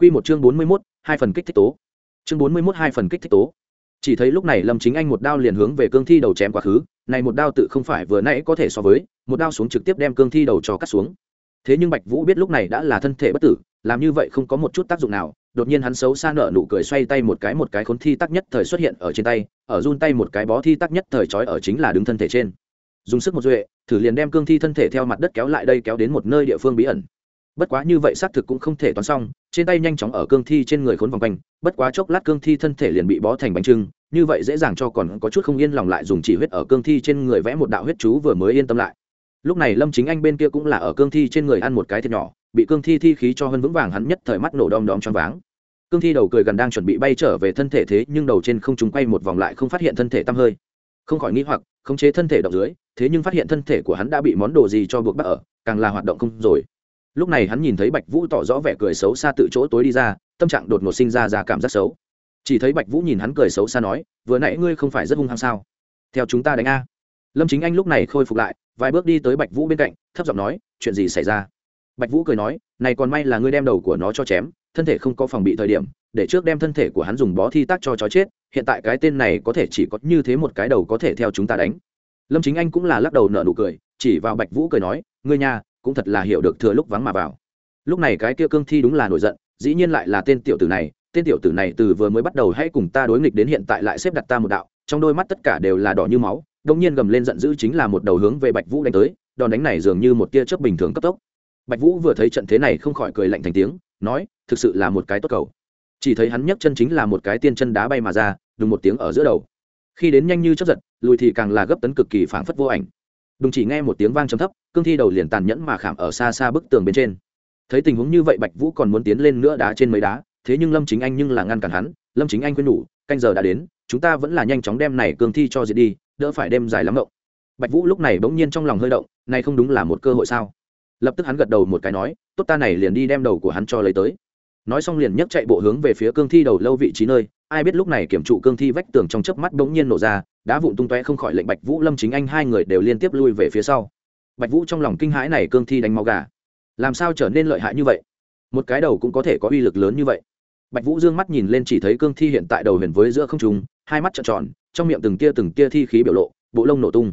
Quy một chương bốn mươi 41, hai phần kích thích tố. Chương bốn mươi 41 hai phần kích thích tố. Chỉ thấy lúc này Lâm Chính Anh một đao liền hướng về cương thi đầu chém quá khứ, này một đao tự không phải vừa nãy có thể so với, một đao xuống trực tiếp đem cương thi đầu cho cắt xuống. Thế nhưng Bạch Vũ biết lúc này đã là thân thể bất tử, làm như vậy không có một chút tác dụng nào, đột nhiên hắn xấu xa nở nụ cười xoay tay một cái một cái khốn thi tắc nhất thời xuất hiện ở trên tay, ở run tay một cái bó thi tắc nhất thời trói ở chính là đứng thân thể trên. Dùng sức một duệ, thử liền đem cương thi thân thể theo mặt đất kéo lại đây kéo đến một nơi địa phương bí ẩn bất quá như vậy xác thực cũng không thể toán xong, trên tay nhanh chóng ở cương thi trên người khốn vòng quanh, bất quá chốc lát cương thi thân thể liền bị bó thành bánh trưng, như vậy dễ dàng cho còn có chút không yên lòng lại dùng chỉ huyết ở cương thi trên người vẽ một đạo huyết chú vừa mới yên tâm lại. Lúc này lâm chính anh bên kia cũng là ở cương thi trên người ăn một cái thịt nhỏ, bị cương thi thi khí cho hơn vững vàng hắn nhất thời mắt nổ đom đóm choáng váng. Cương thi đầu cười gần đang chuẩn bị bay trở về thân thể thế, nhưng đầu trên không chúng quay một vòng lại không phát hiện thân thể tăm hơi. Không khỏi nghĩ hoặc, khống chế thân thể động dưới, thế nhưng phát hiện thân thể của hắn đã bị món đồ gì cho buộc bắt ở, càng là hoạt động không rồi lúc này hắn nhìn thấy bạch vũ tỏ rõ vẻ cười xấu xa tự chỗ tối đi ra, tâm trạng đột ngột sinh ra ra cảm giác xấu. Chỉ thấy bạch vũ nhìn hắn cười xấu xa nói, vừa nãy ngươi không phải rất hung hăng sao? Theo chúng ta đánh a. Lâm chính anh lúc này khôi phục lại, vài bước đi tới bạch vũ bên cạnh, thấp giọng nói, chuyện gì xảy ra? Bạch vũ cười nói, này còn may là ngươi đem đầu của nó cho chém, thân thể không có phòng bị thời điểm, để trước đem thân thể của hắn dùng bó thi tác cho chó chết, hiện tại cái tên này có thể chỉ có như thế một cái đầu có thể theo chúng ta đánh. Lâm chính anh cũng là lắc đầu nợ nụ cười, chỉ vào bạch vũ cười nói, ngươi nhà cũng thật là hiểu được thừa lúc vắng mà vào. Lúc này cái kia cương thi đúng là nổi giận, dĩ nhiên lại là tên tiểu tử này, tên tiểu tử này từ vừa mới bắt đầu hãy cùng ta đối nghịch đến hiện tại lại xếp đặt ta một đạo, trong đôi mắt tất cả đều là đỏ như máu đông nhiên gầm lên giận dữ chính là một đầu hướng về bạch vũ đánh tới, đòn đánh này dường như một tia chớp bình thường cấp tốc. Bạch vũ vừa thấy trận thế này không khỏi cười lạnh thành tiếng, nói, thực sự là một cái tốt cầu. Chỉ thấy hắn nhấc chân chính là một cái tiên chân đá bay mà ra, đùng một tiếng ở giữa đầu. Khi đến nhanh như chớp giật, lùi thì càng là gấp tấn cực kỳ phảng phất vô ảnh đùng chỉ nghe một tiếng vang trầm thấp, cương thi đầu liền tàn nhẫn mà khảm ở xa xa bức tường bên trên. Thấy tình huống như vậy, bạch vũ còn muốn tiến lên nữa đá trên mấy đá, thế nhưng lâm chính anh nhưng là ngăn cản hắn, lâm chính anh khuyên nhủ, canh giờ đã đến, chúng ta vẫn là nhanh chóng đem này cương thi cho diệt đi, đỡ phải đem dài lắm động bạch vũ lúc này bỗng nhiên trong lòng hơi động, này không đúng là một cơ hội sao? Lập tức hắn gật đầu một cái nói, tốt ta này liền đi đem đầu của hắn cho lấy tới. Nói xong liền nhấc chạy bộ hướng về phía cương thi đầu lâu vị trí nơi ai biết lúc này kiểm trụ cương thi vách tường trong chớp mắt bỗng nhiên nổ ra, đá vụn tung tóe không khỏi lệnh bạch vũ, lâm chính anh hai người đều liên tiếp lui về phía sau. Bạch vũ trong lòng kinh hãi này cương thi đánh máu gà. Làm sao trở nên lợi hại như vậy? Một cái đầu cũng có thể có uy lực lớn như vậy. Bạch vũ dương mắt nhìn lên chỉ thấy cương thi hiện tại đầu huyền với giữa không trùng hai mắt trợn tròn, trong miệng từng tia từng tia thi khí biểu lộ, bộ lông nổ tung.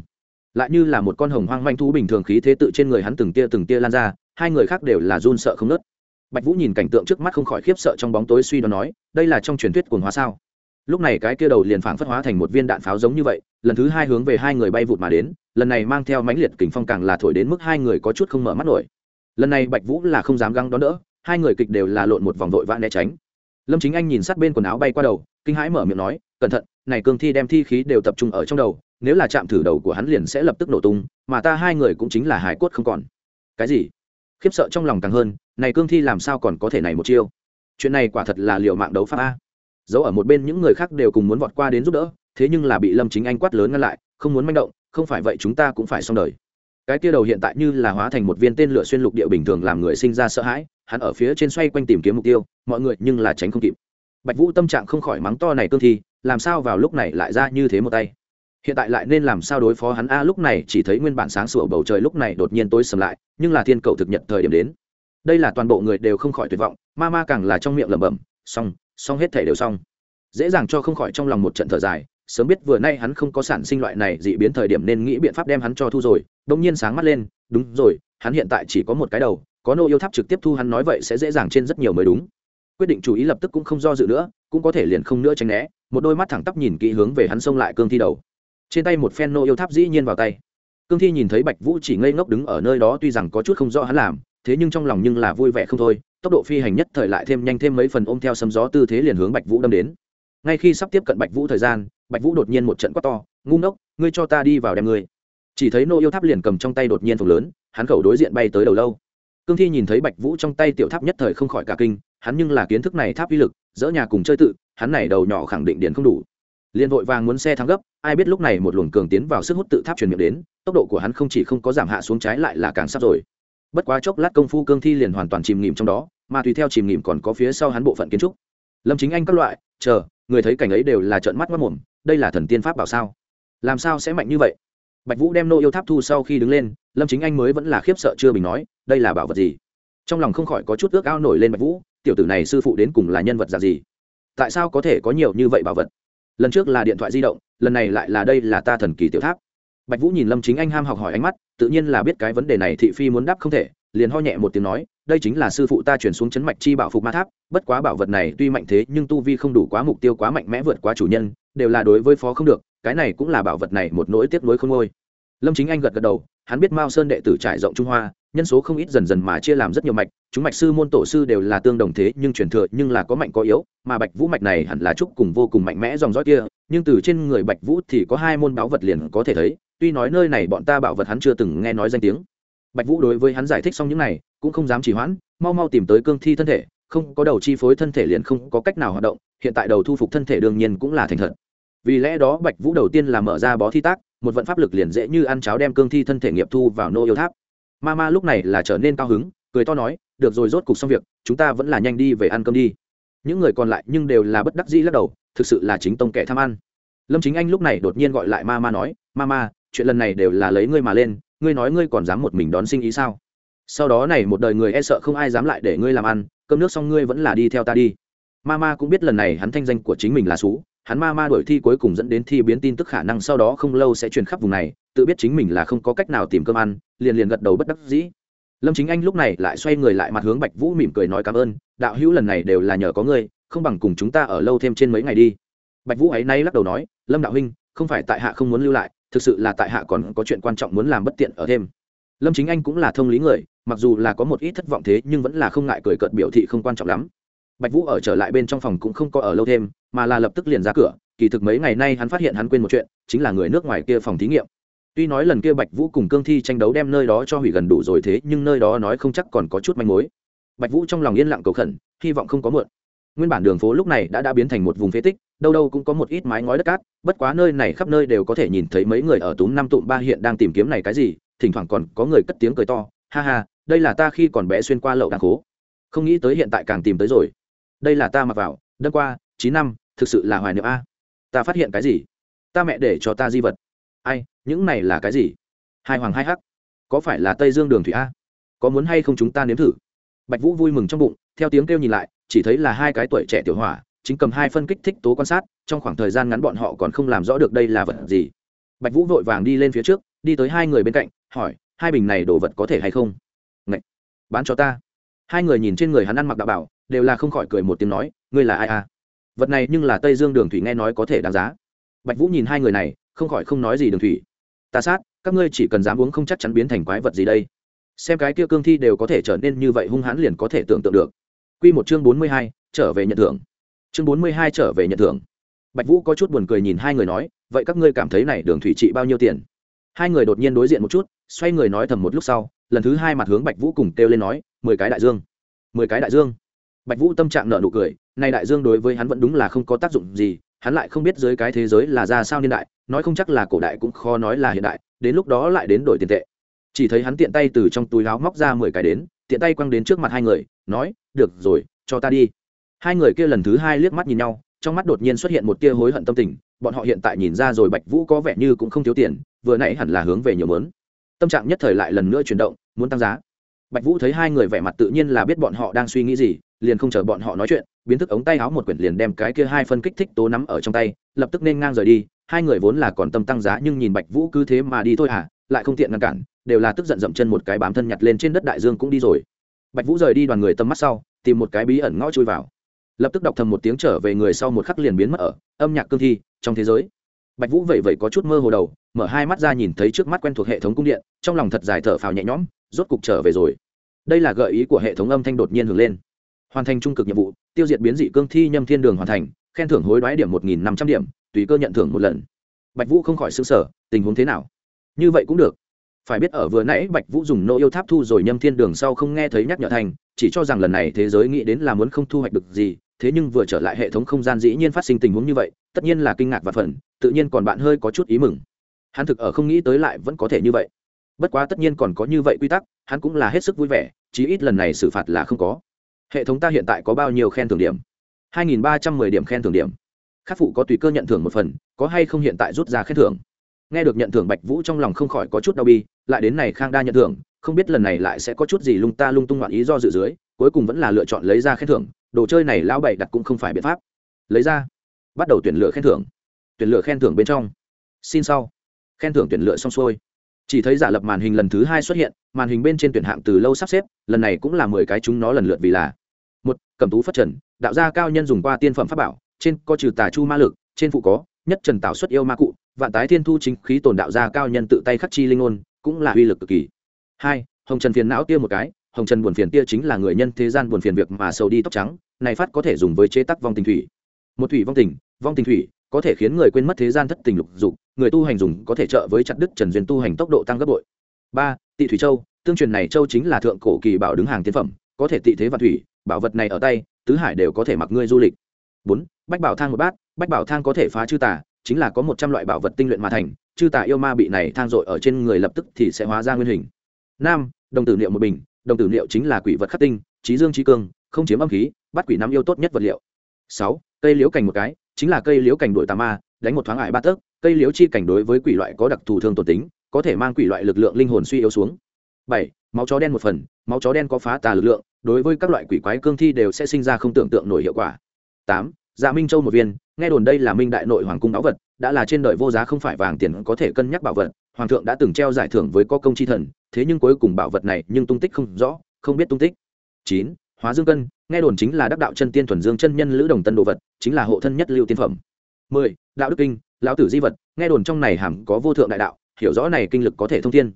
Lại như là một con hồng hoang manh thú bình thường khí thế tự trên người hắn từng tia từng tia lan ra, hai người khác đều là run sợ không nớt bạch vũ nhìn cảnh tượng trước mắt không khỏi khiếp sợ trong bóng tối suy đoán nói, đây là trong truyền thuyết cuồng hóa sao? Lúc này cái kia đầu liền phảng phất hóa thành một viên đạn pháo giống như vậy, lần thứ hai hướng về hai người bay vụt mà đến, lần này mang theo mãnh liệt kình phong càng là thổi đến mức hai người có chút không mở mắt nổi. Lần này bạch vũ là không dám găng đón đỡ, hai người kịch đều là lộn một vòng vội vã né tránh. Lâm chính anh nhìn sát bên quần áo bay qua đầu, kinh hãi mở miệng nói, cẩn thận, này cương thi đem thi khí đều tập trung ở trong đầu, nếu là chạm thử đầu của hắn liền sẽ lập tức nổ tung, mà ta hai người cũng chính là hải cốt không còn. Cái gì? Khiếp sợ trong lòng càng hơn này cương thi làm sao còn có thể này một chiêu? Chuyện này quả thật là liệu mạng đấu pháp a. Giấu ở một bên những người khác đều cùng muốn vọt qua đến giúp đỡ, thế nhưng là bị lâm chính anh quát lớn ngăn lại, không muốn manh động, không phải vậy chúng ta cũng phải xong đời. Cái kia đầu hiện tại như là hóa thành một viên tên lửa xuyên lục địa bình thường làm người sinh ra sợ hãi, hắn ở phía trên xoay quanh tìm kiếm mục tiêu, mọi người nhưng là tránh không kịp. Bạch vũ tâm trạng không khỏi mắng to này cương thi, làm sao vào lúc này lại ra như thế một tay? Hiện tại lại nên làm sao đối phó hắn a? Lúc này chỉ thấy nguyên bản sáng sủa bầu trời lúc này đột nhiên tối sầm lại, nhưng là thiên cầu thực nhận thời điểm đến đây là toàn bộ người đều không khỏi tuyệt vọng, ma ma càng là trong miệng lẩm bẩm, xong xong hết thể đều xong. Dễ dàng cho không khỏi trong lòng một trận thở dài, sớm biết vừa nay hắn không có sản sinh loại này dị biến thời điểm nên nghĩ biện pháp đem hắn cho thu rồi đông nhiên sáng mắt lên, đúng rồi, hắn hiện tại chỉ có một cái đầu, có nô yêu tháp trực tiếp thu hắn nói vậy sẽ dễ dàng trên rất nhiều mới đúng. Quyết định chú ý lập tức cũng không do dự nữa, cũng có thể liền không nữa tránh né, một đôi mắt thẳng tắp nhìn kỹ hướng về hắn xông lại cương thi đầu. Trên tay một phen nô yêu tháp dĩ nhiên vào tay. Cương thi nhìn thấy bạch vũ chỉ ngây ngốc đứng ở nơi đó tuy rằng có chút không rõ hắn làm thế nhưng trong lòng nhưng là vui vẻ không thôi, tốc độ phi hành nhất thời lại thêm nhanh thêm mấy phần ôm theo sấm gió tư thế liền hướng bạch vũ đâm đến. Ngay khi sắp tiếp cận bạch vũ thời gian, bạch vũ đột nhiên một trận quát to, ngu ngốc, ngươi cho ta đi vào đem ngươi. Chỉ thấy nô yêu tháp liền cầm trong tay đột nhiên phồng lớn, hắn khẩu đối diện bay tới đầu lâu. Cương thi nhìn thấy bạch vũ trong tay tiểu tháp nhất thời không khỏi cả kinh, hắn nhưng là kiến thức này tháp uy lực, dỡ nhà cùng chơi tự, hắn này đầu nhỏ khẳng định điện không đủ. Liền vội vàng muốn xe thắng gấp, ai biết lúc này một luồng cường tiến vào sức hút tự tháp truyền miệng đến, tốc độ của hắn không chỉ không có giảm hạ xuống trái lại là càng sắp rồi bất quá chốc lát công phu cương thi liền hoàn toàn chìm nghỉm trong đó, mà tùy theo chìm nghỉm còn có phía sau hắn bộ phận kiến trúc. Lâm chính anh các loại, chờ, người thấy cảnh ấy đều là trợn mắt mất mồm đây là thần tiên pháp bảo sao? Làm sao sẽ mạnh như vậy? Bạch vũ đem nô yêu tháp thu sau khi đứng lên, lâm chính anh mới vẫn là khiếp sợ chưa bình nói, đây là bảo vật gì? Trong lòng không khỏi có chút ước ao nổi lên bạch vũ, tiểu tử này sư phụ đến cùng là nhân vật giả gì? Tại sao có thể có nhiều như vậy bảo vật? Lần trước là điện thoại di động, lần này lại là đây là ta thần kỳ tiểu tháp bạch vũ nhìn lâm chính anh ham học hỏi ánh mắt, tự nhiên là biết cái vấn đề này thị phi muốn đáp không thể, liền ho nhẹ một tiếng nói, đây chính là sư phụ ta chuyển xuống chấn mạch chi bảo phục ma tháp, bất quá bảo vật này tuy mạnh thế nhưng tu vi không đủ quá mục tiêu quá mạnh mẽ vượt quá chủ nhân, đều là đối với phó không được, cái này cũng là bảo vật này một nỗi tiếc nuối không ngôi. Lâm chính anh gật gật đầu, hắn biết mao sơn đệ tử trải rộng trung hoa, nhân số không ít dần dần mà chia làm rất nhiều mạch, chúng mạch sư môn tổ sư đều là tương đồng thế nhưng truyền thừa nhưng là có mạnh có yếu, mà bạch vũ mạch này hẳn là trúc cùng vô cùng mạnh mẽ dòng dõi kia, nhưng từ trên người bạch vũ thì có hai môn báo vật liền có thể thấy tuy nói nơi này bọn ta bảo vật hắn chưa từng nghe nói danh tiếng. Bạch vũ đối với hắn giải thích xong những này, cũng không dám trì hoãn, mau mau tìm tới cương thi thân thể, không có đầu chi phối thân thể liền không có cách nào hoạt động, hiện tại đầu thu phục thân thể đương nhiên cũng là thành thật. Vì lẽ đó bạch vũ đầu tiên là mở ra bó thi tác, một vận pháp lực liền dễ như ăn cháo đem cương thi thân thể nghiệp thu vào nô yêu tháp. Ma ma lúc này là trở nên cao hứng, cười to nói, được rồi, rốt cục xong việc, chúng ta vẫn là nhanh đi về ăn cơm đi. Những người còn lại nhưng đều là bất đắc dĩ lắc đầu, thực sự là chính tông kẻ tham ăn. Lâm chính anh lúc này đột nhiên gọi lại ma ma nói, ma ma chuyện lần này đều là lấy ngươi mà lên, ngươi nói ngươi còn dám một mình đón sinh ý sao? Sau đó này một đời người e sợ không ai dám lại để ngươi làm ăn, cơm nước xong ngươi vẫn là đi theo ta đi. Ma ma cũng biết lần này hắn thanh danh của chính mình là xú, hắn ma ma đổi thi cuối cùng dẫn đến thi biến tin tức khả năng sau đó không lâu sẽ truyền khắp vùng này, tự biết chính mình là không có cách nào tìm cơm ăn, liền liền gật đầu bất đắc dĩ. Lâm chính anh lúc này lại xoay người lại mặt hướng bạch vũ mỉm cười nói cảm ơn, đạo hữu lần này đều là nhờ có ngươi, không bằng cùng chúng ta ở lâu thêm trên mấy ngày đi. Bạch vũ ấy nay lắc đầu nói, lâm đạo huynh, không phải tại hạ không muốn lưu lại thực sự là tại hạ còn có chuyện quan trọng muốn làm bất tiện ở thêm. Lâm chính anh cũng là thông lý người, mặc dù là có một ít thất vọng thế, nhưng vẫn là không ngại cười cợt biểu thị không quan trọng lắm. Bạch vũ ở trở lại bên trong phòng cũng không có ở lâu thêm, mà là lập tức liền ra cửa, kỳ thực mấy ngày nay hắn phát hiện hắn quên một chuyện, chính là người nước ngoài kia phòng thí nghiệm. Tuy nói lần kia bạch vũ cùng cương thi tranh đấu đem nơi đó cho hủy gần đủ rồi thế, nhưng nơi đó nói không chắc còn có chút manh mối. Bạch vũ trong lòng yên lặng cầu khẩn, hy vọng không có mượn nguyên bản đường phố lúc này đã đã biến thành một vùng phế tích, đâu đâu cũng có một ít mái ngói đất cát, bất quá nơi này khắp nơi đều có thể nhìn thấy mấy người ở túm năm tụm ba hiện đang tìm kiếm này cái gì, thỉnh thoảng còn có người cất tiếng cười to, ha ha, đây là ta khi còn bé xuyên qua lậu đàng khố. Không nghĩ tới hiện tại càng tìm tới rồi. Đây là ta mặc vào, đâm qua, chín năm, thực sự là hoài niệm a. Ta phát hiện cái gì? Ta mẹ để cho ta di vật. Ai, những này là cái gì? Hai hoàng hai hắc. Có phải là tây dương đường thủy a? Có muốn hay không chúng ta nếm thử? Bạch vũ vui mừng trong bụng, theo tiếng kêu nhìn lại, chỉ thấy là hai cái tuổi trẻ tiểu hỏa, chính cầm hai phân kích thích tố quan sát, trong khoảng thời gian ngắn bọn họ còn không làm rõ được đây là vật gì. Bạch vũ vội vàng đi lên phía trước, đi tới hai người bên cạnh, hỏi, hai bình này đồ vật có thể hay không? Ngậy! bán cho ta. Hai người nhìn trên người hắn ăn mặc đạo bảo, đều là không khỏi cười một tiếng nói, ngươi là ai à? Vật này nhưng là tây dương đường thủy nghe nói có thể đáng giá. Bạch vũ nhìn hai người này, không khỏi không nói gì đường thủy. Ta sát, các ngươi chỉ cần dám uống không chắc chắn biến thành quái vật gì đây xem cái kia cương thi đều có thể trở nên như vậy hung hãn liền có thể tưởng tượng được Quy một chương bốn mươi hai, trở về nhận thưởng. Chương bốn mươi hai trở về nhận thưởng. Bạch Vũ có chút buồn cười nhìn hai người nói, vậy các ngươi cảm thấy này đường thủy trị bao nhiêu tiền? Hai người đột nhiên đối diện một chút, xoay người nói thầm một lúc sau, lần thứ hai mặt hướng Bạch Vũ cùng kêu lên nói, mười cái đại dương. mười cái đại dương. Bạch Vũ tâm trạng nở nụ cười, này đại dương đối với hắn vẫn đúng là không có tác dụng gì, hắn lại không biết dưới cái thế giới là ra sao niên đại, nói không chắc là cổ đại cũng khó nói là hiện đại, đến lúc đó lại đến đổi tiền tệ. Chỉ thấy hắn tiện tay từ trong túi áo móc ra mười cái đến, tiện tay quăng đến trước mặt hai người, nói, được rồi cho ta đi. Hai người kia lần thứ hai liếc mắt nhìn nhau trong mắt đột nhiên xuất hiện một tia hối hận tâm tình bọn họ hiện tại nhìn ra rồi bạch vũ có vẻ như cũng không thiếu tiền vừa nãy hẳn là hướng về nhiều mớn. Tâm trạng nhất thời lại lần nữa chuyển động muốn tăng giá. Bạch vũ thấy hai người vẻ mặt tự nhiên là biết bọn họ đang suy nghĩ gì liền không chờ bọn họ nói chuyện biến thức ống tay áo một quyển liền đem cái kia hai phân kích thích tố nắm ở trong tay lập tức nên ngang rời đi hai người vốn là còn tâm tăng giá nhưng nhìn bạch vũ cứ thế mà đi thôi à? Lại không tiện ngăn cản, đều là tức giận dậm chân một cái bám thân nhặt lên trên đất đại dương cũng đi rồi. Bạch vũ rời đi đoàn người tầm mắt sau, tìm một cái bí ẩn ngõ chui vào. Lập tức đọc thầm một tiếng trở về người sau một khắc liền biến mất ở âm nhạc cương thi trong thế giới. Bạch vũ vậy vậy có chút mơ hồ đầu, mở hai mắt ra nhìn thấy trước mắt quen thuộc hệ thống cung điện, trong lòng thật dài thở phào nhẹ nhõm, rốt cục trở về rồi. Đây là gợi ý của hệ thống âm thanh đột nhiên hưởng lên. Hoàn thành trung cực nhiệm vụ, tiêu diệt biến dị cương thi nhâm thiên đường hoàn thành, khen thưởng hối đoái điểm một nghìn năm trăm điểm, tùy cơ nhận thưởng một lần. Bạch vũ không khỏi xứng sở tình huống thế nào? Như vậy cũng được. Phải biết ở vừa nãy bạch vũ dùng nô yêu tháp thu rồi nhâm thiên đường sau không nghe thấy nhắc nhở thành, chỉ cho rằng lần này thế giới nghĩ đến là muốn không thu hoạch được gì, thế nhưng vừa trở lại hệ thống không gian dĩ nhiên phát sinh tình huống như vậy, tất nhiên là kinh ngạc và phần tự nhiên còn bạn hơi có chút ý mừng. Hắn thực ở không nghĩ tới lại vẫn có thể như vậy. Bất quá tất nhiên còn có như vậy quy tắc, hắn cũng là hết sức vui vẻ, chí ít lần này xử phạt là không có. Hệ thống ta hiện tại có bao nhiêu khen thưởng điểm? 2.310 điểm khen thưởng điểm. Khắc phụ có tùy cơ nhận thưởng một phần, có hay không hiện tại rút ra khen thưởng? Nghe được nhận thưởng bạch vũ trong lòng không khỏi có chút đau bi, lại đến này khang đa nhận thưởng, không biết lần này lại sẽ có chút gì lung ta lung tung loạn ý do dự dưới, cuối cùng vẫn là lựa chọn lấy ra khen thưởng, đồ chơi này lão bảy đặt cũng không phải biện pháp. Lấy ra. Bắt đầu tuyển lựa khen thưởng. Tuyển lựa khen thưởng bên trong. Xin sau. Khen thưởng tuyển lựa xong xuôi. Chỉ thấy giả lập màn hình lần thứ hai xuất hiện, màn hình bên trên tuyển hạng từ lâu sắp xếp, lần này cũng là mười cái chúng nó lần lượt vì là. Một, cẩm tú phát trần, đạo gia cao nhân dùng qua tiên phẩm pháp bảo, trên có trừ tà chu ma lực, trên phụ có, nhất trần tạo xuất yêu ma cụ vạn tái thiên thu chính khí tồn đạo gia cao nhân tự tay khắc chi linh ngôn, cũng là uy lực cực kỳ. Hai, hồng trần phiền não tia một cái, hồng trần buồn phiền tia chính là người nhân thế gian buồn phiền việc mà sầu đi tóc trắng, này phát có thể dùng với chế tắc vong tình thủy. Một thủy vong tình vong tình thủy, có thể khiến người quên mất thế gian thất tình lục dục, người tu hành dùng có thể trợ với chặt đức trần duyên tu hành tốc độ tăng gấp bội. Ba, tị thủy châu, tương truyền này châu chính là thượng cổ kỳ bảo đứng hàng tiên phẩm, có thể tị thế và thủy, bảo vật này ở tay, tứ hải đều có thể mặc ngươi du lịch. Bốn, bách bảo thang một bát, bách bảo thang có thể phá chư tà chính là có một trăm loại bảo vật tinh luyện mà thành, chư tà yêu ma bị này thang dội ở trên người lập tức thì sẽ hóa ra nguyên hình. Năm đồng tử liệu một bình, đồng tử liệu chính là quỷ vật khắc tinh, trí dương trí cương, không chiếm âm khí, bắt quỷ năm yêu tốt nhất vật liệu. Sáu, cây liễu cành một cái, chính là cây liễu cành đuổi tà ma, đánh một thoáng ải ba tấc, cây liễu chi cảnh đối với quỷ loại có đặc thù thương tổn tính, có thể mang quỷ loại lực lượng linh hồn suy yếu xuống. Bảy, máu chó đen một phần, máu chó đen có phá tà lực lượng, đối với các loại quỷ quái cương thi đều sẽ sinh ra không tưởng tượng nổi hiệu quả. Tám dạ minh châu một viên, nghe đồn đây là minh đại nội hoàng cung báu vật, đã là trên đời vô giá không phải vàng tiền có thể cân nhắc bảo vật, hoàng thượng đã từng treo giải thưởng với có công chi thần, thế nhưng cuối cùng bảo vật này nhưng tung tích không rõ, không biết tung tích. Chín, hóa dương cân, nghe đồn chính là đắc đạo chân tiên thuần dương chân nhân lữ đồng tân đồ vật, chính là hộ thân nhất lưu tiên phẩm. Mười, đạo đức kinh, lão tử di vật, nghe đồn trong này hàm có vô thượng đại đạo, hiểu rõ này kinh lực có thể thông thiên.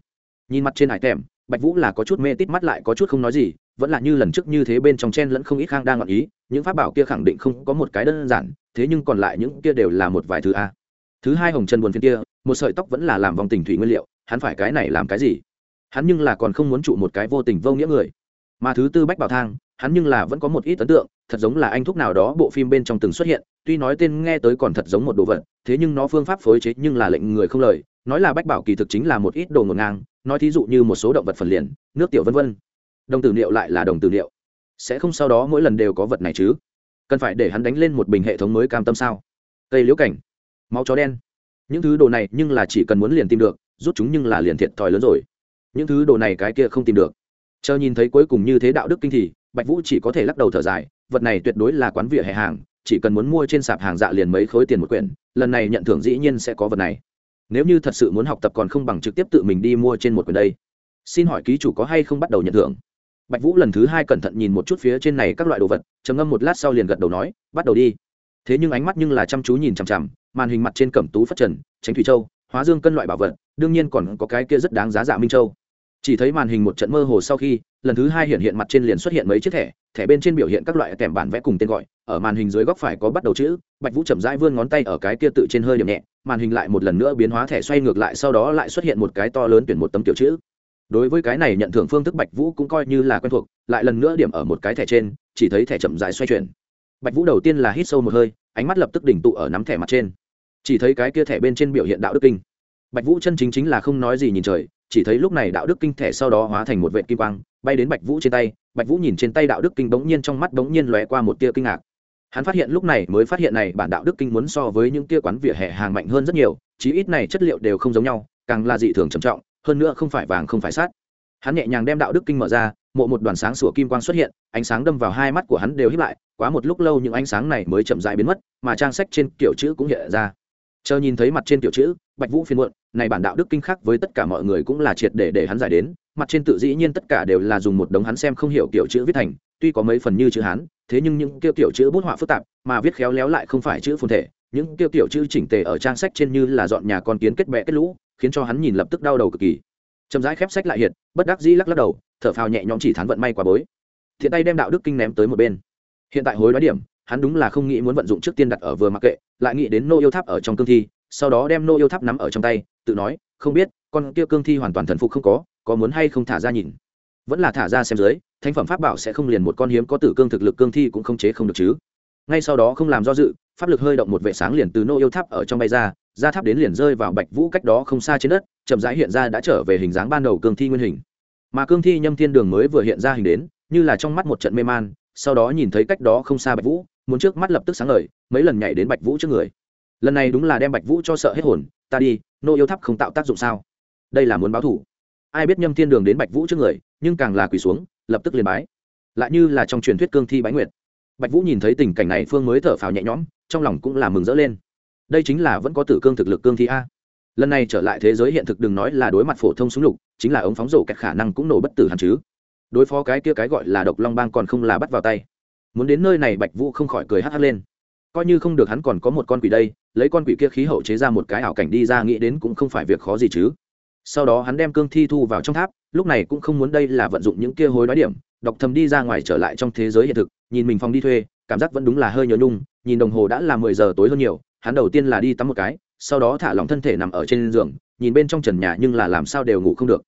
Nhìn mặt trên hải tèm, bạch vũ là có chút mê tít mắt lại có chút không nói gì, vẫn là như lần trước như thế bên trong chen lẫn không ít khang đang ngọn ý những pháp bảo kia khẳng định không có một cái đơn giản, thế nhưng còn lại những kia đều là một vài thứ a. Thứ hai hồng chân buồn phiên kia, một sợi tóc vẫn là làm vòng tình thủy nguyên liệu, hắn phải cái này làm cái gì? Hắn nhưng là còn không muốn trụ một cái vô tình vô nghĩa người. Mà thứ tư bách bảo thang, hắn nhưng là vẫn có một ít ấn tượng, thật giống là anh thúc nào đó bộ phim bên trong từng xuất hiện, tuy nói tên nghe tới còn thật giống một đồ vật, thế nhưng nó phương pháp phối chế nhưng là lệnh người không lời, nói là bách bảo kỳ thực chính là một ít đồ ngột ngang, nói thí dụ như một số động vật phần liền, nước tiểu vân vân. Đồng tử liệu lại là đồng tử liệu sẽ không sau đó mỗi lần đều có vật này chứ? Cần phải để hắn đánh lên một bình hệ thống mới cam tâm sao? Cây liễu cảnh, máu chó đen. Những thứ đồ này nhưng là chỉ cần muốn liền tìm được, rút chúng nhưng là liền thiệt thòi lớn rồi. Những thứ đồ này cái kia không tìm được. Chờ nhìn thấy cuối cùng như thế đạo đức kinh thì, bạch vũ chỉ có thể lắc đầu thở dài, vật này tuyệt đối là quán vỉa hè hàng, chỉ cần muốn mua trên sạp hàng dạ liền mấy khối tiền một quyển, lần này nhận thưởng dĩ nhiên sẽ có vật này. Nếu như thật sự muốn học tập còn không bằng trực tiếp tự mình đi mua trên một quyển đây. Xin hỏi ký chủ có hay không bắt đầu nhận thưởng? Bạch vũ lần thứ hai cẩn thận nhìn một chút phía trên này các loại đồ vật, trầm ngâm một lát sau liền gật đầu nói, bắt đầu đi. Thế nhưng ánh mắt nhưng là chăm chú nhìn chằm chằm, màn hình mặt trên cẩm tú phát trần, tránh thủy châu, hóa dương cân loại bảo vật, đương nhiên còn có cái kia rất đáng giá dạ minh châu. Chỉ thấy màn hình một trận mơ hồ sau khi, lần thứ hai hiện hiện mặt trên liền xuất hiện mấy chiếc thẻ thẻ bên trên biểu hiện các loại kèm bản vẽ cùng tên gọi, ở màn hình dưới góc phải có bắt đầu chữ, bạch vũ chậm rãi vươn ngón tay ở cái kia tự trên hơi điểm nhẹ, màn hình lại một lần nữa biến hóa thẻ xoay ngược lại, sau đó lại xuất hiện một cái to lớn tuyển một tấm kiểu chữ đối với cái này nhận thưởng phương thức bạch vũ cũng coi như là quen thuộc, lại lần nữa điểm ở một cái thẻ trên, chỉ thấy thẻ chậm rãi xoay chuyển. Bạch vũ đầu tiên là hít sâu một hơi, ánh mắt lập tức đỉnh tụ ở nắm thẻ mặt trên. Chỉ thấy cái kia thẻ bên trên biểu hiện đạo đức kinh. Bạch vũ chân chính chính là không nói gì nhìn trời, chỉ thấy lúc này đạo đức kinh thẻ sau đó hóa thành một vệ kim quang, bay đến bạch vũ trên tay. Bạch vũ nhìn trên tay đạo đức kinh bỗng nhiên trong mắt bỗng nhiên lóe qua một tia kinh ngạc. Hắn phát hiện lúc này mới phát hiện này, bản đạo đức kinh muốn so với những tia quán vỉa hè hàng mạnh hơn rất nhiều, chí ít này chất liệu đều không giống nhau, càng là dị thường trầm trọng hơn nữa không phải vàng không phải sát hắn nhẹ nhàng đem đạo đức kinh mở ra, mộ một đoàn sáng sủa kim quang xuất hiện, ánh sáng đâm vào hai mắt của hắn đều hiếp lại, quá một lúc lâu những ánh sáng này mới chậm dại biến mất, mà trang sách trên kiểu chữ cũng hiện ra. Chờ nhìn thấy mặt trên kiểu chữ, bạch vũ phiên muộn, này bản đạo đức kinh khác với tất cả mọi người cũng là triệt để để hắn giải đến, mặt trên tự dĩ nhiên tất cả đều là dùng một đống hắn xem không hiểu kiểu chữ viết thành, tuy có mấy phần như chữ hán, thế nhưng những kiểu kiểu chữ bút họa phức tạp, mà viết khéo léo lại không phải chữ phồn thể, những kiểu kiểu chữ chỉnh tề ở trang sách trên như là dọn nhà con kiến kết bẹ kết lũ khiến cho hắn nhìn lập tức đau đầu cực kỳ. Chậm rãi khép sách lại hiện, bất đắc dĩ lắc lắc đầu, thở phào nhẹ nhõm chỉ thán vận may quá bối. Thiện tay đem đạo đức kinh ném tới một bên. Hiện tại hối đoái điểm, hắn đúng là không nghĩ muốn vận dụng trước tiên đặt ở vừa mặc kệ, lại nghĩ đến nô yêu tháp ở trong cương thi, sau đó đem nô yêu tháp nắm ở trong tay, tự nói, không biết, con kia cương thi hoàn toàn thần phục không có có muốn hay không thả ra nhìn? Vẫn là thả ra xem dưới, thánh phẩm pháp bảo sẽ không liền một con hiếm có tử cương thực lực cương thi cũng không chế không được chứ. Ngay sau đó không làm do dự, pháp lực hơi động một vệ sáng liền từ nô yêu tháp ở trong bay ra ra tháp đến liền rơi vào bạch vũ cách đó không xa trên đất, chậm rãi hiện ra đã trở về hình dáng ban đầu cương thi nguyên hình. Mà cương thi nhâm thiên đường mới vừa hiện ra hình đến, như là trong mắt một trận mê man, sau đó nhìn thấy cách đó không xa bạch vũ, muốn trước mắt lập tức sáng lời mấy lần nhảy đến bạch vũ trước người. Lần này đúng là đem bạch vũ cho sợ hết hồn, ta đi, nô yêu tháp không tạo tác dụng sao? Đây là muốn báo thủ ai biết nhâm thiên đường đến bạch vũ trước người, nhưng càng là quỳ xuống, lập tức liền bái. Lại như là trong truyền thuyết cương thi bái nguyệt. Bạch vũ nhìn thấy tình cảnh này, phương mới thở phào nhẹ nhõm, trong lòng cũng là mừng rỡ lên đây chính là vẫn có tử cương thực lực cương thi a. Lần này trở lại thế giới hiện thực đừng nói là đối mặt phổ thông súng lục, chính là ống phóng rổ kẹt khả năng cũng nổ bất tử hẳn chứ. Đối phó cái kia cái gọi là độc long bang còn không là bắt vào tay. Muốn đến nơi này bạch vũ không khỏi cười hắt hắt lên. Coi như không được hắn còn có một con quỷ đây, lấy con quỷ kia khí hậu chế ra một cái ảo cảnh đi ra nghĩ đến cũng không phải việc khó gì chứ. Sau đó hắn đem cương thi thu vào trong tháp, lúc này cũng không muốn đây là vận dụng những kia hối đoái điểm, đọc thầm đi ra ngoài trở lại trong thế giới hiện thực, nhìn mình phòng đi thuê, cảm giác vẫn đúng là hơi nhớ nhung, nhìn đồng hồ đã là mười giờ tối hơn nhiều hắn đầu tiên là đi tắm một cái, sau đó thả lỏng thân thể nằm ở trên giường, nhìn bên trong trần nhà nhưng là làm sao đều ngủ không được.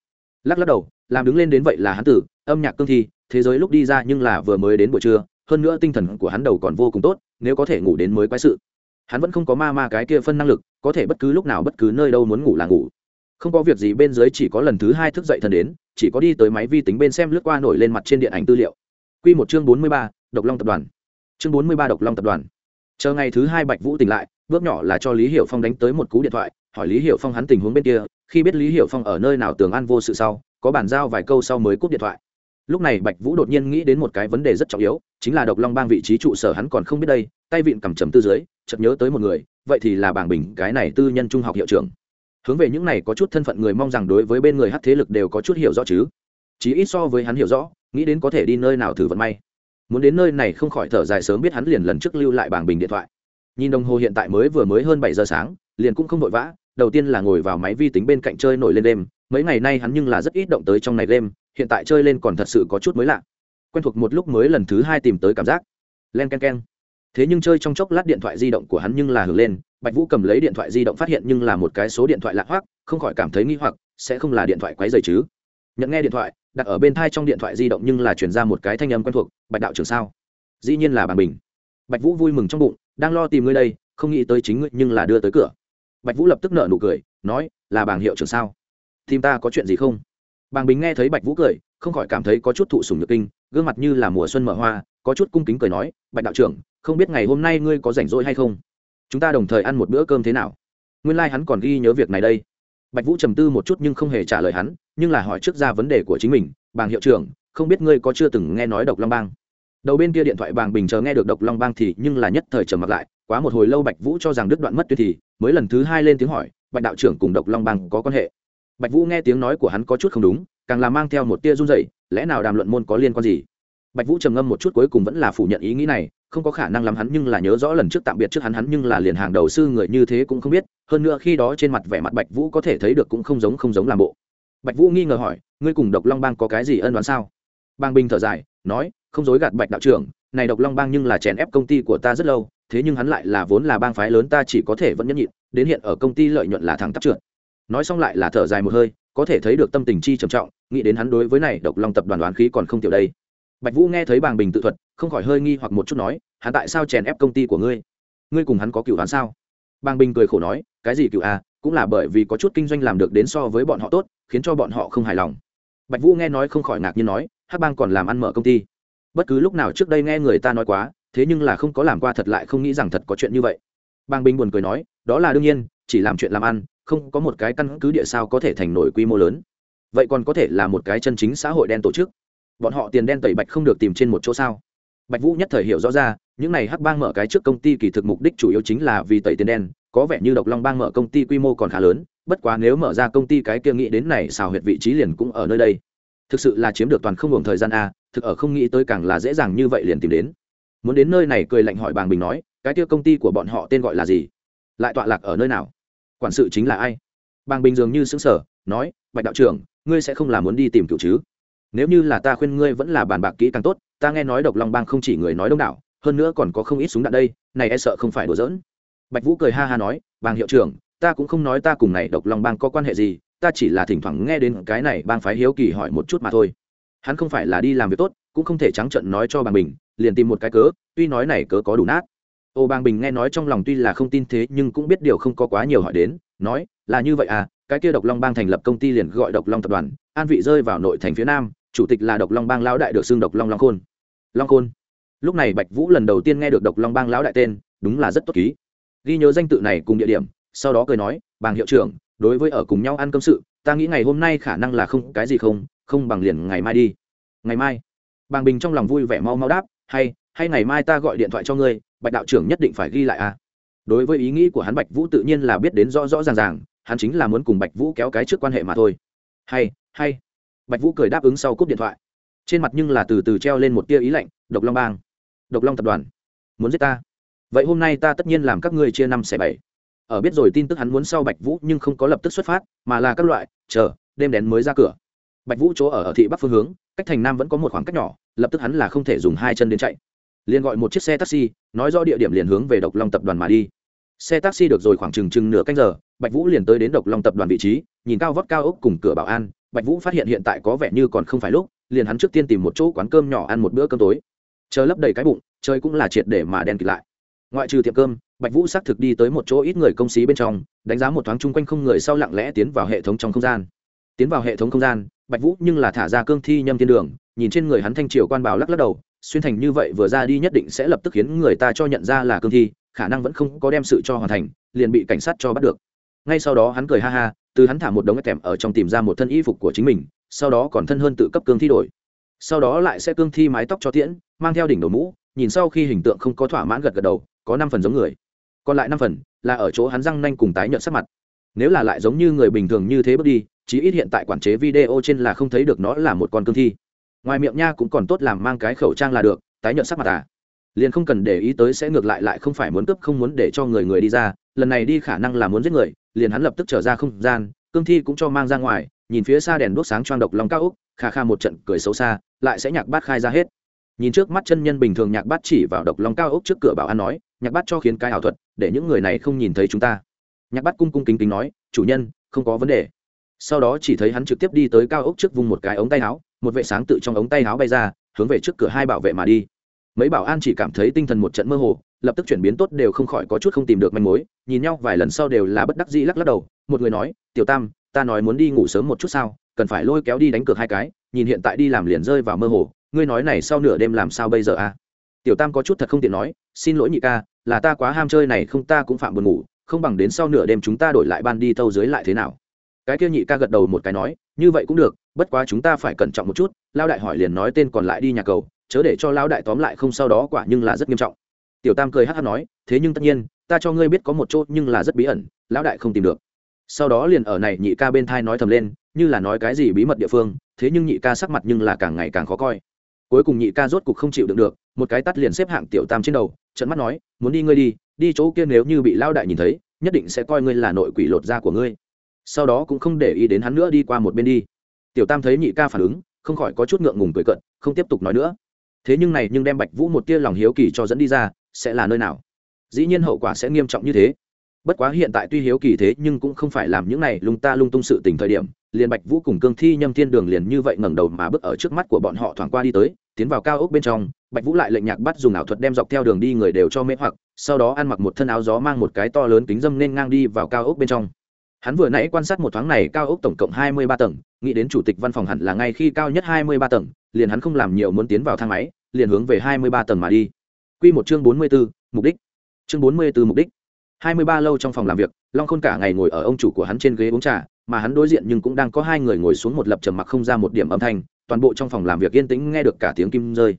Lắc lắc đầu, làm đứng lên đến vậy là hắn tử, âm nhạc cương thi, thế giới lúc đi ra nhưng là vừa mới đến buổi trưa, hơn nữa tinh thần của hắn đầu còn vô cùng tốt, nếu có thể ngủ đến mới quái sự. Hắn vẫn không có ma ma cái kia phân năng lực, có thể bất cứ lúc nào bất cứ nơi đâu muốn ngủ là ngủ. Không có việc gì bên dưới chỉ có lần thứ hai thức dậy thần đến, chỉ có đi tới máy vi tính bên xem lướt qua nổi lên mặt trên điện ảnh tư liệu. Q một chương bốn mươi ba, độc long tập đoàn. Chương bốn mươi ba, độc long tập đoàn. Chờ ngày thứ hai bạch vũ tỉnh lại bước nhỏ là cho lý hiểu phong đánh tới một cú điện thoại, hỏi lý hiểu phong hắn tình huống bên kia, khi biết lý hiểu phong ở nơi nào tường an vô sự sau, có bàn giao vài câu sau mới cúp điện thoại. Lúc này bạch vũ đột nhiên nghĩ đến một cái vấn đề rất trọng yếu, chính là độc long bang vị trí trụ sở hắn còn không biết đây, tay vịn cầm trầm tư dưới, chợt nhớ tới một người, vậy thì là bảng bình, cái này tư nhân trung học hiệu trưởng. Hướng về những này có chút thân phận người mong rằng đối với bên người hát thế lực đều có chút hiểu rõ chứ. Chí ít so với hắn hiểu rõ, nghĩ đến có thể đi nơi nào thử vận may. Muốn đến nơi này không khỏi thở dài sớm biết hắn liền lần trước lưu lại bảng bình điện thoại nhìn đồng hồ hiện tại mới vừa mới hơn bảy giờ sáng, liền cũng không vội vã, đầu tiên là ngồi vào máy vi tính bên cạnh chơi nổi lên đêm mấy ngày nay hắn nhưng là rất ít động tới trong này đêm hiện tại chơi lên còn thật sự có chút mới lạ. Quen thuộc một lúc mới lần thứ hai tìm tới cảm giác. Len k e n k e n thế nhưng chơi trong chốc lát điện thoại di động của hắn nhưng là hưởng lên, bạch vũ cầm lấy điện thoại di động phát hiện nhưng là một cái số điện thoại lạ hoác không khỏi cảm thấy nghi hoặc, sẽ không là điện thoại quấy dày chứ? Nhận nghe điện thoại, đặt ở bên thai trong điện thoại di động nhưng là chuyển ra một cái thanh âm quen thuộc, bạch đạo trưởng sao? Dĩ nhiên là bà bình. Bạch vũ vui mừng trong bụng đang lo tìm ngươi đây, không nghĩ tới chính ngươi nhưng là đưa tới cửa. Bạch vũ lập tức nợ nụ cười, nói, là bảng hiệu trưởng sao? Tìm ta có chuyện gì không? Bàng bình nghe thấy bạch vũ cười, không khỏi cảm thấy có chút thụ sùng nhược kinh, gương mặt như là mùa xuân mở hoa, có chút cung kính cười nói, bạch đạo trưởng, không biết ngày hôm nay ngươi có rảnh rỗi hay không? Chúng ta đồng thời ăn một bữa cơm thế nào? Nguyên lai、like、hắn còn ghi nhớ việc này đây. Bạch vũ trầm tư một chút nhưng không hề trả lời hắn, nhưng là hỏi trước ra vấn đề của chính mình, bàng hiệu trưởng, không biết ngươi có chưa từng nghe nói độc long bang? Đầu bên kia điện thoại bàng bình chờ nghe được độc long bang thì nhưng là nhất thời trầm mặc lại, quá một hồi lâu bạch vũ cho rằng đứt đoạn mất tuyệt thì mới lần thứ hai lên tiếng hỏi, bạch đạo trưởng cùng độc long bang có quan hệ? Bạch vũ nghe tiếng nói của hắn có chút không đúng, càng là mang theo một tia run dậy lẽ nào đàm luận môn có liên quan gì? Bạch vũ trầm ngâm một chút cuối cùng vẫn là phủ nhận ý nghĩ này, không có khả năng lắm hắn nhưng là nhớ rõ lần trước tạm biệt trước hắn hắn nhưng là liền hàng đầu sư người như thế cũng không biết, hơn nữa khi đó trên mặt vẻ mặt bạch vũ có thể thấy được cũng không giống không giống làm bộ. Bạch vũ nghi ngờ hỏi, ngươi cùng độc long bang có cái gì ân đoán sao? Bang bình thở dài, nói không dối gạt bạch đạo trưởng, này độc long bang nhưng là chèn ép công ty của ta rất lâu, thế nhưng hắn lại là vốn là bang phái lớn ta chỉ có thể vẫn nhẫn nhịn, đến hiện ở công ty lợi nhuận là thẳng tắp trượt. Nói xong lại là thở dài một hơi, có thể thấy được tâm tình chi trầm trọng, nghĩ đến hắn đối với này độc long tập đoàn đoán khí còn không tiểu đây. Bạch vũ nghe thấy bàng bình tự thuật, không khỏi hơi nghi hoặc một chút nói, hắn tại sao chèn ép công ty của ngươi? Ngươi cùng hắn có cựu hắn sao? Bàng bình cười khổ nói, cái gì cựu à cũng là bởi vì có chút kinh doanh làm được đến so với bọn họ tốt, khiến cho bọn họ không hài lòng. Bạch vũ nghe nói không khỏi ngạc nhiên nói hát bang còn làm ăn mở công ty bất cứ lúc nào trước đây nghe người ta nói quá, thế nhưng là không có làm qua thật lại không nghĩ rằng thật có chuyện như vậy. Bang binh buồn cười nói, đó là đương nhiên, chỉ làm chuyện làm ăn, không có một cái căn cứ địa sao có thể thành nổi quy mô lớn. Vậy còn có thể là một cái chân chính xã hội đen tổ chức. Bọn họ tiền đen tẩy bạch không được tìm trên một chỗ sao? Bạch vũ nhất thời hiểu rõ ra, những này hắc bang mở cái trước công ty kỳ thực mục đích chủ yếu chính là vì tẩy tiền đen, có vẻ như độc long bang mở công ty quy mô còn khá lớn, bất quá nếu mở ra công ty cái kia nghĩ đến này xào huyệt vị trí liền cũng ở nơi đây. Thực sự là chiếm được toàn không ngừng thời gian a thực ở không nghĩ tới càng là dễ dàng như vậy liền tìm đến. Muốn đến nơi này cười lạnh hỏi bàng bình nói, cái kia công ty của bọn họ tên gọi là gì? Lại tọa lạc ở nơi nào? Quản sự chính là ai? Bàng bình dường như xứng sở nói, bạch đạo trưởng, ngươi sẽ không là muốn đi tìm cựu chứ? Nếu như là ta khuyên ngươi vẫn là bàn bạc kỹ càng tốt, ta nghe nói độc long bang không chỉ người nói đông đảo, hơn nữa còn có không ít súng đạn đây, này e sợ không phải đùa giỡn. Bạch vũ cười ha ha nói, bàng hiệu trưởng, ta cũng không nói ta cùng này độc long bang có quan hệ gì, ta chỉ là thỉnh thoảng nghe đến cái này bang phái hiếu kỳ hỏi một chút mà thôi hắn không phải là đi làm việc tốt, cũng không thể trắng trận nói cho bàng bình, liền tìm một cái cớ, tuy nói này cớ có đủ nát. Ô, bàng bình nghe nói trong lòng tuy là không tin thế, nhưng cũng biết điều không có quá nhiều hỏi đến, nói, là như vậy à cái kia độc long bang thành lập công ty liền gọi độc long tập đoàn, an vị rơi vào nội thành phía nam, chủ tịch là độc long bang lão đại được xưng độc long long khôn. Long khôn. Lúc này bạch vũ lần đầu tiên nghe được độc long bang lão đại tên, đúng là rất tốt ký. Ghi nhớ danh tự này cùng địa điểm, sau đó cười nói, bàng hiệu trưởng, đối với ở cùng nhau ăn cơm sự, ta nghĩ ngày hôm nay khả năng là không, cái gì không không bằng liền ngày mai đi. Ngày mai. Bàng bình trong lòng vui vẻ mau mau đáp, hay hay ngày mai ta gọi điện thoại cho ngươi, bạch đạo trưởng nhất định phải ghi lại à. đối với ý nghĩ của hắn bạch vũ tự nhiên là biết đến rõ rõ ràng ràng, hắn chính là muốn cùng bạch vũ kéo cái trước quan hệ mà thôi. Hay hay. Bạch vũ cười đáp ứng sau cúp điện thoại. Trên mặt nhưng là từ từ treo lên một tia ý lạnh, độc long bang, độc long tập đoàn, muốn giết ta? Vậy hôm nay ta tất nhiên làm các ngươi chia năm xẻ bảy. Ở biết rồi tin tức hắn muốn sau bạch vũ nhưng không có lập tức xuất phát, mà là các loại, chờ, đêm đén mới ra cửa bạch vũ chỗ ở ở thị bắc phương hướng, cách thành nam vẫn có một khoảng cách nhỏ, lập tức hắn là không thể dùng hai chân đến chạy. Liền gọi một chiếc xe taxi, nói rõ địa điểm liền hướng về độc long tập đoàn mà đi. Xe taxi được rồi khoảng chừng chừng nửa canh giờ, bạch vũ liền tới đến độc long tập đoàn vị trí, nhìn cao vót cao ốc cùng cửa bảo an. Bạch vũ phát hiện hiện tại có vẻ như còn không phải lúc, liền hắn trước tiên tìm một chỗ quán cơm nhỏ ăn một bữa cơm tối. Chờ lấp đầy cái bụng chơi cũng là triệt để mà đen kịt lại. Ngoại trừ tiệm cơm, bạch vũ xác thực đi tới một chỗ ít người công xí bên trong, đánh giá một thoáng chung quanh không người sau lặng lẽ tiến vào hệ thống trong không gian. Tiến vào hệ thống không gian bạch vũ nhưng là thả ra cương thi nhâm thiên đường, nhìn trên người hắn thanh triều quan bảo lắc lắc đầu, xuyên thành như vậy vừa ra đi nhất định sẽ lập tức khiến người ta cho nhận ra là cương thi, khả năng vẫn không có đem sự cho hoàn thành, liền bị cảnh sát cho bắt được. Ngay sau đó hắn cười ha ha, từ hắn thả một đống kèm ở trong tìm ra một thân y phục của chính mình, sau đó còn thân hơn tự cấp cương thi đổi. Sau đó lại sẽ cương thi mái tóc cho tiễn, mang theo đỉnh đầu mũ, nhìn sau khi hình tượng không có thỏa mãn gật gật đầu, có năm phần giống người. Còn lại năm phần là ở chỗ hắn răng nanh cùng tái nhợt sắc mặt. Nếu là lại giống như người bình thường như thế bước đi chí ít hiện tại quản chế video trên là không thấy được nó là một con cương thi. Ngoài miệng nha cũng còn tốt làm mang cái khẩu trang là được, tái nhợt sắc mặt à. Liền không cần để ý tới sẽ ngược lại lại không phải muốn cướp không muốn để cho người người đi ra, lần này đi khả năng là muốn giết người, liền hắn lập tức trở ra không gian, cương thi cũng cho mang ra ngoài, nhìn phía xa đèn đuốc sáng choang độc lòng cao úc, kha kha một trận cười xấu xa, lại sẽ nhạc bát khai ra hết. Nhìn trước mắt chân nhân bình thường nhạc bát chỉ vào độc lòng cao úc trước cửa bảo an nói, nhạc bát cho khiến cái ảo thuật, để những người này không nhìn thấy chúng ta. Nhạc bát cung cung kính kính nói, chủ nhân, không có vấn đề sau đó chỉ thấy hắn trực tiếp đi tới cao ốc trước vùng một cái ống tay áo, một vệ sáng tự trong ống tay áo bay ra, hướng về trước cửa hai bảo vệ mà đi. Mấy bảo an chỉ cảm thấy tinh thần một trận mơ hồ, lập tức chuyển biến tốt đều không khỏi có chút không tìm được manh mối, nhìn nhau vài lần sau đều là bất đắc dĩ lắc lắc đầu, một người nói, tiểu tam, ta nói muốn đi ngủ sớm một chút sao, cần phải lôi kéo đi đánh cược hai cái, nhìn hiện tại đi làm liền rơi vào mơ hồ, ngươi nói này sau nửa đêm làm sao bây giờ à? Tiểu tam có chút thật không tiện nói, xin lỗi nhị ca, là ta quá ham chơi này không ta cũng phạm buồn ngủ, không bằng đến sau nửa đêm chúng ta đổi lại ban đi thâu dưới lại thế nào? Cái kia nhị ca gật đầu một cái nói, như vậy cũng được, bất quá chúng ta phải cẩn trọng một chút. Lao đại hỏi liền nói tên còn lại đi nhà cầu, chớ để cho lao đại tóm lại không sau đó quả nhưng là rất nghiêm trọng. Tiểu tam cười hát hát nói, thế nhưng tất nhiên, ta cho ngươi biết có một chỗ nhưng là rất bí ẩn, lão đại không tìm được. Sau đó liền ở này nhị ca bên thai nói thầm lên, như là nói cái gì bí mật địa phương, thế nhưng nhị ca sắc mặt nhưng là càng ngày càng khó coi. Cuối cùng nhị ca rốt cục không chịu đựng được, một cái tắt liền xếp hạng tiểu tam trên đầu trận mắt nói, muốn đi ngươi đi đi chỗ kia nếu như bị lao đại nhìn thấy, nhất định sẽ coi ngươi là nội quỷ lột da của ngươi sau đó cũng không để ý đến hắn nữa đi qua một bên đi. Tiểu tam thấy nhị ca phản ứng, không khỏi có chút ngượng ngùng cười cận không tiếp tục nói nữa. Thế nhưng này nhưng đem bạch vũ một tia lòng hiếu kỳ cho dẫn đi ra, sẽ là nơi nào? Dĩ nhiên hậu quả sẽ nghiêm trọng như thế. Bất quá hiện tại tuy hiếu kỳ thế nhưng cũng không phải làm những này lung ta lung tung sự tình thời điểm, liền bạch vũ cùng cương thi nhâm thiên đường liền như vậy ngẩng đầu mà bước ở trước mắt của bọn họ thoảng qua đi tới, tiến vào cao ốc bên trong, bạch vũ lại lệnh nhạc bắt dùng ảo thuật đem dọc theo đường đi người đều cho mễ hoặc, sau đó ăn mặc một thân áo gió mang một cái to lớn kính dâm nên ngang đi vào cao ốc bên trong hắn vừa nãy quan sát một thoáng này cao ốc tổng cộng hai mươi ba tầng nghĩ đến chủ tịch văn phòng hẳn là ngay khi cao nhất hai mươi ba tầng liền hắn không làm nhiều muốn tiến vào thang máy liền hướng về hai mươi ba tầng mà đi Quy một chương bốn mươi 44, mục đích. Chương bốn mươi 44 mục đích. hai mươi ba lâu trong phòng làm việc, Long Khôn cả ngày ngồi ở ông chủ của hắn trên ghế uống trà, mà hắn đối diện nhưng cũng đang có hai người ngồi xuống một lập trầm mặc không ra một điểm âm thanh, toàn bộ trong phòng làm việc yên tĩnh nghe được cả tiếng kim rơi.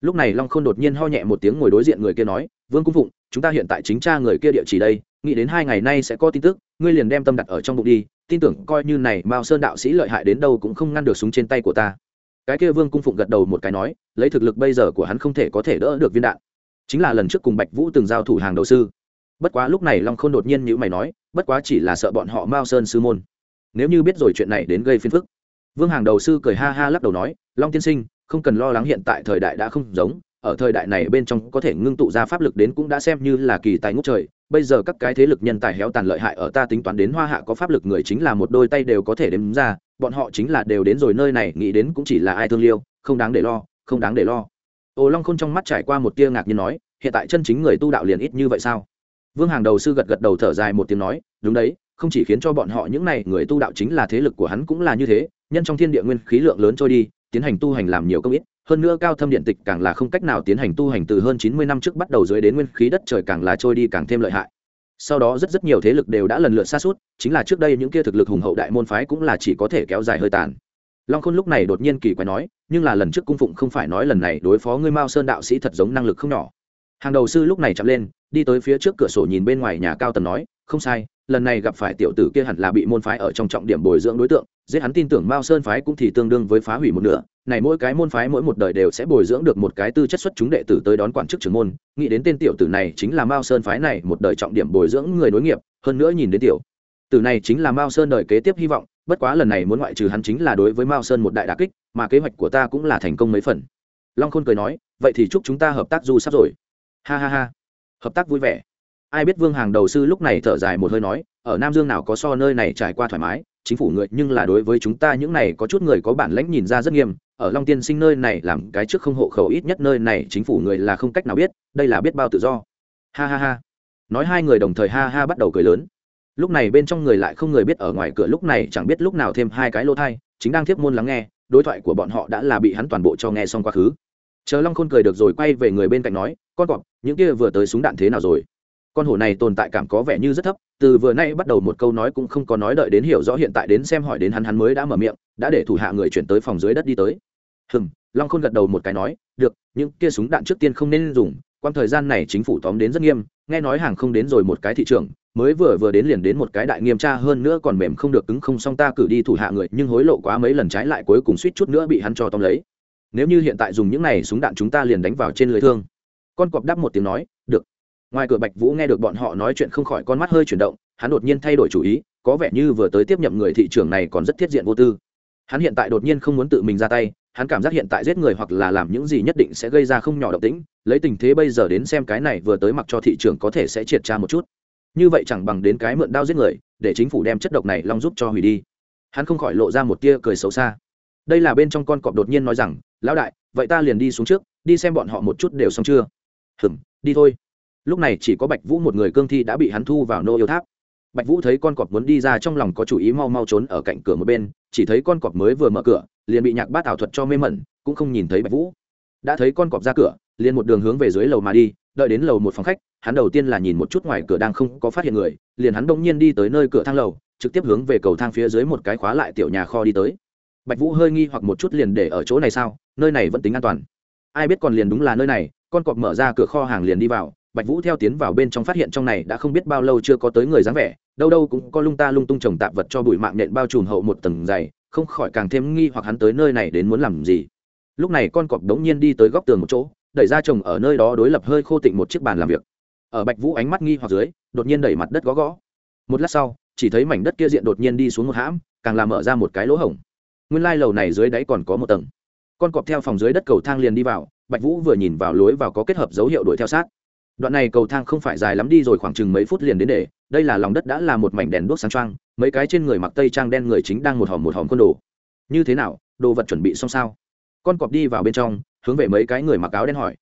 Lúc này Long Khôn đột nhiên ho nhẹ một tiếng ngồi đối diện người kia nói, "Vương Cung Phụng, chúng ta hiện tại chính tra người kia địa chỉ đây, nghĩ đến hai ngày nay sẽ có tin tức, ngươi liền đem tâm đặt ở trong bụng đi, tin tưởng coi như này Mao Sơn đạo sĩ lợi hại đến đâu cũng không ngăn được súng trên tay của ta." Cái kia Vương Cung Phụng gật đầu một cái nói, lấy thực lực bây giờ của hắn không thể có thể đỡ được viên đạn. Chính là lần trước cùng bạch vũ từng giao thủ hàng đầu sư. Bất quá lúc này long k h ô n đột nhiên như mày nói bất quá chỉ là sợ bọn họ mao sơn sư môn. Nếu như biết rồi chuyện này đến gây phiền phức. Vương hàng đầu sư cười ha ha lắc đầu nói long tiên sinh không cần lo lắng hiện tại thời đại đã không giống ở thời đại này bên trong có thể ngưng tụ ra pháp lực đến cũng đã xem như là kỳ tài ngút trời. Bây giờ các cái thế lực nhân tài héo tàn lợi hại ở ta tính toán đến hoa hạ có pháp lực người chính là một đôi tay đều có thể đếm ra, bọn họ chính là đều đến rồi nơi này, nghĩ đến cũng chỉ là ai thương liêu, không đáng để lo, không đáng để lo. Ồ long khôn trong mắt trải qua một tia ngạc nhiên nói, hiện tại chân chính người tu đạo liền ít như vậy sao? Vương hàng đầu sư gật gật đầu thở dài một tiếng nói, đúng đấy, không chỉ khiến cho bọn họ những này người tu đạo chính là thế lực của hắn cũng là như thế, nhân trong thiên địa nguyên khí lượng lớn trôi đi, tiến hành tu hành làm nhiều công ít hơn nữa cao thâm điện tịch càng là không cách nào tiến hành tu hành từ hơn chín mươi năm trước bắt đầu dưới đến nguyên khí đất trời càng là trôi đi càng thêm lợi hại. Sau đó rất rất nhiều thế lực đều đã lần lượt xa suốt chính là trước đây những kia thực lực hùng hậu đại môn phái cũng là chỉ có thể kéo dài hơi tàn. Long khôn lúc này đột nhiên kỳ quái nói, nhưng là lần trước cung phụng không phải nói lần này đối phó ngươi mao sơn đạo sĩ thật giống năng lực không nhỏ. Hàng đầu sư lúc này chậm lên, đi tới phía trước cửa sổ nhìn bên ngoài nhà cao tầng nói không sai, lần này gặp phải tiểu tử kia hẳn là bị môn phái ở trong trọng điểm bồi dưỡng đối tượng, giết hắn tin tưởng mao sơn phái cũng thì tương đương với phá hủy một nửa. Này mỗi cái môn phái mỗi một đời đều sẽ bồi dưỡng được một cái tư chất xuất chúng đệ tử tới đón quản chức trưởng môn. Nghĩ đến tên tiểu tử này chính là mao sơn phái này một đời trọng điểm bồi dưỡng người nối nghiệp, hơn nữa nhìn đến tiểu tử này chính là mao sơn đời kế tiếp hy vọng, bất quá lần này muốn ngoại trừ hắn chính là đối với mao sơn một đại đà kích, mà kế hoạch của ta cũng là thành công mấy phần. Long khôn cười nói, vậy thì chúc chúng ta hợp tác du sắp rồi. Ha ha ha. Hợp tác vui vẻ ai biết vương hàng đầu sư lúc này thở dài một hơi nói, ở nam dương nào có so nơi này trải qua thoải mái, chính phủ người nhưng là đối với chúng ta những này có chút người có bản lãnh nhìn ra rất nghiêm, ở long tiên sinh nơi này làm cái trước không hộ khẩu ít nhất nơi này chính phủ người là không cách nào biết, đây là biết bao tự do. Ha ha ha. Nói hai người đồng thời ha ha bắt đầu cười lớn. Lúc này bên trong người lại không người biết ở ngoài cửa lúc này chẳng biết lúc nào thêm hai cái lô thai, chính đang tiếp môn lắng nghe, đối thoại của bọn họ đã là bị hắn toàn bộ cho nghe xong quá khứ. Chờ long khôn cười được rồi quay về người bên cạnh nói, con cọp, những kia vừa tới súng đạn thế nào rồi? Con hổ này tồn tại cảm có vẻ như rất thấp, từ vừa nay bắt đầu một câu nói cũng không có nói đợi đến hiểu rõ hiện tại đến xem hỏi đến hắn hắn mới đã mở miệng, đã để thủ hạ người chuyển tới phòng dưới đất đi tới. Hừm, long khôn gật đầu một cái nói, được, những kia súng đạn trước tiên không nên dùng quan thời gian này chính phủ tóm đến rất nghiêm, nghe nói hàng không đến rồi một cái thị trường, mới vừa vừa đến liền đến một cái đại nghiêm tra hơn nữa còn mềm không được cứng không xong ta cử đi thủ hạ người, nhưng hối lộ quá mấy lần trái lại cuối cùng suýt chút nữa bị hắn cho tóm lấy. Nếu như hiện tại dùng những này súng đạn chúng ta liền đánh vào trên lưới thương. Con cọp đáp một tiếng nói ngoài cửa bạch vũ nghe được bọn họ nói chuyện không khỏi con mắt hơi chuyển động, hắn đột nhiên thay đổi chủ ý, có vẻ như vừa tới tiếp nhận người thị trường này còn rất thiết diện vô tư. Hắn hiện tại đột nhiên không muốn tự mình ra tay, hắn cảm giác hiện tại giết người hoặc là làm những gì nhất định sẽ gây ra không nhỏ động tĩnh, lấy tình thế bây giờ đến xem cái này vừa tới mặc cho thị trường có thể sẽ triệt tra một chút. Như vậy chẳng bằng đến cái mượn đao giết người, để chính phủ đem chất độc này long giúp cho hủy đi. Hắn không khỏi lộ ra một tia cười xấu xa. Đây là bên trong con cọp đột nhiên nói rằng, lão đại, vậy ta liền đi xuống trước, đi xem bọn họ một chút đều xong chưa. Hừm, đi thôi lúc này chỉ có bạch vũ một người cương thi đã bị hắn thu vào nô yêu tháp. Bạch vũ thấy con cọp muốn đi ra trong lòng có chủ ý mau mau trốn ở cạnh cửa một bên, chỉ thấy con cọp mới vừa mở cửa, liền bị nhạc bát ảo thuật cho mê mẩn, cũng không nhìn thấy bạch vũ. Đã thấy con cọp ra cửa, liền một đường hướng về dưới lầu mà đi, đợi đến lầu một phòng khách, hắn đầu tiên là nhìn một chút ngoài cửa đang không có phát hiện người, liền hắn đông nhiên đi tới nơi cửa thang lầu, trực tiếp hướng về cầu thang phía dưới một cái khóa lại tiểu nhà kho đi tới. Bạch vũ hơi nghi hoặc một chút liền để ở chỗ này sao, nơi này vẫn tính an toàn. Ai biết còn liền đúng là nơi này, con cọp mở ra cửa kho hàng liền đi vào bạch vũ theo tiến vào bên trong phát hiện trong này đã không biết bao lâu chưa có tới người dáng vẻ, đâu đâu cũng có lung ta lung tung trồng tạp vật cho bụi mạng nện bao trùm hậu một tầng dày, không khỏi càng thêm nghi hoặc hắn tới nơi này đến muốn làm gì. Lúc này con cọp đống nhiên đi tới góc tường một chỗ, đẩy ra chồng ở nơi đó đối lập hơi khô tịnh một chiếc bàn làm việc. Ở bạch vũ ánh mắt nghi hoặc dưới, đột nhiên đẩy mặt đất gõ gõ. Một lát sau, chỉ thấy mảnh đất kia diện đột nhiên đi xuống một hãm, càng làm mở ra một cái lỗ hổng. Nguyên lai lầu này dưới đáy còn có một tầng. Con cọp theo phòng dưới đất cầu thang liền đi vào, bạch vũ vừa nhìn vào lối vào có kết hợp dấu hiệu đuổi theo sát đoạn này cầu thang không phải dài lắm đi rồi khoảng chừng mấy phút liền đến để, đây là lòng đất đã là một mảnh đèn đuốc sáng trăng mấy cái trên người mặc tây trang đen người chính đang một hòm một hòm côn đồ. Như thế nào, đồ vật chuẩn bị xong sao? Con cọp đi vào bên trong, hướng về mấy cái người mặc áo đen hỏi.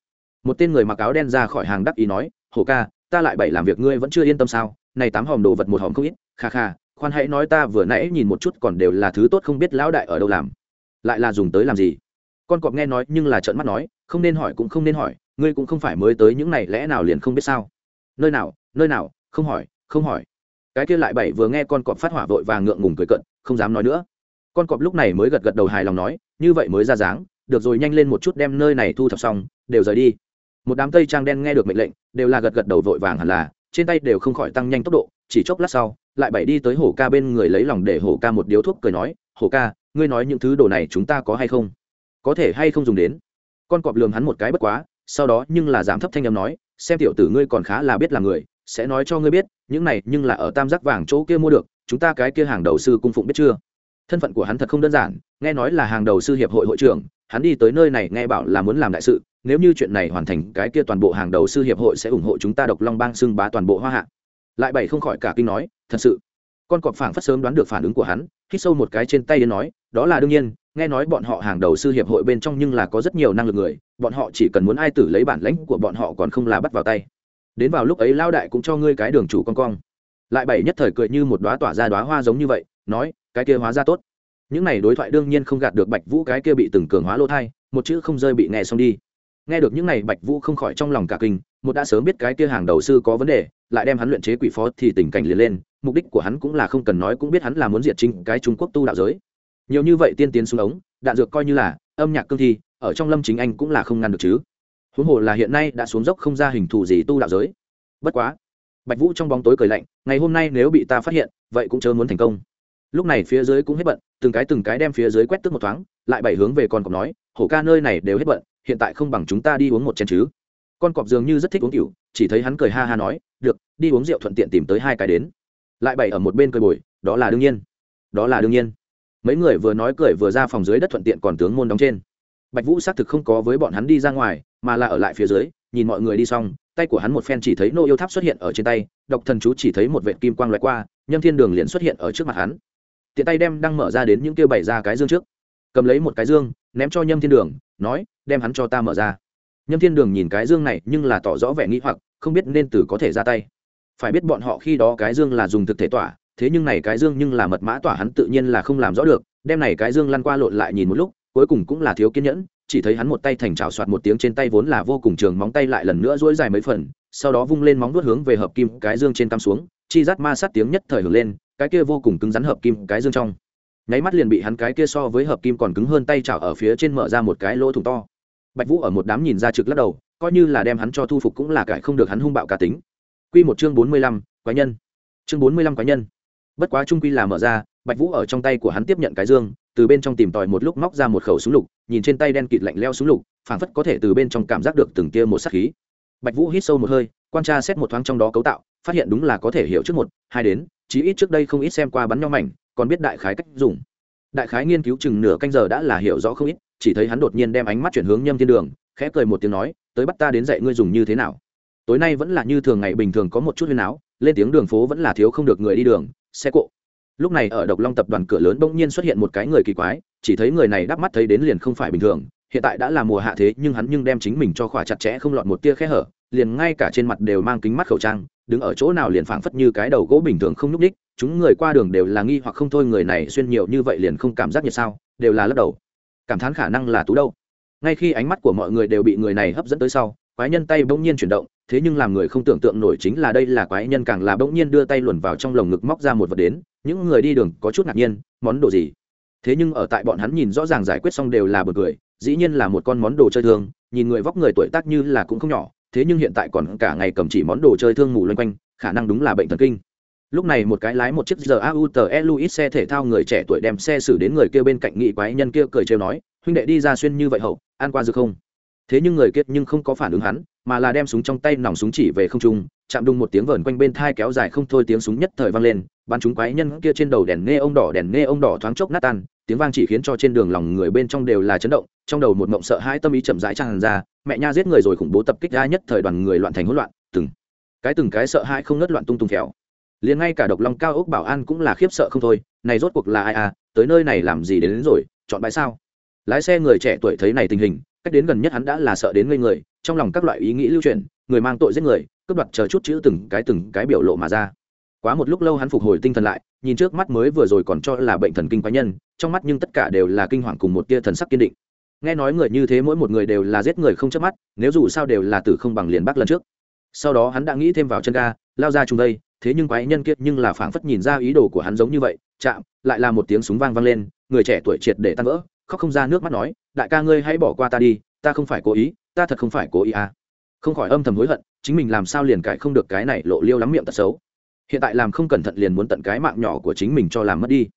Một tên người mặc áo đen ra khỏi hàng đắc ý nói hổ ca, ta lại bảy làm việc, ngươi vẫn chưa yên tâm sao? Này tám hòm đồ vật một hòm không ít, kha kha, khoan hãy nói ta vừa nãy nhìn một chút còn đều là thứ tốt không biết lão đại ở đâu làm. Lại là dùng tới làm gì? Con cọp nghe nói nhưng là trợn mắt nói, không nên hỏi cũng không nên hỏi ngươi cũng không phải mới tới những này lẽ nào liền không biết sao? Nơi nào nơi nào, không hỏi không hỏi. Cái kia lại bảy vừa nghe con cọp phát hỏa vội và ngượng ngùng cười cận, không dám nói nữa. Con cọp lúc này mới gật gật đầu hài lòng nói, như vậy mới ra dáng, được rồi nhanh lên một chút đem nơi này thu thập xong, đều rời đi. Một đám tây trang đen nghe được mệnh lệnh, đều là gật gật đầu vội vàng hẳn là, trên tay đều không khỏi tăng nhanh tốc độ, chỉ chốc lát sau, lại bảy đi tới hổ ca bên người lấy lòng để hổ ca một điếu thuốc cười nói, hổ ca, ngươi nói những thứ đồ này chúng ta có hay không? Có thể hay không dùng đến? Con cọp lường hắn một cái bất quá sau đó nhưng là giảm thấp thanh âm nói, xem tiểu tử ngươi còn khá là biết là người, sẽ nói cho ngươi biết, những này nhưng là ở tam giác vàng chỗ kia mua được, chúng ta cái kia hàng đầu sư cung phụng biết chưa? Thân phận của hắn thật không đơn giản, nghe nói là hàng đầu sư hiệp hội hội trưởng, hắn đi tới nơi này nghe bảo là muốn làm đại sự, nếu như chuyện này hoàn thành, cái kia toàn bộ hàng đầu sư hiệp hội sẽ ủng hộ chúng ta độc long bang xưng bá toàn bộ hoa hạ. Lại bảy không khỏi cả kinh nói, thật sự. Con cọp phảng phất sớm đoán được phản ứng của hắn, hít sâu một cái trên tay đến nói, đó là đương nhiên nghe nói bọn họ hàng đầu sư hiệp hội bên trong nhưng là có rất nhiều năng lực người, bọn họ chỉ cần muốn ai tử lấy bản lãnh của bọn họ còn không là bắt vào tay. Đến vào lúc ấy lao đại cũng cho ngươi cái đường chủ con cong. Lại bảy nhất thời cười như một đoá tỏa ra đoá hoa giống như vậy, nói, cái kia hóa ra tốt. Những này đối thoại đương nhiên không gạt được bạch vũ cái kia bị từng cường hóa lô thai, một chữ không rơi bị nghe xong đi. Nghe được những này bạch vũ không khỏi trong lòng cả kinh, một đã sớm biết cái kia hàng đầu sư có vấn đề, lại đem hắn luyện chế quỷ phó thì tình cảnh liền lên, mục đích của hắn cũng là không cần nói cũng biết hắn là muốn diệt chính cái trung quốc tu đạo giới nhiều như vậy tiên tiến xuống ống, đạn dược coi như là, âm nhạc cương thi, ở trong lâm chính anh cũng là không ngăn được chứ. Huống hồ là hiện nay đã xuống dốc không ra hình thù gì tu đạo giới. Bất quá, bạch vũ trong bóng tối cười lạnh, ngày hôm nay nếu bị ta phát hiện, vậy cũng chớ muốn thành công. Lúc này phía dưới cũng hết bận, từng cái từng cái đem phía dưới quét tức một thoáng, lại bảy hướng về con cọp nói, hổ ca nơi này đều hết bận, hiện tại không bằng chúng ta đi uống một chén chứ. Con cọp dường như rất thích uống rượu chỉ thấy hắn cười ha ha nói, được, đi uống rượu thuận tiện tìm tới hai cái đến. Lại bảy ở một bên cười bồi, đó là đương nhiên. Đó là đương nhiên mấy người vừa nói cười vừa ra phòng dưới đất thuận tiện còn tướng môn đóng trên. Bạch vũ xác thực không có với bọn hắn đi ra ngoài, mà là ở lại phía dưới, nhìn mọi người đi xong, tay của hắn một phen chỉ thấy nô yêu tháp xuất hiện ở trên tay, độc thần chú chỉ thấy một vệ kim quang loại qua, nhâm thiên đường liền xuất hiện ở trước mặt hắn. Tiện tay đem đang mở ra đến những kia bày ra cái dương trước. Cầm lấy một cái dương, ném cho nhâm thiên đường, nói, đem hắn cho ta mở ra. Nhâm thiên đường nhìn cái dương này nhưng là tỏ rõ vẻ nghĩ hoặc, không biết nên từ có thể ra tay. Phải biết bọn họ khi đó cái dương là dùng thực thể tỏa thế nhưng này cái dương nhưng là mật mã tỏa hắn tự nhiên là không làm rõ được, đem này cái dương lăn qua lộn lại nhìn một lúc, cuối cùng cũng là thiếu kiên nhẫn, chỉ thấy hắn một tay thành trào soạt một tiếng trên tay vốn là vô cùng trường móng tay lại lần nữa dỗi dài mấy phần, sau đó vung lên móng vuốt hướng về hợp kim cái dương trên cam xuống, chi rát ma sát tiếng nhất thời hưởng lên, cái kia vô cùng cứng rắn hợp kim cái dương trong nháy mắt liền bị hắn cái kia so với hợp kim còn cứng hơn tay chảo ở phía trên mở ra một cái lỗ thủng to. Bạch vũ ở một đám nhìn ra trực lắc đầu, coi như là đem hắn cho thu phục cũng là cải không được hắn hung bạo cá tính. Quy một chương bốn mươi lăm, quái nhân. Chương bốn mươi lăm quái nhân bất quá trung quy là mở ra, bạch vũ ở trong tay của hắn tiếp nhận cái dương, từ bên trong tìm tòi một lúc móc ra một khẩu súng lục, nhìn trên tay đen kịt lạnh leo súng lục, phảng phất có thể từ bên trong cảm giác được từng tia một sát khí. Bạch vũ hít sâu một hơi, quan tra xét một thoáng trong đó cấu tạo, phát hiện đúng là có thể hiểu trước một, hai đến, chí ít trước đây không ít xem qua bắn nhau mảnh, còn biết đại khái cách dùng. Đại khái nghiên cứu chừng nửa canh giờ đã là hiểu rõ không ít, chỉ thấy hắn đột nhiên đem ánh mắt chuyển hướng nhâm thiên đường, khẽ cười một tiếng nói, tới bắt ta đến dạy ngươi dùng như thế nào? Tối nay vẫn là như thường ngày bình thường có một chút huyên áo lên tiếng đường phố vẫn là thiếu không được người đi đường xe cộ. Lúc này ở độc long tập đoàn cửa lớn bỗng nhiên xuất hiện một cái người kỳ quái, chỉ thấy người này đắp mắt thấy đến liền không phải bình thường, hiện tại đã là mùa hạ thế, nhưng hắn nhưng đem chính mình cho khỏa chặt chẽ không lọt một tia khe hở, liền ngay cả trên mặt đều mang kính mắt khẩu trang, đứng ở chỗ nào liền phảng phất như cái đầu gỗ bình thường không nhúc ních chúng người qua đường đều là nghi hoặc không thôi, người này xuyên nhiều như vậy liền không cảm giác nhiệt sao, đều là lắc đầu. Cảm thán khả năng là tú đâu. Ngay khi ánh mắt của mọi người đều bị người này hấp dẫn tới sau quái nhân tay bỗng nhiên chuyển động, thế nhưng làm người không tưởng tượng nổi chính là đây là quái nhân càng là bỗng nhiên đưa tay luồn vào trong lồng ngực móc ra một vật đến, những người đi đường có chút ngạc nhiên, món đồ gì? Thế nhưng ở tại bọn hắn nhìn rõ ràng giải quyết xong đều là bật cười, dĩ nhiên là một con món đồ chơi thương, nhìn người vóc người tuổi tác như là cũng không nhỏ, thế nhưng hiện tại còn cả ngày cầm chỉ món đồ chơi thương ngủ loanh quanh, khả năng đúng là bệnh thần kinh. Lúc này một cái lái một chiếc giờ aute luis xe thể thao người trẻ tuổi đem xe xử đến người kia bên cạnh nghị quái nhân kia cười trêu nói, huynh đệ đi ra xuyên như vậy hậu, ăn qua dư không? Thế nhưng người kiệt nhưng không có phản ứng hắn mà là đem súng trong tay nòng súng chỉ về không trung chạm đùng một tiếng vờn quanh bên thai kéo dài không thôi tiếng súng nhất thời vang lên bắn chúng quái nhân kia trên đầu đèn nghe ông đỏ đèn nghe ông đỏ thoáng chốc nát tan tiếng vang chỉ khiến cho trên đường lòng người bên trong đều là chấn động trong đầu một mộng sợ hãi tâm ý chậm rãi tràn ra mẹ nha giết người rồi khủng bố tập kích ra nhất thời đoàn người loạn thành hỗn loạn từng cái từng cái sợ hãi không ngớt loạn tung tung khéo liền ngay cả độc long cao ốc bảo an cũng là khiếp sợ không thôi này rốt cuộc là ai à tới nơi này làm gì đến, đến rồi chọn bãi sao? Lái xe người trẻ tuổi thấy này tình hình, cách đến gần nhất hắn đã là sợ đến ngây người, trong lòng các loại ý nghĩ lưu truyền, người mang tội giết người, cướp đoạt chờ chút chữ từng cái từng cái biểu lộ mà ra. Quá một lúc lâu hắn phục hồi tinh thần lại, nhìn trước mắt mới vừa rồi còn cho là bệnh thần kinh quái nhân, trong mắt nhưng tất cả đều là kinh hoàng cùng một tia thần sắc kiên định. Nghe nói người như thế mỗi một người đều là giết người không chớp mắt, nếu dù sao đều là tử không bằng liền bắc lần trước. Sau đó hắn đã nghĩ thêm vào chân ga, lao ra chung đây, thế nhưng quái nhân kiệt nhưng là phảng phất nhìn ra ý đồ của hắn giống như vậy, chạm, lại là một tiếng súng vang vang lên, người trẻ tuổi triệt để tan vỡ khóc không ra nước mắt nói, đại ca ngươi hãy bỏ qua ta đi, ta không phải cố ý, ta thật không phải cố ý à. Không khỏi âm thầm hối hận, chính mình làm sao liền cải không được cái này lộ liêu lắm miệng tật xấu. Hiện tại làm không cẩn thận liền muốn tận cái mạng nhỏ của chính mình cho làm mất đi.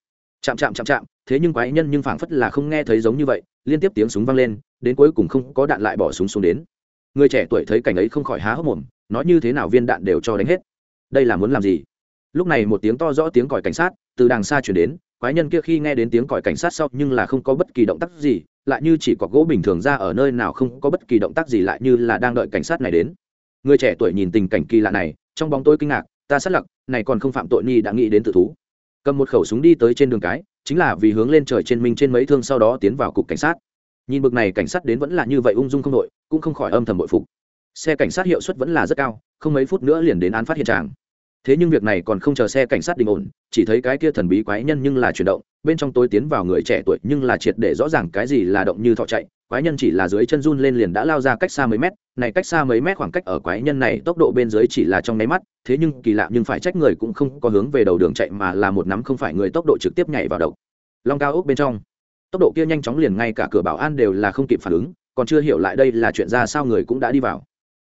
Chạm chạm chạm chạm, thế nhưng quái nhân nhưng phảng phất là không nghe thấy giống như vậy, liên tiếp tiếng súng vang lên, đến cuối cùng không có đạn lại bỏ súng xuống đến. Người trẻ tuổi thấy cảnh ấy không khỏi há hốc mồm, nói như thế nào viên đạn đều cho đánh hết. Đây là muốn làm gì? Lúc này một tiếng to rõ tiếng còi cảnh sát, từ đằng xa chuyển đến quái nhân kia khi nghe đến tiếng còi cảnh sát sau nhưng là không có bất kỳ động tác gì, lại như chỉ có gỗ bình thường ra ở nơi nào không có bất kỳ động tác gì lại như là đang đợi cảnh sát này đến. Người trẻ tuổi nhìn tình cảnh kỳ lạ này, trong bóng tôi kinh ngạc, ta sát lặc, này còn không phạm tội ni đã nghĩ đến tự thú. Cầm một khẩu súng đi tới trên đường cái, chính là vì hướng lên trời trên mình trên mấy thương sau đó tiến vào cục cảnh sát. Nhìn bực này cảnh sát đến vẫn là như vậy ung dung không đội, cũng không khỏi âm thầm bội phục. Xe cảnh sát hiệu suất vẫn là rất cao, không mấy phút nữa liền đến án phát hiện tràng thế nhưng việc này còn không chờ xe cảnh sát đình ổn, chỉ thấy cái kia thần bí quái nhân nhưng là chuyển động, bên trong tôi tiến vào người trẻ tuổi nhưng là triệt để rõ ràng cái gì là động như thọ chạy, quái nhân chỉ là dưới chân run lên liền đã lao ra cách xa mấy mét, này cách xa mấy mét khoảng cách ở quái nhân này tốc độ bên dưới chỉ là trong nháy mắt, thế nhưng kỳ lạ nhưng phải trách người cũng không có hướng về đầu đường chạy mà là một nắm không phải người tốc độ trực tiếp nhảy vào đầu. Long cao ốc bên trong, tốc độ kia nhanh chóng liền ngay cả cửa bảo an đều là không kịp phản ứng, còn chưa hiểu lại đây là chuyện ra sao người cũng đã đi vào.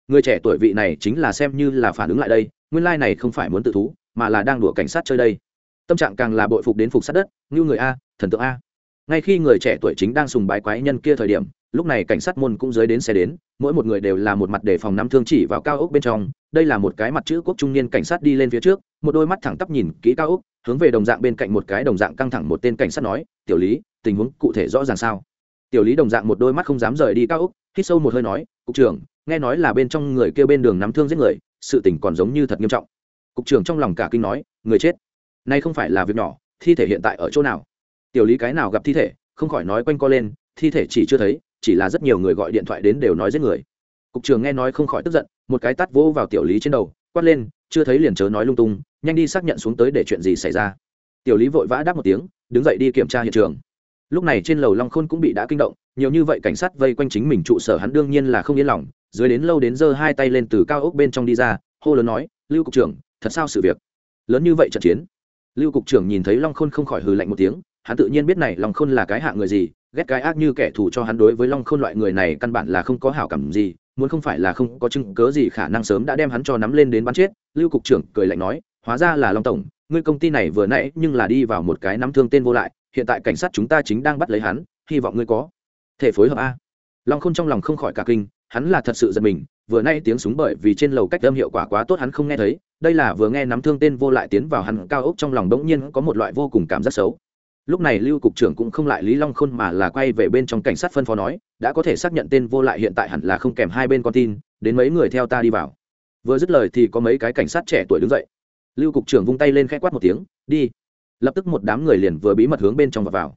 Người trẻ tuổi vị này chính là xem như là phản ứng lại đây nguyên lai này không phải muốn tự thú, mà là đang đùa cảnh sát chơi đây. Tâm trạng càng là bội phục đến phục sát đất, như người a, thần tượng a. Ngay khi người trẻ tuổi chính đang sùng bái quái nhân kia thời điểm, lúc này cảnh sát môn cũng dưới đến xe đến, mỗi một người đều là một mặt để phòng nắm thương chỉ vào cao ốc bên trong. Đây là một cái mặt chữ quốc trung niên cảnh sát đi lên phía trước, một đôi mắt thẳng tắp nhìn kỹ cao ốc, hướng về đồng dạng bên cạnh một cái đồng dạng căng thẳng một tên cảnh sát nói, tiểu lý, tình huống cụ thể rõ ràng sao? Tiểu lý đồng dạng một đôi mắt không dám rời đi cao ốc, hít sâu một hơi nói, cục trưởng, nghe nói là bên trong người kia bên đường nắm thương giết người sự tình còn giống như thật nghiêm trọng. Cục trưởng trong lòng cả kinh nói, người chết. Nay không phải là việc nhỏ, thi thể hiện tại ở chỗ nào? Tiểu lý cái nào gặp thi thể, không khỏi nói quanh co lên, thi thể chỉ chưa thấy, chỉ là rất nhiều người gọi điện thoại đến đều nói giết người. Cục trưởng nghe nói không khỏi tức giận, một cái tắt vỗ vào tiểu lý trên đầu, quát lên, chưa thấy liền chớ nói lung tung, nhanh đi xác nhận xuống tới để chuyện gì xảy ra. Tiểu lý vội vã đáp một tiếng, đứng dậy đi kiểm tra hiện trường. Lúc này trên lầu long khôn cũng bị đã kinh động, nhiều như vậy cảnh sát vây quanh chính mình trụ sở hắn đương nhiên là không yên lòng dưới đến lâu đến giơ hai tay lên từ cao ốc bên trong đi ra, hô lớn nói, lưu cục trưởng, thật sao sự việc? Lớn như vậy trận chiến? Lưu cục trưởng nhìn thấy long khôn không khỏi hừ lạnh một tiếng, hắn tự nhiên biết này long khôn là cái hạng người gì, ghét cái ác như kẻ thù cho hắn đối với long khôn loại người này căn bản là không có hảo cảm gì, muốn không phải là không có chứng cớ gì khả năng sớm đã đem hắn cho nắm lên đến bắn chết, lưu cục trưởng cười lạnh nói, hóa ra là long tổng, ngươi công ty này vừa nãy nhưng là đi vào một cái nắm thương tên vô lại, hiện tại cảnh sát chúng ta chính đang bắt lấy hắn, hy vọng ngươi có thể phối hợp a. Long khôn trong lòng không khỏi cả kinh hắn là thật sự giật mình, vừa nay tiếng súng bởi vì trên lầu cách âm hiệu quả quá tốt hắn không nghe thấy, đây là vừa nghe nắm thương tên vô lại tiến vào hắn cao ốc trong lòng bỗng nhiên có một loại vô cùng cảm giác xấu. Lúc này lưu cục trưởng cũng không lại lý long khôn mà là quay về bên trong cảnh sát phân phó nói, đã có thể xác nhận tên vô lại hiện tại hẳn là không kèm hai bên con tin, đến mấy người theo ta đi vào. Vừa dứt lời thì có mấy cái cảnh sát trẻ tuổi đứng dậy. Lưu cục trưởng vung tay lên k h ẽ quát một tiếng, đi. Lập tức một đám người liền vừa bí mật hướng bên trong và vào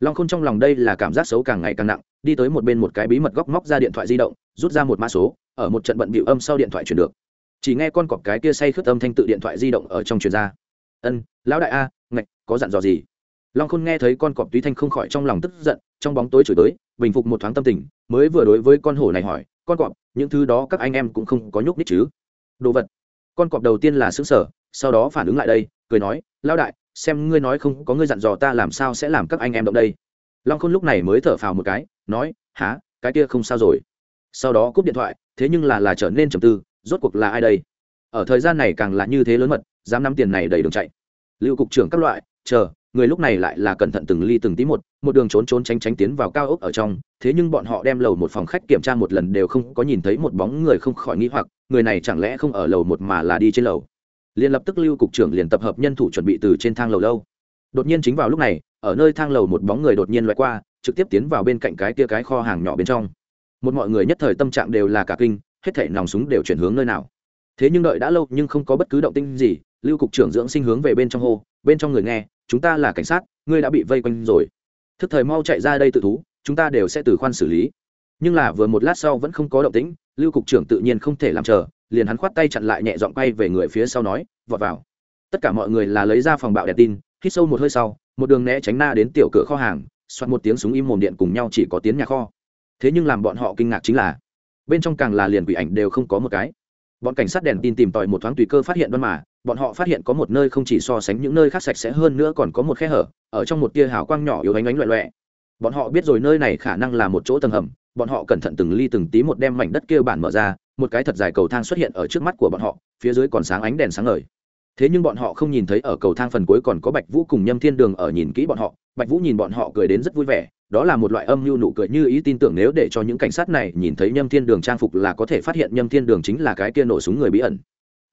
long khôn trong lòng đây là cảm giác xấu càng ngày càng nặng, đi tới một bên một cái bí mật góc móc ra điện thoại di động, rút ra một mã số, ở một trận bận bịu âm sau điện thoại chuyển được. Chỉ nghe con cọp cái kia say khướt âm thanh tự điện thoại di động ở trong truyền ra. Ân, lão đại a, ngạch, có dặn dò gì? Long khôn nghe thấy con cọp túy thanh không khỏi trong lòng tức giận, trong bóng tối chửi tới bình phục một thoáng tâm tình, mới vừa đối với con hổ này hỏi, con cọp, những thứ đó các anh em cũng không có nhúc nít chứ? Đồ vật. Con cọp đầu tiên là xứng sở sau đó phản ứng lại đây, cười nói, lão đại xem ngươi nói không có ngươi dặn dò ta làm sao sẽ làm các anh em động đây. Long khôn lúc này mới thở phào một cái, nói há cái kia không sao rồi. Sau đó cúp điện thoại, thế nhưng là là trở nên trầm tư, rốt cuộc là ai đây? Ở thời gian này càng là như thế lớn mật, dám nắm tiền này đầy đường chạy. Lưu cục trưởng các loại, chờ, người lúc này lại là cẩn thận từng ly từng tí một một đường trốn trốn tránh tránh tiến vào cao ốc ở trong, thế nhưng bọn họ đem lầu một phòng khách kiểm tra một lần đều không có nhìn thấy một bóng người không khỏi nghĩ hoặc, người này chẳng lẽ không ở lầu một mà là đi trên lầu? Liền lập tức lưu cục trưởng liền tập hợp nhân thủ chuẩn bị từ trên thang lầu lâu. Đột nhiên chính vào lúc này, ở nơi thang lầu một bóng người đột nhiên loại qua, trực tiếp tiến vào bên cạnh cái kia cái kho hàng nhỏ bên trong. Một mọi người nhất thời tâm trạng đều là cả kinh, hết thảy nòng súng đều chuyển hướng nơi nào. Thế nhưng đợi đã lâu nhưng không có bất cứ động tĩnh gì, lưu cục trưởng dưỡng sinh hướng về bên trong hô, bên trong người nghe, chúng ta là cảnh sát, ngươi đã bị vây quanh rồi. Thức thời mau chạy ra đây tự thú, chúng ta đều sẽ từ khoan xử lý. Nhưng là vừa một lát sau vẫn không có động tĩnh, lưu cục trưởng tự nhiên không thể làm chờ liền hắn khoát tay chặn lại nhẹ dọn quay về người phía sau nói, vọt vào. Tất cả mọi người là lấy ra phòng bạo đèn tin, hít sâu một hơi sau, một đường né tránh na đến tiểu cửa kho hàng xoát một tiếng súng im mồm điện cùng nhau chỉ có tiếng nhà kho. Thế nhưng làm bọn họ kinh ngạc chính là, bên trong càng là liền quỷ ảnh đều không có một cái. Bọn cảnh sát đèn tin tìm tòi một thoáng tùy cơ phát hiện đoan mà, bọn họ phát hiện có một nơi không chỉ so sánh những nơi khác sạch sẽ hơn nữa còn có một khe hở, ở trong một tia hào quang nhỏ yếu ánh ánh loẹ loẹ. Bọn họ biết rồi nơi này khả năng là một chỗ tầng hầm, bọn họ cẩn thận từng ly từng tí một đem mảnh đất kia bản mở ra một cái thật dài cầu thang xuất hiện ở trước mắt của bọn họ, phía dưới còn sáng ánh đèn sáng ngời. Thế nhưng bọn họ không nhìn thấy ở cầu thang phần cuối còn có bạch vũ cùng nhâm thiên đường ở nhìn kỹ bọn họ. Bạch vũ nhìn bọn họ cười đến rất vui vẻ, đó là một loại âm mưu nụ cười như ý tin tưởng nếu để cho những cảnh sát này nhìn thấy nhâm thiên đường trang phục là có thể phát hiện nhâm thiên đường chính là cái kia nổ súng người bí ẩn.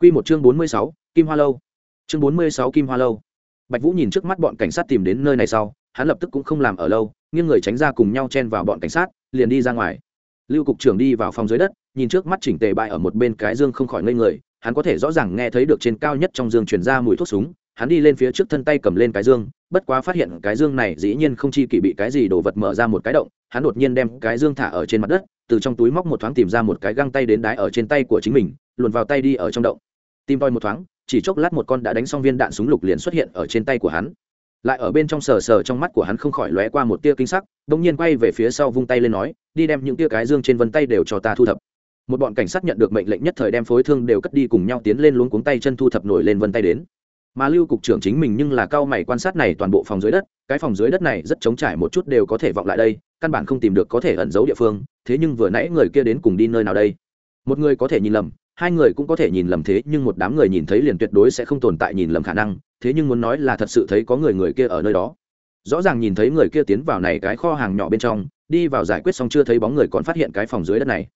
Q một chương bốn mươi sáu, kim hoa lâu. Chương bốn mươi sáu, kim hoa lâu. Bạch vũ nhìn trước mắt bọn cảnh sát tìm đến nơi này sau, hắn lập tức cũng không làm ở lâu, nghiêng người tránh ra cùng nhau chen vào bọn cảnh sát, liền đi ra ngoài. Lưu cục trưởng đi vào phòng dưới đất nhìn trước mắt chỉnh tề bại ở một bên cái dương không khỏi ngây người, hắn có thể rõ ràng nghe thấy được trên cao nhất trong dương truyền ra mùi thuốc súng, hắn đi lên phía trước thân tay cầm lên cái dương, bất quá phát hiện cái dương này dĩ nhiên không chi kỷ bị cái gì đồ vật mở ra một cái động, hắn đột nhiên đem cái dương thả ở trên mặt đất, từ trong túi móc một thoáng tìm ra một cái găng tay đến đái ở trên tay của chính mình, luồn vào tay đi ở trong động. Tìm voi một thoáng, chỉ chốc lát một con đã đánh xong viên đạn súng lục liền xuất hiện ở trên tay của hắn. Lại ở bên trong sờ sờ trong mắt của hắn không khỏi lóe qua một tia kinh sắc bỗng nhiên quay về phía sau vung tay lên nói, đi đem những tia cái dương trên vân tay đều cho ta thu thập một bọn cảnh sát nhận được mệnh lệnh nhất thời đem phối thương đều cất đi cùng nhau tiến lên luống cuống tay chân thu thập nổi lên vân tay đến. Mà lưu cục trưởng chính mình nhưng là cao mày quan sát này toàn bộ phòng dưới đất, cái phòng dưới đất này rất trống trải một chút đều có thể vọng lại đây, căn bản không tìm được có thể ẩn giấu địa phương, thế nhưng vừa nãy người kia đến cùng đi nơi nào đây? Một người có thể nhìn lầm, hai người cũng có thể nhìn lầm thế, nhưng một đám người nhìn thấy liền tuyệt đối sẽ không tồn tại nhìn lầm khả năng, thế nhưng muốn nói là thật sự thấy có người người kia ở nơi đó. Rõ ràng nhìn thấy người kia tiến vào này cái kho hàng nhỏ bên trong, đi vào giải quyết xong chưa thấy bóng người còn phát hiện cái phòng dưới đất này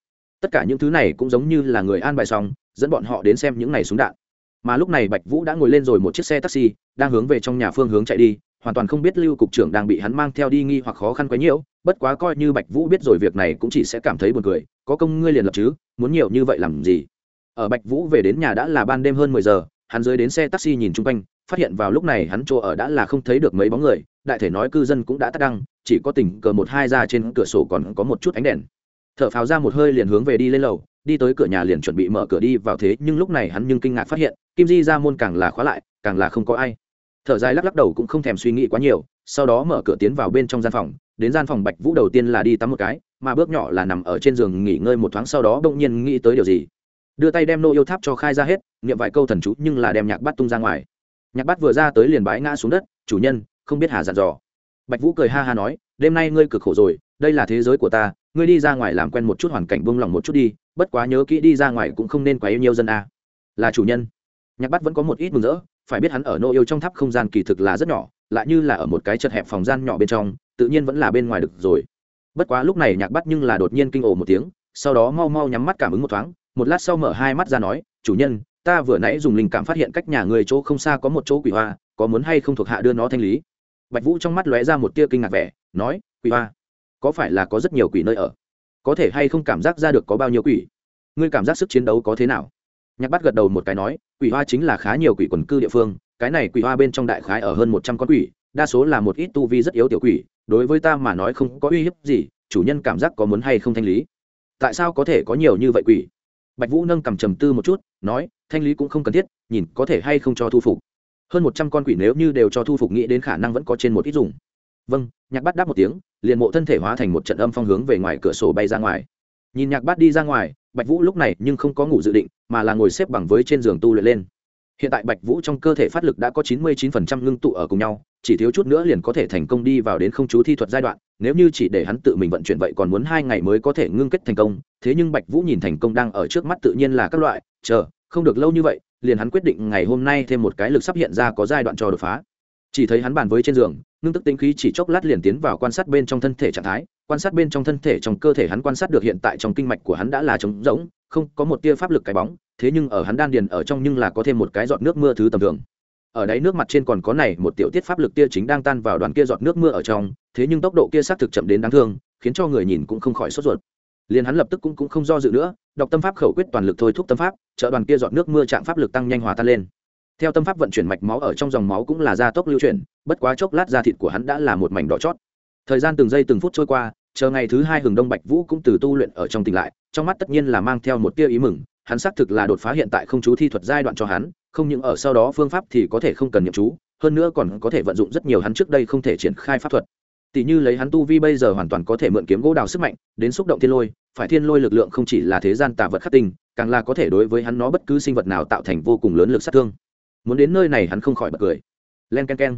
tất cả những thứ này cũng giống như là người an bài xong, dẫn bọn họ đến xem những này súng đạn. Mà lúc này bạch vũ đã ngồi lên rồi một chiếc xe taxi, đang hướng về trong nhà phương hướng chạy đi, hoàn toàn không biết lưu cục trưởng đang bị hắn mang theo đi nghi hoặc khó khăn quấy nhiễu bất quá coi như bạch vũ biết rồi việc này cũng chỉ sẽ cảm thấy buồn cười, có công ngươi liền lập chứ, muốn nhiều như vậy làm gì? Ở bạch vũ về đến nhà đã là ban đêm hơn mười giờ, hắn dưới đến xe taxi nhìn chung quanh, phát hiện vào lúc này hắn chỗ ở đã là không thấy được mấy bóng người, đại thể nói cư dân cũng đã tắt đăng, chỉ có tình cờ một hai ra trên cửa sổ còn có một chút ánh đèn thở phào ra một hơi liền hướng về đi lên lầu, đi tới cửa nhà liền chuẩn bị mở cửa đi vào thế, nhưng lúc này hắn nhưng kinh ngạc phát hiện, kim di ra môn càng là khóa lại, càng là không có ai. Thở dài lắc lắc đầu cũng không thèm suy nghĩ quá nhiều, sau đó mở cửa tiến vào bên trong gian phòng, đến gian phòng bạch vũ đầu tiên là đi tắm một cái, mà bước nhỏ là nằm ở trên giường nghỉ ngơi một thoáng sau đó bỗng nhiên nghĩ tới điều gì. Đưa tay đem nô yêu tháp cho khai ra hết, niệm vài câu thần chú nhưng là đem nhạc bắt tung ra ngoài. Nhạc bắt vừa ra tới liền bái ngã xuống đất, chủ nhân, không biết hà dặn dò. Bạch vũ cười ha ha nói, đêm nay ngươi cực khổ rồi, đây là thế giới của ta ngươi đi ra ngoài làm quen một chút hoàn cảnh buông lỏng một chút đi, bất quá nhớ kỹ đi ra ngoài cũng không nên quá yêu nhiều dân a. Là chủ nhân. Nhạc bắt vẫn có một ít mừng rỡ, phải biết hắn ở nô yêu trong tháp không gian kỳ thực là rất nhỏ, lại như là ở một cái chật hẹp phòng gian nhỏ bên trong, tự nhiên vẫn là bên ngoài được rồi. Bất quá lúc này nhạc bắt nhưng là đột nhiên kinh ồ một tiếng, sau đó mau mau nhắm mắt cảm ứng một thoáng, một lát sau mở hai mắt ra nói, chủ nhân, ta vừa nãy dùng linh cảm phát hiện cách nhà người chỗ không xa có một chỗ quỷ hoa, có muốn hay không thuộc hạ đưa nó thanh lý? Bạch vũ trong mắt lóe ra một tia kinh ngạc vẻ, nói, quỷ hoa có phải là có rất nhiều quỷ nơi ở? Có thể hay không cảm giác ra được có bao nhiêu quỷ? Ngươi cảm giác sức chiến đấu có thế nào? Nhạc bắt gật đầu một cái nói, quỷ hoa chính là khá nhiều quỷ quần cư địa phương, cái này quỷ hoa bên trong đại khái ở hơn một trăm con quỷ, đa số là một ít tu vi rất yếu tiểu quỷ, đối với ta mà nói không có uy hiếp gì, chủ nhân cảm giác có muốn hay không thanh lý. Tại sao có thể có nhiều như vậy quỷ? Bạch vũ nâng cầm trầm tư một chút, nói, thanh lý cũng không cần thiết, nhìn có thể hay không cho thu phục. Hơn một trăm con quỷ nếu như đều cho thu phục nghĩ đến khả năng vẫn có trên một ít dùng vâng nhạc bắt đáp một tiếng, liền mộ thân thể hóa thành một trận âm phong hướng về ngoài cửa sổ bay ra ngoài. Nhìn nhạc bát đi ra ngoài, bạch vũ lúc này nhưng không có ngủ dự định, mà là ngồi xếp bằng với trên giường tu luyện lên. Hiện tại bạch vũ trong cơ thể phát lực đã có chín mươi 99% ngưng tụ ở cùng nhau, chỉ thiếu chút nữa liền có thể thành công đi vào đến không chú thi thuật giai đoạn, nếu như chỉ để hắn tự mình vận chuyển vậy còn muốn hai ngày mới có thể ngưng kết thành công, thế nhưng bạch vũ nhìn thành công đang ở trước mắt tự nhiên là các loại, chờ, không được lâu như vậy, liền hắn quyết định ngày hôm nay thêm một cái lực sắp hiện ra có giai đoạn cho đột phá chỉ thấy hắn bàn với trên giường, ngưng tức tính khí chỉ chốc lát liền tiến vào quan sát bên trong thân thể trạng thái. Quan sát bên trong thân thể trong cơ thể hắn quan sát được hiện tại trong kinh mạch của hắn đã là trống rỗng, không có một tia pháp lực cái bóng, thế nhưng ở hắn đan điền ở trong nhưng là có thêm một cái giọt nước mưa thứ tầm thường. Ở đáy nước mặt trên còn có này một tiểu tiết pháp lực tia chính đang tan vào đoàn kia giọt nước mưa ở trong, thế nhưng tốc độ kia xác thực chậm đến đáng thương, khiến cho người nhìn cũng không khỏi sốt ruột. Liền hắn lập tức cũng cũng không do dự nữa, đọc tâm pháp khẩu quyết toàn lực thôi thúc tâm pháp trợ đoàn kia giọt nước mưa trạng pháp lực tăng nhanh hòa tan lên theo tâm pháp vận chuyển mạch máu ở trong dòng máu cũng là gia tốc lưu chuyển, bất quá chốc lát da thịt của hắn đã là một mảnh đỏ chót. Thời gian từng giây từng phút trôi qua, chờ ngày thứ hai hừng đông bạch vũ cũng từ tu luyện ở trong tỉnh lại, trong mắt tất nhiên là mang theo một tia ý mừng, hắn xác thực là đột phá hiện tại không chú thi thuật giai đoạn cho hắn, không những ở sau đó phương pháp thì có thể không cần nhậm chú, hơn nữa còn có thể vận dụng rất nhiều hắn trước đây không thể triển khai pháp thuật. Tỷ như lấy hắn tu vi bây giờ hoàn toàn có thể mượn kiếm gỗ đào sức mạnh, đến xúc động thiên lôi, phải thiên lôi lực lượng không chỉ là thế gian tà vật khắc tinh, càng là có thể đối với hắn nó bất cứ sinh vật nào tạo thành vô cùng lớn lực sát thương muốn đến nơi này hắn không khỏi bật cười. Len k e n k e n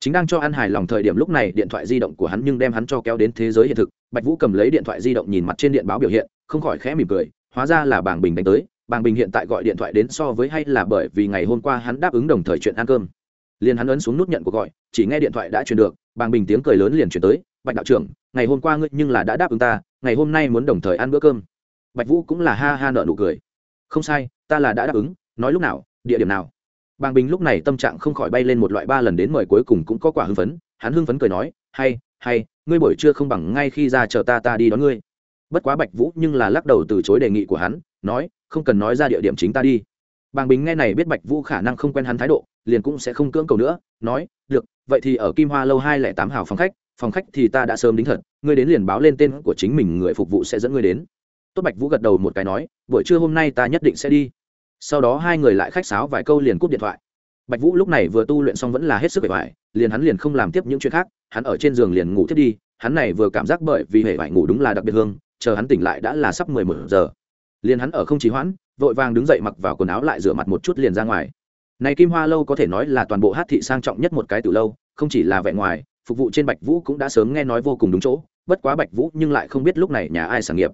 chính đang cho ăn hài lòng thời điểm lúc này, điện thoại di động của hắn nhưng đem hắn cho kéo đến thế giới hiện thực. Bạch vũ cầm lấy điện thoại di động nhìn mặt trên điện báo biểu hiện, không khỏi khẽ mỉm cười, hóa ra là bảng bình đánh tới. Bảng bình hiện tại gọi điện thoại đến so với hay là bởi vì ngày hôm qua hắn đáp ứng đồng thời chuyện ăn cơm. Liền hắn ấn xuống nút nhận cuộc gọi, chỉ nghe điện thoại đã truyền được, bàng bình tiếng cười lớn liền chuyển tới, bạch đạo trưởng, ngày hôm qua ngươi nhưng là đã đáp ứng ta, ngày hôm nay muốn đồng thời ăn bữa cơm. Bạch vũ cũng là ha ha nợ nụ cười. Không sai, ta là đã đáp ứng, nói lúc nào, địa điểm nào? Bàng bình lúc này tâm trạng không khỏi bay lên một loại ba lần đến mời cuối cùng cũng có quả hưng phấn. Hắn hưng phấn cười nói, hay hay, ngươi buổi trưa không bằng ngay khi ra chờ ta ta đi đón ngươi. Bất quá bạch vũ nhưng là lắc đầu từ chối đề nghị của hắn, nói, không cần nói ra địa điểm chính ta đi. Bàng bình nghe này biết bạch vũ khả năng không quen hắn thái độ, liền cũng sẽ không cưỡng cầu nữa, nói, được, vậy thì ở kim hoa lâu hai lẻ tám hào phòng khách phòng khách thì ta đã sớm đính thật, ngươi đến liền báo lên tên của chính mình, người phục vụ sẽ dẫn ngươi đến. Tốt bạch vũ gật đầu một cái nói, buổi trưa hôm nay ta nhất định sẽ đi sau đó hai người lại khách sáo vài câu liền cúp điện thoại. Bạch vũ lúc này vừa tu luyện xong vẫn là hết sức bề ngoài, liền hắn liền không làm tiếp những chuyện khác, hắn ở trên giường liền ngủ tiếp đi, hắn này vừa cảm giác bởi vì hệ vải ngủ đúng là đặc biệt hương, chờ hắn tỉnh lại đã là sắp mười một giờ. Liền hắn ở không trì hoãn, vội vàng đứng dậy mặc vào quần áo lại rửa mặt một chút liền ra ngoài. Này kim hoa lâu có thể nói là toàn bộ hát thị sang trọng nhất một cái từ lâu, không chỉ là vẻ ngoài, phục vụ trên bạch vũ cũng đã sớm nghe nói vô cùng đúng chỗ, bất quá bạch vũ nhưng lại không biết lúc này nhà ai sản nghiệp.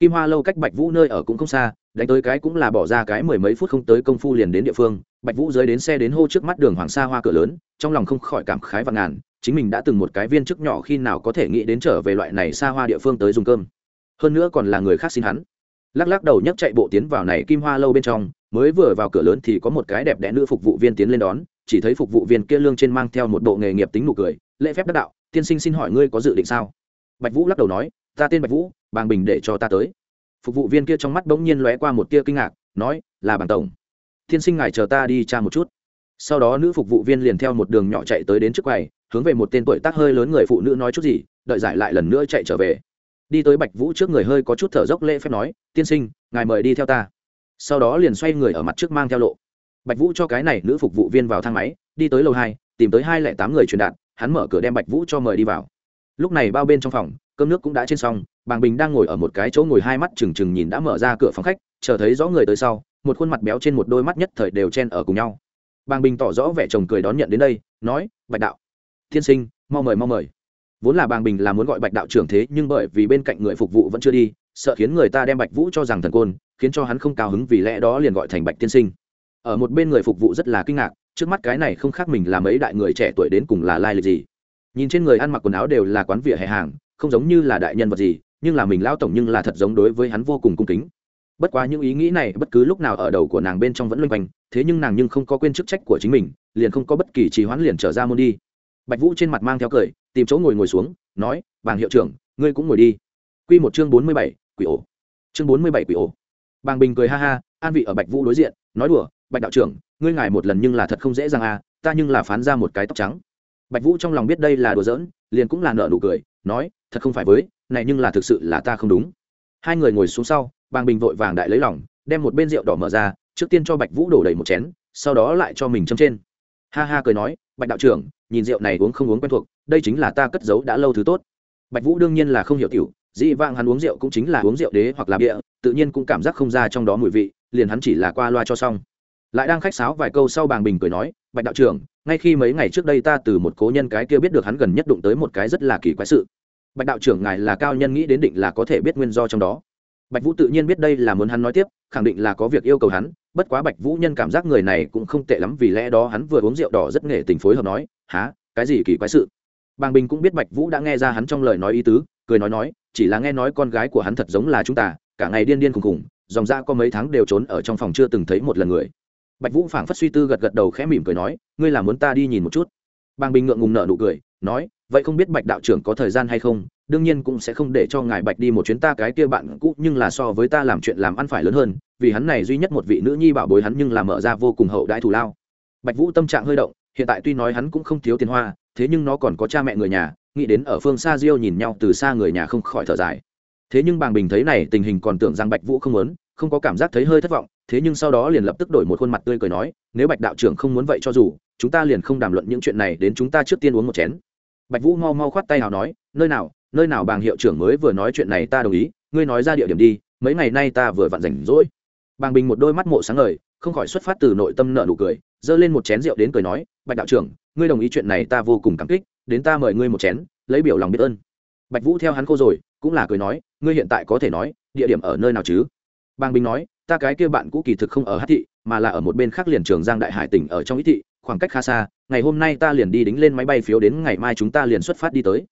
Kim hoa lâu cách bạch vũ nơi ở cũng không xa đánh tới cái cũng là bỏ ra cái mười mấy phút không tới công phu liền đến địa phương, bạch vũ dưới đến xe đến hô trước mắt đường hoàng sa hoa cửa lớn, trong lòng không khỏi cảm khái và ngàn, chính mình đã từng một cái viên chức nhỏ khi nào có thể nghĩ đến trở về loại này xa hoa địa phương tới dùng cơm. Hơn nữa còn là người khác xin hắn. Lắc lắc đầu nhấc chạy bộ tiến vào này kim hoa lâu bên trong, mới vừa vào cửa lớn thì có một cái đẹp đẽ nữ phục vụ viên tiến lên đón, chỉ thấy phục vụ viên kia lương trên mang theo một bộ nghề nghiệp tính nụ cười, lễ phép đắc đạo, tiên sinh xin hỏi ngươi có dự định sao? Bạch vũ lắc đầu nói, ta tên bạch vũ, bàng bình để cho ta tới phục vụ viên kia trong mắt bỗng nhiên lóe qua một tia kinh ngạc, nói, là bản tổng. Tiên sinh ngài chờ ta đi tra một chút. Sau đó nữ phục vụ viên liền theo một đường nhỏ chạy tới đến trước quầy, hướng về một tên tuổi tác hơi lớn người phụ nữ nói chút gì, đợi giải lại lần nữa chạy trở về. Đi tới bạch vũ trước người hơi có chút thở dốc lễ phép nói, tiên sinh, ngài mời đi theo ta. Sau đó liền xoay người ở mặt trước mang theo lộ. Bạch vũ cho cái này nữ phục vụ viên vào thang máy, đi tới lầu hai, tìm tới hai lẻ tám người truyền đạt, hắn mở cửa đem bạch vũ cho mời đi vào. Lúc này bao bên trong phòng, cơm nước cũng đã trên xong bàng bình đang ngồi ở một cái chỗ ngồi hai mắt trừng trừng nhìn đã mở ra cửa phòng khách, chờ thấy rõ người tới sau, một khuôn mặt béo trên một đôi mắt nhất thời đều chen ở cùng nhau. Bàng bình tỏ rõ vẻ chồng cười đón nhận đến đây, nói, bạch đạo thiên sinh, mau mời mau mời. Vốn là bàng bình là muốn gọi bạch đạo trưởng thế, nhưng bởi vì bên cạnh người phục vụ vẫn chưa đi, sợ khiến người ta đem bạch vũ cho rằng thần côn, khiến cho hắn không cao hứng vì lẽ đó liền gọi thành bạch tiên sinh. Ở một bên người phục vụ rất là kinh ngạc, trước mắt cái này không khác mình là mấy đại người trẻ tuổi đến cùng là lai lịch gì. Nhìn trên người ăn mặc quần áo đều là quán vỉa hè hàng, không giống như là đại nhân vật gì nhưng là mình lão tổng nhưng là thật giống đối với hắn vô cùng cung kính. Bất quá những ý nghĩ này bất cứ lúc nào ở đầu của nàng bên trong vẫn loanh quanh, thế nhưng nàng nhưng không có quên chức trách của chính mình, liền không có bất kỳ trì hoãn liền trở ra môn đi. Bạch vũ trên mặt mang theo cười, tìm chỗ ngồi ngồi xuống, nói, bàng hiệu trưởng, ngươi cũng ngồi đi. Q một chương bốn mươi bảy, quỷ ổ. Chương bốn mươi bảy, quỷ ổ. Bàng bình cười ha ha, an vị ở bạch vũ đối diện, nói đùa, bạch đạo trưởng, ngươi ngài một lần nhưng là thật không dễ dàng à ta nhưng là phán ra một cái tóc trắng. Bạch vũ trong lòng biết đây là đùa giỡn, liền cũng là nợ nụ cười, nói, thật không phải với này nhưng là thực sự là ta không đúng. Hai người ngồi xuống sau bàng bình vội vàng đại lấy lòng đem một bên rượu đỏ mở ra trước tiên cho bạch vũ đổ đầy một chén sau đó lại cho mình châm trên. Ha ha cười nói bạch đạo trưởng nhìn rượu này uống không uống quen thuộc đây chính là ta cất giấu đã lâu thứ tốt. Bạch vũ đương nhiên là không hiểu tiểu dĩ vãng hắn uống rượu cũng chính là uống rượu đế hoặc là bịa, tự nhiên cũng cảm giác không ra trong đó mùi vị liền hắn chỉ là qua loa cho xong. Lại đang khách sáo vài câu sau bàng bình cười nói bạch đạo trưởng ngay khi mấy ngày trước đây ta từ một cố nhân cái kia biết được hắn gần nhất đụng tới một cái rất là kỳ quái sự bạch đạo trưởng ngài là cao nhân nghĩ đến định là có thể biết nguyên do trong đó. Bạch vũ tự nhiên biết đây là muốn hắn nói tiếp, khẳng định là có việc yêu cầu hắn, bất quá bạch vũ nhân cảm giác người này cũng không tệ lắm vì lẽ đó hắn vừa uống rượu đỏ rất nghệ tình phối hợp nói há cái gì kỳ quái sự? Bàng bình cũng biết bạch vũ đã nghe ra hắn trong lời nói ý tứ, cười nói nói, chỉ là nghe nói con gái của hắn thật giống là chúng ta, cả ngày điên điên khùng khùng, dòng ra có mấy tháng đều trốn ở trong phòng chưa từng thấy một lần người. Bạch vũ phảng phất suy tư gật gật đầu khẽ mỉm cười nói, ngươi là muốn ta đi nhìn một chút? Bàng bình ngượng ngùng nợ nụ cười, nói, vậy không biết bạch đạo trưởng có thời gian hay không? Đương nhiên cũng sẽ không để cho ngài bạch đi một chuyến ta cái kia bạn cũ, nhưng là so với ta làm chuyện làm ăn phải lớn hơn, vì hắn này duy nhất một vị nữ nhi bảo bối hắn nhưng là mở ra vô cùng hậu đãi thù lao. Bạch vũ tâm trạng hơi động, hiện tại tuy nói hắn cũng không thiếu tiền hoa, thế nhưng nó còn có cha mẹ người nhà, nghĩ đến ở phương xa diêu nhìn nhau từ xa người nhà không khỏi thở dài. Thế nhưng bàng bình thấy này tình hình còn tưởng rằng bạch vũ không muốn không có cảm giác thấy hơi thất vọng, thế nhưng sau đó liền lập tức đổi một khuôn mặt tươi cười nói, nếu bạch đạo trưởng không muốn vậy cho dù, chúng ta liền không đàm luận những chuyện này đến chúng ta trước tiên uống một chén. Bạch vũ mau mau khoát tay nào nói, nơi nào nơi nào bàng hiệu trưởng mới vừa nói chuyện này ta đồng ý, ngươi nói ra địa điểm đi, mấy ngày nay ta vừa vặn rảnh rỗi. Bàng bình một đôi mắt mộ sáng ngời, không khỏi xuất phát từ nội tâm nợ nụ cười, giơ lên một chén rượu đến cười nói, bạch đạo trưởng, ngươi đồng ý chuyện này ta vô cùng cảm kích, đến ta mời ngươi một chén, lấy biểu lòng biết ơn. Bạch vũ theo hắn cô rồi, cũng là cười nói, ngươi hiện tại có thể nói, địa điểm ở nơi nào chứ? Bàng bình nói, ta cái kia bạn cũ kỳ thực không ở hát thị, mà là ở một bên khác liền trường giang đại hải tỉnh ở trong ý thị, khoảng cách khá xa, ngày hôm nay ta liền đi đính lên máy bay phiếu đến ngày mai chúng ta liền xuất phát đi tới.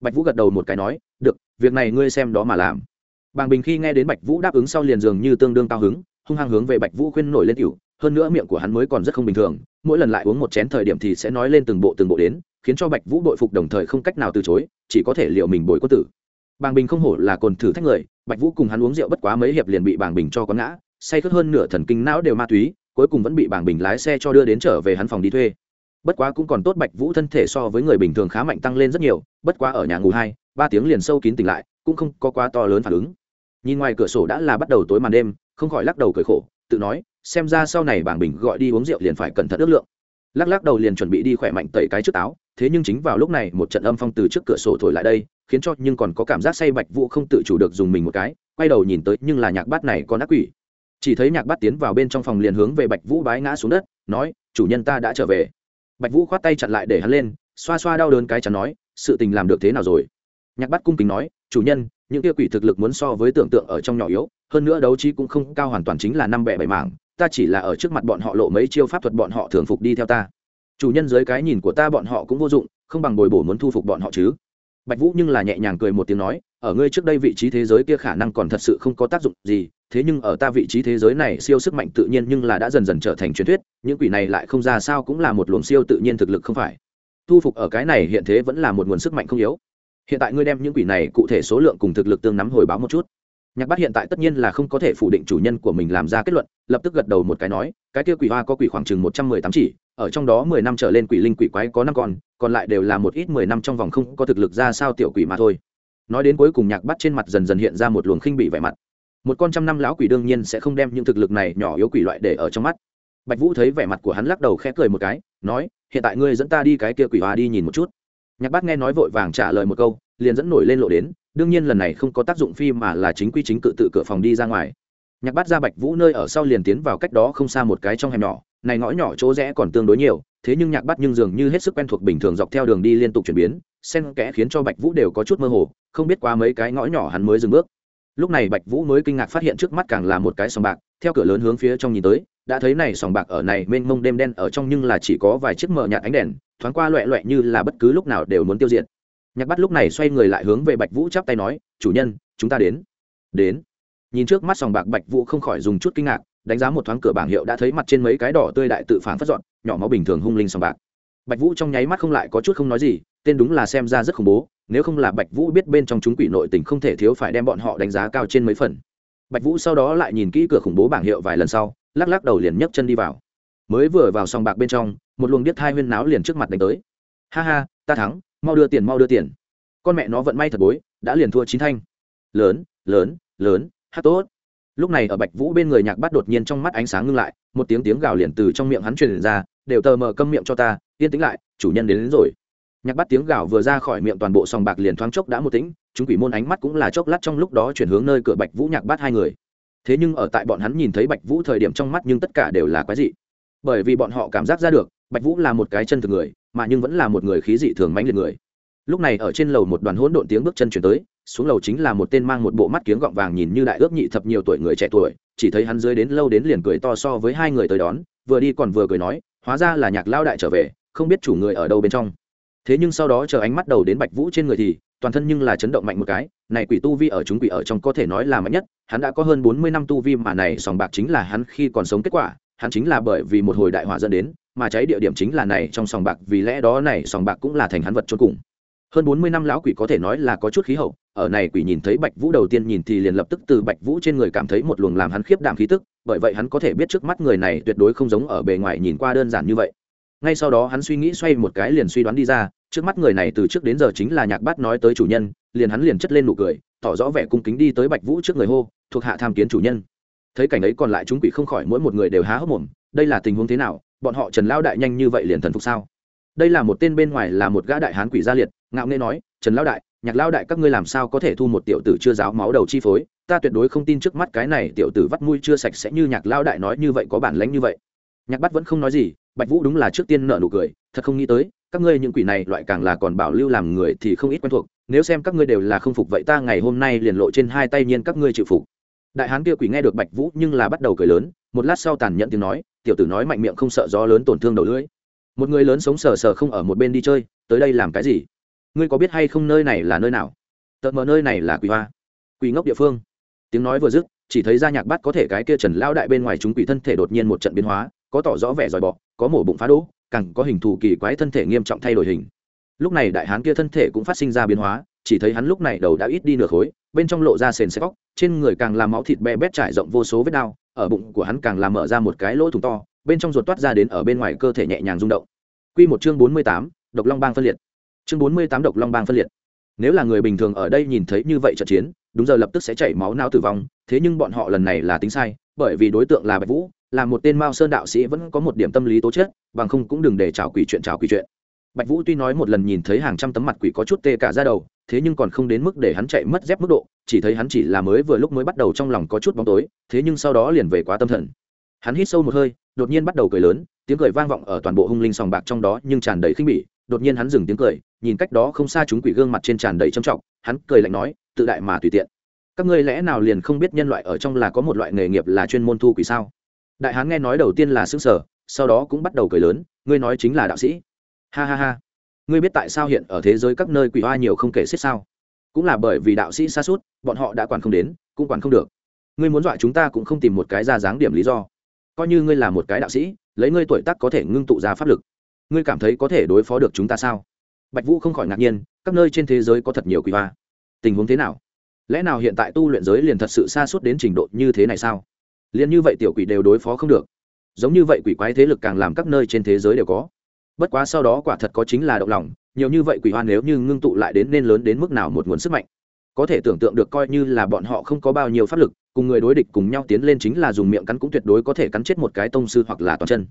Bạch vũ gật đầu một cái nói, được, việc này ngươi xem đó mà làm. Bàng bình khi nghe đến bạch vũ đáp ứng sau liền dường như tương đương cao hứng, hung hăng hướng về bạch vũ khuyên nổi lên, tiểu, hơn nữa miệng của hắn mới còn rất không bình thường, mỗi lần lại uống một chén thời điểm thì sẽ nói lên từng bộ từng bộ đến, khiến cho bạch vũ bội phục đồng thời không cách nào từ chối, chỉ có thể liệu mình bồi quân tử. Bàng bình không hổ là cồn thử thách người bạch vũ cùng hắn uống rượu bất quá mấy hiệp liền bị bàng bình cho có ngã, say khướt hơn nửa thần kinh não đều ma túy, cuối cùng vẫn bị bàng bình lái xe cho đưa đến trở về hắn phòng đi thuê. Bất quá cũng còn tốt bạch vũ thân thể so với người bình thường khá mạnh tăng lên rất nhiều, bất quá ở nhà ngủ hai, ba tiếng liền sâu kín tỉnh lại, cũng không có quá to lớn phản ứng. Nhìn ngoài cửa sổ đã là bắt đầu tối màn đêm, không khỏi lắc đầu cười khổ, tự nói, xem ra sau này Bàng bình gọi đi uống rượu liền phải cẩn thận ước lượng. Lắc lắc đầu liền chuẩn bị đi khỏe mạnh tẩy cái trước áo, thế nhưng chính vào lúc này một trận âm phong từ trước cửa sổ thổi lại đây khiến cho nhưng còn có cảm giác say bạch vũ không tự chủ được dùng mình một cái, quay đầu nhìn tới nhưng là nhạc bát này còn ác quỷ. Chỉ thấy nhạc bát tiến vào bên trong phòng liền hướng về bạch vũ bái ngã xuống đất, nói, chủ nhân ta đã trở về. Bạch vũ khoát tay chặn lại để hắn lên, xoa xoa đau đớn cái chắn nói, sự tình làm được thế nào rồi? Nhạc bát cung kính nói, chủ nhân, những kia quỷ thực lực muốn so với tưởng tượng ở trong nhỏ yếu, hơn nữa đấu trí cũng không cao hoàn toàn chính là năm bẻ bảy mảng, ta chỉ là ở trước mặt bọn họ lộ mấy chiêu pháp thuật bọn họ thường phục đi theo ta. Chủ nhân dưới cái nhìn của ta bọn họ cũng vô dụng, không bằng bồi bổ muốn thu phục bọn họ chứ bạch vũ nhưng là nhẹ nhàng cười một tiếng nói, ở ngươi trước đây vị trí thế giới kia khả năng còn thật sự không có tác dụng gì, thế nhưng ở ta vị trí thế giới này siêu sức mạnh tự nhiên nhưng là đã dần dần trở thành truyền thuyết, những quỷ này lại không ra sao cũng là một luồng siêu tự nhiên thực lực không phải. Thu phục ở cái này hiện thế vẫn là một nguồn sức mạnh không yếu. Hiện tại ngươi đem những quỷ này cụ thể số lượng cùng thực lực tương nắm hồi báo một chút. Nhạc bát hiện tại tất nhiên là không có thể phủ định chủ nhân của mình làm ra kết luận, lập tức gật đầu một cái nói, cái kia quỷ hoa có quỷ khoảng chừng một trăm mười tám chỉ ở trong đó mười năm trở lên quỷ linh quỷ quái có năm con, còn lại đều là một ít mười năm trong vòng không có thực lực ra sao tiểu quỷ mà thôi. Nói đến cuối cùng nhạc bắt trên mặt dần dần hiện ra một luồng khinh bị vẻ mặt. Một con trăm năm lão quỷ đương nhiên sẽ không đem những thực lực này nhỏ yếu quỷ loại để ở trong mắt. Bạch vũ thấy vẻ mặt của hắn lắc đầu khẽ cười một cái, nói, hiện tại ngươi dẫn ta đi cái kia quỷ hoa đi nhìn một chút. Nhạc bát nghe nói vội vàng trả lời một câu, liền dẫn nổi lên lộ đến, đương nhiên lần này không có tác dụng phi mà là chính quy chính cự tự cửa phòng đi ra ngoài. Nhạc bát ra bạch vũ nơi ở sau liền tiến vào cách đó không xa một cái trong hẻm nhỏ này ngõ nhỏ chỗ rẽ còn tương đối nhiều, thế nhưng nhạc bát nhưng dường như hết sức quen thuộc bình thường dọc theo đường đi liên tục chuyển biến, xen kẽ khiến cho bạch vũ đều có chút mơ hồ, không biết qua mấy cái ngõ nhỏ hắn mới dừng bước. Lúc này bạch vũ mới kinh ngạc phát hiện trước mắt càng là một cái sòng bạc, theo cửa lớn hướng phía trong nhìn tới, đã thấy này sòng bạc ở này mênh mông đêm đen ở trong nhưng là chỉ có vài chiếc mờ nhạt ánh đèn, thoáng qua loẹ loẹ như là bất cứ lúc nào đều muốn tiêu diệt. Nhạc bắt lúc này xoay người lại hướng về bạch vũ chắp tay nói, chủ nhân, chúng ta đến. Đến? Nhìn trước mắt sòng bạc, bạch vũ không khỏi dùng chút kinh ngạc đánh giá một thoáng cửa bảng hiệu đã thấy mặt trên mấy cái đỏ tươi đại tự phản phát dọn, nhỏ máu bình thường hung linh sòng bạc. Bạch vũ trong nháy mắt không lại có chút không nói gì, tên đúng là xem ra rất khủng bố, nếu không là bạch vũ biết bên trong chúng quỷ nội tình không thể thiếu phải đem bọn họ đánh giá cao trên mấy phần. Bạch vũ sau đó lại nhìn kỹ cửa khủng bố bảng hiệu vài lần sau, lắc lắc đầu liền nhấc chân đi vào. Mới vừa vào sòng bạc bên trong, một luồng điếc thai huyên náo liền trước mặt đánh tới. Ha ha, ta thắng, mau đưa tiền, mau đưa tiền. Con mẹ nó vận may thật bối, đã liền thua chín thanh. Lớn lớn lớn, hát tốt lúc này ở bạch vũ bên người nhạc bắt đột nhiên trong mắt ánh sáng ngưng lại một tiếng tiếng gào liền từ trong miệng hắn truyền ra đều tờ mờ câm miệng cho ta yên tĩnh lại chủ nhân đến, đến rồi. Nhạc bắt tiếng gào vừa ra khỏi miệng toàn bộ sòng bạc liền thoáng chốc đã một tĩnh chúng quỷ môn ánh mắt cũng là chốc lát trong lúc đó chuyển hướng nơi cửa bạch vũ nhạc bắt hai người. Thế nhưng ở tại bọn hắn nhìn thấy bạch vũ thời điểm trong mắt nhưng tất cả đều là quái dị. Bởi vì bọn họ cảm giác ra được bạch vũ là một cái chân thực người mà nhưng vẫn là một người khí dị thường mãnh liệt người. Lúc này ở trên lầu một đoàn hỗn độn tiếng bước chân chuyển tới xuống lầu chính là một tên mang một bộ mắt kiếng gọng vàng nhìn như đại ước nhị thập nhiều tuổi người trẻ tuổi, chỉ thấy hắn dưới đến lâu đến liền cười to so với hai người tới đón, vừa đi còn vừa cười nói, hóa ra là nhạc lao đại trở về, không biết chủ người ở đâu bên trong. Thế nhưng sau đó chờ ánh mắt đầu đến bạch vũ trên người thì, toàn thân nhưng là chấn động mạnh một cái, này quỷ tu vi ở chúng quỷ ở trong có thể nói là mạnh nhất, hắn đã có hơn bốn mươi năm tu vi mà này sòng bạc chính là hắn khi còn sống kết quả, hắn chính là bởi vì một hồi đại hỏa dẫn đến, mà cháy địa điểm chính là này trong sòng bạc, vì lẽ đó này sòng bạc cũng là thành hắn vật cho cùng. Hơn bốn mươi năm lão quỷ có thể nói là có chút khí hậu ở này quỷ nhìn thấy bạch vũ đầu tiên nhìn thì liền lập tức từ bạch vũ trên người cảm thấy một luồng làm hắn khiếp đảm khí tức, bởi vậy hắn có thể biết trước mắt người này tuyệt đối không giống ở bề ngoài nhìn qua đơn giản như vậy. Ngay sau đó hắn suy nghĩ xoay một cái liền suy đoán đi ra, trước mắt người này từ trước đến giờ chính là nhạc bát nói tới chủ nhân, liền hắn liền chất lên nụ cười, tỏ rõ vẻ cung kính đi tới bạch vũ trước người hô, thuộc hạ tham kiến chủ nhân. Thấy cảnh ấy còn lại chúng quỷ không khỏi mỗi một người đều há hốc mồm, đây là tình huống thế nào? Bọn họ trần lao đại nhanh như vậy liền thần phục sao? Đây là một tên bên ngoài là một gã đại hán quỷ gia liệt, ngạo nghê nói, trần lao đại nhạc lao đại, các ngươi làm sao có thể thu một tiểu tử chưa giáo máu đầu chi phối? Ta tuyệt đối không tin trước mắt cái này tiểu tử vắt mũi chưa sạch sẽ như nhạc lao đại nói như vậy có bản lánh như vậy. Nhạc bắt vẫn không nói gì, bạch vũ đúng là trước tiên nợ nụ cười, thật không nghĩ tới, các ngươi những quỷ này loại càng là còn bảo lưu làm người thì không ít quen thuộc, nếu xem các ngươi đều là không phục vậy ta ngày hôm nay liền lộ trên hai tay nhiên các ngươi chịu phục. Đại hán kia quỷ nghe được bạch vũ nhưng là bắt đầu cười lớn, một lát sau tàn nhẫn tiếng nói, tiểu tử nói mạnh miệng không sợ gió lớn tổn thương đầu lưỡi. Một người lớn sống sờ sờ không ở một bên đi chơi, tới đây làm cái gì? Ngươi có biết hay không nơi này là nơi nào? Tợn mờ nơi này là quỷ hoa. Quỷ ngốc địa phương. Tiếng nói vừa dứt chỉ thấy ra nhạc bắt có thể cái kia trần lao đại bên ngoài chúng quỷ thân thể đột nhiên một trận biến hóa có tỏ rõ vẻ dòi bọ có mổ bụng phá đỗ càng có hình thù kỳ quái thân thể nghiêm trọng thay đổi hình. Lúc này đại hán kia thân thể cũng phát sinh ra biến hóa chỉ thấy hắn lúc này đầu đã ít đi nửa khối bên trong lộ ra sền xe bóc trên người càng làm máu thịt bè bét trải rộng vô số vết đau ở bụng của hắn càng làm mở ra một cái lỗ thủng to bên trong ruột toát ra đến ở bên ngoài cơ thể nhẹ nhàng rung động. Quy một chương bốn mươi tám, Độc Long Bang phân liệt. Chương bốn mươi tám Độc Long Bang phân liệt. Nếu là người bình thường ở đây nhìn thấy như vậy trận chiến, đúng giờ lập tức sẽ chảy máu não tử vong, thế nhưng bọn họ lần này là tính sai, bởi vì đối tượng là Bạch Vũ, là một tên Mao Sơn đạo sĩ vẫn có một điểm tâm lý tố chất, bằng không cũng đừng để chào quỷ chuyện chào quỷ chuyện. Bạch Vũ tuy nói một lần nhìn thấy hàng trăm tấm mặt quỷ có chút tê cả da đầu, thế nhưng còn không đến mức để hắn chạy mất dép mức độ, chỉ thấy hắn chỉ là mới vừa lúc mới bắt đầu trong lòng có chút bóng tối, thế nhưng sau đó liền về quá tâm thần. Hắn hít sâu một hơi, đột nhiên bắt đầu cười lớn, tiếng cười vang vọng ở toàn bộ hung linh sòng bạc trong đó nhưng tràn đầy khinh bỉ đột nhiên hắn dừng tiếng cười nhìn cách đó không xa chúng quỷ gương mặt trên tràn đầy trầm trọng, hắn cười lạnh nói, tự đại mà tùy tiện. Các ngươi lẽ nào liền không biết nhân loại ở trong là có một loại nghề nghiệp là chuyên môn thu quỷ sao? Đại hán nghe nói đầu tiên là xương sở sau đó cũng bắt đầu cười lớn, ngươi nói chính là đạo sĩ. Ha ha ha. Ngươi biết tại sao hiện ở thế giới các nơi quỷ hoa nhiều không kể xiết sao? Cũng là bởi vì đạo sĩ xa suốt, bọn họ đã quản không đến, cũng quản không được. Ngươi muốn dọa chúng ta cũng không tìm một cái ra dáng điểm lý do. Coi như ngươi là một cái đạo sĩ, lấy ngươi tuổi tác có thể ngưng tụ ra pháp lực. Ngươi cảm thấy có thể đối phó được chúng ta sao? Bạch vũ không khỏi ngạc nhiên, các nơi trên thế giới có thật nhiều quỷ hoa. Tình huống thế nào? Lẽ nào hiện tại tu luyện giới liền thật sự xa suốt đến trình độ như thế này sao? Liền như vậy tiểu quỷ đều đối phó không được. Giống như vậy quỷ quái thế lực càng làm các nơi trên thế giới đều có. Bất quá sau đó quả thật có chính là động lòng, nhiều như vậy quỷ hoa nếu như ngưng tụ lại đến nên lớn đến mức nào một nguồn sức mạnh. Có thể tưởng tượng được coi như là bọn họ không có bao nhiêu pháp lực, cùng người đối địch cùng nhau tiến lên chính là dùng miệng cắn cũng tuyệt đối có thể cắn chết một cái tông sư hoặc là toàn chân.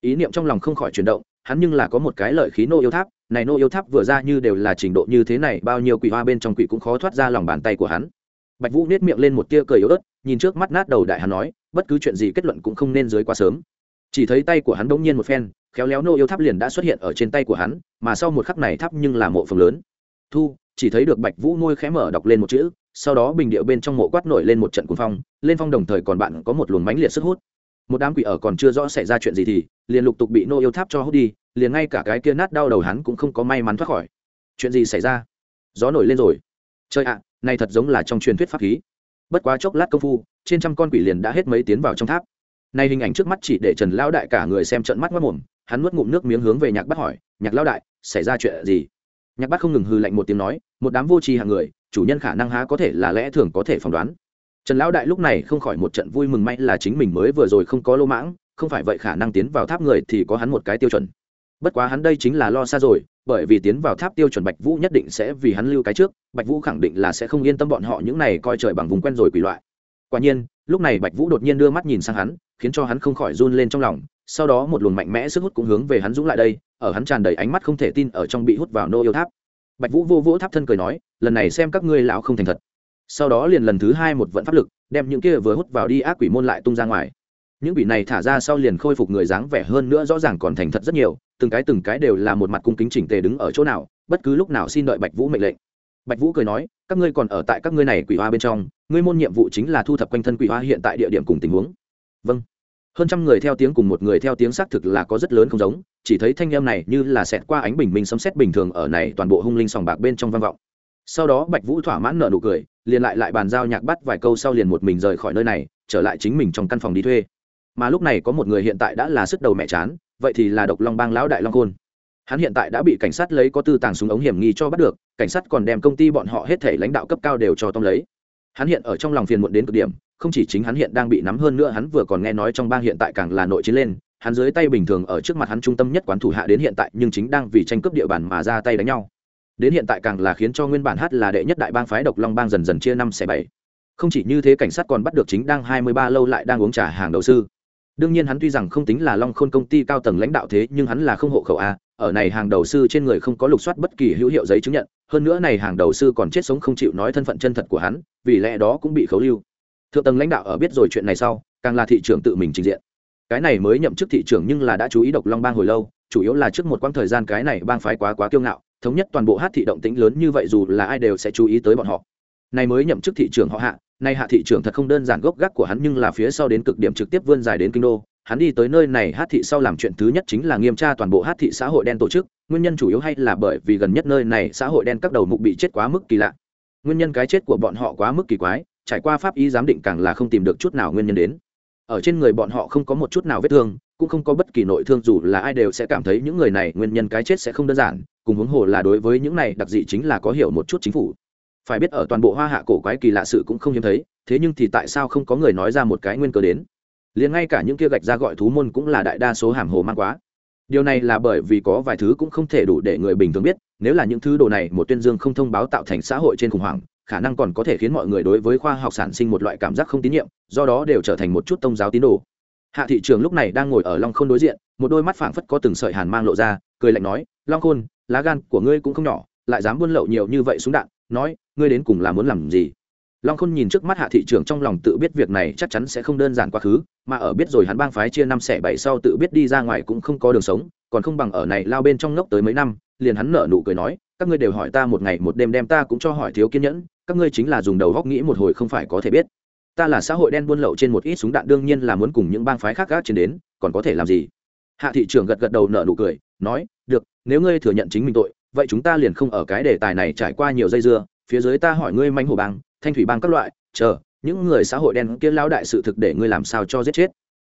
Ý niệm trong lòng không khỏi chuyển động, hắn nhưng là có một cái lợi khí nô yêu tháp này nô yêu tháp vừa ra như đều là trình độ như thế này, bao nhiêu quỷ hoa bên trong quỷ cũng khó thoát ra lòng bàn tay của hắn. Bạch vũ nết miệng lên một tia cười yếu ớt, nhìn trước mắt nát đầu đại hắn nói, bất cứ chuyện gì kết luận cũng không nên dưới quá sớm. Chỉ thấy tay của hắn bỗng nhiên một phen, khéo léo nô yêu tháp liền đã xuất hiện ở trên tay của hắn, mà sau một khắc này tháp nhưng là mộ phường lớn. Thu, chỉ thấy được bạch vũ nuôi khẽ mở đọc lên một chữ, sau đó bình điệu bên trong mộ quát nổi lên một trận cuồng phong, lên phong đồng thời còn bạn có một luồng mánh liệt sức hút. Một đám quỷ ở còn chưa rõ xảy ra chuyện gì thì, liền lục tục bị nô yêu tháp cho hút đi liền ngay cả cái kia nát đau đầu hắn cũng không có may mắn thoát khỏi. Chuyện gì xảy ra? Gió nổi lên rồi. Chơi ạ, này thật giống là trong truyền thuyết pháp khí. Bất quá chốc lát công phu, trên trăm con quỷ liền đã hết mấy tiến vào trong tháp. Nay hình ảnh trước mắt chỉ để trần lão đại cả người xem trận mắt mất mồm, hắn nuốt ngụm nước miếng hướng về nhạc bắt hỏi, nhạc lão đại, xảy ra chuyện gì? Nhạc bắt không ngừng hư lạnh một tiếng nói, một đám vô tri hàng người, chủ nhân khả năng há có thể là lẽ thường có thể phỏng đoán. Trần lão đại lúc này không khỏi một trận vui mừng may là chính mình mới vừa rồi không có lô mãng, không phải vậy khả năng tiến vào tháp người thì có hắn một cái tiêu chuẩn bất quá hắn đây chính là lo xa rồi, bởi vì tiến vào tháp tiêu chuẩn bạch vũ nhất định sẽ vì hắn lưu cái trước, bạch vũ khẳng định là sẽ không yên tâm bọn họ những này coi trời bằng vùng quen rồi quỷ loại. Quả nhiên, lúc này bạch vũ đột nhiên đưa mắt nhìn sang hắn, khiến cho hắn không khỏi run lên trong lòng, sau đó một luồng mạnh mẽ sức hút cũng hướng về hắn dũng lại đây, ở hắn tràn đầy ánh mắt không thể tin ở trong bị hút vào nô yêu tháp. Bạch vũ vô vỗ tháp thân cười nói, lần này xem các ngươi lão không thành thật. Sau đó liền lần thứ hai một vận pháp lực, đem những kia vừa hút vào đi ác quỷ môn lại tung ra ngoài. Những quỷ này thả ra sau liền khôi phục người dáng vẻ hơn nữa rõ ràng còn thành thật rất nhiều từng cái từng cái đều là một mặt cung kính chỉnh tề đứng ở chỗ nào, bất cứ lúc nào xin đợi bạch vũ mệnh lệnh. Bạch vũ cười nói, các ngươi còn ở tại các ngươi này quỷ hoa bên trong, ngươi môn nhiệm vụ chính là thu thập quanh thân quỷ hoa hiện tại địa điểm cùng tình huống. Vâng. Hơn trăm người theo tiếng cùng một người theo tiếng xác thực là có rất lớn không giống, chỉ thấy thanh em này như là xẹt qua ánh bình minh sấm xét bình thường ở này toàn bộ hung linh sòng bạc bên trong vang vọng. Sau đó bạch vũ thỏa mãn nợ nụ cười, liền lại lại bàn giao nhạc bắt vài câu sau liền một mình rời khỏi nơi này, trở lại chính mình trong căn phòng đi thuê. Mà lúc này có một người hiện tại đã là sức đầu mẹ chán vậy thì là độc long bang lão đại long khôn. Hắn hiện tại đã bị cảnh sát lấy có tư tàng súng ống hiểm nghi cho bắt được, cảnh sát còn đem công ty bọn họ hết thể lãnh đạo cấp cao đều cho tông lấy. Hắn hiện ở trong lòng phiền muộn đến cực điểm, không chỉ chính hắn hiện đang bị nắm hơn nữa hắn vừa còn nghe nói trong bang hiện tại càng là nội chiến lên, hắn dưới tay bình thường ở trước mặt hắn trung tâm nhất quán thủ hạ đến hiện tại nhưng chính đang vì tranh cướp địa bàn mà ra tay đánh nhau. Đến hiện tại càng là khiến cho nguyên bản hát là đệ nhất đại bang phái độc long bang dần dần chia năm xẻ bảy. Không chỉ như thế cảnh sát còn bắt được chính đang hai mươi ba lâu lại đang uống trà hàng đầu sư đương nhiên hắn tuy rằng không tính là long khôn công ty cao tầng lãnh đạo thế, nhưng hắn là không hộ khẩu a, ở này hàng đầu sư trên người không có lục soát bất kỳ hữu hiệu giấy chứng nhận, hơn nữa này hàng đầu sư còn chết sống không chịu nói thân phận chân thật của hắn, vì lẽ đó cũng bị khấu lưu. Thượng tầng lãnh đạo ở biết rồi chuyện này sau, càng là thị trưởng tự mình trình diện. Cái này mới nhậm chức thị trưởng nhưng là đã chú ý độc long bang hồi lâu, chủ yếu là trước một quãng thời gian cái này bang phái quá quá kiêu ngạo, thống nhất toàn bộ hát thị động tĩnh lớn như vậy dù là ai đều sẽ chú ý tới bọn họ này mới nhậm chức thị trưởng họ hạ, nay hạ thị trưởng thật không đơn giản gốc gác của hắn nhưng là phía sau đến cực điểm trực tiếp vươn dài đến kinh đô. Hắn đi tới nơi này, hát thị sau làm chuyện thứ nhất chính là nghiêm tra toàn bộ hát thị xã hội đen tổ chức. Nguyên nhân chủ yếu hay là bởi vì gần nhất nơi này xã hội đen các đầu mục bị chết quá mức kỳ lạ. Nguyên nhân cái chết của bọn họ quá mức kỳ quái, trải qua pháp y giám định càng là không tìm được chút nào nguyên nhân đến. Ở trên người bọn họ không có một chút nào vết thương, cũng không có bất kỳ nội thương, dù là ai đều sẽ cảm thấy những người này nguyên nhân cái chết sẽ không đơn giản. Cùng huống hồ là đối với những này, đặc dị chính là có hiểu một chút chính phủ phải biết ở toàn bộ hoa hạ cổ quái kỳ lạ sự cũng không hiếm thấy, thế nhưng thì tại sao không có người nói ra một cái nguyên cớ đến? Liền ngay cả những kia gạch ra gọi thú môn cũng là đại đa số hàm hồ mang quá. Điều này là bởi vì có vài thứ cũng không thể đủ để người bình thường biết, nếu là những thứ đồ này một tuyên dương không thông báo tạo thành xã hội trên khủng hoảng, khả năng còn có thể khiến mọi người đối với khoa học sản sinh một loại cảm giác không tín nhiệm, do đó đều trở thành một chút tôn giáo tín đồ. Hạ thị trường lúc này đang ngồi ở long khôn đối diện, một đôi mắt phảng phất có từng sợi hàn mang lộ ra, cười lạnh nói, long khôn, lá gan của ngươi cũng không nhỏ, lại dám buôn lậu nhiều như vậy súng đạn nói, ngươi đến cùng là muốn làm gì? Long khôn nhìn trước mắt hạ thị trưởng trong lòng tự biết việc này chắc chắn sẽ không đơn giản quá khứ, mà ở biết rồi hắn bang phái chia năm xẻ bảy sau tự biết đi ra ngoài cũng không có đường sống, còn không bằng ở này lao bên trong ngốc tới mấy năm, liền hắn nở nụ cười nói, các ngươi đều hỏi ta một ngày một đêm đem ta cũng cho hỏi thiếu kiên nhẫn, các ngươi chính là dùng đầu góc nghĩ một hồi không phải có thể biết. Ta là xã hội đen buôn lậu trên một ít súng đạn đương nhiên là muốn cùng những bang phái khác gác trên đến, còn có thể làm gì? Hạ thị trưởng gật gật đầu nở nụ cười, nói, được, nếu ngươi thừa nhận chính mình tội vậy chúng ta liền không ở cái đề tài này trải qua nhiều dây dưa, phía dưới ta hỏi ngươi manh hồ bang, thanh thủy bang các loại, chờ, những người xã hội đen kia lao đại sự thực để ngươi làm sao cho giết chết?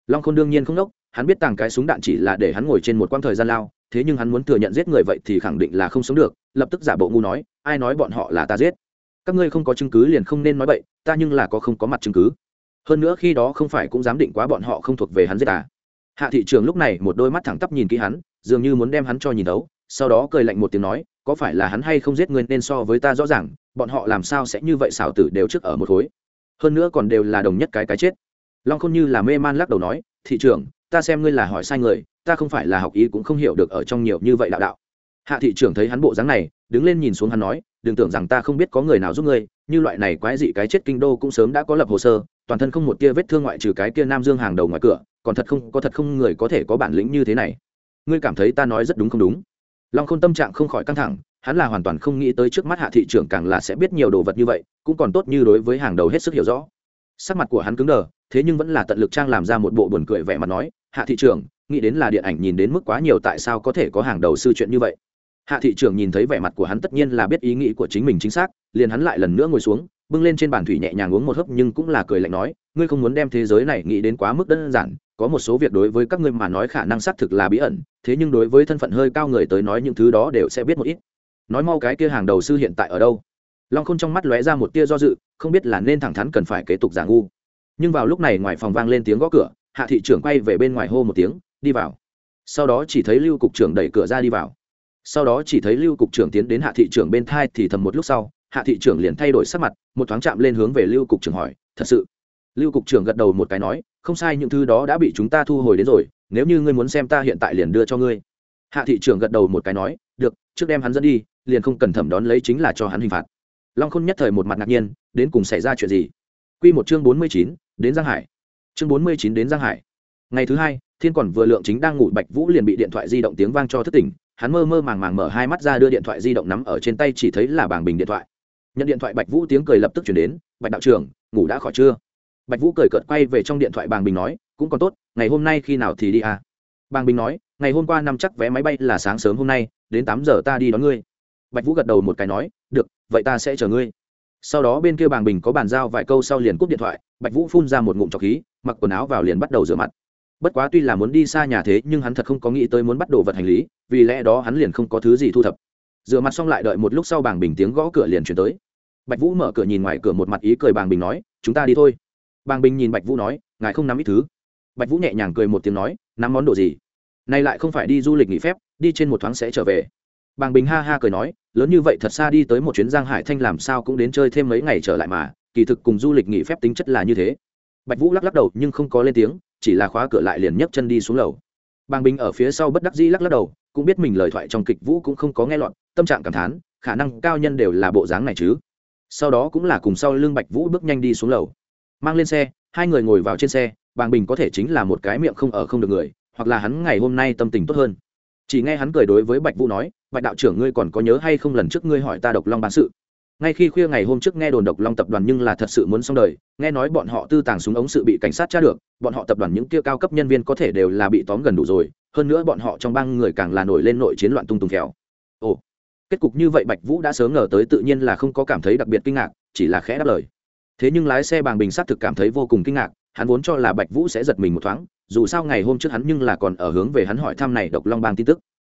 Long khôn đương nhiên không đốc, hắn biết tàng cái súng đạn chỉ là để hắn ngồi trên một quãng thời gian lao, thế nhưng hắn muốn thừa nhận giết người vậy thì khẳng định là không sống được, lập tức giả bộ ngu nói, ai nói bọn họ là ta giết? Các ngươi không có chứng cứ liền không nên nói bậy, ta nhưng là có không có mặt chứng cứ. Hơn nữa khi đó không phải cũng dám định quá bọn họ không thuộc về hắn giết à? Hạ thị trường lúc này một đôi mắt thẳng tắp nhìn kỹ hắn, dường như muốn đem hắn cho nhìn đấu sau đó cười lạnh một tiếng nói, có phải là hắn hay không giết người nên so với ta rõ ràng, bọn họ làm sao sẽ như vậy xảo tử đều trước ở một khối. Hơn nữa còn đều là đồng nhất cái cái chết. Long khôn như là mê man lắc đầu nói, thị trưởng, ta xem ngươi là hỏi sai người, ta không phải là học ý cũng không hiểu được ở trong nhiều như vậy đạo đạo. Hạ thị trưởng thấy hắn bộ dáng này, đứng lên nhìn xuống hắn nói, đừng tưởng rằng ta không biết có người nào giúp ngươi, như loại này quái dị cái chết kinh đô cũng sớm đã có lập hồ sơ, toàn thân không một tia vết thương ngoại trừ cái kia nam dương hàng đầu ngoài cửa, còn thật không, có thật không người có thể có bản lĩnh như thế này. Ngươi cảm thấy ta nói rất đúng không đúng? Long khôn tâm trạng không khỏi căng thẳng, hắn là hoàn toàn không nghĩ tới trước mắt hạ thị trưởng càng là sẽ biết nhiều đồ vật như vậy, cũng còn tốt như đối với hàng đầu hết sức hiểu rõ. Sắc mặt của hắn cứng đờ, thế nhưng vẫn là tận lực trang làm ra một bộ buồn cười vẻ mặt nói, hạ thị trưởng, nghĩ đến là điện ảnh nhìn đến mức quá nhiều tại sao có thể có hàng đầu sư chuyện như vậy? Hạ thị trưởng nhìn thấy vẻ mặt của hắn tất nhiên là biết ý nghĩ của chính mình chính xác, liền hắn lại lần nữa ngồi xuống, bưng lên trên bàn thủy nhẹ nhàng uống một hớp nhưng cũng là cười lạnh nói, ngươi không muốn đem thế giới này nghĩ đến quá mức đơn giản có một số việc đối với các ngươi mà nói khả năng xác thực là bí ẩn, thế nhưng đối với thân phận hơi cao người tới nói những thứ đó đều sẽ biết một ít. Nói mau cái kia hàng đầu sư hiện tại ở đâu? Long khôn trong mắt lóe ra một tia do dự, không biết là nên thẳng thắn cần phải kế tục giả ngu. Nhưng vào lúc này ngoài phòng vang lên tiếng gõ cửa, hạ thị trưởng quay về bên ngoài hô một tiếng, đi vào. Sau đó chỉ thấy lưu cục trưởng đẩy cửa ra đi vào. Sau đó chỉ thấy lưu cục trưởng tiến đến hạ thị trưởng bên thai thì thầm một lúc sau, hạ thị trưởng liền thay đổi sắc mặt, một thoáng chạm lên hướng về lưu cục trưởng hỏi, thật sự? Lưu cục trưởng gật đầu một cái nói không sai những thứ đó đã bị chúng ta thu hồi đến rồi, nếu như ngươi muốn xem ta hiện tại liền đưa cho ngươi. Hạ thị trưởng gật đầu một cái nói, được, trước đem hắn dẫn đi, liền không cần thẩm đón lấy chính là cho hắn hình phạt. Long khôn nhất thời một mặt ngạc nhiên, đến cùng xảy ra chuyện gì? Q một chương bốn mươi chín, đến giang hải. Chương bốn mươi chín đến giang hải. Ngày thứ hai, thiên còn vừa lượng chính đang ngủ, bạch vũ liền bị điện thoại di động tiếng vang cho thất tỉnh. Hắn mơ mơ màng màng mở hai mắt ra đưa điện thoại di động nắm ở trên tay chỉ thấy là bảng bình điện thoại. Nhận điện thoại, bạch vũ tiếng cười lập tức chuyển đến, bạch đạo trưởng, ngủ đã khỏi chưa? Bạch vũ cười cợt quay về trong điện thoại bàng bình nói, cũng còn tốt, ngày hôm nay khi nào thì đi à? Bàng bình nói, ngày hôm qua nằm chắc vé máy bay là sáng sớm hôm nay, đến tám giờ ta đi đón ngươi. Bạch vũ gật đầu một cái nói, được, vậy ta sẽ chờ ngươi. Sau đó bên kia bàng bình có bàn giao vài câu sau liền cúp điện thoại, bạch vũ phun ra một ngụm trọc khí, mặc quần áo vào liền bắt đầu rửa mặt. Bất quá tuy là muốn đi xa nhà thế nhưng hắn thật không có nghĩ tới muốn bắt đồ vật hành lý, vì lẽ đó hắn liền không có thứ gì thu thập. Rửa mặt xong lại đợi một lúc sau bàng bình tiếng gõ cửa liền chuyển tới. Bạch vũ mở cửa nhìn ngoài cửa một mặt ý cười bàng bình nói, chúng ta đi thôi bàng bình nhìn bạch vũ nói, ngài không nắm ít thứ. Bạch vũ nhẹ nhàng cười một tiếng nói, nắm món đồ gì? Này lại không phải đi du lịch nghỉ phép, đi trên một thoáng sẽ trở về. Bàng bình ha ha cười nói, lớn như vậy thật xa đi tới một chuyến giang hải thanh làm sao cũng đến chơi thêm mấy ngày trở lại mà, kỳ thực cùng du lịch nghỉ phép tính chất là như thế. Bạch vũ lắc lắc đầu nhưng không có lên tiếng, chỉ là khóa cửa lại liền nhấc chân đi xuống lầu. Bàng bình ở phía sau bất đắc dĩ lắc lắc đầu, cũng biết mình lời thoại trong kịch vũ cũng không có nghe lọt, tâm trạng cảm thán, khả năng cao nhân đều là bộ dáng này chứ. Sau đó cũng là cùng sau lưng bạch vũ bước nhanh đi xuống lầu mang lên xe, hai người ngồi vào trên xe, bàng bình có thể chính là một cái miệng không ở không được người, hoặc là hắn ngày hôm nay tâm tình tốt hơn. Chỉ nghe hắn cười đối với bạch vũ nói, bạch đạo trưởng ngươi còn có nhớ hay không lần trước ngươi hỏi ta độc long bán sự? Ngay khi khuya ngày hôm trước nghe đồn độc long tập đoàn nhưng là thật sự muốn xong đời, nghe nói bọn họ tư tàng súng ống sự bị cảnh sát tra được, bọn họ tập đoàn những kia cao cấp nhân viên có thể đều là bị tóm gần đủ rồi, hơn nữa bọn họ trong bang người càng là nổi lên nội chiến loạn tung tung khéo ồ. Kết cục như vậy bạch vũ đã sớm ngờ tới tự nhiên là không có cảm thấy đặc biệt kinh ngạc, chỉ là khẽ đáp lời thế nhưng lái xe bàng bình xác thực cảm thấy vô cùng kinh ngạc, hắn vốn cho là bạch vũ sẽ giật mình một thoáng, dù sao ngày hôm trước hắn nhưng là còn ở hướng về hắn hỏi thăm này độc long bang tin tức.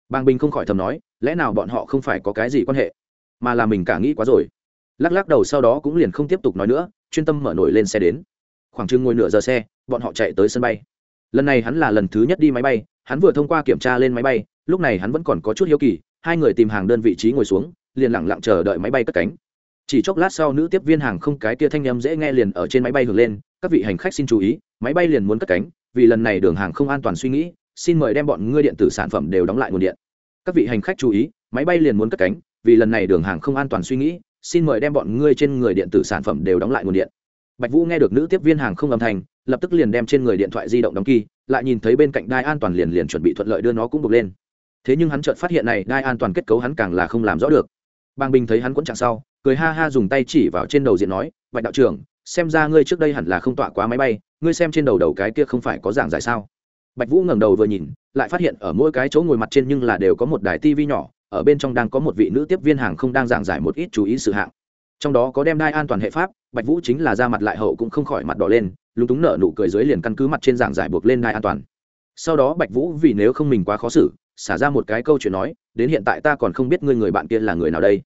Bàng bình không khỏi thầm nói, lẽ nào bọn họ không phải có cái gì quan hệ? Mà là mình cả nghĩ quá rồi. Lắc lắc đầu sau đó cũng liền không tiếp tục nói nữa, chuyên tâm mở nổi lên xe đến. Khoảng chừng ngồi nửa giờ xe, bọn họ chạy tới sân bay. Lần này hắn là lần thứ nhất đi máy bay, hắn vừa thông qua kiểm tra lên máy bay, lúc này hắn vẫn còn có chút hiếu kỳ, hai người tìm hàng đơn vị trí ngồi xuống, liền lẳng lặng chờ đợi máy bay cất cánh chỉ chốc lát sau nữ tiếp viên hàng không cái kia thanh âm dễ nghe liền ở trên máy bay hưởng lên, các vị hành khách xin chú ý, máy bay liền muốn cất cánh, vì lần này đường hàng không an toàn suy nghĩ, xin mời đem bọn ngươi điện tử sản phẩm đều đóng lại nguồn điện. Các vị hành khách chú ý, máy bay liền muốn cất cánh, vì lần này đường hàng không an toàn suy nghĩ, xin mời đem bọn ngươi trên người điện tử sản phẩm đều đóng lại nguồn điện. Bạch vũ nghe được nữ tiếp viên hàng không âm thanh, lập tức liền đem trên người điện thoại di động đóng kỳ, lại nhìn thấy bên cạnh đai an toàn liền liền chuẩn bị thuận lợi đưa nó cũng buộc lên. Thế nhưng hắn chợt phát hiện này, đai an toàn kết cấu hắn càng là không làm rõ được. Bang bình thấy hắn quẫn chặn sau cười ha ha dùng tay chỉ vào trên đầu diện nói, bạch đạo trưởng, xem ra ngươi trước đây hẳn là không tọa quá máy bay, ngươi xem trên đầu đầu cái kia không phải có giảng giải sao? Bạch vũ ngẩng đầu vừa nhìn, lại phát hiện ở mỗi cái chỗ ngồi mặt trên nhưng là đều có một đài tivi nhỏ, ở bên trong đang có một vị nữ tiếp viên hàng không đang giảng giải một ít chú ý sự hạng. Trong đó có đem đai an toàn hệ pháp, bạch vũ chính là ra mặt lại hậu cũng không khỏi mặt đỏ lên, lúng túng nở nụ cười dưới liền căn cứ mặt trên giảng giải buộc lên đai an toàn. Sau đó bạch vũ vì nếu không mình quá khó xử, xả ra một cái câu chuyện nói, đến hiện tại ta còn không biết ngươi người bạn kia là người nào đây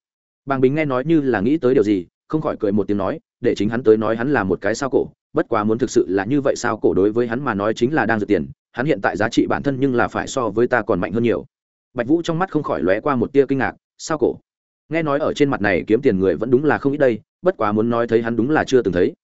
bàng bình nghe nói như là nghĩ tới điều gì, không khỏi cười một tiếng nói, để chính hắn tới nói hắn là một cái sao cổ, bất quá muốn thực sự là như vậy sao cổ đối với hắn mà nói chính là đang dự tiền, hắn hiện tại giá trị bản thân nhưng là phải so với ta còn mạnh hơn nhiều. Bạch vũ trong mắt không khỏi lóe qua một tia kinh ngạc, sao cổ? Nghe nói ở trên mặt này kiếm tiền người vẫn đúng là không ít đây, bất quá muốn nói thấy hắn đúng là chưa từng thấy.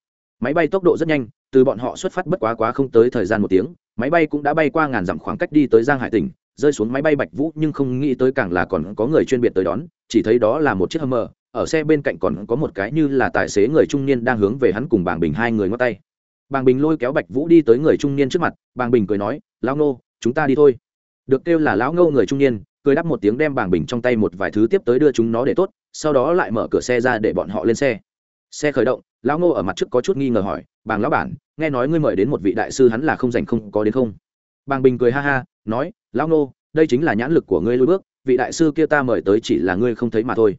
Máy bay tốc độ rất nhanh, từ bọn họ xuất phát bất quá quá không tới thời gian một tiếng, máy bay cũng đã bay qua ngàn dặm khoảng cách đi tới giang hải tỉnh, rơi xuống máy bay bạch vũ nhưng không nghĩ tới càng là còn có người chuyên biệt tới đón chỉ thấy đó là một chiếc hummer, ở xe bên cạnh còn có một cái như là tài xế người trung niên đang hướng về hắn cùng bàng bình hai người ngót tay. Bàng bình lôi kéo bạch vũ đi tới người trung niên trước mặt, bàng bình cười nói, lão ngô, chúng ta đi thôi. Được kêu là lão ngô người trung niên, cười đắp một tiếng đem bàng bình trong tay một vài thứ tiếp tới đưa chúng nó để tốt, sau đó lại mở cửa xe ra để bọn họ lên xe. Xe khởi động, lão ngô ở mặt trước có chút nghi ngờ hỏi, bàng lão bản, nghe nói ngươi mời đến một vị đại sư hắn là không dành không có đến không? Bàng bình cười ha ha, nói, lão ngô, đây chính là nhãn lực của ngươi lôi bước vị đại sư kia ta mời tới chỉ là ngươi không thấy mà thôi.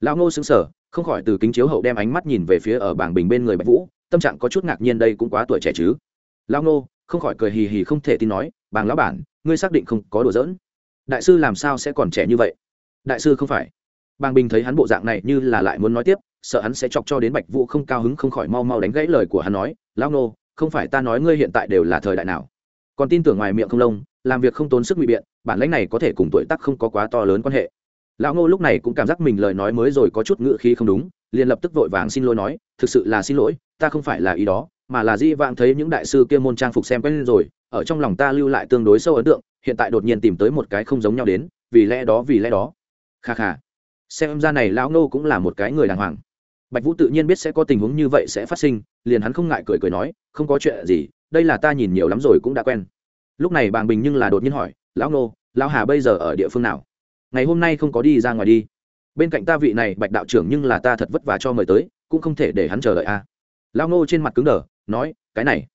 Lão ngô xứng sở không khỏi từ kính chiếu hậu đem ánh mắt nhìn về phía ở bảng bình bên người bạch vũ, tâm trạng có chút ngạc nhiên đây cũng quá tuổi trẻ chứ. Lão ngô, không khỏi cười hì hì không thể tin nói, bàng lão bản, ngươi xác định không có đùa giỡn. Đại sư làm sao sẽ còn trẻ như vậy? Đại sư không phải. Bàng bình thấy hắn bộ dạng này như là lại muốn nói tiếp, sợ hắn sẽ chọc cho đến bạch vũ không cao hứng không khỏi mau mau đánh gãy lời của hắn nói, lão ngô, không phải ta nói ngươi hiện tại đều là thời đại nào. Còn tin tưởng ngoài miệng không lông làm việc không tốn sức ngụy biện, bản lãnh này có thể cùng tuổi tác không có quá to lớn quan hệ. Lão ngô lúc này cũng cảm giác mình lời nói mới rồi có chút ngự khí không đúng, liền lập tức vội vàng xin lỗi nói, thực sự là xin lỗi, ta không phải là ý đó, mà là di vãng thấy những đại sư kia môn trang phục xem quen rồi, ở trong lòng ta lưu lại tương đối sâu ấn tượng, hiện tại đột nhiên tìm tới một cái không giống nhau đến, vì lẽ đó, vì lẽ đó. Kha kha. Xem ra này lão ngô cũng là một cái người đàng hoàng. Bạch vũ tự nhiên biết sẽ có tình huống như vậy sẽ phát sinh, liền hắn không ngại cười cười nói, không có chuyện gì, đây là ta nhìn nhiều lắm rồi cũng đã quen lúc này bàng bình nhưng là đột nhiên hỏi, lão ngô lão hà bây giờ ở địa phương nào? Ngày hôm nay không có đi ra ngoài đi. Bên cạnh ta vị này bạch đạo trưởng nhưng là ta thật vất vả cho mời tới, cũng không thể để hắn chờ đợi a à. lão ngô trên mặt cứng đờ, nói, cái này,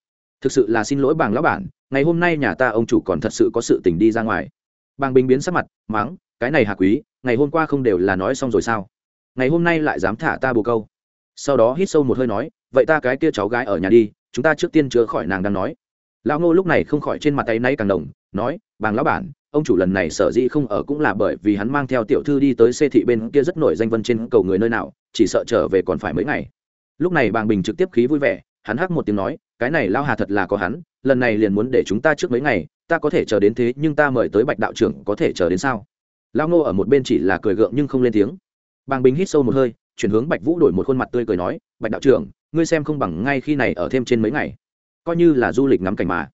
thực sự là xin lỗi bàng lão bản, ngày hôm nay nhà ta ông chủ còn thật sự có sự tình đi ra ngoài. Bàng bình biến sắc mặt mắng cái này hà quý, ngày hôm qua không đều là nói xong rồi sao? Ngày hôm nay lại dám thả ta bồ câu? Sau đó hít sâu một hơi nói, vậy ta cái kia cháu gái ở nhà đi, chúng ta trước tiên chữa khỏi nàng đang nói lão ngô lúc này không khỏi trên mặt tay nay càng đồng nói, bàng lão bản, ông chủ lần này sở dĩ không ở cũng là bởi vì hắn mang theo tiểu thư đi tới xê thị bên kia rất nổi danh vân trên cầu người nơi nào, chỉ sợ trở về còn phải mấy ngày. Lúc này bàng bình trực tiếp khí vui vẻ, hắn hắc một tiếng nói, cái này lao hà thật là có hắn, lần này liền muốn để chúng ta trước mấy ngày, ta có thể chờ đến thế nhưng ta mời tới bạch đạo trưởng có thể chờ đến sao? Lao ngô ở một bên chỉ là cười gượng nhưng không lên tiếng. Bàng bình hít sâu một hơi, chuyển hướng bạch vũ đổi một khuôn mặt tươi cười nói, bạch đạo trưởng, ngươi xem không bằng ngay khi này ở thêm trên mấy ngày coi như là du lịch ngắm cảnh mà.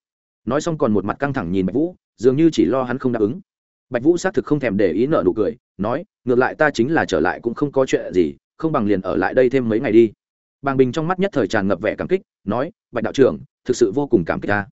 Nói xong còn một mặt căng thẳng nhìn bạch vũ, dường như chỉ lo hắn không đáp ứng. Bạch vũ xác thực không thèm để ý nợ nụ cười, nói, ngược lại ta chính là trở lại cũng không có chuyện gì, không bằng liền ở lại đây thêm mấy ngày đi. Bàng bình trong mắt nhất thời tràn ngập vẻ cảm kích, nói, bạch đạo trưởng, thực sự vô cùng cảm kích ta.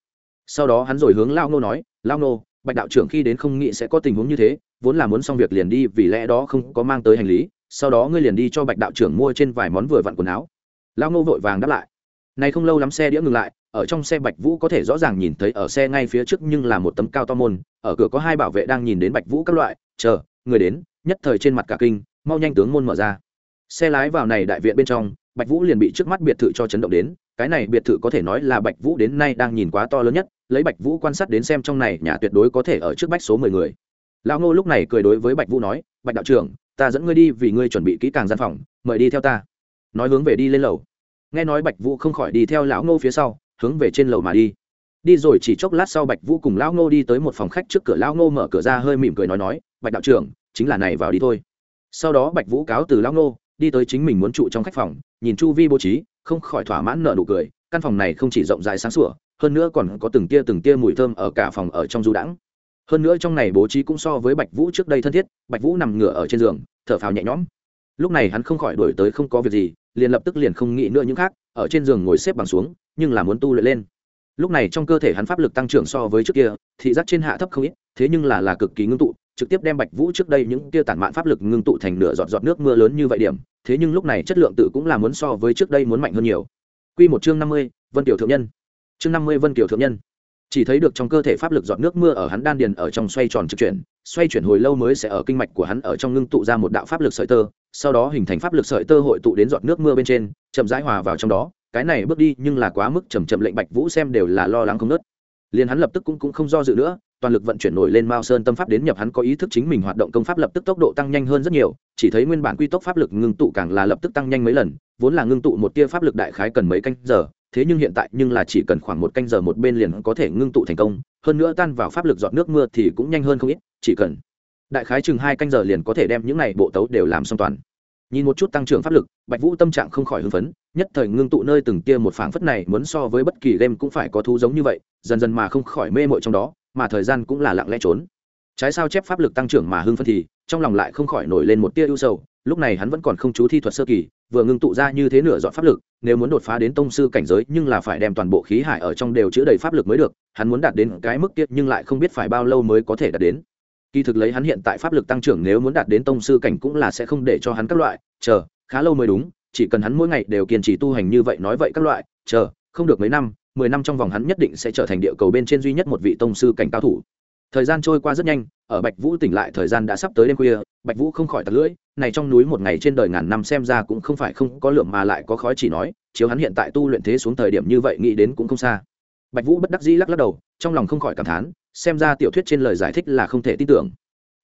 Sau đó hắn rồi hướng lao nô nói, lao nô, bạch đạo trưởng khi đến không nghĩ sẽ có tình huống như thế, vốn là muốn xong việc liền đi vì lẽ đó không có mang tới hành lý, sau đó ngươi liền đi cho bạch đạo trưởng mua trên vài món vừa vặn quần áo. Lao nô vội vàng đáp lại này không lâu lắm xe đĩa ngừng lại, ở trong xe bạch vũ có thể rõ ràng nhìn thấy ở xe ngay phía trước nhưng là một tấm cao to môn, ở cửa có hai bảo vệ đang nhìn đến bạch vũ các loại, chờ, người đến. Nhất thời trên mặt cả kinh, mau nhanh tướng môn mở ra. Xe lái vào này đại viện bên trong, bạch vũ liền bị trước mắt biệt thự cho chấn động đến, cái này biệt thự có thể nói là bạch vũ đến nay đang nhìn quá to lớn nhất, lấy bạch vũ quan sát đến xem trong này nhà tuyệt đối có thể ở trước bách số mười người. Lão ngô lúc này cười đối với bạch vũ nói, bạch đạo trưởng, ta dẫn ngươi đi vì ngươi chuẩn bị kỹ càng gian phòng, mời đi theo ta. Nói hướng về đi lên lầu nghe nói bạch vũ không khỏi đi theo lão ngô phía sau, hướng về trên lầu mà đi. Đi rồi chỉ chốc lát sau bạch vũ cùng lão ngô đi tới một phòng khách trước cửa, lão ngô mở cửa ra hơi mỉm cười nói nói, bạch đạo trưởng, chính là này vào đi thôi. Sau đó bạch vũ cáo từ lão ngô, đi tới chính mình muốn trụ trong khách phòng, nhìn chu vi bố trí, không khỏi thỏa mãn nợ nụ cười, căn phòng này không chỉ rộng rãi sáng sủa, hơn nữa còn có từng tia từng tia mùi thơm ở cả phòng ở trong du đãng. Hơn nữa trong này bố trí cũng so với bạch vũ trước đây thân thiết, bạch vũ nằm ngửa ở trên giường, thở phào nhẹ nhõm. Lúc này hắn không khỏi đổi tới không có việc gì liền lập tức liền không nghĩ nữa những khác ở trên giường ngồi xếp bằng xuống nhưng là muốn tu luyện lên lúc này trong cơ thể hắn pháp lực tăng trưởng so với trước kia thị giác trên hạ thấp không ít thế nhưng là là cực kỳ ngưng tụ trực tiếp đem bạch vũ trước đây những kia tản mạn pháp lực ngưng tụ thành nửa giọt giọt nước mưa lớn như vậy điểm thế nhưng lúc này chất lượng tự cũng là muốn so với trước đây muốn mạnh hơn nhiều Quy một chương năm mươi, Vân Tiểu thượng nhân. Chương năm mươi Vân Tiểu thượng nhân. Chỉ thấy được trong cơ thể pháp lực giọt nước mưa ở hắn đan điền ở trong xoay tròn trực chuyển, xoay chuyển hồi lâu mới sẽ ở kinh mạch của hắn ở trong ngưng tụ ra một đạo pháp lực sợi tơ, sau đó hình thành pháp lực sợi tơ hội tụ đến giọt nước mưa bên trên, chậm rãi hòa vào trong đó, cái này bước đi nhưng là quá mức chậm chậm lệnh Bạch Vũ xem đều là lo lắng không ngớt. liền hắn lập tức cũng cũng không do dự nữa, toàn lực vận chuyển nổi lên Mao Sơn tâm pháp đến nhập hắn có ý thức chính mình hoạt động công pháp lập tức tốc độ tăng nhanh hơn rất nhiều, chỉ thấy nguyên bản quy tốc pháp lực ngưng tụ càng là lập tức tăng nhanh mấy lần, vốn là ngưng tụ một tia pháp lực đại khái cần mấy canh giờ, thế nhưng hiện tại nhưng là chỉ cần khoảng một canh giờ một bên liền có thể ngưng tụ thành công, hơn nữa tan vào pháp lực giọt nước mưa thì cũng nhanh hơn không ít, chỉ cần đại khái chừng hai canh giờ liền có thể đem những này bộ tấu đều làm xong toàn. Nhìn một chút tăng trưởng pháp lực bạch vũ tâm trạng không khỏi hưng phấn nhất thời ngưng tụ nơi từng kia một phảng phất này muốn so với bất kỳ game cũng phải có thú giống như vậy dần dần mà không khỏi mê mội trong đó mà thời gian cũng là lặng lẽ trốn. Trái sao chép pháp lực tăng trưởng mà hưng phấn thì trong lòng lại không khỏi nổi lên một tia ưu sầu lúc này hắn vẫn còn không chú thi thuật sơ kỳ vừa ngưng tụ ra như thế nửa dọn pháp lực, nếu muốn đột phá đến tông sư cảnh giới nhưng là phải đem toàn bộ khí hải ở trong đều chứa đầy pháp lực mới được, hắn muốn đạt đến cái mức tiết nhưng lại không biết phải bao lâu mới có thể đạt đến. Kỳ thực lấy hắn hiện tại pháp lực tăng trưởng nếu muốn đạt đến tông sư cảnh cũng là sẽ không để cho hắn các loại, chờ, khá lâu mới đúng, chỉ cần hắn mỗi ngày đều kiên trì tu hành như vậy nói vậy các loại, chờ, không được mấy năm, mười năm trong vòng hắn nhất định sẽ trở thành địa cầu bên trên duy nhất một vị tông sư cảnh cao thủ thời gian trôi qua rất nhanh, ở bạch vũ tỉnh lại thời gian đã sắp tới đêm khuya, bạch vũ không khỏi tật lưỡi, này trong núi một ngày trên đời ngàn năm xem ra cũng không phải không có lượng mà lại có khói chỉ nói, chiếu hắn hiện tại tu luyện thế xuống thời điểm như vậy nghĩ đến cũng không xa. Bạch vũ bất đắc dĩ lắc lắc đầu, trong lòng không khỏi cảm thán, xem ra tiểu thuyết trên lời giải thích là không thể tin tưởng.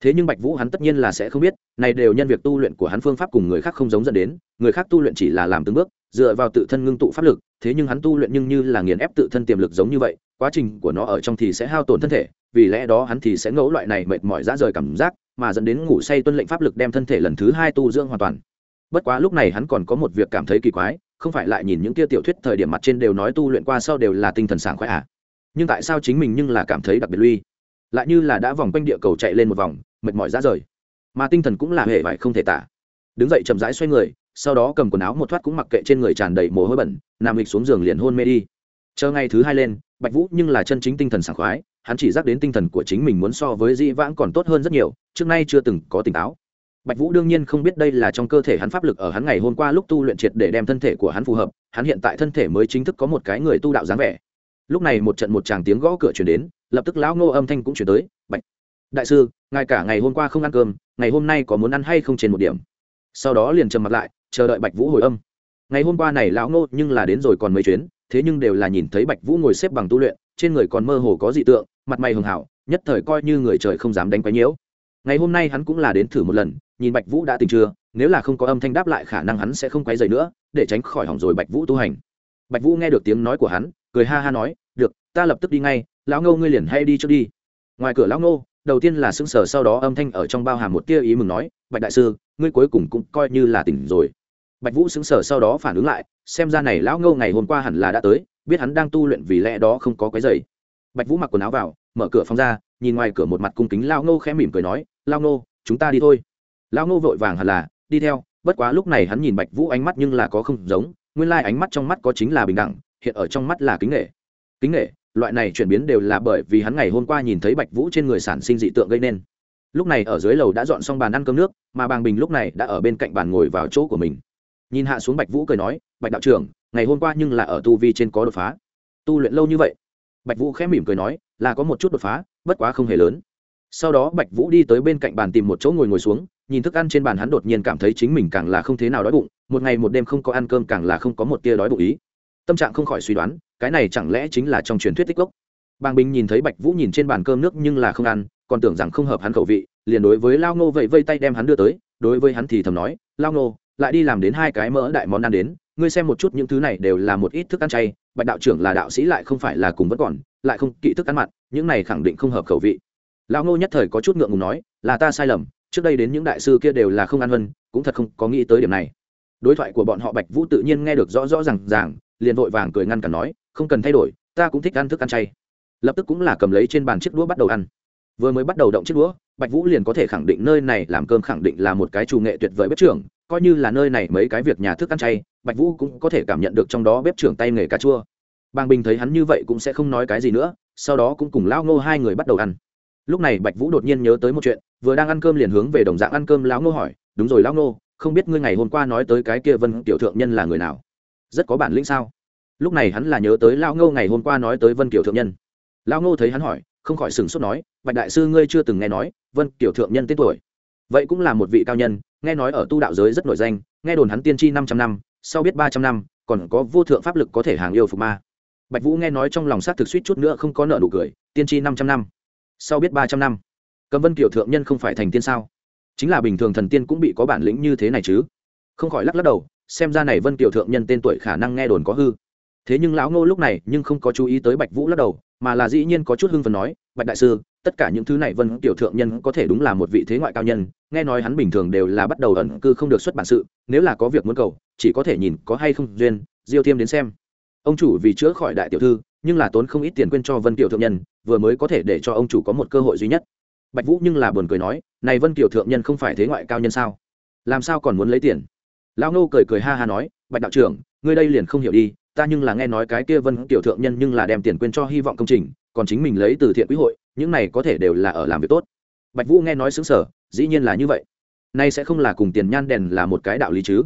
Thế nhưng bạch vũ hắn tất nhiên là sẽ không biết, này đều nhân việc tu luyện của hắn phương pháp cùng người khác không giống dẫn đến, người khác tu luyện chỉ là làm từng bước, dựa vào tự thân ngưng tụ pháp lực, thế nhưng hắn tu luyện nhưng như là nghiền ép tự thân tiềm lực giống như vậy quá trình của nó ở trong thì sẽ hao tổn thân thể, vì lẽ đó hắn thì sẽ ngẫu loại này mệt mỏi ra rời cảm giác, mà dẫn đến ngủ say tuân lệnh pháp lực đem thân thể lần thứ hai tu dưỡng hoàn toàn. Bất quá lúc này hắn còn có một việc cảm thấy kỳ quái, không phải lại nhìn những kia tiểu thuyết thời điểm mặt trên đều nói tu luyện qua sau đều là tinh thần sảng khoái à? Nhưng tại sao chính mình nhưng là cảm thấy đặc biệt lui? Lại như là đã vòng quanh địa cầu chạy lên một vòng, mệt mỏi ra rời. Mà tinh thần cũng là hệ vải không thể tả. Đứng dậy chậm rãi xoay người, sau đó cầm quần áo một thoát cũng mặc kệ trên người tràn đầy mồ hôi bẩn, nằm lịch xuống giường liền hôn mê đi. Chờ ngày thứ hai lên bạch vũ nhưng là chân chính tinh thần sảng khoái, hắn chỉ dắt đến tinh thần của chính mình muốn so với di vãng còn tốt hơn rất nhiều, trước nay chưa từng có tỉnh táo. Bạch vũ đương nhiên không biết đây là trong cơ thể hắn pháp lực ở hắn ngày hôm qua lúc tu luyện triệt để đem thân thể của hắn phù hợp, hắn hiện tại thân thể mới chính thức có một cái người tu đạo dáng vẻ. Lúc này một trận một tràng tiếng gõ cửa chuyển đến, lập tức lão ngô âm thanh cũng chuyển tới, bạch, đại sư, ngài cả ngày hôm qua không ăn cơm, ngày hôm nay có muốn ăn hay không trên một điểm? Sau đó liền trầm mặt lại, chờ đợi bạch vũ hồi âm. Ngày hôm qua này lão ngô nhưng là đến rồi còn mấy chuyến thế nhưng đều là nhìn thấy bạch vũ ngồi xếp bằng tu luyện, trên người còn mơ hồ có dị tượng, mặt mày hường hảo, nhất thời coi như người trời không dám đánh quấy nhiễu. Ngày hôm nay hắn cũng là đến thử một lần, nhìn bạch vũ đã tỉnh chưa, nếu là không có âm thanh đáp lại khả năng hắn sẽ không quấy dày nữa, để tránh khỏi hỏng rồi bạch vũ tu hành. Bạch vũ nghe được tiếng nói của hắn, cười ha ha nói, được, ta lập tức đi ngay, lão ngô ngươi liền hay đi trước đi. Ngoài cửa lão ngô, đầu tiên là sững sờ, sau đó âm thanh ở trong bao hàm một tia ý mừng nói, bạch đại sư, ngươi cuối cùng cũng coi như là tỉnh rồi bạch vũ sững sờ sau đó phản ứng lại, xem ra này lão ngô ngày hôm qua hẳn là đã tới, biết hắn đang tu luyện vì lẽ đó không có cái giày bạch vũ mặc quần áo vào, mở cửa phòng ra, nhìn ngoài cửa một mặt cung kính lao ngô khẽ mỉm cười nói lao ngô, chúng ta đi thôi. Lao ngô vội vàng hẳn là, đi theo, bất quá lúc này hắn nhìn bạch vũ ánh mắt nhưng là có không giống, nguyên lai ánh mắt trong mắt có chính là bình đẳng, hiện ở trong mắt là kính nghệ kính nghệ loại này chuyển biến đều là bởi vì hắn ngày hôm qua nhìn thấy bạch vũ trên người sản sinh dị tượng gây nên. Lúc này ở dưới lầu đã dọn xong bàn ăn cơm nước, mà bàng bình lúc này đã ở bên cạnh bàn ngồi vào chỗ của mình nhìn hạ xuống bạch vũ cười nói, bạch đạo trưởng, ngày hôm qua nhưng là ở tu vi trên có đột phá. Tu luyện lâu như vậy? Bạch vũ khẽ mỉm cười nói, là có một chút đột phá, bất quá không hề lớn. Sau đó bạch vũ đi tới bên cạnh bàn tìm một chỗ ngồi ngồi xuống, nhìn thức ăn trên bàn hắn đột nhiên cảm thấy chính mình càng là không thế nào đói bụng, một ngày một đêm không có ăn cơm càng là không có một tia đói bụng ý. Tâm trạng không khỏi suy đoán, cái này chẳng lẽ chính là trong truyền thuyết tích gốc bàng bình nhìn thấy bạch vũ nhìn trên bàn cơm nước nhưng là không ăn, còn tưởng rằng không hợp hắn khẩu vị, liền đối với lao ngô vậy vây tay đem hắn đưa tới, đối với hắn thì thầm nói, lao ngô lại đi làm đến hai cái mỡ đại món ăn đến. Ngươi xem một chút những thứ này đều là một ít thức ăn chay, bạch đạo trưởng là đạo sĩ lại không phải là cùng vẫn còn, lại không kỹ thức ăn mặn, những này khẳng định không hợp khẩu vị. Lão ngô nhất thời có chút ngượng ngùng nói, là ta sai lầm, trước đây đến những đại sư kia đều là không ăn vân, cũng thật không có nghĩ tới điểm này. Đối thoại của bọn họ bạch vũ tự nhiên nghe được rõ rõ r à n g ràng, liền vội vàng cười ngăn cản nói, không cần thay đổi, ta cũng thích ăn thức ăn chay. Lập tức cũng là cầm lấy trên bàn chiếc đũa bắt đầu ăn. Vừa mới bắt đầu động chiếc đũa, bạch vũ liền có thể khẳng định nơi này làm cơm khẳng định là một cái chủ nghệ tuyệt vời bếp trưởng coi như là nơi này mấy cái việc nhà thức ăn chay, bạch vũ cũng có thể cảm nhận được trong đó bếp trưởng tay nghề cà chua. Bàng bình thấy hắn như vậy cũng sẽ không nói cái gì nữa, sau đó cũng cùng lão ngô hai người bắt đầu ăn. Lúc này bạch vũ đột nhiên nhớ tới một chuyện, vừa đang ăn cơm liền hướng về đồng dạng ăn cơm lão ngô hỏi, đúng rồi lão ngô, không biết ngươi ngày hôm qua nói tới cái kia vân tiểu thượng nhân là người nào? Rất có bản lĩnh sao? Lúc này hắn là nhớ tới lão ngô ngày hôm qua nói tới vân tiểu thượng nhân. Lão ngô thấy hắn hỏi, không khỏi sừng sốt nói, bạch đại sư ngươi chưa từng nghe nói vân tiểu thượng nhân tên tuổi. Vậy cũng là một vị cao nhân nghe nói ở tu đạo giới rất nổi danh, nghe đồn hắn tiên tri năm trăm năm, sau biết ba trăm năm, còn có vô thượng pháp lực có thể hàng yêu phục ma. Bạch vũ nghe nói trong lòng sát thực suýt chút nữa không có nợ nụ cười, tiên tri năm trăm năm. Sau biết ba trăm năm Cầm vân kiểu thượng nhân không phải thành tiên sao? Chính là bình thường thần tiên cũng bị có bản lĩnh như thế này chứ. Không khỏi lắc lắc đầu, xem ra này vân kiểu thượng nhân tên tuổi khả năng nghe đồn có hư thế nhưng lão ngô lúc này nhưng không có chú ý tới bạch vũ lắc đầu, mà là dĩ nhiên có chút hưng phần nói, bạch đại sư, tất cả những thứ này vân tiểu thượng nhân có thể đúng là một vị thế ngoại cao nhân, nghe nói hắn bình thường đều là bắt đầu ẩn cư không được xuất bản sự, nếu là có việc muốn cầu, chỉ có thể nhìn có hay không duyên, diêu thiêm đến xem. Ông chủ vì chữa khỏi đại tiểu thư, nhưng là tốn không ít tiền quên cho vân tiểu thượng nhân, vừa mới có thể để cho ông chủ có một cơ hội duy nhất. Bạch vũ nhưng là buồn cười nói, này vân tiểu thượng nhân không phải thế ngoại cao nhân sao? Làm sao còn muốn lấy tiền? Lão ngô cười cười ha ha nói, bạch đạo trưởng, ngươi đây liền không hiểu đi ta nhưng là nghe nói cái kia vân tiểu thượng nhân nhưng là đem tiền quên cho hy vọng công trình, còn chính mình lấy từ thiện quỹ hội, những này có thể đều là ở làm việc tốt. Bạch vũ nghe nói xứng sở dĩ nhiên là như vậy. Nay sẽ không là cùng tiền nhan đèn là một cái đạo lý chứ.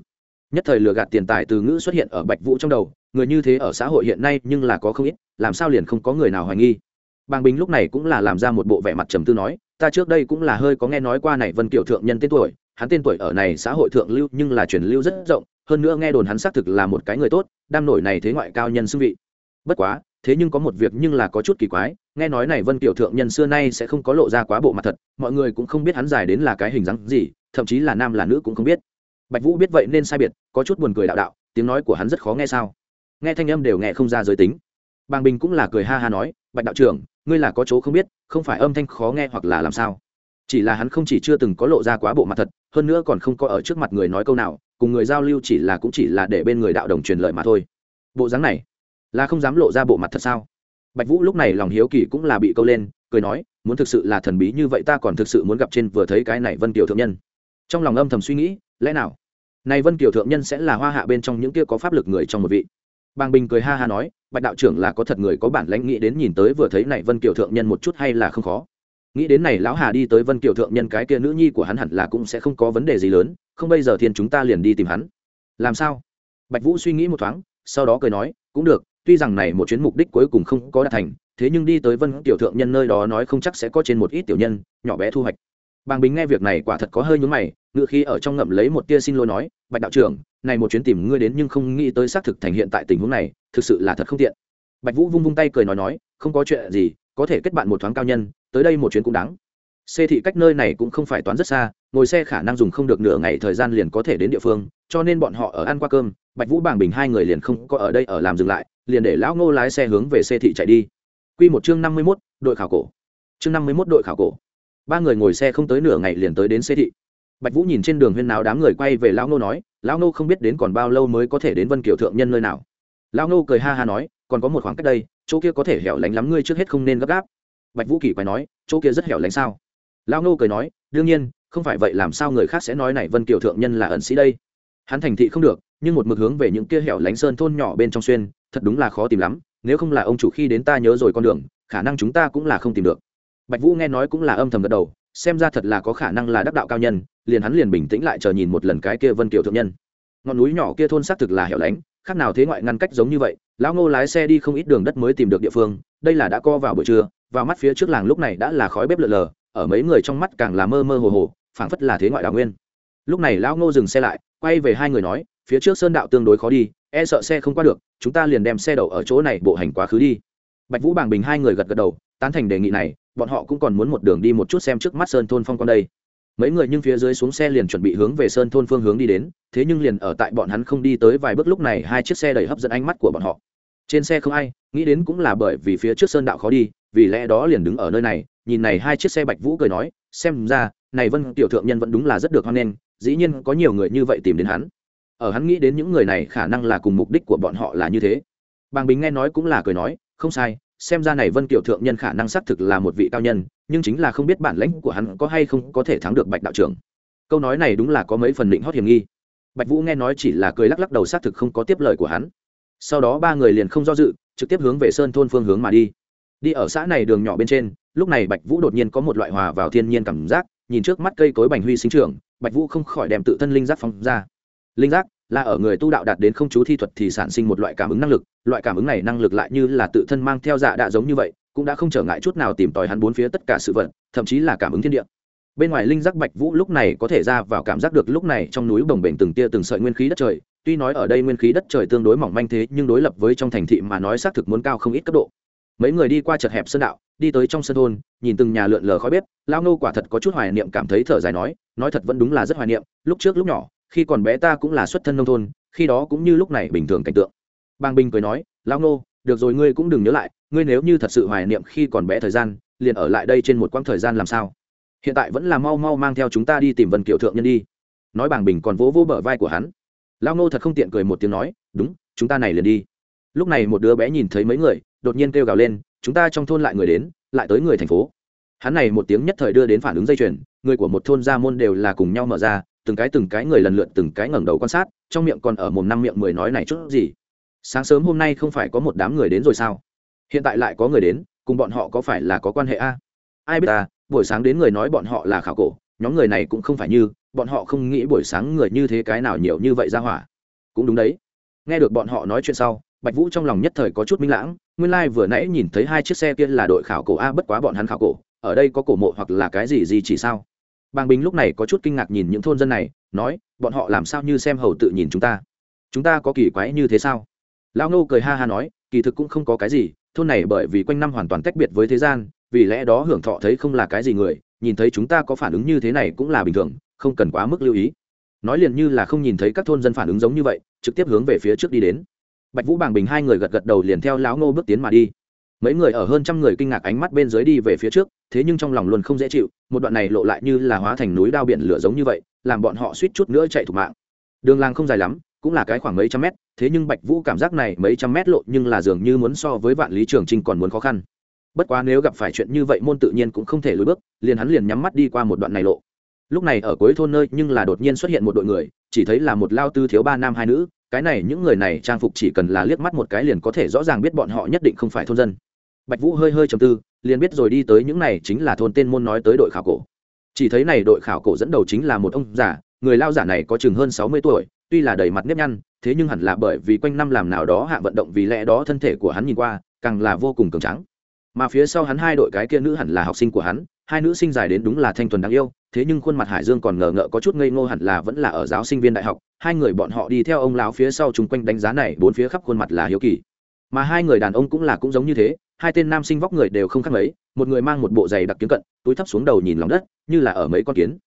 Nhất thời lừa gạt tiền tài từ ngữ xuất hiện ở bạch vũ trong đầu, người như thế ở xã hội hiện nay nhưng là có không ít, làm sao liền không có người nào hoài nghi. Bàng bình lúc này cũng là làm ra một bộ vẻ mặt trầm tư nói, ta trước đây cũng là hơi có nghe nói qua này vân kiểu thượng nhân tên tuổi, hắn tên tuổi ở này xã hội thượng lưu nhưng là truyền lưu rất rộng hơn nữa nghe đồn hắn xác thực là một cái người tốt, đam nổi này thế ngoại cao nhân xưng vị. Bất quá, thế nhưng có một việc nhưng là có chút kỳ quái, nghe nói này vân tiểu thượng nhân xưa nay sẽ không có lộ ra quá bộ mặt thật, mọi người cũng không biết hắn dài đến là cái hình dáng gì, thậm chí là nam là nữ cũng không biết. Bạch vũ biết vậy nên sai biệt, có chút buồn cười đạo đạo, tiếng nói của hắn rất khó nghe sao? Nghe thanh âm đều nghe không ra giới tính. Bàng bình cũng là cười ha ha nói, bạch đạo trưởng, ngươi là có chỗ không biết, không phải âm thanh khó nghe hoặc là làm sao? Chỉ là hắn không chỉ chưa từng có lộ ra quá bộ mặt thật, hơn nữa còn không có ở trước mặt người nói câu nào cùng người giao lưu chỉ là cũng chỉ là để bên người đạo đồng truyền lợi mà thôi. Bộ dáng này là không dám lộ ra bộ mặt thật sao? Bạch vũ lúc này lòng hiếu kỳ cũng là bị câu lên, cười nói, muốn thực sự là thần bí như vậy ta còn thực sự muốn gặp trên vừa thấy cái này vân kiều thượng nhân. Trong lòng âm thầm suy nghĩ, lẽ nào này vân kiều thượng nhân sẽ là hoa hạ bên trong những kia có pháp lực người trong một vị? Bàng bình cười ha ha nói, bạch đạo trưởng là có thật người có bản lãnh nghĩ đến nhìn tới vừa thấy này vân kiều thượng nhân một chút hay là không khó nghĩ đến này lão hà đi tới vân kiều thượng nhân cái kia nữ nhi của hắn hẳn là cũng sẽ không có vấn đề gì lớn, không bây giờ thiên chúng ta liền đi tìm hắn. Làm sao? Bạch vũ suy nghĩ một thoáng, sau đó cười nói, cũng được, tuy rằng này một chuyến mục đích cuối cùng không có đạt thành, thế nhưng đi tới vân tiểu thượng nhân nơi đó nói không chắc sẽ có trên một ít tiểu nhân, nhỏ bé thu hoạch. Bàng bính nghe việc này quả thật có hơi nhún mày ngự khi ở trong ngậm lấy một tia xin lỗi nói, bạch đạo trưởng, này một chuyến tìm ngươi đến nhưng không nghĩ tới xác thực thành hiện tại tình huống này, thực sự là thật không tiện. Bạch vũ vung vung tay cười nói nói, không có chuyện gì, có thể kết bạn một thoáng cao nhân tới đây một chuyến cũng đáng. Xê thị cách nơi này cũng không phải toán rất xa, ngồi xe khả năng dùng không được nửa ngày thời gian liền có thể đến địa phương, cho nên bọn họ ở ăn qua cơm, bạch vũ bàng bình hai người liền không có ở đây ở làm dừng lại, liền để lão ngô lái xe hướng về xê thị chạy đi. Q một chương năm mươi mốt, đội khảo cổ. Chương năm mươi mốt, đội khảo cổ. Ba người ngồi xe không tới nửa ngày liền tới đến xê thị. Bạch vũ nhìn trên đường huyên nào đám người quay về lão ngô nói, lão ngô không biết đến còn bao lâu mới có thể đến vân kiều thượng nhân nơi nào? Lão ngô cười ha ha nói, còn có một khoảng cách đây, chỗ kia có thể hẻo lánh lắm ngươi trước hết không nên gấp gáp bạch vũ kỳ quay nói, chỗ kia rất hẻo lánh sao? Lão ngô cười nói, đương nhiên, không phải vậy làm sao người khác sẽ nói này vân kiều thượng nhân là ẩn sĩ đây? Hắn thành thị không được, nhưng một mực hướng về những kia hẻo lánh sơn thôn nhỏ bên trong xuyên, thật đúng là khó tìm lắm, nếu không là ông chủ khi đến ta nhớ rồi con đường, khả năng chúng ta cũng là không tìm được. Bạch vũ nghe nói cũng là âm thầm gật đầu, xem ra thật là có khả năng là đắc đạo cao nhân, liền hắn liền bình tĩnh lại chờ nhìn một lần cái kia vân kiều thượng nhân. Ngọn núi nhỏ kia thôn xác thực là hẻo lánh, khác nào thế ngoại ngăn cách giống như vậy, lão ngô lái xe đi không ít đường đất mới tìm được địa phương đây là đã co vào buổi trưa, vào mắt phía trước làng lúc này đã là khói bếp lợn lờ, ở mấy người trong mắt càng là mơ mơ hồ hồ, phảng phất là thế ngoại đào nguyên. Lúc này lão ngô dừng xe lại, quay về hai người nói, phía trước sơn đạo tương đối khó đi e sợ xe không qua được, chúng ta liền đem xe đậu ở chỗ này bộ hành quá khứ đi. Bạch vũ bàng bình hai người gật gật đầu, tán thành đề nghị này, bọn họ cũng còn muốn một đường đi một chút xem trước mắt sơn thôn phong con đây. Mấy người nhưng phía dưới xuống xe liền chuẩn bị hướng về sơn thôn phương hướng đi đến, thế nhưng liền ở tại bọn hắn không đi tới vài bước lúc này hai chiếc xe đầy hấp dẫn ánh mắt của bọn họ. Trên xe không ai nghĩ đến cũng là bởi vì phía trước sơn đạo khó đi, vì lẽ đó liền đứng ở nơi này, nhìn này hai chiếc xe bạch vũ cười nói, xem ra, này vân tiểu thượng nhân vẫn đúng là rất được hoan nghênh, dĩ nhiên có nhiều người như vậy tìm đến hắn. Ở hắn nghĩ đến những người này khả năng là cùng mục đích của bọn họ là như thế. Bàng bính nghe nói cũng là cười nói, không sai, xem ra này vân tiểu thượng nhân khả năng xác thực là một vị cao nhân, nhưng chính là không biết bản lãnh của hắn có hay không có thể thắng được bạch đạo trưởng. Câu nói này đúng là có mấy phần định hót hiểm nghi. Bạch vũ nghe nói chỉ là cười lắc lắc đầu xác thực không có tiếp lời của hắn. Sau đó ba người liền không do dự trực tiếp hướng về sơn thôn phương hướng mà đi. Đi ở xã này đường nhỏ bên trên, lúc này bạch vũ đột nhiên có một loại hòa vào thiên nhiên cảm giác, nhìn trước mắt cây cối bành huy sinh trưởng, bạch vũ không khỏi đem tự thân linh giác phóng ra. Linh giác là ở người tu đạo đạt đến không chú thi thuật thì sản sinh một loại cảm ứng năng lực, loại cảm ứng này năng lực lại như là tự thân mang theo dạ đạ giống như vậy, cũng đã không trở ngại chút nào tìm tòi hắn bốn phía tất cả sự vật, thậm chí là cảm ứng thiên địa bên ngoài linh giác bạch vũ lúc này có thể ra vào cảm giác được lúc này trong núi bồng bềnh từng tia từng sợi nguyên khí đất trời. Tuy nói ở đây nguyên khí đất trời tương đối mỏng manh thế, nhưng đối lập với trong thành thị mà nói xác thực muốn cao không ít cấp độ. Mấy người đi qua chật hẹp sơn đạo, đi tới trong sân thôn, nhìn từng nhà lượn lờ khói bếp. Lao nô quả thật có chút hoài niệm cảm thấy thở dài nói nói thật vẫn đúng là rất hoài niệm, lúc trước lúc nhỏ, khi còn bé ta cũng là xuất thân nông thôn, khi đó cũng như lúc này bình thường cảnh tượng. Bang bình cười nói lao nô được rồi ngươi cũng đừng nhớ lại, ngươi nếu như thật sự hoài niệm khi còn bé thời gian, liền ở lại đây trên một quãng thời gian làm sao? Hiện tại vẫn là mau mau mang theo chúng ta đi tìm vân kiểu thượng nhân đi. Nói bàng bình còn vỗ vỗ bờ vai của hắn. Lao ngô thật không tiện cười một tiếng nói, đúng, chúng ta này liền đi. Lúc này một đứa bé nhìn thấy mấy người, đột nhiên kêu gào lên, chúng ta trong thôn lại người đến, lại tới người thành phố. Hắn này một tiếng nhất thời đưa đến phản ứng dây chuyền, người của một thôn gia môn đều là cùng nhau mở ra, từng cái từng cái người lần lượt từng cái ngẩng đầu quan sát, trong miệng còn ở mồm năm miệng mười nói này chút gì. Sáng sớm hôm nay không phải có một đám người đến rồi sao? Hiện tại lại có người đến, cùng bọn họ có phải là có quan hệ a? Ai biết ta buổi sáng đến người nói bọn họ là khảo cổ, nhóm người này cũng không phải như, bọn họ không nghĩ buổi sáng người như thế cái nào nhiều như vậy ra hỏa. Cũng đúng đấy. Nghe được bọn họ nói chuyện sau, bạch vũ trong lòng nhất thời có chút minh lãng, nguyên lai、like、vừa nãy nhìn thấy hai chiếc xe kia là đội khảo cổ a, bất quá bọn hắn khảo cổ, ở đây có cổ mộ hoặc là cái gì gì chỉ sao? Bàng bình lúc này có chút kinh ngạc nhìn những thôn dân này, nói, bọn họ làm sao như xem hầu tự nhìn chúng ta? Chúng ta có kỳ quái như thế sao? Lão ngô cười ha ha nói, kỳ thực cũng không có cái gì, thôn này bởi vì quanh năm hoàn toàn tách biệt với thế gian vì lẽ đó hưởng thọ thấy không là cái gì người, nhìn thấy chúng ta có phản ứng như thế này cũng là bình thường, không cần quá mức lưu ý. Nói liền như là không nhìn thấy các thôn dân phản ứng giống như vậy, trực tiếp hướng về phía trước đi đến. Bạch vũ bàng bình hai người gật gật đầu liền theo lão ngô bước tiến mà đi. Mấy người ở hơn trăm người kinh ngạc ánh mắt bên dưới đi về phía trước, thế nhưng trong lòng luôn không dễ chịu, một đoạn này lộ lại như là hóa thành núi đao biển lửa giống như vậy, làm bọn họ suýt chút nữa chạy thục mạng. Đường làng không dài lắm, cũng là cái khoảng mấy trăm mét, thế nhưng bạch vũ cảm giác này mấy trăm mét lộ nhưng là dường như muốn so với vạn lý trường trinh còn muốn khó khăn bất quá nếu gặp phải chuyện như vậy môn tự nhiên cũng không thể lùi bước, liền hắn liền nhắm mắt đi qua một đoạn này lộ. Lúc này ở cuối thôn nơi nhưng là đột nhiên xuất hiện một đội người, chỉ thấy là một lao tư thiếu ba nam hai nữ, cái này những người này trang phục chỉ cần là liếc mắt một cái liền có thể rõ ràng biết bọn họ nhất định không phải thôn dân. Bạch vũ hơi hơi trầm tư, liền biết rồi đi tới những này chính là thôn tên môn nói tới đội khảo cổ. Chỉ thấy này đội khảo cổ dẫn đầu chính là một ông giả người lao giả này có chừng hơn sáu mươi tuổi, tuy là đầy mặt nếp nhăn, thế nhưng hẳn là bởi vì quanh năm làm nào đó hạ vận động vì lẽ đó thân thể của hắn nhìn qua, càng là vô cùng cường trắng mà phía sau hắn hai đội cái kia nữ hẳn là học sinh của hắn, hai nữ sinh dài đến đúng là thanh thuần đáng yêu, thế nhưng khuôn mặt hải dương còn ngờ ngợ có chút ngây ngô hẳn là vẫn là ở giáo sinh viên đại học, hai người bọn họ đi theo ông lão phía sau chung quanh đánh giá này, bốn phía khắp khuôn mặt là hiếu kỳ. Mà hai người đàn ông cũng là cũng giống như thế, hai tên nam sinh vóc người đều không khác mấy, một người mang một bộ giày đặc kiếm cận, túi thấp xuống đầu nhìn lòng đất, như là ở mấy con kiến.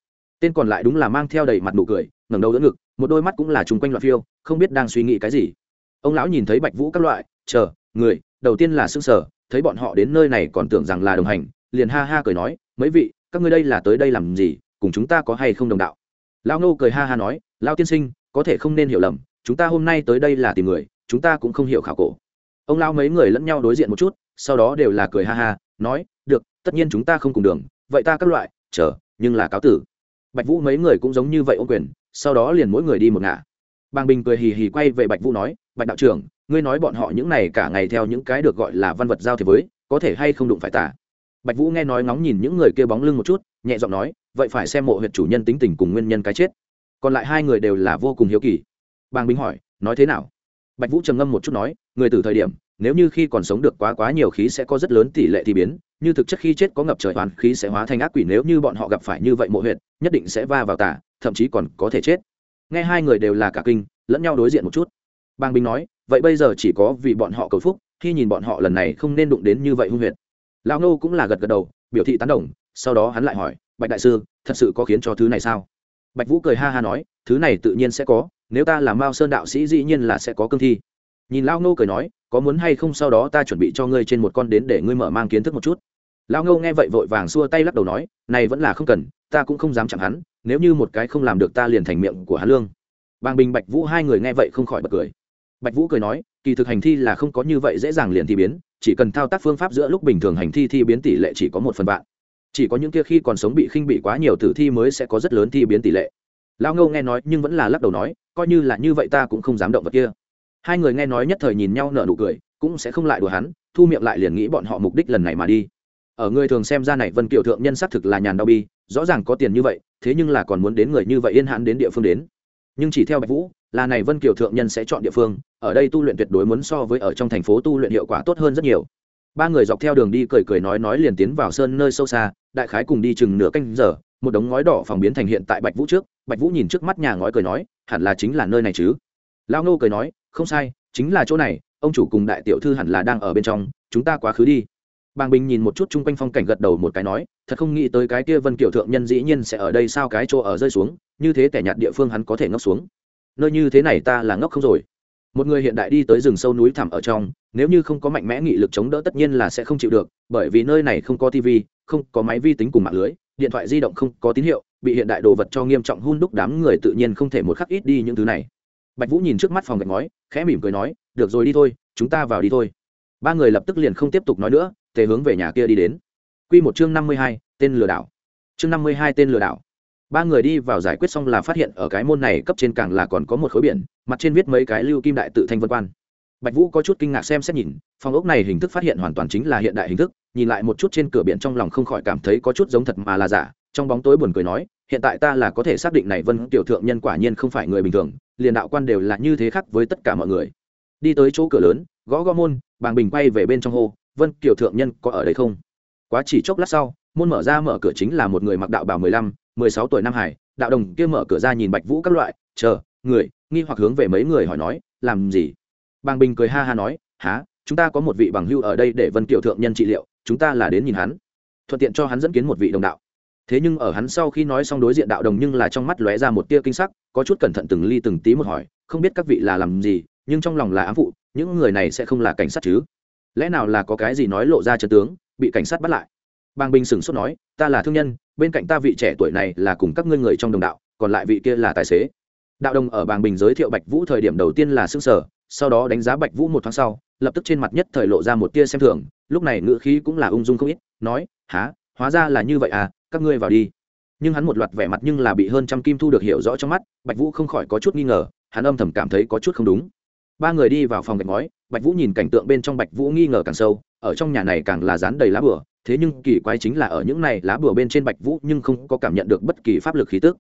Tên còn lại đúng là mang theo đầy mặt nụ cười, ngẩng đầu đỡ ngực, một đôi mắt cũng là chung quanh loại phiêu, không biết đang suy nghĩ cái gì. Ông lão nhìn thấy bạch vũ các loại, chờ, người, đầu tiên là xương sở thấy bọn họ đến nơi này còn tưởng rằng là đồng hành, liền ha ha cười nói, mấy vị, các ngươi đây là tới đây làm gì, cùng chúng ta có hay không đồng đạo? Lao ngô cười ha ha nói lao tiên sinh, có thể không nên hiểu lầm, chúng ta hôm nay tới đây là tìm người, chúng ta cũng không hiểu khảo cổ. Ông lao mấy người lẫn nhau đối diện một chút, sau đó đều là cười ha ha, nói, được, tất nhiên chúng ta không cùng đường, vậy ta các loại, chờ, nhưng là cáo tử. Bạch vũ mấy người cũng giống như vậy ô quyền, sau đó liền mỗi người đi một ngả. Bàng bình cười hì hì quay về bạch vũ nói, bạch đạo trưởng ngươi nói bọn họ những này cả ngày theo những cái được gọi là văn vật giao thế với có thể hay không đụng phải tả bạch vũ nghe nói ngóng nhìn những người kia bóng lưng một chút nhẹ giọng nói vậy phải xem mộ huyện chủ nhân tính tình cùng nguyên nhân cái chết. Còn lại hai người đều là vô cùng hiếu kỳ. Bàng bính hỏi nói thế nào? Bạch vũ trầm ngâm một chút nói người từ thời điểm nếu như khi còn sống được quá quá nhiều khí sẽ có rất lớn tỷ lệ thì biến như thực chất khi chết có ngập trời hoàn khí sẽ hóa thành ác quỷ nếu như bọn họ gặp phải như vậy mộ huyệt, nhất định sẽ va vào tả thậm chí còn có thể chết. Nghe hai người đều là cả kinh lẫn nhau đối diện một chút. Bang binh nói, vậy bây giờ chỉ có vì bọn họ cầu phúc, khi nhìn bọn họ lần này không nên đụng đến như vậy hung huyệt. Lão ngô cũng là gật gật đầu, biểu thị tán đồng, sau đó hắn lại hỏi, bạch đại sư, thật sự có khiến cho thứ này sao? Bạch vũ cười ha ha nói, thứ này tự nhiên sẽ có, nếu ta là mao sơn đạo sĩ dĩ nhiên là sẽ có cương thi. Nhìn Lão ngô cười nói, có muốn hay không sau đó ta chuẩn bị cho ngươi trên một con đến để ngươi mở mang kiến thức một chút. Lão ngô nghe vậy vội vàng xua tay lắc đầu nói, này vẫn là không cần, ta cũng không dám chẳng hắn, nếu như một cái không làm được ta liền thành miệng của hắn lương. Bàng bình bạch vũ hai người nghe vậy không khỏi bật cười bạch vũ cười nói, kỳ thực hành thi là không có như vậy dễ dàng liền thi biến, chỉ cần thao tác phương pháp giữa lúc bình thường hành thi thi biến tỷ lệ chỉ có một phần vạn. Chỉ có những kia khi còn sống bị khinh bị quá nhiều tử thi mới sẽ có rất lớn thi biến tỷ lệ. Lão ngâu nghe nói, nhưng vẫn là lắc đầu nói, coi như là như vậy ta cũng không dám động vật kia. Hai người nghe nói nhất thời nhìn nhau nở nụ cười, cũng sẽ không lại đùa hắn, thu miệng lại liền nghĩ bọn họ mục đích lần này mà đi. Ở người thường xem ra này vân kiều thượng nhân xác thực là nhàn đau bi, rõ ràng có tiền như vậy, thế nhưng là còn muốn đến người như vậy yên hãn đến địa phương đến. Nhưng chỉ theo bạch vũ là này vân kiều thượng nhân sẽ chọn địa phương, ở đây tu luyện tuyệt đối muốn so với ở trong thành phố tu luyện hiệu quả tốt hơn rất nhiều. Ba người dọc theo đường đi cười cười nói nói liền tiến vào sơn nơi sâu xa, đại khái cùng đi chừng nửa canh giờ, một đống ngói đỏ phòng biến thành hiện tại bạch vũ trước, bạch vũ nhìn trước mắt nhà ngói cười nói, hẳn là chính là nơi này chứ. Lao nô cười nói, không sai, chính là chỗ này, ông chủ cùng đại tiểu thư hẳn là đang ở bên trong, chúng ta quá khứ đi. Bàng bình nhìn một chút chung quanh phong cảnh gật đầu một cái nói, thật không nghĩ tới cái kia vân kiểu thượng nhân dĩ nhiên sẽ ở đây, sao cái chỗ ở rơi xuống, như thế kẻ nhạt địa phương hắn có thể ngóc xuống nơi như thế này ta là ngốc không rồi. Một người hiện đại đi tới rừng sâu núi thẳm ở trong, nếu như không có mạnh mẽ nghị lực chống đỡ tất nhiên là sẽ không chịu được, bởi vì nơi này không có tv không có máy vi tính cùng mạng lưới, điện thoại di động không có tín hiệu, bị hiện đại đồ vật cho nghiêm trọng hun đúc đám người tự nhiên không thể một khắc ít đi những thứ này. Bạch vũ nhìn trước mắt phòng gạch ngói, khẽ mỉm cười nói, được rồi đi thôi, chúng ta vào đi thôi. Ba người lập tức liền không tiếp tục nói nữa, tề hướng về nhà kia đi đến. Q một chương năm mươi hai, tên lừa đảo. Chương năm mươi hai, tên lừa đảo ba người đi vào giải quyết xong là phát hiện ở cái môn này cấp trên càng là còn có một khối biển, mặt trên viết mấy cái lưu kim đại tự thanh vân quan. Bạch vũ có chút kinh ngạc xem xét nhìn, phòng ốc này hình thức phát hiện hoàn toàn chính là hiện đại hình thức, nhìn lại một chút trên cửa biển trong lòng không khỏi cảm thấy có chút giống thật mà là giả, trong bóng tối buồn cười nói, hiện tại ta là có thể xác định này vân tiểu thượng nhân quả nhiên không phải người bình thường, liền đạo quan đều là như thế khác với tất cả mọi người. Đi tới chỗ cửa lớn, gõ gõ môn, bàng bình quay về bên trong hô, vân tiểu thượng nhân có ở đây không? Quá chỉ chốc lát sau, môn mở ra mở cửa chính là một người mặc đạo bào mười lăm mười sáu tuổi nam hải, đạo đồng kia mở cửa ra nhìn bạch vũ các loại, chờ, người, nghi hoặc hướng về mấy người hỏi nói, làm gì? Bàng bình cười ha ha nói há chúng ta có một vị bằng hưu ở đây để vân kiều thượng nhân trị liệu, chúng ta là đến nhìn hắn. Thuận tiện cho hắn dẫn kiến một vị đồng đạo. Thế nhưng ở hắn sau khi nói xong đối diện đạo đồng nhưng là trong mắt lóe ra một tia kinh sắc, có chút cẩn thận từng ly từng tí một hỏi, không biết các vị là làm gì, nhưng trong lòng là ám phụ, những người này sẽ không là cảnh sát chứ? Lẽ nào là có cái gì nói lộ ra chân tướng, bị cảnh sát bắt lại? Bàng bình sửng sốt nói, ta là thương nhân bên cạnh ta vị trẻ tuổi này là cùng các ngươi người trong đồng đạo, còn lại vị kia là tài xế. Đạo đồng ở bàng bình giới thiệu bạch vũ thời điểm đầu tiên là xương sở sau đó đánh giá bạch vũ một tháng sau, lập tức trên mặt nhất thời lộ ra một tia xem thường, lúc này ngữ khí cũng là ung dung không ít, nói há hóa ra là như vậy à? Các ngươi vào đi. Nhưng hắn một loạt vẻ mặt nhưng là bị hơn trăm kim thu được hiểu rõ trong mắt, bạch vũ không khỏi có chút nghi ngờ, hắn âm thầm cảm thấy có chút không đúng. Ba người đi vào phòng gạch ngói, bạch vũ nhìn cảnh tượng bên trong bạch vũ nghi ngờ càng sâu, ở trong nhà này càng là dán đầy lá bửa thế nhưng kỳ quái chính là ở những này lá bùa bên trên bạch vũ nhưng không có cảm nhận được bất kỳ pháp lực khí tức.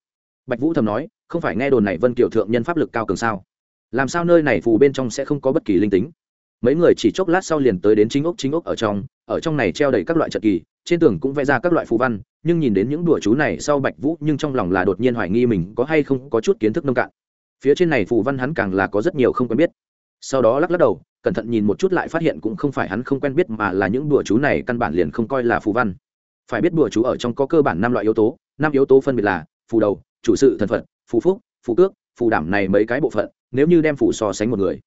Bạch vũ thầm nói, không phải nghe đồn này vân kiều thượng nhân pháp lực cao cường sao? Làm sao nơi này phù bên trong sẽ không có bất kỳ linh tính? Mấy người chỉ chốc lát sau liền tới đến chính ốc chính ốc ở trong ở trong này treo đầy các loại trận kỳ, trên tường cũng vẽ ra các loại phù văn, nhưng nhìn đến những đùa chú này sau bạch vũ nhưng trong lòng là đột nhiên hoài nghi mình có hay không có chút kiến thức nông cạn. Phía trên này phù văn hắn càng là có rất nhiều không quen biết. Sau đó lắc lắc đầu cẩn thận nhìn một chút lại phát hiện cũng không phải hắn không quen biết mà là những bùa chú này căn bản liền không coi là phù văn. Phải biết bùa chú ở trong có cơ bản năm loại yếu tố, năm yếu tố phân biệt là phù đầu, chủ sự, thần phận phù phúc, phù cước phù đảm này mấy cái bộ phận, nếu như đem phù so sánh một người.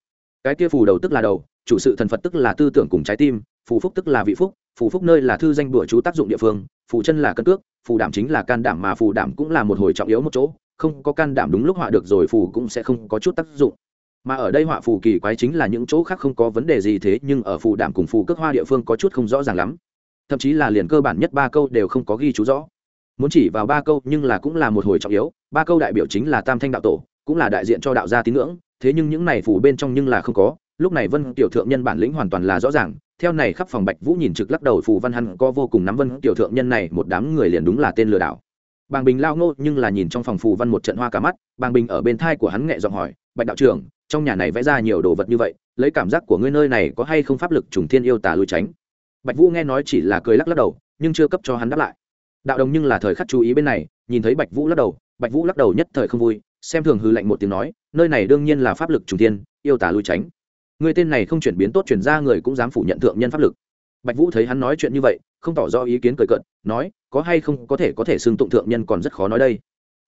Cái kia phù đầu tức là đầu, chủ sự, thần phật tức là tư tưởng cùng trái tim, phù phúc tức là vị phúc, phù phúc nơi là thư danh bùa chú tác dụng địa phương, phù chân là cân cước, phù đảm chính là can đảm mà phù đảm cũng là một hồi trọng yếu một chỗ, không có can đảm đúng lúc họa được rồi phù cũng sẽ không có chút tác dụng mà ở đây họa phù kỳ quái chính là những chỗ khác không có vấn đề gì thế, nhưng ở phù đảm cùng phù cước hoa địa phương có chút không rõ ràng lắm. Thậm chí là liền cơ bản nhất ba câu đều không có ghi chú rõ. Muốn chỉ vào ba câu nhưng là cũng là một hồi trọng yếu, ba câu đại biểu chính là tam thanh đạo tổ, cũng là đại diện cho đạo gia tín ngưỡng, thế nhưng những này phù bên trong nhưng là không có, lúc này vân tiểu thượng nhân bản lĩnh hoàn toàn là rõ ràng, theo này khắp phòng bạch vũ nhìn trực lắc đầu phù văn hăn có vô cùng nắm vân tiểu thượng nhân này, một đám người liền đúng là tên lừa đảo. Bàng bình lao ngô nhưng là nhìn trong phòng phù văn một trận hoa cả mắt, bàng bình ở bên thai của hắn nghệ giọng hỏi, bạch đạo trưởng trong nhà này vẽ ra nhiều đồ vật như vậy, lấy cảm giác của ngươi nơi này có hay không pháp lực trùng thiên yêu tà lui tránh? Bạch vũ nghe nói chỉ là cười lắc lắc đầu, nhưng chưa cấp cho hắn đáp lại. Đạo đồng nhưng là thời khắc chú ý bên này, nhìn thấy bạch vũ lắc đầu, bạch vũ lắc đầu nhất thời không vui, xem thường hư lạnh một tiếng nói, nơi này đương nhiên là pháp lực trùng thiên, yêu tà lui tránh. Người tên này không chuyển biến tốt chuyển ra người cũng dám phủ nhận thượng nhân pháp lực. Bạch vũ thấy hắn nói chuyện như vậy, không tỏ rõ ý kiến cười cận nói, có hay không có thể có thể xưng tụng thượng nhân còn rất khó nói đây.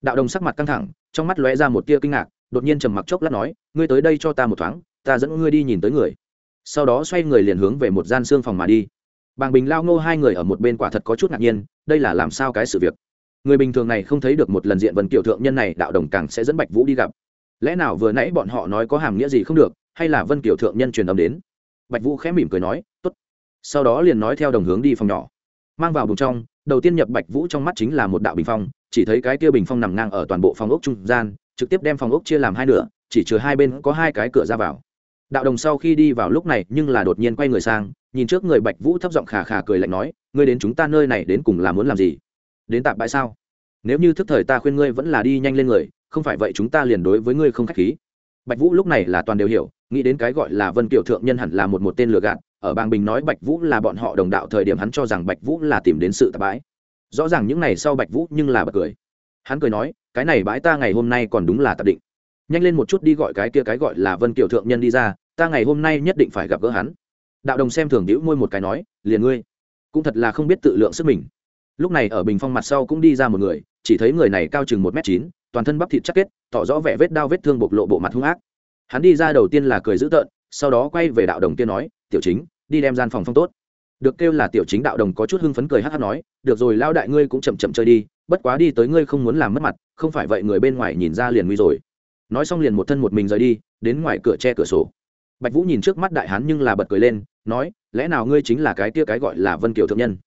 Đạo đồng sắc mặt căng thẳng, trong mắt lóe ra một tia kinh ngạc đột nhiên trầm mặc chốc lát nói, ngươi tới đây cho ta một thoáng, ta dẫn ngươi đi nhìn tới người. Sau đó xoay người liền hướng về một gian xương phòng mà đi. Bàng bình lao ngô hai người ở một bên quả thật có chút ngạc nhiên, đây là làm sao cái sự việc? Người bình thường này không thấy được một lần diện vần kiểu thượng nhân này, đạo đồng càng sẽ dẫn bạch vũ đi gặp. Lẽ nào vừa nãy bọn họ nói có hàm nghĩa gì không được, hay là vân kiểu thượng nhân truyền âm đến? Bạch vũ khẽ mỉm cười nói t ố t sau đó liền nói theo đồng hướng đi phòng nhỏ. Mang vào bùng trong, đầu tiên nhập bạch vũ trong mắt chính là một đạo bình phong, chỉ thấy cái kia bình phong nằm ngang ở toàn bộ phòng ốc trung gian trực tiếp đem phòng ốc chia làm hai nửa, chỉ chứa hai bên có hai cái cửa ra vào. Đạo đồng sau khi đi vào lúc này, nhưng là đột nhiên quay người sang, nhìn trước người bạch vũ thấp giọng khà khà cười lạnh nói, ngươi đến chúng ta nơi này đến cùng là muốn làm gì? Đến tạp bãi sao? Nếu như thức thời ta khuyên ngươi vẫn là đi nhanh lên người, không phải vậy chúng ta liền đối với ngươi không khách khí. Bạch vũ lúc này là toàn đều hiểu, nghĩ đến cái gọi là vân kiều thượng nhân hẳn là một một tên lừa gạt, ở bang bình nói bạch vũ là bọn họ đồng đạo thời điểm hắn cho rằng bạch vũ là tìm đến sự tạp bãi rõ ràng những ngày sau bạch vũ nhưng là bật cười. Hắn cười nói cái này bãi ta ngày hôm nay còn đúng là tập định. Nhanh lên một chút đi gọi cái kia cái gọi là vân kiều thượng nhân đi ra, ta ngày hôm nay nhất định phải gặp gỡ hắn. Đạo đồng xem thường đĩu môi một cái nói, liền ngươi. Cũng thật là không biết tự lượng sức mình. Lúc này ở bình phong mặt sau cũng đi ra một người, chỉ thấy người này cao chừng một m chín, toàn thân bắp thịt chắc kết, tỏ rõ vẻ vết đau vết thương bộc lộ bộ mặt hung ác. Hắn đi ra đầu tiên là cười dữ tợn, sau đó quay về đạo đồng kia nói, tiểu chính, đi đem gian phòng phong tốt. Được kêu là tiểu chính đạo đồng có chút hưng phấn cười hát hát nói, được rồi lao đại ngươi cũng chậm chậm chơi đi bất quá đi tới ngươi không muốn làm mất mặt, không phải vậy người bên ngoài nhìn ra liền nguy rồi. Nói xong liền một thân một mình rời đi, đến ngoài cửa che cửa sổ. Bạch vũ nhìn trước mắt đại hán nhưng là bật cười lên, nói, lẽ nào ngươi chính là cái tia cái gọi là vân kiều thượng nhân?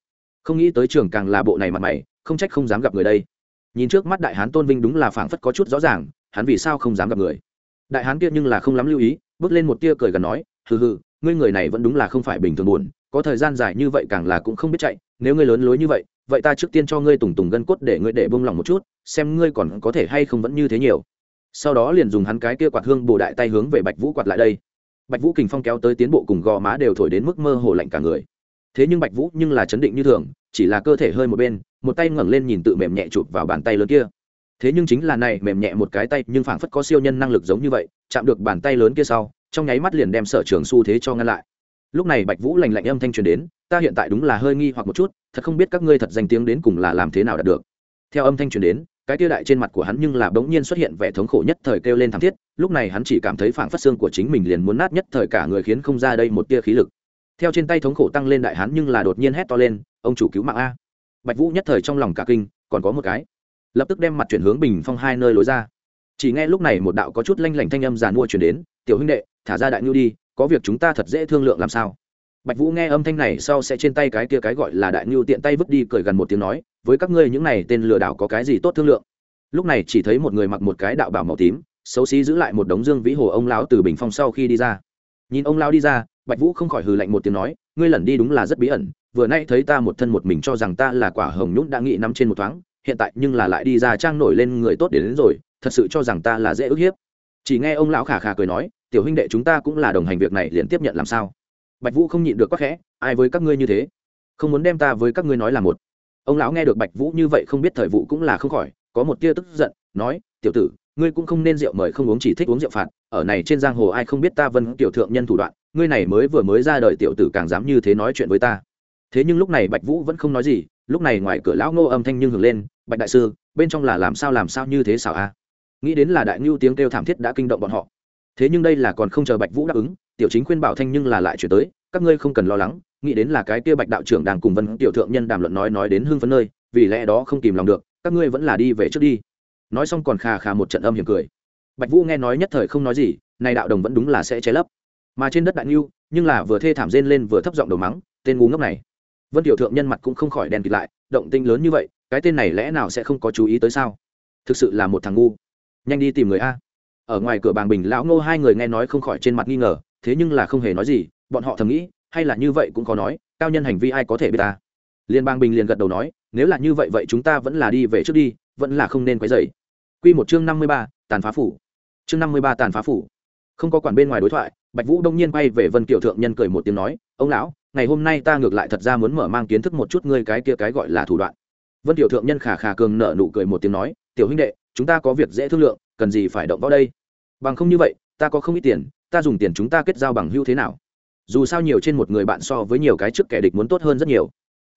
Không nghĩ tới trường càng là bộ này mặt mày, không trách không dám gặp người đây. Nhìn trước mắt đại hán tôn vinh đúng là phảng phất có chút rõ ràng, hắn vì sao không dám gặp người? Đại hán kia nhưng là không lắm lưu ý, bước lên một tia cười gần nói, hừ hừ, ngươi người này vẫn đúng là không phải bình thường buồn, có thời gian dài như vậy càng là cũng không biết chạy, nếu ngươi lớn lối như vậy vậy ta trước tiên cho ngươi tùng tùng gân cốt để ngươi để bông lòng một chút, xem ngươi còn có thể hay không vẫn như thế nhiều. Sau đó liền dùng hắn cái kia quạt hương bồ đại tay hướng về bạch vũ quạt lại đây. Bạch vũ kình phong kéo tới tiến bộ cùng gò má đều thổi đến mức mơ hồ lạnh cả người. Thế nhưng bạch vũ nhưng là chấn định như thường, chỉ là cơ thể hơi một bên, một tay ngẩng lên nhìn tự mềm nhẹ chụp vào bàn tay lớn kia. Thế nhưng chính là này, mềm nhẹ một cái tay, nhưng phảng phất có siêu nhân năng lực giống như vậy, chạm được bàn tay lớn kia sau, trong nháy mắt liền đem sở trường xu thế cho ngăn lại. Lúc này bạch vũ lành lạnh âm thanh truyền đến ta hiện tại đúng là hơi nghi hoặc một chút, thật không biết các ngươi thật danh tiếng đến cùng là làm thế nào đạt được. Theo âm thanh truyền đến, cái tia đại trên mặt của hắn nhưng là bỗng nhiên xuất hiện vẻ thống khổ nhất thời kêu lên thảm thiết, lúc này hắn chỉ cảm thấy phảng phất xương của chính mình liền muốn nát nhất thời cả người khiến không ra đây một tia khí lực. Theo trên tay thống khổ tăng lên đại hắn nhưng là đột nhiên hét to lên, ông chủ cứu mạng a. Bạch vũ nhất thời trong lòng cả kinh, còn có một cái. Lập tức đem mặt chuyển hướng bình phong hai nơi lối ra. Chỉ nghe lúc này một đạo có chút lanh lảnh thanh âm giàn mua chuyển đến, tiểu huynh đệ, thả ra đại nhu đi, có việc chúng ta thật dễ thương lượng làm sao? Bạch vũ nghe âm thanh này sau sẽ trên tay cái kia cái gọi là đại nhu tiện tay vứt đi cười gần một tiếng nói, với các ngươi những này tên lừa đảo có cái gì tốt thương lượng? Lúc này chỉ thấy một người mặc một cái đạo bảo màu tím, xấu xí giữ lại một đống dương vĩ hồ ông lão từ bình phong sau khi đi ra. Nhìn ông lão đi ra, bạch vũ không khỏi hừ lạnh một tiếng nói, ngươi lẩn đi đúng là rất bí ẩn, vừa nay thấy ta một thân một mình cho rằng ta là quả hồng nhũng đã nghị nắm trên một thoáng, hiện tại nhưng là lại đi ra trang nổi lên người tốt để đến rồi, thật sự cho rằng ta là dễ ức hiếp. Chỉ nghe ông lão khà khà cười nói, tiểu huynh đệ chúng ta cũng là đồng hành việc này, liền tiếp nhận làm sao? Bạch vũ không nhịn được quắc khẽ, ai với các ngươi như thế? Không muốn đem ta với các ngươi nói là một. Ông lão nghe được bạch vũ như vậy không biết thời vụ cũng là không khỏi, có một tia tức giận, nói, tiểu tử, ngươi cũng không nên rượu mời không uống chỉ thích uống rượu phạt, ở này trên giang hồ ai không biết ta vân tiểu thượng nhân thủ đoạn, ngươi này mới vừa mới ra đời tiểu tử càng dám như thế nói chuyện với ta. Thế nhưng lúc này bạch vũ vẫn không nói gì, lúc này ngoài cửa lão ngô âm thanh nhưng hưởng lên, bạch đại sư, bên trong là làm sao làm sao như thế xảo a? Nghĩ đến là đại ngưu tiếng kêu thảm thiết đã kinh động bọn họ thế nhưng đây là còn không chờ bạch vũ đáp ứng, tiểu chính khuyên bảo thanh nhưng là lại chuyển tới, các ngươi không cần lo lắng, nghĩ đến là cái kia bạch đạo trưởng đang cùng vân tiểu thượng nhân đàm luận nói nói đến hưng phấn nơi, vì lẽ đó không kìm lòng được, các ngươi vẫn là đi về trước đi. Nói xong còn khà khà một trận âm hiểm cười. Bạch vũ nghe nói nhất thời không nói gì, này đạo đồng vẫn đúng là sẽ che lấp. Mà trên đất đại ngưu, nhưng là vừa thê thảm rên lên vừa thấp giọng đầu mắng, tên ngu ngốc này. Vân tiểu thượng nhân mặt cũng không khỏi đèn kịt lại, động tinh lớn như vậy, cái tên này lẽ nào sẽ không có chú ý tới sao? Thực sự là một thằng ngu. Nhanh đi tìm người a ở ngoài cửa bàng bình lão ngô hai người nghe nói không khỏi trên mặt nghi ngờ, thế nhưng là không hề nói gì, bọn họ thầm nghĩ, hay là như vậy cũng có nói, cao nhân hành vi ai có thể biết ta? Liên bang bình liền gật đầu nói, nếu là như vậy vậy chúng ta vẫn là đi về trước đi, vẫn là không nên quấy dày q một chương năm mươi ba, tàn phá phủ. Chương năm mươi ba, tàn phá phủ. Không có quản bên ngoài đối thoại, bạch vũ đông nhiên quay về vân kiểu thượng nhân cười một tiếng nói, ông lão, ngày hôm nay ta ngược lại thật ra muốn mở mang kiến thức một chút ngươi cái kia cái gọi là thủ đoạn. Vân tiểu thượng nhân khả khả cường nở nụ cười một tiếng nói, tiểu huynh đệ, chúng ta có việc dễ thương lượng, cần gì phải động vào đây? Bằng không như vậy, ta có không ít tiền, ta dùng tiền chúng ta kết giao bằng hưu thế nào? Dù sao nhiều trên một người bạn so với nhiều cái trước kẻ địch muốn tốt hơn rất nhiều.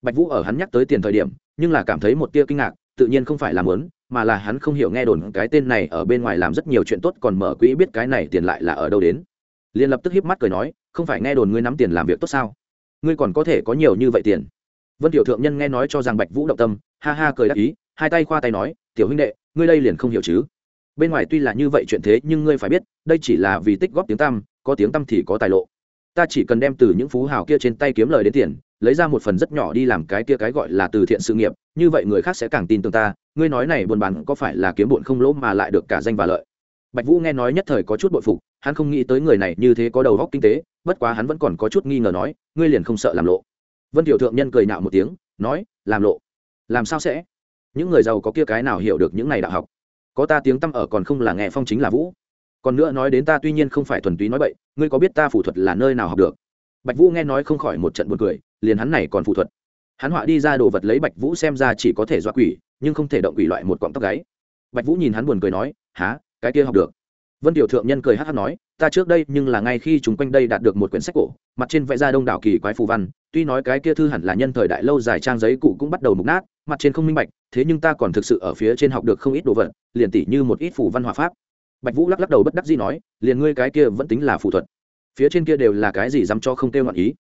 Bạch vũ ở hắn nhắc tới tiền thời điểm, nhưng là cảm thấy một tia kinh ngạc, tự nhiên không phải là muốn, mà là hắn không hiểu nghe đồn cái tên này ở bên ngoài làm rất nhiều chuyện tốt còn mở quỹ biết cái này tiền lại là ở đâu đến. Liền lập tức hiếp mắt cười nói, không phải nghe đồn ngươi nắm tiền làm việc tốt sao? Ngươi còn có thể có nhiều như vậy tiền. Vân tiểu thượng nhân nghe nói cho rằng bạch vũ động tâm, ha ha cười đáp ý, hai tay khoa tay nói, tiểu huynh đệ, ngươi đây liền không hiểu chứ? Bên ngoài tuy là như vậy chuyện thế, nhưng ngươi phải biết, đây chỉ là vì tích góp tiếng tăm, có tiếng tăm thì có tài lộ. Ta chỉ cần đem từ những phú hào kia trên tay kiếm lời đến tiền, lấy ra một phần rất nhỏ đi làm cái kia cái gọi là từ thiện sự nghiệp, như vậy người khác sẽ càng tin tưởng ta. Ngươi nói này buôn bán có phải là kiếm bụn không lỗ mà lại được cả danh và lợi? Bạch vũ nghe nói nhất thời có chút bội phục, hắn không nghĩ tới người này như thế có đầu góc kinh tế, bất quá hắn vẫn còn có chút nghi ngờ nói, ngươi liền không sợ làm lộ. Vân tiểu thượng nhân cười nạo một tiếng, nói, làm lộ. Làm sao sẽ? Những người giàu có kia cái nào hiểu được những này đạo học? Có ta tiếng tăm ở còn không là nghe phong chính là vũ. Còn nữa nói đến ta tuy nhiên không phải thuần túy nói bậy, ngươi có biết ta phủ thuật là nơi nào học được? Bạch vũ nghe nói không khỏi một trận buồn cười, liền hắn này còn phủ thuật. Hắn họa đi ra đồ vật lấy bạch vũ xem ra chỉ có thể dọa quỷ, nhưng không thể động quỷ loại một cọng tóc gáy. Bạch vũ nhìn hắn buồn cười nói há cái kia học được? Vân tiểu thượng nhân cười hát hát nói, ta trước đây nhưng là ngay khi chúng quanh đây đạt được một quyển sách cổ, mặt trên vẽ ra đông đảo kỳ quái phù văn, tuy nói cái kia thư hẳn là nhân thời đại lâu dài trang giấy cụ cũng bắt đầu mục nát mặt trên không minh bạch, thế nhưng ta còn thực sự ở phía trên học được không ít đồ vật, liền tỉ như một ít phù văn hòa pháp. Bạch vũ lắc lắc đầu bất đắc dĩ nói, liền ngươi cái kia vẫn tính là phù thuật. Phía trên kia đều là cái gì dám cho không kêu ngọn ý.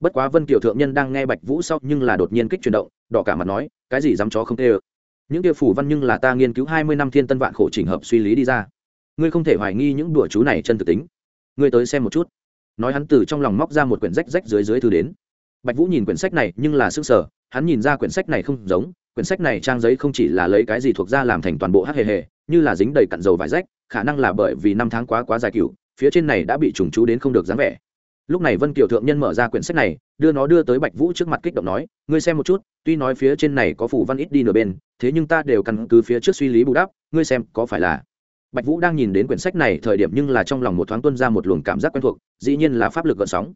Bất quá vân kiều thượng nhân đang nghe bạch vũ sau nhưng là đột nhiên kích chuyển động, đỏ cả mặt nói, cái gì dám cho không kêu. Những kia phù văn nhưng là ta nghiên cứu hai mươi năm thiên tân vạn khổ chỉnh hợp suy lý đi ra. Ngươi không thể hoài nghi những đùa chú này chân thực tính. Ngươi tới xem một chút. Nói hắn từ trong lòng móc ra một quyển rách rách dưới dưới thư đến bạch vũ nhìn quyển sách này nhưng là s ư ơ n g sở hắn nhìn ra quyển sách này không giống, quyển sách này trang giấy không chỉ là lấy cái gì thuộc ra làm thành toàn bộ hắc hề hề, như là dính đầy cặn dầu vải rách, khả năng là bởi vì năm tháng quá quá dài cựu phía trên này đã bị trùng chú đến không được dáng vẻ. Lúc này vân kiều thượng nhân mở ra quyển sách này, đưa nó đưa tới bạch vũ trước mặt kích động nói, ngươi xem một chút, tuy nói phía trên này có phủ văn ít đi nửa bên, thế nhưng ta đều căn cứ phía trước suy lý bù đắp, ngươi xem có phải là? Bạch vũ đang nhìn đến quyển sách này thời điểm nhưng là trong lòng một thoáng tuân ra một luồng cảm giác quen thuộc, dĩ nhiên là pháp lực gợn sóng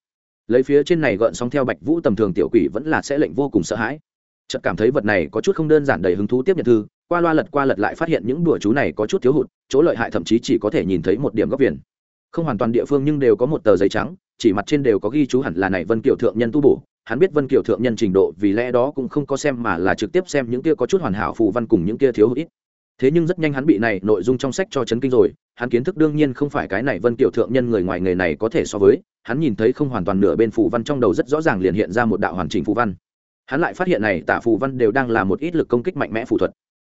lấy phía trên này gợn sóng theo bạch vũ tầm thường tiểu quỷ vẫn là sẽ lệnh vô cùng sợ hãi. Chợt cảm thấy vật này có chút không đơn giản đầy hứng thú tiếp nhận thư, qua loa lật qua lật lại phát hiện những đùa chú này có chút thiếu hụt, chỗ lợi hại thậm chí chỉ có thể nhìn thấy một điểm góc viền. Không hoàn toàn địa phương nhưng đều có một tờ giấy trắng, chỉ mặt trên đều có ghi chú hẳn là này vân kiều thượng nhân tu bổ. Hắn biết vân kiều thượng nhân trình độ vì lẽ đó cũng không có xem mà là trực tiếp xem những kia có chút hoàn hảo phù văn cùng những kia thiếu hụt ít thế nhưng rất nhanh hắn bị này nội dung trong sách cho chấn kinh rồi. Hắn kiến thức đương nhiên không phải cái này vân tiểu thượng nhân người ngoài nghề này có thể so với. Hắn nhìn thấy không hoàn toàn nửa bên phù văn trong đầu rất rõ ràng liền hiện ra một đạo hoàn chỉnh phù văn. Hắn lại phát hiện này tả phù văn đều đang là một ít lực công kích mạnh mẽ phù thuật.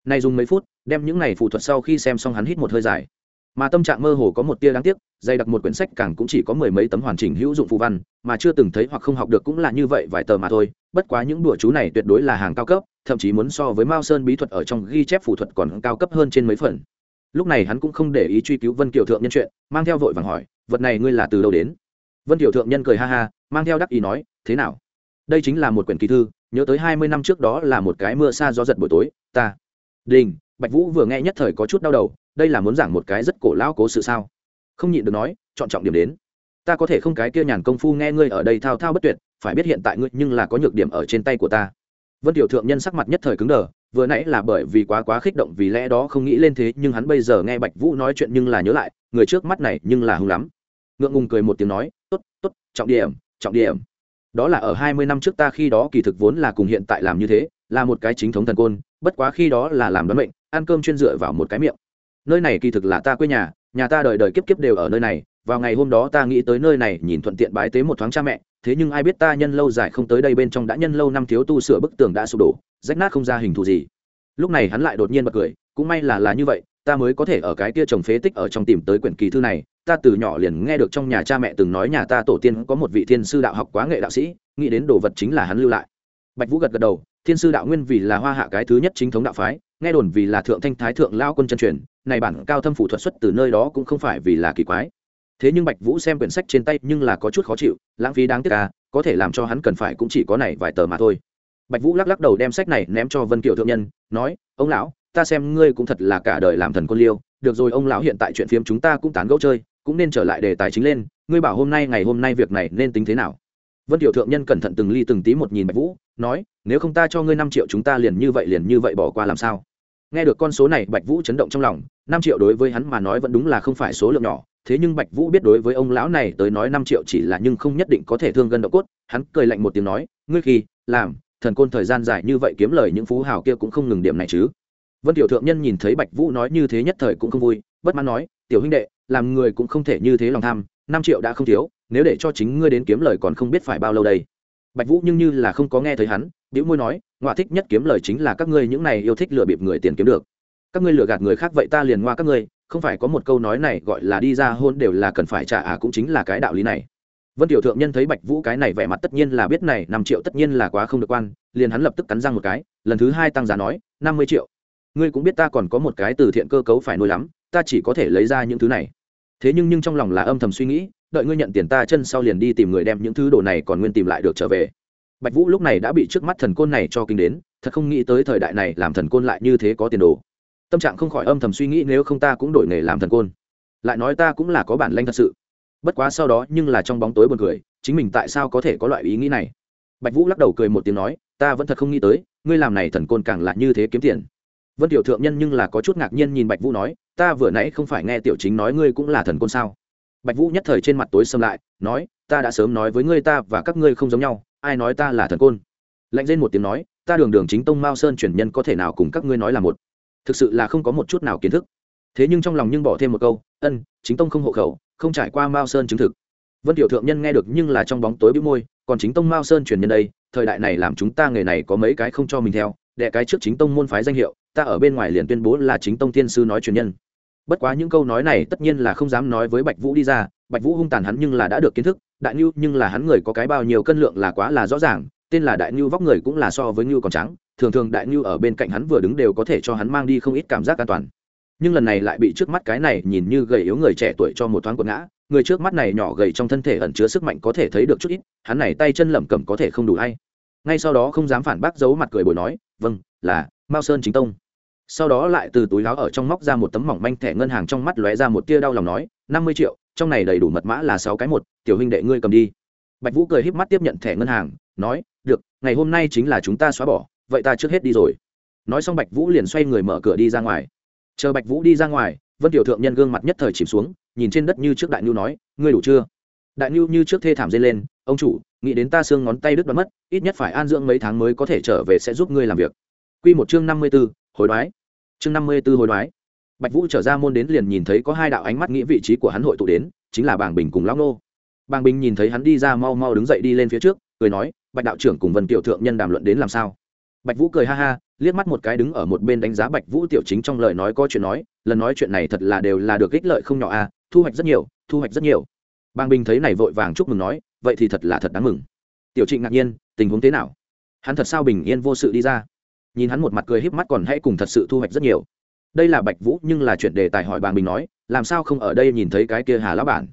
Nay dùng mấy phút, đem những này phù thuật sau khi xem xong hắn hít một hơi dài. Mà tâm trạng mơ hồ có một tia đáng tiếc, dày đặc một quyển sách càng cũng chỉ có mười mấy tấm hoàn chỉnh hữu dụng phù văn, mà chưa từng thấy hoặc không học được cũng là như vậy vài tờ mà thôi. Bất quá những đùa chú này tuyệt đối là hàng cao cấp thậm chí muốn so với mao sơn bí thuật ở trong ghi chép phù thuật còn cao cấp hơn trên mấy phần. Lúc này hắn cũng không để ý truy cứu vân kiều thượng nhân chuyện, mang theo vội vàng hỏi, vật này ngươi là từ đâu đến? Vân kiều thượng nhân cười ha ha, mang theo đắc ý nói, thế nào? Đây chính là một quyển kỳ thư, nhớ tới hai mươi năm trước đó là một cái mưa xa gió giật buổi tối, ta. Đình, bạch vũ vừa nghe nhất thời có chút đau đầu, đây là muốn giảng một cái rất cổ lão cố sự sao? Không nhịn được nói, chọn trọng điểm đến. Ta có thể không cái kia nhàn công phu nghe ngươi ở đây thao thao bất tuyệt, phải biết hiện tại ngươi nhưng là có nhược điểm ở trên tay của ta vân tiểu thượng nhân sắc mặt nhất thời cứng đờ, vừa nãy là bởi vì quá quá kích động vì lẽ đó không nghĩ lên thế, nhưng hắn bây giờ nghe bạch vũ nói chuyện nhưng là nhớ lại, người trước mắt này nhưng là hung lắm. Ngượng ngùng cười một tiếng nói, tốt tốt, trọng điểm trọng điểm. Đó là ở hai mươi năm trước ta khi đó kỳ thực vốn là cùng hiện tại làm như thế, là một cái chính thống thần côn, bất quá khi đó là làm đoán mệnh, ăn cơm chuyên dựa vào một cái miệng. Nơi này kỳ thực là ta quê nhà nhà ta đời đời kiếp kiếp đều ở nơi này vào ngày hôm đó ta nghĩ tới nơi này, nhìn thuận tiện bái tế một thoáng cha mẹ, thế nhưng ai biết ta nhân lâu dài không tới đây bên trong đã nhân lâu năm thiếu tu sửa bức tường đã sụp đổ, rách nát không ra hình thù gì. Lúc này hắn lại đột nhiên bật cười, cũng may là là như vậy, ta mới có thể ở cái kia trồng phế tích ở trong tìm tới quyển kỳ thư này, ta từ nhỏ liền nghe được trong nhà cha mẹ từng nói nhà ta tổ tiên có một vị thiên sư đạo học quá nghệ đạo sĩ, nghĩ đến đồ vật chính là hắn lưu lại. Bạch vũ gật gật đầu, thiên sư đạo nguyên vì là hoa hạ cái thứ nhất chính thống đạo phái, nghe đồn vì là thượng thanh thái thượng lao quân chân truyền, này bản cao thâm phủ thuật xuất từ nơi đó cũng không phải vì là kỳ quái thế nhưng bạch vũ xem quyển sách trên tay nhưng là có chút khó chịu, lãng phí đáng tiếc à có thể làm cho hắn cần phải cũng chỉ có này vài tờ mà thôi. Bạch vũ lắc lắc đầu đem sách này ném cho vân kiều thượng nhân, nói, ông lão, ta xem ngươi cũng thật là cả đời làm thần quân liêu, được rồi ông lão hiện tại chuyện phiếm chúng ta cũng tán gẫu chơi, cũng nên trở lại đề tài chính lên, ngươi bảo hôm nay ngày hôm nay việc này nên tính thế nào? Vân tiểu thượng nhân cẩn thận từng ly từng tí một nhìn bạch vũ, nói, nếu không ta cho ngươi năm triệu chúng ta liền như vậy liền như vậy bỏ qua làm sao? Nghe được con số này, bạch vũ chấn động trong lòng, năm triệu đối với hắn mà nói vẫn đúng là không phải số lượng nhỏ thế nhưng bạch vũ biết đối với ông lão này tới nói năm triệu chỉ là nhưng không nhất định có thể thương gân độ cốt, hắn cười lạnh một tiếng nói, ngươi khi, làm, thần côn thời gian dài như vậy kiếm lời những phú hào kia cũng không ngừng điểm này chứ. Vân tiểu thượng nhân nhìn thấy bạch vũ nói như thế nhất thời cũng không vui, bất mãn nói, tiểu huynh đệ, làm người cũng không thể như thế lòng tham, năm triệu đã không thiếu, nếu để cho chính ngươi đến kiếm lời còn không biết phải bao lâu đây. Bạch vũ nhưng như là không có nghe thấy hắn, bĩu môi nói ngoại thích nhất kiếm lời chính là các ngươi những này yêu thích lừa bịp người tiền kiếm được. Các ngươi lừa gạt người khác vậy ta liền ngoa các ngươi không phải có một câu nói này gọi là đi ra hôn đều là cần phải trả à cũng chính là cái đạo lý này. Vân tiểu thượng nhân thấy bạch vũ cái này vẻ mặt tất nhiên là biết này, năm triệu tất nhiên là quá không được quan, liền hắn lập tức cắn răng một cái, lần thứ hai tăng giá nói, năm mươi triệu. Ngươi cũng biết ta còn có một cái từ thiện cơ cấu phải nuôi lắm, ta chỉ có thể lấy ra những thứ này. Thế nhưng nhưng trong lòng là âm thầm suy nghĩ, đợi ngươi nhận tiền ta chân sau liền đi tìm người đem những thứ đồ này còn nguyên tìm lại được trở về. Bạch vũ lúc này đã bị trước mắt thần côn này cho kinh đến, thật không nghĩ tới thời đại này làm thần côn lại như thế có tiền đồ tâm trạng không khỏi âm thầm suy nghĩ nếu không ta cũng đổi nghề làm thần côn. Lại nói ta cũng là có bản lanh thật sự. Bất quá sau đó nhưng là trong bóng tối buồn cười, chính mình tại sao có thể có loại ý nghĩ này? Bạch vũ lắc đầu cười một tiếng nói, ta vẫn thật không nghĩ tới, ngươi làm này thần côn càng là như thế kiếm tiền. Vân tiểu thượng nhân nhưng là có chút ngạc nhiên nhìn bạch vũ nói, ta vừa nãy không phải nghe tiểu chính nói ngươi cũng là thần côn sao? Bạch vũ nhất thời trên mặt tối xâm lại, nói, ta đã sớm nói với ngươi ta và các ngươi không giống nhau, ai nói ta là thần côn? Lạnh lên một tiếng nói, ta đường đường chính tông mao sơn chuyển nhân có thể nào cùng các ngươi nói là một? Thực sự là không có một chút nào kiến thức. Thế nhưng trong lòng nhưng bỏ thêm một câu, ân, chính tông không hộ khẩu, không trải qua mao sơn chứng thực. Vân tiểu thượng nhân nghe được nhưng là trong bóng tối bĩu môi, còn chính tông mao sơn truyền nhân đây, thời đại này làm chúng ta nghề này có mấy cái không cho mình theo, đệ cái trước chính tông môn phái danh hiệu, ta ở bên ngoài liền tuyên bố là chính tông thiên sư nói truyền nhân. Bất quá những câu nói này tất nhiên là không dám nói với bạch vũ đi ra, bạch vũ hung tàn hắn nhưng là đã được kiến thức, đại nhu nhưng là hắn người có cái bao nhiêu cân lượng là quá là rõ ràng, tên là đại nhu vóc người cũng là so với nhu còn trắng thường thường đại nhu ở bên cạnh hắn vừa đứng đều có thể cho hắn mang đi không ít cảm giác an toàn. Nhưng lần này lại bị trước mắt cái này nhìn như gầy yếu người trẻ tuổi cho một thoáng quật ngã, người trước mắt này nhỏ gầy trong thân thể ẩn chứa sức mạnh có thể thấy được chút ít, hắn này tay chân lẩm cẩm có thể không đủ hay. Ngay sau đó không dám phản bác giấu mặt cười bồi nói vâng là mao sơn chính tông. Sau đó lại từ túi láo ở trong móc ra một tấm mỏng manh thẻ ngân hàng trong mắt lóe ra một tia đau lòng nói, năm mươi triệu, trong này đầy đủ mật mã là sáu cái một, tiểu huynh đệ ngươi cầm đi. Bạch vũ cười híp mắt tiếp nhận thẻ ngân hàng, nói, được, ngày hôm nay chính là chúng ta xóa bỏ vậy ta trước hết đi rồi nói xong bạch vũ liền xoay người mở cửa đi ra ngoài chờ bạch vũ đi ra ngoài vân tiểu thượng nhân gương mặt nhất thời chìm xuống nhìn trên đất như trước đại nhu nói ngươi đủ chưa đại nhu như trước thê thảm dây lên ông chủ nghĩ đến ta xương ngón tay đứt đoán mất ít nhất phải an dưỡng mấy tháng mới có thể trở về sẽ giúp ngươi làm việc Quy một chương năm mươi 54, hồi đoái. Chương năm mươi 54 hồi đoái. Bạch Vũ trở ra môn đến liền nhìn thấy có hai đạo ánh mắt nghĩ vị trí của hắn hội tụ đến, chính là Bàng Bình cùng Lão Nô. Bàng Bình nhìn thấy hắn đi ra mau mau đứng dậy đi lên phía trước, cười nói, "Bạch đạo trưởng cùng Vân tiểu thượng nhân đàm luận đến làm sao?" Bạch Vũ cười ha ha, liếc mắt một cái đứng ở một bên đánh giá Bạch Vũ tiểu chính trong lời nói có chuyện nói, lần nói chuyện này thật là đều là được ích lợi không nhỏ a, à, thu hoạch rất nhiều, thu hoạch rất nhiều. Bàng Bình thấy này vội vàng chúc mừng nói, vậy thì thật là thật đáng mừng. Tiểu Trịnh ngạc nhiên, tình huống thế nào? Hắn thật sao bình yên vô sự đi ra? nhìn hắn một mặt cười híp mắt còn hãy cùng thật sự thu hoạch rất nhiều đây là bạch vũ nhưng là chuyện đề tài hỏi bàng bình nói làm sao không ở đây nhìn thấy cái kia hà lão bản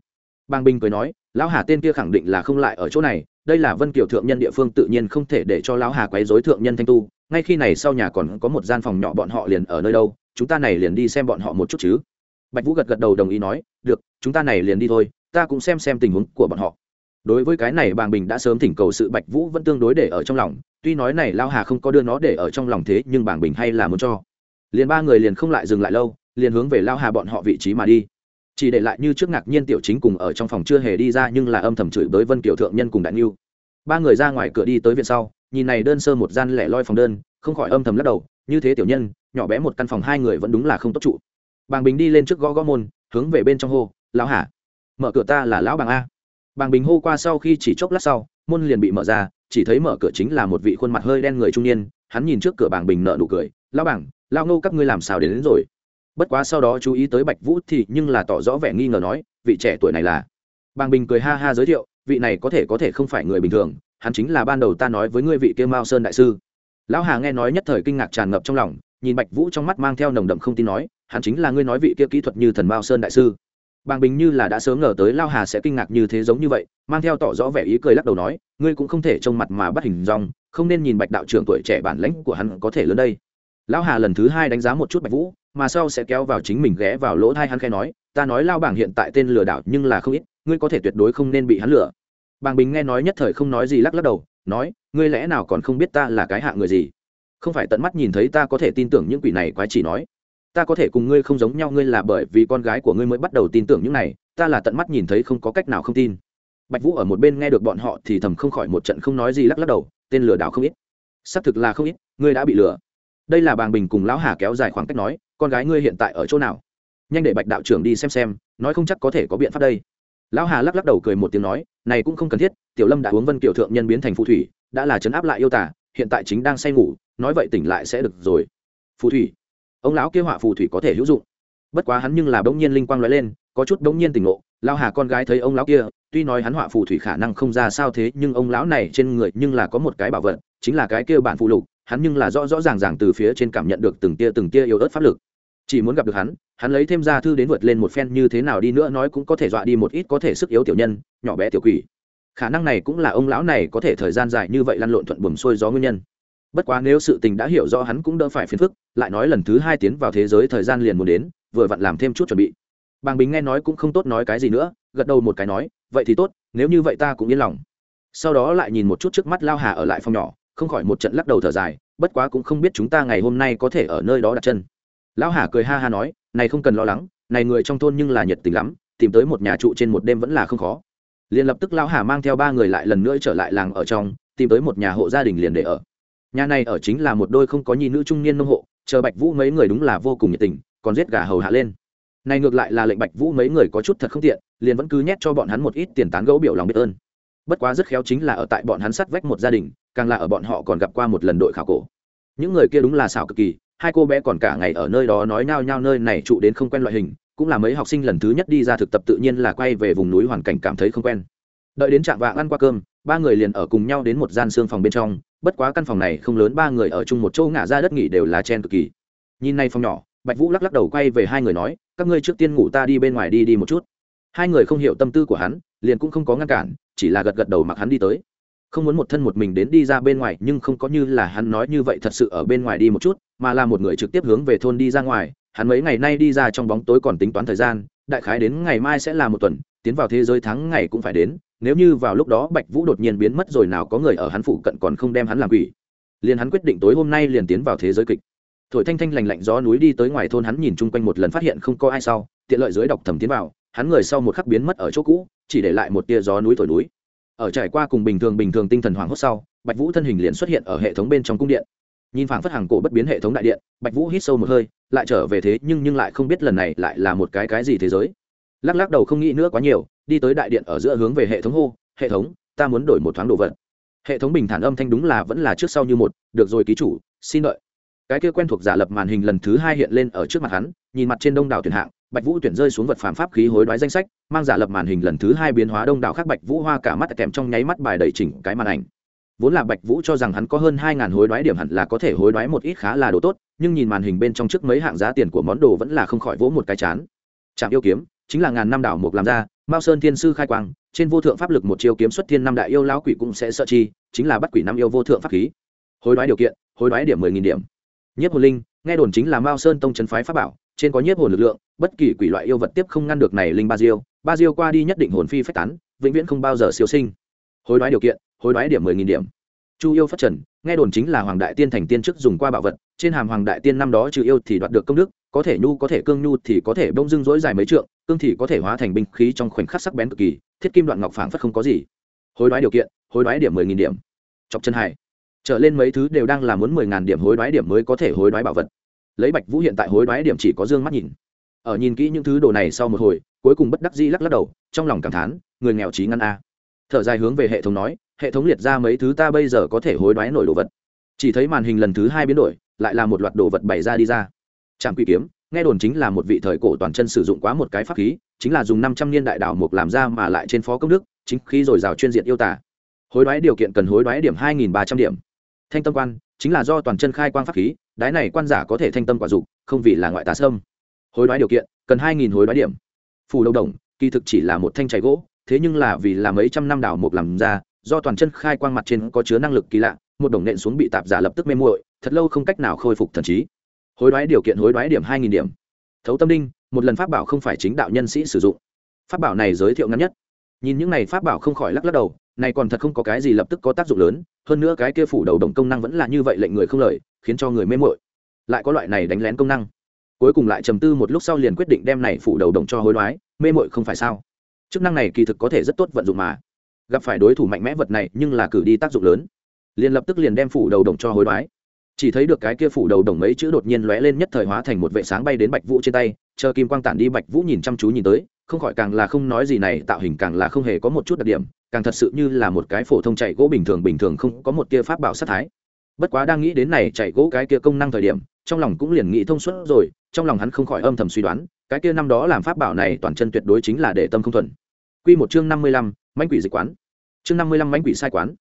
bàng bình cười nói lão hà tên kia khẳng định là không lại ở chỗ này đây là vân kiều thượng nhân địa phương tự nhiên không thể để cho lão hà quấy rối thượng nhân thanh tu, ngay khi này sau nhà còn có một gian phòng nhỏ bọn họ liền ở nơi đâu, chúng ta này liền đi xem bọn họ một chút chứ. Bạch vũ gật gật đầu đồng ý nói, được, chúng ta này liền đi thôi, ta cũng xem xem tình huống của bọn họ. Đối với cái này bàng bình đã sớm thỉnh cầu sự bạch vũ vẫn tương đối để ở trong lòng, tuy nói này lao hà không có đưa nó để ở trong lòng thế, nhưng bàng bình hay là muốn cho. Liền ba người liền không lại dừng lại lâu, liền hướng về lao hà bọn họ vị trí mà đi chỉ để lại như trước ngạc nhiên tiểu chính cùng ở trong phòng chưa hề đi ra nhưng là âm thầm chửi bới vân kiểu thượng nhân cùng đại niu ba người ra ngoài cửa đi tới viện sau nhìn này đơn sơ một gian lẻ loi phòng đơn không khỏi âm thầm lắc đầu như thế tiểu nhân nhỏ bé một căn phòng hai người vẫn đúng là không tốt trụ. Bàng bình đi lên trước gõ gõ môn hướng về bên trong hô lão hà mở cửa ta là lão bàng a. Bàng bình hô qua sau khi chỉ chốc lát sau môn liền bị mở ra chỉ thấy mở cửa chính là một vị khuôn mặt hơi đen người trung niên hắn nhìn trước cửa bàng bình nợ nụ cười lao bảng lao ngô các ngươi làm sao đến, đến rồi? Bất quá sau đó chú ý tới bạch vũ thì nhưng là tỏ rõ vẻ nghi ngờ nói, vị trẻ tuổi này là. Bàng bình cười ha ha giới thiệu, vị này có thể có thể không phải người bình thường, hắn chính là ban đầu ta nói với ngươi vị kia mao sơn đại sư. Lão hà nghe nói nhất thời kinh ngạc tràn ngập trong lòng, nhìn bạch vũ trong mắt mang theo nồng đậm không tin nói, hắn chính là ngươi nói vị kia kỹ thuật như thần mao sơn đại sư. Bàng bình như là đã sớm ngờ tới lao hà sẽ kinh ngạc như thế giống như vậy, mang theo tỏ rõ vẻ ý cười lắc đầu nói, ngươi cũng không thể trông mặt mà bắt hình dong, không nên nhìn bạch đạo trưởng tuổi trẻ bản lãnh của hắn có thể lớn đây. Lão hà lần thứ hai đánh giá một chút bạch vũ mà sau sẽ kéo vào chính mình ghé vào lỗ thai hắn khai nói, ta nói lao bảng hiện tại tên lừa đảo nhưng là không ít, ngươi có thể tuyệt đối không nên bị hắn lừa. Bàng bình nghe nói nhất thời không nói gì lắc lắc đầu, nói, ngươi lẽ nào còn không biết ta là cái hạ người gì? Không phải tận mắt nhìn thấy ta có thể tin tưởng những quỷ này quái chỉ nói. Ta có thể cùng ngươi không giống nhau, ngươi là bởi vì con gái của ngươi mới bắt đầu tin tưởng những này, ta là tận mắt nhìn thấy không có cách nào không tin. Bạch vũ ở một bên nghe được bọn họ thì thầm không khỏi một trận không nói gì lắc lắc đầu, tên lừa đảo không ít. Xác thực là không ít, ngươi đã bị lừa. Đây là bàng bình cùng lão hà kéo dài khoảng cách nói con gái ngươi hiện tại ở chỗ nào? Nhanh để bạch đạo trưởng đi xem xem, nói không chắc có thể có biện pháp đây. Lão hà lắc lắc đầu cười một tiếng nói, này cũng không cần thiết, tiểu lâm đã uống vân kiểu thượng nhân biến thành phù thủy, đã là chấn áp lại yêu tả hiện tại chính đang say ngủ, nói vậy tỉnh lại sẽ được rồi. Phù thủy? Ông lão kia họa phù thủy có thể hữu dụng. Bất quá hắn nhưng là bỗng nhiên linh quang nói lên, có chút bỗng nhiên tỉnh ngộ lao hà con gái thấy ông lão kia, tuy nói hắn họa phù thủy khả năng không ra sao thế, nhưng ông lão này trên người nhưng là có một cái bảo vật, chính là cái kia bản phụ lục, hắn nhưng là rõ rõ ràng ràng từ phía trên cảm nhận được từng tia từng tia yếu ớt pháp lực chỉ muốn gặp được hắn hắn lấy thêm ra thư đến vượt lên một phen như thế nào đi nữa nói cũng có thể dọa đi một ít có thể sức yếu tiểu nhân, nhỏ bé tiểu quỷ. Khả năng này cũng là ông lão này có thể thời gian dài như vậy lăn lộn thuận buồm xuôi gió nguyên nhân. Bất quá nếu sự tình đã hiểu rõ hắn cũng đỡ phải phiền phức, lại nói lần thứ hai tiến vào thế giới thời gian liền muốn đến, vừa vặn làm thêm chút chuẩn bị. Bàng bình nghe nói cũng không tốt nói cái gì nữa, gật đầu một cái nói, vậy thì tốt, nếu như vậy ta cũng yên lòng. Sau đó lại nhìn một chút trước mắt lao hà ở lại phòng nhỏ, không khỏi một trận lắc đầu thở dài, bất quá cũng không biết chúng ta ngày hôm nay có thể ở nơi đó đặt chân lão hà cười ha ha nói, này không cần lo lắng, này người trong thôn nhưng là nhiệt tình lắm, tìm tới một nhà trụ trên một đêm vẫn là không khó. Liền lập tức lão hà mang theo ba người lại lần nữa trở lại làng ở trong, tìm tới một nhà hộ gia đình liền để ở. Nhà này ở chính là một đôi không có nhi nữ trung niên nông hộ, chờ bạch vũ mấy người đúng là vô cùng nhiệt tình, còn giết gà hầu hạ lên. Này ngược lại là lệnh bạch vũ mấy người có chút thật không tiện, liền vẫn cứ nhét cho bọn hắn một ít tiền tán gẫu biểu lòng biết ơn. Bất quá rất khéo chính là ở tại bọn hắn sắt vách một gia đình, càng là ở bọn họ còn gặp qua một lần đội khảo cổ. Những người kia đúng là xảo cực kỳ hai cô bé còn cả ngày ở nơi đó nói nhao nhao nơi này trụ đến không quen loại hình, cũng là mấy học sinh lần thứ nhất đi ra thực tập tự nhiên là quay về vùng núi hoàn cảnh cảm thấy không quen. Đợi đến trạm vạng ăn qua cơm, ba người liền ở cùng nhau đến một gian xương phòng bên trong, bất quá căn phòng này không lớn, ba người ở chung một chỗ ngả ra đất nghỉ đều là chen cực kỳ. Nhìn nay phòng nhỏ, bạch vũ lắc lắc đầu quay về hai người nói, các ngươi trước tiên ngủ ta đi bên ngoài đi đi một chút. Hai người không hiểu tâm tư của hắn, liền cũng không có ngăn cản, chỉ là gật gật đầu mặc hắn đi tới không muốn một thân một mình đến đi ra bên ngoài, nhưng không có như là hắn nói như vậy thật sự ở bên ngoài đi một chút, mà là một người trực tiếp hướng về thôn đi ra ngoài. Hắn mấy ngày nay đi ra trong bóng tối còn tính toán thời gian, đại khái đến ngày mai sẽ là một tuần, tiến vào thế giới tháng ngày cũng phải đến. Nếu như vào lúc đó bạch vũ đột nhiên biến mất rồi nào có người ở hắn phụ cận còn không đem hắn làm quỷ. Liền hắn quyết định tối hôm nay liền tiến vào thế giới kịch. Thổi thanh thanh lành lạnh gió núi đi tới ngoài thôn hắn nhìn chung quanh một lần phát hiện không có ai sau, tiện lợi dưới đọc thầm tiến vào. Hắn người sau một khắc biến mất ở chỗ cũ, chỉ để lại một tia gió núi thổi núi ở trải qua cùng bình thường bình thường tinh thần hoảng hốt sau, bạch vũ thân hình liền xuất hiện ở hệ thống bên trong cung điện. Nhìn phảng phất hàng cổ bất biến hệ thống đại điện, bạch vũ hít sâu một hơi, lại trở về thế nhưng nhưng lại không biết lần này lại là một cái cái gì thế giới. Lắc lắc đầu không nghĩ nữa quá nhiều, đi tới đại điện ở giữa hướng về hệ thống hô, hệ thống, ta muốn đổi một thoáng đồ vật. Hệ thống bình thản âm thanh đúng là vẫn là trước sau như một, được rồi ký chủ, xin đợi cái kia quen thuộc giả lập màn hình lần thứ hai hiện lên ở trước mặt hắn, nhìn mặt trên đông đảo tuyển hạng, bạch vũ tuyển rơi xuống vật phàm pháp khí hối đoái danh sách, mang giả lập màn hình lần thứ hai biến hóa đông đảo khác bạch vũ hoa cả mắt kèm trong nháy mắt bài đầy chỉnh cái màn ảnh. Vốn là bạch vũ cho rằng hắn có hơn hai ngàn hối đoái điểm hẳn là có thể hối đoái một ít khá là đồ tốt, nhưng nhìn màn hình bên trong trước mấy hạng giá tiền của món đồ vẫn là không khỏi vỗ một cái chán. Trạm yêu kiếm, chính là ngàn năm đảo mục làm ra, mao sơn thiên sư khai quang, trên vô thượng pháp lực một chiêu kiếm xuất thiên năm đại yêu lão quỷ cũng sẽ sợ chi, chính là bắt quỷ năm yêu vô thượng pháp khí. Hối đoái điều kiện, hối đoái điểm mười nghìn điểm nhất hồn linh, nghe đồn chính là mao sơn tông trấn phái pháp bảo, trên có nhiếp hồn lực lượng, bất kỳ quỷ loại yêu vật tiếp không ngăn được này linh ba diêu. Ba diêu qua đi nhất định hồn phi phách tán, vĩnh viễn không bao giờ siêu sinh. Hối đoái điều kiện, hối đoái điểm mười nghìn điểm. Chu yêu phát trần, nghe đồn chính là hoàng đại tiên thành tiên chức dùng qua bảo vật, trên hàm hoàng đại tiên năm đó trừ yêu thì đoạt được công đức, có thể nhu, có thể cương nhu thì có thể bông dưng dỗi dài mấy trượng, cương thì có thể hóa thành binh khí trong khoảnh khắc sắc bén cực kỳ, thiết kim đoạn ngọc phảng phất không có gì. Hối đoái điều kiện, hối đoái điểm mười nghìn điểm. Chọc chân hải trở lên mấy thứ đều đang là muốn mười ngàn điểm hối đoái điểm mới có thể hối đoái bảo vật. Lấy bạch vũ hiện tại hối đoái điểm chỉ có dương mắt nhìn. Ở nhìn kỹ những thứ đồ này sau một hồi, cuối cùng bất đắc dĩ lắc lắc đầu, trong lòng cảm thán, người nghèo trí ngăn a. Thở dài hướng về hệ thống nói, hệ thống liệt ra mấy thứ ta bây giờ có thể hối đoái nổi đồ vật. Chỉ thấy màn hình lần thứ hai biến đổi, lại là một loạt đồ vật bày ra đi ra. Trạm quy kiếm, nghe đồn chính là một vị thời cổ toàn chân sử dụng quá một cái pháp khí, chính là dùng năm trăm niên đại đảo mục làm ra mà lại trên phó công đức, chính khí dồi dào chuyên diện yêu tả hối đoái điều kiện cần hối đoái điểm hai nghìn ba trăm điểm thanh tâm quan chính là do toàn chân khai quang pháp khí, đái này quan giả có thể thanh tâm quả dục, không vì là ngoại tà sâm hối đoái điều kiện, cần hai nghìn hối đoái điểm. Phù đầu đồng, kỳ thực chỉ là một thanh chảy gỗ, thế nhưng là vì là mấy trăm năm đảo mộc làm ra, do toàn chân khai quang mặt trên có chứa năng lực kỳ lạ, một đồng nện xuống bị tạp giả lập tức mê muội, thật lâu không cách nào khôi phục thần trí. Hối đoái điều kiện hối đoái điểm hai nghìn điểm. Thấu tâm đinh, một lần pháp bảo không phải chính đạo nhân sĩ sử dụng. Pháp bảo này giới thiệu ngắn nhất nhìn những này pháp bảo không khỏi lắc lắc đầu, này còn thật không có cái gì lập tức có tác dụng lớn, hơn nữa cái kia phủ đầu đồng công năng vẫn là như vậy lệnh người không lời, khiến cho người mê mội lại có loại này đánh lén công năng. Cuối cùng lại trầm tư một lúc sau liền quyết định đem này phủ đầu đồng cho hối đoái, mê mội không phải sao? Chức năng này kỳ thực có thể rất tốt vận dụng mà. Gặp phải đối thủ mạnh mẽ vật này nhưng là cử đi tác dụng lớn. Liền lập tức liền đem phủ đầu đồng cho hối đoái chỉ thấy được cái kia phủ đầu đồng mấy chữ đột nhiên lóe lên nhất thời hóa thành một vệ sáng bay đến bạch vũ trên tay, chờ kim quang tản đi bạch vũ nhìn chăm chú nhìn tới, không khỏi càng là không nói gì này, tạo hình càng là không hề có một chút đặc điểm, càng thật sự như là một cái phổ thông chạy gỗ bình thường bình thường không có một tia pháp bảo sát thái. Bất quá đang nghĩ đến này chạy gỗ cái kia công năng thời điểm, trong lòng cũng liền nghĩ thông suốt rồi, trong lòng hắn không khỏi âm thầm suy đoán, cái kia năm đó làm pháp bảo này toàn chân tuyệt đối chính là để tâm không thuận quy một chương năm mươi lăm manh quỷ dịch quán. Chương năm mươi lăm manh quỷ sai quán.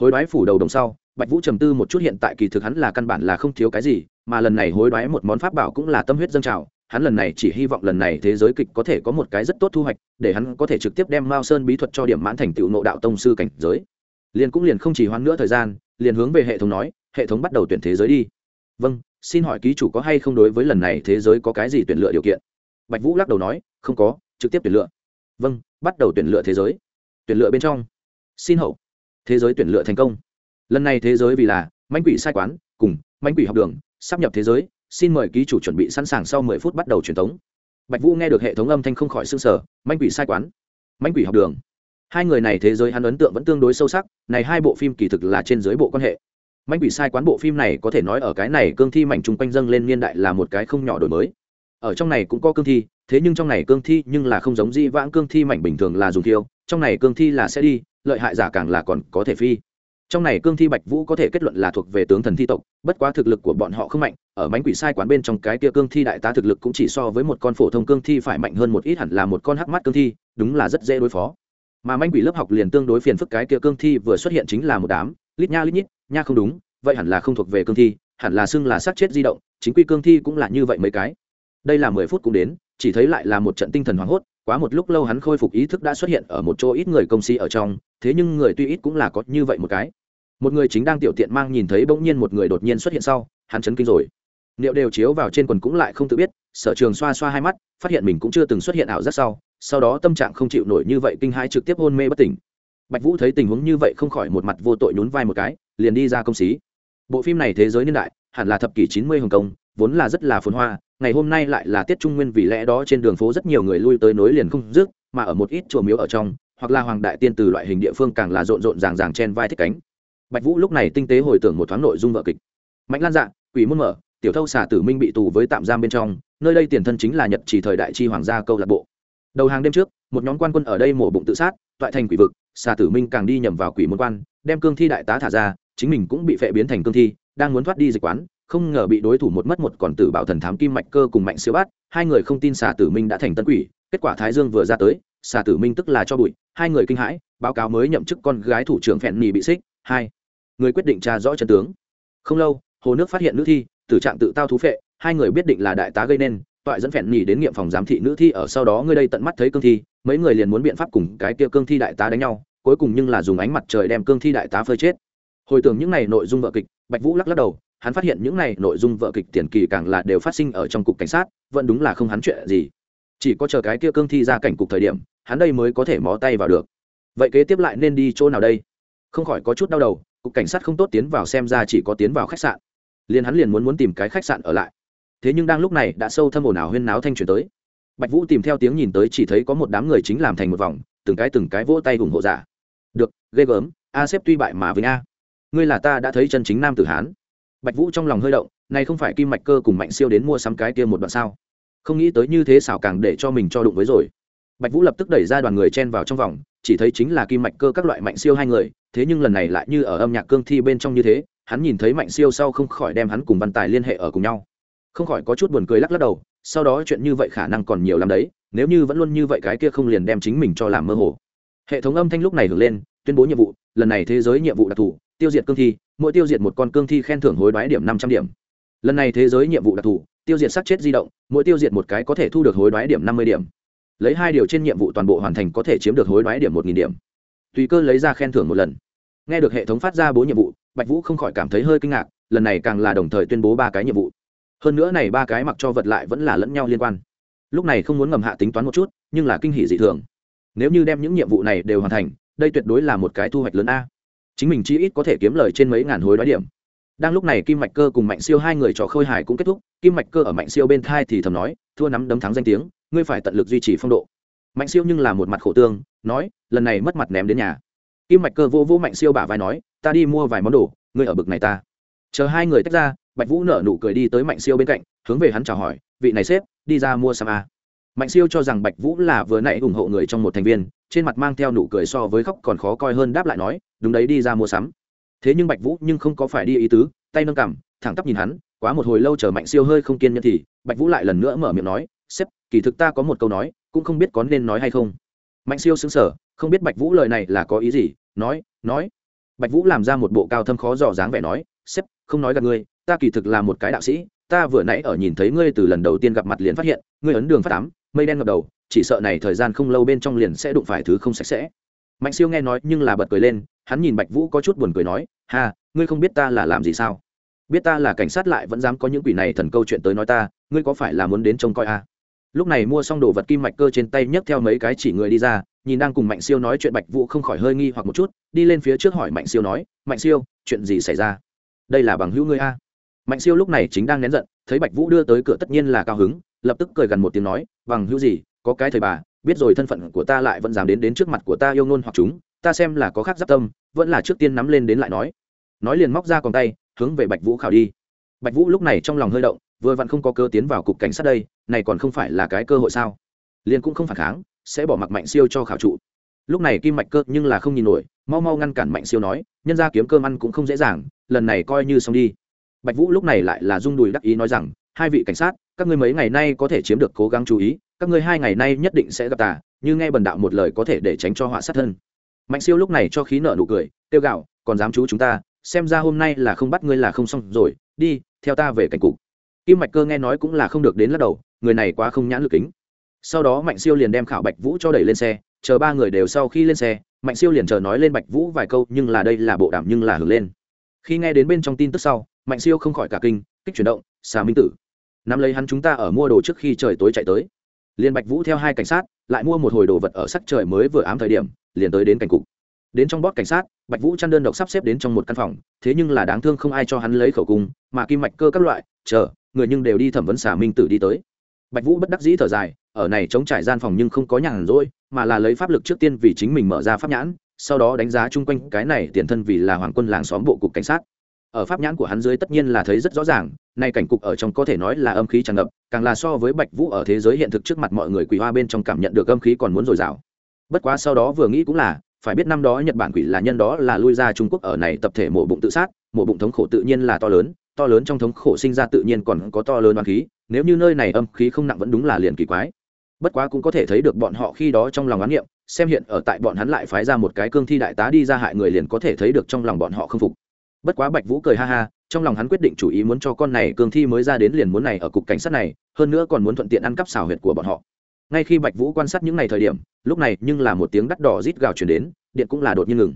Hối đoái phủ đầu đồng sau bạch vũ trầm tư một chút hiện tại kỳ thực hắn là căn bản là không thiếu cái gì, mà lần này hối đoái một món pháp bảo cũng là tâm huyết dâng trào. Hắn lần này chỉ hy vọng lần này thế giới kịch có thể có một cái rất tốt thu hoạch, để hắn có thể trực tiếp đem mao sơn bí thuật cho điểm mãn thành tựu nộ đạo tông sư cảnh giới. Liền cũng liền không chỉ hoãn nữa thời gian, liền hướng về hệ thống nói, hệ thống bắt đầu tuyển thế giới đi. Vâng xin hỏi ký chủ có hay không đối với lần này thế giới có cái gì tuyển lựa điều kiện? Bạch vũ lắc đầu nói, không có, trực tiếp tuyển lựa. Vâng bắt đầu tuyển lựa thế giới. Tuyển lựa bên trong. Xin hậu. Thế giới tuyển lựa thành công lần này thế giới vì là mánh quỷ sai quán, cùng mánh quỷ học đường, sắp nhập thế giới, xin mời ký chủ chuẩn bị sẵn sàng sau mười phút bắt đầu truyền thống bạch vũ nghe được hệ thống âm thanh không khỏi s ư n g sở mánh quỷ sai quán mánh quỷ học đường. Hai người này thế giới hắn ấn tượng vẫn tương đối sâu sắc, này hai bộ phim kỳ thực là trên dưới bộ quan hệ. Mánh quỷ sai quán bộ phim này có thể nói ở cái này cương thi mảnh chung quanh dâng lên niên đại là một cái không nhỏ đổi mới. Ở trong này cũng có cương thi, thế nhưng trong này cương thi nhưng là không giống di vãng cương thi mảnh bình thường là dùng thiêu, trong này cương thi là sẽ đi, lợi hại giả càng là còn có thể phi trong này cương thi bạch vũ có thể kết luận là thuộc về tướng thần thi tộc, bất quá thực lực của bọn họ không mạnh, ở mánh quỷ sai quán bên trong cái kia cương thi đại tá thực lực cũng chỉ so với một con phổ thông cương thi phải mạnh hơn một ít hẳn là một con hắc mắt cương thi, đúng là rất dễ đối phó. Mà mánh quỷ lớp học liền tương đối phiền phức cái kia cương thi vừa xuất hiện chính là một đám, lít nha lít nhít, nha không đúng, vậy hẳn là không thuộc về cương thi, hẳn là xưng là sát chết di động, chính quy cương thi cũng là như vậy mấy cái. Đây là mười phút cũng đến, chỉ thấy lại là một trận tinh thần hoảng hốt quá một lúc lâu hắn khôi phục ý thức đã xuất hiện ở một chỗ ít người công si ở trong, thế nhưng người tuy ít cũng là có như vậy một cái. Một người chính đang tiểu tiện mang nhìn thấy bỗng nhiên một người đột nhiên xuất hiện sau, hắn chấn kinh rồi. Liệu đều chiếu vào trên quần cũng lại không tự biết, sở trường xoa xoa hai mắt, phát hiện mình cũng chưa từng xuất hiện ảo giác sau sau đó tâm trạng không chịu nổi như vậy kinh hai trực tiếp hôn mê bất tỉnh. Bạch vũ thấy tình huống như vậy không khỏi một mặt vô tội nhún vai một cái, liền đi ra công xí bộ phim này thế giới niên đại, hẳn là thập kỷ chín mươi hồng kông, vốn là rất là phồn hoa ngày hôm nay lại là tiết trung nguyên vì lẽ đó trên đường phố rất nhiều người lui tới nối liền không dứt, mà ở một ít chùa miếu ở trong, hoặc là hoàng đại tiên từ loại hình địa phương càng là rộn rộn ràng ràng chen vai thích cánh. Bạch vũ lúc này tinh tế hồi tưởng một thoáng nội dung vợ kịch. Mạnh lan dạ quỷ môn mở, tiểu thâu xả tử minh bị tù với tạm giam bên trong, nơi đây tiền thân chính là nhật chỉ thời đại chi hoàng gia câu lạc bộ. Đầu hàng đêm trước, một nhóm quan quân ở đây mổ bụng tự sát, toại thành quỷ vực, xà tử minh càng đi nhầm vào quỷ môn quan, đem cương thi đại tá thả ra, chính mình cũng bị phệ biến thành cương thi, đang muốn thoát đi dịch quán không ngờ bị đối thủ một mất một còn tử bảo thần thám kim mạch cơ cùng mạnh siêu bát, hai người không tin xà tử minh đã thành tân quỷ, kết quả thái dương vừa ra tới, xà tử minh tức là cho bụi, hai người kinh hãi, báo cáo mới nhậm chức con gái thủ trưởng phèn nì bị xích, hai, người quyết định tra rõ chân tướng. Không lâu, hồ nước phát hiện nữ thi, tử trạng tự tao thú phệ, hai người biết định là đại tá gây nên, toại dẫn phèn nì đến nghiệm phòng giám thị nữ thi ở sau đó ngươi đây tận mắt thấy cương thi, mấy người liền muốn biện pháp cùng cái kia cương thi đại tá đánh nhau, cuối cùng nhưng là dùng ánh mặt trời đem cương thi đại tá phơi chết. Hồi tưởng những này nội dung vợ kịch, bạch vũ lắc lắc đầu hắn phát hiện những này nội dung vợ kịch tiền kỳ càng là đều phát sinh ở trong cục cảnh sát, vẫn đúng là không hắn chuyện gì. Chỉ có chờ cái kia cương thi ra cảnh cục thời điểm, hắn đây mới có thể mó tay vào được. Vậy kế tiếp lại nên đi chỗ nào đây? Không khỏi có chút đau đầu, cục cảnh sát không tốt tiến vào xem ra chỉ có tiến vào khách sạn. Liền hắn liền muốn muốn tìm cái khách sạn ở lại. Thế nhưng đang lúc này đã sâu thâm ồn ào huyên náo thanh truyền tới. Bạch vũ tìm theo tiếng nhìn tới chỉ thấy có một đám người chính làm thành một vòng, từng cái từng cái vỗ tay ủng hộ giả. Được, ghê gớm, a xếp tuy bại mà với a. Ngươi là ta đã thấy chân chính nam tử hán bạch vũ trong lòng hơi động, này không phải kim mạch cơ cùng mạnh siêu đến mua sắm cái kia một đoạn sao? Không nghĩ tới như thế xảo càng để cho mình cho đụng với rồi. Bạch vũ lập tức đẩy ra đoàn người chen vào trong vòng, chỉ thấy chính là kim mạch cơ các loại mạnh siêu hai người, thế nhưng lần này lại như ở âm nhạc cương thi bên trong như thế, hắn nhìn thấy mạnh siêu sau không khỏi đem hắn cùng văn tài liên hệ ở cùng nhau. Không khỏi có chút buồn cười lắc lắc đầu, sau đó chuyện như vậy khả năng còn nhiều lắm đấy, nếu như vẫn luôn như vậy cái kia không liền đem chính mình cho làm mơ hồ. Hệ thống âm thanh lúc này hưởng lên, tuyên bố nhiệm vụ, lần này thế giới nhiệm vụ đặc thù tiêu diệt cương thi, mỗi tiêu diệt một con cương thi khen thưởng hối đoái điểm năm trăm điểm. Lần này thế giới nhiệm vụ đặc thù, tiêu diệt sát chết di động, mỗi tiêu diệt một cái có thể thu được hối đoái điểm năm mươi điểm. Lấy hai điều trên nhiệm vụ toàn bộ hoàn thành có thể chiếm được hối đoái điểm một nghìn điểm. Tùy cơ lấy ra khen thưởng một lần. Nghe được hệ thống phát ra bố nhiệm vụ, bạch vũ không khỏi cảm thấy hơi kinh ngạc, lần này càng là đồng thời tuyên bố ba cái nhiệm vụ. Hơn nữa này ba cái mặc cho vật lại vẫn là lẫn nhau liên quan. Lúc này không muốn ngầm hạ tính toán một chút, nhưng là kinh hỷ dị thường. Nếu như đem những nhiệm vụ này đều hoàn thành, đây tuyệt đối là một cái thu hoạch lớn a chính mình chi ít có thể kiếm lời trên mấy ngàn hối đoái điểm. Đang lúc này kim mạch cơ cùng mạnh siêu hai người trò khôi hài cũng kết thúc, kim mạch cơ ở mạnh siêu bên thai thì thầm nói, thua nắm đấm thắng danh tiếng, ngươi phải tận lực duy trì phong độ. Mạnh siêu nhưng là một mặt khổ tương, nói, lần này mất mặt ném đến nhà. Kim mạch cơ vô vô mạnh siêu bả vai nói, ta đi mua vài món đồ, ngươi ở bực này ta. Chờ hai người tách ra, bạch vũ nở nụ cười đi tới mạnh siêu bên cạnh, hướng về hắn chào hỏi, vị này sếp, đi ra mua xăm a à? mạnh siêu cho rằng bạch vũ là vừa nãy ủng hộ người trong một thành viên trên mặt mang theo nụ cười so với khóc còn khó coi hơn đáp lại nói, đúng đấy, đi ra mua sắm. Thế nhưng bạch vũ nhưng không có phải đi ý tứ, tay nâng cằm, thẳng tắp nhìn hắn, quá một hồi lâu chờ mạnh siêu hơi không kiên nhẫn thì, bạch vũ lại lần nữa mở miệng nói, sếp, kỳ thực ta có một câu nói, cũng không biết có nên nói hay không. Mạnh siêu xứng sở không biết bạch vũ lời này là có ý gì, nói nói. Bạch vũ làm ra một bộ cao thâm khó dò dáng vẻ nói, sếp, không nói gặp ngươi, ta kỳ thực là một cái đạo sĩ, ta vừa nãy ở nhìn thấy ngươi từ lần đầu tiên gặp mặt liền phát hiện, ngươi ấn đường phát tám mây đen ngập đầu chỉ sợ này thời gian không lâu bên trong liền sẽ đụng phải thứ không sạch sẽ. Mạnh siêu nghe nói nhưng là bật cười lên, hắn nhìn bạch vũ có chút buồn cười nói, ha, ngươi không biết ta là làm gì sao? Biết ta là cảnh sát lại vẫn dám có những quỷ này thần câu chuyện tới nói ta, ngươi có phải là muốn đến trông coi a à? lúc này mua xong đồ vật kim mạch cơ trên tay nhấc theo mấy cái chỉ người đi ra, nhìn đang cùng mạnh siêu nói chuyện bạch vũ không khỏi hơi nghi hoặc một chút, đi lên phía trước hỏi mạnh siêu nói, mạnh siêu, chuyện gì xảy ra? Đây là bằng hữu ngươi a mạnh siêu lúc này chính đang nén giận, thấy bạch vũ đưa tới cửa tất nhiên là cao hứng, lập tức cười gần một tiếng nói, bằng hữu gì? Có cái thời bà, biết rồi thân phận của ta lại vẫn dám đến đến trước mặt của ta yêu nôn hoặc chúng, ta xem là có khác giáp tâm, vẫn là trước tiên nắm lên đến lại nói. Nói liền móc ra còn tay, hướng về bạch vũ khảo đi. Bạch vũ lúc này trong lòng hơi động, vừa vặn không có cơ tiến vào cục cảnh sát đây, này còn không phải là cái cơ hội sao? Liền cũng không phản kháng, sẽ bỏ mặc mạnh siêu cho khảo trụ. Lúc này kim mạch cơ nhưng là không nhìn nổi, mau mau ngăn cản mạnh siêu nói, nhân ra kiếm cơm ăn cũng không dễ dàng, lần này coi như xong đi. Bạch vũ lúc này lại là rung đùi đắc ý nói rằng, hai vị cảnh sát, các ngươi mấy ngày nay có thể chiếm được cố gắng chú ý các ngươi hai ngày nay nhất định sẽ gặp tà, như nghe bần đạo một lời có thể để tránh cho họa sát thân. Mạnh siêu lúc này cho khí nợ nụ cười tiêu gạo, còn dám chú chúng ta, xem ra hôm nay là không bắt ngươi là không xong rồi, đi, theo ta về cảnh cục. Kim mạch cơ nghe nói cũng là không được đến lắc đầu, người này quá không nhãn lực kính. Sau đó mạnh siêu liền đem khảo bạch vũ cho đẩy lên xe, chờ ba người đều sau khi lên xe, mạnh siêu liền chờ nói lên bạch vũ vài câu, nhưng là đây là bộ đảm nhưng là hưởng lên. Khi nghe đến bên trong tin tức sau, mạnh siêu không khỏi cả kinh, kích chuyển động, xà minh tử. Nắm lấy hắn chúng ta ở mua đồ trước khi trời tối chạy tới liền bạch vũ theo hai cảnh sát, lại mua một hồi đồ vật ở sắc trời mới vừa ám thời điểm, liền tới đến cảnh cục. Đến trong bót cảnh sát, bạch vũ chăn đơn độc sắp xếp đến trong một căn phòng, thế nhưng là đáng thương không ai cho hắn lấy khẩu cung, mà kim mạch cơ các loại, chờ, người nhưng đều đi thẩm vấn xà minh tử đi tới. Bạch vũ bất đắc dĩ thở dài, ở này chống trải gian phòng nhưng không có nhàn rỗi, mà là lấy pháp lực trước tiên vì chính mình mở ra pháp nhãn, sau đó đánh giá chung quanh cái này tiền thân vì là hoàng quân làng xóm bộ cục cảnh sát. Ở pháp nhãn của hắn dưới tất nhiên là thấy rất rõ ràng, nay cảnh cục ở trong có thể nói là âm khí tràn ngập càng là so với bạch vũ ở thế giới hiện thực trước mặt mọi người quỷ hoa bên trong cảm nhận được âm khí còn muốn dồi dào. Bất quá sau đó vừa nghĩ cũng là, phải biết năm đó nhật bản quỷ là nhân đó là lui ra trung quốc ở này tập thể mổ bụng tự sát, mổ bụng thống khổ tự nhiên là to lớn to lớn trong thống khổ sinh ra tự nhiên còn có to lớn oán khí, nếu như nơi này âm khí không nặng vẫn đúng là liền kỳ quái. Bất quá cũng có thể thấy được bọn họ khi đó trong lòng oán niệm, xem hiện ở tại bọn hắn lại phái ra một cái cương thi đại tá đi ra hại người liền có thể thấy được trong lòng bọn họ không phục. Bất quá bạch vũ cười ha ha trong lòng hắn quyết định chủ ý muốn cho con này cương thi mới ra đến liền muốn này ở cục cảnh sát này, hơn nữa còn muốn thuận tiện ăn cắp xào huyệt của bọn họ. Ngay khi bạch vũ quan sát những ngày thời điểm, lúc này nhưng là một tiếng đắt đỏ rít gào chuyển đến, điện cũng là đột nhiên ngừng.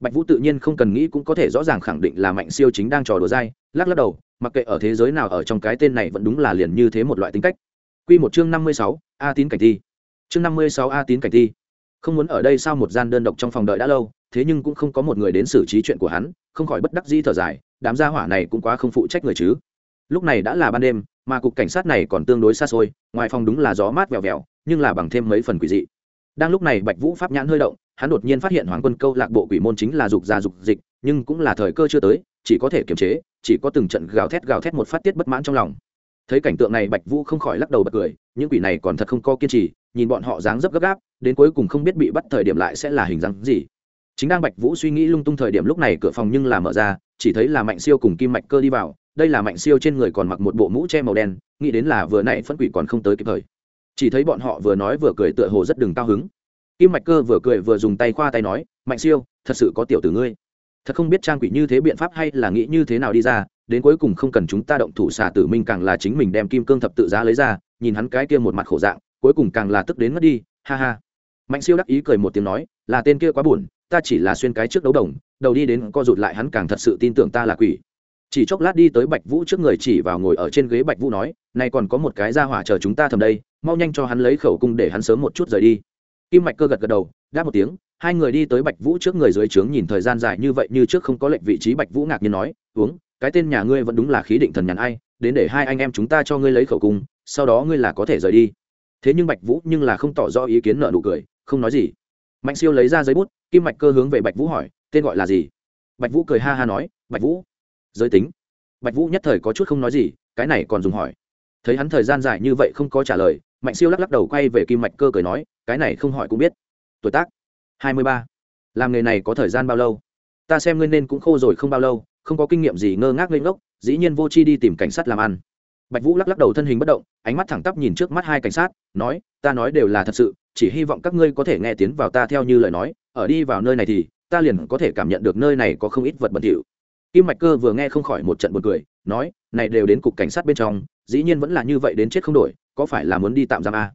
Bạch vũ tự nhiên không cần nghĩ cũng có thể rõ ràng khẳng định là mạnh siêu chính đang trò đùa dai, lắc lắc đầu, mặc kệ ở thế giới nào ở trong cái tên này vẫn đúng là liền như thế một loại tính cách. Q một chương năm mươi sáu, a tín cảnh thi. Chương năm mươi sáu, a tín cảnh thi. Không muốn ở đây sao một gian đơn độc trong phòng đợi đã lâu, thế nhưng cũng không có một người đến xử trí chuyện của hắn, không khỏi bất đắc dĩ thở dài đám gia hỏa này cũng quá không phụ trách người chứ. Lúc này đã là ban đêm, mà cục cảnh sát này còn tương đối xa xôi, ngoài phòng đúng là gió mát vèo vèo, nhưng là bằng thêm mấy phần quỷ dị. Đang lúc này bạch vũ pháp nhãn hơi động, hắn đột nhiên phát hiện hoàng quân câu lạc bộ quỷ môn chính là dục gia dục dịch, nhưng cũng là thời cơ chưa tới, chỉ có thể kiềm chế, chỉ có từng trận gào thét gào thét một phát tiết bất mãn trong lòng. Thấy cảnh tượng này bạch vũ không khỏi lắc đầu bật cười, những quỷ này còn thật không có kiên trì, nhìn bọn họ dáng dấp gấp gáp, đến cuối cùng không biết bị bắt thời điểm lại sẽ là hình dáng gì. Chính đang bạch vũ suy nghĩ lung tung thời điểm lúc này cửa phòng nhưng là mở ra chỉ thấy là mạnh siêu cùng kim mạch cơ đi vào, đây là mạnh siêu trên người còn mặc một bộ mũ che màu đen, nghĩ đến là vừa nãy phân quỷ còn không tới kịp thời. Chỉ thấy bọn họ vừa nói vừa cười tựa hồ rất đừng cao hứng. Kim mạch cơ vừa cười vừa dùng tay khoa tay nói, mạnh siêu, thật sự có tiểu tử ngươi. Thật không biết trang quỷ như thế biện pháp hay là nghĩ như thế nào đi ra, đến cuối cùng không cần chúng ta động thủ xả tử minh càng là chính mình đem kim cương thập tự giá lấy ra, nhìn hắn cái kia một mặt khổ dạng, cuối cùng càng là tức đến mất đi, ha ha mạnh siêu đắc ý cười một tiếng nói, là tên kia quá buồn, ta chỉ là xuyên cái trước đấu đồng, đầu đi đến co rụt lại hắn càng thật sự tin tưởng ta là quỷ. Chỉ chốc lát đi tới bạch vũ trước người chỉ vào ngồi ở trên ghế bạch vũ nói nay còn có một cái ra hỏa chờ chúng ta thầm đây, mau nhanh cho hắn lấy khẩu cung để hắn sớm một chút rời đi. Kim mạch cơ gật gật đầu, đáp một tiếng, hai người đi tới bạch vũ trước người dưới trướng nhìn thời gian dài như vậy như trước không có lệnh vị trí, bạch vũ ngạc nhiên nói, uống, cái tên nhà ngươi vẫn đúng là khí định thần nhàn ai, đến để hai anh em chúng ta cho ngươi lấy khẩu cung, sau đó ngươi là có thể rời đi. Thế nhưng bạch vũ nhưng là không tỏ rõ ý kiến nợ nụ cười không nói gì. Mạnh siêu lấy ra giấy bút, kim mạch cơ hướng về bạch vũ hỏi, tên gọi là gì? Bạch vũ cười ha ha nói, bạch vũ. Giới tính. Bạch vũ nhất thời có chút không nói gì, cái này còn dùng hỏi. Thấy hắn thời gian dài như vậy không có trả lời, mạnh siêu lắc lắc đầu quay về kim mạch cơ cười nói, cái này không hỏi cũng biết. Tuổi tác? Hai mươi ba. Làm nghề này có thời gian bao lâu? Ta xem ngươi nên cũng khô rồi không bao lâu, không có kinh nghiệm gì ngơ ngác lên ngốc, dĩ nhiên vô chi đi tìm cảnh sát làm ăn. Bạch vũ lắc lắc đầu thân hình bất động, ánh mắt thẳng tắp nhìn trước mắt hai cảnh sát, nói, ta nói đều là thật sự chỉ hy vọng các ngươi có thể nghe tiến vào ta theo như lời nói, ở đi vào nơi này thì, ta liền có thể cảm nhận được nơi này có không ít vật bẩn thỉu. Kim mạch cơ vừa nghe không khỏi một trận buồn cười, nói, này đều đến cục cảnh sát bên trong, dĩ nhiên vẫn là như vậy đến chết không đổi, có phải là muốn đi tạm giam à?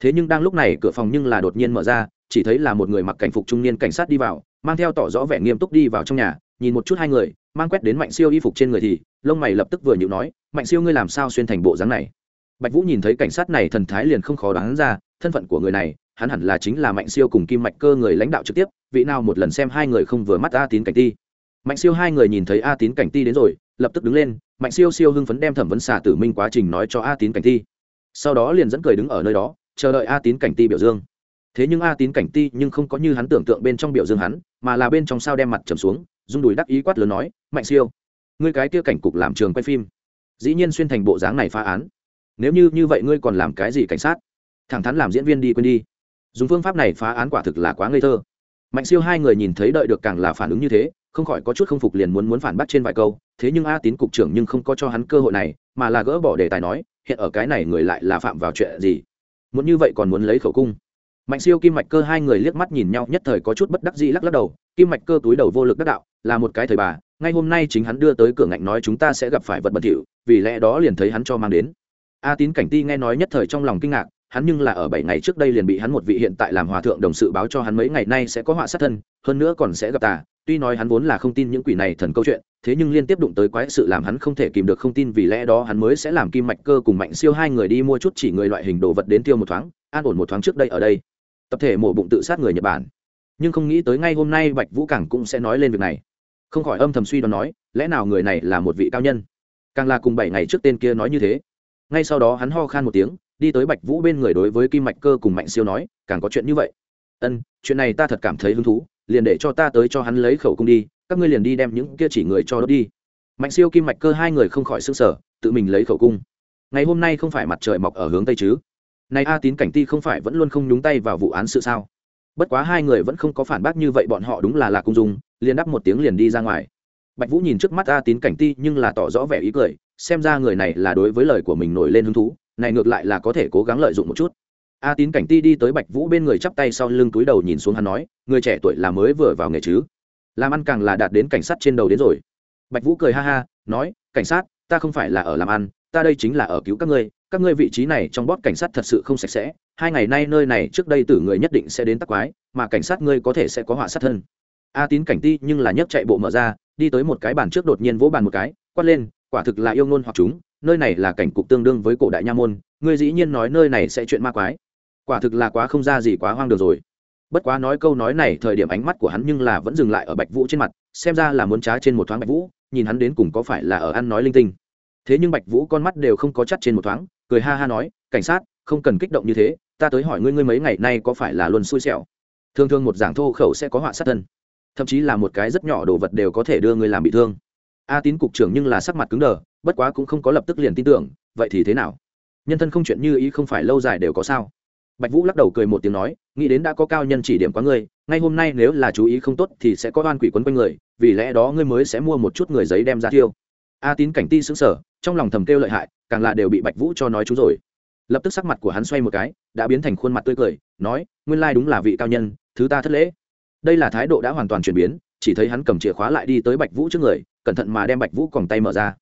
Thế nhưng đang lúc này cửa phòng nhưng là đột nhiên mở ra, chỉ thấy là một người mặc cảnh phục trung niên cảnh sát đi vào, mang theo tỏ rõ vẻ nghiêm túc đi vào trong nhà, nhìn một chút hai người, mang quét đến mạnh siêu y phục trên người thì, lông mày lập tức vừa nhịu nói, mạnh siêu ngươi làm sao xuyên thành bộ dáng này? Bạch vũ nhìn thấy cảnh sát này thần thái liền không khó đoán ra thân phận của người này, hắn hẳn là chính là mạnh siêu cùng kim mạch cơ người lãnh đạo trực tiếp, vị nào một lần xem hai người không vừa mắt a tín cảnh ti. Mạnh siêu hai người nhìn thấy a tín cảnh ti đến rồi, lập tức đứng lên, mạnh siêu siêu hưng phấn đem thẩm vấn xà tử minh quá trình nói cho a tín cảnh ti. Sau đó liền dẫn cười đứng ở nơi đó, chờ đợi a tín cảnh ti biểu dương. Thế nhưng a tín cảnh ti nhưng không có như hắn tưởng tượng bên trong biểu dương hắn, mà là bên trong sao đem mặt trầm xuống, rung đùi đắc ý quát lớn nói, mạnh siêu, ngươi cái kia cảnh cục làm trường quay phim, dĩ nhiên xuyên thành bộ dáng này phá án. Nếu như như vậy ngươi còn làm cái gì cảnh sát? Thẳng thắn làm diễn viên đi quên đi. Dùng phương pháp này phá án quả thực là quá ngây thơ. Mạnh siêu hai người nhìn thấy đợi được càng là phản ứng như thế, không khỏi có chút không phục liền muốn muốn phản bác trên vài câu, thế nhưng a tín cục trưởng nhưng không có cho hắn cơ hội này, mà là gỡ bỏ đề tài nói, hiện ở cái này người lại là phạm vào chuyện gì? Muốn như vậy còn muốn lấy khẩu cung. Mạnh siêu, kim mạch cơ hai người liếc mắt nhìn nhau, nhất thời có chút bất đắc dĩ lắc lắc đầu, kim mạch cơ túi đầu vô lực đắc đạo, là một cái thời bà, ngay hôm nay chính hắn đưa tới cửa ngạnh nói chúng ta sẽ gặp phải vật bẩn thỉu, vì lẽ đó liền thấy hắn cho mang đến. A tín cảnh ti nghe nói nhất thời trong lòng kinh ngạc hắn nhưng là ở bảy ngày trước đây liền bị hắn một vị hiện tại làm hòa thượng đồng sự báo cho hắn mấy ngày nay sẽ có họa sát thân, hơn nữa còn sẽ gặp tà. Tuy nói hắn vốn là không tin những quỷ này thần câu chuyện, thế nhưng liên tiếp đụng tới quái sự làm hắn không thể kìm được không tin vì lẽ đó hắn mới sẽ làm kim mạch cơ cùng mạnh siêu hai người đi mua chút chỉ người loại hình đồ vật đến tiêu một thoáng, an ổn một thoáng trước đây ở đây. Tập thể mổ bụng tự sát người nhật bản. Nhưng không nghĩ tới ngay hôm nay bạch vũ cảng cũng sẽ nói lên việc này. Không khỏi âm thầm suy đoán nói, lẽ nào người này là một vị cao nhân? Càng là cùng bảy ngày trước tên kia nói như thế. Ngay sau đó hắn ho khan một tiếng đi tới bạch vũ bên người đối với kim mạch cơ cùng mạnh siêu nói, càng có chuyện như vậy. Ân, chuyện này ta thật cảm thấy hứng thú, liền để cho ta tới cho hắn lấy khẩu cung đi, các ngươi liền đi đem những kia chỉ người cho đốt đi. Mạnh siêu, kim mạch cơ hai người không khỏi s ư n g sở tự mình lấy khẩu cung. Ngày hôm nay không phải mặt trời mọc ở hướng tây chứ? Này a tín cảnh ti không phải vẫn luôn không nhúng tay vào vụ án sự sao? Bất quá hai người vẫn không có phản bác như vậy, bọn họ đúng là lạc cung dung, liền đắp một tiếng liền đi ra ngoài. Bạch vũ nhìn trước mắt a tín cảnh ti nhưng là tỏ rõ vẻ ý cười, xem ra người này là đối với lời của mình nổi lên hứng thú này ngược lại là có thể cố gắng lợi dụng một chút. A tín cảnh ti đi tới bạch vũ bên người chắp tay sau lưng túi đầu nhìn xuống hắn nói, người trẻ tuổi là mới vừa vào nghề chứ? Làm ăn càng là đạt đến cảnh sát trên đầu đến rồi. Bạch vũ cười ha ha, nói, cảnh sát, ta không phải là ở làm ăn, ta đây chính là ở cứu các ngươi các ngươi vị trí này trong bót cảnh sát thật sự không sạch sẽ, hai ngày nay nơi này trước đây tử người nhất định sẽ đến tắc quái, mà cảnh sát ngươi có thể sẽ có họa sát thân. A tín cảnh ti nhưng là nhấc chạy bộ mở ra, đi tới một cái bàn trước đột nhiên vỗ bàn một cái, quát lên quả thực là yêu ngôn hoặc chúng, nơi này là cảnh cục tương đương với cổ đại nha môn, ngươi dĩ nhiên nói nơi này sẽ chuyện ma quái. Quả thực là quá không ra gì quá hoang đường rồi. Bất quá nói câu nói này thời điểm ánh mắt của hắn nhưng là vẫn dừng lại ở bạch vũ trên mặt, xem ra là muốn trá trên một thoáng bạch vũ, nhìn hắn đến cùng có phải là ở ăn nói linh tinh. Thế nhưng bạch vũ con mắt đều không có chắt trên một thoáng, cười ha ha nói, cảnh sát, không cần kích động như thế, ta tới hỏi ngươi ngươi mấy ngày nay có phải là luôn xui xẻo? Thường thường một giảng thô khẩu sẽ có họa sát thân. Thậm chí là một cái rất nhỏ đồ vật đều có thể đưa ngươi làm bị thương a tín cục trưởng nhưng là sắc mặt cứng đờ, bất quá cũng không có lập tức liền tin tưởng, vậy thì thế nào? Nhân thân không chuyện như ý không phải lâu dài đều có sao? Bạch vũ lắc đầu cười một tiếng nói, nghĩ đến đã có cao nhân chỉ điểm quá ngươi, ngay hôm nay nếu là chú ý không tốt thì sẽ có oan quỷ quấn quanh người, vì lẽ đó ngươi mới sẽ mua một chút người giấy đem ra tiêu. A tín cảnh ti xứng sở trong lòng thầm kêu lợi hại, càng là đều bị bạch vũ cho nói chú rồi. Lập tức sắc mặt của hắn xoay một cái, đã biến thành khuôn mặt tươi cười, nói, nguyên lai đúng là vị cao nhân, thứ ta thất lễ. Đây là thái độ đã hoàn toàn chuyển biến chỉ thấy hắn cầm chìa khóa lại đi tới bạch vũ trước người, cẩn thận mà đem bạch vũ còng tay mở ra.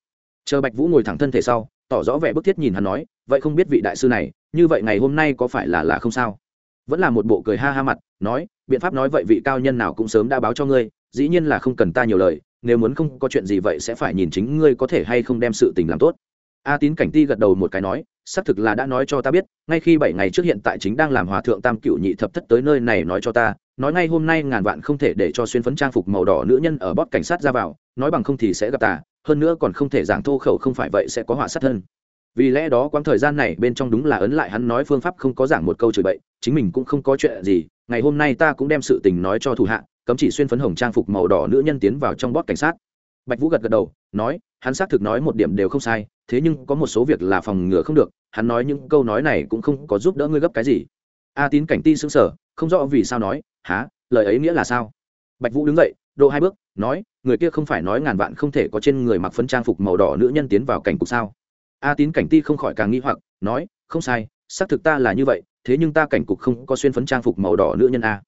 Chờ bạch vũ ngồi thẳng thân thể sau, tỏ rõ vẻ bức thiết nhìn hắn nói, vậy không biết vị đại sư này, như vậy ngày hôm nay có phải là là không sao? Vẫn là một bộ cười ha ha mặt, nói, biện pháp nói vậy vị cao nhân nào cũng sớm đã báo cho ngươi, dĩ nhiên là không cần ta nhiều lời, nếu muốn không có chuyện gì vậy sẽ phải nhìn chính ngươi có thể hay không đem sự tình làm tốt a tín cảnh ti gật đầu một cái nói, xác thực là đã nói cho ta biết, ngay khi bảy ngày trước hiện tại chính đang làm hòa thượng tam cựu nhị thập thất tới nơi này nói cho ta, nói ngay hôm nay ngàn vạn không thể để cho xuyên phấn trang phục màu đỏ nữ nhân ở bót cảnh sát ra vào, nói bằng không thì sẽ gặp ta, hơn nữa còn không thể giảng thô khẩu không phải vậy sẽ có họa sát thân. Vì lẽ đó quãng thời gian này bên trong đúng là ấn lại hắn nói phương pháp không có giảng một câu chửi bậy, chính mình cũng không có chuyện gì, ngày hôm nay ta cũng đem sự tình nói cho thủ hạ, cấm chỉ xuyên phấn hồng trang phục màu đỏ nữ nhân tiến vào trong bót cảnh sát bạch vũ gật gật đầu, nói, hắn xác thực nói một điểm đều không sai, thế nhưng có một số việc là phòng ngừa không được, hắn nói những câu nói này cũng không có giúp đỡ ngươi gấp cái gì. A tín cảnh ti xứng sở không rõ vì sao nói há lời ấy nghĩa là sao? Bạch vũ đứng dậy, độ hai bước, nói, người kia không phải nói ngàn vạn không thể có trên người mặc phấn trang phục màu đỏ nữ nhân tiến vào cảnh cục sao? A tín cảnh ti không khỏi càng nghi hoặc, nói, không sai, xác thực ta là như vậy, thế nhưng ta cảnh cục không có xuyên phấn trang phục màu đỏ nữ nhân a.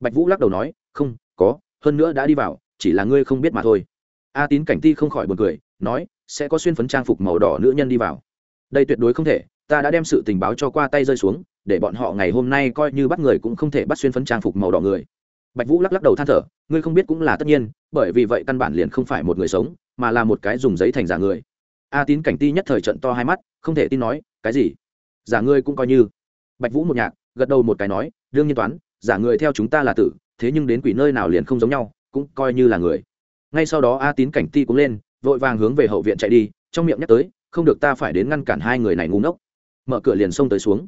Bạch vũ lắc đầu nói, không, có, hơn nữa đã đi vào, chỉ là ngươi không biết mà thôi a tín cảnh ti không khỏi buồn cười, nói, sẽ có xuyên phấn trang phục màu đỏ nữ nhân đi vào. Đây tuyệt đối không thể, ta đã đem sự tình báo cho qua tay rơi xuống, để bọn họ ngày hôm nay coi như bắt người cũng không thể bắt xuyên phấn trang phục màu đỏ người. Bạch vũ lắc lắc đầu than thở, ngươi không biết cũng là tất nhiên, bởi vì vậy căn bản liền không phải một người sống, mà là một cái dùng giấy thành giả người. A tín cảnh ti nhất thời trận to hai mắt, không thể tin nói, cái gì? Giả ngươi cũng coi như. Bạch vũ một nhạc, gật đầu một cái nói, đương nhiên toán, giả người theo chúng ta là tử, thế nhưng đến quỷ nơi nào liền không giống nhau, cũng coi như là người ngay sau đó a tín cảnh ti cũng lên vội vàng hướng về hậu viện chạy đi trong miệng nhắc tới không được ta phải đến ngăn cản hai người này ngu ngốc mở cửa liền xông tới xuống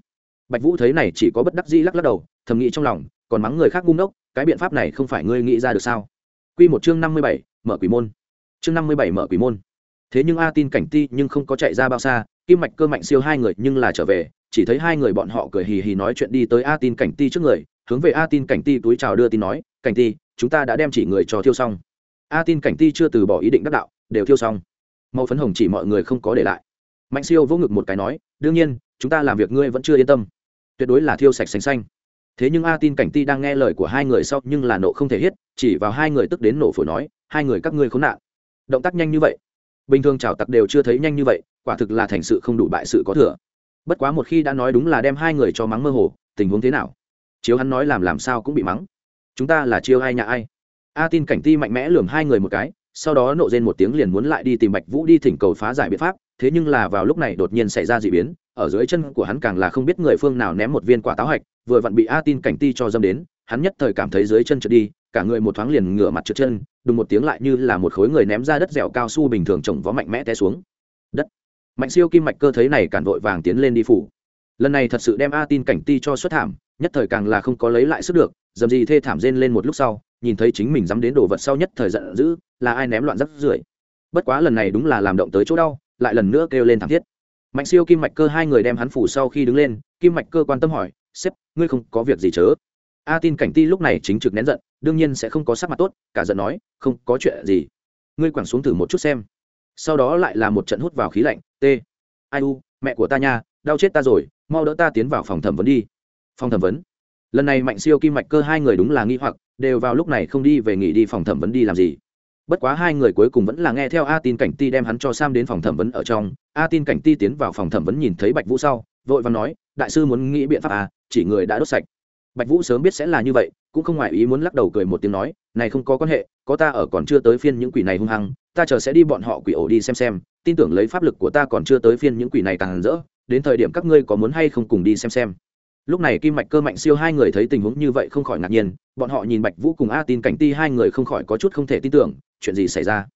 bạch vũ thấy này chỉ có bất đắc dĩ lắc lắc đầu thầm nghĩ trong lòng còn mắng người khác ngu ngốc cái biện pháp này không phải ngươi nghĩ ra được sao Quy một chương năm mươi bảy, mở quỷ môn. Chương năm mươi bảy mở quỷ môn. Thế nhưng A Tin cảnh ti nhưng không có chạy ra bao xa, Kim Mạch Cơ mạnh siêu hai người nhưng là trở về, chỉ thấy hai người bọn họ cười hì hì nói chuyện đi tới A Tin cảnh ti trước người, hướng về A Tin cảnh ti túi chào đưa tin nói, "Cảnh ti, chúng ta đã đem chỉ người cho thiêu xong." A Tin cảnh ti chưa từ bỏ ý định đắc đạo, đều thiêu xong. Màu phấn hồng chỉ mọi người không có để lại. Mạnh siêu vỗ ngực một cái nói, "Đương nhiên, chúng ta làm việc ngươi vẫn chưa yên tâm. Tuyệt đối là thiêu sạch xanh xanh." thế nhưng a tin cảnh ti đang nghe lời của hai người sau nhưng là nộ không thể hết chỉ vào hai người tức đến nổ phổi nói hai người các ngươi khốn nạn động tác nhanh như vậy bình thường chào tặc đều chưa thấy nhanh như vậy quả thực là thành sự không đủ bại sự có thừa bất quá một khi đã nói đúng là đem hai người cho mắng mơ hồ tình huống thế nào chiếu hắn nói làm làm sao cũng bị mắng chúng ta là chiêu ai nhà ai a tin cảnh ti mạnh mẽ lườm hai người một cái, sau đó nộ rên một tiếng liền muốn lại đi tìm bạch vũ đi thỉnh cầu phá giải biện pháp, thế nhưng là vào lúc này đột nhiên xảy ra d ị biến, ở dưới chân của hắn càng là không biết người phương nào ném một viên quả táo hạch, vừa vặn bị a tin cảnh ti cho dâm đến, hắn nhất thời cảm thấy dưới chân trượt đi, cả người một thoáng liền ngửa mặt trượt chân, đùng một tiếng lại như là một khối người ném ra đất dẻo cao su bình thường trồng vó mạnh mẽ té xuống. Đất. Mạnh siêu kim mạch cơ thấy này cản vội vàng tiến lên đi phủ. Lần này thật sự đem a tin cảnh ti cho xuất thảm, nhất thời càng là không có lấy lại sức được, dầm gì thê thảm rên lên một lúc sau nhìn thấy chính mình dám đến đồ vật sau nhất thời giận dữ, là ai ném loạn rắc rưởi. Bất quá lần này đúng là làm động tới chỗ đau, lại lần nữa kêu lên thảm thiết. Mạnh siêu kim mạch cơ hai người đem hắn phủ sau khi đứng lên, kim mạch cơ quan tâm hỏi, sếp, ngươi không có việc gì chớ? A tin cảnh ti lúc này chính trực nén giận, đương nhiên sẽ không có sắc mặt tốt, cả giận nói, không có chuyện gì. Ngươi quẳng xuống thử một chút xem. Sau đó lại là một trận hút vào khí lạnh, t, ai u, mẹ của ta nha, đau chết ta rồi, mau đỡ ta tiến vào phòng thẩm vấn đi. Phòng thẩm vấn lần này mạnh siêu kim mạch cơ hai người đúng là nghi hoặc, đều vào lúc này không đi về nghỉ đi phòng thẩm vấn đi làm gì. Bất quá hai người cuối cùng vẫn là nghe theo a tin cảnh ti đem hắn cho sam đến phòng thẩm vấn ở trong. A tin cảnh ti tiến vào phòng thẩm vấn nhìn thấy bạch vũ sau, vội và nói, đại sư muốn nghĩ biện pháp à chỉ người đã đốt sạch. Bạch vũ sớm biết sẽ là như vậy, cũng không ngoài ý muốn lắc đầu cười một tiếng nói, này không có quan hệ, có ta ở còn chưa tới phiên những quỷ này hung hăng, ta chờ sẽ đi bọn họ quỷ ổ đi xem xem, tin tưởng lấy pháp lực của ta còn chưa tới phiên những quỷ này càng rỡ, đến thời điểm các ngươi có muốn hay không cùng đi xem xem lúc này kim mạch cơ mạnh siêu hai người thấy tình huống như vậy không khỏi ngạc nhiên, bọn họ nhìn bạch vũ cùng a tin cảnh ti hai người không khỏi có chút không thể tin tưởng, chuyện gì xảy ra?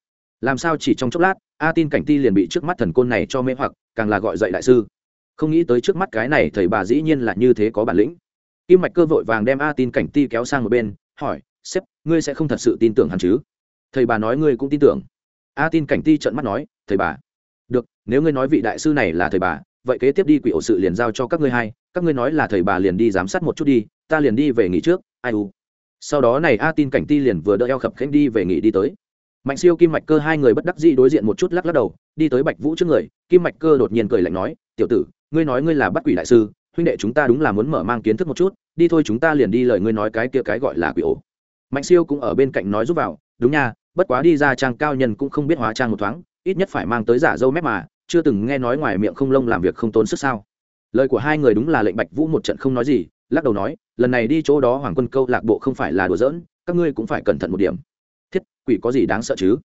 Làm sao chỉ trong chốc lát, a tin cảnh ti liền bị trước mắt thần côn này cho mê hoặc, càng là gọi dậy đại sư. Không nghĩ tới trước mắt cái này thầy bà dĩ nhiên là như thế có bản lĩnh. Kim mạch cơ vội vàng đem a tin cảnh ti kéo sang một bên, hỏi, sếp, ngươi sẽ không thật sự tin tưởng hắn chứ? Thầy bà nói ngươi cũng tin tưởng. A tin cảnh ti trợn mắt nói, thầy bà. Được, nếu ngươi nói vị đại sư này là thầy bà vậy kế tiếp đi quỷ ổ sự liền giao cho các ngươi hai, các ngươi nói là thầy bà liền đi giám sát một chút đi, ta liền đi về nghỉ trước, ai u. Sau đó này a tin cảnh ti liền vừa đỡ eo khập khanh đi về nghỉ đi tới. Mạnh siêu kim mạch cơ hai người bất đắc dĩ đối diện một chút lắc lắc đầu, đi tới bạch vũ trước người, kim mạch cơ đột nhiên cười lạnh nói, tiểu tử, ngươi nói ngươi là bắt quỷ đại sư, huynh đệ chúng ta đúng là muốn mở mang kiến thức một chút, đi thôi chúng ta liền đi lời ngươi nói cái kia cái gọi là quỷ ổ. Mạnh siêu cũng ở bên cạnh nói giúp vào, đúng nha, bất quá đi ra trang cao nhân cũng không biết hóa trang một thoáng, ít nhất phải mang tới giả dâu mép mà chưa từng nghe nói ngoài miệng không lông làm việc không tốn sức sao? Lời của hai người đúng là lệnh bạch vũ một trận không nói gì, lắc đầu nói, lần này đi chỗ đó hoàng quân câu lạc bộ không phải là đùa giỡn, các ngươi cũng phải cẩn thận một điểm. Thiết, quỷ có gì đáng sợ chứ?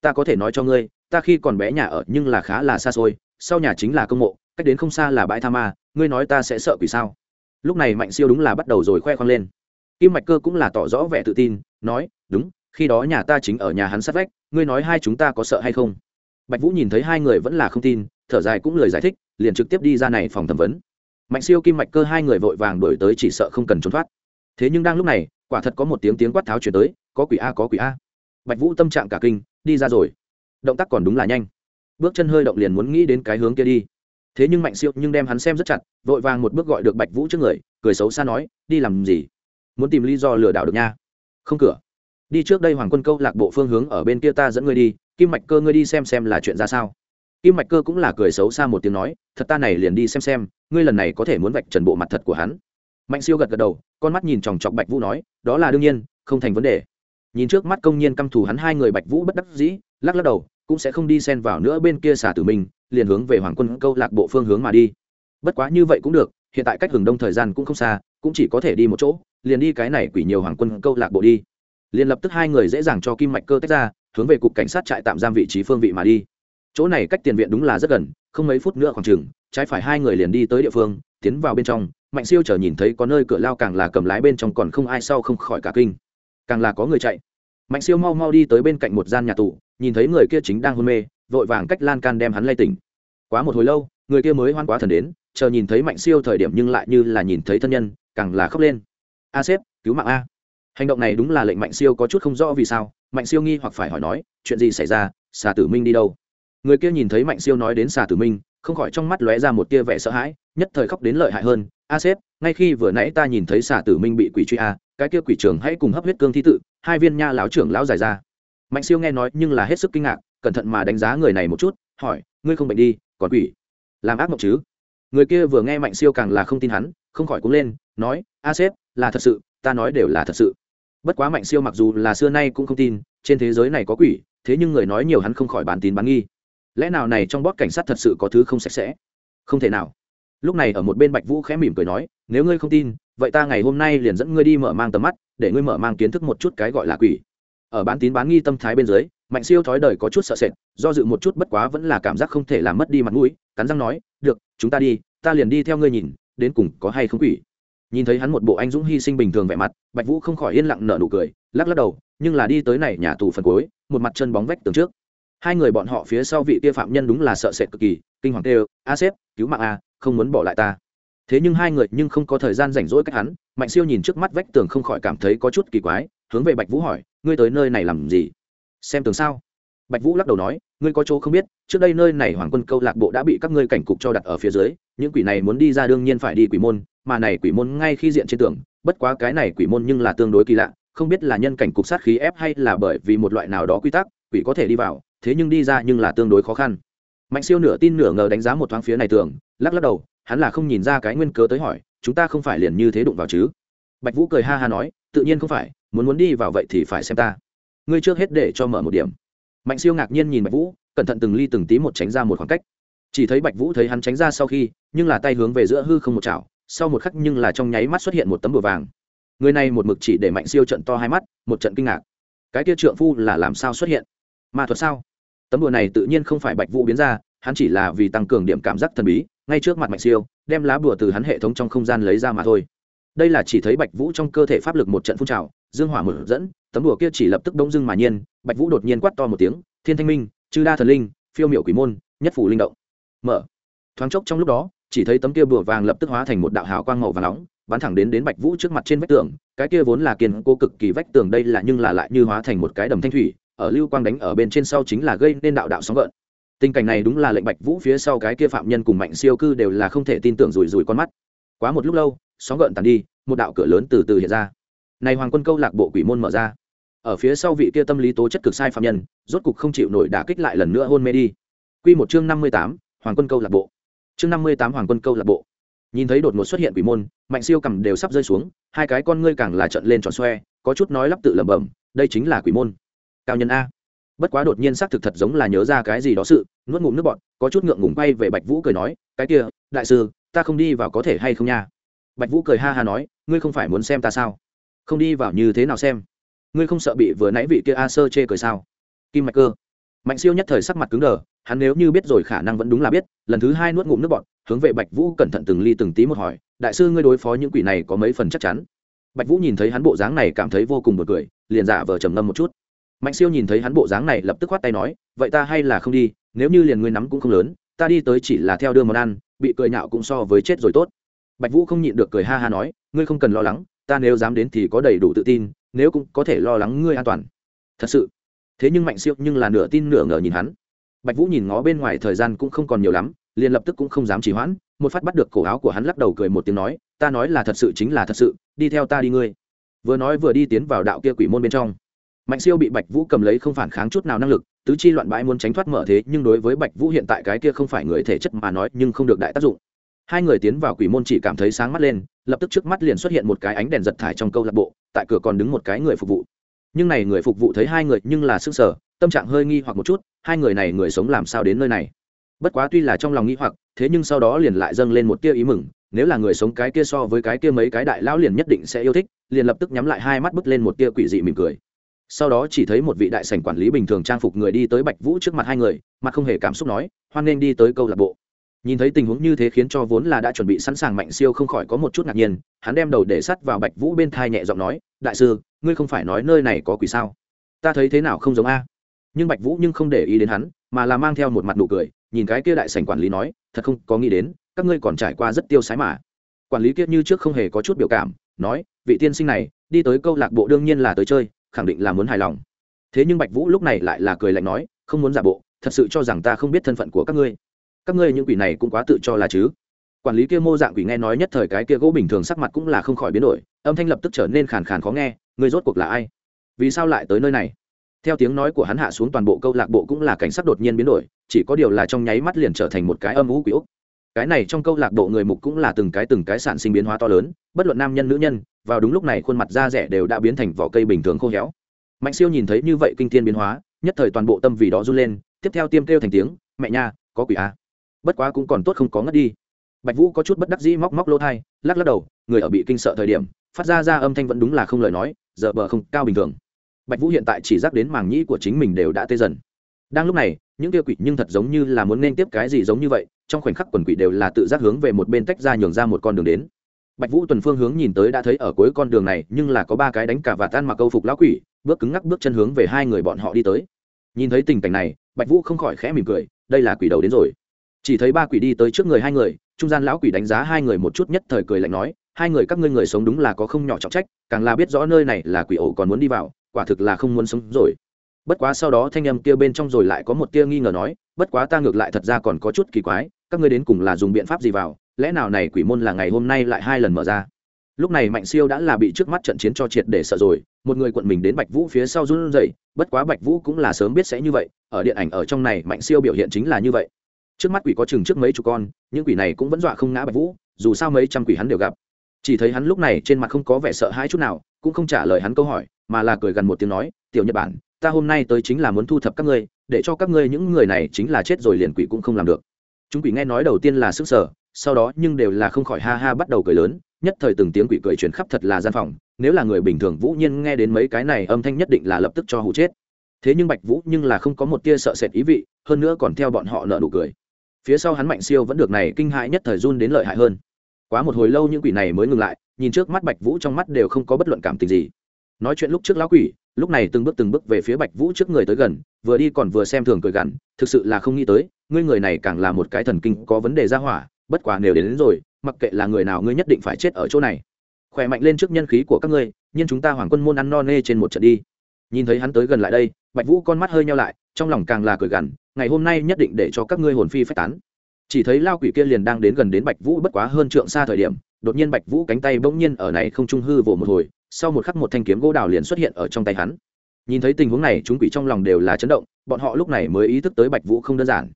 Ta có thể nói cho ngươi, ta khi còn bé nhà ở nhưng là khá là xa xôi, sau nhà chính là công mộ, cách đến không xa là bãi tha ma, ngươi nói ta sẽ sợ quỷ sao? Lúc này mạnh siêu đúng là bắt đầu rồi khoe khoang lên. Kim mạch cơ cũng là tỏ rõ vẻ tự tin, nói, đúng, khi đó nhà ta chính ở nhà hắn sát vách, ngươi nói hai chúng ta có sợ hay không? Bạch vũ nhìn thấy hai người vẫn là không tin, thở dài cũng lời giải thích, liền trực tiếp đi ra này phòng thẩm vấn. Mạnh siêu, kim mạch cơ hai người vội vàng đổi tới chỉ sợ không cần trốn thoát. Thế nhưng đang lúc này, quả thật có một tiếng tiếng quát tháo chuyển tới, có quỷ a, có quỷ a. Bạch vũ tâm trạng cả kinh, đi ra rồi. Động tác còn đúng là nhanh. Bước chân hơi động liền muốn nghĩ đến cái hướng kia đi. Thế nhưng mạnh siêu nhưng đem hắn xem rất chặt, vội vàng một bước gọi được bạch vũ trước người, cười xấu xa nói, đi làm gì? Muốn tìm lý do lừa đảo được nha. Không cửa. Đi trước đây hoàng quân câu lạc bộ phương hướng ở bên kia ta dẫn ngươi đi kim mạch cơ, ngươi đi xem xem là chuyện ra sao. Kim mạch cơ cũng là cười xấu xa một tiếng nói, thật ta này liền đi xem xem, ngươi lần này có thể muốn vạch trần bộ mặt thật của hắn. Mạnh siêu gật gật đầu, con mắt nhìn chòng chọc bạch vũ nói, đó là đương nhiên, không thành vấn đề. Nhìn trước mắt công nhiên căm thù hắn hai người bạch vũ bất đắc dĩ, lắc lắc đầu, cũng sẽ không đi xen vào nữa bên kia xả tử mình, liền hướng về hoàng quân câu lạc bộ phương hướng mà đi. Bất quá như vậy cũng được, hiện tại cách hưởng đông thời gian cũng không xa, cũng chỉ có thể đi một chỗ, liền đi cái này quỷ nhiều hoàng quân câu lạc bộ đi. Liền lập tức hai người dễ dàng cho kim mạch cơ tách ra hướng về cục cảnh sát trại tạm giam vị trí phương vị mà đi. Chỗ này cách tiền viện đúng là rất gần, không mấy phút nữa khoảng chừng, trái phải hai người liền đi tới địa phương, tiến vào bên trong. Mạnh siêu chờ nhìn thấy có nơi cửa lao càng là cầm lái bên trong còn không ai sau không khỏi cả kinh. Càng là có người chạy. Mạnh siêu mau mau đi tới bên cạnh một gian nhà tù, nhìn thấy người kia chính đang hôn mê, vội vàng cách lan can đem hắn lay tỉnh. Quá một hồi lâu, người kia mới hoan quá thần đến, chờ nhìn thấy mạnh siêu thời điểm nhưng lại như là nhìn thấy thân nhân, càng là khóc lên. A sếp, cứu mạng a. Hành động này đúng là lệnh mạnh siêu có chút không rõ vì sao mạnh siêu nghi hoặc phải hỏi nói, chuyện gì xảy ra? Xà tử minh đi đâu? Người kia nhìn thấy mạnh siêu nói đến xà tử minh, không khỏi trong mắt lóe ra một tia vẻ sợ hãi, nhất thời khóc đến lợi hại hơn, a sếp, ngay khi vừa nãy ta nhìn thấy xà tử minh bị quỷ truy a, cái kia quỷ trưởng hãy cùng hấp huyết cương thi tự, hai viên nha lão trưởng lão giải ra. Mạnh siêu nghe nói nhưng là hết sức kinh ngạc, cẩn thận mà đánh giá người này một chút, hỏi, ngươi không bệnh đi, còn quỷ? Làm ác mộng chứ? Người kia vừa nghe mạnh siêu càng là không tin hắn, không khỏi cũng lên, nói, a sếp, là thật sự, ta nói đều là thật sự bất quá mạnh siêu mặc dù là xưa nay cũng không tin, trên thế giới này có quỷ, thế nhưng người nói nhiều hắn không khỏi bán tín bán nghi. Lẽ nào này trong bót cảnh sát thật sự có thứ không sạch sẽ? Không thể nào. Lúc này ở một bên bạch vũ khẽ mỉm cười nói, nếu ngươi không tin, vậy ta ngày hôm nay liền dẫn ngươi đi mở mang tầm mắt, để ngươi mở mang kiến thức một chút cái gọi là quỷ. Ở bán tín bán nghi tâm thái bên dưới, mạnh siêu thói đời có chút sợ sệt, do dự một chút bất quá vẫn là cảm giác không thể làm mất đi mặt mũi, cắn răng nói, được, chúng ta đi, ta liền đi theo ngươi nhìn, đến cùng có hay không quỷ nhìn thấy hắn một bộ anh dũng hy sinh bình thường vẻ mặt, bạch vũ không khỏi yên lặng nở nụ cười, lắc lắc đầu, nhưng là đi tới này nhà tù phần cuối, một mặt chân bóng vách tường trước. Hai người bọn họ phía sau vị kia phạm nhân đúng là sợ sệt cực kỳ, kinh hoàng kêu, a sếp, cứu mạng a, không muốn bỏ lại ta. Thế nhưng hai người nhưng không có thời gian rảnh rỗi cách hắn, mạnh siêu nhìn trước mắt vách tường không khỏi cảm thấy có chút kỳ quái, hướng về bạch vũ hỏi, ngươi tới nơi này làm gì? Xem tường sao? Bạch vũ lắc đầu nói, ngươi có chỗ không biết, trước đây nơi này hoàng quân câu lạc bộ đã bị các ngươi cảnh cục cho đặt ở phía dưới, những quỷ này muốn đi ra đương nhiên phải đi quỷ môn mà này quỷ môn ngay khi diện trên tường, bất quá cái này quỷ môn nhưng là tương đối kỳ lạ, không biết là nhân cảnh cục sát khí ép hay là bởi vì một loại nào đó quy tắc, quỷ có thể đi vào, thế nhưng đi ra nhưng là tương đối khó khăn. Mạnh siêu nửa tin nửa ngờ đánh giá một thoáng phía này tường, lắc lắc đầu, hắn là không nhìn ra cái nguyên cớ tới hỏi, chúng ta không phải liền như thế đụng vào chứ? Bạch vũ cười ha ha nói, tự nhiên không phải, muốn muốn đi vào vậy thì phải xem ta. Ngươi trước hết để cho mở một điểm. Mạnh siêu ngạc nhiên nhìn bạch vũ, cẩn thận từng ly từng tí một tránh ra một khoảng cách. Chỉ thấy bạch vũ thấy hắn tránh ra sau khi, nhưng là tay hướng về giữa hư không một chảo sau một khắc nhưng là trong nháy mắt xuất hiện một tấm bùa vàng. Người này một mực chỉ để mạnh siêu trận to hai mắt, một trận kinh ngạc. Cái kia trượng phu là làm sao xuất hiện? Ma thuật sao? Tấm bùa này tự nhiên không phải bạch vũ biến ra, hắn chỉ là vì tăng cường điểm cảm giác thần bí, ngay trước mặt mạnh siêu, đem lá bùa từ hắn hệ thống trong không gian lấy ra mà thôi. Đây là chỉ thấy bạch vũ trong cơ thể pháp lực một trận phun trào, dương hỏa mở dẫn, tấm bùa kia chỉ lập tức đông dưng mà nhiên, bạch vũ đột nhiên quát to một tiếng, thiên thanh minh, chư đa thần linh, phiêu miệu quỷ môn, nhất phủ linh động. Mở. Thoáng chốc trong lúc đó chỉ thấy tấm kia bùa vàng lập tức hóa thành một đạo hào quang màu vàng nóng, bắn thẳng đến đến bạch vũ trước mặt trên vách tường. Cái kia vốn là kiên cố cực kỳ vách tường đây là nhưng là lại như hóa thành một cái đầm thanh thủy, ở lưu quang đánh ở bên trên sau chính là gây nên đạo đạo sóng gợn. Tình cảnh này đúng là lệnh bạch vũ phía sau cái kia phạm nhân cùng mạnh siêu cư đều là không thể tin tưởng rủi rủi con mắt. Quá một lúc lâu, sóng gợn tàn đi, một đạo cửa lớn từ từ hiện ra. Này hoàng quân câu lạc bộ quỷ môn mở ra. Ở phía sau vị kia tâm lý tố chất cực sai phạm nhân, rốt cục không chịu nổi đả kích lại lần nữa hôn mê đi. Quy một chương năm mươi tám, hoàng quân câu lạc bộ chương năm mươi tám hoàng quân câu lạc bộ. Nhìn thấy đột ngột xuất hiện quỷ môn, mạnh siêu cầm đều sắp rơi xuống, hai cái con ngươi càng là trận lên tròn xoe, có chút nói lắp tự lẩm bẩm, đây chính là quỷ môn. Cao nhân a. Bất quá đột nhiên xác thực thật giống là nhớ ra cái gì đó sự, nuốt ngụm nước bọt, có chút ngượng ngùng bay về bạch vũ cười nói, cái kia, đại sư, ta không đi vào có thể hay không nha? Bạch vũ cười ha ha nói, ngươi không phải muốn xem ta sao? Không đi vào như thế nào xem? Ngươi không sợ bị vừa nãy vị kia a sơ chê cười sao? Kim mạch cơ. Mạnh siêu nhất thời sắc mặt cứng đờ hắn nếu như biết rồi khả năng vẫn đúng là biết, lần thứ hai nuốt ngụm nước bọt, hướng về bạch vũ cẩn thận từng ly từng tí một hỏi, đại sư, ngươi đối phó những quỷ này có mấy phần chắc chắn? Bạch vũ nhìn thấy hắn bộ dáng này cảm thấy vô cùng bực cười, liền giả vờ trầm ngâm một chút. Mạnh siêu nhìn thấy hắn bộ dáng này lập tức khoát tay nói, vậy ta hay là không đi, nếu như liền ngươi nắm cũng không lớn, ta đi tới chỉ là theo đưa món ăn, bị cười nhạo cũng so với chết rồi tốt. Bạch vũ không nhịn được cười ha ha nói, ngươi không cần lo lắng, ta nếu dám đến thì có đầy đủ tự tin, nếu cũng có thể lo lắng ngươi an toàn. Thật sự. Thế nhưng mạnh siêu nhưng là nửa tin nửa ngờ nhìn hắn bạch vũ nhìn ngó bên ngoài thời gian cũng không còn nhiều lắm, liền lập tức cũng không dám trì hoãn, một phát bắt được cổ áo của hắn lắc đầu cười một tiếng nói, ta nói là thật sự chính là thật sự, đi theo ta đi ngươi. Vừa nói vừa đi tiến vào đạo kia quỷ môn bên trong. Mạnh siêu bị bạch vũ cầm lấy không phản kháng chút nào năng lực, tứ chi loạn bãi muốn tránh thoát mở thế, nhưng đối với bạch vũ hiện tại cái kia không phải người thể chất mà nói, nhưng không được đại tác dụng. Hai người tiến vào quỷ môn chỉ cảm thấy sáng mắt lên, lập tức trước mắt liền xuất hiện một cái ánh đèn giật thải trong câu lạc bộ, tại cửa còn đứng một cái người phục vụ. Nhưng này người phục vụ thấy hai người nhưng là sức sở tâm trạng hơi nghi hoặc một chút hai người này người sống làm sao đến nơi này? Bất quá tuy là trong lòng nghĩ hoặc, thế nhưng sau đó liền lại dâng lên một tia ý mừng, nếu là người sống cái kia so với cái kia mấy cái đại lão liền nhất định sẽ yêu thích, liền lập tức nhắm lại hai mắt bứt lên một tia quỷ dị mỉm cười. Sau đó chỉ thấy một vị đại sảnh quản lý bình thường trang phục người đi tới bạch vũ trước mặt hai người, mặt không hề cảm xúc nói, hoan nghênh đi tới câu lạc bộ. Nhìn thấy tình huống như thế khiến cho vốn là đã chuẩn bị sẵn sàng mạnh siêu không khỏi có một chút ngạc nhiên, hắn đem đầu để sắt vào bạch vũ bên thai nhẹ giọng nói, đại sư, ngươi không phải nói nơi này có quỷ sao? Ta thấy thế nào không giống a? Nhưng bạch vũ nhưng không để ý đến hắn, mà là mang theo một mặt nụ cười, nhìn cái kia đại sảnh quản lý nói, thật không có nghĩ đến, các ngươi còn trải qua rất tiêu sái mà. Quản lý kia như trước không hề có chút biểu cảm, nói, vị tiên sinh này, đi tới câu lạc bộ đương nhiên là tới chơi, khẳng định là muốn hài lòng. Thế nhưng bạch vũ lúc này lại là cười lạnh nói, không muốn giả bộ, thật sự cho rằng ta không biết thân phận của các ngươi. Các ngươi những quỷ này cũng quá tự cho là chứ. Quản lý kia mô dạng quỷ nghe nói nhất thời cái kia gỗ bình thường sắc mặt cũng là không khỏi biến đổi, âm thanh lập tức trở nên khàn khàn khó nghe, ngươi rốt cuộc là ai? Vì sao lại tới nơi này? Theo tiếng nói của hắn hạ xuống toàn bộ câu lạc bộ cũng là cảnh sắc đột nhiên biến đổi, chỉ có điều là trong nháy mắt liền trở thành một cái âm ú quý úc cái này trong câu lạc bộ người mục cũng là từng cái từng cái sản sinh biến hóa to lớn, bất luận nam nhân nữ nhân, vào đúng lúc này khuôn mặt da rẻ đều đã biến thành vỏ cây bình thường khô héo. Mạnh siêu nhìn thấy như vậy kinh thiên biến hóa, nhất thời toàn bộ tâm vì đó run lên, tiếp theo tiêm kêu thành tiếng, mẹ nha, có quỷ à. bất quá cũng còn tốt không có ngất đi. Bạch vũ có chút bất đắc dĩ móc móc lỗ thai, lắc lắc đầu, người ở bị kinh sợ thời điểm, phát ra ra âm thanh vẫn đúng là không lời nói, giờ bờ không cao bình thường bạch vũ hiện tại chỉ dắt đến màng nhĩ của chính mình đều đã tê dần. Đang lúc này, những kia quỷ nhưng thật giống như là muốn nên tiếp cái gì giống như vậy, trong khoảnh khắc quần quỷ đều là tự giác hướng về một bên tách ra nhường ra một con đường đến. Bạch vũ tuần phương hướng nhìn tới đã thấy ở cuối con đường này, nhưng là có ba cái đánh cả và tan mặc câu phục lão quỷ, bước cứng ngắc bước chân hướng về hai người bọn họ đi tới. Nhìn thấy tình cảnh này, bạch vũ không khỏi khẽ mỉm cười, đây là quỷ đầu đến rồi. Chỉ thấy ba quỷ đi tới trước người hai người, trung gian lão quỷ đánh giá hai người một chút nhất thời cười lạnh nói, hai người các ngươi người sống đúng là có không nhỏ trọng trách, càng là biết rõ nơi này là quỷ ổ còn muốn đi vào quả thực là không muốn sống rồi. Bất quá sau đó thanh âm kia bên trong rồi lại có một tia nghi ngờ nói, bất quá ta ngược lại thật ra còn có chút kỳ quái, các ngươi đến cùng là dùng biện pháp gì vào, lẽ nào này quỷ môn là ngày hôm nay lại hai lần mở ra? Lúc này mạnh siêu đã là bị trước mắt trận chiến cho triệt để sợ rồi, một người quận mình đến bạch vũ phía sau run rẩy, bất quá bạch vũ cũng là sớm biết sẽ như vậy, ở điện ảnh ở trong này mạnh siêu biểu hiện chính là như vậy. Trước mắt quỷ có chừng trước mấy chục con, những quỷ này cũng vẫn dọa không ngã bạch vũ, dù sao mấy trăm quỷ hắn đều gặp. Chỉ thấy hắn lúc này trên mặt không có vẻ sợ hãi chút nào, cũng không trả lời hắn câu hỏi mà là cười gần một tiếng nói, tiểu nhật bản, ta hôm nay tới chính là muốn thu thập các ngươi, để cho các ngươi những người này chính là chết rồi liền quỷ cũng không làm được. Chúng quỷ nghe nói đầu tiên là sức sở sau đó nhưng đều là không khỏi ha ha bắt đầu cười lớn, nhất thời từng tiếng quỷ cười truyền khắp thật là gian phòng, nếu là người bình thường vũ nhiên nghe đến mấy cái này âm thanh nhất định là lập tức cho hụ chết. Thế nhưng bạch vũ nhưng là không có một tia sợ sệt ý vị, hơn nữa còn theo bọn họ nợ nụ cười. Phía sau hắn mạnh siêu vẫn được này kinh hãi nhất thời run đến lợi hại hơn. Quá một hồi lâu những quỷ này mới ngừng lại, nhìn trước mắt bạch vũ trong mắt đều không có bất luận cảm tình gì nói chuyện lúc trước lão quỷ lúc này từng bước từng bước về phía bạch vũ trước người tới gần vừa đi còn vừa xem thường cười gằn thực sự là không nghĩ tới ngươi người này càng là một cái thần kinh có vấn đề ra hỏa bất quá nếu đến, đến rồi mặc kệ là người nào ngươi nhất định phải chết ở chỗ này. Khỏe mạnh lên trước nhân khí của các ngươi nhưng chúng ta hoàng quân môn ăn no nê trên một trận đi. Nhìn thấy hắn tới gần lại đây bạch vũ con mắt hơi nhau lại trong lòng càng là cười gằn ngày hôm nay nhất định để cho các ngươi hồn phi phách tán. Chỉ thấy lao quỷ kia liền đang đến gần đến bạch vũ bất quá hơn trượng xa thời điểm đột nhiên bạch vũ cánh tay bỗng nhiên ở này không trung hư vỗ một hồi sau một khắc một thanh kiếm gỗ đào liền xuất hiện ở trong tay hắn. Nhìn thấy tình huống này, chúng quỷ trong lòng đều là chấn động, bọn họ lúc này mới ý thức tới bạch vũ không đơn giản.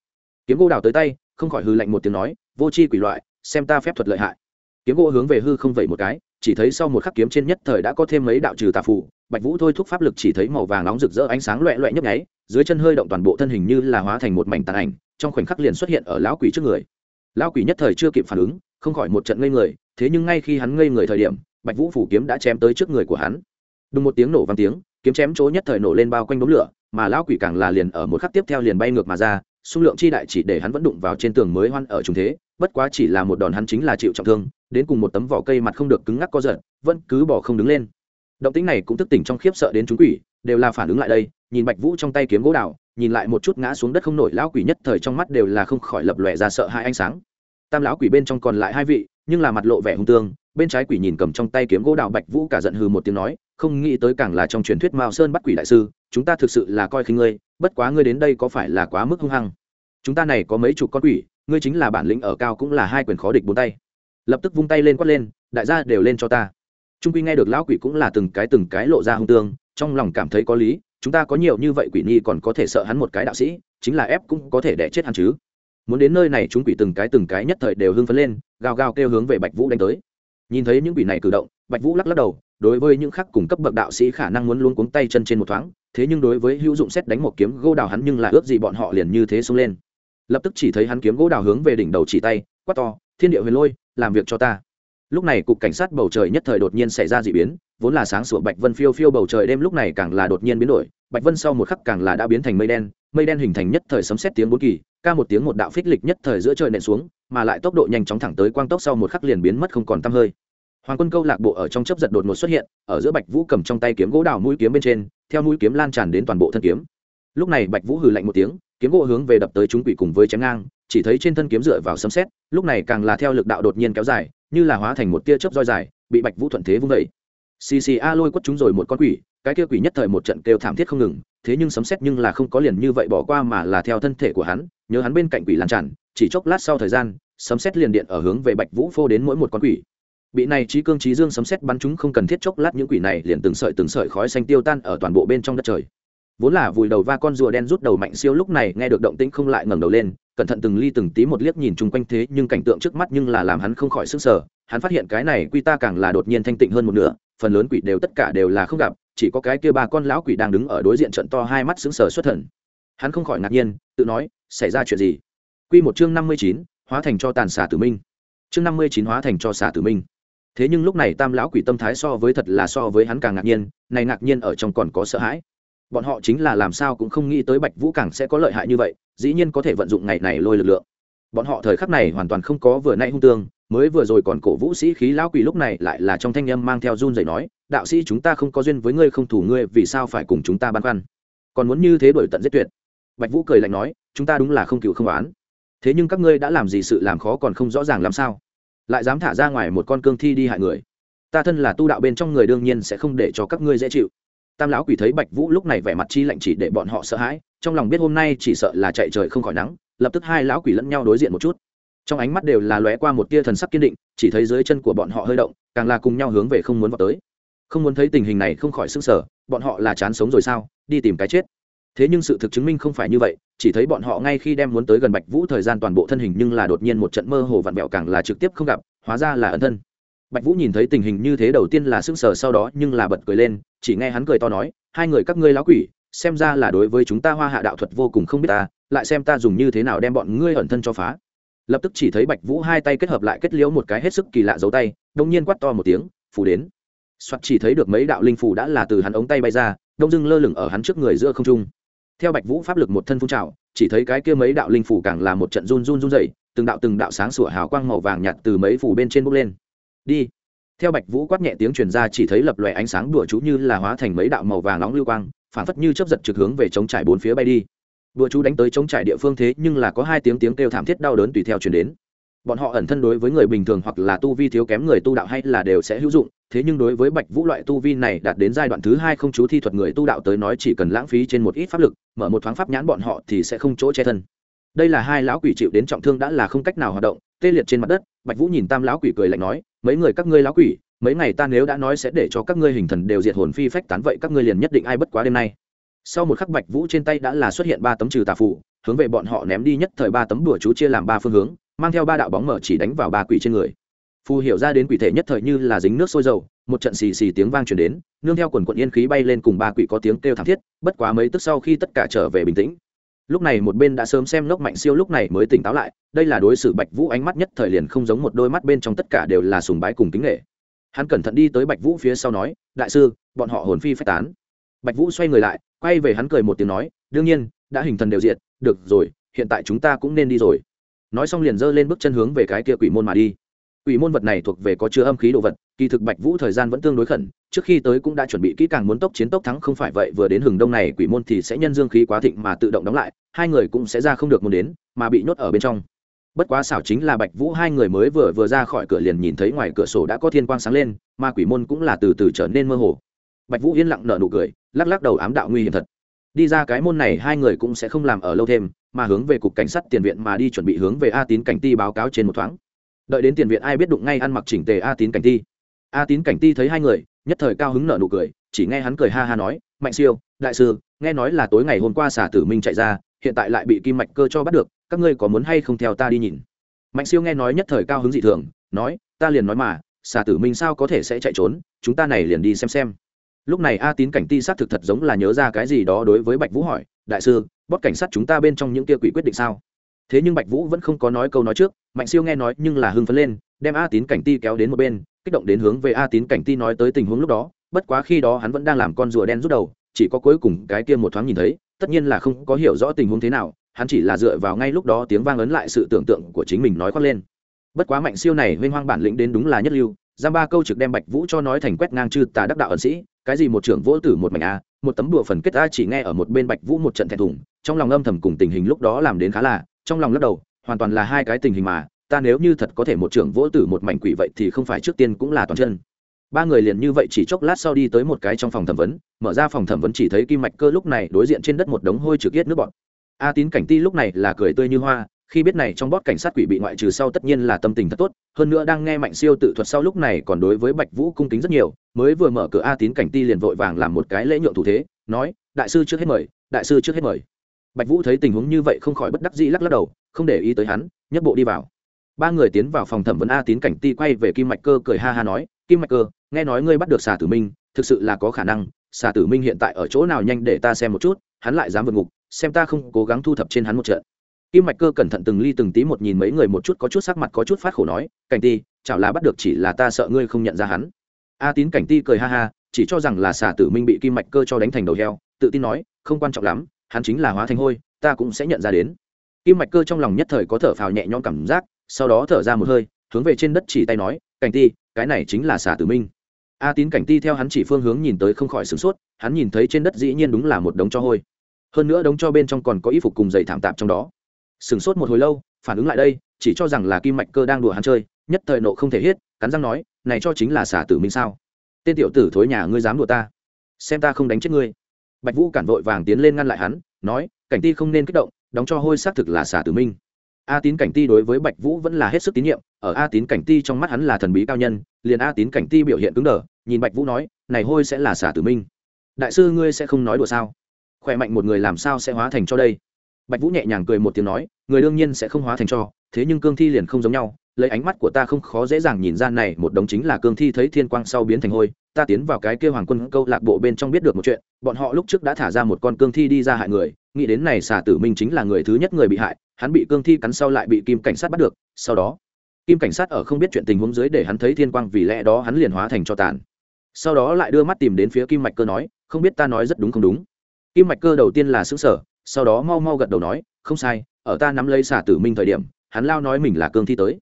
Kiếm gỗ đào tới tay, không khỏi hư lạnh một tiếng nói, vô c h i quỷ loại, xem ta phép thuật lợi hại. Kiếm gỗ hướng về hư không vẩy một cái, chỉ thấy sau một khắc kiếm trên nhất thời đã có thêm mấy đạo trừ tà phủ bạch vũ thôi thúc pháp lực chỉ thấy màu vàng nóng rực rỡ ánh sáng loẹ loẹ nhấp nháy, dưới chân hơi động toàn bộ thân hình như là hóa thành một mảnh tàn ảnh, trong khoảnh khắc liền xuất hiện ở lão quỷ trước người. Lão quỷ nhất thời chưa kịp phản ứng, không khỏi một trận ngây người, thế nhưng ngay khi hắn ngây người thời điểm bạch vũ phủ kiếm đã chém tới trước người của hắn. Đúng một tiếng nổ vang tiếng, kiếm chém chỗ nhất thời nổ lên bao quanh đống lửa, mà lão quỷ càng là liền ở một khắc tiếp theo liền bay ngược mà ra, xung lượng chi đại chỉ để hắn vẫn đụng vào trên tường mới hoan ở trùng thế, bất quá chỉ là một đòn hắn chính là chịu trọng thương, đến cùng một tấm vỏ cây mặt không được cứng ngắc co giật, vẫn cứ bỏ không đứng lên. Động tĩnh này cũng thức tỉnh trong khiếp sợ đến chúng quỷ, đều là phản ứng lại đây, nhìn bạch vũ trong tay kiếm gỗ đào, nhìn lại một chút ngã xuống đất không nổi lão quỷ nhất thời trong mắt đều là không khỏi lập lòe ra sợ hai ánh sáng. Tam lão quỷ bên trong còn lại hai vị, nhưng là mặt lộ vẻ hung tương bên trái quỷ nhìn cầm trong tay kiếm gỗ đào bạch vũ cả giận hừ một tiếng nói, không nghĩ tới càng là trong truyền thuyết mao sơn bắt quỷ đại sư, chúng ta thực sự là coi khinh ngươi, bất quá ngươi đến đây có phải là quá mức hung hăng? Chúng ta này có mấy chục con quỷ, ngươi chính là bản lĩnh ở cao cũng là hai quyền khó địch bốn tay. Lập tức vung tay lên quát lên, đại gia đều lên cho ta. Trung quy nghe được lão quỷ cũng là từng cái từng cái lộ ra hung tương, trong lòng cảm thấy có lý, chúng ta có nhiều như vậy quỷ nhi còn có thể sợ hắn một cái đạo sĩ, chính là ép cũng có thể đẻ chết hắn chứ. Muốn đến nơi này chúng quỷ từng cái từng cái nhất thời đều hưng phấn lên, gào gào kêu hướng về bạch vũ đánh tới nhìn thấy những quỷ này cử động, bạch vũ lắc lắc đầu, đối với những khác cùng cấp bậc đạo sĩ khả năng muốn luôn cuống tay chân trên một thoáng, thế nhưng đối với hữu dụng xét đánh một kiếm gỗ đào hắn nhưng lại ước gì bọn họ liền như thế xông lên. Lập tức chỉ thấy hắn kiếm gỗ đào hướng về đỉnh đầu chỉ tay, quát to, thiên địa huyền lôi, làm việc cho ta. Lúc này cục cảnh sát bầu trời nhất thời đột nhiên xảy ra d ị biến, vốn là sáng sủa bạch vân phiêu phiêu bầu trời đêm lúc này càng là đột nhiên biến đổi, bạch vân sau một khắc càng là đã biến thành mây đen mây đen hình thành nhất thời sấm xét tiếng bốn kỳ, ca một tiếng một đạo phích lịch nhất thời giữa trời nện xuống, mà lại tốc độ nhanh chóng thẳng tới quang tốc sau một khắc liền biến mất không còn tăm hơi hoàng quân câu lạc bộ ở trong chấp giật đột ngột xuất hiện, ở giữa bạch vũ cầm trong tay kiếm gỗ đào mũi kiếm bên trên, theo mũi kiếm lan tràn đến toàn bộ thân kiếm. Lúc này bạch vũ hừ lạnh một tiếng, kiếm gỗ hướng về đập tới chúng quỷ cùng với chém ngang, chỉ thấy trên thân kiếm dựa vào sấm xét lúc này càng là theo lực đạo đột nhiên kéo dài, như là hóa thành một tia chớp roi dài, bị bạch vũ thuận thế vung vẩy xì xì a lôi quất chúng rồi một con quỷ, cái kia quỷ nhất thời một trận kêu thảm thiết không ngừng, thế nhưng sấm xét nhưng là không có liền như vậy bỏ qua mà là theo thân thể của hắn, nhớ hắn bên cạnh quỷ lan tràn, chỉ chốc lát sau thời gian, sấm xét liền điện ở hướng về bạch vũ phô đến mỗi một con quỷ bị này trí cương trí dương sấm xét bắn chúng không cần thiết chốc lát những quỷ này liền từng sợi từng sợi khói xanh tiêu tan ở toàn bộ bên trong đất trời. Vốn là vùi đầu va con rùa đen rút đầu mạnh siêu lúc này nghe được động tĩnh không lại ngẩng đầu lên, cẩn thận từng ly từng tí một liếc nhìn chung quanh thế nhưng cảnh tượng trước mắt nhưng là làm hắn không khỏi sức sở hắn phát hiện cái này quy ta càng là đột nhiên thanh tịnh hơn một nửa, phần lớn quỷ đều tất cả đều là không gặp, chỉ có cái kia ba con lão quỷ đang đứng ở đối diện trận to hai mắt sững sờ xuất thần. Hắn không khỏi ngạc nhiên, tự nói, xảy ra chuyện gì? Quy một chương năm mươi chín, hóa thành cho tàn xà tử minh. Chương năm mươi chín, hóa thành cho xà tử minh thế nhưng lúc này tam lão quỷ tâm thái so với thật là so với hắn càng ngạc nhiên, này ngạc nhiên ở trong còn có sợ hãi. Bọn họ chính là làm sao cũng không nghĩ tới bạch vũ càng sẽ có lợi hại như vậy, dĩ nhiên có thể vận dụng ngày này lôi lực lượng. Bọn họ thời khắc này hoàn toàn không có vừa nay hung tương, mới vừa rồi còn cổ vũ sĩ khí lão quỷ lúc này lại là trong thanh âm mang theo run rẩy nói, đạo sĩ chúng ta không có duyên với ngươi không thủ ngươi, vì sao phải cùng chúng ta băn khoăn? Còn muốn như thế đổi tận giết tuyệt. Bạch vũ cười lạnh nói, chúng ta đúng là không cựu không oán. Thế nhưng các ngươi đã làm gì sự làm khó còn không rõ ràng làm sao? Lại dám thả ra ngoài một con cương thi đi hại người. Ta thân là tu đạo bên trong người đương nhiên sẽ không để cho các ngươi dễ chịu. Tam lão quỷ thấy bạch vũ lúc này vẻ mặt chi lạnh chỉ để bọn họ sợ hãi, trong lòng biết hôm nay chỉ sợ là chạy trời không khỏi nắng, lập tức hai lão quỷ lẫn nhau đối diện một chút. Trong ánh mắt đều là lóe qua một tia thần sắc kiên định, chỉ thấy dưới chân của bọn họ hơi động, càng là cùng nhau hướng về không muốn vào tới. Không muốn thấy tình hình này không khỏi sức sở bọn họ là chán sống rồi sao, đi tìm cái chết thế nhưng sự thực chứng minh không phải như vậy, chỉ thấy bọn họ ngay khi đem muốn tới gần bạch vũ thời gian toàn bộ thân hình nhưng là đột nhiên một trận mơ hồ vặn vẹo càng là trực tiếp không gặp, hóa ra là ẩn thân. Bạch vũ nhìn thấy tình hình như thế đầu tiên là sững sờ, sau đó nhưng là bật cười lên, chỉ nghe hắn cười to nói, hai người các ngươi lão quỷ, xem ra là đối với chúng ta hoa hạ đạo thuật vô cùng không biết ta, lại xem ta dùng như thế nào đem bọn ngươi ẩn thân cho phá. Lập tức chỉ thấy bạch vũ hai tay kết hợp lại kết liễu một cái hết sức kỳ lạ giấu tay, đông nhiên quát to một tiếng phủ đến. Soạt chỉ thấy được mấy đạo linh phủ đã là từ hắn ống tay bay ra, đông dưng lơ lửng ở hắn trước người giữa không trung theo bạch vũ pháp lực một thân phun trào, chỉ thấy cái kia mấy đạo linh phủ càng là một trận run run run dày từng đạo từng đạo sáng sủa hào quang màu vàng nhạt từ mấy phủ bên trên bốc lên. Đi. Theo bạch vũ quát nhẹ tiếng truyền ra chỉ thấy lập lòe ánh sáng đùa chú như là hóa thành mấy đạo màu vàng nóng lưu quang, phản phất như chấp giật trực hướng về chống trải bốn phía bay đi. Đùa chú đánh tới chống trải địa phương thế nhưng là có hai tiếng tiếng kêu thảm thiết đau đớn tùy theo truyền đến. Bọn họ ẩn thân đối với người bình thường hoặc là tu vi thiếu kém người tu đạo hay là đều sẽ hữu dụng thế nhưng đối với bạch vũ loại tu vi này đạt đến giai đoạn thứ hai không chú thi thuật người tu đạo tới nói chỉ cần lãng phí trên một ít pháp lực, mở một thoáng pháp nhãn bọn họ thì sẽ không chỗ che thân. Đây là hai lão quỷ chịu đến trọng thương đã là không cách nào hoạt động, tê liệt trên mặt đất, bạch vũ nhìn tam lão quỷ cười lạnh nói, mấy người các ngươi lão quỷ, mấy ngày ta nếu đã nói sẽ để cho các ngươi hình thần đều diệt hồn phi phách tán vậy các ngươi liền nhất định ai bất quá đêm nay. Sau một khắc bạch vũ trên tay đã là xuất hiện ba tấm trừ tà phụ hướng về bọn họ ném đi nhất thời ba tấm đùa chú chia làm ba phương hướng, mang theo ba đạo bóng mở chỉ đánh vào ba quỷ trên người phù hiểu ra đến quỷ thể nhất thời như là dính nước sôi dầu, một trận xì xì tiếng vang truyền đến, nương theo quần quận yên khí bay lên cùng ba quỷ có tiếng kêu thảm thiết, bất quá mấy tức sau khi tất cả trở về bình tĩnh. Lúc này một bên đã sớm xem lốc mạnh siêu lúc này mới tỉnh táo lại, đây là đối xử bạch vũ ánh mắt nhất thời liền không giống một đôi mắt bên trong tất cả đều là sùng bái cùng kính nghệ hắn cẩn thận đi tới bạch vũ phía sau nói, đại sư, bọn họ hồn phi phách tán. Bạch vũ xoay người lại, quay về hắn cười một tiếng nói, đương nhiên, đã hình thần đều diệt, được rồi, hiện tại chúng ta cũng nên đi rồi. Nói xong liền giơ lên bước chân hướng về cái kia quỷ môn mà đi quỷ môn vật này thuộc về có chứa âm khí đồ vật, kỳ thực bạch vũ thời gian vẫn tương đối khẩn, trước khi tới cũng đã chuẩn bị kỹ càng muốn tốc chiến tốc thắng không phải vậy, vừa đến hừng đông này quỷ môn thì sẽ nhân dương khí quá thịnh mà tự động đóng lại, hai người cũng sẽ ra không được muốn đến, mà bị nhốt ở bên trong. Bất quá xảo chính là bạch vũ hai người mới vừa vừa ra khỏi cửa liền nhìn thấy ngoài cửa sổ đã có thiên quang sáng lên, mà quỷ môn cũng là từ từ trở nên mơ hồ. Bạch vũ yên lặng nở nụ cười, lắc lắc đầu ám đạo nguy hiểm thật. Đi ra cái môn này hai người cũng sẽ không làm ở lâu thêm, mà hướng về cục cảnh sát tiền viện mà đi chuẩn bị hướng về a tín cảnh ti báo cáo trên một thoáng đợi đến tiền viện ai biết đụng ngay ăn mặc chỉnh tề a tín cảnh ti. A tín cảnh ti thấy hai người, nhất thời cao hứng nở nụ cười, chỉ nghe hắn cười ha ha nói, mạnh siêu, đại sư, nghe nói là tối ngày hôm qua xả tử minh chạy ra, hiện tại lại bị kim mạch cơ cho bắt được, các ngươi có muốn hay không theo ta đi nhìn? Mạnh siêu nghe nói nhất thời cao hứng dị thường, nói, ta liền nói mà, xà tử minh sao có thể sẽ chạy trốn, chúng ta này liền đi xem xem. Lúc này a tín cảnh ti xác thực thật giống là nhớ ra cái gì đó đối với bạch vũ hỏi, đại sư, bót cảnh sát chúng ta bên trong những kia quỷ quyết định sao? Thế nhưng bạch vũ vẫn không có nói câu nói trước, mạnh siêu nghe nói nhưng là hưng phấn lên, đem a tín cảnh ti kéo đến một bên, kích động đến hướng về a tín cảnh ti nói tới tình huống lúc đó, bất quá khi đó hắn vẫn đang làm con rùa đen rút đầu, chỉ có cuối cùng cái kia một thoáng nhìn thấy, tất nhiên là không có hiểu rõ tình huống thế nào, hắn chỉ là dựa vào ngay lúc đó tiếng vang ấn lại sự tưởng tượng của chính mình nói khoác lên. Bất quá mạnh siêu này huynh hoang bản lĩnh đến đúng là nhất lưu, giam ba câu trực đem bạch vũ cho nói thành quét ngang chư tà đắc đạo ẩn sĩ, cái gì một trưởng vỗ tử một mảnh a, một tấm đùa phần kết a chỉ nghe ở một bên bạch vũ một trận thẹn thùng, trong lòng âm thầm cùng tình hình lúc đó làm đến khá là trong lòng lắc đầu, hoàn toàn là hai cái tình hình mà, ta nếu như thật có thể một trưởng vỗ tử một mảnh quỷ vậy thì không phải trước tiên cũng là toàn chân. Ba người liền như vậy chỉ chốc lát sau đi tới một cái trong phòng thẩm vấn, mở ra phòng thẩm vấn chỉ thấy kim mạch cơ lúc này đối diện trên đất một đống hôi trực yết nước bọt. A tín cảnh ti lúc này là cười tươi như hoa, khi biết này trong bót cảnh sát quỷ bị ngoại trừ sau tất nhiên là tâm tình thật tốt, hơn nữa đang nghe mạnh siêu tự thuật sau lúc này còn đối với bạch vũ cung kính rất nhiều, mới vừa mở cửa a tín cảnh ti liền vội vàng làm một cái lễ nhượng thủ thế, nói, đại sư trước hết mời, đại sư trước hết mời bạch vũ thấy tình huống như vậy không khỏi bất đắc dĩ lắc lắc đầu, không để ý tới hắn nhất bộ đi vào. Ba người tiến vào phòng thẩm vấn a tín cảnh ti quay về kim mạch cơ cười ha ha nói, kim mạch cơ, nghe nói ngươi bắt được xà tử minh, thực sự là có khả năng, xà tử minh hiện tại ở chỗ nào nhanh để ta xem một chút, hắn lại dám vượt ngục, xem ta không cố gắng thu thập trên hắn một trận. Kim mạch cơ cẩn thận từng ly từng tí một nhìn mấy người một chút có chút sắc mặt có chút phát khổ nói, cảnh ti, chảo là bắt được chỉ là ta sợ ngươi không nhận ra hắn. A tín cảnh ti cười ha ha, chỉ cho rằng là xà tử minh bị kim mạch cơ cho đánh thành đầu heo, tự tin nói, không quan trọng lắm hắn chính là hóa thành hôi ta cũng sẽ nhận ra đến. Kim mạch cơ trong lòng nhất thời có thở phào nhẹ nhõm cảm giác sau đó thở ra một hơi hướng về trên đất chỉ tay nói cảnh ti cái này chính là xà tử minh. A tín cảnh ti theo hắn chỉ phương hướng nhìn tới không khỏi sửng sốt hắn nhìn thấy trên đất dĩ nhiên đúng là một đống cho hôi. Hơn nữa đống cho bên trong còn có y phục cùng giày thảm tạp trong đó. Sửng sốt một hồi lâu phản ứng lại đây chỉ cho rằng là kim mạch cơ đang đùa hắn chơi nhất thời nộ không thể hết, cắn răng nói này cho chính là xả tử minh sao? Tên tiểu tử thối nhà ngươi dám đùa ta? Xem ta không đánh chết ngươi bạch vũ cản vội vàng tiến lên ngăn lại hắn, nói, cảnh ti không nên kích động, đóng cho hôi xác thực là xả tử minh. A tín cảnh ti đối với bạch vũ vẫn là hết sức tín nhiệm, ở a tín cảnh ti trong mắt hắn là thần bí cao nhân, liền a tín cảnh ti biểu hiện cứng đờ, nhìn bạch vũ nói, này hôi sẽ là xả tử minh. Đại sư ngươi sẽ không nói đùa sao? Khỏe mạnh một người làm sao sẽ hóa thành cho đây? Bạch vũ nhẹ nhàng cười một tiếng nói, người đương nhiên sẽ không hóa thành cho, thế nhưng cương thi liền không giống nhau, lấy ánh mắt của ta không khó dễ dàng nhìn ra này, một đống chính là cương thi thấy thiên quang sau biến thành hôi, ta tiến vào cái kêu hoàng quân câu lạc bộ bên trong biết được một chuyện, bọn họ lúc trước đã thả ra một con cương thi đi ra hại người, nghĩ đến này xà tử minh chính là người thứ nhất người bị hại, hắn bị cương thi cắn sau lại bị kim cảnh sát bắt được, sau đó, kim cảnh sát ở không biết chuyện tình huống dưới để hắn thấy thiên quang, vì lẽ đó hắn liền hóa thành cho tàn. Sau đó lại đưa mắt tìm đến phía kim mạch cơ nói, không biết ta nói rất đúng không đúng. Kim mạch cơ đầu tiên là xứ sở sau đó mau mau gật đầu nói, không sai, ở ta nắm lấy xả tử minh thời điểm, hắn lao nói mình là cương thi tới.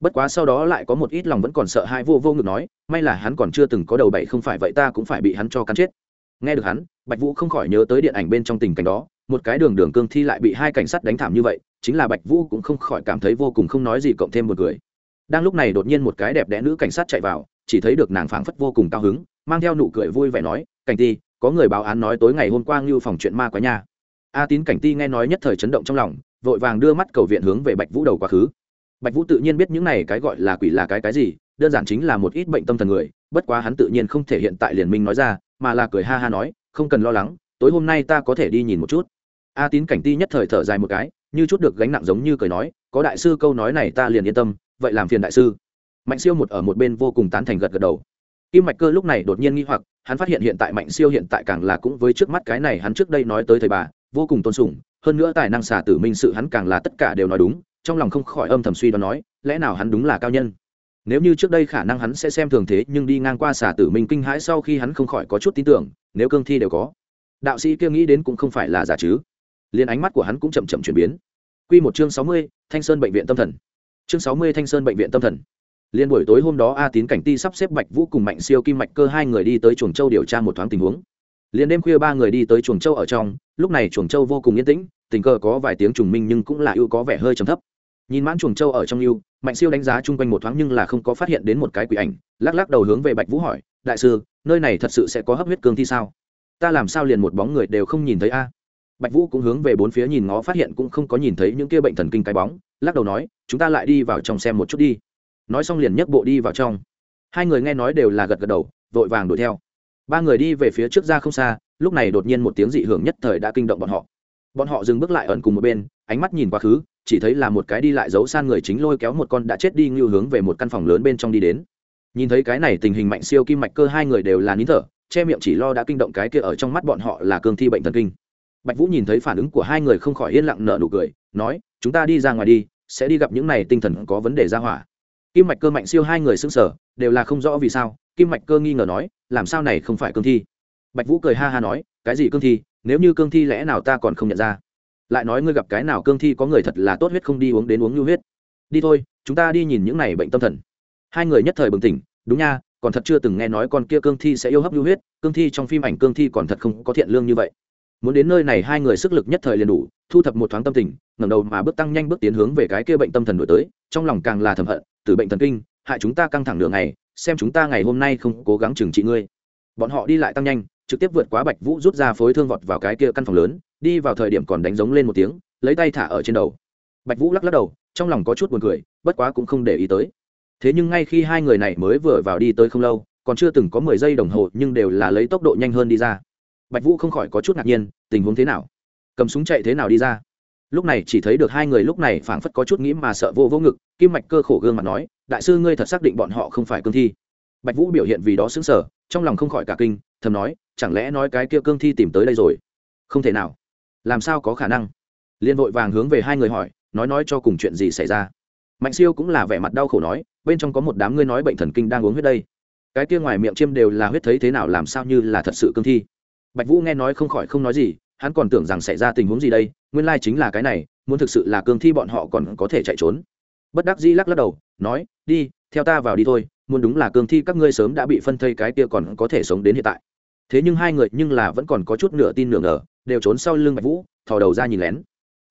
Bất quá sau đó lại có một ít lòng vẫn còn sợ hai vô vô ngực nói, may là hắn còn chưa từng có đầu bảy không phải vậy ta cũng phải bị hắn cho cắn chết. Nghe được hắn, bạch vũ không khỏi nhớ tới điện ảnh bên trong tình cảnh đó, một cái đường đường cương thi lại bị hai cảnh sát đánh thảm như vậy, chính là bạch vũ cũng không khỏi cảm thấy vô cùng không nói gì cộng thêm một người. Đang lúc này đột nhiên một cái đẹp đẽ nữ cảnh sát chạy vào, chỉ thấy được nàng phảng phất vô cùng cao hứng, mang theo nụ cười vui vẻ nói, cảnh ti có người báo án nói tối ngày hôm qua ngưu phòng chuyện ma quá nha a tín cảnh ti nghe nói nhất thời chấn động trong lòng, vội vàng đưa mắt cầu viện hướng về bạch vũ đầu quá khứ. Bạch vũ tự nhiên biết những này cái gọi là quỷ là cái cái gì, đơn giản chính là một ít bệnh tâm thần người, bất quá hắn tự nhiên không thể hiện tại liền minh nói ra, mà là cười ha ha nói, không cần lo lắng, tối hôm nay ta có thể đi nhìn một chút. A tín cảnh ti nhất thời thở dài một cái, như chút được gánh nặng giống như cười nói, có đại sư câu nói này ta liền yên tâm, vậy làm phiền đại sư. Mạnh siêu một ở một bên vô cùng tán thành gật gật đầu. Kim mạch cơ lúc này đột nhiên nghi hoặc, hắn phát hiện hiện tại mạnh siêu hiện tại càng là cũng với trước mắt cái này hắn trước đây nói tới thầy bà vô cùng tôn sùng hơn nữa tài năng xả tử minh sự hắn càng là tất cả đều nói đúng trong lòng không khỏi âm thầm suy đoán nói lẽ nào hắn đúng là cao nhân nếu như trước đây khả năng hắn sẽ xem thường thế nhưng đi ngang qua xả tử minh kinh hãi sau khi hắn không khỏi có chút tin tưởng nếu cương thi đều có đạo sĩ kia nghĩ đến cũng không phải là giả chứ liền ánh mắt của hắn cũng chậm chậm chuyển biến Quy một chương sáu mươi, Thanh Sơn bệnh viện tâm thần. Chương sáu mươi Thanh Sơn bệnh viện tâm thần. Liên buổi tối hôm đó A Tín cảnh ti sắp xếp Bạch Vũ cùng Mạnh Siêu Kim Mạch Cơ hai người đi tới chuồng châu điều tra một thoáng tình huống liền đêm khuya ba người đi tới chuồng châu ở trong, lúc này chuồng châu vô cùng yên tĩnh, tình cờ có vài tiếng trùng minh nhưng cũng là ưu có vẻ hơi trầm thấp. Nhìn mãn chuồng châu ở trong ưu, Mạnh Siêu đánh giá chung quanh một thoáng nhưng là không có phát hiện đến một cái quỷ ảnh, lắc lắc đầu hướng về Bạch Vũ hỏi, "Đại sư, nơi này thật sự sẽ có hấp huyết cương thi sao? Ta làm sao liền một bóng người đều không nhìn thấy a?" Bạch Vũ cũng hướng về bốn phía nhìn ngó phát hiện cũng không có nhìn thấy những kia bệnh thần kinh cái bóng, lắc đầu nói, "Chúng ta lại đi vào trong xem một chút đi." nói xong liền nhấc bộ đi vào trong hai người nghe nói đều là gật gật đầu vội vàng đuổi theo ba người đi về phía trước ra không xa, lúc này đột nhiên một tiếng dị hưởng nhất thời đã kinh động bọn họ. Bọn họ dừng bước lại ẩn cùng một bên, ánh mắt nhìn quá khứ, chỉ thấy là một cái đi lại giấu san người chính lôi kéo một con đã chết đi ngưu hướng về một căn phòng lớn bên trong đi đến. Nhìn thấy cái này tình hình mạnh siêu kim mạch cơ hai người đều là nín thở, che miệng chỉ lo đã kinh động cái kia ở trong mắt bọn họ là cương thi bệnh thần kinh. Bạch vũ nhìn thấy phản ứng của hai người không khỏi yên lặng nở nụ cười, nói, chúng ta đi ra ngoài đi, sẽ đi gặp những này tinh thần có vấn đề ra hỏa. Kim mạch cơ mạnh siêu hai người xưng sở đều là không rõ vì sao, kim mạch cơ nghi ngờ nói làm sao này không phải cương thi? Bạch vũ cười ha ha nói, cái gì cương thi, nếu như cương thi lẽ nào ta còn không nhận ra. Lại nói ngươi gặp cái nào cương thi có người thật là tốt huyết không đi uống đến uống nhu huyết. Đi thôi, chúng ta đi nhìn những này bệnh tâm thần. Hai người nhất thời bừng tỉnh, đúng nha, còn thật chưa từng nghe nói con kia cương thi sẽ yêu hấp nhu huyết, cương thi trong phim ảnh cương thi còn thật không có thiện lương như vậy. Muốn đến nơi này hai người sức lực nhất thời liền đủ, thu thập một thoáng tâm tình, ngẩng đầu mà bước tăng nhanh bước tiến hướng về cái kia bệnh tâm thần đổi tới, trong lòng càng là thầm hận, từ bệnh thần kinh, hại chúng ta căng thẳng đường này xem chúng ta ngày hôm nay không cố gắng trừng trị ngươi. Bọn họ đi lại tăng nhanh, trực tiếp vượt quá bạch vũ rút ra phối thương vọt vào cái kia căn phòng lớn, đi vào thời điểm còn đánh giống lên một tiếng, lấy tay thả ở trên đầu. Bạch vũ lắc lắc đầu, trong lòng có chút buồn cười, bất quá cũng không để ý tới. Thế nhưng ngay khi hai người này mới vừa vào đi tới không lâu, còn chưa từng có mười giây đồng hồ nhưng đều là lấy tốc độ nhanh hơn đi ra. Bạch vũ không khỏi có chút ngạc nhiên, tình huống thế nào? Cầm súng chạy thế nào đi ra? Lúc này chỉ thấy được hai người lúc này phảng phất có chút nghĩ mà sợ vô vô ngực, kim mạch cơ khổ gương mặt nói, đại sư ngươi thật xác định bọn họ không phải cương thi. Bạch vũ biểu hiện vì đó xứng sở trong lòng không khỏi cả kinh, thầm nói, chẳng lẽ nói cái kia cương thi tìm tới đây rồi? Không thể nào. Làm sao có khả năng? Liên vội vàng hướng về hai người hỏi, nói nói cho cùng chuyện gì xảy ra? Mạnh siêu cũng là vẻ mặt đau khổ nói, bên trong có một đám ngươi nói bệnh thần kinh đang uống huyết đây. Cái kia ngoài miệng chiêm đều là huyết thấy thế nào làm sao như là thật sự cương thi? Bạch vũ nghe nói không khỏi không nói gì hắn còn tưởng rằng xảy ra tình huống gì đây, nguyên lai chính là cái này, muốn thực sự là cương thi bọn họ còn có thể chạy trốn. Bất đắc dĩ lắc lắc đầu, nói, đi, theo ta vào đi thôi, muốn đúng là cương thi các ngươi sớm đã bị phân thây cái kia còn có thể sống đến hiện tại. Thế nhưng hai người nhưng là vẫn còn có chút nửa tin nửa ngờ, đều trốn sau lưng bạch vũ, thò đầu ra nhìn lén.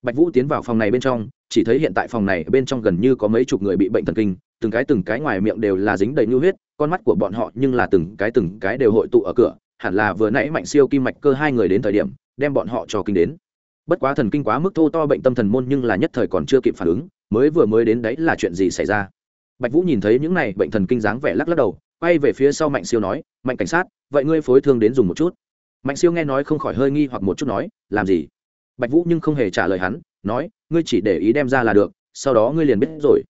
Bạch vũ tiến vào phòng này bên trong, chỉ thấy hiện tại phòng này bên trong gần như có mấy chục người bị bệnh thần kinh, từng cái từng cái ngoài miệng đều là dính đầy nhu huyết, con mắt của bọn họ nhưng là từng cái từng cái đều hội tụ ở cửa, hẳn là vừa nãy mạnh siêu kim mạch cơ hai người đến thời điểm đem bọn họ cho kinh đến. Bất quá thần kinh quá mức thô to bệnh tâm thần môn nhưng là nhất thời còn chưa kịp phản ứng, mới vừa mới đến đấy là chuyện gì xảy ra? Bạch vũ nhìn thấy những này bệnh thần kinh dáng vẻ lắc lắc đầu, quay về phía sau mạnh siêu nói, mạnh cảnh sát, vậy ngươi phối thương đến dùng một chút. Mạnh siêu nghe nói không khỏi hơi nghi hoặc một chút nói, làm gì? Bạch vũ nhưng không hề trả lời hắn, nói, ngươi chỉ để ý đem ra là được, sau đó ngươi liền biết rồi.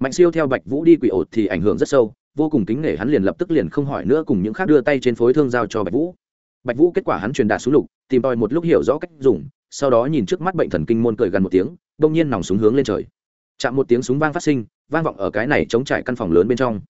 Mạnh siêu theo bạch vũ đi quỷ ổ thì ảnh hưởng rất sâu, vô cùng kính nể hắn liền lập tức liền không hỏi nữa cùng những khác đưa tay trên phối thương giao cho bạch vũ. Bạch vũ kết quả hắn truyền đạt xuống lục tìm tòi một lúc hiểu rõ cách dùng sau đó nhìn trước mắt bệnh thần kinh môn cười gần một tiếng đông nhiên nòng súng hướng lên trời. Chạm một tiếng súng vang phát sinh vang vọng ở cái này chống trải căn phòng lớn bên trong.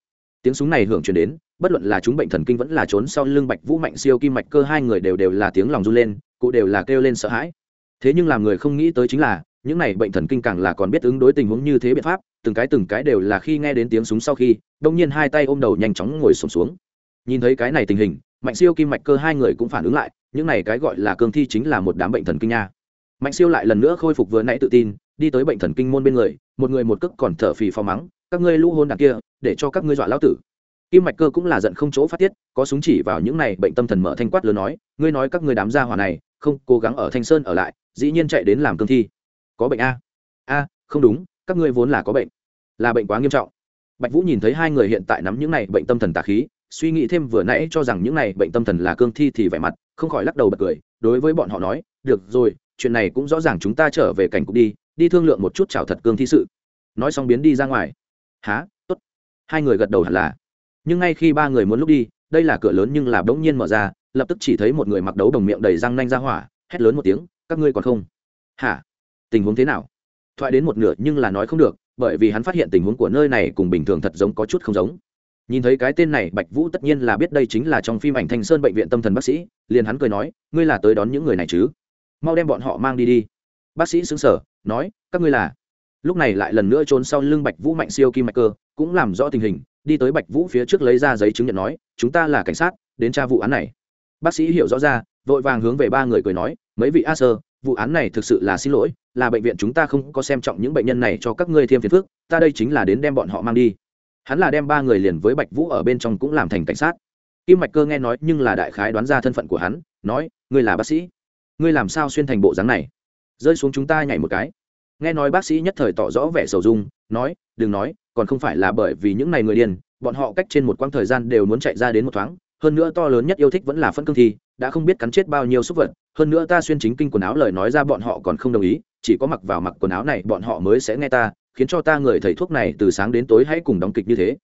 Tiếng súng này hưởng truyền đến bất luận là chúng bệnh thần kinh vẫn là trốn sau lưng bạch vũ mạnh siêu kim mạch cơ hai người đều đều là tiếng lòng run lên cụ đều là kêu lên sợ hãi. Thế nhưng làm người không nghĩ tới chính là những này bệnh thần kinh càng là còn biết ứng đối tình huống như thế biện pháp từng cái từng cái đều là khi nghe đến tiếng súng sau khi đông nhiên hai tay ôm đầu nhanh chóng ngồi sụp xuống, xuống. Nhìn thấy cái này tình hình mạnh siêu kim mạch cơ hai người cũng phản ứng lại, những này cái gọi là cương thi chính là một đám bệnh thần kinh nha. Mạnh siêu lại lần nữa khôi phục vừa nãy tự tin, đi tới bệnh thần kinh môn bên người, một người một cước còn thở phì phò mắng, các ngươi lũ hôn đằng kia, để cho các ngươi dọa lão tử. Kim mạch cơ cũng là giận không chỗ phát tiết, có súng chỉ vào những này bệnh tâm thần mở thanh quát lớn nói, ngươi nói các ngươi đám gia hỏa này, không, cố gắng ở thanh sơn ở lại, dĩ nhiên chạy đến làm cương thi. Có bệnh a? A, không đúng, các ngươi vốn là có bệnh. Là bệnh quá nghiêm trọng. Bạch vũ nhìn thấy hai người hiện tại nắm những này bệnh tâm thần tà khí suy nghĩ thêm vừa nãy cho rằng những này bệnh tâm thần là cương thi thì vẻ mặt, không khỏi lắc đầu bật cười, đối với bọn họ nói, được rồi, chuyện này cũng rõ ràng chúng ta trở về cảnh cục đi đi thương lượng một chút chào thật cương thi sự. Nói xong biến đi ra ngoài. Há tốt. Hai người gật đầu hẳn là. Nhưng ngay khi ba người muốn lúc đi, đây là cửa lớn nhưng là bỗng nhiên mở ra, lập tức chỉ thấy một người mặc đấu đồng miệng đầy răng nanh ra hỏa, hét lớn một tiếng, các ngươi còn không? Hả? Tình huống thế nào? Thoại đến một nửa nhưng là nói không được, bởi vì hắn phát hiện tình huống của nơi này cùng bình thường thật giống có chút không giống nhìn thấy cái tên này, bạch vũ tất nhiên là biết đây chính là trong phim ảnh thanh sơn bệnh viện tâm thần bác sĩ, liền hắn cười nói, ngươi là tới đón những người này chứ? Mau đem bọn họ mang đi đi. Bác sĩ xứng sở nói, các ngươi là? Lúc này lại lần nữa trốn sau lưng bạch vũ mạnh siêu kim mạch cơ, cũng làm rõ tình hình, đi tới bạch vũ phía trước lấy ra giấy chứng nhận nói, chúng ta là cảnh sát, đến tra vụ án này. Bác sĩ hiểu rõ ra, vội vàng hướng về ba người cười nói, mấy vị a sơ, vụ án này thực sự là xin lỗi, là bệnh viện chúng ta không có xem trọng những bệnh nhân này cho các ngươi thêm phiền phức, ta đây chính là đến đem bọn họ mang đi hắn là đem ba người liền với bạch vũ ở bên trong cũng làm thành cảnh sát. Kim mạch cơ nghe nói nhưng là đại khái đoán ra thân phận của hắn, nói, ngươi là bác sĩ. Ngươi làm sao xuyên thành bộ dáng này? Rơi xuống chúng ta nhảy một cái. Nghe nói bác sĩ nhất thời tỏ rõ vẻ sầu dung, nói, đừng nói, còn không phải là bởi vì những này người điên, bọn họ cách trên một quãng thời gian đều muốn chạy ra đến một thoáng. Hơn nữa to lớn nhất yêu thích vẫn là phân cương thi, đã không biết cắn chết bao nhiêu súc vật. Hơn nữa ta xuyên chính kinh quần áo lời nói ra bọn họ còn không đồng ý, chỉ có mặc vào mặc quần áo này bọn họ mới sẽ nghe ta khiến cho ta người thầy thuốc này từ sáng đến tối hãy cùng đóng kịch như thế.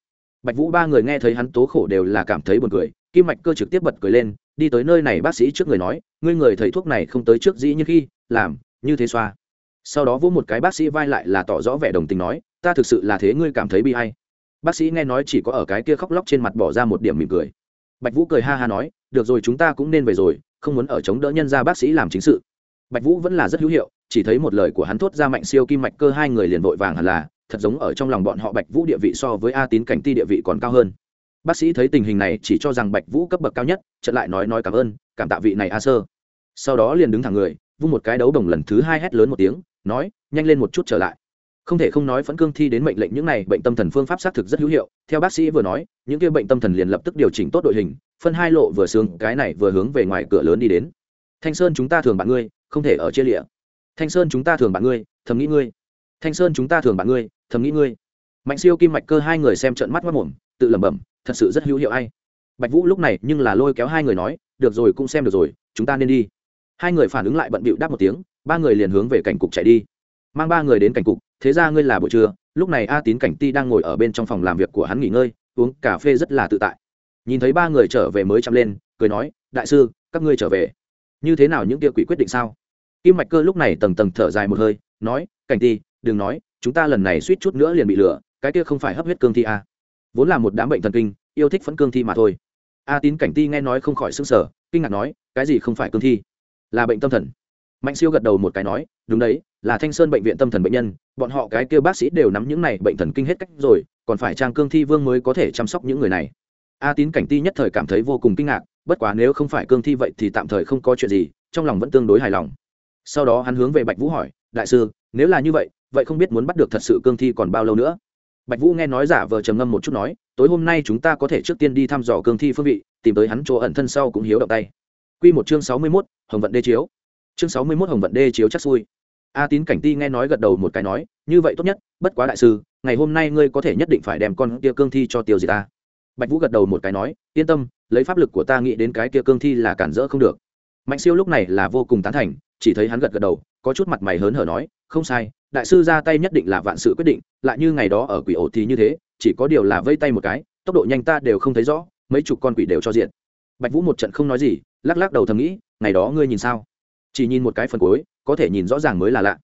Bạch vũ ba người nghe thấy hắn tố khổ đều là cảm thấy buồn cười, kim mạch cơ trực tiếp bật cười lên, đi tới nơi này bác sĩ trước người nói, ngươi người thầy thuốc này không tới trước dĩ như khi, làm, như thế xoa. Sau đó vỗ một cái bác sĩ vai lại là tỏ rõ vẻ đồng tình nói, ta thực sự là thế, ngươi cảm thấy bi hay bác sĩ nghe nói chỉ có ở cái kia khóc lóc trên mặt bỏ ra một điểm mỉm cười. Bạch vũ cười ha ha nói, được rồi, chúng ta cũng nên về rồi, không muốn ở chống đỡ nhân ra bác sĩ làm chính sự. Bạch vũ vẫn là rất hữu hiệu chỉ thấy một lời của hắn thốt ra mạnh siêu kim mạch cơ, hai người liền vội vàng hẳn là, thật giống ở trong lòng bọn họ bạch vũ địa vị so với a tín cảnh ti địa vị còn cao hơn. Bác sĩ thấy tình hình này chỉ cho rằng bạch vũ cấp bậc cao nhất trận lại nói nói cảm ơn, cảm tạ vị này a sơ. Sau đó liền đứng thẳng người, vung một cái đấu đồng lần thứ hai hét lớn một tiếng, nói, nhanh lên một chút trở lại. Không thể không nói phẫn cương thi đến mệnh lệnh những này bệnh tâm thần phương pháp xác thực rất hữu hiệu. Theo bác sĩ vừa nói, những kia bệnh tâm thần liền lập tức điều chỉnh tốt đội hình, phân hai lộ vừa xương cái này vừa hướng về ngoài cửa lớn đi đến. Thanh sơn, chúng ta thường bạn ngươi, không thể ở chia lịa thanh sơn chúng ta thường bạn ngươi, thầm nghĩ ngươi. Thanh sơn chúng ta thường bạn ngươi, thầm nghĩ ngươi. Mạnh siêu, kim mạch cơ hai người xem trận mắt mất mồm, tự lẩm bẩm, thật sự rất hữu hiệu ai. Bạch vũ lúc này nhưng là lôi kéo hai người nói, được rồi, cũng xem được rồi, chúng ta nên đi. Hai người phản ứng lại bận bịu đáp một tiếng, ba người liền hướng về cảnh cục chạy đi. Mang ba người đến cảnh cục, thế ra ngươi là buổi trưa, lúc này a tín cảnh ti đang ngồi ở bên trong phòng làm việc của hắn nghỉ ngơi, uống cà phê rất là tự tại. Nhìn thấy ba người trở về mới chăm lên, cười nói, đại sư, các ngươi trở về. Như thế nào những kia quỷ quyết định sao? Kim mạch cơ lúc này tầng tầng thở dài một hơi, nói, cảnh ti, đừng nói, chúng ta lần này suýt chút nữa liền bị lừa, cái kia không phải hấp huyết cương thi a vốn là một đám bệnh thần kinh, yêu thích phẫn cương thi mà thôi. A tín cảnh ti nghe nói không khỏi s sở kinh ngạc nói, cái gì không phải cương thi? Là bệnh tâm thần. Mạnh siêu gật đầu một cái nói, đúng đấy, là thanh sơn bệnh viện tâm thần bệnh nhân, bọn họ cái kia bác sĩ đều nắm những này bệnh thần kinh hết cách rồi, còn phải trang cương thi vương mới có thể chăm sóc những người này. A tín cảnh ti nhất thời cảm thấy vô cùng kinh ngạc, bất quá nếu không phải cương thi vậy thì tạm thời không có chuyện gì, trong lòng vẫn tương đối hài lòng sau đó hắn hướng về bạch vũ hỏi đại sư nếu là như vậy vậy không biết muốn bắt được thật sự cương thi còn bao lâu nữa bạch vũ nghe nói giả vờ trầm ngâm một chút nói tối hôm nay chúng ta có thể trước tiên đi thăm dò cương thi phương vị tìm tới hắn chỗ ẩn thân sau cũng hiếu động tay Quy một chương sáu mươi 61, Hồng vận đê chiếu. Chương sáu mươi 61 Hồng vận đê chiếu chắc xui. A Tín Cảnh Ti nghe nói gật đầu một cái nói, như vậy tốt nhất, bất quá đại sư, ngày hôm nay ngươi có thể nhất định phải đem con kia cương thi cho tiêu diệt ta. Bạch Vũ gật đầu một cái nói, yên tâm, lấy pháp lực của ta nghĩ đến cái kia cương thi là cản rỡ không được. Mạnh Siêu lúc này là vô cùng tán thành, chỉ thấy hắn gật gật đầu, có chút mặt mày hớn hở nói, không sai, đại sư ra tay nhất định là vạn sự quyết định, lại như ngày đó ở quỷ ổ thì như thế, chỉ có điều là vây tay một cái, tốc độ nhanh ta đều không thấy rõ, mấy chục con quỷ đều cho diện. Bạch Vũ một trận không nói gì, lắc lắc đầu thầm nghĩ ngày đó ngươi nhìn sao? Chỉ nhìn một cái phần cuối có thể nhìn rõ ràng mới là lạ.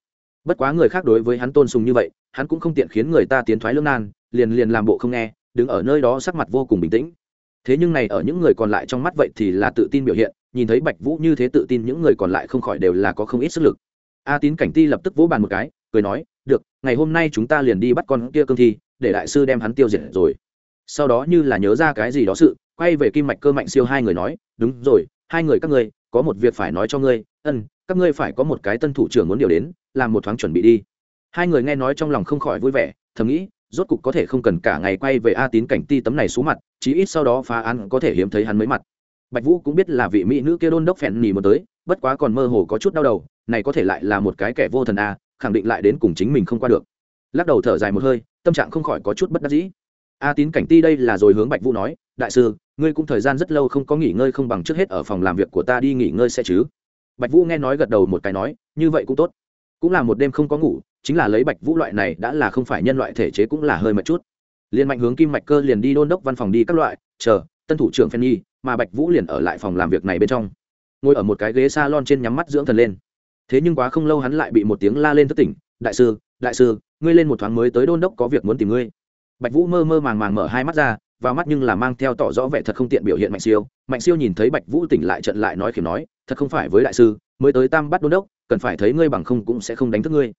Bất quá người khác đối với hắn tôn sùng như vậy hắn cũng không tiện khiến người ta tiến thoái lương nan liền liền làm bộ không nghe đứng ở nơi đó sắc mặt vô cùng bình tĩnh. Thế nhưng này ở những người còn lại trong mắt vậy thì là tự tin biểu hiện nhìn thấy bạch vũ như thế tự tin những người còn lại không khỏi đều là có không ít sức lực. A tín cảnh ti lập tức vỗ bàn một cái, cười nói, được, ngày hôm nay chúng ta liền đi bắt con kia cương thi, để đại sư đem hắn tiêu diệt rồi. Sau đó như là nhớ ra cái gì đó sự, quay về kim mạch cơ mạnh siêu hai người nói, đúng rồi, hai người các ngươi, có một việc phải nói cho ngươi, ân, các ngươi phải có một cái tân thủ trưởng muốn điều đến, làm một thoáng chuẩn bị đi. Hai người nghe nói trong lòng không khỏi vui vẻ, thầm nghĩ, rốt cục có thể không cần cả ngày quay về a tín cảnh ti tấm này xuống mặt, chí ít sau đó phá án có thể hiếm thấy hắn mấy mặt bạch vũ cũng biết là vị mỹ nữ kia đôn đốc phèn nỉ một tới, bất quá còn mơ hồ có chút đau đầu, này có thể lại là một cái kẻ vô thần a khẳng định lại đến cùng chính mình không qua được. Lắc đầu thở dài một hơi, tâm trạng không khỏi có chút bất đắc dĩ. A tín cảnh ti đây là rồi hướng bạch vũ nói, đại sư, ngươi cũng thời gian rất lâu không có nghỉ ngơi không bằng trước hết ở phòng làm việc của ta đi nghỉ ngơi sẽ chứ? Bạch vũ nghe nói gật đầu một cái nói, như vậy cũng tốt. Cũng là một đêm không có ngủ, chính là lấy bạch vũ loại này đã là không phải nhân loại thể chế cũng là hơi mệt chút. Liên mạnh hướng kim mạch cơ liền đi đôn đốc văn phòng đi các loại, chờ, tân thủ trưởng phen nhi mà bạch vũ liền ở lại phòng làm việc này bên trong. Ngồi ở một cái ghế s a lon trên nhắm mắt dưỡng thần lên. Thế nhưng quá không lâu hắn lại bị một tiếng la lên thất tỉnh. Đại sư đại sư, ngươi lên một thoáng mới tới đôn đốc có việc muốn tìm ngươi. Bạch vũ mơ mơ màng màng mở hai mắt ra, vào mắt nhưng là mang theo tỏ rõ vẻ thật không tiện biểu hiện mạnh siêu. Mạnh siêu nhìn thấy bạch vũ tỉnh lại trận lại nói khiểm nói, thật không phải với đại sư, mới tới tam bắt đôn đốc, cần phải thấy ngươi bằng không cũng sẽ không đánh thức ngươi.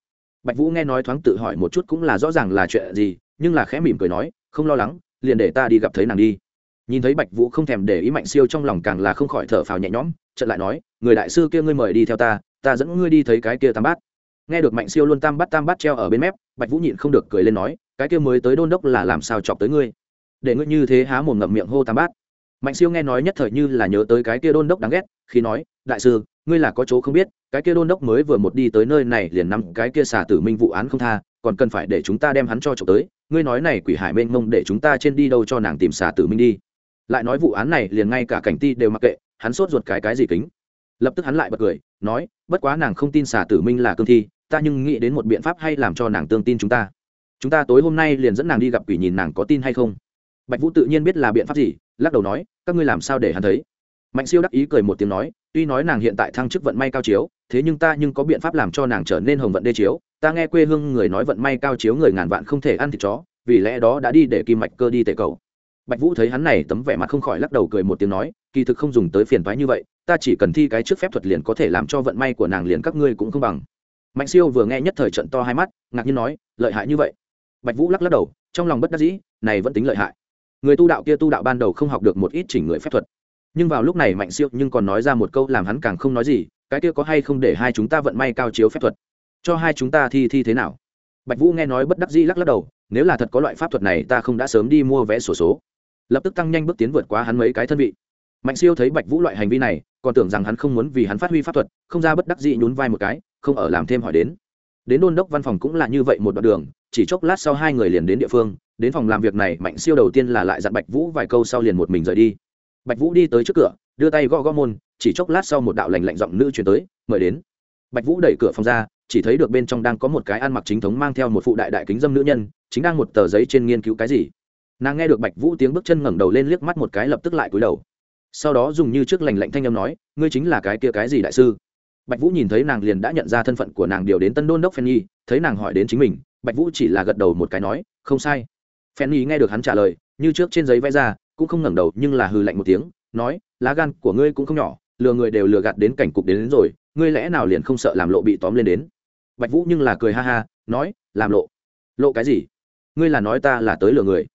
Bạch vũ nghe nói thoáng tự hỏi một chút cũng là rõ ràng là chuyện gì, nhưng là khẽ mỉm cười nói, không lo lắng, liền để ta đi gặp thấy nàng đi nhìn thấy bạch vũ không thèm để ý mạnh siêu trong lòng càng là không khỏi thở phào nhẹ nhõm trận lại nói, người đại sư kia ngươi mời đi theo ta ta dẫn ngươi đi thấy cái kia tam bát. Nghe được mạnh siêu luôn tam bát tam bát treo ở bên mép, bạch vũ nhịn không được cười lên nói, cái kia mới tới đôn đốc là làm sao chọc tới ngươi? Để ngươi như thế há mồm ngậm miệng hô tam bát. Mạnh siêu nghe nói nhất thời như là nhớ tới cái kia đôn đốc đáng ghét, khi nói, đại sư, ngươi là có chỗ không biết, cái kia đôn đốc mới vừa một đi tới nơi này liền nằm cái kia xả tử minh vụ án không tha, còn cần phải để chúng ta đem hắn cho chọc tới, ngươi nói này quỷ hải mênh mông để chúng ta trên đi đâu cho nàng tìm xả tử minh đi lại nói vụ án này liền ngay cả cảnh ti đều mặc kệ, hắn sốt ruột cái cái gì kính. Lập tức hắn lại bật cười, nói, bất quá nàng không tin xả tử minh là cương thi, ta nhưng nghĩ đến một biện pháp hay làm cho nàng tương tin chúng ta. Chúng ta tối hôm nay liền dẫn nàng đi gặp quỷ nhìn nàng có tin hay không? Bạch vũ tự nhiên biết là biện pháp gì, lắc đầu nói, các ngươi làm sao để hắn thấy? Mạnh siêu đắc ý cười một tiếng nói, tuy nói nàng hiện tại thăng chức vận may cao chiếu, thế nhưng ta nhưng có biện pháp làm cho nàng trở nên hồng vận đê chiếu. Ta nghe quê hương người nói vận may cao chiếu người ngàn vạn không thể ăn thịt chó, vì lẽ đó đã đi để kim mạch cơ đi tệ cầu bạch vũ thấy hắn này tấm vẻ mặt không khỏi lắc đầu cười một tiếng nói, kỳ thực không dùng tới phiền toái như vậy, ta chỉ cần thi cái trước phép thuật liền có thể làm cho vận may của nàng liền các ngươi cũng không bằng. Mạnh siêu vừa nghe nhất thời trận to hai mắt, ngạc nhiên nói, lợi hại như vậy. Bạch vũ lắc lắc đầu, trong lòng bất đắc dĩ, này vẫn tính lợi hại. Người tu đạo kia tu đạo ban đầu không học được một ít chỉnh người phép thuật. Nhưng vào lúc này mạnh siêu nhưng còn nói ra một câu làm hắn càng không nói gì, cái kia có hay không để hai chúng ta vận may cao chiếu phép thuật? Cho hai chúng ta thi thi thế nào? Bạch vũ nghe nói bất đắc dĩ lắc lắc đầu, nếu là thật có loại pháp thuật này ta không đã sớm đi mua vé sổ số lập tức tăng nhanh bước tiến vượt qua hắn mấy cái thân vị. Mạnh siêu thấy bạch vũ loại hành vi này, còn tưởng rằng hắn không muốn vì hắn phát huy pháp thuật, không ra bất đắc dĩ nhún vai một cái, không ở làm thêm hỏi đến. Đến đôn đốc văn phòng cũng là như vậy một đoạn đường, chỉ chốc lát sau hai người liền đến địa phương, đến phòng làm việc này, mạnh siêu đầu tiên là lại dặn bạch vũ vài câu sau liền một mình rời đi. Bạch vũ đi tới trước cửa, đưa tay gõ gõ môn, chỉ chốc lát sau một đạo lành lạnh giọng nữ chuyển tới, mời đến. Bạch vũ đẩy cửa phòng ra, chỉ thấy được bên trong đang có một cái ăn mặc chính thống mang theo một phụ đại đại kính dâm nữ nhân, chính đang một tờ giấy trên nghiên cứu cái gì nàng nghe được bạch vũ tiếng bước chân ngẩng đầu lên liếc mắt một cái lập tức lại cúi đầu. Sau đó dùng như trước lành lạnh thanh âm nói ngươi chính là cái kia cái gì đại sư? Bạch vũ nhìn thấy nàng liền đã nhận ra thân phận của nàng điều đến tân đôn đốc phen nhi thấy nàng hỏi đến chính mình bạch vũ chỉ là gật đầu một cái nói không sai. Phen nhi nghe được hắn trả lời như trước trên giấy vẽ ra cũng không ngẩng đầu nhưng là hừ lạnh một tiếng nói lá gan của ngươi cũng không nhỏ lừa người đều lừa gạt đến cảnh cục đến, đến rồi ngươi lẽ nào liền không sợ làm lộ bị tóm lên đến? Bạch vũ nhưng là cười ha ha nói làm lộ. Lộ cái gì? Ngươi là nói ta là tới lừa người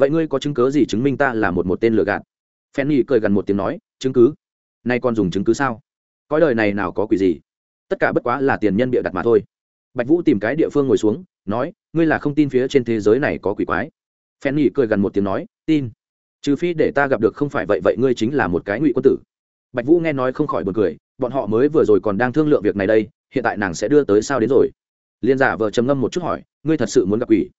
vậy ngươi có chứng cớ gì chứng minh ta là một một tên lừa gạt? Phen nhi cười gần một tiếng nói, chứng cứ? Nay còn dùng chứng cứ sao? Cõi đời này nào có quỷ gì? Tất cả bất quá là tiền nhân bịa đặt mà thôi. Bạch vũ tìm cái địa phương ngồi xuống, nói, ngươi là không tin phía trên thế giới này có quỷ quái. Phen nhi cười gần một tiếng nói, tin. Trừ phi để ta gặp được không phải vậy vậy ngươi chính là một cái ngụy quân tử. Bạch vũ nghe nói không khỏi buồn cười, bọn họ mới vừa rồi còn đang thương lượng việc này đây, hiện tại nàng sẽ đưa tới sao đến rồi? Liên giả vợ trầm ngâm một chút hỏi, ngươi thật sự muốn gặp quỷ?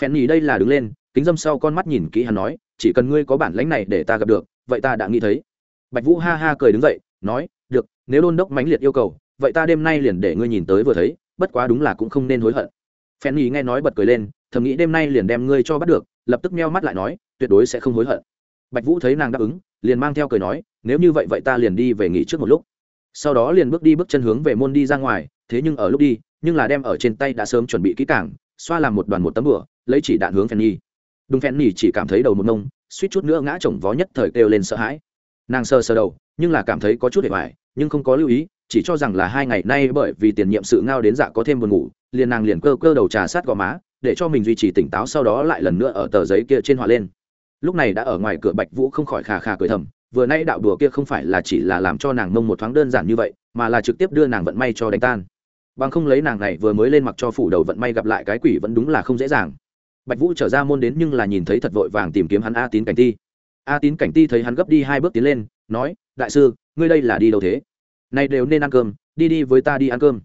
Phen nhì đây là đứng lên, kính dâm sau con mắt nhìn kỹ hắn nói, chỉ cần ngươi có bản lãnh này để ta gặp được, vậy ta đã nghĩ thấy. Bạch vũ ha ha cười đứng dậy, nói, được, nếu đôn đốc mãnh liệt yêu cầu, vậy ta đêm nay liền để ngươi nhìn tới vừa thấy, bất quá đúng là cũng không nên hối hận. Phen nhì nghe nói bật cười lên, thầm nghĩ đêm nay liền đem ngươi cho bắt được, lập tức meo mắt lại nói, tuyệt đối sẽ không hối hận. Bạch vũ thấy nàng đáp ứng, liền mang theo cười nói, nếu như vậy vậy ta liền đi về nghỉ trước một lúc. Sau đó liền bước đi bước chân hướng về môn đi ra ngoài, thế nhưng ở lúc đi, nhưng là đem ở trên tay đã sớm chuẩn bị kỹ cảng xoa làm một đoàn một tấm bửa lấy chỉ đạn hướng phen nhi đúng phen nhi chỉ cảm thấy đầu một nông suýt chút nữa ngã chồng vó nhất thời kêu lên sợ hãi. Nàng sờ sờ đầu, nhưng là cảm thấy có chút hề hoài, nhưng không có lưu ý, chỉ cho rằng là hai ngày nay bởi vì tiền nhiệm sự ngao đến dạ có thêm buồn ngủ, liền nàng liền cơ cơ đầu trà sát gò má, để cho mình duy trì tỉnh táo sau đó lại lần nữa ở tờ giấy kia trên họa lên. Lúc này đã ở ngoài cửa bạch vũ không khỏi khà khà cười thầm, vừa nay đạo đùa kia không phải là chỉ là làm cho nàng mông một thoáng đơn giản như vậy, mà là trực tiếp đưa nàng vận may cho đánh tan. Bằng không lấy nàng này vừa mới lên mặc cho phủ đầu vận may gặp lại cái quỷ vẫn đúng là không dễ dàng bạch vũ trở ra môn đến nhưng là nhìn thấy thật vội vàng tìm kiếm hắn a tín cảnh ti. A tín cảnh ti thấy hắn gấp đi hai bước tiến lên, nói, đại sư, ngươi đây là đi đâu thế? Này đều nên ăn cơm, đi đi với ta đi ăn cơm.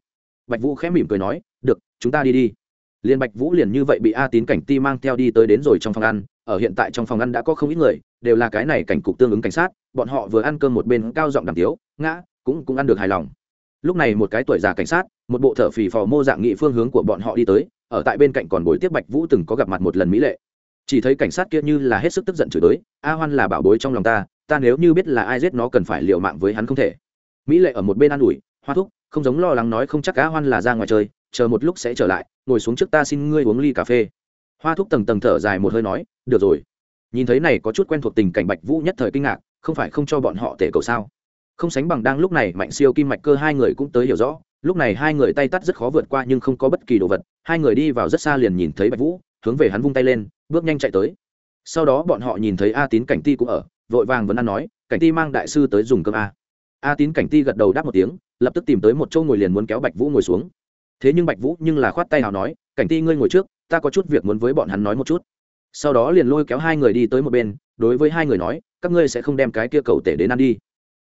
Bạch vũ khẽ mỉm cười nói, được, chúng ta đi đi. Liên bạch vũ liền như vậy bị a tín cảnh ti mang theo đi tới đến rồi trong phòng ăn. Ở hiện tại trong phòng ăn đã có không ít người, đều là cái này cảnh cục tương ứng cảnh sát, bọn họ vừa ăn cơm một bên cao giọng đàm tiếu, ngã, cũng cũng ăn được hài lòng lúc này một cái tuổi già cảnh sát, một bộ thợ phì phò mô dạng nghị phương hướng của bọn họ đi tới, ở tại bên cạnh còn bồi tiếp bạch vũ từng có gặp mặt một lần mỹ lệ. Chỉ thấy cảnh sát kia như là hết sức tức giận chửi tới a hoan là bảo bối trong lòng ta ta nếu như biết là ai giết nó cần phải liệu mạng với hắn không thể. Mỹ lệ ở một bên an ủi, hoa thúc, không giống lo lắng nói không chắc a hoan là ra ngoài chơi, chờ một lúc sẽ trở lại, ngồi xuống trước ta xin ngươi uống ly cà phê. Hoa thúc tầng tầng thở dài một hơi nói, được rồi. Nhìn thấy này có chút quen thuộc tình cảnh bạch vũ nhất thời kinh ngạc, không phải không cho bọn họ tể cầu sao? Không sánh bằng đang lúc này mạnh siêu kim mạch cơ hai người cũng tới hiểu rõ, lúc này hai người tay tắt rất khó vượt qua nhưng không có bất kỳ đồ vật, hai người đi vào rất xa liền nhìn thấy bạch vũ, hướng về hắn vung tay lên, bước nhanh chạy tới. Sau đó bọn họ nhìn thấy a tín cảnh ti cũng ở, vội vàng vẫn ăn nói, cảnh ti mang đại sư tới dùng cơm a. A tín cảnh ti gật đầu đáp một tiếng, lập tức tìm tới một chỗ ngồi liền muốn kéo bạch vũ ngồi xuống. Thế nhưng bạch vũ nhưng là khoát tay nào nói, cảnh ti ngươi ngồi trước, ta có chút việc muốn với bọn hắn nói một chút. Sau đó liền lôi kéo hai người đi tới một bên, đối với hai người nói, các ngươi sẽ không đem cái kia cầu tể đến ăn đi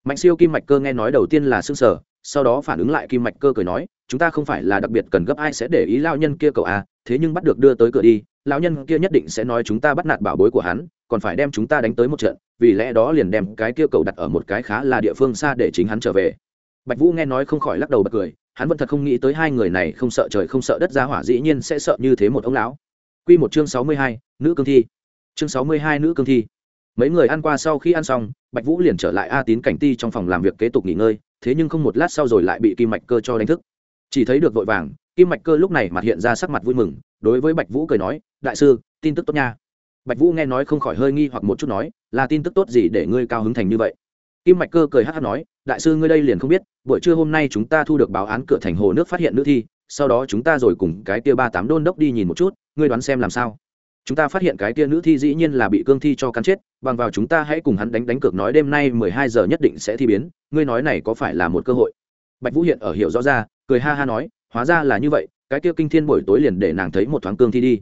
mạnh siêu kim mạch cơ nghe nói đầu tiên là xương sở sau đó phản ứng lại kim mạch cơ cười nói chúng ta không phải là đặc biệt cần gấp ai sẽ để ý lao nhân kia cậu à thế nhưng bắt được đưa tới cửa đi lão nhân kia nhất định sẽ nói chúng ta bắt nạt bảo bối của hắn còn phải đem chúng ta đánh tới một trận vì lẽ đó liền đem cái kia cầu đặt ở một cái khá là địa phương xa để chính hắn trở về bạch vũ nghe nói không khỏi lắc đầu bật cười hắn vẫn thật không nghĩ tới hai người này không sợ trời không sợ đất ra hỏa dĩ nhiên sẽ sợ như thế một ông lão Quy một chương sáu mươi hai, nữ cương thi. Chương sáu mươi hai nữ cương thi. Mấy người ăn qua sau khi ăn xong, Bạch Vũ liền trở lại A Tín cảnh ti trong phòng làm việc kế tục nghỉ ngơi, thế nhưng không một lát sau rồi lại bị Kim Mạch Cơ cho đánh thức. Chỉ thấy được vội vàng, Kim Mạch Cơ lúc này mặt hiện ra sắc mặt vui mừng, đối với Bạch Vũ cười nói, "Đại sư, tin tức tốt nha." Bạch Vũ nghe nói không khỏi hơi nghi hoặc một chút nói, "Là tin tức tốt gì để ngươi cao hứng thành như vậy?" Kim Mạch Cơ cười hát hát nói, "Đại sư ngươi đây liền không biết, buổi trưa hôm nay chúng ta thu được báo án cửa thành hồ nước phát hiện nữ thi, sau đó chúng ta rồi cùng cái tia ba tám đôn đốc đi nhìn một chút ngươi đoán xem làm sao chúng ta phát hiện cái kia nữ thi dĩ nhiên là bị cương thi cho cắn chết, bằng vào chúng ta hãy cùng hắn đánh đánh cược nói đêm nay mười hai giờ nhất định sẽ thi biến, ngươi nói này có phải là một cơ hội? Bạch vũ hiện ở hiểu rõ ra, cười ha ha nói, hóa ra là như vậy, cái kia kinh thiên buổi tối liền để nàng thấy một thoáng cương thi đi.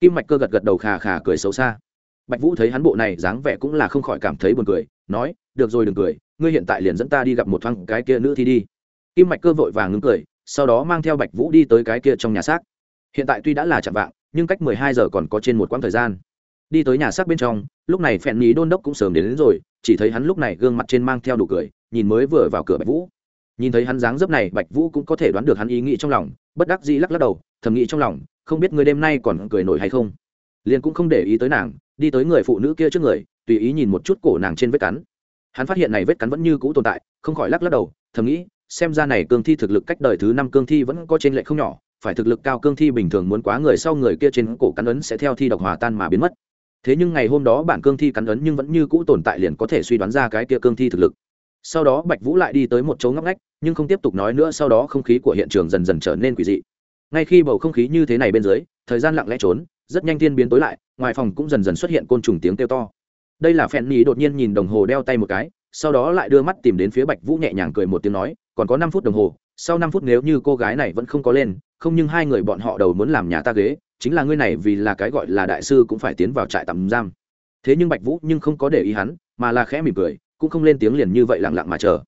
Kim mạch cơ gật gật đầu khà khà cười xấu xa. Bạch vũ thấy hắn bộ này dáng vẻ cũng là không khỏi cảm thấy buồn cười, nói, được rồi đừng cười, ngươi hiện tại liền dẫn ta đi gặp một thoáng cái kia nữ thi đi. Kim mạch cơ vội vàng ngứng cười, sau đó mang theo bạch vũ đi tới cái kia trong nhà xác. Hiện tại tuy đã là chạm vạng nhưng cách mười hai giờ còn có trên một quãng thời gian. Đi tới nhà xác bên trong lúc này phèn nhí đôn đốc cũng sớm đến, đến rồi chỉ thấy hắn lúc này gương mặt trên mang theo đủ cười nhìn mới vừa vào cửa bạch vũ. Nhìn thấy hắn dáng dấp này bạch vũ cũng có thể đoán được hắn ý nghĩ trong lòng bất đắc dĩ lắc lắc đầu thầm nghĩ trong lòng không biết người đêm nay còn cười nổi hay không. Liền cũng không để ý tới nàng đi tới người phụ nữ kia trước người tùy ý nhìn một chút cổ nàng trên vết cắn. Hắn phát hiện này vết cắn vẫn như cũ tồn tại không khỏi lắc lắc đầu thầm nghĩ xem ra này cương thi thực lực cách đời thứ năm cương thi vẫn có trên lệ không nhỏ phải thực lực cao cương thi bình thường muốn quá người sau người kia trên cổ cắn ấn sẽ theo thi độc hòa tan mà biến mất. Thế nhưng ngày hôm đó bản cương thi cắn ấn nhưng vẫn như cũ tồn tại liền có thể suy đoán ra cái kia cương thi thực lực. Sau đó bạch vũ lại đi tới một chỗ ngóc ngách, nhưng không tiếp tục nói nữa, sau đó không khí của hiện trường dần dần trở nên quỷ dị. Ngay khi bầu không khí như thế này bên dưới, thời gian lặng lẽ trốn, rất nhanh thiên biến tối lại, ngoài phòng cũng dần dần xuất hiện côn trùng tiếng kêu to. Đây là phen nhì đột nhiên nhìn đồng hồ đeo tay một cái, sau đó lại đưa mắt tìm đến phía bạch vũ nhẹ nhàng cười một tiếng nói, còn có năm phút đồng hồ, sau năm phút nếu như cô gái này vẫn không có lên không nhưng hai người bọn họ đầu muốn làm nhà ta ghế, chính là ngươi này vì là cái gọi là đại sư cũng phải tiến vào trại tạm giam. Thế nhưng bạch vũ nhưng không có để ý hắn, mà là khẽ mỉm cười, cũng không lên tiếng liền như vậy lặng lặng mà chờ.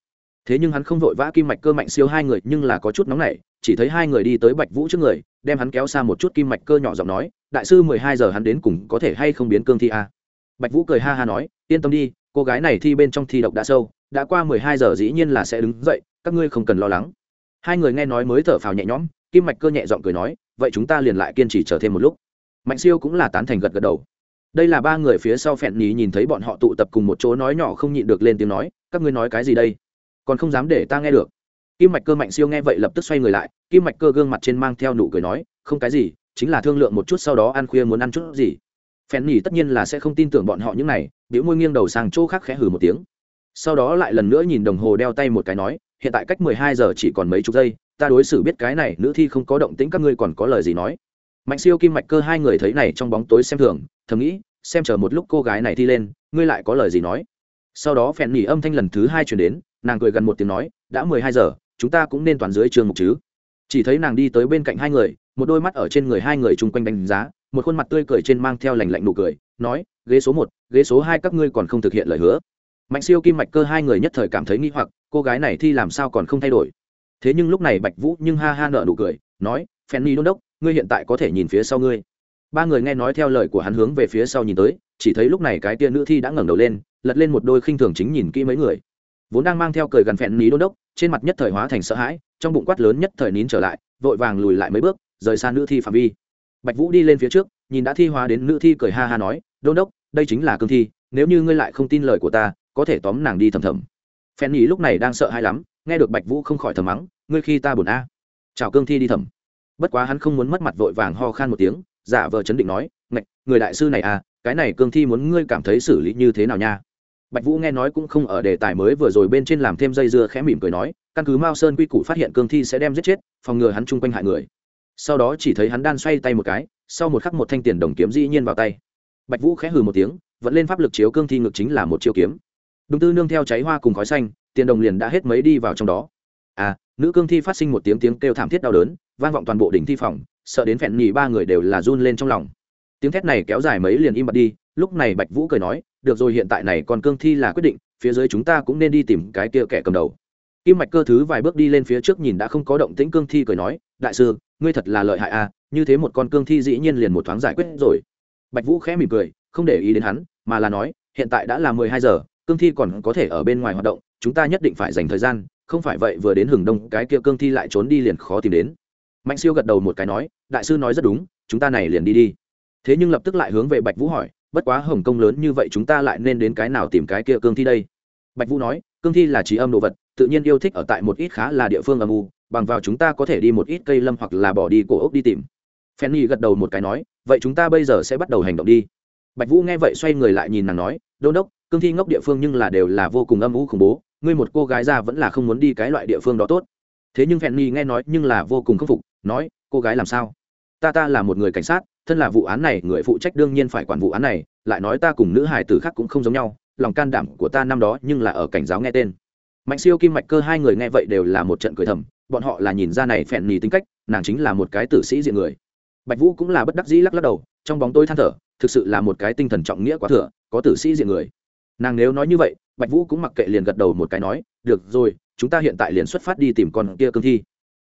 Thế nhưng hắn không vội vã kim mạch cơ mạnh siêu hai người, nhưng là có chút nóng nảy, chỉ thấy hai người đi tới bạch vũ trước người, đem hắn kéo xa một chút kim mạch cơ nhỏ giọng nói, đại sư, mười hai giờ hắn đến cùng có thể hay không biến cương thi a? À? bạch vũ cười ha ha nói, yên tâm đi, cô gái này thi bên trong thi độc đã sâu, đã qua mười hai giờ dĩ nhiên là sẽ đứng dậy, các ngươi không cần lo lắng hai người nghe nói mới thở phào nhẹ nhõm, kim mạch cơ nhẹ giọng cười nói, vậy chúng ta liền lại kiên trì chờ thêm một lúc. Mạnh siêu cũng là tán thành gật gật đầu. Đây là ba người phía sau phẹn nhí nhìn thấy bọn họ tụ tập cùng một chỗ nói nhỏ không nhịn được lên tiếng nói, các ngươi nói cái gì đây? Còn không dám để ta nghe được. Kim mạch cơ mạnh siêu nghe vậy lập tức xoay người lại, kim mạch cơ gương mặt trên mang theo nụ cười nói, không cái gì, chính là thương lượng một chút sau đó ăn khuya muốn ăn chút gì. Phèn nhỉ tất nhiên là sẽ không tin tưởng bọn họ những này biểu môi nghiêng đầu sang chỗ khác khẽ hừ một tiếng. Sau đó lại lần nữa nhìn đồng hồ đeo tay một cái nói hiện tại cách mười hai giờ chỉ còn mấy chục giây, ta đối xử biết cái này, nữ thi không có động tĩnh các ngươi còn có lời gì nói. Mạnh siêu kim mạch cơ hai người thấy này trong bóng tối xem thường, thầm nghĩ, xem chờ một lúc cô gái này thi lên, ngươi lại có lời gì nói. Sau đó phèn nhỉ âm thanh lần thứ hai chuyển đến, nàng cười gần một tiếng nói, đã mười hai giờ, chúng ta cũng nên toàn dưới trường mục chứ. Chỉ thấy nàng đi tới bên cạnh hai người, một đôi mắt ở trên người hai người chung quanh đánh giá, một khuôn mặt tươi cười trên mang theo lành lạnh nụ cười, nói, ghế số một, ghế số hai các ngươi còn không thực hiện lời hứa mạnh siêu kim mạch cơ hai người nhất thời cảm thấy nghi hoặc, cô gái này thi làm sao còn không thay đổi. Thế nhưng lúc này bạch vũ nhưng ha ha nợ nụ cười, nói phenny đôn đốc, ngươi hiện tại có thể nhìn phía sau ngươi. Ba người nghe nói theo lời của hắn hướng về phía sau nhìn tới, chỉ thấy lúc này cái tia nữ thi đã ngẩng đầu lên, lật lên một đôi khinh thường chính nhìn kỹ mấy người. Vốn đang mang theo cười gần phèn ní đôn đốc, trên mặt nhất thời hóa thành sợ hãi, trong bụng quát lớn nhất thời nín trở lại, vội vàng lùi lại mấy bước, rời xa nữ thi phạm vi. Bạch vũ đi lên phía trước, nhìn đã thi hóa đến nữ thi cười ha ha nói, đôn đốc, đây chính là cương thi, nếu như ngươi lại không tin lời của ta có thể tóm nàng đi thầm thầm. Phen nhì lúc này đang sợ hãi lắm, nghe được bạch vũ không khỏi thầm mắng, ngươi khi ta buồn a. Chào cương thi đi thầm. Bất quá hắn không muốn mất mặt vội vàng ho khan một tiếng, giả vờ chấn định nói, ngạch, người đại sư này à cái này cương thi muốn ngươi cảm thấy xử lý như thế nào nha? Bạch vũ nghe nói cũng không ở đề tài mới vừa rồi bên trên làm thêm dây dưa khẽ mỉm cười nói, căn cứ mao sơn quy củ phát hiện cương thi sẽ đem giết chết, phòng ngừa hắn chung quanh hại người. Sau đó chỉ thấy hắn đan xoay tay một cái, sau một khắc một thanh tiền đồng kiếm dĩ nhiên vào tay. Bạch vũ khẽ hừ một tiếng vẫn lên pháp lực chiếu cương thi ngực chính là một chiêu kiếm đúng tư nương theo cháy hoa cùng khói xanh, tiền đồng liền đã hết mấy đi vào trong đó. À nữ cương thi phát sinh một tiếng tiếng kêu thảm thiết đau đớn, vang vọng toàn bộ đỉnh thi phòng, sợ đến phèn nhì ba người đều là run lên trong lòng. Tiếng thét này kéo dài mấy liền im bặt đi, lúc này bạch vũ cười nói, được rồi, hiện tại này còn cương thi là quyết định, phía dưới chúng ta cũng nên đi tìm cái kia kẻ cầm đầu. Kim mạch cơ thứ vài bước đi lên phía trước nhìn đã không có động tĩnh cương thi cười nói, đại sư, ngươi thật là lợi hại à như thế một con cương thi dĩ nhiên liền một thoáng giải quyết rồi. Bạch vũ khẽ mỉm cười, không để ý đến hắn, mà là nói, hiện tại đã là mười hai giờ cương thi còn có thể ở bên ngoài hoạt động chúng ta nhất định phải dành thời gian không phải vậy vừa đến hừng đông cái kia cương thi lại trốn đi liền khó tìm đến. Mạnh siêu gật đầu một cái nói đại sư nói rất đúng chúng ta này liền đi đi. Thế nhưng lập tức lại hướng về bạch vũ hỏi bất quá hồng công lớn như vậy chúng ta lại nên đến cái nào tìm cái kia cương thi đây? Bạch vũ nói cương thi là trí âm đồ vật tự nhiên yêu thích ở tại một ít khá là địa phương âm u bằng vào chúng ta có thể đi một ít cây lâm hoặc là bỏ đi cổ ốc đi tìm. Fanny gật đầu một cái nói, vậy chúng ta bây giờ sẽ bắt đầu hành động đi. Bạch Vũ nghe vậy xoay người lại nhìn nàng nói, đô đốc, cương thi ngốc địa phương nhưng là đều là vô cùng âm u khủng bố, ngươi một cô gái ra vẫn là không muốn đi cái loại địa phương đó tốt. Thế nhưng Fanny nghe nói nhưng là vô cùng khâm phục, nói, cô gái làm sao? Ta ta là một người cảnh sát, thân là vụ án này người phụ trách đương nhiên phải quản vụ án này, lại nói ta cùng nữ hài tử khác cũng không giống nhau, lòng can đảm của ta năm đó nhưng là ở cảnh giáo nghe tên. Mạnh Siêu Kim Mạch Cơ hai người nghe vậy đều là một trận cười thầm, bọn họ là nhìn ra này Fanny tính cách, nàng chính là một cái tử sĩ diện người bạch vũ cũng là bất đắc dĩ lắc lắc đầu trong bóng tối than thở thực sự là một cái tinh thần trọng nghĩa quá thừa có tử sĩ diện người nàng nếu nói như vậy, bạch vũ cũng mặc kệ liền gật đầu một cái nói, được rồi, chúng ta hiện tại liền xuất phát đi tìm con kia cương thi.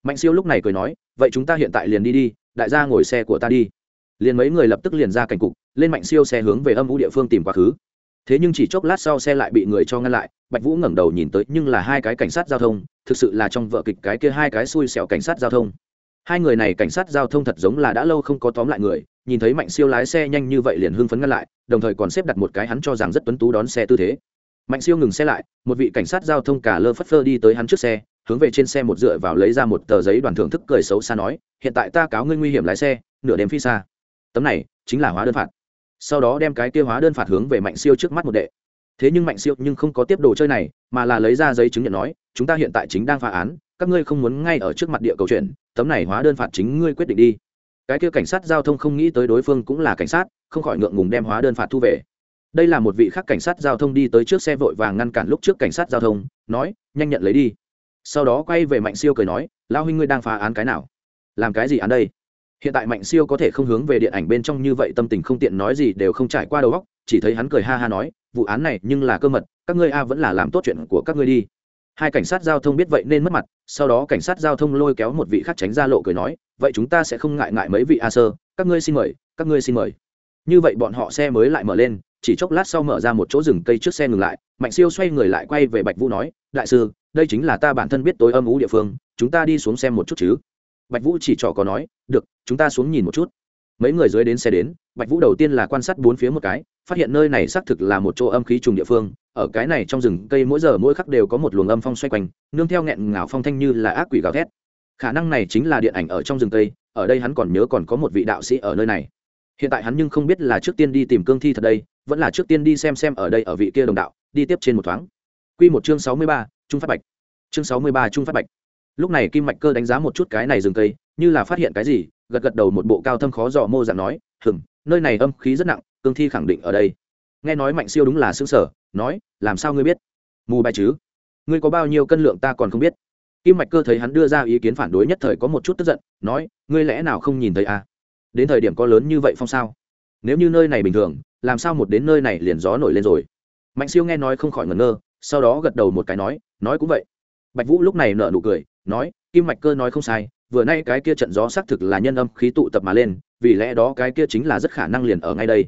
Mạnh siêu lúc này cười nói, vậy chúng ta hiện tại liền đi đi, đại gia ngồi xe của ta đi. Liền mấy người lập tức liền ra cảnh cục, lên mạnh siêu xe hướng về âm vũ địa phương tìm quá khứ. Thế nhưng chỉ chốc lát sau xe lại bị người cho ngăn lại, bạch vũ ngẩng đầu nhìn tới, nhưng là hai cái cảnh sát giao thông, thực sự là trong vợ kịch cái kia hai cái xui xẻo cảnh sát giao thông. Hai người này cảnh sát giao thông thật giống là đã lâu không có tóm lại người nhìn thấy mạnh siêu lái xe nhanh như vậy liền hưng phấn ngăn lại, đồng thời còn xếp đặt một cái hắn cho rằng rất tuấn tú đón xe tư thế. Mạnh siêu ngừng xe lại, một vị cảnh sát giao thông cả lơ phất phơ đi tới hắn trước xe, hướng về trên xe một dựa vào lấy ra một tờ giấy đoàn thưởng thức cười xấu xa nói, hiện tại ta cáo ngươi nguy hiểm lái xe, nửa đêm phi xa. Tấm này chính là hóa đơn phạt. Sau đó đem cái kia hóa đơn phạt hướng về mạnh siêu trước mắt một đệ. Thế nhưng mạnh siêu nhưng không có tiếp đồ chơi này, mà là lấy ra giấy chứng nhận nói, chúng ta hiện tại chính đang phá án, các ngươi không muốn ngay ở trước mặt địa cầu chuyện, tấm này hóa đơn phạt chính ngươi quyết định đi cái kia cảnh sát giao thông không nghĩ tới đối phương cũng là cảnh sát, không khỏi ngượng ngùng đem hóa đơn phạt thu về. Đây là một vị khác cảnh sát giao thông đi tới trước xe vội vàng ngăn cản lúc trước cảnh sát giao thông, nói, nhanh nhận lấy đi. Sau đó quay về mạnh siêu cười nói lao huynh ngươi đang phá án cái nào? Làm cái gì án đây? Hiện tại mạnh siêu có thể không hướng về điện ảnh bên trong như vậy tâm tình không tiện nói gì đều không trải qua đầu óc, chỉ thấy hắn cười ha ha nói, vụ án này nhưng là cơ mật, các ngươi a vẫn là làm tốt chuyện của các ngươi đi hai cảnh sát giao thông biết vậy nên mất mặt, sau đó cảnh sát giao thông lôi kéo một vị khác tránh ra lộ cười nói, vậy chúng ta sẽ không ngại ngại mấy vị a sơ, các ngươi xin mời, các ngươi xin mời. Như vậy bọn họ xe mới lại mở lên, chỉ chốc lát sau mở ra một chỗ rừng cây trước xe ngừng lại, mạnh siêu xoay người lại quay về bạch vũ nói, đại sư, đây chính là ta bản thân biết tối âm ú địa phương, chúng ta đi xuống xem một chút chứ. Bạch vũ chỉ trỏ có nói, được, chúng ta xuống nhìn một chút. Mấy người dưới đến xe đến, bạch vũ đầu tiên là quan sát bốn phía một cái phát hiện nơi này xác thực là một chỗ âm khí trùng địa phương ở cái này trong rừng cây mỗi giờ mỗi khắc đều có một luồng âm phong xoay quanh nương theo nghẹn ngào phong thanh như là ác quỷ gào thét khả năng này chính là điện ảnh ở trong rừng cây ở đây hắn còn nhớ còn có một vị đạo sĩ ở nơi này hiện tại hắn nhưng không biết là trước tiên đi tìm cương thi thật đây vẫn là trước tiên đi xem xem ở đây ở vị kia đồng đạo đi tiếp trên một thoáng Quy một chương sáu mươi ba, Trung Phát Bạch. Chương sáu mươi ba Trung Phát Bạch. Lúc này Kim Mạch Cơ đánh giá một chút cái này rừng cây, như là phát hiện cái gì, gật gật đầu một bộ cao thâm khó dò mô dạng nói, "Ừm, nơi này âm khí rất nặng, cương thi khẳng định ở đây." Nghe nói Mạnh Siêu đúng là xương sở, nói, "Làm sao ngươi biết?" "Mù bài chứ? Ngươi có bao nhiêu cân lượng ta còn không biết." Kim Mạch Cơ thấy hắn đưa ra ý kiến phản đối nhất thời có một chút tức giận, nói, "Ngươi lẽ nào không nhìn thấy à? Đến thời điểm có lớn như vậy phong sao? Nếu như nơi này bình thường, làm sao một đến nơi này liền gió nổi lên rồi?" Mạnh Siêu nghe nói không khỏi ngẩn ngơ, sau đó gật đầu một cái nói, "Nói cũng vậy." Bạch Vũ lúc này nở nụ cười, nói, "Kim Mạch Cơ nói không sai, vừa nay cái kia trận gió xác thực là nhân âm khí tụ tập mà lên vì lẽ đó cái kia chính là rất khả năng liền ở ngay đây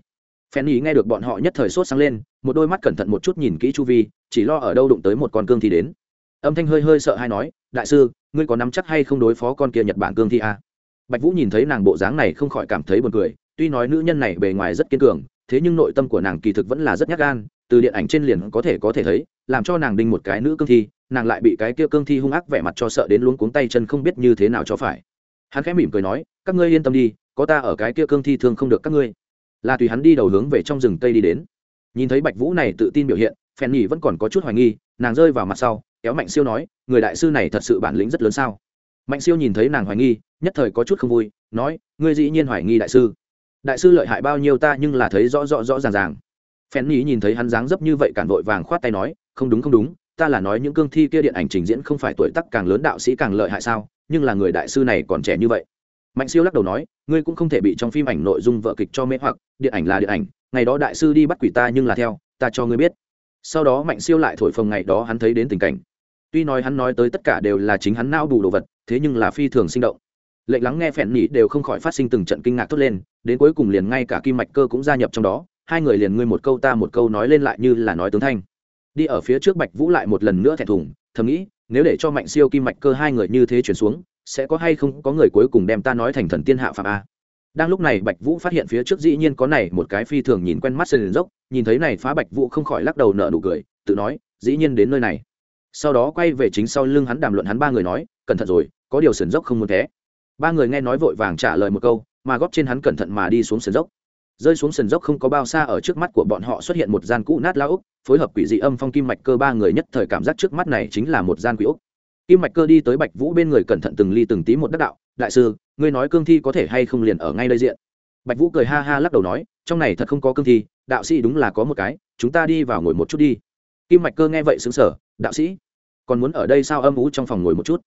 phen ý nghe được bọn họ nhất thời sốt sáng lên, một đôi mắt cẩn thận một chút nhìn kỹ chu vi, chỉ lo ở đâu đụng tới một con cương thi đến. Âm thanh hơi hơi sợ hay nói, đại sư, ngươi có nắm chắc hay không đối phó con kia nhật bản cương thi à? bạch vũ nhìn thấy nàng bộ dáng này không khỏi cảm thấy buồn cười, tuy nói nữ nhân này bề ngoài rất kiên cường, thế nhưng nội tâm của nàng kỳ thực vẫn là rất nhát gan, từ điện ảnh trên liền có thể có thể thấy, làm cho nàng đinh một cái nữ cương thi, nàng lại bị cái kia cương thi hung ác vẻ mặt cho sợ đến luống cuống tay chân không biết như thế nào cho phải. Hắn khẽ mỉm cười nói, các ngươi yên tâm đi, có ta ở cái kia cương thi thường không được các ngươi là tùy hắn đi đầu hướng về trong rừng cây đi đến. Nhìn thấy bạch vũ này tự tin biểu hiện phen nhì vẫn còn có chút hoài nghi, nàng rơi vào mặt sau, kéo mạnh siêu nói, người đại sư này thật sự bản lĩnh rất lớn sao? Mạnh siêu nhìn thấy nàng hoài nghi, nhất thời có chút không vui, nói, ngươi dĩ nhiên hoài nghi đại sư. Đại sư lợi hại bao nhiêu ta nhưng là thấy rõ rõ rõ ràng ràng. Phen nhì nhìn thấy hắn dáng dấp như vậy cản vội vàng khoát tay nói, không đúng không đúng, ta là nói những cương thi kia điện ảnh trình diễn không phải tuổi tác càng lớn đạo sĩ càng lợi hại sao, nhưng là người đại sư này còn trẻ như vậy mạnh siêu lắc đầu nói, ngươi cũng không thể bị trong phim ảnh nội dung vợ kịch cho mê hoặc, điện ảnh là điện ảnh, ngày đó đại sư đi bắt quỷ ta nhưng là theo, ta cho ngươi biết. Sau đó mạnh siêu lại thổi phồng ngày đó hắn thấy đến tình cảnh. Tuy nói hắn nói tới tất cả đều là chính hắn nao đủ đồ vật, thế nhưng là phi thường sinh động. Lệnh lắng nghe phèn nhỉ đều không khỏi phát sinh từng trận kinh ngạc thốt lên, đến cuối cùng liền ngay cả kim mạch cơ cũng gia nhập trong đó, hai người liền ngươi một câu ta một câu nói lên lại như là nói tướng thanh. Đi ở phía trước bạch vũ lại một lần nữa thẹn thùng, thầm nghĩ, nếu để cho mạnh siêu kim mạch cơ hai người như thế chuyển xuống sẽ có hay không có người cuối cùng đem ta nói thành thần tiên hạ phạm a? Đang lúc này bạch vũ phát hiện phía trước dĩ nhiên có này một cái phi thường nhìn quen mắt sườn dốc, nhìn thấy này phá bạch vũ không khỏi lắc đầu nở nụ cười, tự nói, dĩ nhiên đến nơi này. Sau đó quay về chính sau lưng hắn đàm luận hắn ba người nói, cẩn thận rồi, có điều sườn dốc không muốn thế. Ba người nghe nói vội vàng trả lời một câu, mà góp trên hắn cẩn thận mà đi xuống sườn dốc. Rơi xuống sườn dốc không có bao xa ở trước mắt của bọn họ xuất hiện một gian cũ nát lao úc, phối hợp quỷ dị âm phong kim mạch cơ ba người nhất thời cảm giác trước mắt này chính là một gian quỷ úc kim mạch cơ đi tới bạch vũ bên người cẩn thận từng ly từng tí một đắc đạo, đại sư, ngươi nói cương thi có thể hay không liền ở ngay đây diện? Bạch vũ cười ha ha lắc đầu nói, trong này thật không có cương thi, đạo sĩ đúng là có một cái, chúng ta đi vào ngồi một chút đi. Kim mạch cơ nghe vậy xứng sở đạo sĩ, còn muốn ở đây sao âm ú trong phòng ngồi một chút?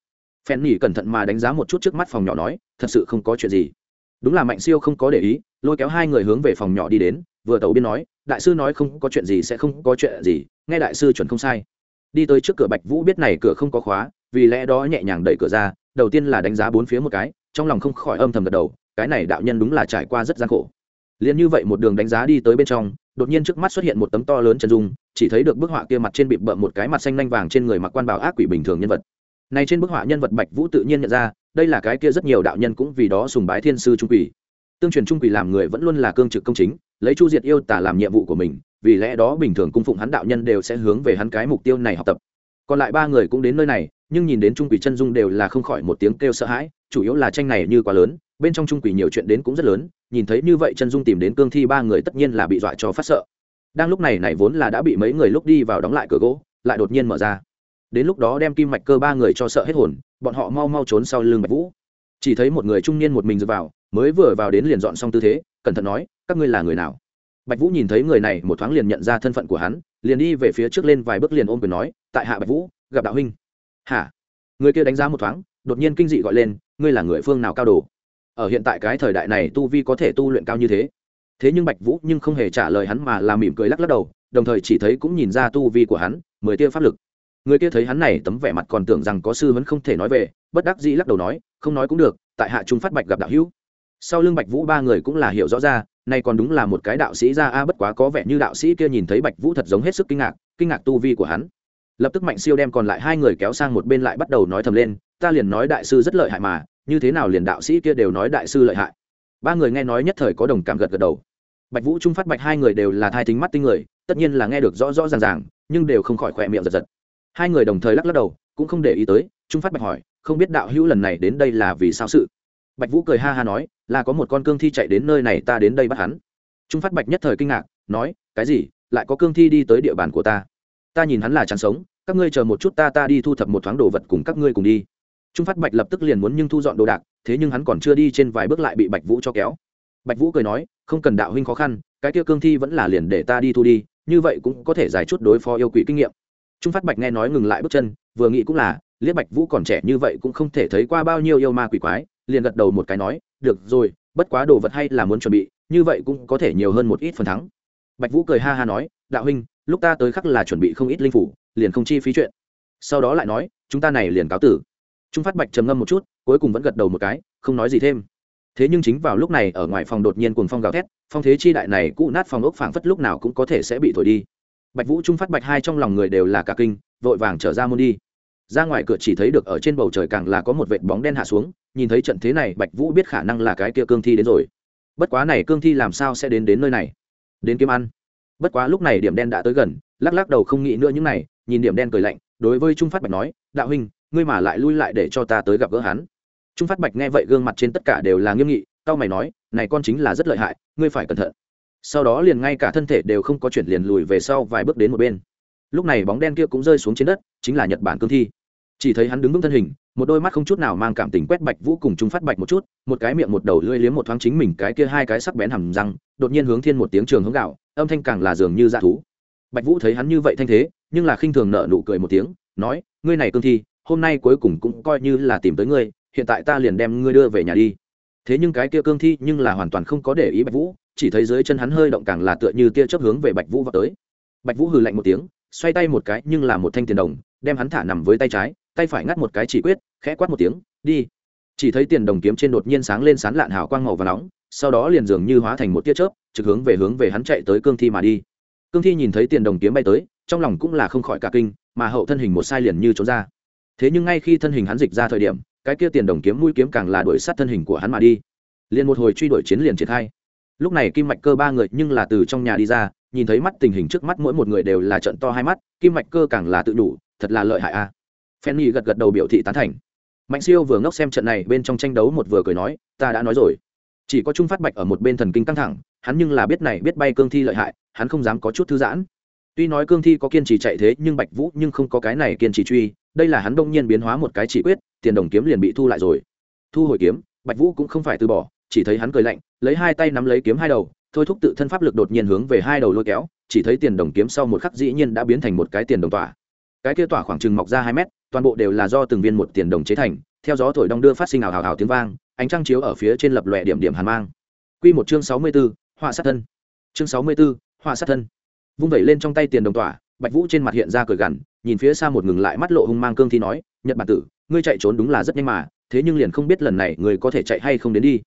Phen nỉ cẩn thận mà đánh giá một chút trước mắt phòng nhỏ nói, thật sự không có chuyện gì. Đúng là mạnh siêu không có để ý, lôi kéo hai người hướng về phòng nhỏ đi đến, vừa tàu biên nói, đại sư nói không có chuyện gì sẽ không có chuyện gì, nghe đại sư chuẩn không sai. Đi tới trước cửa bạch vũ biết này cửa không có khóa vì lẽ đó nhẹ nhàng đẩy cửa ra, đầu tiên là đánh giá bốn phía một cái, trong lòng không khỏi âm thầm gật đầu, cái này đạo nhân đúng là trải qua rất gian khổ. Liền như vậy một đường đánh giá đi tới bên trong, đột nhiên trước mắt xuất hiện một tấm to lớn chân dung, chỉ thấy được bức họa kia mặt trên bịp bợm một cái mặt xanh lanh vàng trên người mặc quan bảo ác quỷ bình thường nhân vật. Này trên bức họa nhân vật bạch vũ tự nhiên nhận ra, đây là cái kia rất nhiều đạo nhân cũng vì đó sùng bái thiên sư trung quỷ. Tương truyền trung quỷ làm người vẫn luôn là cương trực công chính, lấy chu diệt yêu tả làm nhiệm vụ của mình, vì lẽ đó bình thường cung phụng hắn đạo nhân đều sẽ hướng về hắn cái mục tiêu này học tập. Còn lại ba người cũng đến nơi này nhưng nhìn đến trung quỷ chân dung đều là không khỏi một tiếng kêu sợ hãi, chủ yếu là tranh này như quá lớn, bên trong trung quỷ nhiều chuyện đến cũng rất lớn, nhìn thấy như vậy chân dung tìm đến cương thi ba người tất nhiên là bị dọa cho phát sợ. Đang lúc này này vốn là đã bị mấy người lúc đi vào đóng lại cửa gỗ, lại đột nhiên mở ra. Đến lúc đó đem kim mạch cơ ba người cho sợ hết hồn, bọn họ mau mau trốn sau lưng bạch vũ. Chỉ thấy một người trung niên một mình dựa vào, mới vừa vào đến liền dọn xong tư thế, cẩn thận nói, các ngươi là người nào? Bạch vũ nhìn thấy người này, một thoáng liền nhận ra thân phận của hắn, liền đi về phía trước lên vài bước liền ôm quyền nói, tại hạ bạch vũ, gặp đạo huynh hả? Người kia đánh giá một thoáng, đột nhiên kinh dị gọi lên, ngươi là người phương nào cao đồ? Ở hiện tại cái thời đại này tu vi có thể tu luyện cao như thế. Thế nhưng bạch vũ nhưng không hề trả lời hắn mà là mỉm cười lắc lắc đầu, đồng thời chỉ thấy cũng nhìn ra tu vi của hắn, mười tia pháp lực. Người kia thấy hắn này tấm vẻ mặt còn tưởng rằng có sư vẫn không thể nói về, bất đắc dĩ lắc đầu nói, không nói cũng được, tại hạ trung phát bạch gặp đạo hữu. Sau lưng bạch vũ ba người cũng là hiểu rõ ra, nay còn đúng là một cái đạo sĩ ra a, bất quá có vẻ như đạo sĩ kia nhìn thấy bạch vũ thật giống hết sức kinh ngạc kinh ngạc tu vi của hắn lập tức mạnh siêu đem còn lại hai người kéo sang một bên lại bắt đầu nói thầm lên, ta liền nói đại sư rất lợi hại mà, như thế nào liền đạo sĩ kia đều nói đại sư lợi hại? Ba người nghe nói nhất thời có đồng cảm gật gật đầu. Bạch vũ trung phát bạch hai người đều là thai tính mắt tinh người, tất nhiên là nghe được rõ rõ ràng ràng, nhưng đều không khỏi khỏe miệng giật giật. Hai người đồng thời lắc lắc đầu, cũng không để ý tới, trung phát bạch hỏi, không biết đạo hữu lần này đến đây là vì sao sự? Bạch vũ cười ha ha nói, là có một con cương thi chạy đến nơi này ta đến đây bắt hắn. Trung phát bạch nhất thời kinh ngạc, nói, cái gì? Lại có cương thi đi tới địa bàn của ta? Ta nhìn hắn là chẳng sống, các ngươi chờ một chút ta ta đi thu thập một thoáng đồ vật cùng các ngươi cùng đi. Trung phát bạch lập tức liền muốn nhưng thu dọn đồ đạc, thế nhưng hắn còn chưa đi trên vài bước lại bị bạch vũ cho kéo. Bạch vũ cười nói, không cần đạo huynh khó khăn, cái kia cương thi vẫn là liền để ta đi thu đi, như vậy cũng có thể giải chút đối phó yêu quỷ kinh nghiệm. Trung phát bạch nghe nói ngừng lại bước chân, vừa nghĩ cũng là, liếc bạch vũ còn trẻ như vậy cũng không thể thấy qua bao nhiêu yêu ma quỷ quái, liền gật đầu một cái nói, được rồi, bất quá đồ vật hay là muốn chuẩn bị, như vậy cũng có thể nhiều hơn một ít phần thắng. Bạch vũ cười ha ha nói, đạo huynh lúc ta tới khắc là chuẩn bị không ít linh phủ, liền không chi phí chuyện. Sau đó lại nói, chúng ta này liền cáo tử. Trung phát bạch trầm ngâm một chút, cuối cùng vẫn gật đầu một cái, không nói gì thêm. Thế nhưng chính vào lúc này, ở ngoài phòng đột nhiên cuồng phong gào thét, phong thế chi đại này cũ nát phòng ốc phảng phất lúc nào cũng có thể sẽ bị thổi đi. Bạch vũ, trung phát bạch hai trong lòng người đều là cả kinh, vội vàng trở ra môn đi. Ra ngoài cửa chỉ thấy được ở trên bầu trời càng là có một vệt bóng đen hạ xuống, nhìn thấy trận thế này, bạch vũ biết khả năng là cái kia cương thi đến rồi. Bất quá này cương thi làm sao sẽ đến đến nơi này? Đến kiếm ăn bất quá lúc này điểm đen đã tới gần, lắc lắc đầu không nghĩ nữa những này, nhìn điểm đen cười lạnh, đối với trung phát bạch nói, đạo huynh, ngươi mà lại lui lại để cho ta tới gặp gỡ hắn. Trung phát bạch nghe vậy gương mặt trên tất cả đều là nghiêm nghị tao mày nói, này con chính là rất lợi hại, ngươi phải cẩn thận. Sau đó liền ngay cả thân thể đều không có chuyển liền lùi về sau vài bước đến một bên. Lúc này bóng đen kia cũng rơi xuống trên đất, chính là nhật bản cương thi chỉ thấy hắn đứng vững thân hình, một đôi mắt không chút nào mang cảm tình quét bạch vũ cùng trung phát bạch một chút, một cái miệng, một đầu lưỡi liếm một thoáng chính mình, cái kia hai cái sắc bén hầm răng, đột nhiên hướng thiên một tiếng trường hướng gạo, âm thanh càng là dường như dạ thú. Bạch vũ thấy hắn như vậy thanh thế, nhưng là khinh thường nợ nụ cười một tiếng, nói, ngươi này cương thi, hôm nay cuối cùng cũng coi như là tìm tới ngươi, hiện tại ta liền đem ngươi đưa về nhà đi. Thế nhưng cái kia cương thi nhưng là hoàn toàn không có để ý bạch vũ, chỉ thấy dưới chân hắn hơi động càng là tựa như tia chớp hướng về bạch vũ vào tới. Bạch vũ hừ lạnh một tiếng, xoay tay một cái nhưng là một thanh tiền đồng, đem hắn thả nằm với tay trái tay phải ngắt một cái chỉ quyết, khẽ quát một tiếng, đi. Chỉ thấy tiền đồng kiếm trên đột nhiên sáng lên sán lạn hào quang màu và nóng, sau đó liền dường như hóa thành một tia chớp, trực hướng về hướng về hắn chạy tới cương thi mà đi. Cương thi nhìn thấy tiền đồng kiếm bay tới, trong lòng cũng là không khỏi cả kinh, mà hậu thân hình một sai liền như trốn ra. Thế nhưng ngay khi thân hình hắn dịch ra thời điểm, cái kia tiền đồng kiếm mũi kiếm càng là đuổi sát thân hình của hắn mà đi. Liền một hồi truy đuổi chiến liền triển khai lúc này kim mạch cơ ba người nhưng là từ trong nhà đi ra, nhìn thấy mắt tình hình trước mắt mỗi một người đều là trận to hai mắt, kim mạch cơ càng là tự đủ, thật là lợi hại a. à fanny gật gật đầu biểu thị tán thành. Mạnh siêu vừa ngốc xem trận này, bên trong tranh đấu một vừa cười nói, ta đã nói rồi. Chỉ có trung phát bạch ở một bên thần kinh căng thẳng, hắn nhưng là biết này, biết bay cương thi lợi hại, hắn không dám có chút thư giãn. Tuy nói cương thi có kiên trì chạy thế, nhưng bạch vũ nhưng không có cái này kiên trì truy, đây là hắn đông nhiên biến hóa một cái chỉ quyết, tiền đồng kiếm liền bị thu lại rồi. Thu hồi kiếm, bạch vũ cũng không phải từ bỏ, chỉ thấy hắn cười lạnh, lấy hai tay nắm lấy kiếm hai đầu, thôi thúc tự thân pháp lực đột nhiên hướng về hai đầu lôi kéo, chỉ thấy tiền đồng kiếm sau một khắc dĩ nhiên đã biến thành một cái tiền đồng tỏa. Cái kia tỏa khoảng chừng mọc ra hai mét toàn bộ đều là do từng viên một tiền đồng chế thành theo gió thổi đong đưa phát sinh ảo hào hào tiếng vang ánh trăng chiếu ở phía trên lập lòe điểm điểm hàn mang. Quy một chương sáu mươi 64, họa sát thân. Chương sáu mươi 64, họa sát thân. Vung vẩy lên trong tay tiền đồng tỏa bạch vũ trên mặt hiện ra cười gằn nhìn phía xa một ngừng lại mắt lộ hung mang cương thi nói nhật bản tử ngươi chạy trốn đúng là rất nhanh mà thế nhưng liền không biết lần này ngươi có thể chạy hay không đến đi.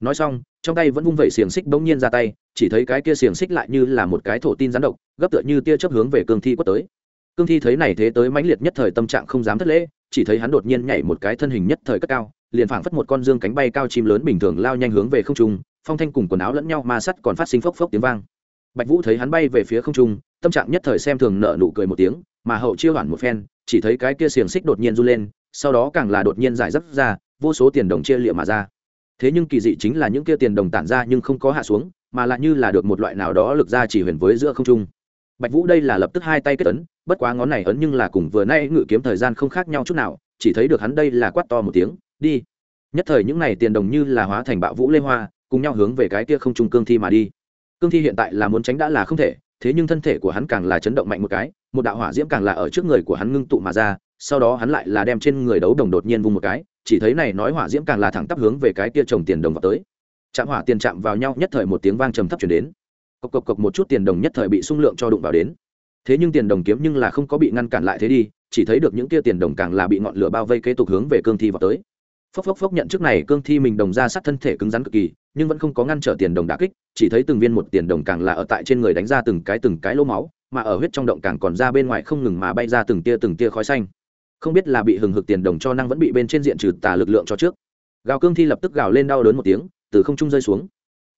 Nói xong trong tay vẫn vung vẩy xiềng xích bỗng nhiên ra tay chỉ thấy cái kia xiềng xích lại như là một cái thổ tin rắn độc gấp tựa như tia chớp hướng về cương thi quất tới cương thi thấy này thế tới mãnh liệt nhất thời tâm trạng không dám thất lễ, chỉ thấy hắn đột nhiên nhảy một cái thân hình nhất thời cất cao, liền phảng phất một con dương cánh bay cao chim lớn bình thường lao nhanh hướng về không trung, phong thanh cùng quần áo lẫn nhau ma sắt còn phát sinh phốc phốc tiếng vang. Bạch vũ thấy hắn bay về phía không trung, tâm trạng nhất thời xem thường nợ nụ cười một tiếng, mà hậu chiêu hẳn một phen, chỉ thấy cái kia xiềng xích đột nhiên run lên, sau đó càng là đột nhiên giải dấp ra, vô số tiền đồng chia liệm mà ra. Thế nhưng kỳ dị chính là những kia tiền đồng tản ra nhưng không có hạ xuống, mà lại như là được một loại nào đó lực ra chỉ huyền với giữa không trung bạch vũ đây là lập tức hai tay kết ấn, bất quá ngón này ấn nhưng là cùng vừa nay ngự kiếm thời gian không khác nhau chút nào, chỉ thấy được hắn đây là quát to một tiếng, đi. Nhất thời những này tiền đồng như là hóa thành bạo vũ lê hoa, cùng nhau hướng về cái kia không trung cương thi mà đi. Cương thi hiện tại là muốn tránh đã là không thể, thế nhưng thân thể của hắn càng là chấn động mạnh một cái, một đạo hỏa diễm càng là ở trước người của hắn ngưng tụ mà ra, sau đó hắn lại là đem trên người đấu đồng đột nhiên vung một cái, chỉ thấy này nói hỏa diễm càng là thẳng tắp hướng về cái kia trồng tiền đồng vào tới. Chạm hỏa tiền chạm vào nhau, nhất thời một tiếng vang trầm thấp chuyển đến cộc cộc cộc một chút tiền đồng nhất thời bị sung lượng cho đụng vào đến. Thế nhưng tiền đồng kiếm nhưng là không có bị ngăn cản lại thế đi, chỉ thấy được những kia tiền đồng càng là bị ngọn lửa bao vây kế tục hướng về cương thi vào tới. Phốc phốc phốc nhận trước này, cương thi mình đồng ra sát thân thể cứng rắn cực kỳ, nhưng vẫn không có ngăn trở tiền đồng đà kích, chỉ thấy từng viên một tiền đồng càng là ở tại trên người đánh ra từng cái từng cái lỗ máu, mà ở huyết trong động càng còn ra bên ngoài không ngừng mà bay ra từng tia từng tia khói xanh. Không biết là bị hừng hực tiền đồng cho năng vẫn bị bên trên diện trừ tà lực lượng cho trước. Gào cương thi lập tức gào lên đau đớn một tiếng, từ không trung rơi xuống.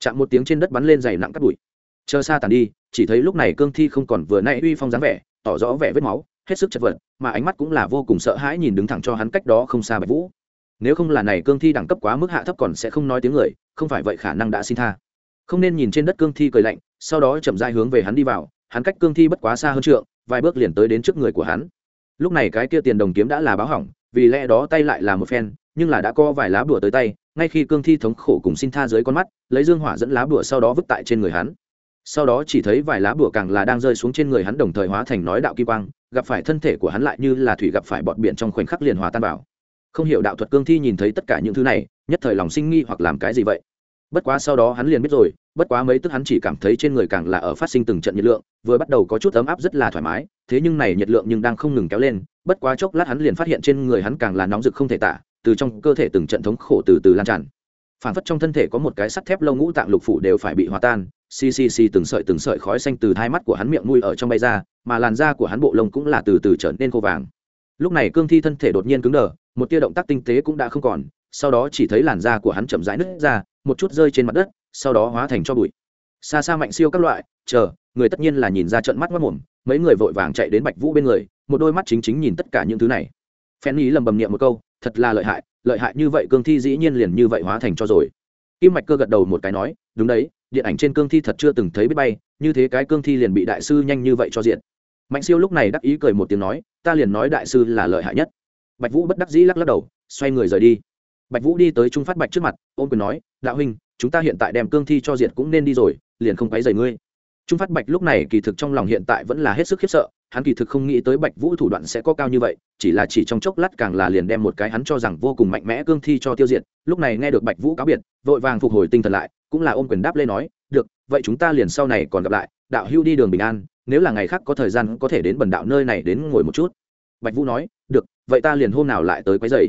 Chạm một tiếng trên đất bắn lên dày nặng cắt bụi chờ xa tàn đi, chỉ thấy lúc này cương thi không còn vừa nay uy phong dáng vẻ, tỏ rõ vẻ vết máu, hết sức chật vật, mà ánh mắt cũng là vô cùng sợ hãi nhìn đứng thẳng cho hắn cách đó không xa bạch vũ. Nếu không là này cương thi đẳng cấp quá mức hạ thấp còn sẽ không nói tiếng người, không phải vậy khả năng đã xin tha. Không nên nhìn trên đất cương thi cười lạnh, sau đó chậm dai hướng về hắn đi vào, hắn cách cương thi bất quá xa hơn trượng, vài bước liền tới đến trước người của hắn. Lúc này cái kia tiền đồng kiếm đã là báo hỏng, vì lẽ đó tay lại là một phen, nhưng là đã có vài lá bùa tới tay, ngay khi cương thi thống khổ cùng xin tha dưới con mắt, lấy dương hỏa dẫn lá bùa sau đó vứt tại trên người hắn sau đó chỉ thấy vài lá bùa càng là đang rơi xuống trên người hắn đồng thời hóa thành nói đạo kim quang, gặp phải thân thể của hắn lại như là thủy gặp phải bọt biển trong khoảnh khắc liền hòa tan vào. Không hiểu đạo thuật cương thi nhìn thấy tất cả những thứ này, nhất thời lòng sinh nghi hoặc làm cái gì vậy? Bất quá sau đó hắn liền biết rồi, bất quá mấy tức hắn chỉ cảm thấy trên người càng là ở phát sinh từng trận nhiệt lượng, vừa bắt đầu có chút ấm áp rất là thoải mái, thế nhưng này nhiệt lượng nhưng đang không ngừng kéo lên, bất quá chốc lát hắn liền phát hiện trên người hắn càng là nóng rực không thể tả, từ trong cơ thể từng trận thống khổ từ từ lan tràn phản phất trong thân thể có một cái sắt thép lâu ngũ tạng lục phủ đều phải bị hòa tan. Xì xì xì từng sợi từng sợi khói xanh từ hai mắt của hắn miệng nuôi ở trong bay ra, mà làn da của hắn bộ lông cũng là từ từ trở nên khô vàng. Lúc này cương thi thân thể đột nhiên cứng đờ, một tia động tác tinh tế cũng đã không còn, sau đó chỉ thấy làn da của hắn chậm rãi nứt ra, một chút rơi trên mặt đất, sau đó hóa thành cho bụi. Xa xa mạnh siêu các loại, chờ, người tất nhiên là nhìn ra trận mắt mất mồm, mấy người vội vàng chạy đến bạch vũ bên người, một đôi mắt chính chính nhìn tất cả những thứ này. Phen ý lầm bầm niệm một câu, thật là lợi hại lợi hại như vậy cương thi dĩ nhiên liền như vậy hóa thành cho rồi. Kim mạch cơ gật đầu một cái nói, đúng đấy, điện ảnh trên cương thi thật chưa từng thấy biết bay, như thế cái cương thi liền bị đại sư nhanh như vậy cho diện. Mạnh siêu lúc này đắc ý cười một tiếng nói, ta liền nói đại sư là lợi hại nhất. Bạch vũ bất đắc dĩ lắc lắc đầu, xoay người rời đi. Bạch vũ đi tới trung phát bạch trước mặt ôm quyền nói, đạo huynh, chúng ta hiện tại đem cương thi cho diệt cũng nên đi rồi, liền không quấy rầy ngươi. Trung phát bạch lúc này kỳ thực trong lòng hiện tại vẫn là hết sức khiếp sợ hắn kỳ thực không nghĩ tới bạch vũ thủ đoạn sẽ có cao như vậy, chỉ là chỉ trong chốc lát càng là liền đem một cái hắn cho rằng vô cùng mạnh mẽ cương thi cho tiêu diệt. Lúc này nghe được bạch vũ cáo biệt, vội vàng phục hồi tinh thần lại, cũng là ôm quyền đáp lên nói, được, vậy chúng ta liền sau này còn gặp lại, đạo hưu đi đường bình an, nếu là ngày khác có thời gian có thể đến bần đạo nơi này đến ngồi một chút. Bạch vũ nói, được, vậy ta liền hôm nào lại tới quấy dày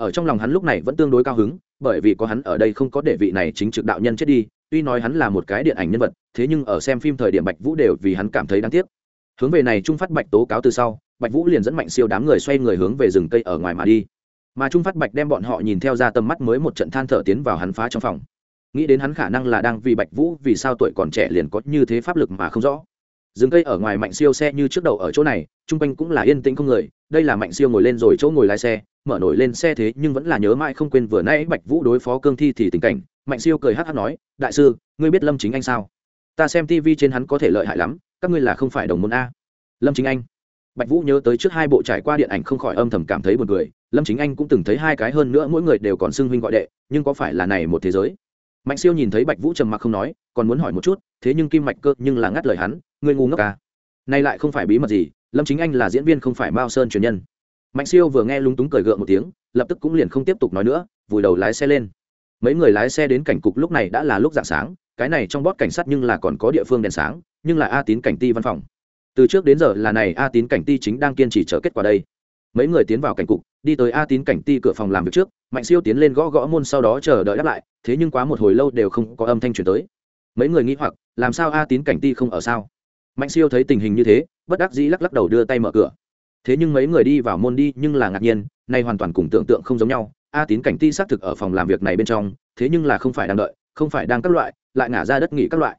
ở trong lòng hắn lúc này vẫn tương đối cao hứng, bởi vì có hắn ở đây không có để vị này chính trực đạo nhân chết đi, tuy nói hắn là một cái điện ảnh nhân vật, thế nhưng ở xem phim thời điểm bạch vũ đều vì hắn cảm thấy đáng tiếc hướng về này trung phát bạch tố cáo từ sau, bạch vũ liền dẫn mạnh siêu đám người xoay người hướng về rừng cây ở ngoài mà đi. Mà trung phát bạch đem bọn họ nhìn theo ra tầm mắt mới một trận than thở tiến vào hắn phá trong phòng. Nghĩ đến hắn khả năng là đang vì bạch vũ, vì sao tuổi còn trẻ liền có như thế pháp lực mà không rõ. Rừng cây ở ngoài mạnh siêu xe như trước đầu ở chỗ này, chung quanh cũng là yên tĩnh không người, đây là mạnh siêu ngồi lên rồi chỗ ngồi lái xe, mở nổi lên xe thế nhưng vẫn là nhớ mãi không quên vừa nãy bạch vũ đối phó cương thi thì tình cảnh, mạnh siêu cười hát hát nói, đại sư, ngươi biết lâm chính anh sao? Ta xem tv trên hắn có thể lợi hại lắm các ngươi là không phải đồng môn a. Lâm chính anh. Bạch vũ nhớ tới trước hai bộ trải qua điện ảnh không khỏi âm thầm cảm thấy buồn cười. Lâm chính anh cũng từng thấy hai cái hơn nữa mỗi người đều còn xưng huynh gọi đệ, nhưng có phải là này một thế giới? Mạnh siêu nhìn thấy bạch vũ trầm mặc không nói, còn muốn hỏi một chút, thế nhưng kim mạch cơ nhưng là ngắt lời hắn, ngươi ngu ngốc à? Nay lại không phải bí mật gì, lâm chính anh là diễn viên không phải mao sơn truyền nhân. Mạnh siêu vừa nghe lúng túng cười gượng một tiếng, lập tức cũng liền không tiếp tục nói nữa, vùi đầu lái xe lên. Mấy người lái xe đến cảnh cục lúc này đã là lúc dạng sáng, cái này trong bót cảnh sát nhưng là còn có địa phương đèn sáng nhưng là a tín cảnh ti văn phòng. Từ trước đến giờ là này, a tín cảnh ti chính đang kiên trì chờ kết quả đây. Mấy người tiến vào cảnh cục, đi tới a tín cảnh ti cửa phòng làm việc trước, mạnh siêu tiến lên gõ gõ môn sau đó chờ đợi đáp lại, thế nhưng quá một hồi lâu đều không có âm thanh chuyển tới. Mấy người nghĩ hoặc, làm sao a tín cảnh ti không ở sao? Mạnh siêu thấy tình hình như thế, bất đắc dĩ lắc lắc đầu đưa tay mở cửa. Thế nhưng mấy người đi vào môn đi, nhưng là ngạc nhiên, nay hoàn toàn cùng tưởng tượng không giống nhau, a tín cảnh ti xác thực ở phòng làm việc này bên trong, thế nhưng là không phải đang đợi, không phải đang các loại, lại ngả ra đất nghỉ các loại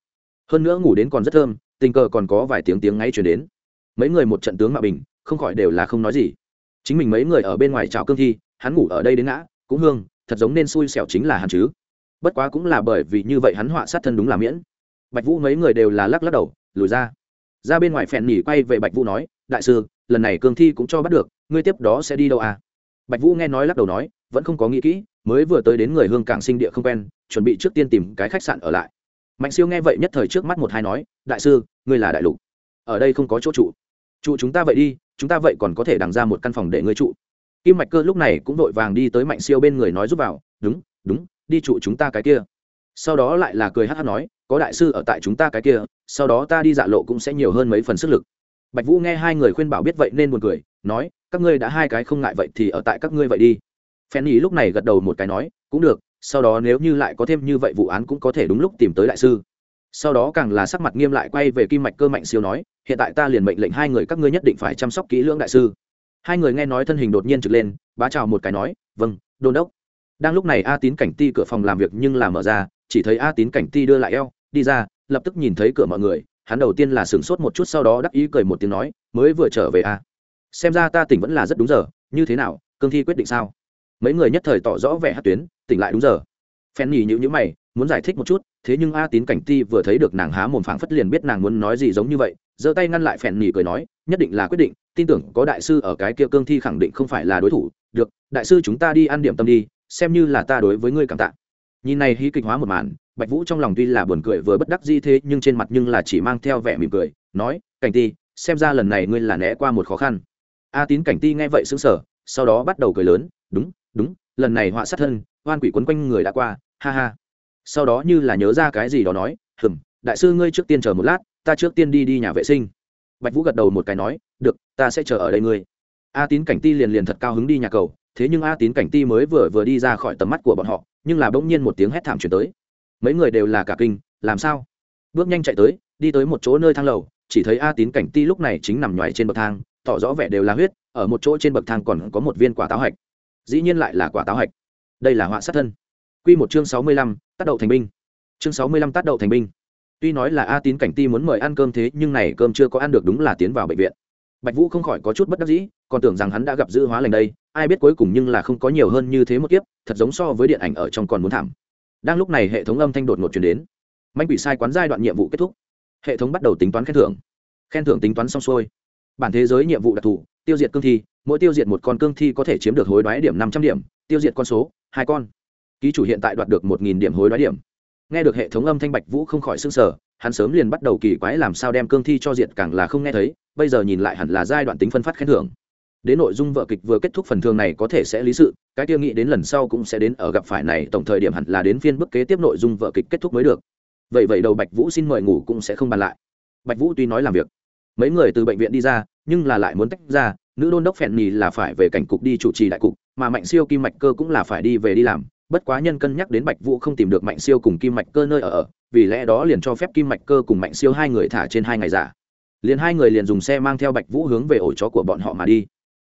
hơn nữa ngủ đến còn rất thơm, tình cờ còn có vài tiếng tiếng ngay chuyển đến. Mấy người một trận tướng mạ bình, không khỏi đều là không nói gì. Chính mình mấy người ở bên ngoài chào cương thi, hắn ngủ ở đây đến ngã, cũng hương, thật giống nên xui xẻo chính là hắn chứ. Bất quá cũng là bởi vì như vậy hắn họa sát thân đúng là miễn. Bạch vũ mấy người đều là lắc lắc đầu, lùi ra. Ra bên ngoài phèn nhỉ quay về bạch vũ nói, đại sư, lần này cương thi cũng cho bắt được, ngươi tiếp đó sẽ đi đâu à? Bạch vũ nghe nói lắc đầu nói, vẫn không có nghĩ kỹ, mới vừa tới đến người hương cảng sinh địa không quen, chuẩn bị trước tiên tìm cái khách sạn ở lại mạnh siêu nghe vậy nhất thời trước mắt một hai nói, đại sư, ngươi là đại lục. Ở đây không có chỗ trụ. Trụ chúng ta vậy đi, chúng ta vậy còn có thể đằng ra một căn phòng để ngươi trụ. Kim mạch cơ lúc này cũng vội vàng đi tới mạnh siêu bên người nói giúp vào, đúng đúng, đi trụ chúng ta cái kia. Sau đó lại là cười hát hát nói, có đại sư ở tại chúng ta cái kia, sau đó ta đi dạ lộ cũng sẽ nhiều hơn mấy phần sức lực. Bạch vũ nghe hai người khuyên bảo biết vậy nên buồn cười, nói, các ngươi đã hai cái không ngại vậy thì ở tại các ngươi vậy đi. Phen ý lúc này gật đầu một cái nói, cũng được sau đó nếu như lại có thêm như vậy vụ án cũng có thể đúng lúc tìm tới đại sư. Sau đó càng là sắc mặt nghiêm lại quay về kim mạch cơ mạnh siêu nói, hiện tại ta liền mệnh lệnh hai người các ngươi nhất định phải chăm sóc kỹ lưỡng đại sư. Hai người nghe nói thân hình đột nhiên trực lên, bá chào một cái nói vâng đôn đốc. Đang lúc này a tín cảnh ti cửa phòng làm việc nhưng là mở ra, chỉ thấy a tín cảnh ti đưa lại eo, đi ra, lập tức nhìn thấy cửa mọi người, hắn đầu tiên là sửng sốt một chút sau đó đắc ý cười một tiếng nói, mới vừa trở về a xem ra ta tỉnh vẫn là rất đúng giờ, như thế nào, cương thi quyết định sao? Mấy người nhất thời tỏ rõ vẻ hát tuyến, tỉnh lại đúng giờ. Phen nhì nhữ nhữ mày, muốn giải thích một chút, thế nhưng a tín cảnh ti vừa thấy được nàng há mồm phảng phất liền biết nàng muốn nói gì giống như vậy, giơ tay ngăn lại phen nhì cười nói, nhất định là quyết định, tin tưởng có đại sư ở cái kia cương thi khẳng định không phải là đối thủ, được, đại sư chúng ta đi ăn điểm tâm đi, xem như là ta đối với ngươi cảm tạ. Nhìn này hí kịch hóa một màn, bạch vũ trong lòng tuy là buồn cười vừa bất đắc dĩ thế, nhưng trên mặt nhưng là chỉ mang theo vẻ mỉm cười, nói, cảnh ti, xem ra lần này ngươi là né qua một khó khăn. A tín cảnh ti nghe vậy sững sờ, sau đó bắt đầu cười lớn, đúng đúng, lần này họa sát thân, oan quỷ quấn quanh người đã qua, ha ha. Sau đó như là nhớ ra cái gì đó nói, hừm, đại sư ngươi trước tiên chờ một lát, ta trước tiên đi đi nhà vệ sinh. Bạch vũ gật đầu một cái nói, được, ta sẽ chờ ở đây ngươi. A tín cảnh ti liền liền thật cao hứng đi nhà cầu, thế nhưng a tín cảnh ti mới vừa vừa đi ra khỏi tầm mắt của bọn họ, nhưng là bỗng nhiên một tiếng hét thảm chuyển tới. Mấy người đều là cả kinh, làm sao? Bước nhanh chạy tới, đi tới một chỗ nơi thang lầu, chỉ thấy a tín cảnh ti lúc này chính nằm nhoài trên bậc thang, tỏ rõ vẻ đều là huyết, ở một chỗ trên bậc thang còn có một viên quả táo hạch dĩ nhiên lại là quả táo hạch. Đây là họa sát thân. Q một chương sáu mươi lăm, tác đậu thành binh. Chương sáu mươi lăm, tác đậu thành binh. Tuy nói là a tín cảnh ti muốn mời ăn cơm thế, nhưng này cơm chưa có ăn được đúng là tiến vào bệnh viện. Bạch vũ không khỏi có chút bất đắc dĩ, còn tưởng rằng hắn đã gặp dư hóa lành đây, ai biết cuối cùng nhưng là không có nhiều hơn như thế một kiếp, thật giống so với điện ảnh ở trong còn muốn thảm. Đang lúc này hệ thống âm thanh đột ngột chuyển đến. Manh bị sai quán giai đoạn nhiệm vụ kết thúc. Hệ thống bắt đầu tính toán khen thưởng. Khen thưởng tính toán xong xuôi. Bản thế giới nhiệm vụ đặc thù tiêu diệt cương thi, mỗi tiêu diệt một con cương thi có thể chiếm được hối đoái điểm năm trăm điểm, tiêu diệt con số, hai con. Ký chủ hiện tại đoạt được một nghìn điểm hối đoái điểm. Nghe được hệ thống âm thanh bạch vũ không khỏi s ư n g sở hắn sớm liền bắt đầu kỳ quái làm sao đem cương thi cho diệt càng là không nghe thấy, bây giờ nhìn lại hẳn là giai đoạn tính phân phát khen thưởng. Đến nội dung vợ kịch vừa kết thúc phần thường này có thể sẽ lý sự, cái tiêu nghĩ đến lần sau cũng sẽ đến ở gặp phải này, tổng thời điểm hẳn là đến phiên bức kế tiếp nội dung vợ kịch kết thúc mới được. Vậy vậy đầu bạch vũ xin mời ngủ cũng sẽ không bàn lại. Bạch vũ tuy nói làm việc, mấy người từ bệnh viện đi ra nhưng là lại muốn tách ra, nữ đôn đốc phèn nhì là phải về cảnh cục đi chủ trì đại cục, mà mạnh siêu kim mạch cơ cũng là phải đi về đi làm. Bất quá nhân cân nhắc đến bạch vũ không tìm được mạnh siêu cùng kim mạch cơ nơi ở vì lẽ đó liền cho phép kim mạch cơ cùng mạnh siêu hai người thả trên hai ngày giả. Liền hai người liền dùng xe mang theo bạch vũ hướng về ổ chó của bọn họ mà đi.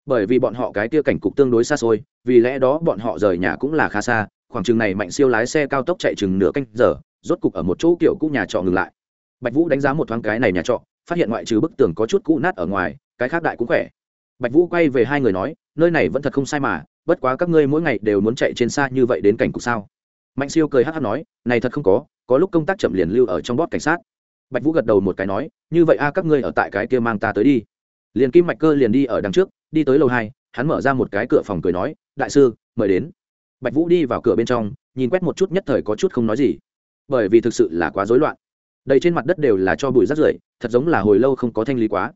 Bởi vì bọn họ cái tia cảnh cục tương đối xa xôi, vì lẽ đó bọn họ rời nhà cũng là khá xa, khoảng chừng này mạnh siêu lái xe cao tốc chạy chừng nửa canh giờ, rốt cục ở một chỗ kiểu cũ nhà trọ ngừng lại. Bạch vũ đánh giá một thoáng cái này nhà trọ phát hiện ngoại trừ bức tường có chút cũ nát ở ngoài, cái khác đại cũng khỏe. Bạch vũ quay về hai người nói, nơi này vẫn thật không sai mà, bất quá các ngươi mỗi ngày đều muốn chạy trên xa như vậy đến cảnh cục sao? Mạnh siêu cười hát hát nói, này thật không có có lúc công tác chậm liền lưu ở trong bót cảnh sát. Bạch vũ gật đầu một cái nói, như vậy a, các ngươi ở tại cái kia mang ta tới đi. Liền kim mạch cơ liền đi ở đằng trước, đi tới lầu hai, hắn mở ra một cái cửa phòng cười nói, đại sư, mời đến. Bạch vũ đi vào cửa bên trong, nhìn quét một chút nhất thời có chút không nói gì. Bởi vì thực sự là quá rối loạn. Đầy trên mặt đất đều là cho bụi rác rưởi thật giống là hồi lâu không có thanh lý quá.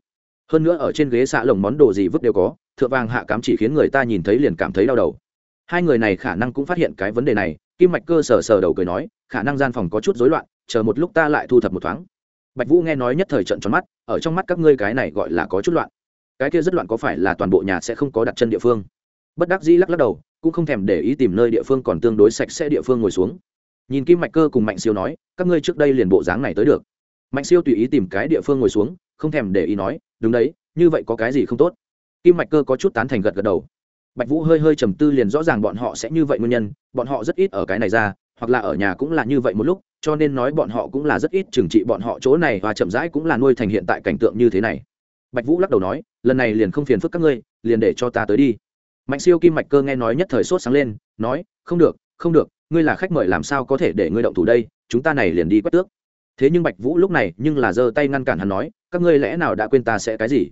Hơn nữa ở trên ghế xạ lồng món đồ gì vứt đều có, thượng vàng hạ cám chỉ khiến người ta nhìn thấy liền cảm thấy đau đầu. Hai người này khả năng cũng phát hiện cái vấn đề này, kim mạch cơ sờ sờ đầu cười nói, khả năng gian phòng có chút rối loạn, chờ một lúc ta lại thu thập một thoáng. Bạch vũ nghe nói nhất thời trận tròn mắt, ở trong mắt các ngươi cái này gọi là có chút loạn. Cái kia rất loạn có phải là toàn bộ nhà sẽ không có đặt chân địa phương? Bất đắc dĩ lắc lắc đầu, cũng không thèm để ý tìm nơi địa phương còn tương đối sạch sẽ địa phương ngồi xuống. Nhìn kim mạch cơ cùng mạnh siêu nói, các ngươi trước đây liền bộ dáng này tới được mạnh siêu tùy ý tìm cái địa phương ngồi xuống, không thèm để ý nói đúng đấy, như vậy có cái gì không tốt? Kim mạch cơ có chút tán thành gật gật đầu. Bạch vũ hơi hơi trầm tư liền rõ ràng bọn họ sẽ như vậy nguyên nhân, bọn họ rất ít ở cái này ra, hoặc là ở nhà cũng là như vậy một lúc, cho nên nói bọn họ cũng là rất ít trừng trị bọn họ chỗ này và chậm rãi cũng là nuôi thành hiện tại cảnh tượng như thế này. Bạch vũ lắc đầu nói, lần này liền không phiền phức các ngươi, liền để cho ta tới đi. Mạnh siêu kim mạch cơ nghe nói nhất thời sốt sáng lên, nói, không được không được, ngươi là khách mời làm sao có thể để ngươi động thủ đây, chúng ta này liền đi quét tước thế nhưng bạch vũ lúc này nhưng là giơ tay ngăn cản hắn nói, các ngươi lẽ nào đã quên ta sẽ cái gì?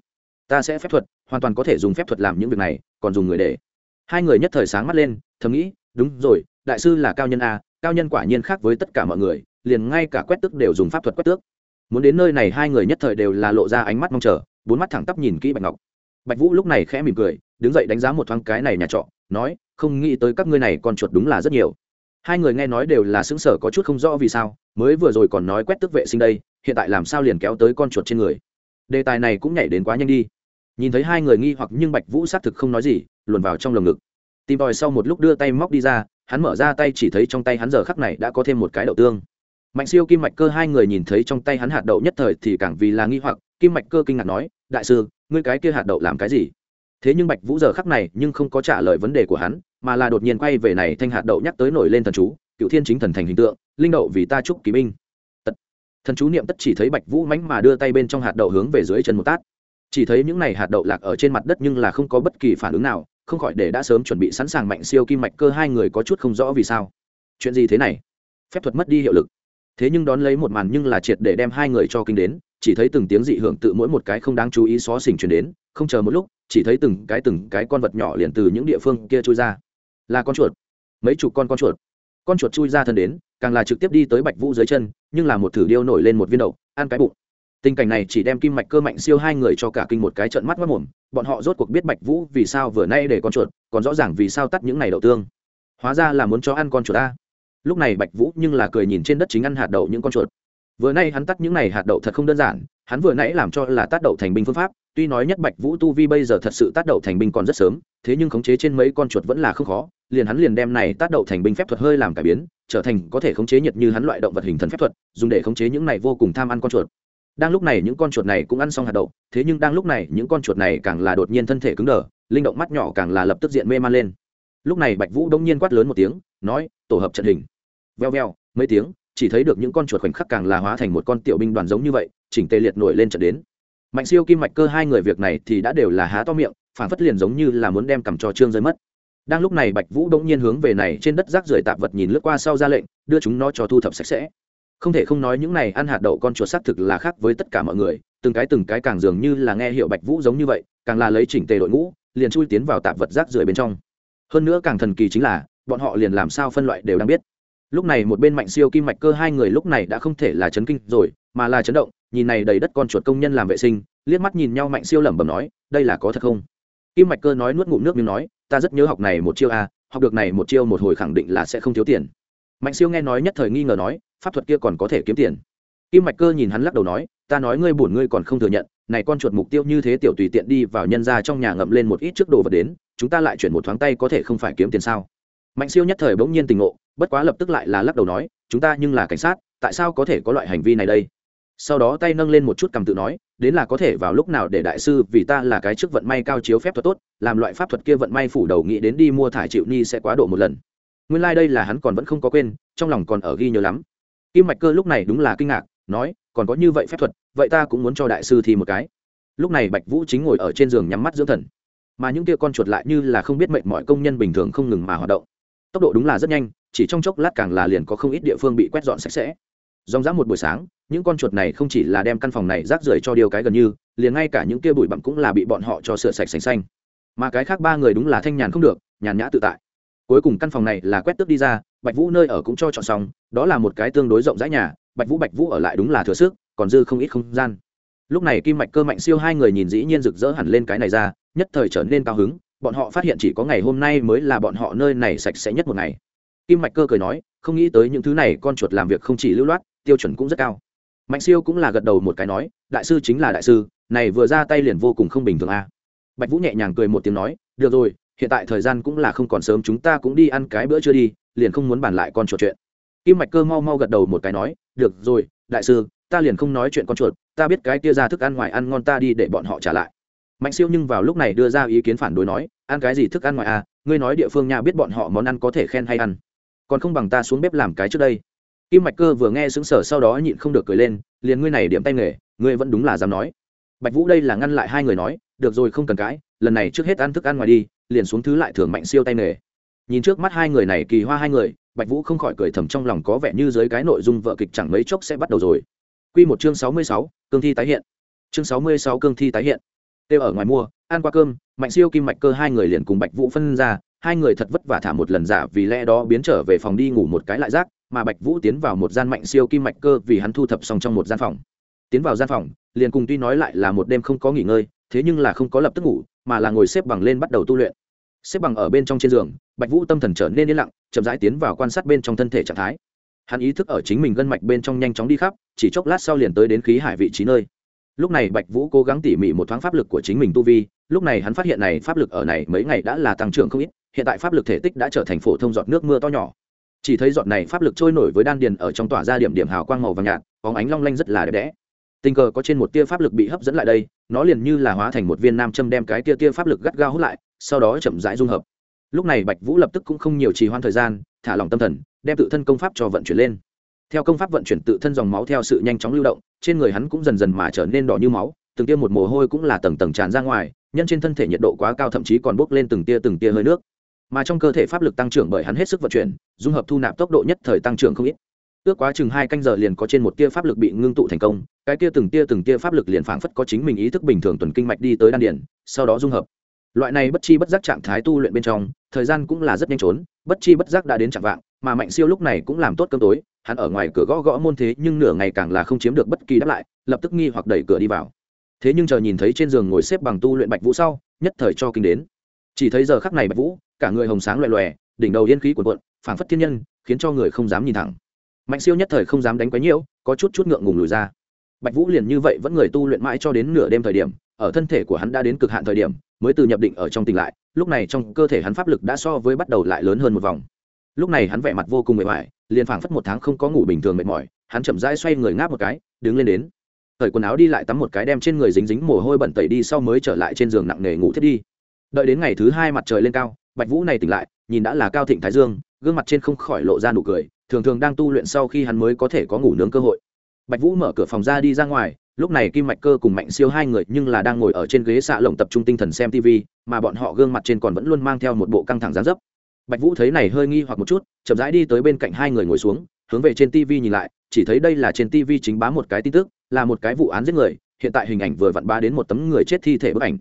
Ta sẽ phép thuật, hoàn toàn có thể dùng phép thuật làm những việc này, còn dùng người để. Hai người nhất thời sáng mắt lên, thầm nghĩ, đúng rồi, đại sư là cao nhân a, cao nhân quả nhiên khác với tất cả mọi người, liền ngay cả quét tước đều dùng pháp thuật quét tước. Muốn đến nơi này hai người nhất thời đều là lộ ra ánh mắt mong chờ, bốn mắt thẳng tắp nhìn kỹ bạch ngọc. Bạch vũ lúc này khẽ mỉm cười, đứng dậy đánh giá một thoáng cái này nhà trọ, nói, không nghĩ tới các ngươi này còn chuột đúng là rất nhiều hai người nghe nói đều là xứng sở có chút không rõ vì sao, mới vừa rồi còn nói quét tức vệ sinh đây, hiện tại làm sao liền kéo tới con chuột trên người. Đề tài này cũng nhảy đến quá nhanh đi. Nhìn thấy hai người nghi hoặc nhưng bạch vũ xác thực không nói gì, luồn vào trong lồng ngực. Tìm tòi sau một lúc đưa tay móc đi ra, hắn mở ra tay chỉ thấy trong tay hắn giờ khắc này đã có thêm một cái đậu tương. Mạnh siêu kim mạch cơ hai người nhìn thấy trong tay hắn hạt đậu nhất thời thì càng vì là nghi hoặc, kim mạch cơ kinh ngạc nói, đại sư, ngươi cái kia hạt đậu làm cái gì? Thế nhưng bạch vũ giờ khắc này nhưng không có trả lời vấn đề của hắn mà là đột nhiên quay về này thanh hạt đậu nhắc tới nổi lên thần chú, cựu thiên chính thần thành hình tượng, linh đậu vì ta chúc kỳ binh. Tật. thần chú niệm tất chỉ thấy bạch vũ mánh mà đưa tay bên trong hạt đậu hướng về dưới chân một tát. Chỉ thấy những này hạt đậu lạc ở trên mặt đất nhưng là không có bất kỳ phản ứng nào, không khỏi để đã sớm chuẩn bị sẵn sàng mạnh siêu kim mạch cơ hai người có chút không rõ vì sao. Chuyện gì thế này? Phép thuật mất đi hiệu lực. Thế nhưng đón lấy một màn nhưng là triệt để đem hai người cho kinh đến, chỉ thấy từng tiếng dị hưởng tự mỗi một cái không đáng chú ý xó xỉnh chuyển đến, không chờ một lúc, chỉ thấy từng cái từng cái con vật nhỏ liền từ những địa phương kia trôi ra là con chuột. Mấy chục con con chuột. Con chuột chui ra thân đến, càng là trực tiếp đi tới bạch vũ dưới chân, nhưng là một thử điêu nổi lên một viên đậu ăn cái bụng. Tình cảnh này chỉ đem kim mạch cơ mạnh siêu hai người cho cả kinh một cái trận mắt mất mồm, bọn họ rốt cuộc biết bạch vũ vì sao vừa nay để con chuột, còn rõ ràng vì sao tắt những này đậu tương. Hóa ra là muốn cho ăn con chuột ta lúc này bạch vũ nhưng là cười nhìn trên đất chính ăn hạt đậu những con chuột. Vừa nay hắn tắt những này hạt đậu thật không đơn giản, hắn vừa nãy làm cho là tát đậu thành binh phương pháp, tuy nói nhất bạch vũ tu vi bây giờ thật sự tát đậu thành binh còn rất sớm, thế nhưng khống chế trên mấy con chuột vẫn là không khó liền hắn liền đem này tát đậu thành binh phép thuật hơi làm cải biến, trở thành có thể khống chế nhiệt như hắn loại động vật hình thần phép thuật, dùng để khống chế những này vô cùng tham ăn con chuột. Đang lúc này những con chuột này cũng ăn xong hạt đậu, thế nhưng đang lúc này những con chuột này càng là đột nhiên thân thể cứng đờ, linh động mắt nhỏ càng là lập tức diện mê man lên. Lúc này bạch vũ đông nhiên quát lớn một tiếng, nói, tổ hợp trận hình. Veo veo, mấy tiếng, chỉ thấy được những con chuột khoảnh khắc càng là hóa thành một con tiểu binh đoàn giống như vậy, chỉnh tề liệt nổi lên trận đến. Mạnh siêu kim mạch cơ hai người việc này thì đã đều là há to miệng, phản phất liền giống như là muốn đem cầm cho trương rơi mất đang lúc này bạch vũ đông nhiên hướng về này trên đất rác rưởi tạp vật nhìn lướt qua sau ra lệnh, đưa chúng nó cho thu thập sạch sẽ. Không thể không nói những này ăn hạt đậu con chuột xác thực là khác với tất cả mọi người, từng cái từng cái càng dường như là nghe hiệu bạch vũ giống như vậy, càng là lấy chỉnh tề đội ngũ, liền chui tiến vào tạp vật rác rưởi bên trong. Hơn nữa càng thần kỳ chính là, bọn họ liền làm sao phân loại đều đang biết. Lúc này một bên mạnh siêu, kim mạch cơ hai người lúc này đã không thể là chấn kinh rồi, mà là chấn động, nhìn này đầy đất con chuột công nhân làm vệ sinh, liếc mắt nhìn nhau mạnh siêu lẩm bẩm nói, đây là có thật không? Kim mạch cơ nói nuốt ngụm nước miếng nói ta rất nhớ học này một chiêu a, học được này một chiêu một hồi khẳng định là sẽ không thiếu tiền. Mạnh siêu nghe nói nhất thời nghi ngờ nói, pháp thuật kia còn có thể kiếm tiền. Kim mạch cơ nhìn hắn lắc đầu nói, ta nói ngươi buồn ngươi còn không thừa nhận, này con chuột mục tiêu như thế tiểu tùy tiện đi vào nhân ra trong nhà ngậm lên một ít trước đồ vật đến, chúng ta lại chuyển một thoáng tay có thể không phải kiếm tiền sao? Mạnh siêu nhất thời bỗng nhiên tình ngộ, bất quá lập tức lại là lắc đầu nói, chúng ta nhưng là cảnh sát, tại sao có thể có loại hành vi này đây? Sau đó tay nâng lên một chút cầm tự nói, đến là có thể vào lúc nào để đại sư, vì ta là cái trước vận may cao chiếu phép thuật tốt, làm loại pháp thuật kia vận may phủ đầu nghĩ đến đi mua thải chịu ni sẽ quá độ một lần. Nguyên lai、like、đây là hắn còn vẫn không có quên, trong lòng còn ở ghi nhớ lắm. Kim mạch cơ lúc này đúng là kinh ngạc, nói, còn có như vậy phép thuật, vậy ta cũng muốn cho đại sư thì một cái. Lúc này bạch vũ chính ngồi ở trên giường nhắm mắt dưỡng thần. Mà những kia con chuột lại như là không biết mệnh mọi công nhân bình thường không ngừng mà hoạt động. Tốc độ đúng là rất nhanh, chỉ trong chốc lát càng là liền có không ít địa phương bị quét dọn sạch sẽ dòng dã một buổi sáng, những con chuột này không chỉ là đem căn phòng này rác rưởi cho điều cái gần như, liền ngay cả những kia bụi bặm cũng là bị bọn họ cho sửa sạch sành xanh. Mà cái khác ba người đúng là thanh nhàn không được, nhàn nhã tự tại. Cuối cùng căn phòng này là quét tước đi ra, bạch vũ nơi ở cũng cho chọn xong, đó là một cái tương đối rộng rãi nhà, bạch vũ bạch vũ ở lại đúng là thừa sức, còn dư không ít không gian. Lúc này kim mạch cơ mạnh siêu hai người nhìn dĩ nhiên rực rỡ hẳn lên cái này ra, nhất thời trở nên cao hứng, bọn họ phát hiện chỉ có ngày hôm nay mới là bọn họ nơi này sạch sẽ nhất một ngày. Kim mạch cơ cười nói không nghĩ tới những thứ này, con chuột làm việc không chỉ lưu loát, tiêu chuẩn cũng rất cao. Mạnh siêu cũng là gật đầu một cái nói, đại sư chính là đại sư, này vừa ra tay liền vô cùng không bình thường a. Bạch vũ nhẹ nhàng cười một tiếng nói, được rồi, hiện tại thời gian cũng là không còn sớm, chúng ta cũng đi ăn cái bữa chưa đi, liền không muốn bàn lại con chuột chuyện. Kim mạch cơ mau mau gật đầu một cái nói, được rồi, đại sư, ta liền không nói chuyện con chuột, ta biết cái kia ra thức ăn ngoài ăn ngon ta đi để bọn họ trả lại. Mạnh siêu nhưng vào lúc này đưa ra ý kiến phản đối nói, ăn cái gì thức ăn ngoài à? Ngươi nói địa phương nhà biết bọn họ món ăn có thể khen hay ăn còn không bằng ta xuống bếp làm cái trước đây kim mạch cơ vừa nghe xứng sở sau đó nhịn không được cười lên liền ngươi này điểm tay nghề ngươi vẫn đúng là dám nói bạch vũ đây là ngăn lại hai người nói được rồi không cần cãi lần này trước hết ăn thức ăn ngoài đi liền xuống thứ lại thường mạnh siêu tay nghề nhìn trước mắt hai người này kỳ hoa hai người bạch vũ không khỏi cười thầm trong lòng có vẻ như dưới cái nội dung vợ kịch chẳng mấy chốc sẽ bắt đầu rồi Quy một chương sáu mươi sáu, cương thi tái hiện. Chương sáu mươi sáu cương thi tái hiện. Tiêu ở ngoài mua, ăn qua cơm, Mạnh Siêu Kim Mạch Cơ hai người liền cùng Bạch Vũ phân ra, hai người thật vất vả thả một lần giả vì lẽ đó biến trở về phòng đi ngủ một cái lại rác, mà Bạch Vũ tiến vào một gian Mạnh Siêu Kim Mạch Cơ vì hắn thu thập xong trong một gian phòng. Tiến vào gian phòng, liền cùng tuy nói lại là một đêm không có nghỉ ngơi, thế nhưng là không có lập tức ngủ, mà là ngồi xếp bằng lên bắt đầu tu luyện. Xếp bằng ở bên trong trên giường, Bạch Vũ tâm thần trở nên yên lặng, chậm rãi tiến vào quan sát bên trong thân thể trạng thái hắn ý thức ở chính mình gân mạch bên trong nhanh chóng đi khắp chỉ chốc lát sau liền tới đến khí hải vị trí nơi lúc này bạch vũ cố gắng tỉ mỉ một thoáng pháp lực của chính mình tu vi lúc này hắn phát hiện này pháp lực ở này mấy ngày đã là tăng trưởng không ít hiện tại pháp lực thể tích đã trở thành phổ thông giọt nước mưa to nhỏ. Chỉ thấy giọt này pháp lực trôi nổi với đan điền ở trong tỏa ra điểm điểm hào quang màu vàng nhạt, bóng ánh long lanh rất là đẹp đẽ. Tình cờ có trên một tia pháp lực bị hấp dẫn lại đây, nó liền như là hóa thành một viên nam châm đem cái tia tia pháp lực gắt gao hút lại, sau đó chậm rãi dung hợp. Lúc này bạch vũ lập tức cũng không nhiều trì hoãn thời gian, thả lòng tâm thần, đem tự thân công pháp cho vận chuyển lên. Theo công pháp vận chuyển tự thân dòng máu theo sự nhanh chóng lưu động, trên người hắn cũng dần dần mà trở nên đỏ như máu, từng tia một mồ hôi cũng là tầng tầng tràn ra ngoài, nhân trên thân thể nhiệt độ quá cao thậm chí còn bốc lên từng tia từng tia hơi nước mà trong cơ thể pháp lực tăng trưởng bởi hắn hết sức vận chuyển, dung hợp thu nạp tốc độ nhất thời tăng trưởng không ít. Ước quá chừng hai canh giờ liền có trên một tia pháp lực bị ngưng tụ thành công, cái tia từng tia từng tia pháp lực liền phảng phất có chính mình ý thức bình thường tuần kinh mạch đi tới đan điển sau đó dung hợp. Loại này bất chi bất giác trạng thái tu luyện bên trong, thời gian cũng là rất nhanh trốn, bất chi bất giác đã đến trạng vạng, mà mạnh siêu lúc này cũng làm tốt cơm tối, hắn ở ngoài cửa gõ gõ môn thế nhưng nửa ngày càng là không chiếm được bất kỳ đáp lại, lập tức nghi hoặc đẩy cửa đi vào. Thế nhưng chờ nhìn thấy trên giường ngồi xếp bằng tu luyện bạch vũ sau, nhất thời cho kinh đến. Chỉ thấy giờ khắc này bạch vũ cả người hồng sáng loè loè đỉnh đầu yên khí cuộn cuộn, phảng phất thiên nhân, khiến cho người không dám nhìn thẳng. Mạnh siêu nhất thời không dám đánh quấy nhiễu, có chút chút ngượng ngùng lùi ra. Bạch vũ liền như vậy vẫn người tu luyện mãi cho đến nửa đêm thời điểm, ở thân thể của hắn đã đến cực hạn thời điểm, mới từ nhập định ở trong tỉnh lại, lúc này trong cơ thể hắn pháp lực đã so với bắt đầu lại lớn hơn một vòng. Lúc này hắn vẻ mặt vô cùng mệt mỏi, liền phảng phất một tháng không có ngủ bình thường mệt mỏi, hắn chậm rãi xoay người ngáp một cái, đứng lên đến. Thời quần áo đi lại tắm một cái đem trên người dính dính mồ hôi bẩn tẩy đi sau mới trở lại trên giường nặng nề ngủ thiết đi. Đợi đến ngày thứ hai mặt trời lên cao bạch vũ này tỉnh lại, nhìn đã là cao thịnh thái dương, gương mặt trên không khỏi lộ ra nụ cười, thường thường đang tu luyện sau khi hắn mới có thể có ngủ nướng cơ hội. Bạch vũ mở cửa phòng ra đi ra ngoài, lúc này kim mạch cơ cùng mạnh siêu hai người nhưng là đang ngồi ở trên ghế xạ lồng tập trung tinh thần xem tv mà bọn họ gương mặt trên còn vẫn luôn mang theo một bộ căng thẳng gián dấp. Bạch vũ thấy này hơi nghi hoặc một chút, chậm rãi đi tới bên cạnh hai người ngồi xuống, hướng về trên tv nhìn lại, chỉ thấy đây là trên tv chính bá một cái tin tức, là một cái vụ án giết người, hiện tại hình ảnh vừa vặn ba đến một tấm người chết thi thể bức ảnh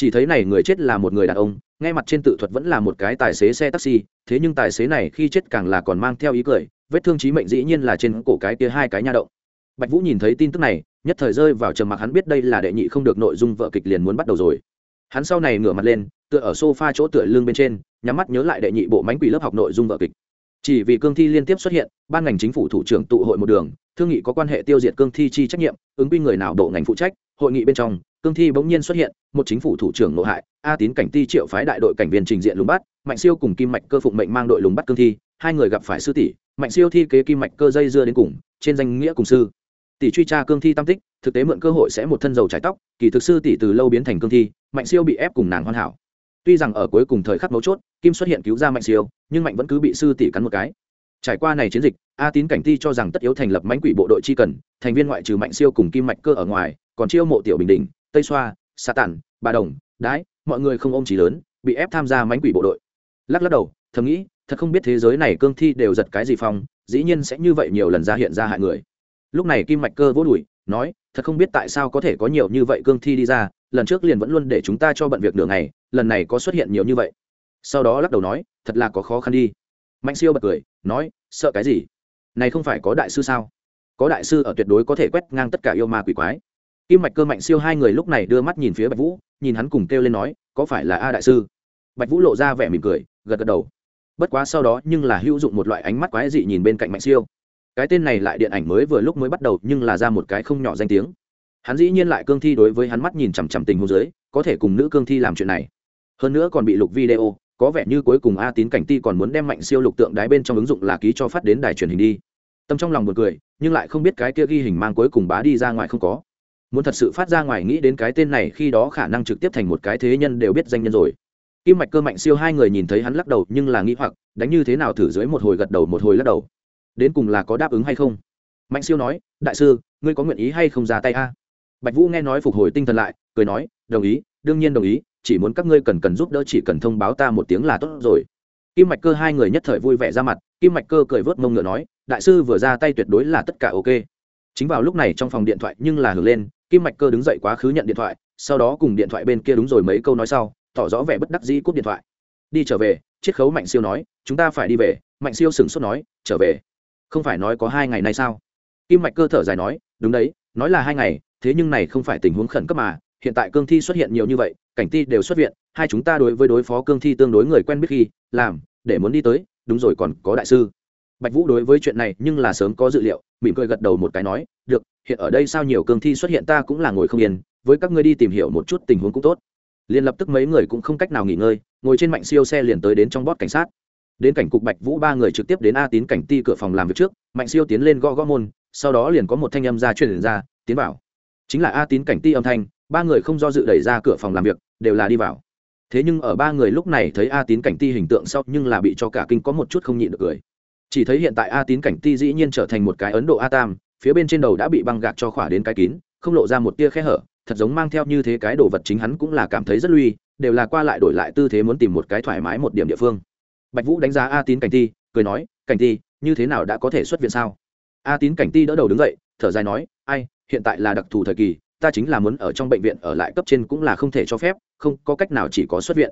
chỉ thấy này người chết là một người đàn ông ngay mặt trên tự thuật vẫn là một cái tài xế xe taxi, thế nhưng tài xế này khi chết càng là còn mang theo ý cười, vết thương chí mệnh dĩ nhiên là trên cổ cái kia hai cái nha động. Bạch vũ nhìn thấy tin tức này, nhất thời rơi vào trầm mặc hắn biết đây là đệ nhị không được nội dung vợ kịch liền muốn bắt đầu rồi. Hắn sau này ngửa mặt lên, tựa ở sofa chỗ tựa lưng bên trên, nhắm mắt nhớ lại đệ nhị bộ mánh quỷ lớp học nội dung vợ kịch. Chỉ vì cương thi liên tiếp xuất hiện, ban ngành chính phủ thủ trưởng tụ hội một đường, thương nghị có quan hệ tiêu diệt cương thi chi trách nhiệm, ứng quy người nào độ ngành phụ trách, hội nghị bên trong cương thi bỗng nhiên xuất hiện, một chính phủ thủ trưởng nội hại, a tín cảnh ti triệu phái đại đội cảnh viên trình diện lùng bắt, mạnh siêu cùng kim mạch cơ phụng mệnh mang đội lùng bắt cương thi, hai người gặp phải sư tỷ, mạnh siêu thi kế kim mạch cơ dây dưa đến cùng, trên danh nghĩa cùng sư. Tỷ truy tra cương thi tam tích, thực tế mượn cơ hội sẽ một thân dầu trái tóc, kỳ thực sư tỷ từ lâu biến thành cương thi, mạnh siêu bị ép cùng nàng hoàn hảo. Tuy rằng ở cuối cùng thời khắc mấu chốt, kim xuất hiện cứu ra mạnh siêu, nhưng mạnh vẫn cứ bị sư tỷ cắn một cái. Trải qua này chiến dịch, a tín cảnh ti cho rằng tất yếu thành lập mánh quỷ bộ đội chi cần, thành viên ngoại trừ mạnh siêu cùng kim mạch cơ ở ngoài, còn chiêu mộ tiểu bình định tây xoa sa tản, bà đồng, đái, mọi người không ôm trí lớn, bị ép tham gia mánh quỷ bộ đội. Lắc lắc đầu, thầm nghĩ, thật không biết thế giới này cương thi đều giật cái gì phong, dĩ nhiên sẽ như vậy nhiều lần ra hiện ra hại người. Lúc này kim mạch cơ vỗ đùi, nói, thật không biết tại sao có thể có nhiều như vậy cương thi đi ra, lần trước liền vẫn luôn để chúng ta cho bận việc đường này lần này có xuất hiện nhiều như vậy. Sau đó lắc đầu nói, thật là có khó khăn đi. Mạnh siêu bật cười, nói, sợ cái gì? Này không phải có đại sư sao? Có đại sư ở tuyệt đối có thể quét ngang tất cả yêu ma quỷ quái kim mạch cơ mạnh siêu hai người lúc này đưa mắt nhìn phía bạch vũ, nhìn hắn cùng kêu lên nói, có phải là a đại sư? Bạch vũ lộ ra vẻ mỉm cười, gật gật đầu. Bất quá sau đó nhưng là hữu dụng một loại ánh mắt quái dị nhìn bên cạnh mạnh siêu. Cái tên này lại điện ảnh mới vừa lúc mới bắt đầu nhưng là ra một cái không nhỏ danh tiếng. Hắn dĩ nhiên lại cương thi đối với hắn mắt nhìn chằm chằm tình hôn giới có thể cùng nữ cương thi làm chuyện này. Hơn nữa còn bị lục video, có vẻ như cuối cùng a tín cảnh ti còn muốn đem mạnh siêu lục tượng đái bên trong ứng dụng là ký cho phát đến đài truyền hình đi. Tâm trong lòng một cười, nhưng lại không biết cái kia ghi hình mang cuối cùng bá đi ra ngoài không có muốn thật sự phát ra ngoài nghĩ đến cái tên này khi đó khả năng trực tiếp thành một cái thế nhân đều biết danh nhân rồi. Kim mạch cơ mạnh siêu hai người nhìn thấy hắn lắc đầu nhưng là nghĩ hoặc, đánh như thế nào thử dưới một hồi gật đầu một hồi lắc đầu. Đến cùng là có đáp ứng hay không? Mạnh siêu nói, đại sư, ngươi có nguyện ý hay không ra tay a? Bạch vũ nghe nói phục hồi tinh thần lại, cười nói, đồng ý, đương nhiên đồng ý, chỉ muốn các ngươi cần cần giúp đỡ chỉ cần thông báo ta một tiếng là tốt rồi. Kim mạch cơ hai người nhất thời vui vẻ ra mặt, kim mạch cơ cười vớt mông ngựa nói, đại sư vừa ra tay tuyệt đối là tất cả ok. Chính vào lúc này trong phòng điện thoại nhưng là hưởng lên kim mạch cơ đứng dậy quá khứ nhận điện thoại, sau đó cùng điện thoại bên kia đúng rồi mấy câu nói sau, tỏ rõ vẻ bất đắc dĩ cúp điện thoại. Đi trở về, chiết khấu mạnh siêu nói, chúng ta phải đi về. Mạnh siêu sửng sốt nói, trở về? Không phải nói có hai ngày nay sao? Kim mạch cơ thở dài nói, đúng đấy, nói là hai ngày, thế nhưng này không phải tình huống khẩn cấp mà, hiện tại cương thi xuất hiện nhiều như vậy, cảnh ti đều xuất viện, hai chúng ta đối với đối phó cương thi tương đối người quen biết khi, làm, để muốn đi tới, đúng rồi còn có đại sư. Bạch vũ đối với chuyện này nhưng là sớm có dự liệu mỉm cười gật đầu một cái nói, được, hiện ở đây sao nhiều cương thi xuất hiện, ta cũng là ngồi không yên, với các ngươi đi tìm hiểu một chút tình huống cũng tốt. Liền lập tức mấy người cũng không cách nào nghỉ ngơi, ngồi trên mạnh siêu xe liền tới đến trong bót cảnh sát. Đến cảnh cục bạch vũ, ba người trực tiếp đến a tín cảnh ti cửa phòng làm việc trước, mạnh siêu tiến lên gõ gõ môn, sau đó liền có một thanh âm ra truyền ra, tiến vào. Chính là a tín cảnh ti âm thanh, ba người không do dự đẩy ra cửa phòng làm việc, đều là đi vào. Thế nhưng ở ba người lúc này thấy a tín cảnh ti hình tượng sau, nhưng là bị cho cả kinh có một chút không nhịn được cười chỉ thấy hiện tại a tín cảnh ti dĩ nhiên trở thành một cái ấn độ a tam, phía bên trên đầu đã bị băng gạc cho khỏa đến cái kín, không lộ ra một tia khe hở, thật giống mang theo như thế cái đồ vật chính hắn cũng là cảm thấy rất lui, đều là qua lại đổi lại tư thế muốn tìm một cái thoải mái một điểm địa phương. Bạch vũ đánh giá a tín cảnh ti, cười nói, cảnh ti, như thế nào đã có thể xuất viện sao? A tín cảnh ti đỡ đầu đứng dậy, thở dài nói, ai, hiện tại là đặc thù thời kỳ, ta chính là muốn ở trong bệnh viện ở lại cấp trên cũng là không thể cho phép, không có cách nào chỉ có xuất viện.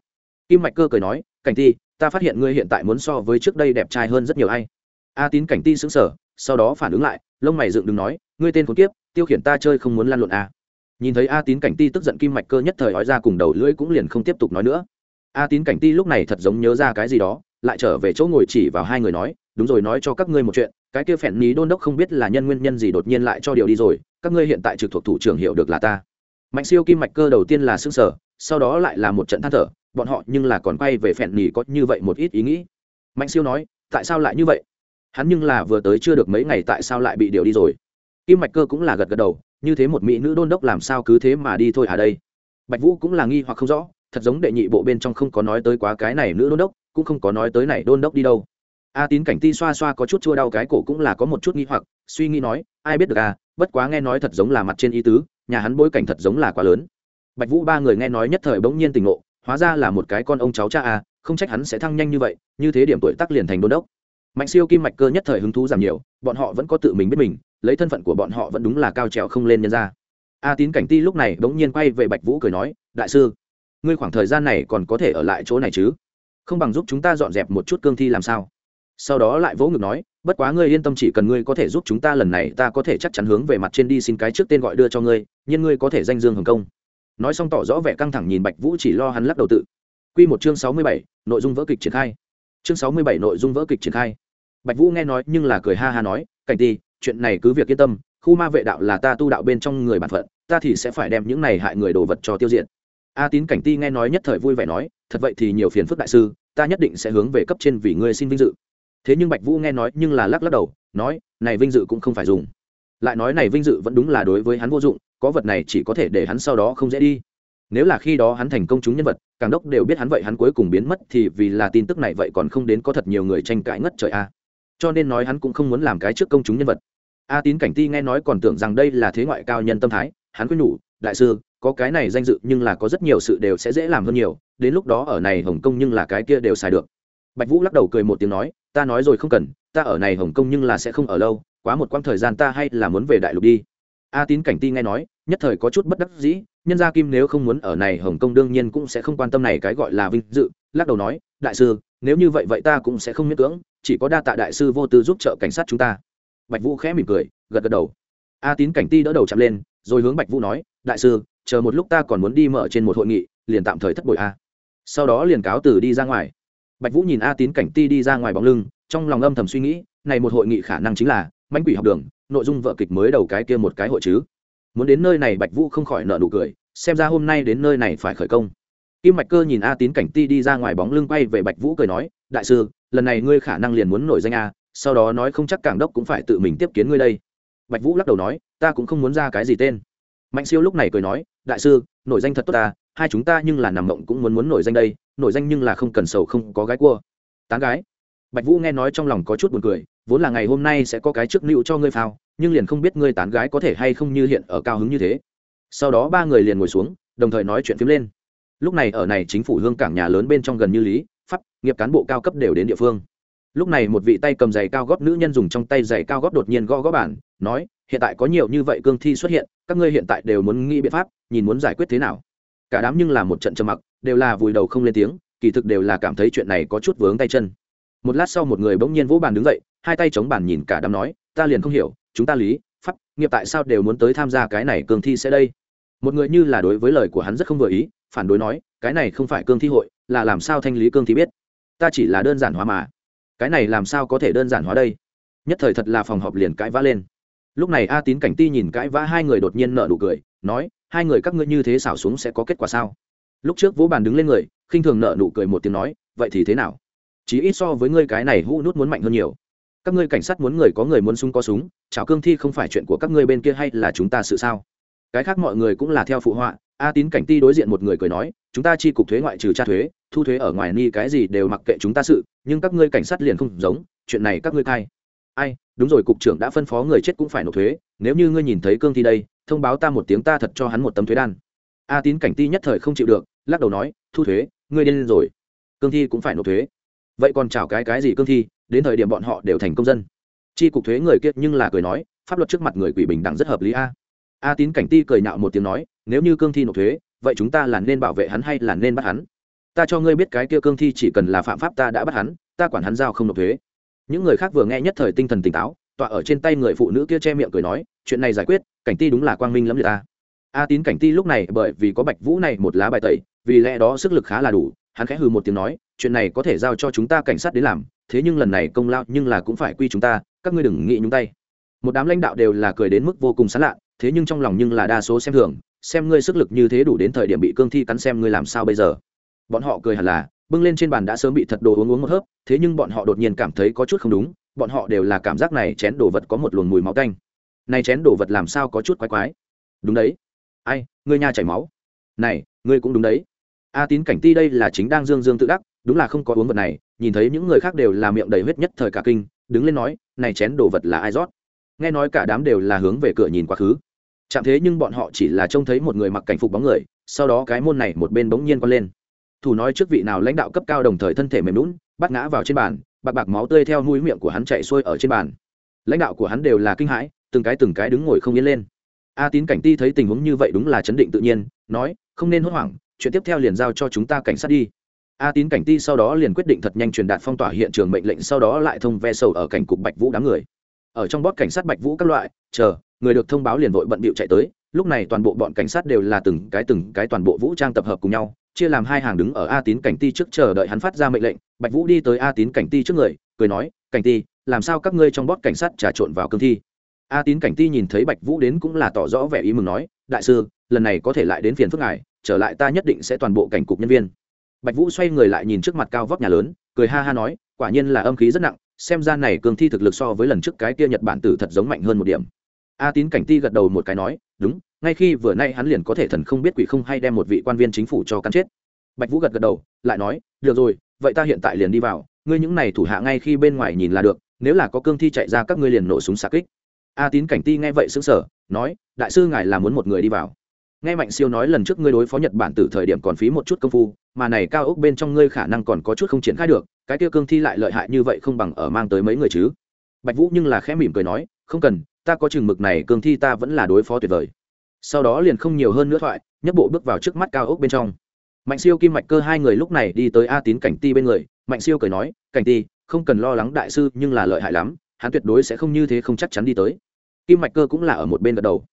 Kim mạch cơ cười nói, cảnh ti ta phát hiện ngươi hiện tại muốn so với trước đây đẹp trai hơn rất nhiều hay a tín cảnh ti sững sờ, sau đó phản ứng lại, lông mày dựng đừng nói, ngươi tên khốn kiếp, tiêu khiển ta chơi không muốn lan luận a à. nhìn thấy a tín cảnh ti tức giận kim mạch cơ nhất thời ói ra cùng đầu lưỡi cũng liền không tiếp tục nói nữa. A tín cảnh ti lúc này thật giống nhớ ra cái gì đó, lại trở về chỗ ngồi chỉ vào hai người nói, đúng rồi nói cho các ngươi một chuyện, cái kia phèn ní đôn đốc không biết là nhân nguyên nhân gì đột nhiên lại cho điều đi rồi, các ngươi hiện tại trực thuộc thủ trưởng hiểu được là ta. Mạnh siêu kim mạch cơ đầu tiên là xương sở sau đó lại là một trận than thở bọn họ nhưng là còn quay về phèn nhì có như vậy một ít ý nghĩ. Mạnh siêu nói, tại sao lại như vậy? Hắn nhưng là vừa tới chưa được mấy ngày tại sao lại bị điều đi rồi? Kim mạch cơ cũng là gật gật đầu, như thế một mỹ nữ đôn đốc làm sao cứ thế mà đi thôi à đây? Bạch vũ cũng là nghi hoặc không rõ, thật giống đệ nhị bộ bên trong không có nói tới quá cái này nữ đôn đốc, cũng không có nói tới này đôn đốc đi đâu. A tín cảnh ti xoa xoa có chút chua đau cái cổ cũng là có một chút nghi hoặc, suy nghĩ nói, ai biết được à bất quá nghe nói thật giống là mặt trên ý tứ, nhà hắn bối cảnh thật giống là quá lớn. Bạch vũ ba người nghe nói nhất thời bỗng nhiên tỉnh ngộ hóa ra là một cái con ông cháu cha à không trách hắn sẽ thăng nhanh như vậy, như thế điểm tuổi tác liền thành đôn đốc. Mạnh siêu kim mạch cơ nhất thời hứng thú giảm nhiều, bọn họ vẫn có tự mình biết mình, lấy thân phận của bọn họ vẫn đúng là cao trèo không lên nhân ra a tín cảnh ti lúc này bỗng nhiên quay về bạch vũ cười nói, đại sư, ngươi khoảng thời gian này còn có thể ở lại chỗ này chứ? Không bằng giúp chúng ta dọn dẹp một chút cương thi làm sao? Sau đó lại vỗ ngực nói, bất quá ngươi yên tâm chỉ cần ngươi có thể giúp chúng ta lần này, ta có thể chắc chắn hướng về mặt trên đi xin cái trước tên gọi đưa cho ngươi, nhưng ngươi có thể danh dương hồng công nói xong tỏ rõ vẻ căng thẳng nhìn bạch vũ chỉ lo hắn lắc đầu tự. Q một chương sáu mươi bảy, nội dung vỡ kịch triển khai. Chương sáu mươi bảy, nội dung vỡ kịch triển khai. Bạch vũ nghe nói nhưng là cười ha ha nói, cảnh ti, chuyện này cứ việc yên tâm, khu ma vệ đạo là ta tu đạo bên trong người bản phận, ta thì sẽ phải đem những này hại người đồ vật cho tiêu diệt. A tín cảnh ti nghe nói nhất thời vui vẻ nói, thật vậy thì nhiều phiền phức đại sư, ta nhất định sẽ hướng về cấp trên vì ngươi xin vinh dự. Thế nhưng bạch vũ nghe nói nhưng là lắc lắc đầu, nói, này vinh dự cũng không phải dùng lại nói này vinh dự vẫn đúng là đối với hắn vô dụng, có vật này chỉ có thể để hắn sau đó không dễ đi. Nếu là khi đó hắn thành công chúng nhân vật, càng đốc đều biết hắn vậy hắn cuối cùng biến mất thì vì là tin tức này vậy còn không đến có thật nhiều người tranh cãi ngất trời a cho nên nói hắn cũng không muốn làm cái trước công chúng nhân vật. A tín cảnh ti nghe nói còn tưởng rằng đây là thế ngoại cao nhân tâm thái, hắn quyết nhủ, đại sư, có cái này danh dự nhưng là có rất nhiều sự đều sẽ dễ làm hơn nhiều, đến lúc đó ở này hồng kông nhưng là cái kia đều xài được. Bạch vũ lắc đầu cười một tiếng nói, ta nói rồi không cần, ta ở này hồng kông nhưng là sẽ không ở lâu quá một quãng thời gian ta hay là muốn về đại lục đi. A tín cảnh ti nghe nói, nhất thời có chút bất đắc dĩ, nhân gia kim nếu không muốn ở này hồng kông đương nhiên cũng sẽ không quan tâm này cái gọi là vinh dự, lắc đầu nói, đại sư, nếu như vậy vậy ta cũng sẽ không miễn cưỡng, chỉ có đa tạ đại sư vô tư giúp trợ cảnh sát chúng ta. Bạch vũ khẽ mỉm cười, gật gật đầu. A tín cảnh ti đỡ đầu chạm lên, rồi hướng bạch vũ nói, đại sư, chờ một lúc ta còn muốn đi mở trên một hội nghị, liền tạm thời thất bội a. Sau đó liền cáo từ đi ra ngoài. Bạch vũ nhìn a tín cảnh ti đi ra ngoài bóng lưng, trong lòng âm thầm suy nghĩ, này một hội nghị khả năng chính là mánh quỷ học đường, nội dung vợ kịch mới đầu cái kia một cái hội chứ. Muốn đến nơi này bạch vũ không khỏi nợ nụ cười, xem ra hôm nay đến nơi này phải khởi công. Kim mạch cơ nhìn a tín cảnh ti đi ra ngoài bóng lưng quay về bạch vũ cười nói, đại sư, lần này ngươi khả năng liền muốn nổi danh a, sau đó nói không chắc cảng đốc cũng phải tự mình tiếp kiến ngươi đây. Bạch vũ lắc đầu nói, ta cũng không muốn ra cái gì tên. Mạnh siêu lúc này cười nói, đại sư, nổi danh thật tốt ta, hai chúng ta nhưng là nằm mộng cũng muốn muốn nổi danh đây, nổi danh nhưng là không cần sầu không có gái cua. Tán gái. Bạch vũ nghe nói trong lòng có chút buồn cười vốn là ngày hôm nay sẽ có cái trước nịu cho ngươi phao, nhưng liền không biết ngươi tán gái có thể hay không như hiện ở cao hứng như thế. Sau đó ba người liền ngồi xuống, đồng thời nói chuyện phím lên. Lúc này ở này chính phủ hương cảng nhà lớn bên trong gần như lý, pháp, nghiệp cán bộ cao cấp đều đến địa phương. Lúc này một vị tay cầm giày cao góp nữ nhân dùng trong tay giày cao góp đột nhiên gõ gõ bản, nói, hiện tại có nhiều như vậy cương thi xuất hiện, các ngươi hiện tại đều muốn nghĩ biện pháp, nhìn muốn giải quyết thế nào. Cả đám nhưng là một trận trầm mặc, đều là vùi đầu không lên tiếng, kỳ thực đều là cảm thấy chuyện này có chút vướng tay chân một lát sau một người bỗng nhiên vỗ bàn đứng dậy, hai tay chống bàn nhìn cả đám nói, ta liền không hiểu, chúng ta lý, pháp, nghiệp tại sao đều muốn tới tham gia cái này cương thi sẽ đây? Một người như là đối với lời của hắn rất không vừa ý, phản đối nói, cái này không phải cương thi hội, là làm sao thanh lý cương thi biết? Ta chỉ là đơn giản hóa mà. Cái này làm sao có thể đơn giản hóa đây? Nhất thời thật là phòng họp liền cãi vã lên. Lúc này a tín cảnh ti nhìn cãi vã hai người đột nhiên nợ nụ cười, nói, hai người các ngươi như thế xảo xuống sẽ có kết quả sao? Lúc trước vỗ bàn đứng lên người, khinh thường nợ nụ cười một tiếng nói, vậy thì thế nào? Chỉ ít so với ngươi cái này hũ nút muốn mạnh hơn nhiều. Các ngươi cảnh sát muốn người có người muốn súng có súng, chảo cương thi không phải chuyện của các ngươi bên kia hay là chúng ta sự sao? Cái khác mọi người cũng là theo phụ họa, a tín cảnh ti đối diện một người cười nói, chúng ta chi cục thuế ngoại trừ tra thuế, thu thuế ở ngoài ni cái gì đều mặc kệ chúng ta sự, nhưng các ngươi cảnh sát liền không giống, chuyện này các ngươi thay ai, đúng rồi, cục trưởng đã phân phó người chết cũng phải nộp thuế, nếu như ngươi nhìn thấy cương thi đây, thông báo ta một tiếng ta thật cho hắn một tấm thuế đan. A tín cảnh ti nhất thời không chịu được, lắc đầu nói, thu thuế, ngươi điên rồi. Cương thi cũng phải nộp thuế vậy còn chào cái cái gì cương thi, đến thời điểm bọn họ đều thành công dân. Chi cục thuế người kiệt nhưng là cười nói, pháp luật trước mặt người quỷ bình đẳng rất hợp lý a. A tín cảnh ti cười nạo một tiếng nói, nếu như cương thi nộp thuế, vậy chúng ta là nên bảo vệ hắn hay là nên bắt hắn? Ta cho ngươi biết cái kia cương thi chỉ cần là phạm pháp ta đã bắt hắn, ta quản hắn giao không nộp thuế. Những người khác vừa nghe nhất thời tinh thần tỉnh táo, tọa ở trên tay người phụ nữ kia che miệng cười nói, chuyện này giải quyết, cảnh ti đúng là quang minh lắm người ta a tín cảnh ti lúc này bởi vì có bạch vũ này một lá bài tẩy, vì lẽ đó sức lực khá là đủ, hắn khẽ hừ một tiếng nói chuyện này có thể giao cho chúng ta cảnh sát đến làm, thế nhưng lần này công lao nhưng là cũng phải quy chúng ta, các ngươi đừng nghĩ nhúng tay. Một đám lãnh đạo đều là cười đến mức vô cùng sán lạ thế nhưng trong lòng nhưng là đa số xem thường, xem ngươi sức lực như thế đủ đến thời điểm bị cương thi cắn xem ngươi làm sao bây giờ? Bọn họ cười hẳn là, bưng lên trên bàn đã sớm bị thật đồ uống uống một hớp, thế nhưng bọn họ đột nhiên cảm thấy có chút không đúng, bọn họ đều là cảm giác này chén đồ vật có một luồng mùi máu tanh. Này chén đồ vật làm sao có chút quái quái? Đúng đấy. Ai, ngươi nha chảy máu. Này, ngươi cũng đúng đấy. A tín cảnh ti đây là chính đang dương dương tự đắc đúng là không có uống vật này, nhìn thấy những người khác đều là miệng đầy huyết nhất thời cả kinh, đứng lên nói, này chén đồ vật là ai rót? Nghe nói cả đám đều là hướng về cửa nhìn quá khứ. Chạm thế nhưng bọn họ chỉ là trông thấy một người mặc cảnh phục bóng người, sau đó cái môn này một bên bỗng nhiên quăng lên. Thủ nói trước vị nào lãnh đạo cấp cao đồng thời thân thể mềm lún bắt ngã vào trên bàn, bạc bạc máu tươi theo mũi miệng của hắn chạy xuôi ở trên bàn. Lãnh đạo của hắn đều là kinh hãi, từng cái từng cái đứng ngồi không yên lên. A tín cảnh ti thấy tình huống như vậy đúng là chấn định tự nhiên, nói, không nên hốt hoảng, chuyện tiếp theo liền giao cho chúng ta cảnh sát đi a tín cảnh ti sau đó liền quyết định thật nhanh truyền đạt phong tỏa hiện trường mệnh lệnh, sau đó lại thông ve sầu ở cảnh cục bạch vũ đám người. Ở trong bót cảnh sát bạch vũ các loại, chờ, người được thông báo liền vội bận bịu chạy tới. Lúc này toàn bộ bọn cảnh sát đều là từng cái từng cái toàn bộ vũ trang tập hợp cùng nhau, chia làm hai hàng đứng ở a tín cảnh ti trước chờ đợi hắn phát ra mệnh lệnh. Bạch vũ đi tới a tín cảnh ti trước người, cười nói, cảnh ti, làm sao các ngươi trong bót cảnh sát trà trộn vào cương thi? A tín cảnh ti nhìn thấy bạch vũ đến cũng là tỏ rõ vẻ ý mừng nói, đại sư, lần này có thể lại đến phiền phức ngài, trở lại ta nhất định sẽ toàn bộ cảnh cục nhân viên bạch vũ xoay người lại nhìn trước mặt cao vóc nhà lớn, cười ha ha nói, quả nhiên là âm khí rất nặng, xem ra này cường thi thực lực so với lần trước cái kia nhật bản tử thật giống mạnh hơn một điểm. A tín cảnh ti gật đầu một cái nói, đúng, ngay khi vừa nay hắn liền có thể thần không biết quỷ không hay đem một vị quan viên chính phủ cho cắn chết. Bạch vũ gật gật đầu, lại nói, được rồi, vậy ta hiện tại liền đi vào, ngươi những này thủ hạ ngay khi bên ngoài nhìn là được, nếu là có cương thi chạy ra các ngươi liền nổ súng xạ kích. A tín cảnh ti nghe vậy xứng sở nói, đại sư ngài là muốn một người đi vào nghe mạnh siêu nói lần trước ngươi đối phó nhật bản từ thời điểm còn phí một chút công phu, mà này cao ốc bên trong ngươi khả năng còn có chút không triển khai được, cái kia cương thi lại lợi hại như vậy không bằng ở mang tới mấy người chứ? Bạch vũ nhưng là khẽ mỉm cười nói, không cần, ta có chừng mực này cương thi ta vẫn là đối phó tuyệt vời. Sau đó liền không nhiều hơn nữa thoại, nhấc bộ bước vào trước mắt cao ốc bên trong. Mạnh siêu kim mạch cơ hai người lúc này đi tới a tín cảnh ti bên người, mạnh siêu cười nói, cảnh ti, không cần lo lắng đại sư, nhưng là lợi hại lắm, hắn tuyệt đối sẽ không như thế không chắc chắn đi tới. Kim mạch cơ cũng là ở một bên gật đầu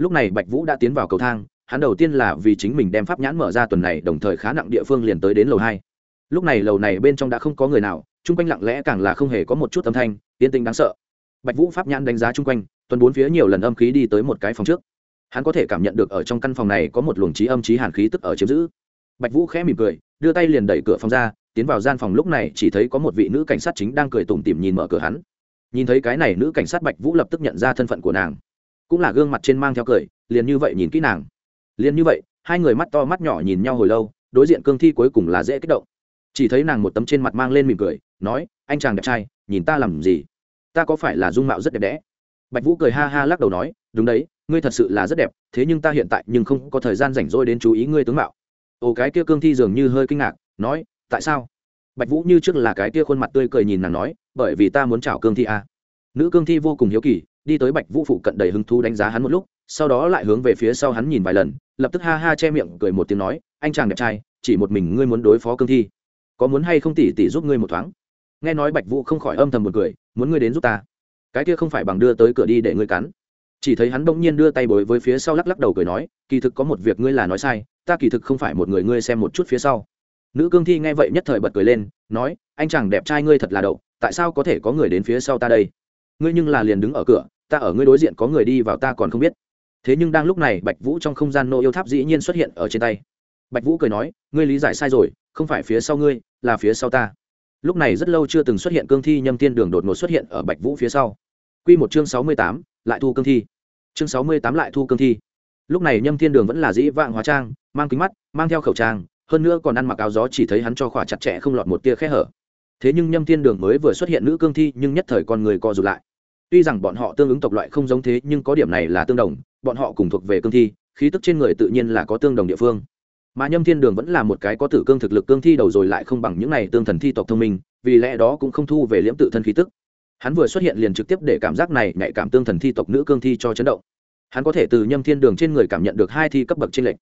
lúc này bạch vũ đã tiến vào cầu thang, hắn đầu tiên là vì chính mình đem pháp nhãn mở ra tuần này, đồng thời khá nặng địa phương liền tới đến lầu hai. Lúc này lầu này bên trong đã không có người nào, chung quanh lặng lẽ càng là không hề có một chút âm thanh yên tĩnh đáng sợ. Bạch vũ pháp nhãn đánh giá chung quanh, tuần bốn phía nhiều lần âm khí đi tới một cái phòng trước. Hắn có thể cảm nhận được ở trong căn phòng này có một luồng trí âm trí hàn khí tức ở chiếm giữ. Bạch vũ khẽ mỉm cười, đưa tay liền đẩy cửa phòng ra, tiến vào gian phòng lúc này chỉ thấy có một vị nữ cảnh sát chính đang cười tủm tỉm nhìn mở cửa hắn. Nhìn thấy cái này nữ cảnh sát bạch vũ lập tức nhận ra thân phận của nàng cũng là gương mặt trên mang theo cười, liền như vậy nhìn kỹ nàng. Liền như vậy, hai người mắt to mắt nhỏ nhìn nhau hồi lâu, đối diện cương thi cuối cùng là dễ kích động. Chỉ thấy nàng một tấm trên mặt mang lên mỉm cười, nói, anh chàng đẹp trai, nhìn ta làm gì? Ta có phải là dung mạo rất đẹp đẽ? Bạch vũ cười ha ha lắc đầu nói, đúng đấy, ngươi thật sự là rất đẹp, thế nhưng ta hiện tại nhưng không có thời gian rảnh rỗi đến chú ý ngươi tướng mạo. Ồ, cái kia cương thi dường như hơi kinh ngạc, nói, tại sao? Bạch vũ như trước là cái kia khuôn mặt tươi cười nhìn nàng nói, bởi vì ta muốn chào cương thi à. nữ cương thi vô cùng hiếu kỳ đi tới bạch vũ phụ cận đầy hứng thú đánh giá hắn một lúc, sau đó lại hướng về phía sau hắn nhìn vài lần, lập tức ha ha che miệng cười một tiếng nói, anh chàng đẹp trai, chỉ một mình ngươi muốn đối phó cương thi. Có muốn hay không tỉ tỉ giúp ngươi một thoáng? Nghe nói bạch vũ không khỏi âm thầm một cười, muốn ngươi đến giúp ta? Cái kia không phải bằng đưa tới cửa đi để ngươi cắn. Chỉ thấy hắn bỗng nhiên đưa tay bối với phía sau lắc lắc đầu cười nói, kỳ thực có một việc ngươi là nói sai, ta kỳ thực không phải một người ngươi xem một chút phía sau. Nữ cương thi nghe vậy nhất thời bật cười lên, nói, anh chàng đẹp trai ngươi thật là đậu, tại sao có thể có người đến phía sau ta đây? Ngươi nhưng là liền đứng ở cửa, ta ở ngươi đối diện có người đi vào ta còn không biết. Thế nhưng đang lúc này, bạch vũ trong không gian nô yêu tháp dĩ nhiên xuất hiện ở trên tay. Bạch vũ cười nói, ngươi lý giải sai rồi, không phải phía sau ngươi, là phía sau ta. Lúc này rất lâu chưa từng xuất hiện cương thi nhâm thiên đường đột ngột xuất hiện ở bạch vũ phía sau. Q một chương sáu mươi tám, lại thu cương thi. Chương sáu mươi tám lại thu cương thi. Lúc này nhâm thiên đường vẫn là dĩ vạng hóa trang, mang kính mắt, mang theo khẩu trang, hơn nữa còn ăn mặc áo gió chỉ thấy hắn cho khỏa chặt chẽ không lọt một tia khe hở. Thế nhưng nhâm thiên đường mới vừa xuất hiện nữ cương thi, nhưng nhất thời con người co rụt lại tuy rằng bọn họ tương ứng tộc loại không giống thế, nhưng có điểm này là tương đồng, bọn họ cùng thuộc về cương thi, khí tức trên người tự nhiên là có tương đồng địa phương. Mà nhâm thiên đường vẫn là một cái có tử cương thực lực cương thi đầu rồi lại không bằng những này tương thần thi tộc thông minh, vì lẽ đó cũng không thu về liễm tự thân khí tức. Hắn vừa xuất hiện liền trực tiếp để cảm giác này nhạy cảm tương thần thi tộc nữ cương thi cho chấn động. Hắn có thể từ nhâm thiên đường trên người cảm nhận được hai thi cấp bậc trên lệnh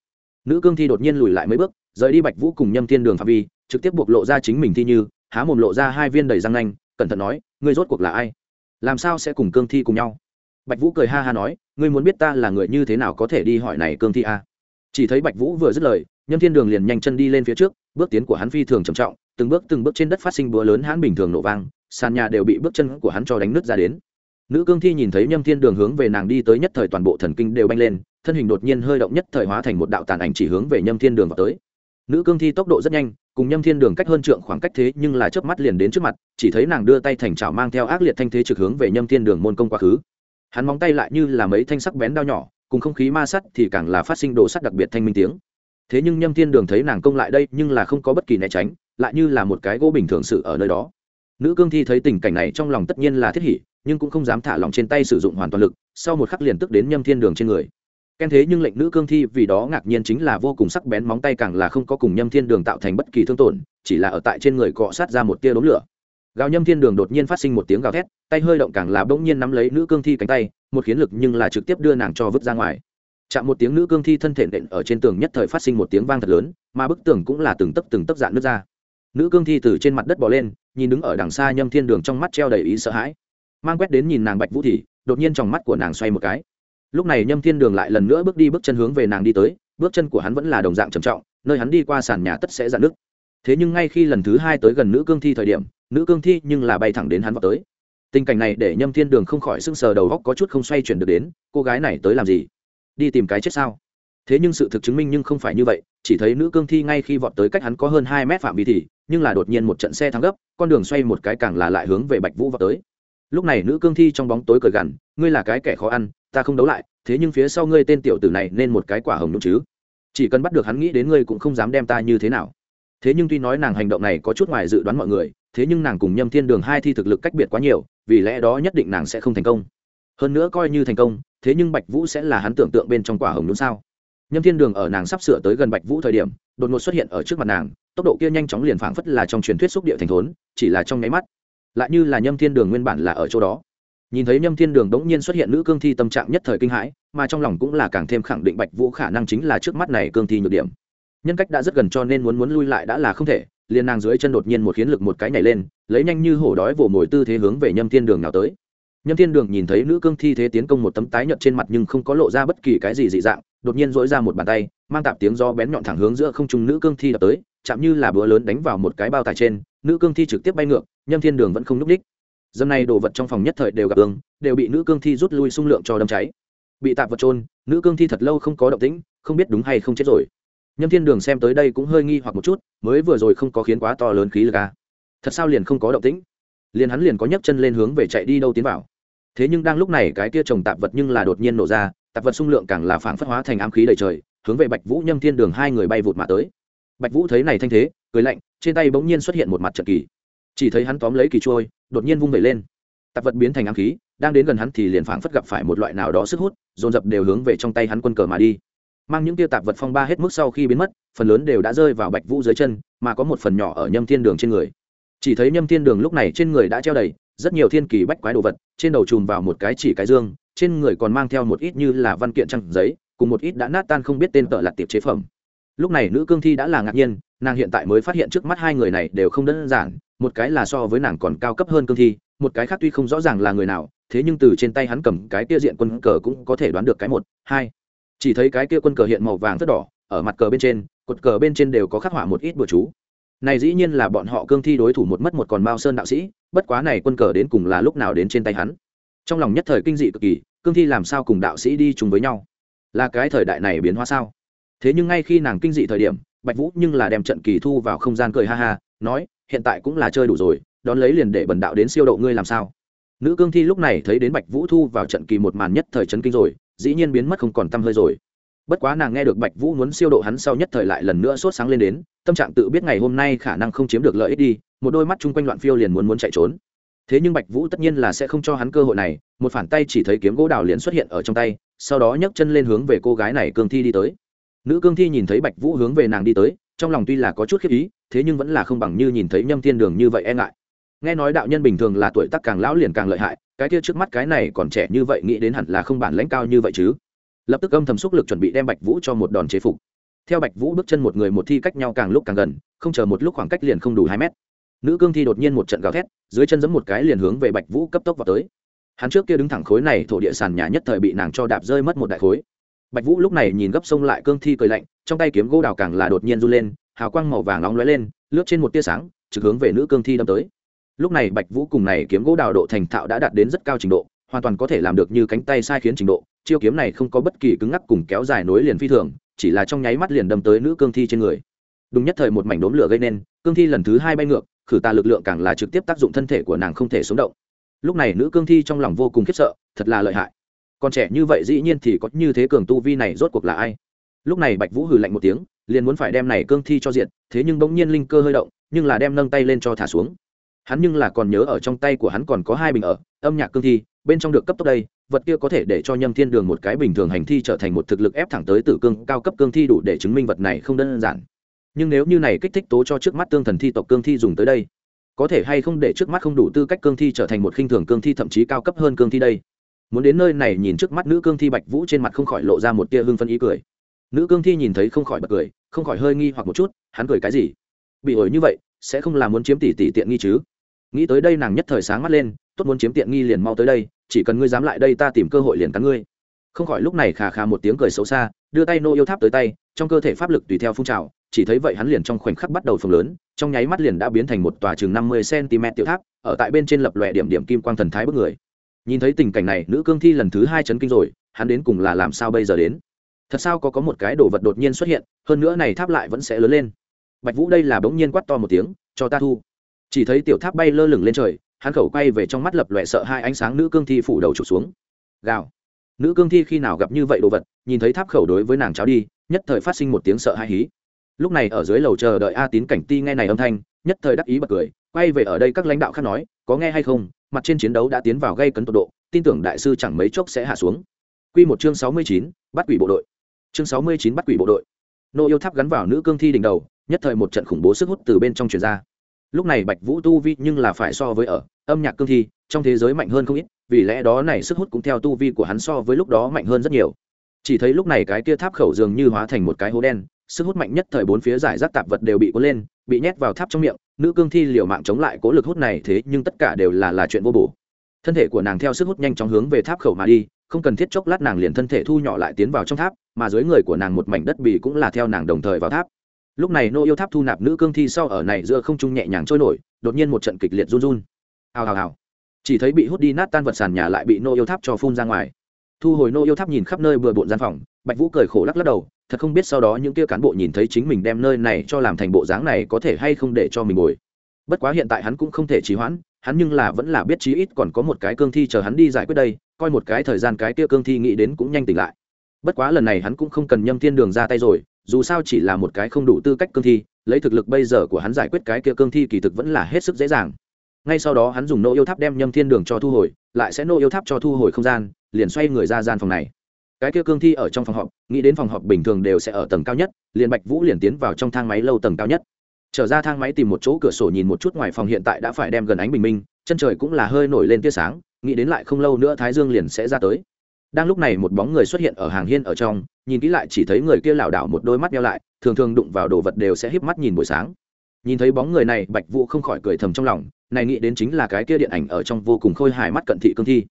nữ cương thi đột nhiên lùi lại mấy bước, rời đi bạch vũ cùng nhâm thiên đường phạm vi, trực tiếp buộc lộ ra chính mình thi như, há mồm lộ ra hai viên đầy răng nanh, cẩn thận nói, ngươi rốt cuộc là ai? Làm sao sẽ cùng cương thi cùng nhau? Bạch vũ cười ha ha nói, ngươi muốn biết ta là người như thế nào có thể đi hỏi này cương thi a à? chỉ thấy bạch vũ vừa dứt lời, nhâm thiên đường liền nhanh chân đi lên phía trước, bước tiến của hắn phi thường trầm trọng, từng bước từng bước trên đất phát sinh búa lớn hắn bình thường nổ vang, sàn nhà đều bị bước chân của hắn cho đánh nứt ra đến. Nữ cương thi nhìn thấy nhâm thiên đường hướng về nàng đi tới nhất thời toàn bộ thần kinh đều banh lên, thân hình đột nhiên hơi động nhất thời hóa thành một đạo tàn ảnh chỉ hướng về nhâm thiên đường vào tới. Nữ cương thi tốc độ rất nhanh cùng nhâm thiên đường cách hơn trượng khoảng cách thế nhưng là chớp mắt liền đến trước mặt, chỉ thấy nàng đưa tay thành chảo mang theo ác liệt thanh thế trực hướng về nhâm thiên đường môn công quá khứ. Hắn móng tay lại như là mấy thanh sắc bén đao nhỏ, cùng không khí ma sắt thì càng là phát sinh đồ sắt đặc biệt thanh minh tiếng. Thế nhưng nhâm thiên đường thấy nàng công lại đây nhưng là không có bất kỳ né tránh, lại như là một cái gỗ bình thường sự ở nơi đó. Nữ cương thi thấy tình cảnh này trong lòng tất nhiên là thiết hỉ, nhưng cũng không dám thả lòng trên tay sử dụng hoàn toàn lực, sau một khắc liền tức đến nhâm thiên đường trên người ken thế nhưng lệnh nữ cương thi vì đó ngạc nhiên chính là vô cùng sắc bén móng tay càng là không có cùng nhâm thiên đường tạo thành bất kỳ thương tổn, chỉ là ở tại trên người cọ sát ra một tia đốm lửa. Gào nhâm thiên đường đột nhiên phát sinh một tiếng gào thét, tay hơi động càng là bỗng nhiên nắm lấy nữ cương thi cánh tay, một khiến lực nhưng là trực tiếp đưa nàng cho vứt ra ngoài. Chạm một tiếng nữ cương thi thân thể nện ở trên tường nhất thời phát sinh một tiếng vang thật lớn, mà bức tường cũng là từng tấc từng tấc dạn nước ra. Nữ cương thi từ trên mặt đất bỏ lên, nhìn đứng ở đằng xa nhâm thiên đường trong mắt treo đầy ý sợ hãi. Mang quét đến nhìn nàng bạch vũ thì, đột nhiên trong mắt của nàng xoay một cái lúc này nhâm thiên đường lại lần nữa bước đi bước chân hướng về nàng đi tới, bước chân của hắn vẫn là đồng dạng trầm trọng, nơi hắn đi qua sàn nhà tất sẽ dạn nước thế nhưng ngay khi lần thứ hai tới gần nữ cương thi thời điểm, nữ cương thi nhưng là bay thẳng đến hắn vào tới. Tình cảnh này để nhâm thiên đường không khỏi sưng sờ, đầu góc có chút không xoay chuyển được đến, cô gái này tới làm gì? Đi tìm cái chết sao? Thế nhưng sự thực chứng minh nhưng không phải như vậy, chỉ thấy nữ cương thi ngay khi vọt tới cách hắn có hơn hai mét phạm vi thì, nhưng là đột nhiên một trận xe thắng gấp, con đường xoay một cái càng là lại hướng về bạch vũ vọt tới. Lúc này nữ cương thi trong bóng tối cười gằn, ngươi là cái kẻ khó ăn ta không đấu lại, thế nhưng phía sau ngươi tên tiểu tử này nên một cái quả hồng đúng chứ. Chỉ cần bắt được hắn nghĩ đến ngươi cũng không dám đem ta như thế nào. Thế nhưng tuy nói nàng hành động này có chút ngoài dự đoán mọi người, thế nhưng nàng cùng nhâm thiên đường hai thi thực lực cách biệt quá nhiều, vì lẽ đó nhất định nàng sẽ không thành công. Hơn nữa coi như thành công, thế nhưng bạch vũ sẽ là hắn tưởng tượng bên trong quả hồng đúng sao? Nhâm thiên đường ở nàng sắp sửa tới gần bạch vũ thời điểm, đột ngột xuất hiện ở trước mặt nàng, tốc độ kia nhanh chóng liền phảng phất là trong truyền thuyết xúc địa thành thốn, chỉ là trong nháy mắt. Lại như là nhâm thiên đường nguyên bản là ở chỗ đó nhìn thấy nhâm thiên đường đống nhiên xuất hiện nữ cương thi tâm trạng nhất thời kinh hãi, mà trong lòng cũng là càng thêm khẳng định bạch vũ khả năng chính là trước mắt này cương thi nhược điểm. Nhân cách đã rất gần cho nên muốn muốn lui lại đã là không thể, liền nàng dưới chân đột nhiên một khiến lực một cái nhảy lên, lấy nhanh như hổ đói vồ mồi tư thế hướng về nhâm thiên đường nào tới. Nhâm thiên đường nhìn thấy nữ cương thi thế tiến công một tấm tái nhợt trên mặt nhưng không có lộ ra bất kỳ cái gì dị dạng, đột nhiên dỗi ra một bàn tay, mang tạp tiếng do bén nhọn thẳng hướng giữa không trung nữ cương thi đập tới, chạm như là búa lớn đánh vào một cái bao tải trên, nữ cương thi trực tiếp bay ngược, nhâm thiên đường vẫn không núp đích dâm này đồ vật trong phòng nhất thời đều gặp ương, đều bị nữ cương thi rút lui xung lượng cho đâm cháy. Bị tạp vật trôn, nữ cương thi thật lâu không có động tĩnh, không biết đúng hay không chết rồi. Nhâm thiên đường xem tới đây cũng hơi nghi hoặc một chút, mới vừa rồi không có khiến quá to lớn khí lực à. thật sao liền không có động tĩnh? Liền hắn liền có nhấc chân lên hướng về chạy đi đâu tiến vào. Thế nhưng đang lúc này cái kia trồng tạp vật nhưng là đột nhiên nổ ra, tạp vật xung lượng càng là phảng phất hóa thành ám khí đầy trời, hướng về bạch vũ nhâm thiên đường hai người bay vụt mà tới. Bạch vũ thấy này thanh thế, cười lạnh, trên tay bỗng nhiên xuất hiện một mặt trận kỳ chỉ thấy hắn tóm lấy kỳ trôi, đột nhiên vung vẩy lên. Tạp vật biến thành ám khí, đang đến gần hắn thì liền phảng phất gặp phải một loại nào đó sức hút, dồn dập đều hướng về trong tay hắn quân cờ mà đi. Mang những tia tạp vật phong ba hết mức sau khi biến mất, phần lớn đều đã rơi vào bạch vũ dưới chân, mà có một phần nhỏ ở nhâm thiên đường trên người. Chỉ thấy nhâm thiên đường lúc này trên người đã treo đầy rất nhiều thiên kỳ bách quái đồ vật, trên đầu chùm vào một cái chỉ cái dương, trên người còn mang theo một ít như là văn kiện trăng giấy, cùng một ít đã nát tan không biết tên tợ lặt tiệp chế phẩm lúc này nữ cương thi đã là ngạc nhiên, nàng hiện tại mới phát hiện trước mắt hai người này đều không đơn giản, một cái là so với nàng còn cao cấp hơn cương thi, một cái khác tuy không rõ ràng là người nào, thế nhưng từ trên tay hắn cầm cái kia diện quân cờ cũng có thể đoán được cái một, hai. Chỉ thấy cái kia quân cờ hiện màu vàng rất đỏ, ở mặt cờ bên trên, cột cờ bên trên đều có khắc họa một ít bừa chú. Này dĩ nhiên là bọn họ cương thi đối thủ một mất một còn mao sơn đạo sĩ, bất quá này quân cờ đến cùng là lúc nào đến trên tay hắn. Trong lòng nhất thời kinh dị cực kỳ, cương thi làm sao cùng đạo sĩ đi chung với nhau? Là cái thời đại này biến hóa sao? Thế nhưng ngay khi nàng kinh dị thời điểm, bạch vũ nhưng là đem trận kỳ thu vào không gian cười ha ha, nói, hiện tại cũng là chơi đủ rồi, đón lấy liền để bần đạo đến siêu độ ngươi làm sao? Nữ cương thi lúc này thấy đến bạch vũ thu vào trận kỳ một màn nhất thời chấn kinh rồi, dĩ nhiên biến mất không còn tăm hơi rồi. Bất quá nàng nghe được bạch vũ muốn siêu độ hắn sau nhất thời lại lần nữa sốt sáng lên đến, tâm trạng tự biết ngày hôm nay khả năng không chiếm được lợi ích đi, một đôi mắt chung quanh loạn phiêu liền muốn muốn chạy trốn. Thế nhưng bạch vũ tất nhiên là sẽ không cho hắn cơ hội này, một phản tay chỉ thấy kiếm gỗ đào liền xuất hiện ở trong tay, sau đó nhấc chân lên hướng về cô gái này cương thi đi tới nữ cương thi nhìn thấy bạch vũ hướng về nàng đi tới, trong lòng tuy là có chút khiếp ý, thế nhưng vẫn là không bằng như nhìn thấy nhâm thiên đường như vậy e ngại. Nghe nói đạo nhân bình thường là tuổi tác càng lão liền càng lợi hại, cái kia trước mắt cái này còn trẻ như vậy nghĩ đến hẳn là không bản lãnh cao như vậy chứ. Lập tức âm thầm xúc lực chuẩn bị đem bạch vũ cho một đòn chế phục. Theo bạch vũ bước chân một người một thi cách nhau càng lúc càng gần, không chờ một lúc khoảng cách liền không đủ hai mét. Nữ cương thi đột nhiên một trận gào thét, dưới chân giẫm một cái liền hướng về bạch vũ cấp tốc vào tới. Hắn trước kia đứng thẳng khối này thổ địa sàn nhà nhất thời bị nàng cho đạp rơi mất một đại khối bạch vũ lúc này nhìn gấp sông lại cương thi cười lạnh, trong tay kiếm gỗ đào càng là đột nhiên du lên, hào quang màu vàng nóng lóe lên, lướt trên một tia sáng, trực hướng về nữ cương thi đâm tới. Lúc này bạch vũ cùng này kiếm gỗ đào độ thành thạo đã đạt đến rất cao trình độ, hoàn toàn có thể làm được như cánh tay sai khiến trình độ, chiêu kiếm này không có bất kỳ cứng ngắc cùng kéo dài nối liền phi thường, chỉ là trong nháy mắt liền đâm tới nữ cương thi trên người. Đúng nhất thời một mảnh đốm lửa gây nên, cương thi lần thứ hai bay ngược, khử tà lực lượng càng là trực tiếp tác dụng thân thể của nàng không thể sống động. Lúc này nữ cương thi trong lòng vô cùng khiếp sợ, thật là lợi hại còn trẻ như vậy dĩ nhiên thì có như thế cường tu vi này rốt cuộc là ai? Lúc này bạch vũ hừ lạnh một tiếng, liền muốn phải đem này cương thi cho diện thế nhưng bỗng nhiên linh cơ hơi động, nhưng là đem nâng tay lên cho thả xuống. Hắn nhưng là còn nhớ ở trong tay của hắn còn có hai bình ở, âm nhạc cương thi, bên trong được cấp tốc đây, vật kia có thể để cho nhâm thiên đường một cái bình thường hành thi trở thành một thực lực ép thẳng tới tử cương, cao cấp cương thi đủ để chứng minh vật này không đơn giản. Nhưng nếu như này kích thích tố cho trước mắt tương thần thi tộc cương thi dùng tới đây, có thể hay không để trước mắt không đủ tư cách cương thi trở thành một khinh thường cương thi thậm chí cao cấp hơn cương thi đây? Muốn đến nơi này nhìn trước mắt nữ cương thi bạch vũ trên mặt không khỏi lộ ra một tia hưng phân ý cười. Nữ cương thi nhìn thấy không khỏi bật cười, không khỏi hơi nghi hoặc một chút, hắn cười cái gì? Bị ổi như vậy, sẽ không là muốn chiếm tỷ tỷ tiện nghi chứ? Nghĩ tới đây nàng nhất thời sáng mắt lên, tốt muốn chiếm tiện nghi liền mau tới đây, chỉ cần ngươi dám lại đây ta tìm cơ hội liền cắn ngươi. Không khỏi lúc này khà khà một tiếng cười xấu xa, đưa tay nô yêu tháp tới tay, trong cơ thể pháp lực tùy theo phun trào, chỉ thấy vậy hắn liền trong khoảnh khắc bắt đầu phồng lớn, trong nháy mắt liền đã biến thành một tòa chừng năm mươi cm tiểu tháp, ở tại bên trên lập lòe điểm điểm kim quang thần thái bức người nhìn thấy tình cảnh này, nữ cương thi lần thứ hai chấn kinh rồi, hắn đến cùng là làm sao bây giờ đến? Thật sao có có một cái đồ vật đột nhiên xuất hiện, hơn nữa này tháp lại vẫn sẽ lớn lên. Bạch vũ đây là bỗng nhiên quát to một tiếng, cho ta thu. Chỉ thấy tiểu tháp bay lơ lửng lên trời, hắn khẩu quay về trong mắt lập loẹ sợ hai ánh sáng nữ cương thi phủ đầu trục xuống. Gào. Nữ cương thi khi nào gặp như vậy đồ vật, nhìn thấy tháp khẩu đối với nàng cháo đi, nhất thời phát sinh một tiếng sợ hai hí. Lúc này ở dưới lầu chờ đợi a tín cảnh ti nghe này âm thanh, nhất thời đắc ý bật cười, quay về ở đây các lãnh đạo khác nói, có nghe hay không? Mặt trên chiến đấu đã tiến vào gây cấn tột độ tin tưởng đại sư chẳng mấy chốc sẽ hạ xuống Quy một chương sáu mươi chín, bắt quỷ bộ đội. Chương sáu mươi chín bắt quỷ bộ đội. Nô yêu tháp gắn vào nữ cương thi đỉnh đầu, nhất thời một trận khủng bố sức hút từ bên trong truyền ra. Lúc này Bạch Vũ tu vi nhưng là phải so với ở âm nhạc cương thi, trong thế giới mạnh hơn không ít, vì lẽ đó này sức hút cũng theo tu vi của hắn so với lúc đó mạnh hơn rất nhiều. Chỉ thấy lúc này cái kia tháp khẩu dường như hóa thành một cái hố đen, sức hút mạnh nhất thời bốn phía giải rác tạp vật đều bị cuốn lên, bị nhét vào tháp trong miệng, nữ cương thi liều mạng chống lại cố lực hút này thế nhưng tất cả đều là là chuyện vô bổ. Thân thể của nàng theo sức hút nhanh chóng hướng về tháp khẩu mà đi, không cần thiết chốc lát nàng liền thân thể thu nhỏ lại tiến vào trong tháp mà dưới người của nàng một mảnh đất bì cũng là theo nàng đồng thời vào tháp. Lúc này nô yêu tháp thu nạp nữ cương thi sau ở này giữa không trung nhẹ nhàng trôi nổi đột nhiên một trận kịch liệt run run. Hào hào hào. Chỉ thấy bị hút đi nát tan vật sàn nhà lại bị nô yêu tháp cho phun ra ngoài. Thu hồi nô yêu tháp nhìn khắp nơi bừa bộn gian phòng bạch vũ cười khổ lắc lắc đầu thật không biết sau đó những kia cán bộ nhìn thấy chính mình đem nơi này cho làm thành bộ dáng này có thể hay không để cho mình ngồi. Bất quá hiện tại hắn cũng không thể trì hoãn, hắn nhưng là vẫn là biết chí ít còn có một cái cương thi chờ hắn đi giải quyết đây, coi một cái thời gian cái kia cương thi nghĩ đến cũng nhanh tỉnh lại. Bất quá lần này hắn cũng không cần nhâm thiên đường ra tay rồi, dù sao chỉ là một cái không đủ tư cách cương thi, lấy thực lực bây giờ của hắn giải quyết cái kia cương thi kỳ thực vẫn là hết sức dễ dàng. Ngay sau đó hắn dùng nô yêu tháp đem nhâm thiên đường cho thu hồi, lại sẽ nô yêu tháp cho thu hồi không gian, liền xoay người ra gian phòng này cái kia cương thi ở trong phòng họp, nghĩ đến phòng họp bình thường đều sẽ ở tầng cao nhất, liền bạch vũ liền tiến vào trong thang máy lâu tầng cao nhất. Trở ra thang máy tìm một chỗ cửa sổ nhìn một chút ngoài phòng hiện tại đã phải đem gần ánh bình minh, chân trời cũng là hơi nổi lên tia sáng, nghĩ đến lại không lâu nữa thái dương liền sẽ ra tới. Đang lúc này một bóng người xuất hiện ở hàng hiên ở trong, nhìn kỹ lại chỉ thấy người kia lảo đảo một đôi mắt nhau lại, thường thường đụng vào đồ vật đều sẽ híp mắt nhìn buổi sáng. Nhìn thấy bóng người này, bạch vũ không khỏi cười thầm trong lòng, này nghĩ đến chính là cái kia điện ảnh ở trong vô cùng khôi hài mắt cận thị cương thi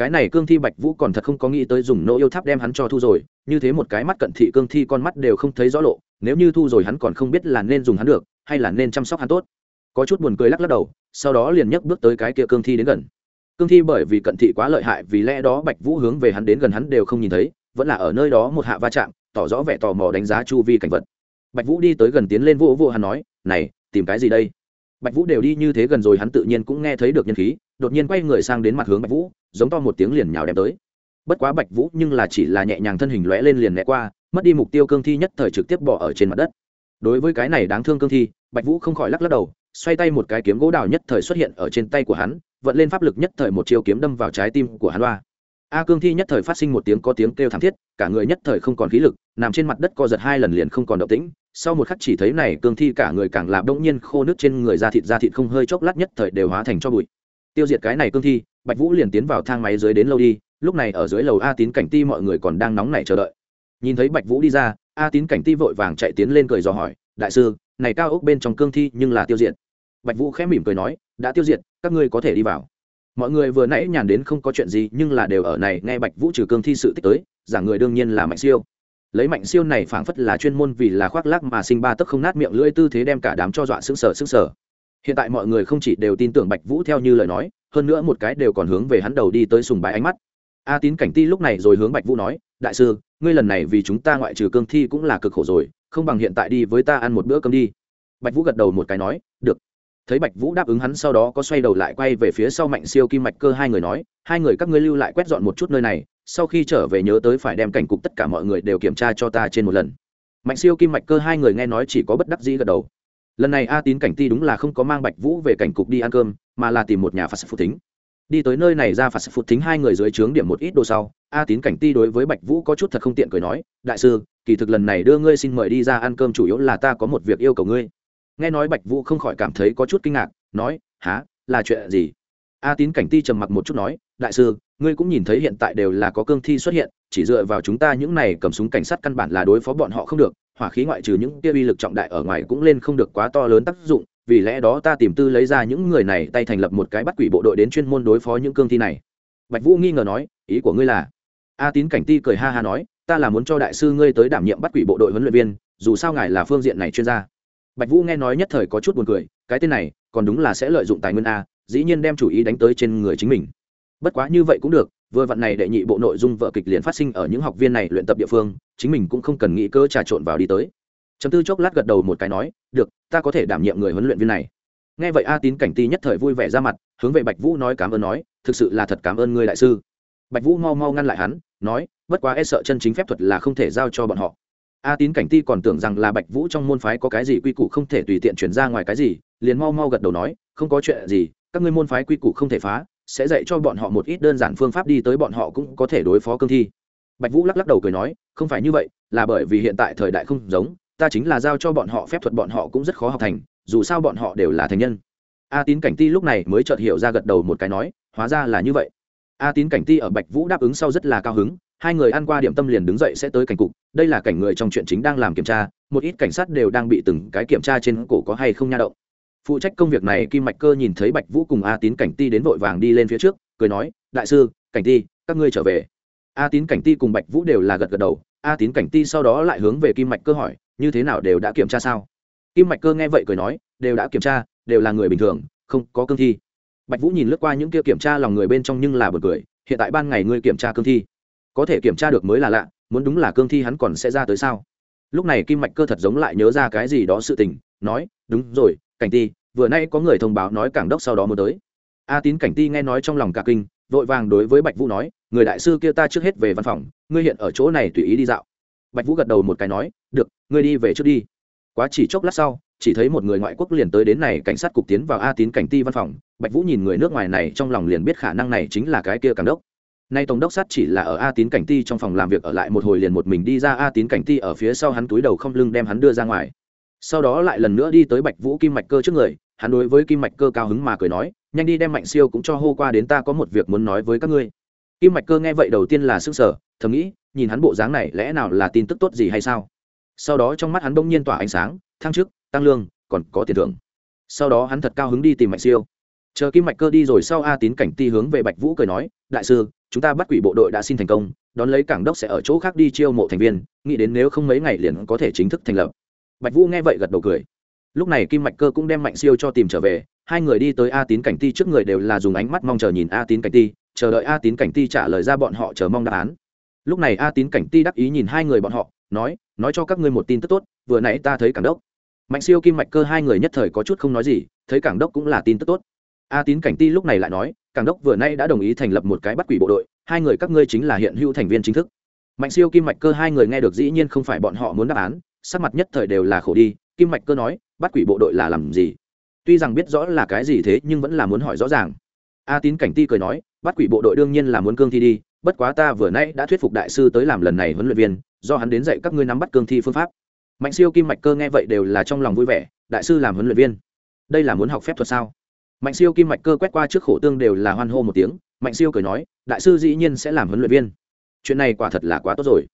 cái này cương thi bạch vũ còn thật không có nghĩ tới dùng nỗ yêu tháp đem hắn cho thu rồi, như thế một cái mắt cận thị cương thi con mắt đều không thấy rõ lộ, nếu như thu rồi hắn còn không biết là nên dùng hắn được, hay là nên chăm sóc hắn tốt. Có chút buồn cười lắc lắc đầu, sau đó liền nhấc bước tới cái kia cương thi đến gần. Cương thi bởi vì cận thị quá lợi hại, vì lẽ đó bạch vũ hướng về hắn đến gần hắn đều không nhìn thấy, vẫn là ở nơi đó một hạ va chạm, tỏ rõ vẻ tò mò đánh giá chu vi cảnh vật. Bạch vũ đi tới gần tiến lên vô vô hắn nói, này, tìm cái gì đây? Bạch vũ đều đi như thế gần rồi hắn tự nhiên cũng nghe thấy được nhân khí đột nhiên quay người sang đến mặt hướng bạch vũ, giống to một tiếng liền nhào đem tới. Bất quá bạch vũ nhưng là chỉ là nhẹ nhàng thân hình lóe lên liền lẹ qua, mất đi mục tiêu cương thi nhất thời trực tiếp bỏ ở trên mặt đất. Đối với cái này đáng thương cương thi, bạch vũ không khỏi lắc lắc đầu, xoay tay một cái kiếm gỗ đào nhất thời xuất hiện ở trên tay của hắn, vận lên pháp lực nhất thời một chiêu kiếm đâm vào trái tim của hắn loa a cương thi nhất thời phát sinh một tiếng có tiếng kêu thảm thiết, cả người nhất thời không còn khí lực, nằm trên mặt đất co giật hai lần liền không còn động tĩnh. Sau một khắc chỉ thấy này cương thi cả người càng làm đông nhiên khô nước trên người da thịt da thịt không hơi chốc lát nhất thời đều hóa thành cho bụi tiêu diệt cái này cương thi, bạch vũ liền tiến vào thang máy dưới đến lâu đi, lúc này ở dưới lầu a tín cảnh ti mọi người còn đang nóng nảy chờ đợi. Nhìn thấy bạch vũ đi ra, a tín cảnh ti vội vàng chạy tiến lên cười dò hỏi, đại sư, này cao ốc bên trong cương thi nhưng là tiêu diệt. Bạch vũ khẽ mỉm cười nói, đã tiêu diệt, các ngươi có thể đi vào. Mọi người vừa nãy nhàn đến không có chuyện gì, nhưng là đều ở này nghe bạch vũ trừ cương thi sự tích tới, giả người đương nhiên là mạnh siêu. Lấy mạnh siêu này phảng phất là chuyên môn vì là khoác lác mà sinh ba tấc không nát miệng lưỡi tư thế đem cả đám cho dọa sững sờ sững sờ hiện tại mọi người không chỉ đều tin tưởng bạch vũ theo như lời nói, hơn nữa một cái đều còn hướng về hắn đầu đi tới sùng bái ánh mắt. A tín cảnh ti lúc này rồi hướng bạch vũ nói, đại sư, ngươi lần này vì chúng ta ngoại trừ cương thi cũng là cực khổ rồi, không bằng hiện tại đi với ta ăn một bữa cơm đi. Bạch vũ gật đầu một cái nói, được. Thấy bạch vũ đáp ứng hắn sau đó có xoay đầu lại quay về phía sau mạnh siêu kim mạch cơ hai người nói, hai người các ngươi lưu lại quét dọn một chút nơi này, sau khi trở về nhớ tới phải đem cảnh cục tất cả mọi người đều kiểm tra cho ta trên một lần. Mạnh siêu kim mạch cơ hai người nghe nói chỉ có bất đắc dĩ gật đầu lần này a tín cảnh ti đúng là không có mang bạch vũ về cảnh cục đi ăn cơm, mà là tìm một nhà phạt phụ thính. Đi tới nơi này ra phạt phụ thính hai người dưới trướng điểm một ít đồ sau, a tín cảnh ti đối với bạch vũ có chút thật không tiện cười nói, đại sư, kỳ thực lần này đưa ngươi xin mời đi ra ăn cơm chủ yếu là ta có một việc yêu cầu ngươi. Nghe nói bạch vũ không khỏi cảm thấy có chút kinh ngạc, nói há là chuyện gì? A tín cảnh ti trầm mặc một chút nói, đại sư, ngươi cũng nhìn thấy hiện tại đều là có cương thi xuất hiện, chỉ dựa vào chúng ta những này cầm súng cảnh sát căn bản là đối phó bọn họ không được hỏa khí ngoại trừ những tia uy lực trọng đại ở ngoài cũng lên không được quá to lớn tác dụng, vì lẽ đó ta tìm tư lấy ra những người này tay thành lập một cái bắt quỷ bộ đội đến chuyên môn đối phó những cương thi này. Bạch vũ nghi ngờ nói, ý của ngươi là? A tín cảnh ti cười ha ha nói, ta là muốn cho đại sư ngươi tới đảm nhiệm bắt quỷ bộ đội huấn luyện viên, dù sao ngài là phương diện này chuyên gia. Bạch vũ nghe nói nhất thời có chút buồn cười, cái tên này, còn đúng là sẽ lợi dụng tài nguyên a, dĩ nhiên đem chủ ý đánh tới trên người chính mình. Bất quá như vậy cũng được vừa vặn này đệ nhị bộ nội dung vợ kịch liền phát sinh ở những học viên này luyện tập địa phương, chính mình cũng không cần nghĩ cơ trà trộn vào đi tới. Chấm tư chốc lát gật đầu một cái nói, được, ta có thể đảm nhiệm người huấn luyện viên này. Nghe vậy a tín cảnh ti nhất thời vui vẻ ra mặt, hướng về bạch vũ nói cảm ơn nói, thực sự là thật cảm ơn ngươi đại sư. Bạch vũ mau mau ngăn lại hắn, nói, bất quá e sợ chân chính phép thuật là không thể giao cho bọn họ. A tín cảnh ti còn tưởng rằng là bạch vũ trong môn phái có cái gì quy củ không thể tùy tiện chuyển ra ngoài cái gì, liền mau mau gật đầu nói, không có chuyện gì, các ngươi môn phái quy củ không thể phá sẽ dạy cho bọn họ một ít đơn giản phương pháp đi tới bọn họ cũng có thể đối phó cương thi. Bạch vũ lắc lắc đầu cười nói, không phải như vậy, là bởi vì hiện tại thời đại không giống, ta chính là giao cho bọn họ phép thuật bọn họ cũng rất khó học thành, dù sao bọn họ đều là thành nhân. A tín cảnh ti lúc này mới chợt hiểu ra gật đầu một cái nói, hóa ra là như vậy. A tín cảnh ti ở bạch vũ đáp ứng sau rất là cao hứng, hai người ăn qua điểm tâm liền đứng dậy sẽ tới cảnh cục, đây là cảnh người trong chuyện chính đang làm kiểm tra, một ít cảnh sát đều đang bị từng cái kiểm tra trên cổ có hay không nha động phụ trách công việc này kim mạch cơ nhìn thấy bạch vũ cùng a tín cảnh ti đến vội vàng đi lên phía trước, cười nói, đại sư, cảnh ti, các ngươi trở về. A tín cảnh ti cùng bạch vũ đều là gật gật đầu. A tín cảnh ti sau đó lại hướng về kim mạch cơ hỏi, như thế nào đều đã kiểm tra sao? Kim mạch cơ nghe vậy cười nói, đều đã kiểm tra, đều là người bình thường, không có cương thi. Bạch vũ nhìn lướt qua những kia kiểm tra lòng người bên trong nhưng là bật cười, hiện tại ban ngày ngươi kiểm tra cương thi, có thể kiểm tra được mới là lạ, muốn đúng là cương thi hắn còn sẽ ra tới sao? Lúc này kim mạch cơ thật giống lại nhớ ra cái gì đó sự tình, nói, đúng rồi cảnh ti, vừa nay có người thông báo nói cảng đốc sau đó muốn tới. A tín cảnh ti nghe nói trong lòng cả kinh, vội vàng đối với bạch vũ nói, người đại sư kia ta trước hết về văn phòng, ngươi hiện ở chỗ này tùy ý đi dạo. Bạch vũ gật đầu một cái nói, được, ngươi đi về trước đi. Quá chỉ chốc lát sau, chỉ thấy một người ngoại quốc liền tới đến này, cảnh sát cục tiến vào a tín cảnh ti văn phòng. Bạch vũ nhìn người nước ngoài này, trong lòng liền biết khả năng này chính là cái kia cảng đốc. Nay tổng đốc sát chỉ là ở a tín cảnh ti trong phòng làm việc ở lại một hồi liền một mình đi ra a tín cảnh ti ở phía sau hắn túi đầu không lưng đem hắn đưa ra ngoài sau đó lại lần nữa đi tới bạch vũ kim mạch cơ trước người, hắn đối với kim mạch cơ cao hứng mà cười nói, nhanh đi đem mạnh siêu cũng cho hô qua đến ta có một việc muốn nói với các ngươi. Kim mạch cơ nghe vậy đầu tiên là s ư n g sở thầm nghĩ, nhìn hắn bộ dáng này lẽ nào là tin tức tốt gì hay sao? Sau đó trong mắt hắn bỗng nhiên tỏa ánh sáng, thăng chức, tăng lương, còn có tiền thưởng. Sau đó hắn thật cao hứng đi tìm mạnh siêu. Chờ kim mạch cơ đi rồi sau a tín cảnh ti hướng về bạch vũ cười nói, đại sư, chúng ta bắt quỷ bộ đội đã xin thành công, đón lấy cảng đốc sẽ ở chỗ khác đi chiêu mộ thành viên, nghĩ đến nếu không mấy ngày liền có thể chính thức thành lập bạch vũ nghe vậy gật đầu cười. Lúc này kim mạch cơ cũng đem mạnh siêu cho tìm trở về, hai người đi tới a tín cảnh ti trước người đều là dùng ánh mắt mong chờ nhìn a tín cảnh ti, chờ đợi a tín cảnh ti trả lời ra bọn họ chờ mong đáp án. Lúc này a tín cảnh ti đắc ý nhìn hai người bọn họ, nói nói cho các ngươi một tin tức tốt, vừa nãy ta thấy cảng đốc. Mạnh siêu, kim mạch cơ hai người nhất thời có chút không nói gì, thấy cảng đốc cũng là tin tức tốt. A tín cảnh ti lúc này lại nói, cảng đốc vừa nay đã đồng ý thành lập một cái bắt quỷ bộ đội, hai người các ngươi chính là hiện hữu thành viên chính thức. Mạnh siêu, kim mạch cơ hai người nghe được dĩ nhiên không phải bọn họ muốn đáp án sắc mặt nhất thời đều là khổ đi, kim mạch cơ nói, bắt quỷ bộ đội là làm gì? Tuy rằng biết rõ là cái gì thế, nhưng vẫn là muốn hỏi rõ ràng. A tín cảnh ti cười nói, bắt quỷ bộ đội đương nhiên là muốn cương thi đi, bất quá ta vừa nãy đã thuyết phục đại sư tới làm lần này huấn luyện viên, do hắn đến dạy các ngươi nắm bắt cương thi phương pháp. Mạnh siêu kim mạch cơ nghe vậy đều là trong lòng vui vẻ, đại sư làm huấn luyện viên. Đây là muốn học phép thuật sao? Mạnh siêu kim mạch cơ quét qua trước khổ tương đều là hoan hô một tiếng, mạnh siêu cười nói, đại sư dĩ nhiên sẽ làm huấn luyện viên. Chuyện này quả thật là quá tốt rồi.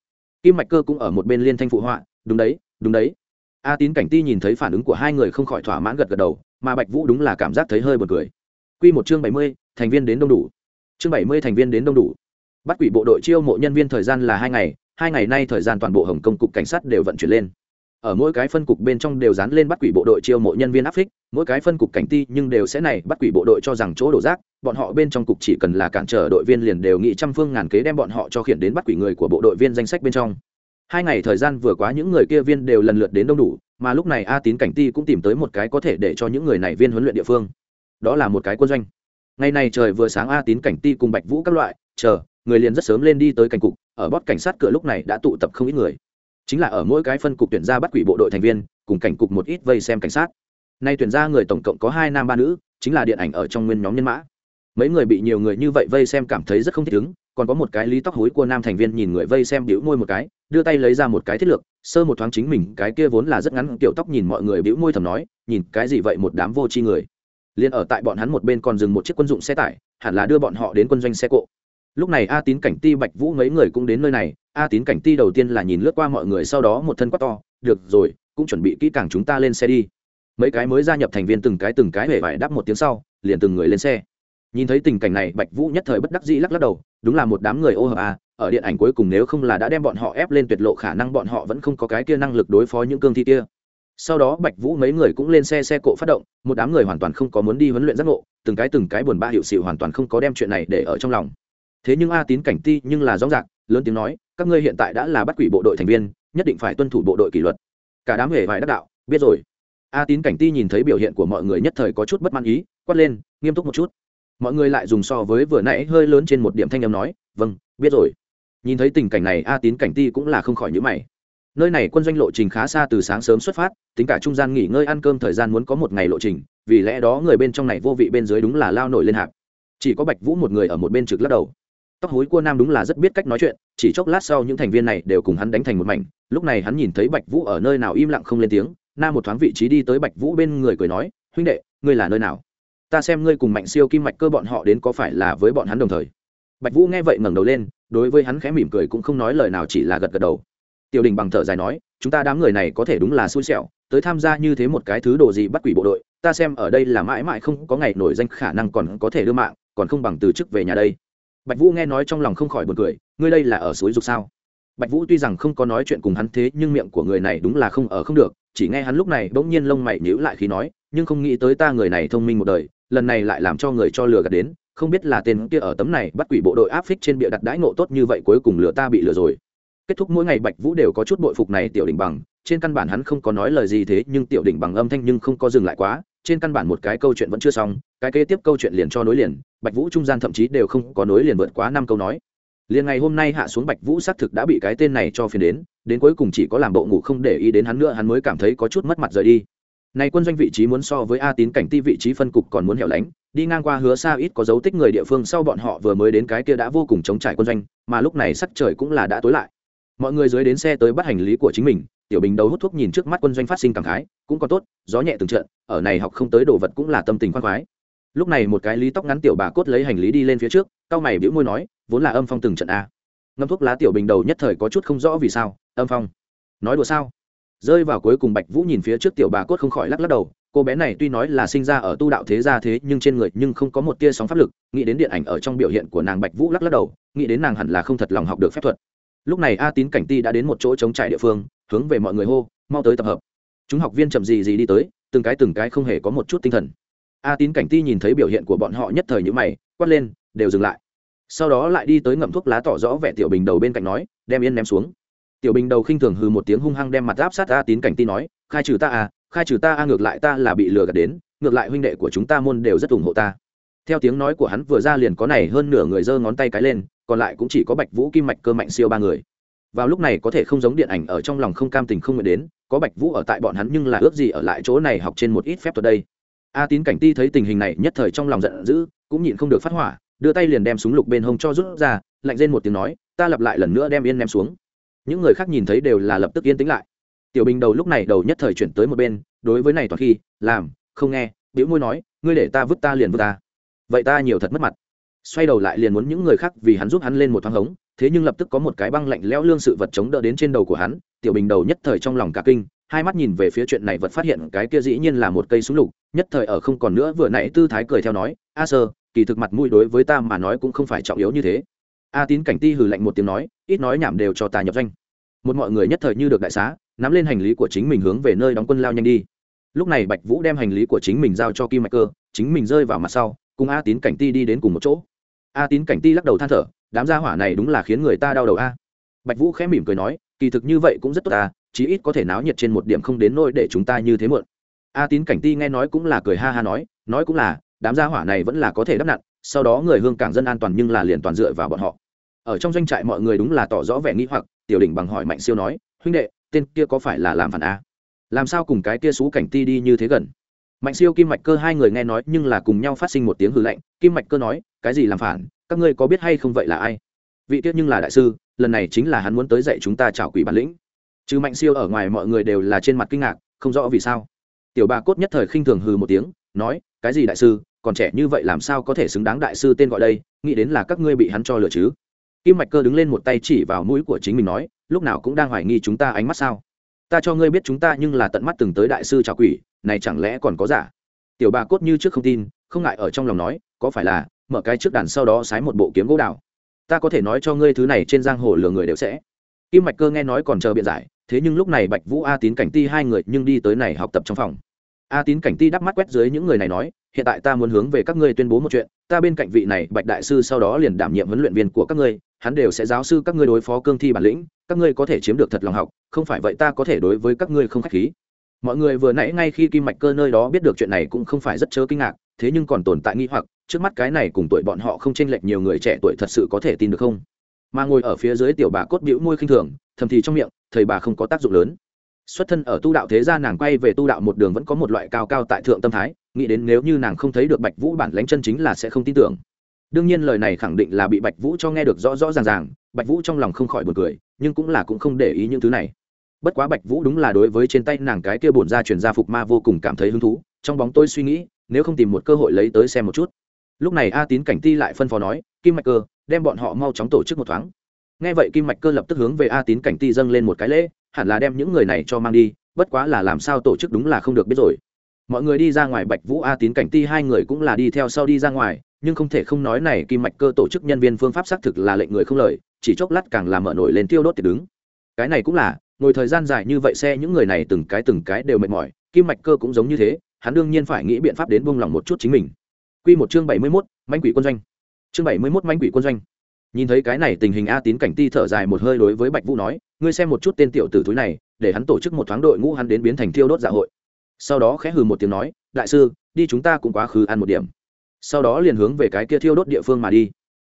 Kim mạch cơ cũng ở một bên liên thanh phụ họa đúng đấy đúng đấy. A tín cảnh ti nhìn thấy phản ứng của hai người không khỏi thỏa mãn gật gật đầu, mà bạch vũ đúng là cảm giác thấy hơi b u ồ n cười. Q một chương bảy mươi, thành viên đến đông đủ. Chương bảy mươi, thành viên đến đông đủ. Bắt quỷ bộ đội chiêu mộ nhân viên thời gian là hai ngày hai ngày nay thời gian toàn bộ hồng công cục cảnh sát đều vận chuyển lên. Ở mỗi cái phân cục bên trong đều dán lên bắt quỷ bộ đội chiêu mộ nhân viên áp phích, mỗi cái phân cục cảnh ti nhưng đều sẽ này, bắt quỷ bộ đội cho rằng chỗ đổ rác, bọn họ bên trong cục chỉ cần là cản trở đội viên liền đều nghị trăm phương ngàn kế đem bọn họ cho khiển đến bắt quỷ người của bộ đội viên danh sách bên trong hai ngày thời gian vừa quá những người kia viên đều lần lượt đến đông đủ, mà lúc này a tín cảnh ti cũng tìm tới một cái có thể để cho những người này viên huấn luyện địa phương. Đó là một cái quân doanh. Ngày này trời vừa sáng a tín cảnh ti cùng bạch vũ các loại, chờ, người liền rất sớm lên đi tới cảnh cục, ở bót cảnh sát cửa lúc này đã tụ tập không ít người. Chính là ở mỗi cái phân cục tuyển ra bắt quỷ bộ đội thành viên, cùng cảnh cục một ít vây xem cảnh sát. Nay tuyển ra người tổng cộng có hai nam ba nữ, chính là điện ảnh ở trong nguyên nhóm nhân mã mấy người bị nhiều người như vậy vây xem cảm thấy rất không thích ứng, còn có một cái lý tóc hối của nam thành viên nhìn người vây xem bĩu môi một cái, đưa tay lấy ra một cái thiết lược, sơ một thoáng chính mình, cái kia vốn là rất ngắn, kiểu tóc nhìn mọi người bĩu môi thầm nói, nhìn cái gì vậy một đám vô tri người. Liền ở tại bọn hắn một bên còn dừng một chiếc quân dụng xe tải, hẳn là đưa bọn họ đến quân doanh xe cộ. Lúc này a tín cảnh ti bạch vũ mấy người cũng đến nơi này, a tín cảnh ti đầu tiên là nhìn lướt qua mọi người sau đó một thân quát to, được rồi, cũng chuẩn bị kỹ càng chúng ta lên xe đi. Mấy cái mới gia nhập thành viên từng cái từng cái hề vải đáp một tiếng sau, liền từng người lên xe nhìn thấy tình cảnh này, bạch vũ nhất thời bất đắc dĩ lắc lắc đầu, đúng là một đám người ô hợp à ở điện ảnh cuối cùng nếu không là đã đem bọn họ ép lên tuyệt lộ, khả năng bọn họ vẫn không có cái kia năng lực đối phó những cương thi kia. Sau đó, bạch vũ mấy người cũng lên xe xe cộ phát động, một đám người hoàn toàn không có muốn đi huấn luyện giác ngộ, từng cái từng cái buồn ba hiệu xịu hoàn toàn không có đem chuyện này để ở trong lòng. Thế nhưng a tín cảnh ti nhưng là rõ ràng, lớn tiếng nói, các ngươi hiện tại đã là bắt quỷ bộ đội thành viên, nhất định phải tuân thủ bộ đội kỷ luật. Cả đám hề vải đắc đạo, biết rồi. A tín cảnh ti nhìn thấy biểu hiện của mọi người nhất thời có chút bất mãn ý, quát lên, nghiêm túc một chút mọi người lại dùng so với vừa nãy hơi lớn trên một điểm thanh âm nói vâng biết rồi. Nhìn thấy tình cảnh này, a tín cảnh ti cũng là không khỏi nhữ mày. Nơi này quân doanh lộ trình khá xa từ sáng sớm xuất phát, tính cả trung gian nghỉ ngơi ăn cơm thời gian muốn có một ngày lộ trình, vì lẽ đó người bên trong này vô vị bên dưới đúng là lao nổi lên hạp. Chỉ có bạch vũ một người ở một bên trực lắc đầu. Tóc hối cua nam đúng là rất biết cách nói chuyện, chỉ chốc lát sau những thành viên này đều cùng hắn đánh thành một mảnh. Lúc này hắn nhìn thấy bạch vũ ở nơi nào im lặng không lên tiếng nam một thoáng vị trí đi tới bạch vũ bên người cười nói, huynh đệ, ngươi là nơi nào? Ta xem ngươi cùng mạnh siêu kim mạch cơ bọn họ đến có phải là với bọn hắn đồng thời? Bạch vũ nghe vậy ngẩng đầu lên, đối với hắn khẽ mỉm cười cũng không nói lời nào chỉ là gật gật đầu. Tiểu đình bằng thở dài nói, chúng ta đám người này có thể đúng là xui xẻo, tới tham gia như thế một cái thứ đồ gì bắt quỷ bộ đội, ta xem ở đây là mãi mãi không có ngày nổi danh khả năng còn có thể đưa mạng, còn không bằng từ chức về nhà đây. Bạch vũ nghe nói trong lòng không khỏi b u ồ n cười, ngươi đây là ở suối dục sao? Bạch vũ tuy rằng không có nói chuyện cùng hắn thế, nhưng miệng của người này đúng là không ở không được, chỉ nghe hắn lúc này bỗng nhiên lông mày nhíu lại khi nói, nhưng không nghĩ tới ta người này thông minh một đời lần này lại làm cho người cho lừa gạt đến, không biết là tên kia ở tấm này bắt quỷ bộ đội áp phích trên bịa đặt đãi ngộ tốt như vậy cuối cùng lừa ta bị lừa rồi. Kết thúc mỗi ngày bạch vũ đều có chút bội phục này tiểu đỉnh bằng, trên căn bản hắn không có nói lời gì thế, nhưng tiểu đỉnh bằng âm thanh nhưng không có dừng lại quá, trên căn bản một cái câu chuyện vẫn chưa xong, cái kế tiếp câu chuyện liền cho nối liền, bạch vũ trung gian thậm chí đều không có nối liền vượt quá năm câu nói. Liền ngày hôm nay hạ xuống bạch vũ xác thực đã bị cái tên này cho phiền đến đến cuối cùng chỉ có làm bộ ngủ không để ý đến hắn nữa, hắn mới cảm thấy có chút mất mặt rời đi này quân doanh vị trí muốn so với a tín cảnh ti vị trí phân cục còn muốn hẻo lánh, đi ngang qua hứa xa ít có dấu tích người địa phương sau bọn họ vừa mới đến cái kia đã vô cùng chống trải quân doanh, mà lúc này sắc trời cũng là đã tối lại. Mọi người dưới đến xe tới bắt hành lý của chính mình, tiểu bình đầu hút thuốc nhìn trước mắt quân doanh phát sinh cảm khái, cũng có tốt, gió nhẹ từng trận, ở này học không tới đồ vật cũng là tâm tình khoan khoái. Lúc này một cái lý tóc ngắn tiểu bà cốt lấy hành lý đi lên phía trước cao mày bĩu môi nói, vốn là âm phong từng trận a. Ngâm thuốc lá tiểu bình đầu nhất thời có chút không rõ vì sao, âm phong. Nói đùa sao? Rơi vào cuối cùng bạch vũ nhìn phía trước tiểu bà cốt không khỏi lắc lắc đầu, cô bé này tuy nói là sinh ra ở tu đạo thế gia thế, nhưng trên người nhưng không có một tia sóng pháp lực, nghĩ đến điện ảnh ở trong biểu hiện của nàng bạch vũ lắc lắc đầu, nghĩ đến nàng hẳn là không thật lòng học được phép thuật. Lúc này a tín cảnh ti đã đến một chỗ chống trải địa phương, hướng về mọi người hô, mau tới tập hợp. Chúng học viên chậm gì gì đi tới, từng cái từng cái không hề có một chút tinh thần. A tín cảnh ti nhìn thấy biểu hiện của bọn họ nhất thời như mày, quát lên, đều dừng lại. Sau đó lại đi tới ngậm thuốc lá tỏ rõ vẻ tiểu bình đầu bên cạnh nói, đem yên ném xuống tiểu bình đầu khinh thường hừ một tiếng hung hăng đem mặt áp sát a tín cảnh ti nói, khai trừ ta à khai trừ ta a, ngược lại ta là bị lừa gạt đến, ngược lại huynh đệ của chúng ta môn đều rất ủng hộ ta. Theo tiếng nói của hắn vừa ra liền có này hơn nửa người giơ ngón tay cái lên, còn lại cũng chỉ có bạch vũ, kim mạch, cơ mạnh siêu ba người. Vào lúc này có thể không giống điện ảnh ở trong lòng không cam tình không nguyện đến, có bạch vũ ở tại bọn hắn nhưng là ước gì ở lại chỗ này học trên một ít phép thuật đây. A tín cảnh ti thấy tình hình này nhất thời trong lòng giận dữ, cũng nhịn không được phát hỏa, đưa tay liền đem súng lục bên hông cho rút ra, lạnh rên một tiếng nói, ta lặp lại lần nữa đem yên ném xuống những người khác nhìn thấy đều là lập tức yên tĩnh lại. Tiểu bình đầu lúc này đầu nhất thời chuyển tới một bên, đối với này toàn khi, làm, không nghe biểu môi nói, ngươi để ta vứt ta liền vứt ta. Vậy ta nhiều thật mất mặt. Xoay đầu lại liền muốn những người khác vì hắn giúp hắn lên một thoáng hống, thế nhưng lập tức có một cái băng lạnh lẽo lương sự vật chống đỡ đến trên đầu của hắn, tiểu bình đầu nhất thời trong lòng cả kinh, hai mắt nhìn về phía chuyện này vật phát hiện cái kia dĩ nhiên là một cây súng lục, nhất thời ở không còn nữa vừa nãy tư thái cười theo nói, a sơ, kỳ thực mặt mũi đối với ta mà nói cũng không phải trọng yếu như thế a tín cảnh ti hừ lạnh một tiếng nói, ít nói nhảm đều cho ta nhập danh một mọi người nhất thời như được đại xá, nắm lên hành lý của chính mình hướng về nơi đóng quân lao nhanh đi. Lúc này bạch vũ đem hành lý của chính mình giao cho kim mạch cơ, chính mình rơi vào mặt sau, cùng a tín cảnh ti đi đến cùng một chỗ. A tín cảnh ti lắc đầu than thở, đám gia hỏa này đúng là khiến người ta đau đầu a. Bạch vũ khẽ mỉm cười nói, kỳ thực như vậy cũng rất tốt ta chí ít có thể náo nhiệt trên một điểm không đến nỗi để chúng ta như thế muộn. A tín cảnh ti nghe nói cũng là cười ha ha nói nói cũng là, đám gia hỏa này vẫn là có thể đắp nặn sau đó người hương cảng dân an toàn nhưng là liền toàn dựa vào bọn họ. Ở trong doanh trại mọi người đúng là tỏ rõ vẻ nghĩ hoặc, tiểu đỉnh bằng hỏi mạnh siêu nói, huynh đệ, tên kia có phải là làm phản á làm sao cùng cái kia xú cảnh ti đi như thế gần? Mạnh siêu, kim mạch cơ hai người nghe nói nhưng là cùng nhau phát sinh một tiếng hư lạnh, kim mạch cơ nói, cái gì làm phản? Các ngươi có biết hay không vậy là ai? Vị tiết nhưng là đại sư, lần này chính là hắn muốn tới dạy chúng ta trảo quỷ bản lĩnh. Chứ mạnh siêu ở ngoài mọi người đều là trên mặt kinh ngạc, không rõ vì sao. Tiểu bà cốt nhất thời khinh thường hừ một tiếng, nói, cái gì đại sư? Còn trẻ như vậy làm sao có thể xứng đáng đại sư tên gọi đây, nghĩ đến là các ngươi bị hắn cho lừa chứ. Kim mạch cơ đứng lên một tay chỉ vào mũi của chính mình nói, lúc nào cũng đang hoài nghi chúng ta ánh mắt sao? Ta cho ngươi biết chúng ta nhưng là tận mắt từng tới đại sư trào quỷ, này chẳng lẽ còn có giả? Tiểu bà cốt như trước không tin, không ngại ở trong lòng nói, có phải là, mở cái trước đàn sau đó sái một bộ kiếm gỗ đào? Ta có thể nói cho ngươi thứ này trên giang hồ lừa người đều sẽ. Kim mạch cơ nghe nói còn chờ biện giải, thế nhưng lúc này bạch vũ a tín cảnh ti hai người nhưng đi tới này học tập trong phòng. A tín cảnh ti đắp mắt quét dưới những người này nói hiện tại ta muốn hướng về các ngươi tuyên bố một chuyện, ta bên cạnh vị này bạch đại sư sau đó liền đảm nhiệm huấn luyện viên của các ngươi, hắn đều sẽ giáo sư các ngươi đối phó cương thi bản lĩnh, các ngươi có thể chiếm được thật lòng học, không phải vậy ta có thể đối với các ngươi không khách khí. Mọi người vừa nãy ngay khi kim mạch cơ nơi đó biết được chuyện này cũng không phải rất chớ kinh ngạc, thế nhưng còn tồn tại nghi hoặc, trước mắt cái này cùng tuổi bọn họ không chênh lệch nhiều người trẻ tuổi thật sự có thể tin được không? Mà ngồi ở phía dưới tiểu bà cốt bĩu môi khinh thường, thầm thì trong miệng, thầy bà không có tác dụng lớn. Xuất thân ở tu đạo thế gia nàng quay về tu đạo một đường vẫn có một loại cao cao tại thượng tâm thái nghĩ đến nếu như nàng không thấy được bạch vũ bản lãnh chân chính là sẽ không tin tưởng. Đương nhiên lời này khẳng định là bị bạch vũ cho nghe được rõ rõ ràng ràng, bạch vũ trong lòng không khỏi b u ồ n cười, nhưng cũng là cũng không để ý những thứ này. Bất quá bạch vũ đúng là đối với trên tay nàng cái kia bổn ra chuyển ra phục ma vô cùng cảm thấy hứng thú, trong bóng tôi suy nghĩ, nếu không tìm một cơ hội lấy tới xem một chút. Lúc này a tín cảnh ti lại phân phó nói, kim mạch cơ, đem bọn họ mau chóng tổ chức một thoáng. Nghe vậy kim mạch cơ lập tức hướng về a tín cảnh ti dâng lên một cái lễ, hẳn là đem những người này cho mang đi, bất quá là làm sao tổ chức đúng là không được biết rồi mọi người đi ra ngoài bạch vũ a tín cảnh ti hai người cũng là đi theo sau đi ra ngoài nhưng không thể không nói này kim mạch cơ tổ chức nhân viên phương pháp xác thực là lệnh người không lời chỉ chốc lát càng làm mở nổi lên tiêu đốt thì đứng cái này cũng là ngồi thời gian dài như vậy xe những người này từng cái từng cái đều mệt mỏi kim mạch cơ cũng giống như thế hắn đương nhiên phải nghĩ biện pháp đến buông lòng một chút chính mình Quy một chương bảy mươi 71, manh quỷ quân doanh. Chương bảy mươi 71 manh quỷ quân doanh. Nhìn thấy cái này tình hình A Tín cảnh ti thở dài một hơi đối với Bạch Vũ nói, ngươi xem một chút tên tiểu tử thúi này, để hắn tổ chức một thoáng đội ngũ hắn đến biến thành thiêu đốt dạ hội. Sau đó khẽ hừ một tiếng nói, đại sư, đi chúng ta cũng quá khứ ăn một điểm. Sau đó liền hướng về cái kia thiêu đốt địa phương mà đi.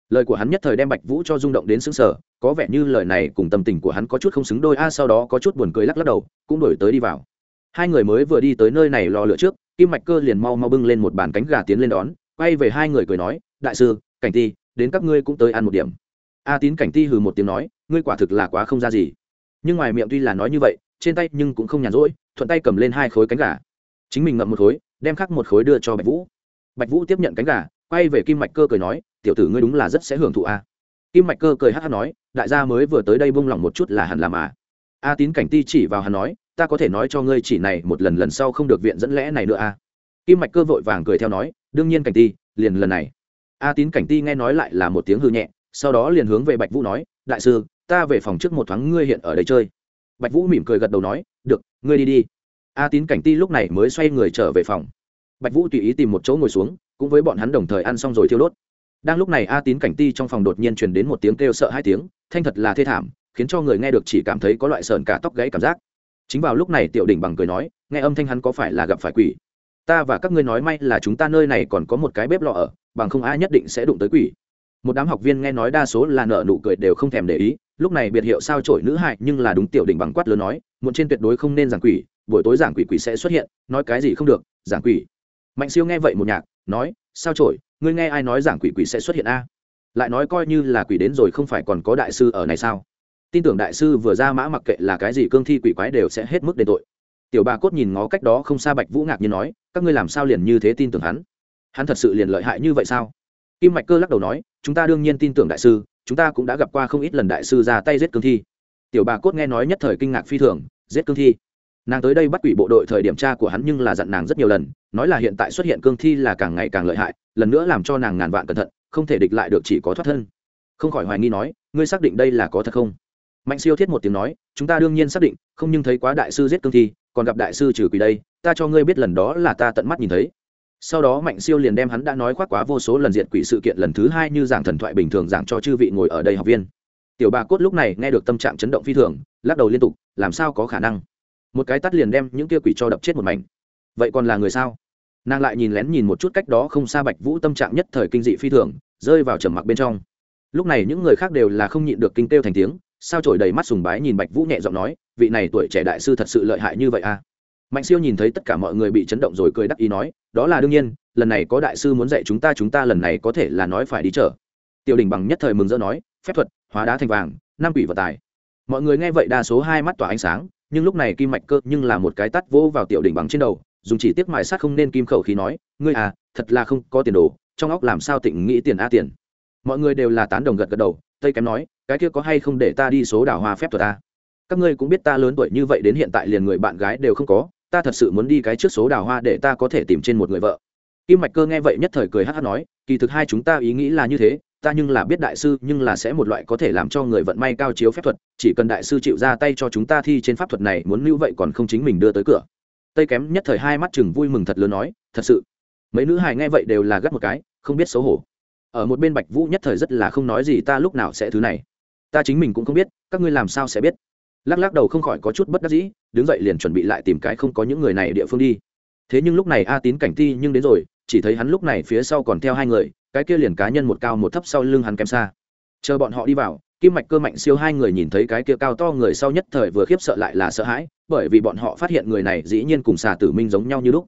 Lời của hắn nhất thời đem bạch vũ cho rung động đến xứng sở có vẻ như lời này cùng tâm tình của hắn có chút không xứng đôi a sau đó có chút buồn cười lắc lắc đầu cũng đổi tới đi vào. Hai người mới vừa đi tới nơi này lò lửa trước kim mạch cơ liền mau mau bưng lên một bàn cánh gà tiến lên đón quay về hai người cười nói đại sư cảnh ti đến các ngươi cũng tới ăn một điểm. A tín cảnh ti hừ một tiếng nói ngươi quả thực là quá không ra gì. Nhưng ngoài miệng tuy là nói như vậy trên tay nhưng cũng không nhàn rỗi thuận tay cầm lên hai khối cánh gà. Chính mình ngậm một khối, đem khắc một khối đưa cho bạch vũ. Bạch vũ tiếp nhận cánh gà, quay về kim mạch cơ cười nói, tiểu tử ngươi đúng là rất sẽ hưởng thụ a. Kim mạch cơ cười hát hát nói, đại gia mới vừa tới đây bung lòng một chút là hẳn làm à a tín cảnh ti chỉ vào hắn nói, ta có thể nói cho ngươi chỉ này một lần lần sau không được viện dẫn lẽ này nữa a. Kim mạch cơ vội vàng cười theo nói, đương nhiên cảnh ti, liền lần này. A tín cảnh ti nghe nói lại là một tiếng hư nhẹ, sau đó liền hướng về bạch vũ nói, đại sư, ta về phòng trước một thoáng ngươi hiện ở đây chơi. Bạch vũ mỉm cười gật đầu nói, được ngươi đi đi. A tín cảnh ti lúc này mới xoay người trở về phòng. Bạch vũ tùy ý tìm một chỗ ngồi xuống, cũng với bọn hắn đồng thời ăn xong rồi thiêu đốt. Đang lúc này a tín cảnh ti trong phòng đột nhiên truyền đến một tiếng kêu sợ hai tiếng, thanh thật là thê thảm, khiến cho người nghe được chỉ cảm thấy có loại sờn cả tóc gãy cảm giác. Chính vào lúc này tiểu đỉnh bằng cười nói, nghe âm thanh hắn có phải là gặp phải quỷ? Ta và các ngươi nói may là chúng ta nơi này còn có một cái bếp lò ở, bằng không ai nhất định sẽ đụng tới quỷ. Một đám học viên nghe nói đa số là nợ nụ cười đều không thèm để ý, lúc này biệt hiệu sao trổi nữ hại nhưng là đúng tiểu đỉnh bằng quát lớn nói muộn trên tuyệt đối không nên giảng quỷ, buổi tối giảng quỷ quỷ sẽ xuất hiện, nói cái gì không được, giảng quỷ. Mạnh siêu nghe vậy một nhạc, nói, sao trổi ngươi nghe ai nói giảng quỷ quỷ sẽ xuất hiện a? Lại nói coi như là quỷ đến rồi không phải còn có đại sư ở này sao? Tin tưởng đại sư vừa ra mã mặc kệ là cái gì cương thi quỷ quái đều sẽ hết mức đền tội. Tiểu bà cốt nhìn ngó cách đó không xa bạch vũ ngạc như nói, các ngươi làm sao liền như thế tin tưởng hắn? Hắn thật sự liền lợi hại như vậy sao? Kim mạch cơ lắc đầu nói, chúng ta đương nhiên tin tưởng đại sư, chúng ta cũng đã gặp qua không ít lần đại sư ra tay giết cương thi. Tiểu bà cốt nghe nói nhất thời kinh ngạc phi thường giết cương thi. Nàng tới đây bắt quỷ bộ đội thời điểm tra của hắn nhưng là dặn nàng rất nhiều lần, nói là hiện tại xuất hiện cương thi là càng ngày càng lợi hại, lần nữa làm cho nàng ngàn vạn cẩn thận, không thể địch lại được chỉ có thoát thân. Không khỏi hoài nghi nói, ngươi xác định đây là có thật không? Mạnh siêu thiết một tiếng nói, chúng ta đương nhiên xác định, không nhưng thấy quá đại sư giết cương thi, còn gặp đại sư trừ quỷ đây, ta cho ngươi biết lần đó là ta tận mắt nhìn thấy. Sau đó mạnh siêu liền đem hắn đã nói khoác quá vô số lần diện quỷ sự kiện lần thứ hai như giảng thần thoại bình thường giảng cho chư vị ngồi ở đây học viên tiểu bà cốt lúc này nghe được tâm trạng chấn động phi thường, lắc đầu liên tục, làm sao có khả năng? Một cái tắt liền đem những kia quỷ cho đập chết một mảnh. Vậy còn là người sao? Nàng lại nhìn lén nhìn một chút cách đó không xa bạch vũ tâm trạng nhất thời kinh dị phi thường, rơi vào trầm mặc bên trong. Lúc này những người khác đều là không nhịn được kinh kêu thành tiếng, sao trổi đầy mắt sùng bái nhìn bạch vũ nhẹ giọng nói, vị này tuổi trẻ đại sư thật sự lợi hại như vậy à? Mạnh siêu nhìn thấy tất cả mọi người bị chấn động rồi cười đắc ý nói, đó là đương nhiên, lần này có đại sư muốn dạy chúng ta chúng ta lần này có thể là nói phải đi chợ. Tiểu đình bằng nhất thời mừng rỡ nói, phép thuật hóa đá thành vàng, năm quỷ vật tài. Mọi người nghe vậy đa số hai mắt tỏa ánh sáng, nhưng lúc này kim mạch cơ nhưng là một cái tắt vỗ vào tiểu đỉnh bằng trên đầu, dùng chỉ tiếc mài sát không nên kim khẩu khí nói, ngươi à thật là không có tiền đồ, trong óc làm sao tỉnh nghĩ tiền a tiền? Mọi người đều là tán đồng gật gật đầu, tây kém nói, cái kia có hay không để ta đi số đảo hoa phép thuật ta các ngươi cũng biết ta lớn tuổi như vậy đến hiện tại liền người bạn gái đều không có, ta thật sự muốn đi cái trước số đào hoa để ta có thể tìm trên một người vợ. Kim mạch cơ nghe vậy nhất thời cười hát hát nói, kỳ thực hai chúng ta ý nghĩ là như thế ta nhưng là biết đại sư, nhưng là sẽ một loại có thể làm cho người vận may cao chiếu phép thuật, chỉ cần đại sư chịu ra tay cho chúng ta thi trên pháp thuật này, muốn lưu vậy còn không chính mình đưa tới cửa. Tây kém nhất thời hai mắt chừng vui mừng thật lớn nói, thật sự? Mấy nữ hài nghe vậy đều là gắt một cái, không biết xấu hổ. Ở một bên bạch vũ nhất thời rất là không nói gì, ta lúc nào sẽ thứ này? Ta chính mình cũng không biết, các ngươi làm sao sẽ biết? Lắc lắc đầu không khỏi có chút bất đắc dĩ, đứng dậy liền chuẩn bị lại tìm cái không có những người này địa phương đi. Thế nhưng lúc này a tín cảnh ti nhưng đến rồi, chỉ thấy hắn lúc này phía sau còn theo hai người cái kia liền cá nhân một cao một thấp sau lưng hắn kém xa. Chờ bọn họ đi vào, kim mạch cơ mạnh siêu hai người nhìn thấy cái kia cao to người sau nhất thời vừa khiếp sợ lại là sợ hãi, bởi vì bọn họ phát hiện người này dĩ nhiên cùng xà tử minh giống nhau như lúc.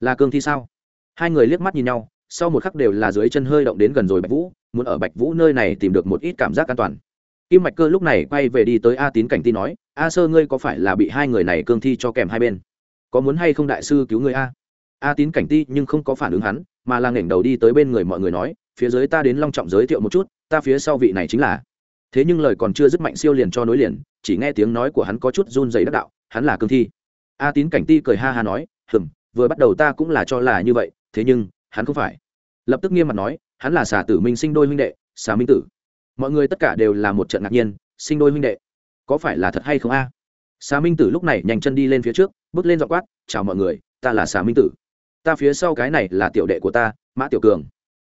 Là cương thi sao? Hai người liếc mắt nhìn nhau, sau một khắc đều là dưới chân hơi động đến gần rồi bạch vũ, muốn ở bạch vũ nơi này tìm được một ít cảm giác an toàn. Kim mạch cơ lúc này quay về đi tới a tín cảnh ti nói, a sơ ngươi có phải là bị hai người này cương thi cho kèm hai bên? Có muốn hay không đại sư cứu người a? A tín cảnh ti nhưng không có phản ứng hắn mà là nghển đầu đi tới bên người mọi người nói, phía dưới ta đến long trọng giới thiệu một chút, ta phía sau vị này chính là. Thế nhưng lời còn chưa dứt mạnh siêu liền cho nối liền, chỉ nghe tiếng nói của hắn có chút run dày đắc đạo, hắn là cương thi. A tín cảnh ti cười ha ha nói, hừm, vừa bắt đầu ta cũng là cho là như vậy, thế nhưng, hắn không phải. Lập tức nghiêm mặt nói, hắn là xà tử minh sinh đôi huynh đệ, xà minh tử. Mọi người tất cả đều là một trận ngạc nhiên, sinh đôi huynh đệ, có phải là thật hay không a? Xà minh tử lúc này nhanh chân đi lên phía trước, bước lên dọ quát, chào mọi người, ta là xà minh tử ta phía sau cái này là tiểu đệ của ta, mã tiểu cường.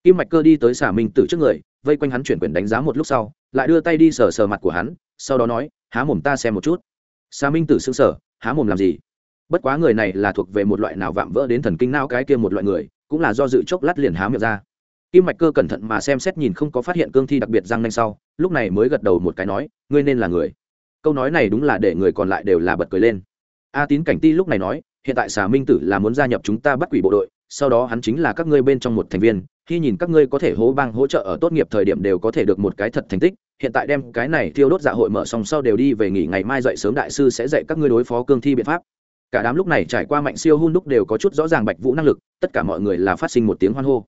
Kim mạch cơ đi tới Xả minh tử trước người, vây quanh hắn chuyển quyền đánh giá một lúc sau, lại đưa tay đi sờ sờ mặt của hắn, sau đó nói, há mồm ta xem một chút. Xà minh tử xứng sở há mồm làm gì? Bất quá người này là thuộc về một loại nào vạm vỡ đến thần kinh não cái kia một loại người, cũng là do dự chốc lát liền há miệng ra. Kim mạch cơ cẩn thận mà xem xét nhìn không có phát hiện cương thi đặc biệt răng nanh sau, lúc này mới gật đầu một cái nói, ngươi nên là người. Câu nói này đúng là để người còn lại đều là bật cười lên. A tín cảnh ti lúc này nói hiện tại xà minh tử là muốn gia nhập chúng ta bắt quỷ bộ đội, sau đó hắn chính là các ngươi bên trong một thành viên, khi nhìn các ngươi có thể hố bang hỗ trợ ở tốt nghiệp thời điểm đều có thể được một cái thật thành tích, hiện tại đem cái này thiêu đốt dạ hội mở xong sau đều đi về nghỉ ngày mai dậy sớm đại sư sẽ dạy các ngươi đối phó cương thi biện pháp. Cả đám lúc này trải qua mạnh siêu hun đúc đều có chút rõ ràng bạch vũ năng lực, tất cả mọi người là phát sinh một tiếng hoan hô.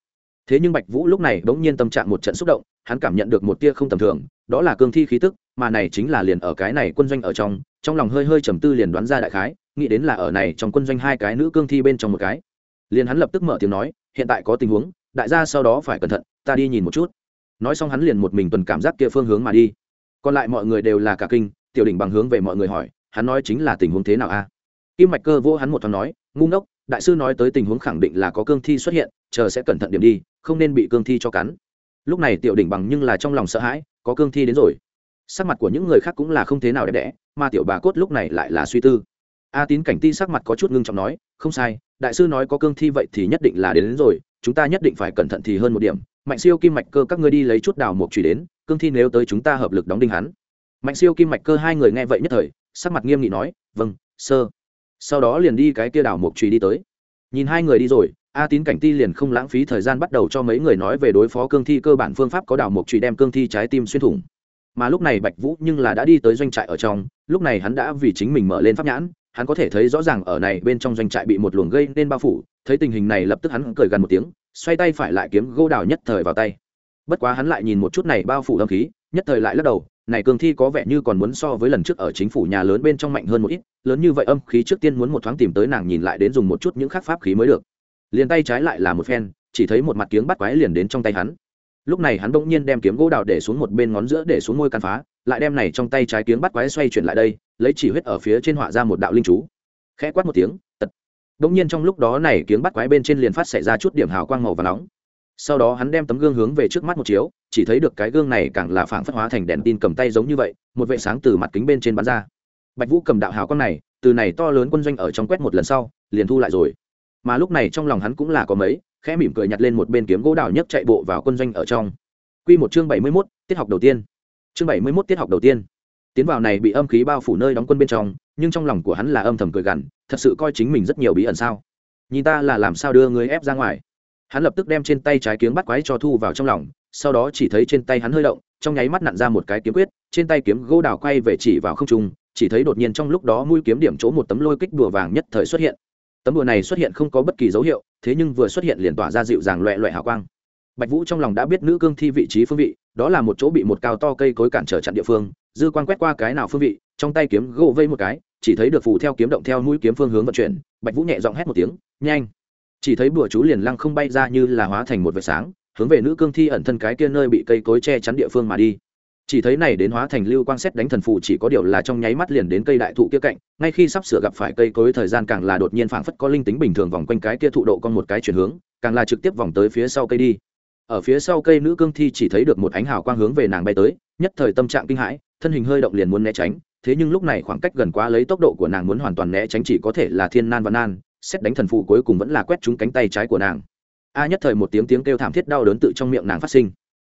Thế nhưng bạch vũ lúc này bỗng nhiên tâm trạng một trận xúc động, hắn cảm nhận được một tia không tầm thường, đó là cương thi khí tức, mà này chính là liền ở cái này quân doanh ở trong trong lòng hơi hơi trầm tư liền đoán ra đại khái nghĩ đến là ở này trong quân doanh hai cái nữ cương thi bên trong một cái. Liền hắn lập tức mở tiếng nói, hiện tại có tình huống, đại gia sau đó phải cẩn thận, ta đi nhìn một chút. Nói xong hắn liền một mình tuần cảm giác kia phương hướng mà đi. Còn lại mọi người đều là cả kinh, tiểu đỉnh bằng hướng về mọi người hỏi, hắn nói chính là tình huống thế nào a? Kim mạch cơ vô hắn một thoáng nói, ngu ngốc, đại sư nói tới tình huống khẳng định là có cương thi xuất hiện, chờ sẽ cẩn thận điểm đi, không nên bị cương thi cho cắn. Lúc này tiểu đỉnh bằng nhưng là trong lòng sợ hãi, có cương thi đến rồi. Sắc mặt của những người khác cũng là không thế nào đẹp đẽ, mà tiểu bà cốt lúc này lại là suy tư a tín cảnh ti sắc mặt có chút ngưng trọng nói không sai đại sư nói có cương thi vậy thì nhất định là đến, đến rồi chúng ta nhất định phải cẩn thận thì hơn một điểm. Mạnh siêu kim mạch cơ các ngươi đi lấy chút đào mộc trùy đến cương thi nếu tới chúng ta hợp lực đóng đinh hắn. Mạnh siêu kim mạch cơ hai người nghe vậy nhất thời sắc mặt nghiêm nghị nói vâng sơ. Sau đó liền đi cái kia đào mộc trùy đi tới. Nhìn hai người đi rồi a tín cảnh ti liền không lãng phí thời gian bắt đầu cho mấy người nói về đối phó cương thi cơ bản phương pháp có đào mộc trùy đem cương thi trái tim xuyên thủng. Mà lúc này bạch vũ nhưng là đã đi tới doanh trại ở trong lúc này hắn đã vì chính mình mở lên pháp nhãn hắn có thể thấy rõ ràng ở này bên trong doanh trại bị một luồng gây nên bao phủ, thấy tình hình này lập tức hắn cười gần một tiếng, xoay tay phải lại kiếm gỗ đào nhất thời vào tay. Bất quá hắn lại nhìn một chút này bao phủ âm khí, nhất thời lại lắc đầu, này cường thi có vẻ như còn muốn so với lần trước ở chính phủ nhà lớn bên trong mạnh hơn một ít, lớn như vậy âm khí trước tiên muốn một thoáng tìm tới nàng nhìn lại đến dùng một chút những khắc pháp khí mới được. Liền tay trái lại là một phen, chỉ thấy một mặt kiếng bắt quái liền đến trong tay hắn. Lúc này hắn bỗng nhiên đem kiếm gỗ đào để xuống một bên ngón giữa để xuống môi căn phá lại đem này trong tay trái kiếm bắt quái xoay chuyển lại đây lấy chỉ huyết ở phía trên họa ra một đạo linh chú. Khẽ quát một tiếng tật. Bỗng nhiên trong lúc đó này kiếm bắt quái bên trên liền phát xảy ra chút điểm hào quang màu và nóng. Sau đó hắn đem tấm gương hướng về trước mắt một chiếu chỉ thấy được cái gương này càng là phảng phất hóa thành đèn tin cầm tay giống như vậy một vệ sáng từ mặt kính bên trên bắn ra. Bạch vũ cầm đạo hào quang này từ này to lớn quân doanh ở trong quét một lần sau liền thu lại rồi. Mà lúc này trong lòng hắn cũng là có mấy khẽ mỉm cười nhặt lên một bên kiếm gỗ đào nhấc chạy bộ vào quân doanh ở trong. Quy một chương bảy mươi 71, tiết học đầu tiên chương bảy mươi 71 tiết học đầu tiên. Tiến vào này bị âm khí bao phủ nơi đóng quân bên trong, nhưng trong lòng của hắn là âm thầm cười gằn, thật sự coi chính mình rất nhiều bí ẩn sao? Nhìn ta là làm sao đưa người ép ra ngoài? Hắn lập tức đem trên tay trái kiếm bắt quái cho thu vào trong lòng, sau đó chỉ thấy trên tay hắn hơi động, trong nháy mắt nặn ra một cái kiếm quyết, trên tay kiếm gỗ đào quay về chỉ vào không trung, chỉ thấy đột nhiên trong lúc đó mũi kiếm điểm chỗ một tấm lôi kích đùa vàng nhất thời xuất hiện. Tấm đùa này xuất hiện không có bất kỳ dấu hiệu, thế nhưng vừa xuất hiện liền tỏa ra dịu dàng loẹ loẹ hào quang. Bạch vũ trong lòng đã biết nữ cương thi vị trí phương vị đó là một chỗ bị một cao to cây cối cản trở chặn địa phương, dư quan quét qua cái nào phương vị, trong tay kiếm gỗ vây một cái, chỉ thấy được phù theo kiếm động theo mũi kiếm phương hướng vận chuyển, bạch vũ nhẹ giọng hét một tiếng, nhanh! Chỉ thấy bùa chú liền lăng không bay ra như là hóa thành một vệt sáng, hướng về nữ cương thi ẩn thân cái kia nơi bị cây cối che chắn địa phương mà đi. Chỉ thấy này đến hóa thành lưu quang xét đánh thần phù chỉ có điều là trong nháy mắt liền đến cây đại thụ kia cạnh, ngay khi sắp sửa gặp phải cây cối thời gian càng là đột nhiên phảng phất có linh tính bình thường vòng quanh cái kia thụ độ con một cái chuyển hướng, càng là trực tiếp vòng tới phía sau cây đi ở phía sau cây nữ cương thi chỉ thấy được một ánh hào quang hướng về nàng bay tới, nhất thời tâm trạng kinh hãi, thân hình hơi động liền muốn né tránh, thế nhưng lúc này khoảng cách gần quá lấy tốc độ của nàng muốn hoàn toàn né tránh chỉ có thể là thiên nan và nan, xét đánh thần phụ cuối cùng vẫn là quét trúng cánh tay trái của nàng. A nhất thời một tiếng tiếng kêu thảm thiết đau đớn tự trong miệng nàng phát sinh.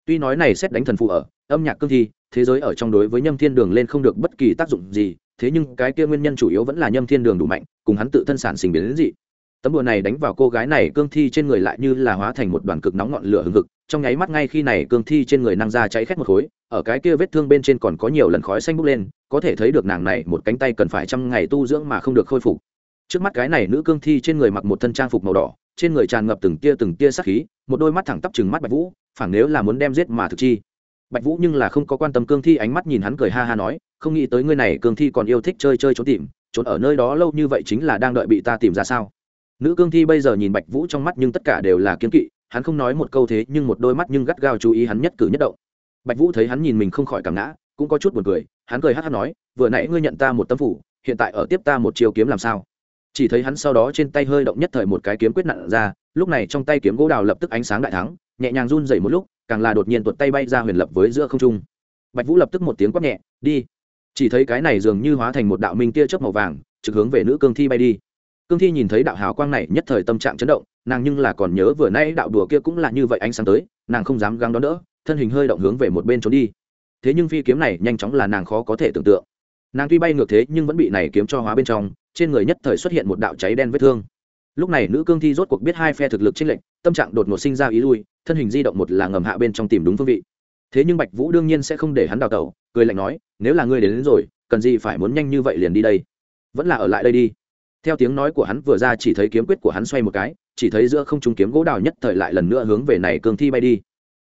Tuy nói này xét đánh thần phụ ở, âm nhạc cương thi, thế giới ở trong đối với nhâm thiên đường lên không được bất kỳ tác dụng gì, thế nhưng cái kia nguyên nhân chủ yếu vẫn là nhâm thiên đường đủ mạnh, cùng hắn tự thân sản sinh biến đến dị tấm đùa này đánh vào cô gái này cương thi trên người lại như là hóa thành một đoàn cực nóng ngọn lửa hừng hực, trong nháy mắt ngay khi này cương thi trên người năng ra cháy khét một khối, ở cái kia vết thương bên trên còn có nhiều lần khói xanh bốc lên, có thể thấy được nàng này một cánh tay cần phải trăm ngày tu dưỡng mà không được khôi phục. Trước mắt cái này nữ cương thi trên người mặc một thân trang phục màu đỏ, trên người tràn ngập từng tia từng tia sắc khí, một đôi mắt thẳng tắp chừng mắt bạch vũ, phảng nếu là muốn đem giết mà thực chi. Bạch vũ nhưng là không có quan tâm cương thi ánh mắt nhìn hắn cười ha ha nói, không nghĩ tới ngươi này cương thi còn yêu thích chơi chơi trốn tìm, trốn ở nơi đó lâu như vậy chính là đang đợi bị ta tìm ra sao? Nữ cương thi bây giờ nhìn bạch vũ trong mắt nhưng tất cả đều là kiếm kỵ, hắn không nói một câu thế nhưng một đôi mắt nhưng gắt gao chú ý hắn nhất cử nhất động. Bạch vũ thấy hắn nhìn mình không khỏi cảm ngã, cũng có chút buồn cười, hắn cười hát hát nói, vừa nãy ngươi nhận ta một tấm phủ hiện tại ở tiếp ta một chiều kiếm làm sao? Chỉ thấy hắn sau đó trên tay hơi động nhất thời một cái kiếm quyết nặn ra, lúc này trong tay kiếm gỗ đào lập tức ánh sáng đại thắng, nhẹ nhàng run dậy một lúc, càng là đột nhiên tuột tay bay ra huyền lập với giữa không trung. Bạch vũ lập tức một tiếng quát nhẹ, đi. Chỉ thấy cái này dường như hóa thành một đạo minh tia chớp màu vàng, trực hướng về nữ cương thi bay đi cương thi nhìn thấy đạo hào quang này nhất thời tâm trạng chấn động nàng nhưng là còn nhớ vừa nay đạo đùa kia cũng là như vậy ánh sáng tới nàng không dám găng đón đỡ thân hình hơi động hướng về một bên trốn đi. Thế nhưng phi kiếm này nhanh chóng là nàng khó có thể tưởng tượng. Nàng tuy bay ngược thế nhưng vẫn bị này kiếm cho hóa bên trong trên người nhất thời xuất hiện một đạo cháy đen vết thương. Lúc này nữ cương thi rốt cuộc biết hai phe thực lực chênh lệch tâm trạng đột ngột sinh ra ý lui thân hình di động một là ngầm hạ bên trong tìm đúng phương vị. Thế nhưng bạch vũ đương nhiên sẽ không để hắn đào tẩu cười lạnh nói nếu là ngươi đến, đến rồi cần gì phải muốn nhanh như vậy liền đi đây? Vẫn là ở lại đây đi theo tiếng nói của hắn vừa ra chỉ thấy kiếm quyết của hắn xoay một cái, chỉ thấy giữa không trung kiếm gỗ đào nhất thời lại lần nữa hướng về này cương thi bay đi.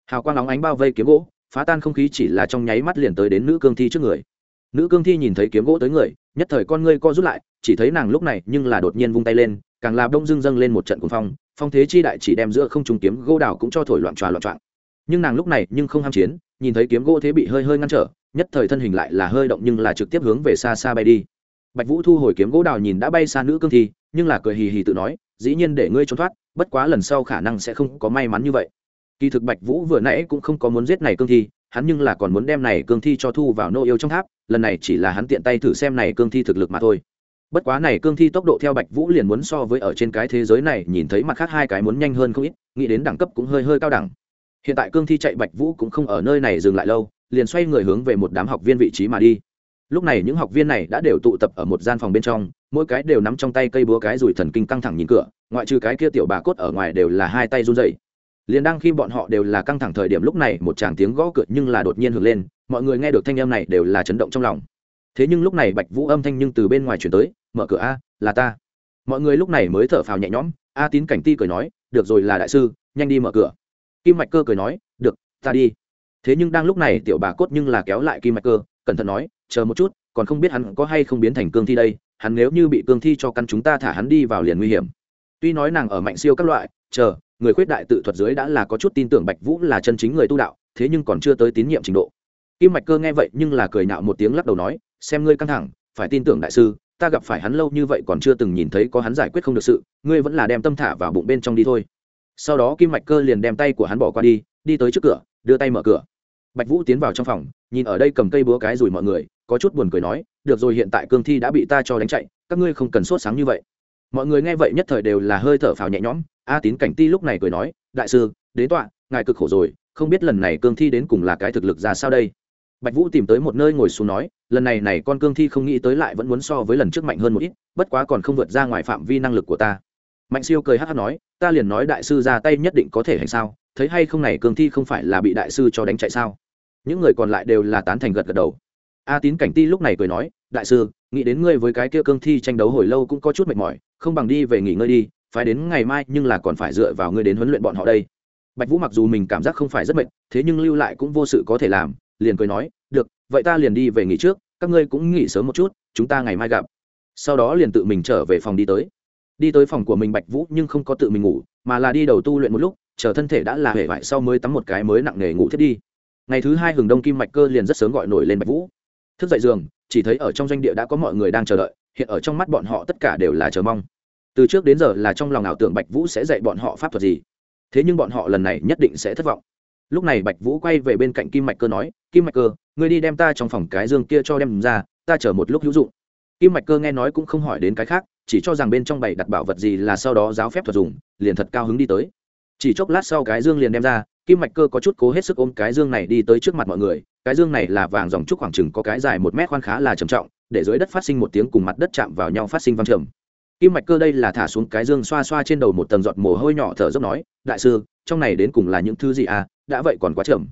Hào quang óng ánh bao vây kiếm gỗ, phá tan không khí chỉ là trong nháy mắt liền tới đến nữ cương thi trước người. Nữ cương thi nhìn thấy kiếm gỗ tới người, nhất thời con ngươi co rút lại, chỉ thấy nàng lúc này nhưng là đột nhiên vung tay lên, càng làm đông dưng dâng lên một trận cuồng phong phong thế chi đại chỉ đem giữa không trung kiếm gỗ đào cũng cho thổi loạn tròa loạn trọng nhưng nàng lúc này nhưng không ham chiến, nhìn thấy kiếm gỗ thế bị hơi hơi ngăn trở, nhất thời thân hình lại là hơi động nhưng là trực tiếp hướng về xa xa bay đi bạch vũ thu hồi kiếm gỗ đào nhìn đã bay xa nữ cương thi, nhưng là cười hì hì tự nói, dĩ nhiên để ngươi trốn thoát, bất quá lần sau khả năng sẽ không có may mắn như vậy. Kỳ thực bạch vũ vừa nãy cũng không có muốn giết này cương thi, hắn nhưng là còn muốn đem này cương thi cho thu vào nô yêu trong tháp, lần này chỉ là hắn tiện tay thử xem này cương thi thực lực mà thôi. Bất quá này cương thi tốc độ theo bạch vũ liền muốn so với ở trên cái thế giới này, nhìn thấy mặt khác hai cái muốn nhanh hơn không ít, nghĩ đến đẳng cấp cũng hơi hơi cao đẳng. Hiện tại cương thi chạy bạch vũ cũng không ở nơi này dừng lại lâu, liền xoay người hướng về một đám học viên vị trí mà đi lúc này những học viên này đã đều tụ tập ở một gian phòng bên trong, mỗi cái đều nắm trong tay cây búa cái rùi thần kinh căng thẳng nhìn cửa, ngoại trừ cái kia tiểu bà cốt ở ngoài đều là hai tay run dậy liền đang khi bọn họ đều là căng thẳng thời điểm lúc này, một chàng tiếng gõ cửa nhưng là đột nhiên hưởng lên, mọi người nghe được thanh âm này đều là chấn động trong lòng. Thế nhưng lúc này bạch vũ âm thanh nhưng từ bên ngoài chuyển tới, mở cửa a, là ta. Mọi người lúc này mới thở phào nhẹ nhõm, a tín cảnh ti cười nói, được rồi là đại sư, nhanh đi mở cửa. Kim mạch cơ cười nói, được, ta đi. Thế nhưng đang lúc này tiểu bà cốt nhưng là kéo lại kim mạch cơ cẩn thận nói, chờ một chút, còn không biết hắn có hay không biến thành cương thi đây, hắn nếu như bị cương thi cho căn chúng ta thả hắn đi vào liền nguy hiểm. Tuy nói nàng ở mạnh siêu các loại, chờ, người khuyết đại tự thuật dưới đã là có chút tin tưởng bạch vũ là chân chính người tu đạo, thế nhưng còn chưa tới tín nhiệm trình độ. Kim mạch cơ nghe vậy nhưng là cười nạo một tiếng lắc đầu nói, xem ngươi căng thẳng, phải tin tưởng đại sư, ta gặp phải hắn lâu như vậy còn chưa từng nhìn thấy có hắn giải quyết không được sự, ngươi vẫn là đem tâm thả vào bụng bên trong đi thôi. Sau đó kim mạch cơ liền đem tay của hắn bỏ qua đi đi tới trước cửa, đưa tay mở cửa bạch vũ tiến vào trong phòng, nhìn ở đây cầm cây búa cái rủi mọi người, có chút buồn cười nói, được rồi, hiện tại cương thi đã bị ta cho đánh chạy, các ngươi không cần sốt sáng như vậy. Mọi người nghe vậy nhất thời đều là hơi thở phào nhẹ nhõm, a tín cảnh ti lúc này cười nói, đại sư đến tọa, ngài cực khổ rồi, không biết lần này cương thi đến cùng là cái thực lực ra sao đây? Bạch vũ tìm tới một nơi ngồi xuống nói, lần này này con cương thi không nghĩ tới lại vẫn muốn so với lần trước mạnh hơn một ít, bất quá còn không vượt ra ngoài phạm vi năng lực của ta. Mạnh siêu cười hát hát nói, ta liền nói đại sư ra tay nhất định có thể hành sao, thấy hay không này cương thi không phải là bị đại sư cho đánh chạy sao? Những người còn lại đều là tán thành gật gật đầu. A tín cảnh ti lúc này cười nói, đại sư, nghĩ đến ngươi với cái kia cương thi tranh đấu hồi lâu cũng có chút mệt mỏi, không bằng đi về nghỉ ngơi đi phải đến ngày mai nhưng là còn phải dựa vào ngươi đến huấn luyện bọn họ đây. Bạch vũ mặc dù mình cảm giác không phải rất mệt, thế nhưng lưu lại cũng vô sự có thể làm, liền cười nói, được, vậy ta liền đi về nghỉ trước, các ngươi cũng nghỉ sớm một chút, chúng ta ngày mai gặp. Sau đó liền tự mình trở về phòng đi tới. Đi tới phòng của mình bạch vũ nhưng không có tự mình ngủ, mà là đi đầu tu luyện một lúc, chờ thân thể đã là hể vải sau mới tắm một cái mới nặng nề ngủ thiết đi ngày thứ hai hừng đông kim mạch cơ liền rất sớm gọi nổi lên bạch vũ. Thức dậy giường, chỉ thấy ở trong doanh địa đã có mọi người đang chờ đợi, hiện ở trong mắt bọn họ tất cả đều là chờ mong. Từ trước đến giờ là trong lòng ảo tưởng bạch vũ sẽ dạy bọn họ pháp thuật gì. Thế nhưng bọn họ lần này nhất định sẽ thất vọng. Lúc này bạch vũ quay về bên cạnh kim mạch cơ nói, kim mạch cơ, ngươi đi đem ta trong phòng cái dương kia cho đem ra, ta chờ một lúc hữu dụng. Kim mạch cơ nghe nói cũng không hỏi đến cái khác, chỉ cho rằng bên trong bày đặt bảo vật gì là sau đó giáo phép thuật dùng, liền thật cao hứng đi tới. Chỉ chốc lát sau cái dương liền đem ra kim mạch cơ có chút cố hết sức ôm cái dương này đi tới trước mặt mọi người cái dương này là vàng dòng trúc khoảng chừng có cái dài một mét khoan khá là trầm trọng để dưới đất phát sinh một tiếng cùng mặt đất chạm vào nhau phát sinh văng trầm. Kim mạch cơ đây là thả xuống cái dương xoa xoa trên đầu một tầng giọt mồ hôi nhỏ thở dốc nói đại sư trong này đến cùng là những thứ gì à? Đã vậy còn quá trầm,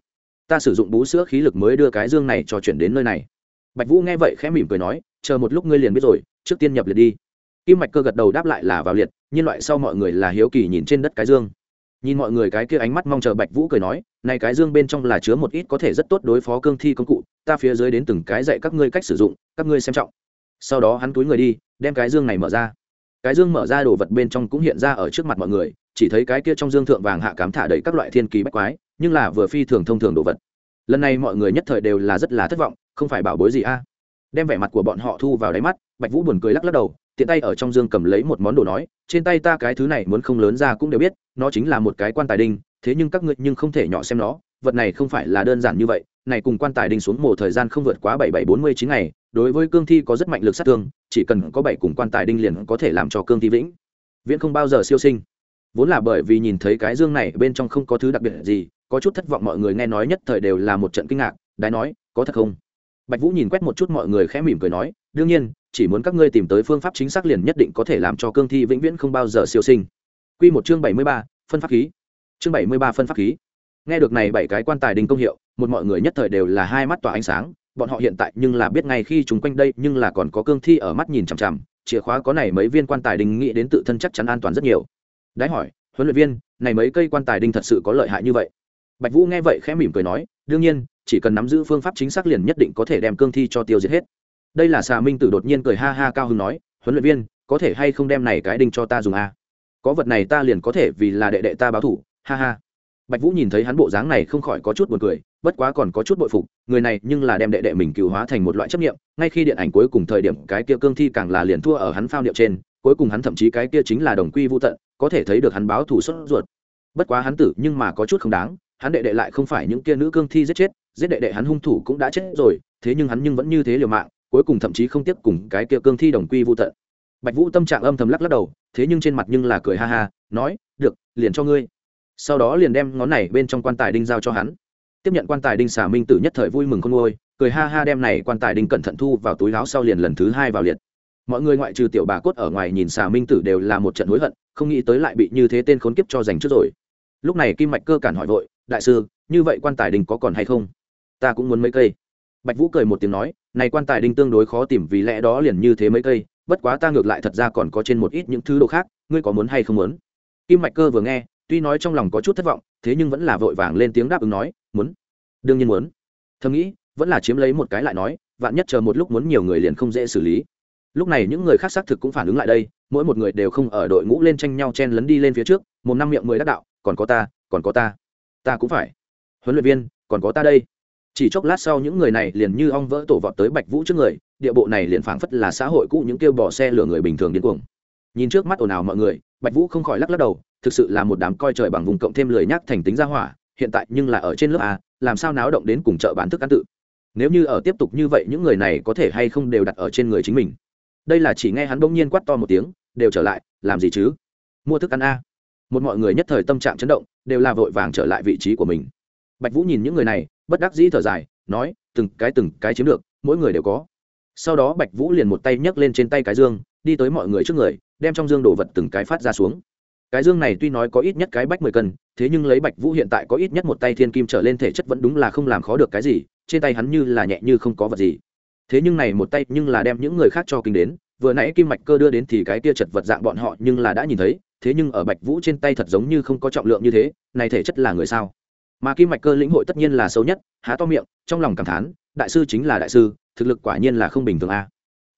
ta sử dụng bú sữa khí lực mới đưa cái dương này cho chuyển đến nơi này. Bạch vũ nghe vậy khẽ mỉm cười nói chờ một lúc ngươi liền biết rồi trước tiên nhập liệt đi. Kim mạch cơ gật đầu đáp lại là vào liệt nhân loại sau mọi người là hiếu kỳ nhìn trên đất cái dương nhìn mọi người cái kia ánh mắt mong chờ bạch vũ cười nói, này cái dương bên trong là chứa một ít có thể rất tốt đối phó cương thi công cụ, ta phía dưới đến từng cái dạy các ngươi cách sử dụng, các ngươi xem trọng. Sau đó hắn túi người đi, đem cái dương này mở ra. Cái dương mở ra đồ vật bên trong cũng hiện ra ở trước mặt mọi người, chỉ thấy cái kia trong dương thượng vàng hạ cám thả đầy các loại thiên kỳ bách quái, nhưng là vừa phi thường thông thường đồ vật. Lần này mọi người nhất thời đều là rất là thất vọng, không phải bảo bối gì a. Đem vẻ mặt của bọn họ thu vào đáy mắt, bạch vũ buồn cười lắc lắc đầu tiện tay ở trong dương cầm lấy một món đồ nói, trên tay ta cái thứ này muốn không lớn ra cũng đều biết, nó chính là một cái quan tài đinh, thế nhưng các ngươi nhưng không thể nhỏ xem nó, vật này không phải là đơn giản như vậy, này cùng quan tài đinh xuống mồ thời gian không vượt quá bảy bảy bốn mươi chín ngày, đối với cương thi có rất mạnh lực sát thương, chỉ cần có bảy cùng quan tài đinh liền có thể làm cho cương thi vĩnh, viễn không bao giờ siêu sinh. Vốn là bởi vì nhìn thấy cái dương này bên trong không có thứ đặc biệt gì, có chút thất vọng mọi người nghe nói nhất thời đều là một trận kinh ngạc, đái nói, có thật không? Bạch vũ nhìn quét một chút mọi người khẽ mỉm cười nói, đương nhiên chỉ muốn các ngươi tìm tới phương pháp chính xác liền nhất định có thể làm cho cương thi vĩnh viễn không bao giờ siêu sinh Quy một chương bảy mươi ba, phân pháp khí. Chương bảy mươi ba phân pháp khí. Nghe được này bảy cái quan tài đình công hiệu, một mọi người nhất thời đều là hai mắt tỏa ánh sáng, bọn họ hiện tại nhưng là biết ngay khi chúng quanh đây nhưng là còn có cương thi ở mắt nhìn chằm chằm, chìa khóa có này mấy viên quan tài đình nghĩ đến tự thân chắc chắn an toàn rất nhiều. Đái hỏi, huấn luyện viên, này mấy cây quan tài đinh thật sự có lợi hại như vậy? Bạch Vũ nghe vậy khẽ mỉm cười nói, đương nhiên, chỉ cần nắm giữ phương pháp chính xác liền nhất định có thể đem cương thi cho tiêu diệt hết đây là xà minh tử đột nhiên cười ha ha cao hứng nói, huấn luyện viên, có thể hay không đem này cái đinh cho ta dùng a à? có vật này ta liền có thể vì là đệ đệ ta báo thủ, ha ha bạch vũ nhìn thấy hắn bộ dáng này không khỏi có chút buồn cười, bất quá còn có chút bội phục, người này nhưng là đem đệ đệ mình cứu hóa thành một loại chấp nghiệm ngay khi điện ảnh cuối cùng thời điểm cái kia cương thi càng là liền thua ở hắn phao niệu trên, cuối cùng hắn thậm chí cái kia chính là đồng quy vô tận, có thể thấy được hắn báo thủ xuất ruột bất quá hắn tử nhưng mà có chút không đáng, hắn đệ đệ lại không phải những kia nữ cương thi giết chết, giết đệ đệ hắn hung thủ cũng đã chết rồi, thế nhưng hắn nhưng vẫn như thế liều mạng cuối cùng thậm chí không tiếp cùng cái kia cương thi đồng quy vô tận. Bạch vũ tâm trạng âm thầm lắc lắc đầu, thế nhưng trên mặt nhưng là cười ha ha, nói, được, liền cho ngươi. Sau đó liền đem ngón này bên trong quan tài đinh giao cho hắn. Tiếp nhận quan tài đinh xả minh tử nhất thời vui mừng con ngôi cười ha ha đem này quan tài đinh cẩn thận thu vào túi áo sau liền lần thứ hai vào liệt. Mọi người ngoại trừ tiểu bà cốt ở ngoài nhìn xà minh tử đều là một trận hối hận, không nghĩ tới lại bị như thế tên khốn kiếp cho dành trước rồi. Lúc này kim mạch cơ cản hỏi vội, đại sư, như vậy quan tài đinh có còn hay không? Ta cũng muốn mấy cây bạch vũ cười một tiếng nói, này quan tài đinh tương đối khó tìm, vì lẽ đó liền như thế mấy cây, bất quá ta ngược lại thật ra còn có trên một ít những thứ đồ khác, ngươi có muốn hay không muốn? Kim mạch cơ vừa nghe, tuy nói trong lòng có chút thất vọng, thế nhưng vẫn là vội vàng lên tiếng đáp ứng nói, muốn. Đương nhiên muốn. Thầm nghĩ, vẫn là chiếm lấy một cái lại nói, vạn nhất chờ một lúc muốn nhiều người liền không dễ xử lý. Lúc này những người khác xác thực cũng phản ứng lại đây, mỗi một người đều không ở đội ngũ lên tranh nhau chen lấn đi lên phía trước, một năm miệng mười đắc đạo, còn có ta, còn có ta ta cũng phải. Huấn luyện viên, còn có ta đây chỉ chốc lát sau những người này liền như ong vỡ tổ vọt tới bạch vũ trước người, địa bộ này liền phảng phất là xã hội cũ những kêu bỏ xe lửa người bình thường điên cuồng. Nhìn trước mắt ồn ào mọi người, bạch vũ không khỏi lắc lắc đầu, thực sự là một đám coi trời bằng vùng cộng thêm lười nhắc thành tính ra hỏa, hiện tại nhưng là ở trên lớp a, làm sao náo động đến cùng chợ bán thức ăn tự. Nếu như ở tiếp tục như vậy những người này có thể hay không đều đặt ở trên người chính mình. Đây là chỉ nghe hắn bỗng nhiên quát to một tiếng, đều trở lại, làm gì chứ? Mua thức ăn a. Một mọi người nhất thời tâm trạng chấn động, đều là vội vàng trở lại vị trí của mình bạch vũ nhìn những người này, bất đắc dĩ thở dài, nói, từng cái từng cái chiếm được, mỗi người đều có. Sau đó bạch vũ liền một tay nhấc lên trên tay cái dương, đi tới mọi người trước người, đem trong dương đồ vật từng cái phát ra xuống. Cái dương này tuy nói có ít nhất cái bách mười cân, thế nhưng lấy bạch vũ hiện tại có ít nhất một tay thiên kim trở lên thể chất vẫn đúng là không làm khó được cái gì, trên tay hắn như là nhẹ như không có vật gì. Thế nhưng này một tay nhưng là đem những người khác cho kinh đến, vừa nãy kim mạch cơ đưa đến thì cái kia chật vật dạng bọn họ nhưng là đã nhìn thấy, thế nhưng ở bạch vũ trên tay thật giống như không có trọng lượng như thế, này thể chất là người sao? Mà kim mạch cơ lĩnh hội tất nhiên là xấu nhất, há to miệng, trong lòng cảm thán, đại sư chính là đại sư, thực lực quả nhiên là không bình thường a.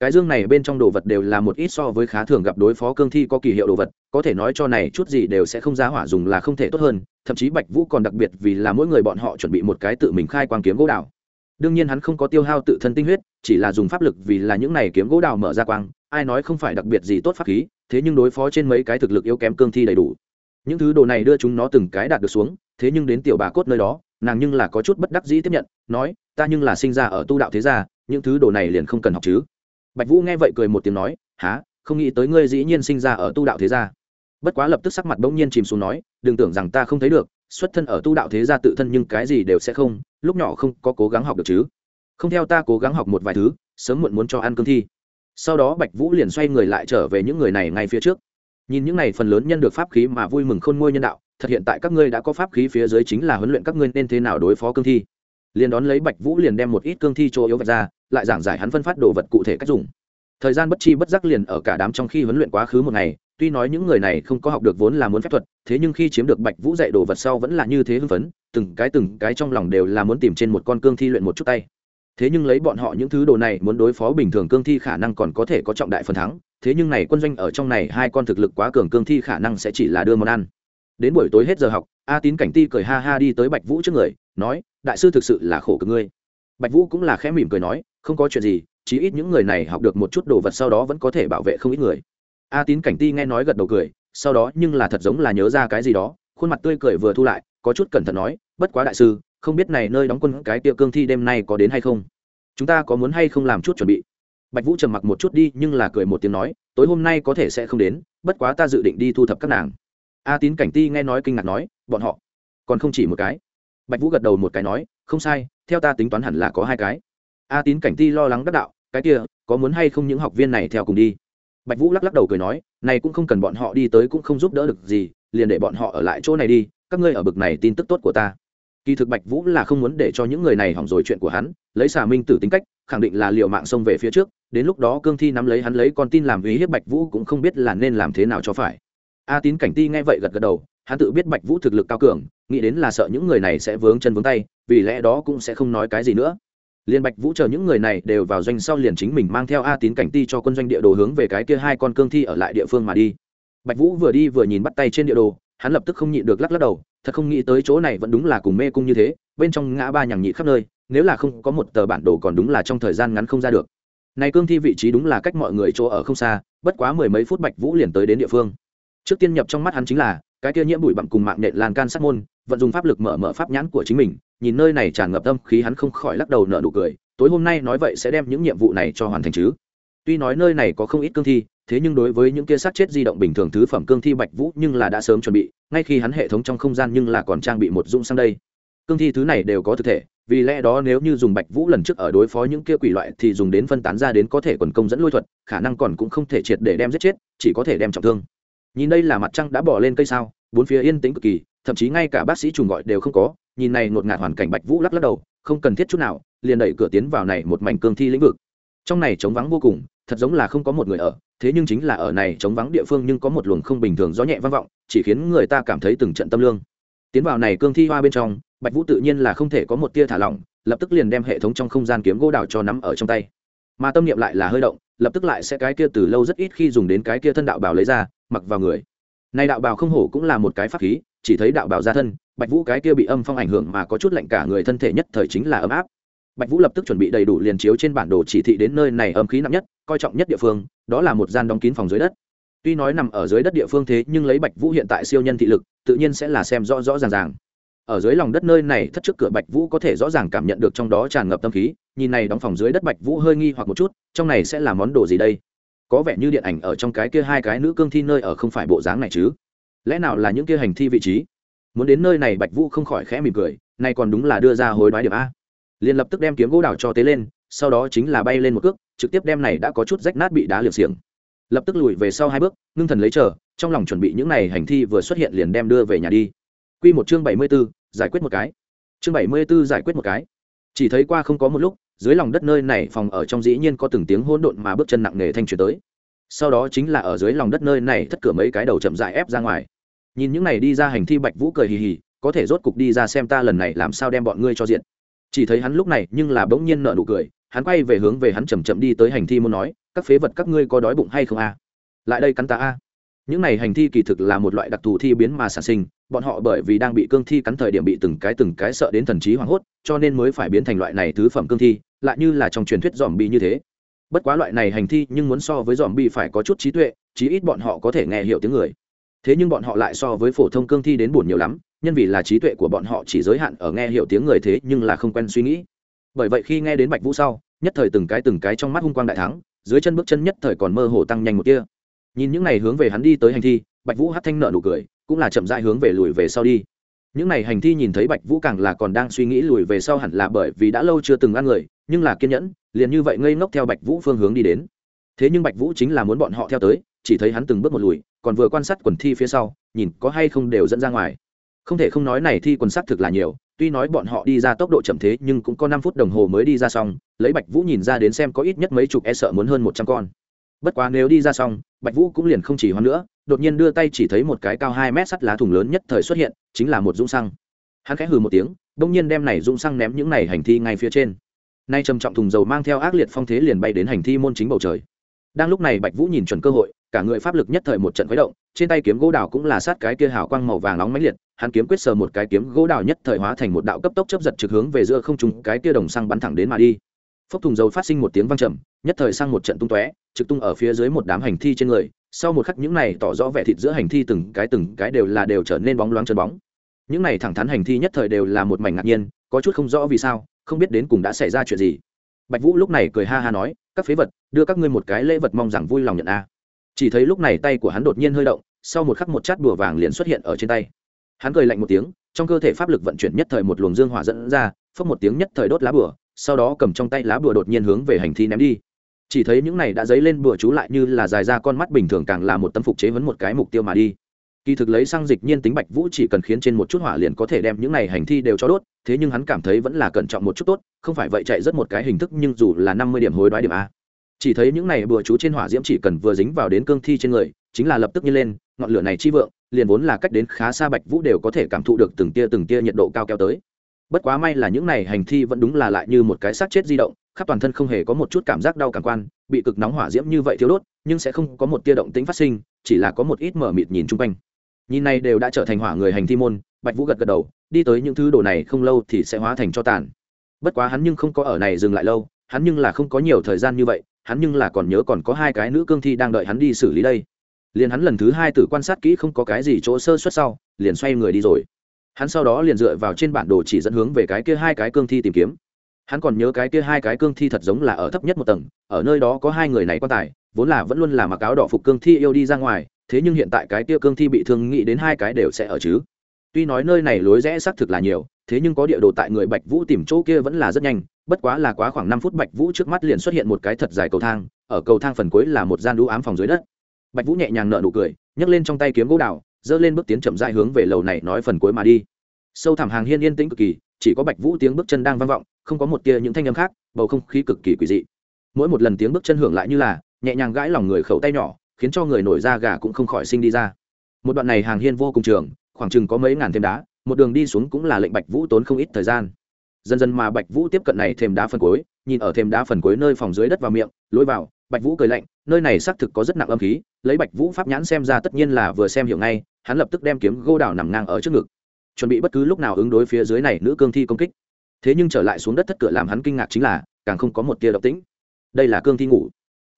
Cái dương này bên trong đồ vật đều là một ít so với khá thường gặp đối phó cương thi có kỳ hiệu đồ vật, có thể nói cho này chút gì đều sẽ không ra hỏa dùng là không thể tốt hơn, thậm chí bạch vũ còn đặc biệt vì là mỗi người bọn họ chuẩn bị một cái tự mình khai quang kiếm gỗ đào. Đương nhiên hắn không có tiêu hao tự thân tinh huyết, chỉ là dùng pháp lực vì là những này kiếm gỗ đào mở ra quang, ai nói không phải đặc biệt gì tốt pháp khí, thế nhưng đối phó trên mấy cái thực lực yếu kém cương thi đầy đủ những thứ đồ này đưa chúng nó từng cái đạt được xuống, thế nhưng đến tiểu bà cốt nơi đó, nàng nhưng là có chút bất đắc dĩ tiếp nhận, nói, ta nhưng là sinh ra ở tu đạo thế gia, những thứ đồ này liền không cần học chứ. Bạch vũ nghe vậy cười một tiếng nói há không nghĩ tới ngươi dĩ nhiên sinh ra ở tu đạo thế gia. Bất quá lập tức sắc mặt bỗng nhiên chìm xuống nói, đừng tưởng rằng ta không thấy được, xuất thân ở tu đạo thế gia tự thân nhưng cái gì đều sẽ không, lúc nhỏ không có cố gắng học được chứ. Không theo ta cố gắng học một vài thứ, sớm muộn muốn cho ăn cương thi. Sau đó bạch vũ liền xoay người lại trở về những người này ngay phía trước nhìn những này phần lớn nhân được pháp khí mà vui mừng khôn ngôi nhân đạo, thật hiện tại các ngươi đã có pháp khí phía dưới chính là huấn luyện các ngươi nên thế nào đối phó cương thi. Liền đón lấy bạch vũ liền đem một ít cương thi chỗ yếu vạch ra, lại giảng giải hắn phân phát đồ vật cụ thể cách dùng. Thời gian bất chi bất giác liền ở cả đám trong khi huấn luyện quá khứ một ngày, tuy nói những người này không có học được vốn là muốn phép thuật, thế nhưng khi chiếm được bạch vũ dạy đồ vật sau vẫn là như thế hưng phấn, từng cái từng cái trong lòng đều là muốn tìm trên một con cương thi luyện một chút tay. Thế nhưng lấy bọn họ những thứ đồ này muốn đối phó bình thường cương thi khả năng còn có thể có trọng đại phần thắng thế nhưng này quân doanh ở trong này hai con thực lực quá cường cương thi khả năng sẽ chỉ là đưa món ăn. Đến buổi tối hết giờ học, a tín cảnh ti cười ha ha đi tới bạch vũ trước người, nói, đại sư thực sự là khổ cực ngươi. Bạch vũ cũng là khẽ mỉm cười nói, không có chuyện gì, chí ít những người này học được một chút đồ vật sau đó vẫn có thể bảo vệ không ít người. A tín cảnh ti nghe nói gật đầu cười, sau đó nhưng là thật giống là nhớ ra cái gì đó, khuôn mặt tươi cười vừa thu lại, có chút cẩn thận nói, bất quá đại sư, không biết này nơi đóng quân cái tia cương thi đêm nay có đến hay không? Chúng ta có muốn hay không làm chút chuẩn bị? Bạch vũ trầm mặc một chút đi, nhưng là cười một tiếng nói, tối hôm nay có thể sẽ không đến, bất quá ta dự định đi thu thập các nàng. A tín cảnh ti nghe nói kinh ngạc nói, bọn họ còn không chỉ một cái. Bạch vũ gật đầu một cái nói, không sai, theo ta tính toán hẳn là có hai cái. A tín cảnh ti lo lắng đắc đạo, cái kia, có muốn hay không những học viên này theo cùng đi? Bạch vũ lắc lắc đầu cười nói, này cũng không cần bọn họ đi tới cũng không giúp đỡ được gì, liền để bọn họ ở lại chỗ này đi, các ngươi ở bực này tin tức tốt của ta. Kỳ thực bạch vũ là không muốn để cho những người này hỏng rồi chuyện của hắn, lấy xà minh tử tính cách khẳng định là liệu mạng xông về phía trước, đến lúc đó cương thi nắm lấy hắn lấy con tin làm uy hiếp bạch vũ cũng không biết là nên làm thế nào cho phải. A tín cảnh ti nghe vậy gật gật đầu, hắn tự biết bạch vũ thực lực cao cường, nghĩ đến là sợ những người này sẽ vướng chân vướng tay, vì lẽ đó cũng sẽ không nói cái gì nữa. Liên bạch vũ chờ những người này đều vào doanh sau liền chính mình mang theo a tín cảnh ti cho quân doanh địa đồ hướng về cái kia hai con cương thi ở lại địa phương mà đi. Bạch vũ vừa đi vừa nhìn bắt tay trên địa đồ, hắn lập tức không nhịn được lắc lắc đầu, thật không nghĩ tới chỗ này vẫn đúng là cùng mê cung như thế bên trong ngã ba nhằng nhị khắp nơi, nếu là không có một tờ bản đồ còn đúng là trong thời gian ngắn không ra được. Này cương thi vị trí đúng là cách mọi người chỗ ở không xa, bất quá mười mấy phút bạch vũ liền tới đến địa phương. Trước tiên nhập trong mắt hắn chính là, cái kia nhiễm bụi bặm cùng mạng nhện lan can sát môn, vận dùng pháp lực mở mở pháp nhãn của chính mình, nhìn nơi này tràn ngập tâm khí hắn không khỏi lắc đầu nở nụ cười, tối hôm nay nói vậy sẽ đem những nhiệm vụ này cho hoàn thành chứ. Tuy nói nơi này có không ít cương thi, thế nhưng đối với những kia sát chết di động bình thường thứ phẩm cương thi bạch vũ nhưng là đã sớm chuẩn bị, ngay khi hắn hệ thống trong không gian nhưng là còn trang bị một dung sang đây cương thi thứ này đều có thực thể, vì lẽ đó nếu như dùng bạch vũ lần trước ở đối phó những kia quỷ loại thì dùng đến phân tán ra đến có thể quần công dẫn lôi thuật, khả năng còn cũng không thể triệt để đem giết chết, chỉ có thể đem trọng thương. Nhìn đây là mặt trăng đã bỏ lên cây sao, bốn phía yên tĩnh cực kỳ, thậm chí ngay cả bác sĩ trùng gọi đều không có, nhìn này ngột ngạt hoàn cảnh bạch vũ lắc lắc đầu, không cần thiết chút nào, liền đẩy cửa tiến vào này một mảnh cương thi lĩnh vực. Trong này trống vắng vô cùng, thật giống là không có một người ở, thế nhưng chính là ở này trống vắng địa phương nhưng có một luồng không bình thường gió nhẹ vang vọng, chỉ khiến người ta cảm thấy từng trận tâm lương. Tiến vào này cương thi hoa bên trong bạch vũ tự nhiên là không thể có một tia thả lỏng, lập tức liền đem hệ thống trong không gian kiếm gỗ đào cho nắm ở trong tay. Mà tâm niệm lại là hơi động, lập tức lại sẽ cái kia từ lâu rất ít khi dùng đến cái kia thân đạo bào lấy ra, mặc vào người. Nay đạo bào không hổ cũng là một cái pháp khí, chỉ thấy đạo bào ra thân, bạch vũ cái kia bị âm phong ảnh hưởng mà có chút lạnh cả người thân thể nhất thời chính là ấm áp. Bạch vũ lập tức chuẩn bị đầy đủ liền chiếu trên bản đồ chỉ thị đến nơi này âm khí nặng nhất, coi trọng nhất địa phương, đó là một gian đóng kín phòng dưới đất. Tuy nói nằm ở dưới đất địa phương thế, nhưng lấy bạch vũ hiện tại siêu nhân thị lực, tự nhiên sẽ là xem rõ rõ ràng ràng ở dưới lòng đất nơi này thất trước cửa bạch vũ có thể rõ ràng cảm nhận được trong đó tràn ngập tâm khí, nhìn này đóng phòng dưới đất bạch vũ hơi nghi hoặc một chút, trong này sẽ là món đồ gì đây? Có vẻ như điện ảnh ở trong cái kia hai cái nữ cương thi nơi ở không phải bộ dáng này chứ? Lẽ nào là những kia hành thi vị trí? Muốn đến nơi này bạch vũ không khỏi khẽ mỉm cười, nay còn đúng là đưa ra hối đoái điểm a. Liền lập tức đem kiếm gỗ đào cho tế lên, sau đó chính là bay lên một cước, trực tiếp đem này đã có chút rách nát bị đá liệp xiềng. Lập tức lùi về sau hai bước, ngưng thần lấy chờ, trong lòng chuẩn bị những này hành thi vừa xuất hiện liền đem đưa về nhà đi. Quy một chương bảy mươi 74, giải quyết một cái. Chương bảy mươi 74 giải quyết một cái. Chỉ thấy qua không có một lúc, dưới lòng đất nơi này phòng ở trong dĩ nhiên có từng tiếng hỗn độn mà bước chân nặng nề thanh truyền tới. Sau đó chính là ở dưới lòng đất nơi này thất cửa mấy cái đầu chậm rãi ép ra ngoài. Nhìn những này đi ra hành thi Bạch Vũ cười hì hì, có thể rốt cục đi ra xem ta lần này làm sao đem bọn ngươi cho diện. Chỉ thấy hắn lúc này nhưng là bỗng nhiên nở nụ cười, hắn quay về hướng về hắn chậm chậm đi tới hành thi muốn nói, các phế vật các ngươi có đói bụng hay không a? Lại đây cắn ta a những này hành thi kỳ thực là một loại đặc thù thi biến mà sản sinh, bọn họ bởi vì đang bị cương thi cắn thời điểm bị từng cái từng cái sợ đến thần trí hoảng hốt, cho nên mới phải biến thành loại này thứ phẩm cương thi, lại như là trong truyền thuyết dòm bi như thế. Bất quá loại này hành thi nhưng muốn so với dòm bi phải có chút trí tuệ, chí ít bọn họ có thể nghe hiểu tiếng người. Thế nhưng bọn họ lại so với phổ thông cương thi đến buồn nhiều lắm, nhân vì là trí tuệ của bọn họ chỉ giới hạn ở nghe hiểu tiếng người thế nhưng là không quen suy nghĩ. Bởi vậy khi nghe đến bạch vũ sau, nhất thời từng cái từng cái trong mắt hung quang đại thắng, dưới chân bước chân nhất thời còn mơ hồ tăng nhanh một kia nhìn những này hướng về hắn đi tới hành thi, bạch vũ hát thanh nợ nụ cười, cũng là chậm dại hướng về lùi về sau đi. Những này hành thi nhìn thấy bạch vũ càng là còn đang suy nghĩ lùi về sau hẳn là bởi vì đã lâu chưa từng ăn người, nhưng là kiên nhẫn, liền như vậy ngây ngốc theo bạch vũ phương hướng đi đến. Thế nhưng bạch vũ chính là muốn bọn họ theo tới, chỉ thấy hắn từng bước một lùi, còn vừa quan sát quần thi phía sau, nhìn có hay không đều dẫn ra ngoài. Không thể không nói này thi quần sát thực là nhiều, tuy nói bọn họ đi ra tốc độ chậm thế, nhưng cũng có năm phút đồng hồ mới đi ra xong, lấy bạch vũ nhìn ra đến xem có ít nhất mấy chục e sợ muốn hơn một trăm con bất quá nếu đi ra xong, bạch vũ cũng liền không chỉ hoan nữa, đột nhiên đưa tay chỉ thấy một cái cao hai mét sắt lá thùng lớn nhất thời xuất hiện, chính là một dung xăng. Hắn khẽ hừ một tiếng đông nhiên đem này dung xăng ném những này hành thi ngay phía trên. Nay trầm trọng thùng dầu mang theo ác liệt phong thế liền bay đến hành thi môn chính bầu trời. Đang lúc này bạch vũ nhìn chuẩn cơ hội, cả người pháp lực nhất thời một trận khuấy động, trên tay kiếm gỗ đào cũng là sát cái kia hào quang màu vàng nóng mãnh liệt, hắn kiếm quyết sờ một cái kiếm gỗ đào nhất thời hóa thành một đạo cấp tốc chấp giật trực hướng về giữa không trung, cái kia đồng xăng bắn thẳng đến mà đi phốc thùng dầu phát sinh một tiếng vang trầm, nhất thời sang một trận tung tóe, trực tung ở phía dưới một đám hành thi trên người. Sau một khắc những này tỏ rõ vẻ thịt giữa hành thi từng cái từng cái đều là đều trở nên bóng loáng chân bóng. Những này thẳng thắn hành thi nhất thời đều là một mảnh ngạc nhiên, có chút không rõ vì sao, không biết đến cùng đã xảy ra chuyện gì. Bạch vũ lúc này cười ha ha nói, các phế vật, đưa các ngươi một cái lễ vật mong rằng vui lòng nhận a. Chỉ thấy lúc này tay của hắn đột nhiên hơi động, sau một khắc một chát bùa vàng liền xuất hiện ở trên tay. Hắn cười lạnh một tiếng, trong cơ thể pháp lực vận chuyển nhất thời một luồng dương hỏa dẫn ra, phốc một tiếng nhất thời đốt lá bùa sau đó cầm trong tay lá bùa đột nhiên hướng về hành thi ném đi. Chỉ thấy những này đã dấy lên bùa chú lại như là dài ra con mắt bình thường càng là một tấm phục chế vấn một cái mục tiêu mà đi. Kỳ thực lấy xăng dịch nhiên tính bạch vũ chỉ cần khiến trên một chút hỏa liền có thể đem những này hành thi đều cho đốt, thế nhưng hắn cảm thấy vẫn là cẩn trọng một chút tốt, không phải vậy chạy rất một cái hình thức nhưng dù là năm mươi điểm hối đoái điểm a. Chỉ thấy những này bùa chú trên hỏa diễm chỉ cần vừa dính vào đến cương thi trên người, chính là lập tức như lên, ngọn lửa này chi vượng, liền vốn là cách đến khá xa bạch vũ đều có thể cảm thụ được từng tia từng tia nhiệt độ cao kéo tới bất quá may là những này hành thi vẫn đúng là lại như một cái xác chết di động, khắp toàn thân không hề có một chút cảm giác đau cảm quan, bị cực nóng hỏa diễm như vậy thiếu đốt, nhưng sẽ không có một tia động tính phát sinh, chỉ là có một ít mở mịt nhìn chung quanh. Nhìn này đều đã trở thành hỏa người hành thi môn, bạch vũ gật gật đầu, đi tới những thứ đồ này không lâu thì sẽ hóa thành cho tàn. Bất quá hắn nhưng không có ở này dừng lại lâu, hắn nhưng là không có nhiều thời gian như vậy, hắn nhưng là còn nhớ còn có hai cái nữ cương thi đang đợi hắn đi xử lý đây. Liền hắn lần thứ hai tử quan sát kỹ không có cái gì chỗ sơ xuất sau, liền xoay người đi rồi hắn sau đó liền dựa vào trên bản đồ chỉ dẫn hướng về cái kia hai cái cương thi tìm kiếm. Hắn còn nhớ cái kia hai cái cương thi thật giống là ở thấp nhất một tầng, ở nơi đó có hai người này quan tài, vốn là vẫn luôn là mặc áo đỏ phục cương thi yêu đi ra ngoài, thế nhưng hiện tại cái kia cương thi bị thương nghĩ đến hai cái đều sẽ ở chứ. Tuy nói nơi này lối rẽ xác thực là nhiều, thế nhưng có địa đồ tại người bạch vũ tìm chỗ kia vẫn là rất nhanh, bất quá là quá khoảng năm phút bạch vũ trước mắt liền xuất hiện một cái thật dài cầu thang, ở cầu thang phần cuối là một gian đũ ám phòng dưới đất. Bạch vũ nhẹ nhàng nợ nụ cười, nhấc lên trong tay kiếm gỗ đào dơ lên bước tiến chậm rãi hướng về lầu này nói phần cuối mà đi. Sâu thẳm hàng hiên yên tĩnh cực kỳ, chỉ có bạch vũ tiếng bước chân đang vang vọng, không có một tia những thanh âm khác, bầu không khí cực kỳ quỷ dị. Mỗi một lần tiếng bước chân hưởng lại như là nhẹ nhàng gãi lòng người khẩu tay nhỏ, khiến cho người nổi da gà cũng không khỏi sinh đi ra. Một đoạn này hàng hiên vô cùng trường, khoảng chừng có mấy ngàn thêm đá, một đường đi xuống cũng là lệnh bạch vũ tốn không ít thời gian. Dần dần mà bạch vũ tiếp cận này thêm đá phần cuối, nhìn ở thêm đá phần cuối nơi phòng dưới đất vào miệng, lối vào, bạch vũ cười lạnh, nơi này xác thực có rất nặng âm khí, lấy bạch vũ pháp nhãn xem ra tất nhiên là vừa xem hiểu ngay hắn lập tức đem kiếm gô đào nằm ngang ở trước ngực. Chuẩn bị bất cứ lúc nào ứng đối phía dưới này nữ cương thi công kích. Thế nhưng trở lại xuống đất thất cửa làm hắn kinh ngạc chính là, càng không có một tia động tĩnh. Đây là cương thi ngủ.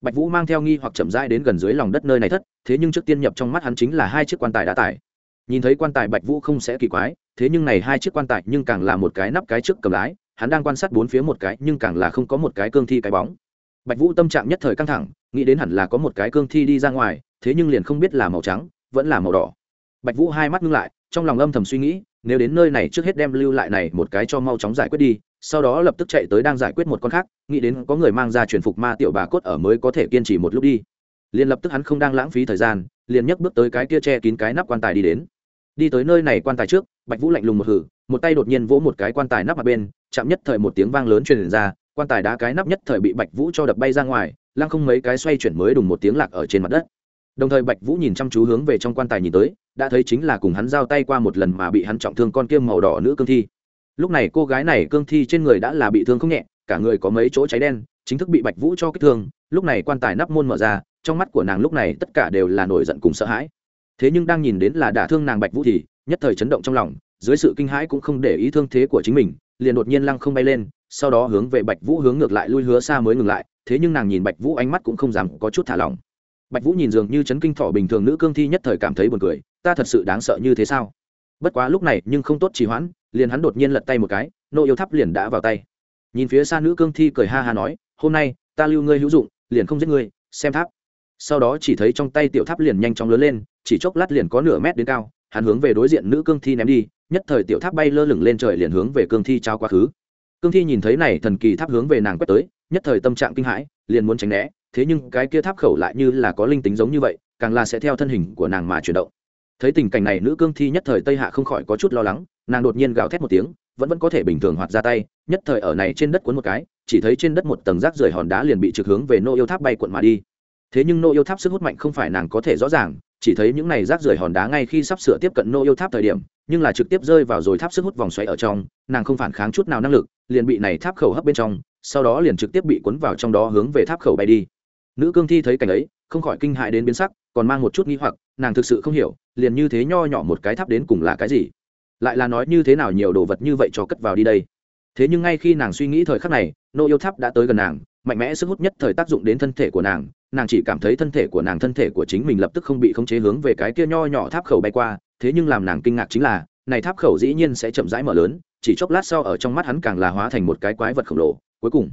Bạch vũ mang theo nghi hoặc chậm rãi đến gần dưới lòng đất nơi này thất, thế nhưng trước tiên nhập trong mắt hắn chính là hai chiếc quan tài đã tải. Nhìn thấy quan tài bạch vũ không sẽ kỳ quái, thế nhưng này hai chiếc quan tài nhưng càng là một cái nắp cái trước cầm lái, hắn đang quan sát bốn phía một cái nhưng càng là không có một cái cương thi cái bóng. Bạch vũ tâm trạng nhất thời căng thẳng, nghĩ đến hẳn là có một cái cương thi đi ra ngoài, thế nhưng liền không biết là màu trắng, vẫn là màu đỏ bạch vũ hai mắt ngưng lại, trong lòng âm thầm suy nghĩ, nếu đến nơi này trước hết đem lưu lại này một cái cho mau chóng giải quyết đi, sau đó lập tức chạy tới đang giải quyết một con khác, nghĩ đến có người mang ra truyền phục ma tiểu bà cốt ở mới có thể kiên trì một lúc đi. Liền lập tức hắn không đang lãng phí thời gian, liền nhấc bước tới cái kia che kín cái nắp quan tài đi đến. Đi tới nơi này quan tài trước, bạch vũ lạnh lùng một hử, một tay đột nhiên vỗ một cái quan tài nắp mặt bên, chạm nhất thời một tiếng vang lớn truyền ra, quan tài đá cái nắp nhất thời bị bạch vũ cho đập bay ra ngoài, lăng không mấy cái xoay chuyển mới đùng một tiếng lạc ở trên mặt đất đồng thời bạch vũ nhìn chăm chú hướng về trong quan tài nhìn tới, đã thấy chính là cùng hắn giao tay qua một lần mà bị hắn trọng thương con kiêm màu đỏ nữ cương thi. Lúc này cô gái này cương thi trên người đã là bị thương không nhẹ, cả người có mấy chỗ cháy đen, chính thức bị bạch vũ cho kích thương, lúc này quan tài nắp môn mở ra, trong mắt của nàng lúc này tất cả đều là nổi giận cùng sợ hãi. Thế nhưng đang nhìn đến là đả thương nàng bạch vũ thì, nhất thời chấn động trong lòng, dưới sự kinh hãi cũng không để ý thương thế của chính mình, liền đột nhiên lăng không bay lên, sau đó hướng về bạch vũ hướng ngược lại lui hứa xa mới ngừng lại, thế nhưng nàng nhìn bạch vũ ánh mắt cũng không dám có chút thả lỏng bạch vũ nhìn dường như chấn kinh thọ bình thường nữ cương thi nhất thời cảm thấy buồn cười, ta thật sự đáng sợ như thế sao? Bất quá lúc này nhưng không tốt trì hoãn, liền hắn đột nhiên lật tay một cái, nô yêu tháp liền đã vào tay. Nhìn phía xa nữ cương thi cười ha ha nói, hôm nay, ta lưu ngươi hữu dụng, liền không giết ngươi, xem tháp. Sau đó chỉ thấy trong tay tiểu tháp liền nhanh chóng lớn lên, chỉ chốc lát liền có nửa mét đến cao, hắn hướng về đối diện nữ cương thi ném đi, nhất thời tiểu tháp bay lơ lửng lên trời liền hướng về cương thi trao quá khứ. Cương thi nhìn thấy này thần kỳ tháp hướng về nàng quét tới, nhất thời tâm trạng kinh hãi, liền muốn tránh né thế nhưng cái kia tháp khẩu lại như là có linh tính giống như vậy, càng là sẽ theo thân hình của nàng mà chuyển động. Thấy tình cảnh này nữ cương thi nhất thời tây hạ không khỏi có chút lo lắng, nàng đột nhiên gào thét một tiếng, vẫn vẫn có thể bình thường hoạt ra tay, nhất thời ở này trên đất cuốn một cái, chỉ thấy trên đất một tầng rác rời hòn đá liền bị trực hướng về nô yêu tháp bay cuộn mà đi. Thế nhưng nô yêu tháp sức hút mạnh không phải nàng có thể rõ ràng, chỉ thấy những này rác rưởi hòn đá ngay khi sắp sửa tiếp cận nô yêu tháp thời điểm, nhưng là trực tiếp rơi vào rồi tháp sức hút vòng xoáy ở trong, nàng không phản kháng chút nào năng lực, liền bị này tháp khẩu hấp bên trong, sau đó liền trực tiếp bị cuốn vào trong đó hướng về tháp khẩu bay đi nữ cương thi thấy cảnh ấy, không khỏi kinh hại đến biến sắc, còn mang một chút nghi hoặc, nàng thực sự không hiểu, liền như thế nho nhỏ một cái tháp đến cùng là cái gì? Lại là nói như thế nào nhiều đồ vật như vậy cho cất vào đi đây? Thế nhưng ngay khi nàng suy nghĩ thời khắc này, nô yêu tháp đã tới gần nàng, mạnh mẽ sức hút nhất thời tác dụng đến thân thể của nàng nàng chỉ cảm thấy thân thể của nàng, thân thể của chính mình lập tức không bị khống chế hướng về cái kia nho nhỏ tháp khẩu bay qua, thế nhưng làm nàng kinh ngạc chính là, này tháp khẩu dĩ nhiên sẽ chậm rãi mở lớn, chỉ chốc lát sau ở trong mắt hắn càng là hóa thành một cái quái vật khổng lồ. Cuối cùng,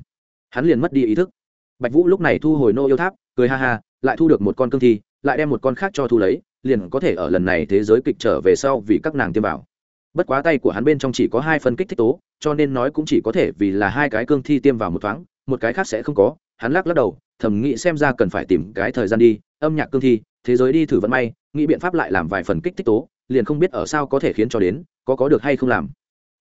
hắn liền mất đi ý thức bạch vũ lúc này thu hồi nô yêu tháp, cười ha ha, lại thu được một con cương thi, lại đem một con khác cho thu lấy, liền có thể ở lần này thế giới kịch trở về sau vì các nàng tiêm vào bất quá tay của hắn bên trong chỉ có hai phân kích thích tố, cho nên nói cũng chỉ có thể vì là hai cái cương thi tiêm vào một thoáng, một cái khác sẽ không có hắn lắc lắc đầu, thầm nghĩ xem ra cần phải tìm cái thời gian đi, âm nhạc cương thi, thế giới đi thử vận may, nghĩ biện pháp lại làm vài phần kích thích tố, liền không biết ở sao có thể khiến cho đến, có có được hay không làm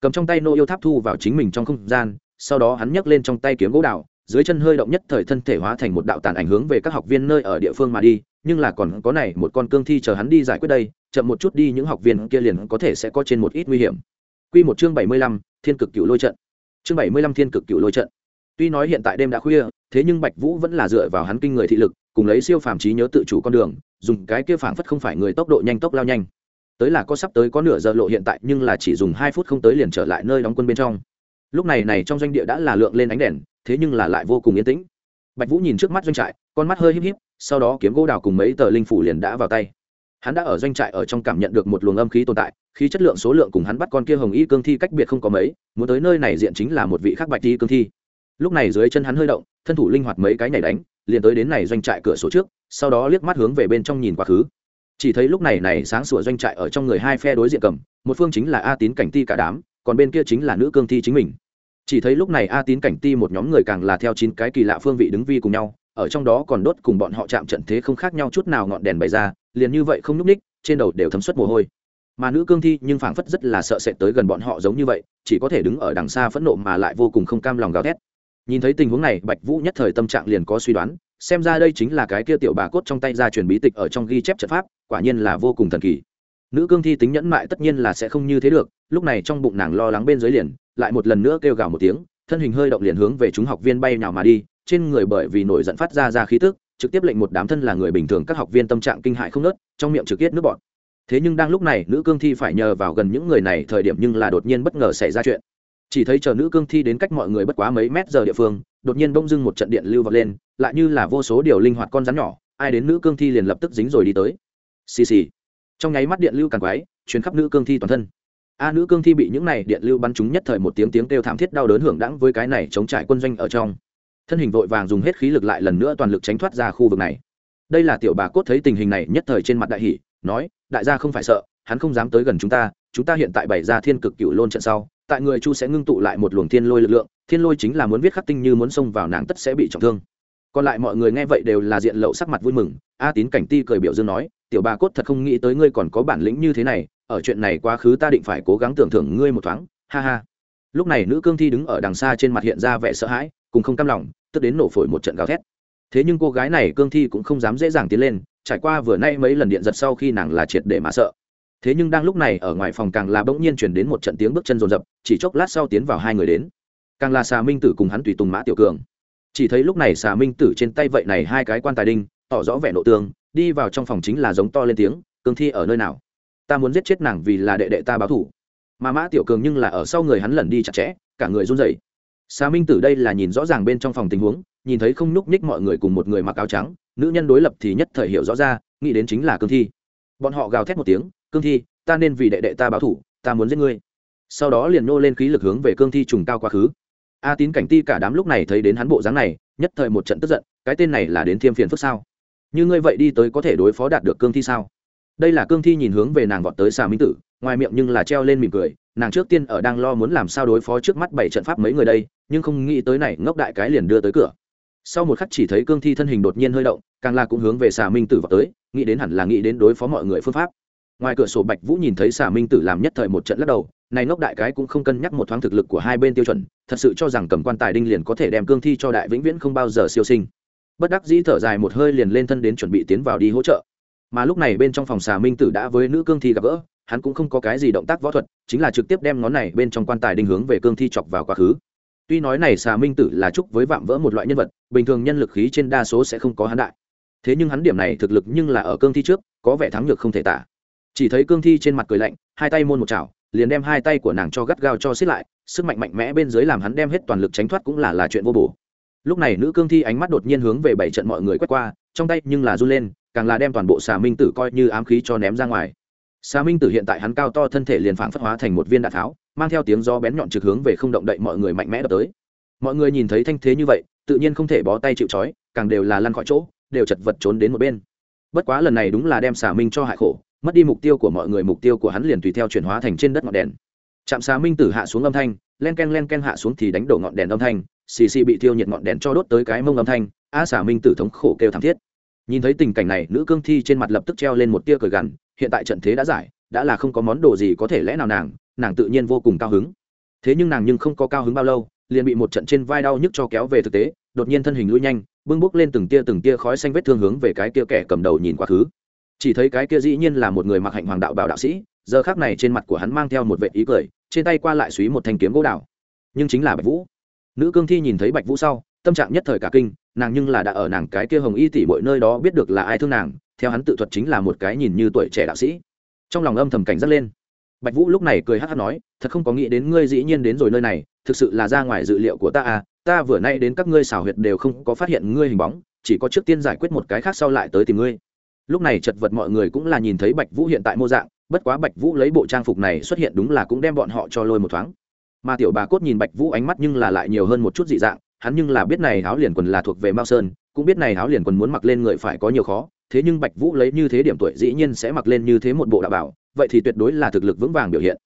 cầm trong tay nô yêu tháp thu vào chính mình trong không gian, sau đó hắn nhấc lên trong tay kiếm gỗ đào dưới chân hơi động nhất thời thân thể hóa thành một đạo tàn ảnh hướng về các học viên nơi ở địa phương mà đi nhưng là còn có này một con cương thi chờ hắn đi giải quyết đây chậm một chút đi những học viên kia liền có thể sẽ có trên một ít nguy hiểm Quy một chương bảy mươi lăm, Thiên cực cựu lôi trận. Chương bảy mươi lăm Thiên cực cựu lôi trận. Tuy nói hiện tại đêm đã khuya, thế nhưng Bạch Vũ vẫn là dựa vào hắn kinh người thị lực, cùng lấy siêu phàm trí nhớ tự chủ con đường, dùng cái kia phảng phất không phải người tốc độ nhanh tốc lao nhanh. Tới là có sắp tới có nửa giờ lộ hiện tại, nhưng là chỉ dùng hai phút không tới liền trở lại nơi đóng quân bên trong. Lúc này này trong doanh địa đã là lượng lên ánh đèn, thế nhưng là lại vô cùng yên tĩnh. Bạch Vũ nhìn trước mắt doanh trại, con mắt hơi híp híp, sau đó kiếm gỗ đào cùng mấy tờ linh phủ liền đã vào tay. Hắn đã ở doanh trại ở trong cảm nhận được một luồng âm khí tồn tại khí chất lượng số lượng cùng hắn bắt con kia hồng y cương thi cách biệt không có mấy muốn tới nơi này diện chính là một vị khắc bạch thi cương thi. Lúc này dưới chân hắn hơi động thân thủ linh hoạt mấy cái nhảy đánh liền tới đến này doanh trại cửa sổ trước sau đó liếc mắt hướng về bên trong nhìn quá khứ. Chỉ thấy lúc này này sáng sủa doanh trại ở trong người hai phe đối diện cầm một phương chính là a tín cảnh ti cả đám còn bên kia chính là nữ cương thi chính mình chỉ thấy lúc này a tín cảnh ti một nhóm người càng là theo chín cái kỳ lạ phương vị đứng vi cùng nhau, ở trong đó còn đốt cùng bọn họ chạm trận thế không khác nhau chút nào ngọn đèn bày ra, liền như vậy không nhúc ních trên đầu đều thấm suất mồ hôi. Mà nữ cương thi nhưng phảng phất rất là sợ sệt tới gần bọn họ giống như vậy, chỉ có thể đứng ở đằng xa phẫn nộ mà lại vô cùng không cam lòng gào thét. Nhìn thấy tình huống này, bạch vũ nhất thời tâm trạng liền có suy đoán, xem ra đây chính là cái kia tiểu bà cốt trong tay ra truyền bí tịch ở trong ghi chép trận pháp, quả nhiên là vô cùng thần kỳ. Nữ cương thi tính nhẫn mại tất nhiên là sẽ không như thế được, lúc này trong bụng nàng lo lắng bên dưới liền lại một lần nữa kêu gào một tiếng, thân hình hơi động liền hướng về chúng học viên bay nào mà đi, trên người bởi vì nổi giận phát ra ra khí tức, trực tiếp lệnh một đám thân là người bình thường các học viên tâm trạng kinh hại không nớt trong miệng trực tiết nước bọt. Thế nhưng đang lúc này, nữ cương thi phải nhờ vào gần những người này thời điểm nhưng là đột nhiên bất ngờ xảy ra chuyện. Chỉ thấy chờ nữ cương thi đến cách mọi người bất quá mấy mét giờ địa phương, đột nhiên bỗng dưng một trận điện lưu vọt lên, lại như là vô số điều linh hoạt con rắn nhỏ, ai đến nữ cương thi liền lập tức dính rồi đi tới. Xì xì. Trong nháy mắt điện lưu càng quái chuyến khắp nữ cương thi toàn thân a nữ cương thi bị những này điện lưu bắn chúng nhất thời một tiếng tiếng kêu thảm thiết đau đớn hưởng đẳng với cái này chống trải quân doanh ở trong. Thân hình vội vàng dùng hết khí lực lại lần nữa toàn lực tránh thoát ra khu vực này. Đây là tiểu bà cốt thấy tình hình này nhất thời trên mặt đại hỷ nói, đại gia không phải sợ, hắn không dám tới gần chúng ta chúng ta hiện tại bày ra thiên cực cựu lôn trận sau, tại người chu sẽ ngưng tụ lại một luồng thiên lôi lực lượng, thiên lôi chính là muốn viết khắc tinh như muốn xông vào nàng tất sẽ bị trọng thương. Còn lại mọi người nghe vậy đều là diện lậu sắc mặt vui mừng, a tín cảnh ti cười biểu dương nói, tiểu bà cốt thật không nghĩ tới ngươi còn có bản lĩnh như thế này ở chuyện này quá khứ ta định phải cố gắng tưởng thưởng ngươi một thoáng, ha ha. Lúc này nữ cương thi đứng ở đằng xa trên mặt hiện ra vẻ sợ hãi, cùng không cam lòng, tức đến nổ phổi một trận gào thét. Thế nhưng cô gái này cương thi cũng không dám dễ dàng tiến lên, trải qua vừa nay mấy lần điện giật sau khi nàng là triệt để mà sợ. Thế nhưng đang lúc này ở ngoài phòng càng là bỗng nhiên chuyển đến một trận tiếng bước chân rồn rập, chỉ chốc lát sau tiến vào hai người đến. Càng là xà minh tử cùng hắn tùy tùng mã tiểu cường. Chỉ thấy lúc này xà minh tử trên tay vậy này hai cái quan tài đinh, tỏ rõ vẻ nộ tương, đi vào trong phòng chính là giống to lên tiếng, cương thi ở nơi nào? Ta muốn giết chết nàng vì là đệ đệ ta báo thủ. Mà mã tiểu cường nhưng là ở sau người hắn lẩn đi chặt chẽ, cả người run rẩy. Xà minh tử đây là nhìn rõ ràng bên trong phòng tình huống, nhìn thấy không nhúc nhích mọi người cùng một người mặc áo trắng, nữ nhân đối lập thì nhất thời hiểu rõ ra, nghĩ đến chính là cương thi. Bọn họ gào thét một tiếng, cương thi, ta nên vì đệ đệ ta báo thủ, ta muốn giết ngươi. Sau đó liền nô lên khí lực hướng về cương thi trùng cao quá khứ. A tín cảnh ti cả đám lúc này thấy đến hắn bộ dáng này, nhất thời một trận tức giận, cái tên này là đến thiêm phiền phức sao? Như ngươi vậy đi tới có thể đối phó đạt được cương thi sao? Đây là cương thi nhìn hướng về nàng vọt tới xà minh tử, ngoài miệng nhưng là treo lên mỉm cười, nàng trước tiên ở đang lo muốn làm sao đối phó trước mắt bảy trận pháp mấy người đây, nhưng không nghĩ tới này, ngốc đại cái liền đưa tới cửa. Sau một khắc chỉ thấy cương thi thân hình đột nhiên hơi động, càng là cũng hướng về xà minh tử vào tới, nghĩ đến hẳn là nghĩ đến đối phó mọi người phương pháp. Ngoài cửa sổ bạch vũ nhìn thấy xà minh tử làm nhất thời một trận lắc đầu, này ngốc đại cái cũng không cân nhắc một thoáng thực lực của hai bên tiêu chuẩn, thật sự cho rằng cầm quan tài đinh liền có thể đem cương thi cho đại vĩnh viễn không bao giờ siêu sinh. Bất đắc dĩ thở dài một hơi liền lên thân đến chuẩn bị tiến vào đi hỗ trợ mà lúc này bên trong phòng xà minh tử đã với nữ cương thi gặp gỡ, hắn cũng không có cái gì động tác võ thuật, chính là trực tiếp đem ngón này bên trong quan tài đinh hướng về cương thi chọc vào quá khứ. Tuy nói này xà minh tử là chúc với vạm vỡ một loại nhân vật, bình thường nhân lực khí trên đa số sẽ không có hắn đại. Thế nhưng hắn điểm này thực lực nhưng là ở cương thi trước, có vẻ thắng nhược không thể tả. Chỉ thấy cương thi trên mặt cười lạnh, hai tay môn một chảo, liền đem hai tay của nàng cho gắt gao cho xiết lại, sức mạnh mạnh mẽ bên dưới làm hắn đem hết toàn lực tránh thoát cũng là là chuyện vô bổ lúc này nữ cương thi ánh mắt đột nhiên hướng về bảy trận mọi người quét qua, trong tay nhưng là run lên, càng là đem toàn bộ xà minh tử coi như ám khí cho ném ra ngoài. Xà minh tử hiện tại hắn cao to thân thể liền phảng phất hóa thành một viên đạn tháo, mang theo tiếng gió bén nhọn trực hướng về không động đậy mọi người mạnh mẽ đập tới. Mọi người nhìn thấy thanh thế như vậy, tự nhiên không thể bó tay chịu trói, càng đều là lăn khỏi chỗ, đều chật vật trốn đến một bên. Bất quá lần này đúng là đem xà minh cho hại khổ, mất đi mục tiêu của mọi người, mục tiêu của hắn liền tùy theo chuyển hóa thành trên đất ngọn đèn. Chạm xà minh tử hạ xuống âm thanh, len ken len ken hạ xuống thì đánh đổ ngọn đèn âm thanh xì xì bị thiêu nhiệt ngọn đèn cho đốt tới cái mông âm thanh, a xả minh tử thống khổ kêu thảm thiết. Nhìn thấy tình cảnh này, nữ cương thi trên mặt lập tức treo lên một tia cười gằn, hiện tại trận thế đã giải, đã là không có món đồ gì có thể lẽ nào nàng nàng tự nhiên vô cùng cao hứng. Thế nhưng nàng nhưng không có cao hứng bao lâu, liền bị một trận trên vai đau nhức cho kéo về thực tế, đột nhiên thân hình lui nhanh, bưng bốc lên từng tia từng tia khói xanh vết thương hướng về cái kia kẻ cầm đầu nhìn quá khứ. Chỉ thấy cái kia dĩ nhiên là một người mặc hạnh hoàng đạo bảo đạo sĩ, giờ khác này trên mặt của hắn mang theo một vệ ý cười, trên tay qua lại suý một thanh kiếm gỗ đào. Nhưng chính là bạch vũ nữ cương thi nhìn thấy bạch vũ sau, tâm trạng nhất thời cả kinh, nàng nhưng là đã ở nàng cái kia hồng y tỷ mọi nơi đó biết được là ai thương nàng, theo hắn tự thuật chính là một cái nhìn như tuổi trẻ đạo sĩ. Trong lòng âm thầm cảnh giác lên. Bạch vũ lúc này cười hát hát nói, thật không có nghĩ đến ngươi dĩ nhiên đến rồi nơi này, thực sự là ra ngoài dự liệu của ta à ta vừa nay đến các ngươi xảo huyệt đều không có phát hiện ngươi hình bóng, chỉ có trước tiên giải quyết một cái khác sau lại tới tìm ngươi. Lúc này chật vật mọi người cũng là nhìn thấy bạch vũ hiện tại mô dạng, bất quá bạch vũ lấy bộ trang phục này xuất hiện đúng là cũng đem bọn họ cho lôi một thoáng mà tiểu bà cốt nhìn bạch vũ ánh mắt nhưng là lại nhiều hơn một chút dị dạng, hắn nhưng là biết này áo liền quần là thuộc về mao sơn, cũng biết này áo liền quần muốn mặc lên người phải có nhiều khó, thế nhưng bạch vũ lấy như thế điểm tuổi dĩ nhiên sẽ mặc lên như thế một bộ đạo bảo, vậy thì tuyệt đối là thực lực vững vàng biểu hiện.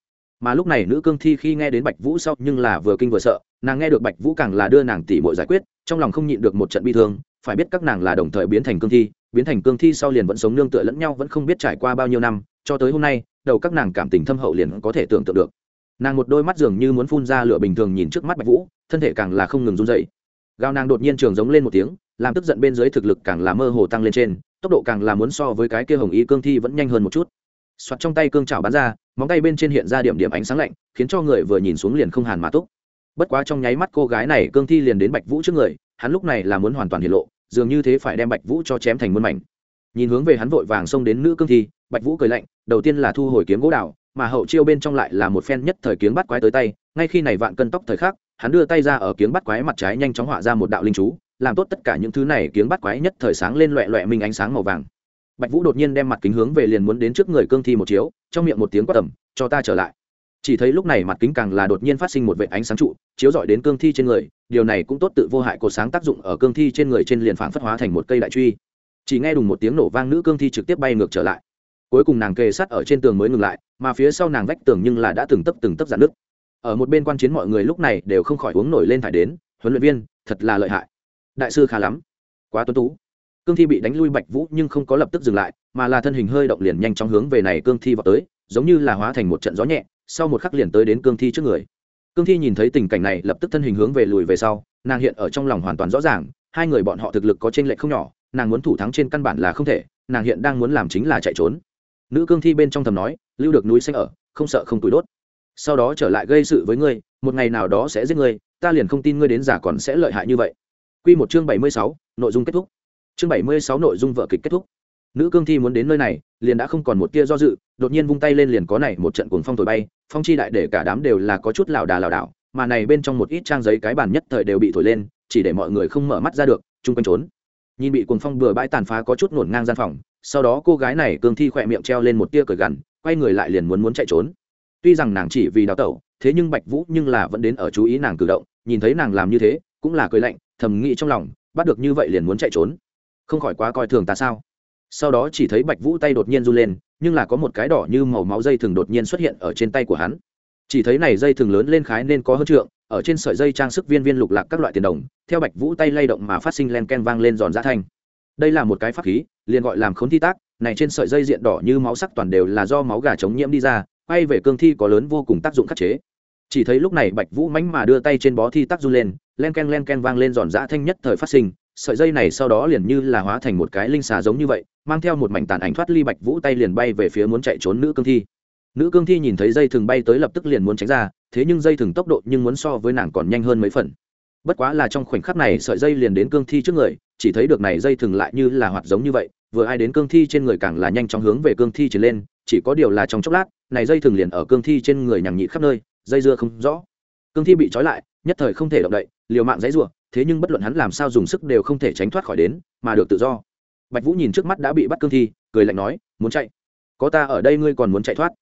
Mà lúc này nữ cương thi khi nghe đến bạch vũ sau nhưng là vừa kinh vừa sợ, nàng nghe được bạch vũ càng là đưa nàng tỉ mội giải quyết, trong lòng không nhịn được một trận bi thương, phải biết các nàng là đồng thời biến thành cương thi, biến thành cương thi sau liền vẫn sống nương tựa lẫn nhau vẫn không biết trải qua bao nhiêu năm, cho tới hôm nay, đầu các nàng cảm tình thâm hậu liền có thể tưởng tượng được nàng một đôi mắt dường như muốn phun ra lửa bình thường nhìn trước mắt bạch vũ, thân thể càng là không ngừng run dậy gao nàng đột nhiên trường giống lên một tiếng, làm tức giận bên dưới thực lực càng là mơ hồ tăng lên trên, tốc độ càng là muốn so với cái kia hồng ý cương thi vẫn nhanh hơn một chút. Soạt trong tay cương chảo bắn ra, móng tay bên trên hiện ra điểm điểm ánh sáng lạnh, khiến cho người vừa nhìn xuống liền không hàn mà túc. Bất quá trong nháy mắt cô gái này cương thi liền đến bạch vũ trước người, hắn lúc này là muốn hoàn toàn hiện lộ, dường như thế phải đem bạch vũ cho chém thành muôn mảnh. Nhìn hướng về hắn vội vàng xông đến nữ cương thi, bạch vũ cười lạnh, đầu tiên là thu hồi kiếm gỗ đào mà hậu chiêu bên trong lại là một phen nhất thời kiếm bắt quái tới tay, ngay khi này vạn cân tóc thời khắc, hắn đưa tay ra ở kiếm bắt quái mặt trái nhanh chóng họa ra một đạo linh chú, làm tốt tất cả những thứ này kiếm bắt quái nhất thời sáng lên loẹ loẹ minh ánh sáng màu vàng. Bạch vũ đột nhiên đem mặt kính hướng về liền muốn đến trước người cương thi một chiếu, trong miệng một tiếng quát tầm, cho ta trở lại. Chỉ thấy lúc này mặt kính càng là đột nhiên phát sinh một vệ ánh sáng trụ, chiếu rọi đến cương thi trên người, điều này cũng tốt tự vô hại cột sáng tác dụng ở cương thi trên người trên liền phản phất hóa thành một cây đại truy. Chỉ nghe đùng một tiếng nổ vang nữ cương thi trực tiếp bay ngược trở lại. Cuối cùng nàng kề sát ở trên tường mới ngừng lại mà phía sau nàng vách tường nhưng là đã từng tấp từng tấp dạn nước ở một bên quan chiến mọi người lúc này đều không khỏi uống nổi lên thải đến, huấn luyện viên, thật là lợi hại. Đại sư khá lắm. Quá tuấn tú. Cương thi bị đánh lui bạch vũ nhưng không có lập tức dừng lại, mà là thân hình hơi động liền nhanh chóng hướng về này cương thi vào tới, giống như là hóa thành một trận gió nhẹ, sau một khắc liền tới đến cương thi trước người. Cương thi nhìn thấy tình cảnh này, lập tức thân hình hướng về lùi về sau, nàng hiện ở trong lòng hoàn toàn rõ ràng, hai người bọn họ thực lực có t r ê n lệch không nhỏ, nàng muốn thủ thắng trên căn bản là không thể, nàng hiện đang muốn làm chính là chạy trốn. Nữ cương thi bên trong thầm nói lưu được núi xanh ở, không sợ không tuổi đốt. Sau đó trở lại gây sự với ngươi, một ngày nào đó sẽ giết ngươi, ta liền không tin ngươi đến giả còn sẽ lợi hại như vậy. Quy một chương bảy mươi sáu, nội dung kết thúc. Chương bảy mươi sáu, nội dung vợ kịch kết thúc. Nữ cương thi muốn đến nơi này, liền đã không còn một tia do dự, đột nhiên vung tay lên liền có này một trận cuồng phong thổi bay, phong chi đại để cả đám đều là có chút lảo đà lảo đảo, mà này bên trong một ít trang giấy cái bàn nhất thời đều bị thổi lên, chỉ để mọi người không mở mắt ra được, chung quanh trốn. Nhìn bị cuồng phong bừa bãi tàn phá có chút nổn ngang gian phòng, sau đó cô gái này cương thi khỏe miệng treo lên một tia cởi gằn quay người lại liền muốn muốn chạy trốn. Tuy rằng nàng chỉ vì đào tẩu, thế nhưng bạch vũ nhưng là vẫn đến ở chú ý nàng cử động, nhìn thấy nàng làm như thế, cũng là cười lạnh, thầm nghĩ trong lòng, bắt được như vậy liền muốn chạy trốn. Không khỏi quá coi thường ta sao? Sau đó chỉ thấy bạch vũ tay đột nhiên run lên, nhưng là có một cái đỏ như màu máu dây thường đột nhiên xuất hiện ở trên tay của hắn. Chỉ thấy này dây thường lớn lên khái nên có hơn trượng, ở trên sợi dây trang sức viên viên lục lạc các loại tiền đồng, theo bạch vũ tay lay động mà phát sinh len ken vang lên giòn giá thanh. Đây là một cái pháp khí, liền gọi làm khốn thi tác này trên sợi dây diện đỏ như máu sắc toàn đều là do máu gà chống nhiễm đi ra, quay về cương thi có lớn vô cùng tác dụng khắc chế. Chỉ thấy lúc này bạch vũ mánh mà đưa tay trên bó thi tác run lên, len ken len ken vang lên giòn giã thanh nhất thời phát sinh, sợi dây này sau đó liền như là hóa thành một cái linh xà giống như vậy, mang theo một mảnh tàn ảnh thoát ly bạch vũ tay liền bay về phía muốn chạy trốn nữ cương thi. Nữ cương thi nhìn thấy dây thừng bay tới lập tức liền muốn tránh ra, thế nhưng dây thừng tốc độ nhưng muốn so với nàng còn nhanh hơn mấy phần. Bất quá là trong khoảnh khắc này sợi dây liền đến cương thi trước người, chỉ thấy được này dây thừng lại như là hoạt giống như vậy vừa ai đến cương thi trên người càng là nhanh chóng hướng về cương thi trở lên, chỉ có điều là trong chốc lát, này dây thường liền ở cương thi trên người nhằng nhị khắp nơi, dây dưa không rõ. Cương thi bị trói lại, nhất thời không thể động đậy, liều mạng dãy rủa, thế nhưng bất luận hắn làm sao dùng sức đều không thể tránh thoát khỏi đến, mà được tự do. Bạch vũ nhìn trước mắt đã bị bắt cương thi, cười lạnh nói, muốn chạy? Có ta ở đây ngươi còn muốn chạy thoát?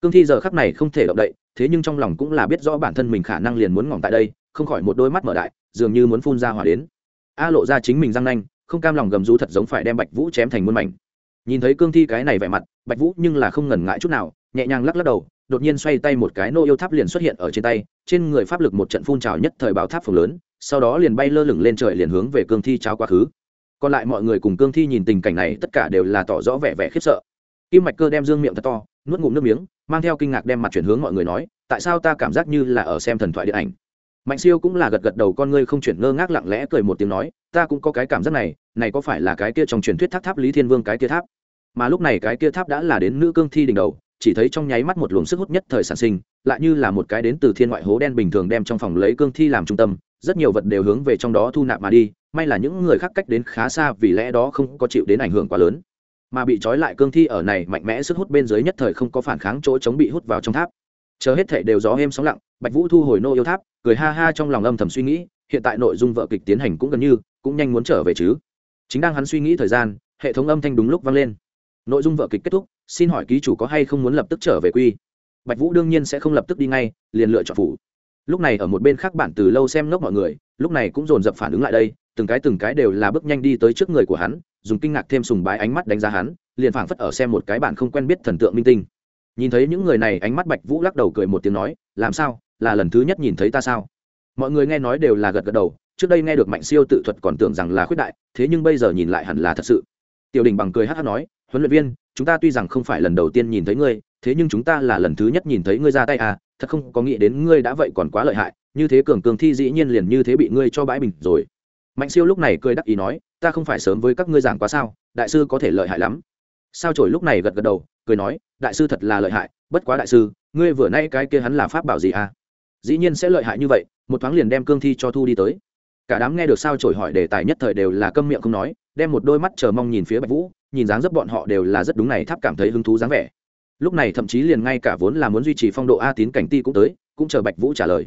Cương thi giờ khắc này không thể động đậy, thế nhưng trong lòng cũng là biết rõ bản thân mình khả năng liền muốn ngỏm tại đây, không khỏi một đôi mắt mở đại, dường như muốn phun ra hỏa đến. A lộ ra chính mình răng nanh không cam lòng gầm rú thật giống phải đem bạch vũ chém thành muôn mảnh. Nhìn thấy cương thi cái này vẻ mặt, bạch vũ nhưng là không ngần ngại chút nào, nhẹ nhàng lắc lắc đầu, đột nhiên xoay tay một cái nô yêu tháp liền xuất hiện ở trên tay, trên người pháp lực một trận phun trào nhất thời bảo tháp phồng lớn, sau đó liền bay lơ lửng lên trời liền hướng về cương thi cháo quá khứ. Còn lại mọi người cùng cương thi nhìn tình cảnh này, tất cả đều là tỏ rõ vẻ vẻ khiếp sợ. Kim mạch cơ đem dương miệng thật to, nuốt ngụm nước miếng, mang theo kinh ngạc đem mặt chuyển hướng mọi người nói, tại sao ta cảm giác như là ở xem thần thoại điện ảnh? Mạnh siêu cũng là gật gật đầu con ngươi không chuyển ngơ ngác lặng lẽ cười một tiếng nói, ta cũng có cái cảm giác này này có phải là cái kia trong truyền thuyết tháp tháp lý thiên vương cái kia tháp? Mà lúc này cái kia tháp đã là đến nữ cương thi đỉnh đầu, chỉ thấy trong nháy mắt một luồng sức hút nhất thời sản sinh, lại như là một cái đến từ thiên ngoại hố đen bình thường đem trong phòng lấy cương thi làm trung tâm, rất nhiều vật đều hướng về trong đó thu nạp mà đi, may là những người khác cách đến khá xa vì lẽ đó không có chịu đến ảnh hưởng quá lớn. Mà bị trói lại cương thi ở này mạnh mẽ sức hút bên dưới nhất thời không có phản kháng chỗ chống bị hút vào trong tháp chờ hết thệ đều gió êm sóng lặng, bạch vũ thu hồi nô yêu tháp, cười ha ha trong lòng âm thầm suy nghĩ, hiện tại nội dung vợ kịch tiến hành cũng gần như, cũng nhanh muốn trở về chứ. Chính đang hắn suy nghĩ thời gian, hệ thống âm thanh đúng lúc vang lên. Nội dung vợ kịch kết thúc, xin hỏi ký chủ có hay không muốn lập tức trở về quy? Bạch vũ đương nhiên sẽ không lập tức đi ngay, liền lựa chọn phủ. Lúc này ở một bên khác bạn từ lâu xem ngốc mọi người, lúc này cũng dồn dập phản ứng lại đây, từng cái từng cái đều là bước nhanh đi tới trước người của hắn, dùng kinh ngạc thêm sùng bái ánh mắt đánh giá hắn, liền phảng phất ở xem một cái bạn không quen biết thần tượng minh tinh nhìn thấy những người này, ánh mắt bạch vũ lắc đầu cười một tiếng nói, làm sao? Là lần thứ nhất nhìn thấy ta sao? Mọi người nghe nói đều là gật gật đầu, trước đây nghe được mạnh siêu tự thuật còn tưởng rằng là khuyết đại, thế nhưng bây giờ nhìn lại hẳn là thật sự. Tiểu đình bằng cười hát hát nói, huấn luyện viên, chúng ta tuy rằng không phải lần đầu tiên nhìn thấy ngươi, thế nhưng chúng ta là lần thứ nhất nhìn thấy ngươi ra tay à thật không có nghĩ đến ngươi đã vậy còn quá lợi hại, như thế cường cường thi dĩ nhiên liền như thế bị ngươi cho bãi bình rồi. Mạnh siêu lúc này cười đắc ý nói, ta không phải sớm với các ngươi giảng quá sao, đại sư có thể lợi hại lắm. Sao trổi lúc này gật gật đầu cười nói, đại sư thật là lợi hại, bất quá đại sư, ngươi vừa nay cái kia hắn là pháp bảo gì à? Dĩ nhiên sẽ lợi hại như vậy, một thoáng liền đem cương thi cho thu đi tới. Cả đám nghe được sao trổi hỏi đề tài nhất thời đều là câm miệng không nói, đem một đôi mắt chờ mong nhìn phía bạch vũ, nhìn dáng dấp bọn họ đều là rất đúng này tháp cảm thấy hứng thú dáng vẻ. Lúc này thậm chí liền ngay cả vốn là muốn duy trì phong độ a tín cảnh ti cũng tới, cũng chờ bạch vũ trả lời.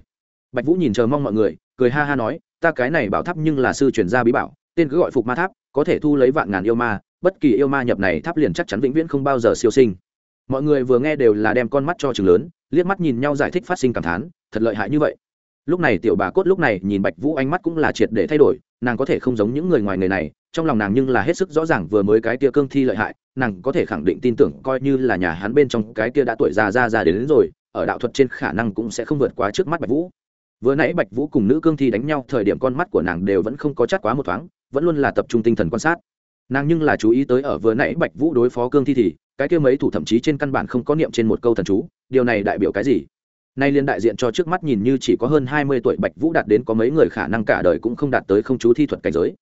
Bạch vũ nhìn chờ mong mọi người, cười ha ha nói, ta cái này bảo tháp nhưng là sư truyền gia bí bảo tên cứ gọi phục ma tháp có thể thu lấy vạn ngàn yêu ma bất kỳ yêu ma nhập này tháp liền chắc chắn vĩnh viễn không bao giờ siêu sinh. Mọi người vừa nghe đều là đem con mắt cho chừng lớn liếc mắt nhìn nhau giải thích phát sinh cảm thán thật lợi hại như vậy. Lúc này tiểu bà cốt lúc này nhìn bạch vũ ánh mắt cũng là triệt để thay đổi nàng có thể không giống những người ngoài người này trong lòng nàng nhưng là hết sức rõ ràng vừa mới cái kia cương thi lợi hại nàng có thể khẳng định tin tưởng coi như là nhà hắn bên trong cái kia đã tuổi già ra ra đến, đến rồi ở đạo thuật trên khả năng cũng sẽ không vượt quá trước mắt bạch vũ. Vừa nãy bạch vũ cùng nữ cương thi đánh nhau thời điểm con mắt của nàng đều vẫn không có chắt quá một thoáng vẫn luôn là tập trung tinh thần quan sát. Nàng nhưng là chú ý tới ở vừa nãy bạch vũ đối phó cương thi thì, cái kia mấy thủ thậm chí trên căn bản không có niệm trên một câu thần chú, điều này đại biểu cái gì? Nay liên đại diện cho trước mắt nhìn như chỉ có hơn hai mươi tuổi bạch vũ đạt đến có mấy người khả năng cả đời cũng không đạt tới không chú thi thuật cảnh giới.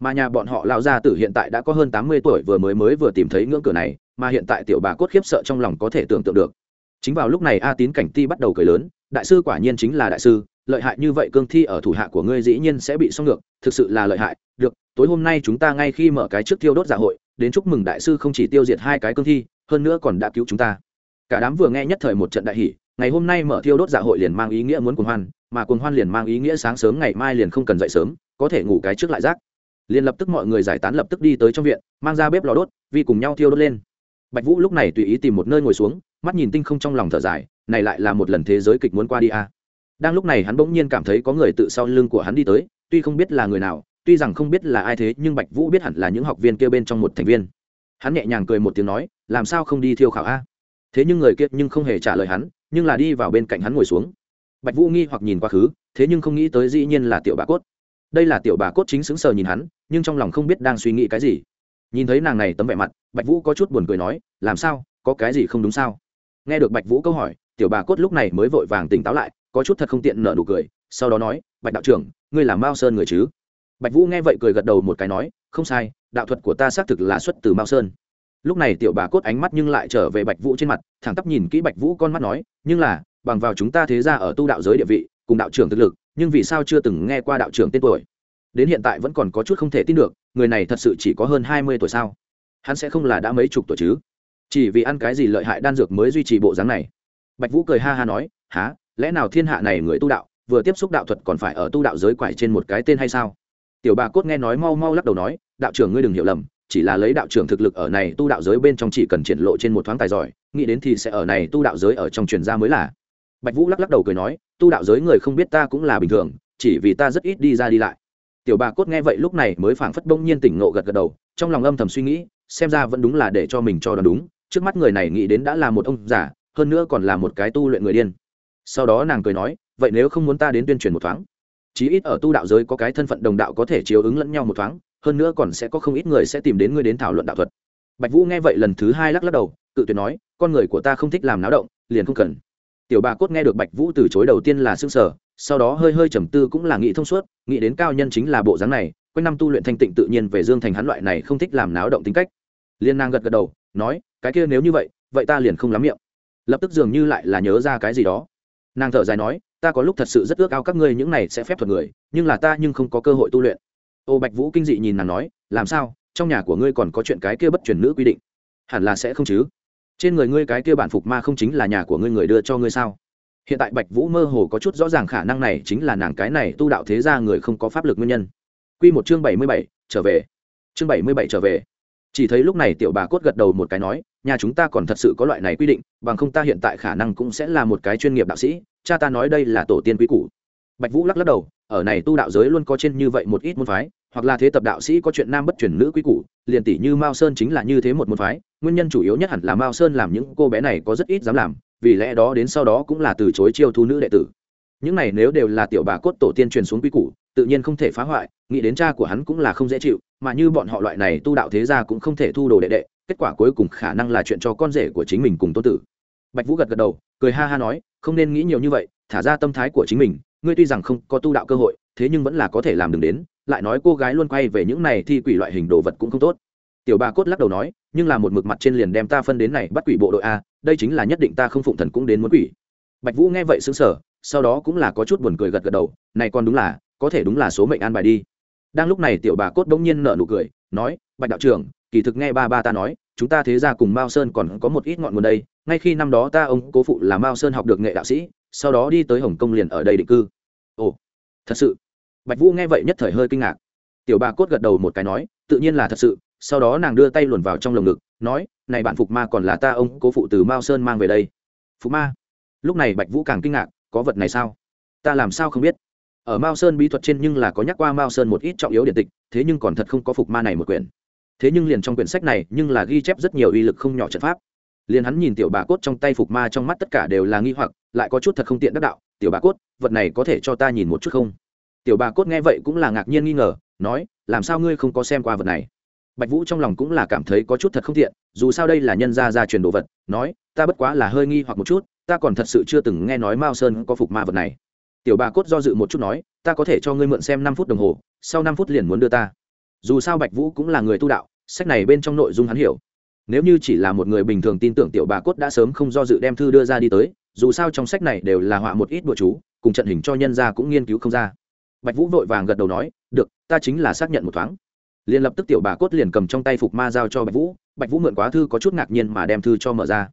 Mà nhà bọn họ lao gia tử hiện tại đã có hơn tám mươi tuổi vừa mới mới vừa tìm thấy ngưỡng cửa này, mà hiện tại tiểu bà cốt khiếp sợ trong lòng có thể tưởng tượng được. Chính vào lúc này a tín cảnh ti bắt đầu cười lớn, đại sư quả nhiên chính là đại sư lợi hại như vậy cương thi ở thủ hạ của ngươi dĩ nhiên sẽ bị xong ngược, thực sự là lợi hại. Được, tối hôm nay chúng ta ngay khi mở cái trước thiêu đốt dạ hội, đến chúc mừng đại sư không chỉ tiêu diệt hai cái cương thi, hơn nữa còn đã cứu chúng ta. Cả đám vừa nghe nhất thời một trận đại hỷ ngày hôm nay mở thiêu đốt dạ hội liền mang ý nghĩa muốn cuồng hoan, mà cuồng hoan liền mang ý nghĩa sáng sớm ngày mai liền không cần dậy sớm, có thể ngủ cái trước lại rác. Liền lập tức mọi người giải tán lập tức đi tới trong viện, mang ra bếp lò đốt vì cùng nhau thiêu đốt lên. Bạch vũ lúc này tùy ý tìm một nơi ngồi xuống, mắt nhìn tinh không trong lòng thở dài, này lại là một lần thế giới kịch muốn qua đi a à đang lúc này hắn bỗng nhiên cảm thấy có người tự sau lưng của hắn đi tới, tuy không biết là người nào, tuy rằng không biết là ai thế, nhưng bạch vũ biết hẳn là những học viên kia bên trong một thành viên. Hắn nhẹ nhàng cười một tiếng nói, làm sao không đi thiêu khảo a? Thế nhưng người kia nhưng không hề trả lời hắn, nhưng là đi vào bên cạnh hắn ngồi xuống. Bạch vũ nghi hoặc nhìn quá khứ, thế nhưng không nghĩ tới dĩ nhiên là tiểu bà cốt. Đây là tiểu bà cốt chính xứng sờ nhìn hắn, nhưng trong lòng không biết đang suy nghĩ cái gì. Nhìn thấy nàng này tấm vẻ mặt, bạch vũ có chút buồn cười nói, làm sao? Có cái gì không đúng sao? Nghe được bạch vũ câu hỏi, tiểu bà cốt lúc này mới vội vàng tỉnh táo lại có chút thật không tiện nợ nụ cười, sau đó nói, bạch đạo trưởng, ngươi là mao sơn người chứ? Bạch vũ nghe vậy cười gật đầu một cái nói, không sai, đạo thuật của ta xác thực là xuất từ mao sơn. Lúc này tiểu bà cốt ánh mắt nhưng lại trở về bạch vũ trên mặt, thẳng tắp nhìn kỹ bạch vũ con mắt nói, nhưng là, bằng vào chúng ta thế ra ở tu đạo giới địa vị, cùng đạo trưởng thực lực, nhưng vì sao chưa từng nghe qua đạo trưởng tên tuổi? Đến hiện tại vẫn còn có chút không thể tin được, người này thật sự chỉ có hơn hai mươi tuổi sao? Hắn sẽ không là đã mấy chục tuổi chứ? Chỉ vì ăn cái gì lợi hại đan dược mới duy trì bộ dáng này. Bạch vũ cười ha ha nói há lẽ nào thiên hạ này người tu đạo, vừa tiếp xúc đạo thuật còn phải ở tu đạo giới quải trên một cái tên hay sao? Tiểu bà cốt nghe nói mau mau lắc đầu nói, đạo trưởng ngươi đừng hiểu lầm, chỉ là lấy đạo trưởng thực lực ở này tu đạo giới bên trong chỉ cần triển lộ trên một thoáng tài giỏi, nghĩ đến thì sẽ ở này tu đạo giới ở trong truyền gia mới là. Bạch vũ lắc lắc đầu cười nói, tu đạo giới người không biết ta cũng là bình thường, chỉ vì ta rất ít đi ra đi lại. Tiểu bà cốt nghe vậy lúc này mới phảng phất bỗng nhiên tỉnh ngộ gật gật đầu, trong lòng âm thầm suy nghĩ, xem ra vẫn đúng là để cho mình cho đoán đúng, trước mắt người này nghĩ đến đã là một ông giả hơn nữa còn là một cái tu luyện người điên sau đó nàng cười nói, vậy nếu không muốn ta đến tuyên truyền một thoáng, chí ít ở tu đạo giới có cái thân phận đồng đạo có thể chiếu ứng lẫn nhau một thoáng, hơn nữa còn sẽ có không ít người sẽ tìm đến ngươi đến thảo luận đạo thuật. Bạch vũ nghe vậy lần thứ hai lắc lắc đầu, tự tuyệt nói, con người của ta không thích làm náo động, liền không cần. Tiểu bà cốt nghe được bạch vũ từ chối đầu tiên là s ư n g sở sau đó hơi hơi trầm tư cũng là nghĩ thông suốt, nghĩ đến cao nhân chính là bộ dáng này, quanh năm tu luyện thanh tịnh tự nhiên về dương thành hắn loại này không thích làm náo động tính cách. Liên nàng gật gật đầu, nói, cái kia nếu như vậy vậy ta liền không lắm miệng. Lập tức dường như lại là nhớ ra cái gì đó nàng thở dài nói, ta có lúc thật sự rất ước ao các ngươi những này sẽ phép thuật người, nhưng là ta nhưng không có cơ hội tu luyện. Ô bạch vũ kinh dị nhìn nàng nói, làm sao? Trong nhà của ngươi còn có chuyện cái kia bất chuyển nữ quy định? Hẳn là sẽ không chứ? Trên người ngươi cái kia bản phục ma không chính là nhà của ngươi người đưa cho ngươi sao? Hiện tại bạch vũ mơ hồ có chút rõ ràng khả năng này chính là nàng cái này tu đạo thế ra người không có pháp lực nguyên nhân. Q một chương bảy mươi bảy, trở về. Chương bảy mươi bảy trở về. Chỉ thấy lúc này tiểu bà cốt gật đầu một cái nói nhà chúng ta còn thật sự có loại này quy định, bằng không ta hiện tại khả năng cũng sẽ là một cái chuyên nghiệp đạo sĩ, cha ta nói đây là tổ tiên quý cũ bạch vũ lắc lắc đầu, ở này tu đạo giới luôn có trên như vậy một ít môn phái, hoặc là thế tập đạo sĩ có chuyện nam bất chuyển nữ quý cũ liền tỷ như mao sơn chính là như thế một môn phái, nguyên nhân chủ yếu nhất hẳn là mao sơn làm những cô bé này có rất ít dám làm, vì lẽ đó đến sau đó cũng là từ chối chiêu thu nữ đệ tử. Những này nếu đều là tiểu bà cốt tổ tiên truyền xuống quý cũ tự nhiên không thể phá hoại, nghĩ đến cha của hắn cũng là không dễ chịu, mà như bọn họ loại này tu đạo thế gia cũng không thể thu đồ đệ đệ kết quả cuối cùng khả năng là chuyện cho con rể của chính mình cùng tôn tử. Bạch vũ gật gật đầu, cười ha ha nói, không nên nghĩ nhiều như vậy, thả ra tâm thái của chính mình, ngươi tuy rằng không có tu đạo cơ hội, thế nhưng vẫn là có thể làm đường đến, lại nói cô gái luôn quay về những này thi quỷ loại hình đồ vật cũng không tốt. Tiểu bà cốt lắc đầu nói, nhưng là một mực mặt trên liền đem ta phân đến này bắt quỷ bộ đội a, đây chính là nhất định ta không phụng thần cũng đến muốn quỷ. Bạch vũ nghe vậy xứng sở sau đó cũng là có chút buồn cười gật gật đầu, này còn đúng là, có thể đúng là số mệnh an bài đi. Đang lúc này tiểu bà cốt bỗng nhiên nở nụ cười, nói, bạch đạo trưởng kỳ thực nghe ba ba ta nói, chúng ta thế ra cùng mao sơn còn có một ít ngọn nguồn đây, ngay khi năm đó ta ông cố phụ là mao sơn học được nghệ đạo sĩ, sau đó đi tới hồng kông liền ở đây định cư. Ồ, thật sự. Bạch vũ nghe vậy nhất thời hơi kinh ngạc. Tiểu bà cốt gật đầu một cái nói, tự nhiên là thật sự. Sau đó nàng đưa tay luồn vào trong lồng ngực, nói, này bạn phục ma còn là ta ông cố phụ từ mao sơn mang về đây. Phục ma? Lúc này bạch vũ càng kinh ngạc, có vật này sao? Ta làm sao không biết? Ở mao sơn bí thuật trên nhưng là có nhắc qua mao sơn một ít trọng yếu điện tịch, thế nhưng còn thật không có phục ma này một quyển thế nhưng liền trong quyển sách này, nhưng là ghi chép rất nhiều uy lực không nhỏ trận pháp. Liền hắn nhìn tiểu bà cốt trong tay phục ma trong mắt tất cả đều là nghi hoặc, lại có chút thật không tiện đắc đạo, tiểu bà cốt, vật này có thể cho ta nhìn một chút không? Tiểu bà cốt nghe vậy cũng là ngạc nhiên nghi ngờ, nói, làm sao ngươi không có xem qua vật này? Bạch vũ trong lòng cũng là cảm thấy có chút thật không tiện, dù sao đây là nhân gia gia truyền đồ vật, nói, ta bất quá là hơi nghi hoặc một chút, ta còn thật sự chưa từng nghe nói mao sơn có phục ma vật này. Tiểu bà cốt do dự một chút nói, ta có thể cho ngươi mượn xem năm phút đồng hồ, sau năm phút liền muốn đưa ta dù sao bạch vũ cũng là người tu đạo, sách này bên trong nội dung hắn hiểu. Nếu như chỉ là một người bình thường tin tưởng tiểu bà cốt đã sớm không do dự đem thư đưa ra đi tới, dù sao trong sách này đều là họa một ít bữa chú, cùng trận hình cho nhân ra cũng nghiên cứu không ra. Bạch vũ vội vàng gật đầu nói, được, ta chính là xác nhận một thoáng. Liền lập tức tiểu bà cốt liền cầm trong tay phục ma giao cho bạch vũ bạch vũ mượn quá thư có chút ngạc nhiên mà đem thư cho mở ra.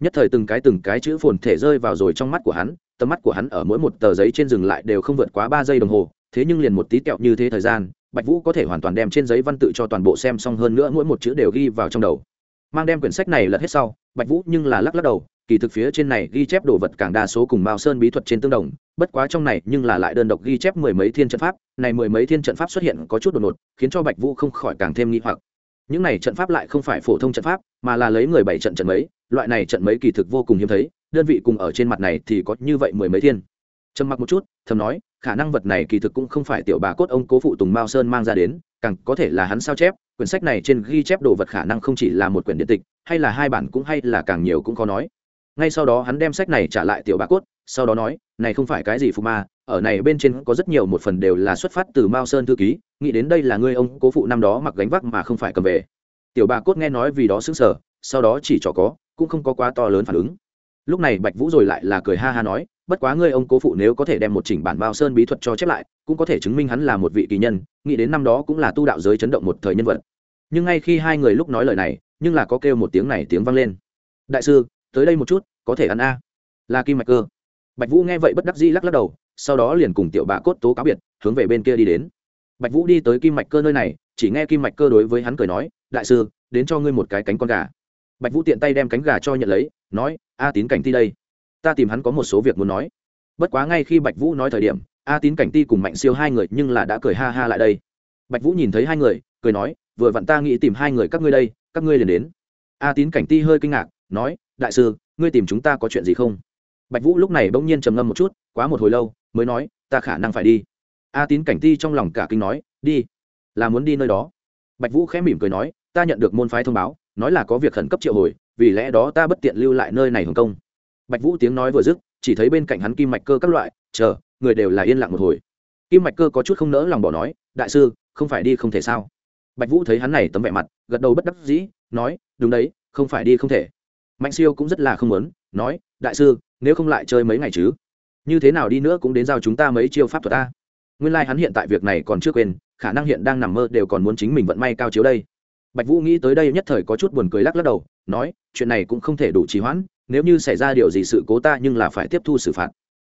Nhất thời từng cái từng cái chữ phồn thể rơi vào rồi trong mắt của hắn, tầm mắt của hắn ở mỗi một tờ giấy trên dừng lại đều không vượt quá ba giây đồng hồ, thế nhưng liền một tí kẹo như thế thời gian bạch vũ có thể hoàn toàn đem trên giấy văn tự cho toàn bộ xem xong hơn nữa mỗi một chữ đều ghi vào trong đầu. Mang đem quyển sách này lật hết sau, bạch vũ nhưng là lắc lắc đầu, kỳ thực phía trên này ghi chép đồ vật càng đa số cùng mao sơn bí thuật trên tương đồng, bất quá trong này nhưng là lại đơn độc ghi chép mười mấy thiên trận pháp, này mười mấy thiên trận pháp xuất hiện có chút đột ngột, khiến cho bạch vũ không khỏi càng thêm nghi hoặc. Những này trận pháp lại không phải phổ thông trận pháp, mà là lấy người bảy trận trận mấy, loại này trận mấy kỳ thực vô cùng hiếm thấy, đơn vị cùng ở trên mặt này thì có như vậy mười mấy thiên. Trầm mặc một chút, thầm nói khả năng vật này kỳ thực cũng không phải tiểu bà cốt ông cố phụ tùng mao sơn mang ra đến, càng có thể là hắn sao chép, quyển sách này trên ghi chép đồ vật khả năng không chỉ là một quyển điện tịch, hay là hai bản cũng hay là càng nhiều cũng khó nói. Ngay sau đó hắn đem sách này trả lại tiểu bà cốt, sau đó nói, này không phải cái gì phù ma, ở này bên trên có rất nhiều một phần đều là xuất phát từ mao sơn thư ký, nghĩ đến đây là ngươi ông cố phụ năm đó mặc gánh vác mà không phải cầm về. Tiểu bà cốt nghe nói vì đó xứng sở sau đó chỉ cho có, cũng không có quá to lớn phản ứng lúc này bạch vũ rồi lại là cười ha ha nói, bất quá ngươi ông cố phụ nếu có thể đem một chỉnh bản bao sơn bí thuật cho chép lại, cũng có thể chứng minh hắn là một vị kỳ nhân, nghĩ đến năm đó cũng là tu đạo giới chấn động một thời nhân vật. Nhưng ngay khi hai người lúc nói lời này, nhưng là có kêu một tiếng này tiếng vang lên. Đại sư, tới đây một chút, có thể ăn a. Là kim mạch cơ. Bạch vũ nghe vậy bất đắc dĩ lắc lắc đầu, sau đó liền cùng tiểu bà cốt tố cáo biệt, hướng về bên kia đi đến. Bạch vũ đi tới kim mạch cơ nơi này, chỉ nghe kim mạch cơ đối với hắn cười nói, đại sư, đến cho ngươi một cái cánh con gà bạch vũ tiện tay đem cánh gà cho nhận lấy, nói, a tín cảnh ti đây. Ta tìm hắn có một số việc muốn nói. Bất quá ngay khi bạch vũ nói thời điểm, a tín cảnh ti cùng mạnh siêu hai người nhưng là đã cười ha ha lại đây. Bạch vũ nhìn thấy hai người, cười nói, vừa vặn ta nghĩ tìm hai người các ngươi đây, các ngươi liền đến. A tín cảnh ti hơi kinh ngạc, nói, đại sư, ngươi tìm chúng ta có chuyện gì không? Bạch vũ lúc này bỗng nhiên trầm ngâm một chút, quá một hồi lâu, mới nói, ta khả năng phải đi. A tín cảnh ti trong lòng cả kinh nói, đi, là muốn đi nơi đó. Bạch vũ khẽ mỉm cười nói, ta nhận được môn phái thông báo nói là có việc khẩn cấp triệu hồi, vì lẽ đó ta bất tiện lưu lại nơi này hồng công. Bạch vũ tiếng nói vừa dứt, chỉ thấy bên cạnh hắn kim mạch cơ các loại, chờ, người đều là yên lặng một hồi. Kim mạch cơ có chút không nỡ lòng bỏ nói, đại sư, không phải đi không thể sao? Bạch vũ thấy hắn này tấm vẻ mặt, gật đầu bất đắc dĩ, nói, đúng đấy, không phải đi không thể. Mạnh siêu cũng rất là không muốn, nói, đại sư, nếu không lại chơi mấy ngày chứ? Như thế nào đi nữa cũng đến giao chúng ta mấy chiêu pháp thuật ta. Nguyên lai、like、hắn hiện tại việc này còn chưa quên, khả năng hiện đang nằm mơ đều còn muốn chính mình vận may cao chiếu đây bạch vũ nghĩ tới đây nhất thời có chút buồn cười lắc lắc đầu, nói, chuyện này cũng không thể đủ trì hoãn, nếu như xảy ra điều gì sự cố ta nhưng là phải tiếp thu xử phạt.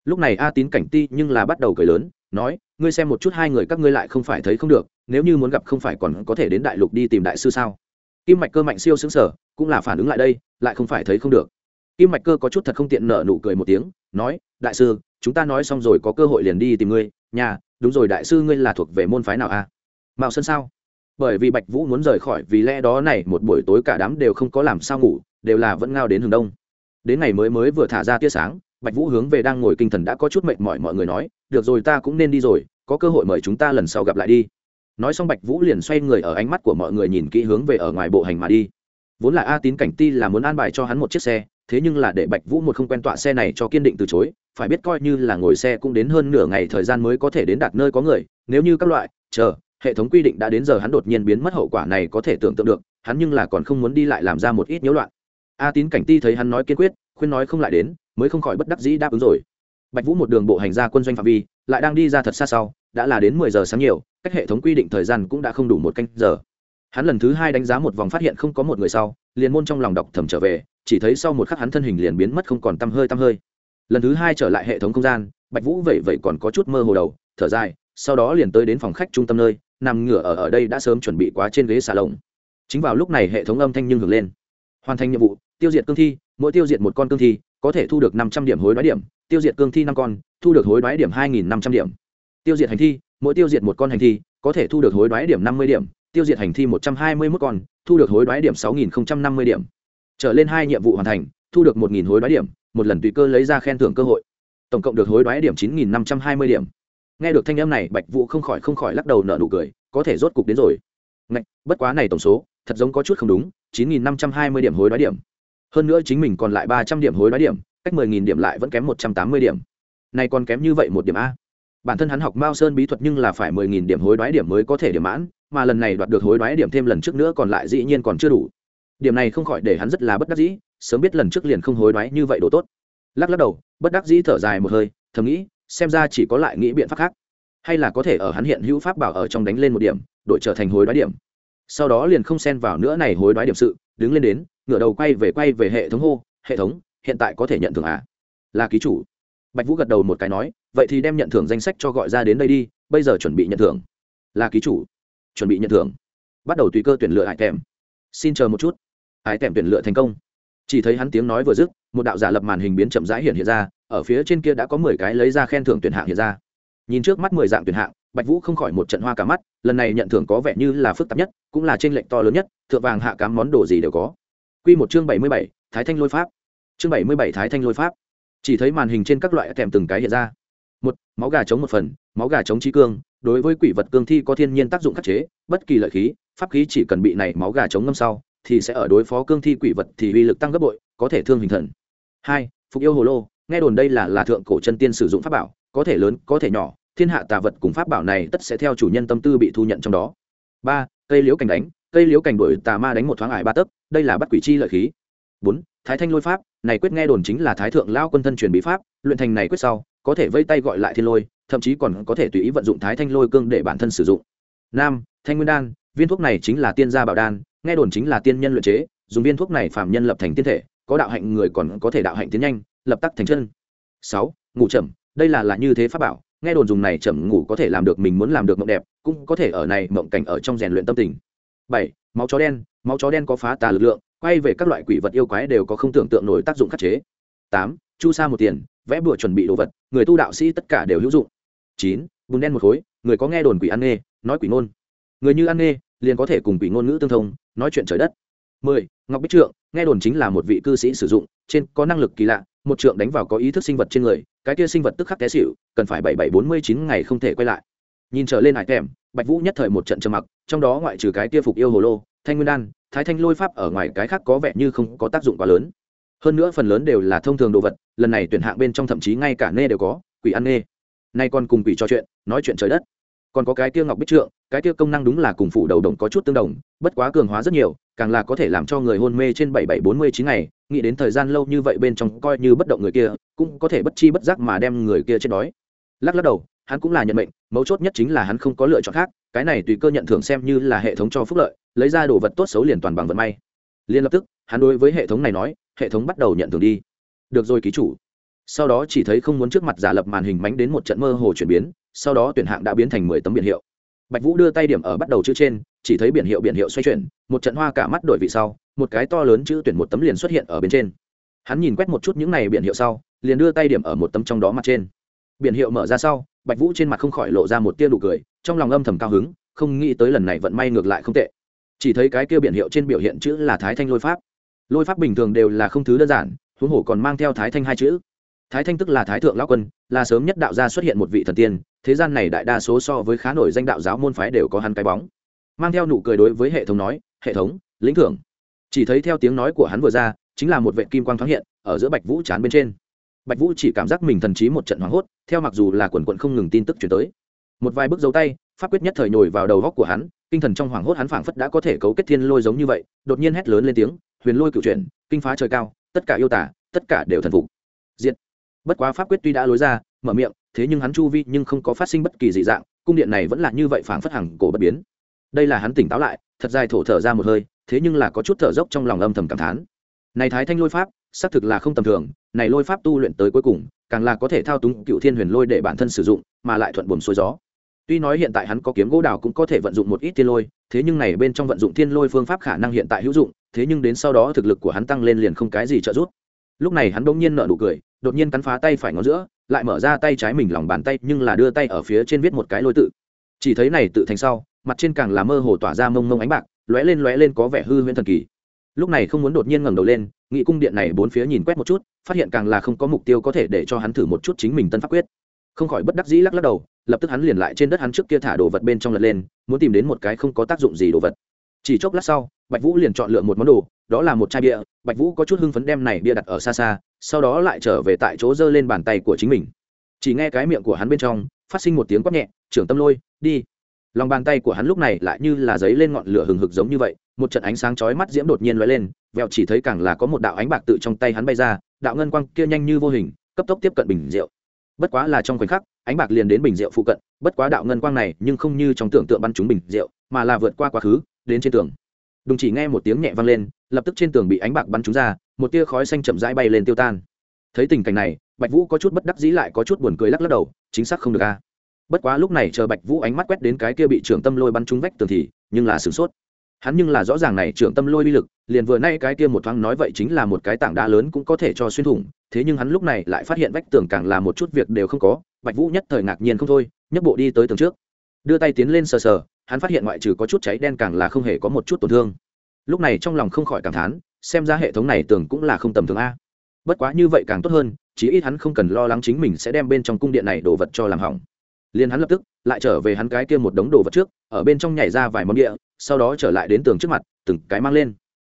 Lúc này a tín cảnh ti nhưng là bắt đầu cười lớn, nói, ngươi xem một chút hai người các ngươi lại không phải thấy không được, nếu như muốn gặp không phải còn có thể đến đại lục đi tìm đại sư sao? Kim mạch cơ mạnh siêu xứng sở cũng là phản ứng lại đây, lại không phải thấy không được. Kim mạch cơ có chút thật không tiện nở nụ cười một tiếng, nói, đại sư, chúng ta nói xong rồi có cơ hội liền đi tìm ngươi, nhà, đúng rồi đại sư ngươi là thuộc về môn phái nào a? À? mạo Sơn sao? Bởi vì bạch vũ muốn rời khỏi, vì lẽ đó này, một buổi tối cả đám đều không có làm sao ngủ, đều là vẫn ngao đến hướng đông. Đến ngày mới mới vừa thả ra tia sáng, bạch vũ hướng về đang ngồi kinh thần đã có chút mệt mỏi mọi người nói, được rồi, ta cũng nên đi rồi, có cơ hội mời chúng ta lần sau gặp lại đi. Nói xong bạch vũ liền xoay người ở ánh mắt của mọi người nhìn kỹ hướng về ở ngoài bộ hành mà đi. Vốn là a tín cảnh ti là muốn an bài cho hắn một chiếc xe, thế nhưng là để bạch vũ một không quen tọa xe này cho kiên định từ chối, phải biết coi như là ngồi xe cũng đến hơn nửa ngày thời gian mới có thể đến đạt nơi có người, nếu như các loại, chờ hệ thống quy định đã đến giờ hắn đột nhiên biến mất, hậu quả này có thể tưởng tượng được, hắn nhưng là còn không muốn đi lại làm ra một ít nhiễu loạn. A tín cảnh ti thấy hắn nói kiên quyết, khuyên nói không lại đến, mới không khỏi bất đắc dĩ đáp ứng rồi. Bạch vũ một đường bộ hành ra quân doanh phạm vi, lại đang đi ra thật xa sau, đã là đến mười giờ sáng nhiều, cách hệ thống quy định thời gian cũng đã không đủ một canh giờ. Hắn lần thứ hai đánh giá một vòng phát hiện không có một người sau, liền môn trong lòng đọc thầm trở về, chỉ thấy sau một khắc hắn thân hình liền biến mất không còn tăm hơi tăm hơi. Lần thứ hai trở lại hệ thống không gian, bạch vũ vậy vậy còn có chút mơ hồ đầu, thở dài, sau đó liền tới đến phòng khách trung tâm nơi nằm ngửa ở ở đây đã sớm chuẩn bị quá trên ghế xà lồng. Chính vào lúc này hệ thống âm thanh nhưng hưởng lên. Hoàn thành nhiệm vụ, tiêu diệt cương thi, mỗi tiêu diệt một con cương thi, có thể thu được năm trăm điểm hối đoái điểm, tiêu diệt cương thi năm con, thu được hối đoái điểm hai nghìn năm trăm điểm. Tiêu diệt hành thi, mỗi tiêu diệt một con hành thi, có thể thu được hối đoái điểm năm mươi điểm, tiêu diệt hành thi một trăm hai mươi mốt con, thu được hối đoái điểm sáu nghìn năm mươi điểm. Trở lên hai nhiệm vụ hoàn thành, thu được một nghìn hối đoái điểm, một lần tùy cơ lấy ra khen thưởng cơ hội. Tổng cộng được hối đoái điểm chín nghìn năm trăm hai mươi điểm nghe được thanh âm này bạch vũ không khỏi không khỏi lắc đầu nở nụ cười có thể rốt cục đến rồi. Ngạch, bất quá này tổng số thật giống có chút không đúng chín nghìn năm trăm hai mươi điểm hối đoái điểm. Hơn nữa chính mình còn lại ba trăm điểm hối đoái điểm cách mười nghìn điểm lại vẫn kém một trăm tám mươi điểm. Này còn kém như vậy một điểm a. Bản thân hắn học mao sơn bí thuật nhưng là phải mười nghìn điểm hối đoái điểm mới có thể điểm mãn mà lần này đoạt được hối đoái điểm thêm lần trước nữa còn lại dĩ nhiên còn chưa đủ. Điểm này không khỏi để hắn rất là bất đắc dĩ sớm biết lần trước liền không hối đoái như vậy đồ tốt. Lắc lắc đầu bất đắc dĩ thở dài một hơi thầm nghĩ xem ra chỉ có lại nghĩ biện pháp khác. Hay là có thể ở hắn hiện hữu pháp bảo ở trong đánh lên một điểm, đổi trở thành hối đoái điểm. Sau đó liền không xen vào nữa này hối đoái điểm sự, đứng lên đến, ngửa đầu quay về quay về hệ thống hô, hệ thống, hiện tại có thể nhận thưởng à? Là ký chủ. Bạch vũ gật đầu một cái nói, vậy thì đem nhận thưởng danh sách cho gọi ra đến đây đi, bây giờ chuẩn bị nhận thưởng. Là ký chủ. Chuẩn bị nhận thưởng. Bắt đầu tùy cơ tuyển lựa hải tèm. Xin chờ một chút. Hải tèm tuyển lựa thành công. Chỉ thấy hắn tiếng nói vừa dứt, một đạo giả lập màn hình biến chậm rãi hiện hiện ra ở phía trên kia đã có mười cái lấy ra khen thưởng tuyển hạng hiện ra nhìn trước mắt mười dạng tuyển hạng bạch vũ không khỏi một trận hoa cả mắt lần này nhận thưởng có vẻ như là phức tạp nhất cũng là trên lệnh to lớn nhất thượng vàng hạ cám món đồ gì đều có Quy một chương bảy mươi bảy, Thái Thanh Lôi Pháp. Chương bảy mươi bảy Thái Thanh Lôi Pháp. Chỉ thấy màn hình trên các loại kèm từng cái hiện ra. Một, máu gà chống một phần, máu gà chống trí cương, đối với quỷ vật cương thi có thiên nhiên tác dụng khắc chế, bất kỳ lợi khí, pháp khí chỉ cần bị này máu gà chống ngâm sau, thì sẽ ở đối phó cương thi quỷ vật thì uy lực tăng gấp bội, có thể thương hình thần. Hai, Phục yêu hồ lô, nghe đồn đây là là thượng cổ chân tiên sử dụng pháp bảo, có thể lớn, có thể nhỏ, thiên hạ tà vật cùng pháp bảo này tất sẽ theo chủ nhân tâm tư bị thu nhận trong đó. Ba, cây liễu cảnh đánh, cây liễu cảnh đuổi tà ma đánh một thoáng ải ba tấc, đây là bắt quỷ chi lợi khí bốn thái thanh lôi pháp này quyết nghe đồn chính là thái thượng lao quân thân truyền bí pháp luyện thành này quyết sau có thể vây tay gọi lại thiên lôi thậm chí còn có thể tùy ý vận dụng thái thanh lôi cương để bản thân sử dụng năm thanh nguyên đan viên thuốc này chính là tiên gia bảo đan nghe đồn chính là tiên nhân luyện chế dùng viên thuốc này phạm nhân lập thành tiên thể có đạo hạnh người còn có thể đạo hạnh tiến nhanh lập tắc thành chân. Sáu, ngủ chậm, đây là là như thế pháp bảo, nghe đồn dùng này chậm ngủ có thể làm được mình muốn làm được mộng đẹp, cũng có thể ở này mộng cảnh ở trong rèn luyện tâm tình. Bảy, máu chó đen, máu chó đen có phá tà lực lượng, quay về các loại quỷ vật yêu quái đều có không tưởng tượng nổi tác dụng khắc chế. Tám, chu sa một tiền, vẽ bùa chuẩn bị đồ vật, người tu đạo sĩ tất cả đều hữu dụng. Chín, bùn đen một khối, người có nghe đồn quỷ ăn nghê, nói quỷ ngôn. Người như ăn nghê, liền có thể cùng quỷ ngôn ngữ tương thông, nói chuyện trời đất. Mười, ngọc bích trượng, nghe đồn chính là một vị cư sĩ sử dụng, trên có năng lực kỳ lạ một trượng đánh vào có ý thức sinh vật trên người, cái kia sinh vật tức khắc té xịu cần phải bảy bảy bốn mươi chín ngày không thể quay lại. Nhìn trở lên hải kèm bạch vũ nhất thời một trận trầm mặc, trong đó ngoại trừ cái kia phục yêu hồ lô, thanh nguyên đan, thái thanh lôi pháp ở ngoài cái khác có vẻ như không có tác dụng quá lớn. Hơn nữa phần lớn đều là thông thường đồ vật, lần này tuyển hạng bên trong thậm chí ngay cả nê đều có, quỷ ăn nê. Nay còn cùng quỷ trò chuyện, nói chuyện trời đất còn có cái kia ngọc bích trượng, cái kia công năng đúng là cùng phủ đầu đồng có chút tương đồng, bất quá cường hóa rất nhiều, càng là có thể làm cho người hôn mê trên bảy bảy bốn mươi chín ngày, nghĩ đến thời gian lâu như vậy bên trong coi như bất động người kia, cũng có thể bất chi bất giác mà đem người kia chết đói. Lắc lắc đầu, hắn cũng là nhận mệnh, mấu chốt nhất chính là hắn không có lựa chọn khác, cái này tùy cơ nhận thưởng xem như là hệ thống cho phúc lợi, lấy ra đồ vật tốt xấu liền toàn bằng vận may. Liền lập tức, hắn đối với hệ thống này nói, hệ thống bắt đầu nhận thưởng đi. Được rồi ký chủ. Sau đó chỉ thấy không muốn trước mặt giả lập màn hình mánh đến một trận mơ hồ chuyển biến sau đó tuyển hạng đã biến thành mười tấm biển hiệu. Bạch vũ đưa tay điểm ở bắt đầu chữ trên, chỉ thấy biển hiệu biển hiệu xoay chuyển, một trận hoa cả mắt đổi vị sau, một cái to lớn chữ tuyển một tấm liền xuất hiện ở bên trên. Hắn nhìn quét một chút những này biển hiệu sau, liền đưa tay điểm ở một tấm trong đó mặt trên. Biển hiệu mở ra sau, bạch vũ trên mặt không khỏi lộ ra một tia nụ cười, trong lòng âm thầm cao hứng, không nghĩ tới lần này vận may ngược lại không tệ. Chỉ thấy cái kia biển hiệu trên biểu hiện chữ là thái thanh lôi pháp. Lôi pháp bình thường đều là không thứ đơn giản, huống hồ còn mang theo thái thanh hai chữ thái thanh tức là thái thượng lão quân, là sớm nhất đạo gia xuất hiện một vị thần tiên, thế gian này đại đa số so với khá nổi danh đạo giáo môn phái đều có hắn cái bóng. Mang theo nụ cười đối với hệ thống nói, hệ thống, lĩnh thưởng. Chỉ thấy theo tiếng nói của hắn vừa ra, chính là một vệ kim quang thoáng hiện, ở giữa bạch vũ chán bên trên. Bạch vũ chỉ cảm giác mình thần trí một trận hoảng hốt, theo mặc dù là quần quận không ngừng tin tức chuyển tới. Một vài bước dấu tay, pháp quyết nhất thời nhồi vào đầu góc của hắn, kinh thần trong hoảng hốt hắn phảng phất đã có thể cấu kết thiên lôi giống như vậy, đột nhiên hét lớn lên tiếng, huyền lôi cựu chuyển, kinh phá trời cao, tất cả yêu tả, tất cả đều thần phục. Diệt bất quá pháp quyết tuy đã lối ra, mở miệng, thế nhưng hắn chu vi nhưng không có phát sinh bất kỳ dị dạng, cung điện này vẫn là như vậy phảng phất hằng cổ bất biến. Đây là hắn tỉnh táo lại, thật dài thổ thở ra một hơi, thế nhưng là có chút thở dốc trong lòng âm thầm cảm thán. Này thái thanh lôi pháp, xác thực là không tầm thường, này lôi pháp tu luyện tới cuối cùng, càng là có thể thao túng cựu thiên huyền lôi để bản thân sử dụng, mà lại thuận buồm xuôi gió. Tuy nói hiện tại hắn có kiếm gỗ đào cũng có thể vận dụng một ít thiên lôi, thế nhưng này bên trong vận dụng thiên lôi phương pháp khả năng hiện tại hữu dụng, thế nhưng đến sau đó thực lực của hắn tăng lên liền không cái gì trợ giúp. Lúc này hắn bỗng nhiên nở nụ cười đột nhiên cắn phá tay phải ngón giữa, lại mở ra tay trái mình lòng bàn tay, nhưng là đưa tay ở phía trên viết một cái lôi tự. Chỉ thấy này tự thành sau, mặt trên càng là mơ hồ tỏa ra mông mông ánh bạc, lóe lên lóe lên có vẻ hư huyễn thần kỳ. Lúc này không muốn đột nhiên ngẩng đầu lên, nghị cung điện này bốn phía nhìn quét một chút, phát hiện càng là không có mục tiêu có thể để cho hắn thử một chút chính mình tân pháp quyết. Không khỏi bất đắc dĩ lắc lắc đầu, lập tức hắn liền lại trên đất hắn trước kia thả đồ vật bên trong lật lên, muốn tìm đến một cái không có tác dụng gì đồ vật chỉ chốc lát sau, bạch vũ liền chọn lựa một món đồ, đó là một chai bia. Bạch vũ có chút hưng phấn đem này bia đặt ở xa xa, sau đó lại trở về tại chỗ giơ lên bàn tay của chính mình. Chỉ nghe cái miệng của hắn bên trong, phát sinh một tiếng quát nhẹ, trưởng tâm lôi, đi. Lòng bàn tay của hắn lúc này lại như là giấy lên ngọn lửa hừng hực giống như vậy, một trận ánh sáng chói mắt diễm đột nhiên lóe lên, vẹo chỉ thấy càng là có một đạo ánh bạc tự trong tay hắn bay ra, đạo ngân quang kia nhanh như vô hình, cấp tốc tiếp cận bình rượu. Bất quá là trong khoảnh khắc, ánh bạc liền đến bình rượu phụ cận, bất quá đạo ngân quang này nhưng không như trong tưởng tượng bắn trúng bình rượu, mà là vượt qua quá khứ đến trên tường. Đùng chỉ nghe một tiếng nhẹ vang lên, lập tức trên tường bị ánh bạc bắn trúng ra, một tia khói xanh chậm rãi bay lên tiêu tan. Thấy tình cảnh này, bạch vũ có chút bất đắc dĩ lại có chút buồn cười lắc lắc đầu, chính xác không được a. Bất quá lúc này chờ bạch vũ ánh mắt quét đến cái kia bị trưởng tâm lôi bắn trúng vách tường thì, nhưng là sửng sốt. Hắn nhưng là rõ ràng này trưởng tâm lôi uy lực, liền vừa nay cái kia một thoáng nói vậy chính là một cái tảng đá lớn cũng có thể cho xuyên thủng, thế nhưng hắn lúc này lại phát hiện vách tường càng là một chút việc đều không có, bạch vũ nhất thời ngạc nhiên không thôi, nhấc bộ đi tới tường trước. Đưa tay tiến lên sờ sờ hắn phát hiện ngoại trừ có chút cháy đen càng là không hề có một chút tổn thương. Lúc này trong lòng không khỏi cảm thán, xem ra hệ thống này tưởng cũng là không tầm thường a. Bất quá như vậy càng tốt hơn, chí ít hắn không cần lo lắng chính mình sẽ đem bên trong cung điện này đồ vật cho làm hỏng. Liền hắn lập tức lại trở về hắn cái kia một đống đồ vật trước, ở bên trong nhảy ra vài món địa, sau đó trở lại đến tường trước mặt, từng cái mang lên.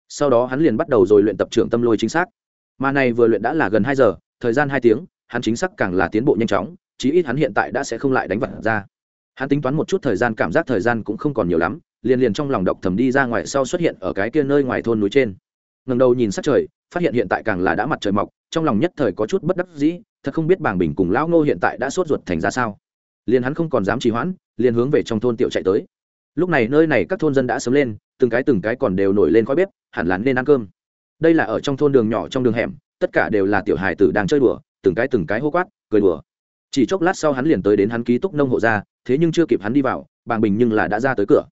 Sau đó hắn liền bắt đầu rồi luyện tập trưởng tâm lôi chính xác. Mà này vừa luyện đã là gần hai giờ, thời gian hai tiếng, hắn chính xác càng là tiến bộ nhanh chóng, chí ít hắn hiện tại đã sẽ không lại đánh vật ra hắn tính toán một chút thời gian, cảm giác thời gian cũng không còn nhiều lắm, liền liền trong lòng độc thầm đi ra ngoài sau xuất hiện ở cái kia nơi ngoài thôn núi trên. Ngần đầu nhìn sát trời, phát hiện hiện tại càng là đã mặt trời mọc, trong lòng nhất thời có chút bất đắc dĩ, thật không biết bảng bình cùng lão ngô hiện tại đã sốt ruột thành ra sao. Liền hắn không còn dám trì hoãn, liền hướng về trong thôn tiểu chạy tới. Lúc này nơi này các thôn dân đã sớm lên, từng cái từng cái còn đều nổi lên khói bếp, hẳn là nên ăn cơm. Đây là ở trong thôn đường nhỏ trong đường hẻm, tất cả đều là tiểu hài tử đang chơi đùa, từng cái từng cái hô quát, cười đùa. Chỉ chốc lát sau hắn liền tới đến hắn ký túc nông hộ ra thế nhưng chưa kịp hắn đi vào, bàng bình nhưng là đã ra tới cửa.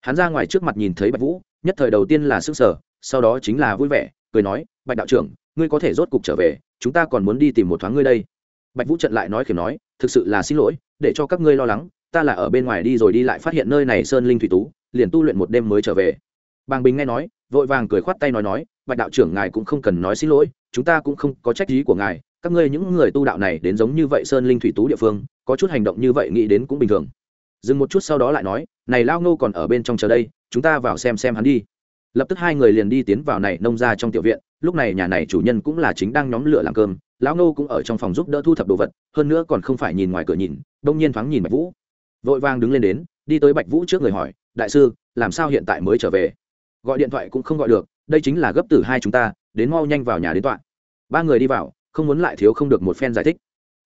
Hắn ra ngoài trước mặt nhìn thấy bạch vũ, nhất thời đầu tiên là s ư n g sở sau đó chính là vui vẻ, cười nói, bạch đạo trưởng, ngươi có thể rốt cục trở về, chúng ta còn muốn đi tìm một thoáng ngươi đây. Bạch vũ trận lại nói khiểm nói, thực sự là xin lỗi, để cho các ngươi lo lắng, ta là ở bên ngoài đi rồi đi lại phát hiện nơi này sơn linh thủy tú, liền tu luyện một đêm mới trở về. Bàng bình nghe nói, vội vàng cười khoát tay nói nói, bạch đạo trưởng, ngài cũng không cần nói xin lỗi, chúng ta cũng không có trách ý của ngài, các ngươi những người tu đạo này đến giống như vậy sơn linh thủy tú địa phương có chút hành động như vậy nghĩ đến cũng bình thường. Dừng một chút sau đó lại nói, này lao ngô còn ở bên trong chờ đây, chúng ta vào xem xem hắn đi. Lập tức hai người liền đi tiến vào này nông ra trong tiểu viện, lúc này nhà này chủ nhân cũng là chính đang nhóm lửa làm cơm, lão ngô cũng ở trong phòng giúp đỡ thu thập đồ vật, hơn nữa còn không phải nhìn ngoài cửa nhìn, đông nhiên thoáng nhìn bạch vũ. Vội vàng đứng lên đến, đi tới bạch vũ trước người hỏi, đại sư, làm sao hiện tại mới trở về? Gọi điện thoại cũng không gọi được, đây chính là gấp từ hai chúng ta, đến mau nhanh vào nhà đến tọa. Ba người đi vào, không muốn lại thiếu không được một phen giải thích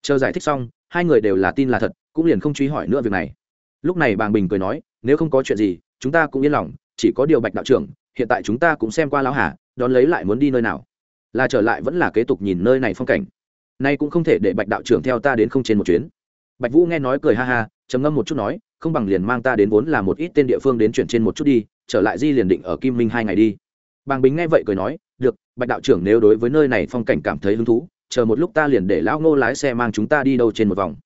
chờ giải thích xong, hai người đều là tin là thật, cũng liền không truy hỏi nữa việc này. Lúc này bàng bình cười nói, nếu không có chuyện gì, chúng ta cũng yên lòng, chỉ có điều bạch đạo trưởng, hiện tại chúng ta cũng xem qua lão hà, đón lấy lại muốn đi nơi nào. Là trở lại vẫn là kế tục nhìn nơi này phong cảnh. Nay cũng không thể để bạch đạo trưởng theo ta đến không trên một chuyến. Bạch vũ nghe nói cười ha ha, trầm ngâm một chút nói, không bằng liền mang ta đến vốn là một ít tên địa phương đến chuyển trên một chút đi, trở lại di liền định ở kim minh hai ngày đi. Bàng bính nghe vậy cười nói, được, bạch đạo trưởng nếu đối với nơi này phong cảnh cảm thấy hứng thú chờ một lúc ta liền để lão ngô lái xe mang chúng ta đi đâu trên một vòng.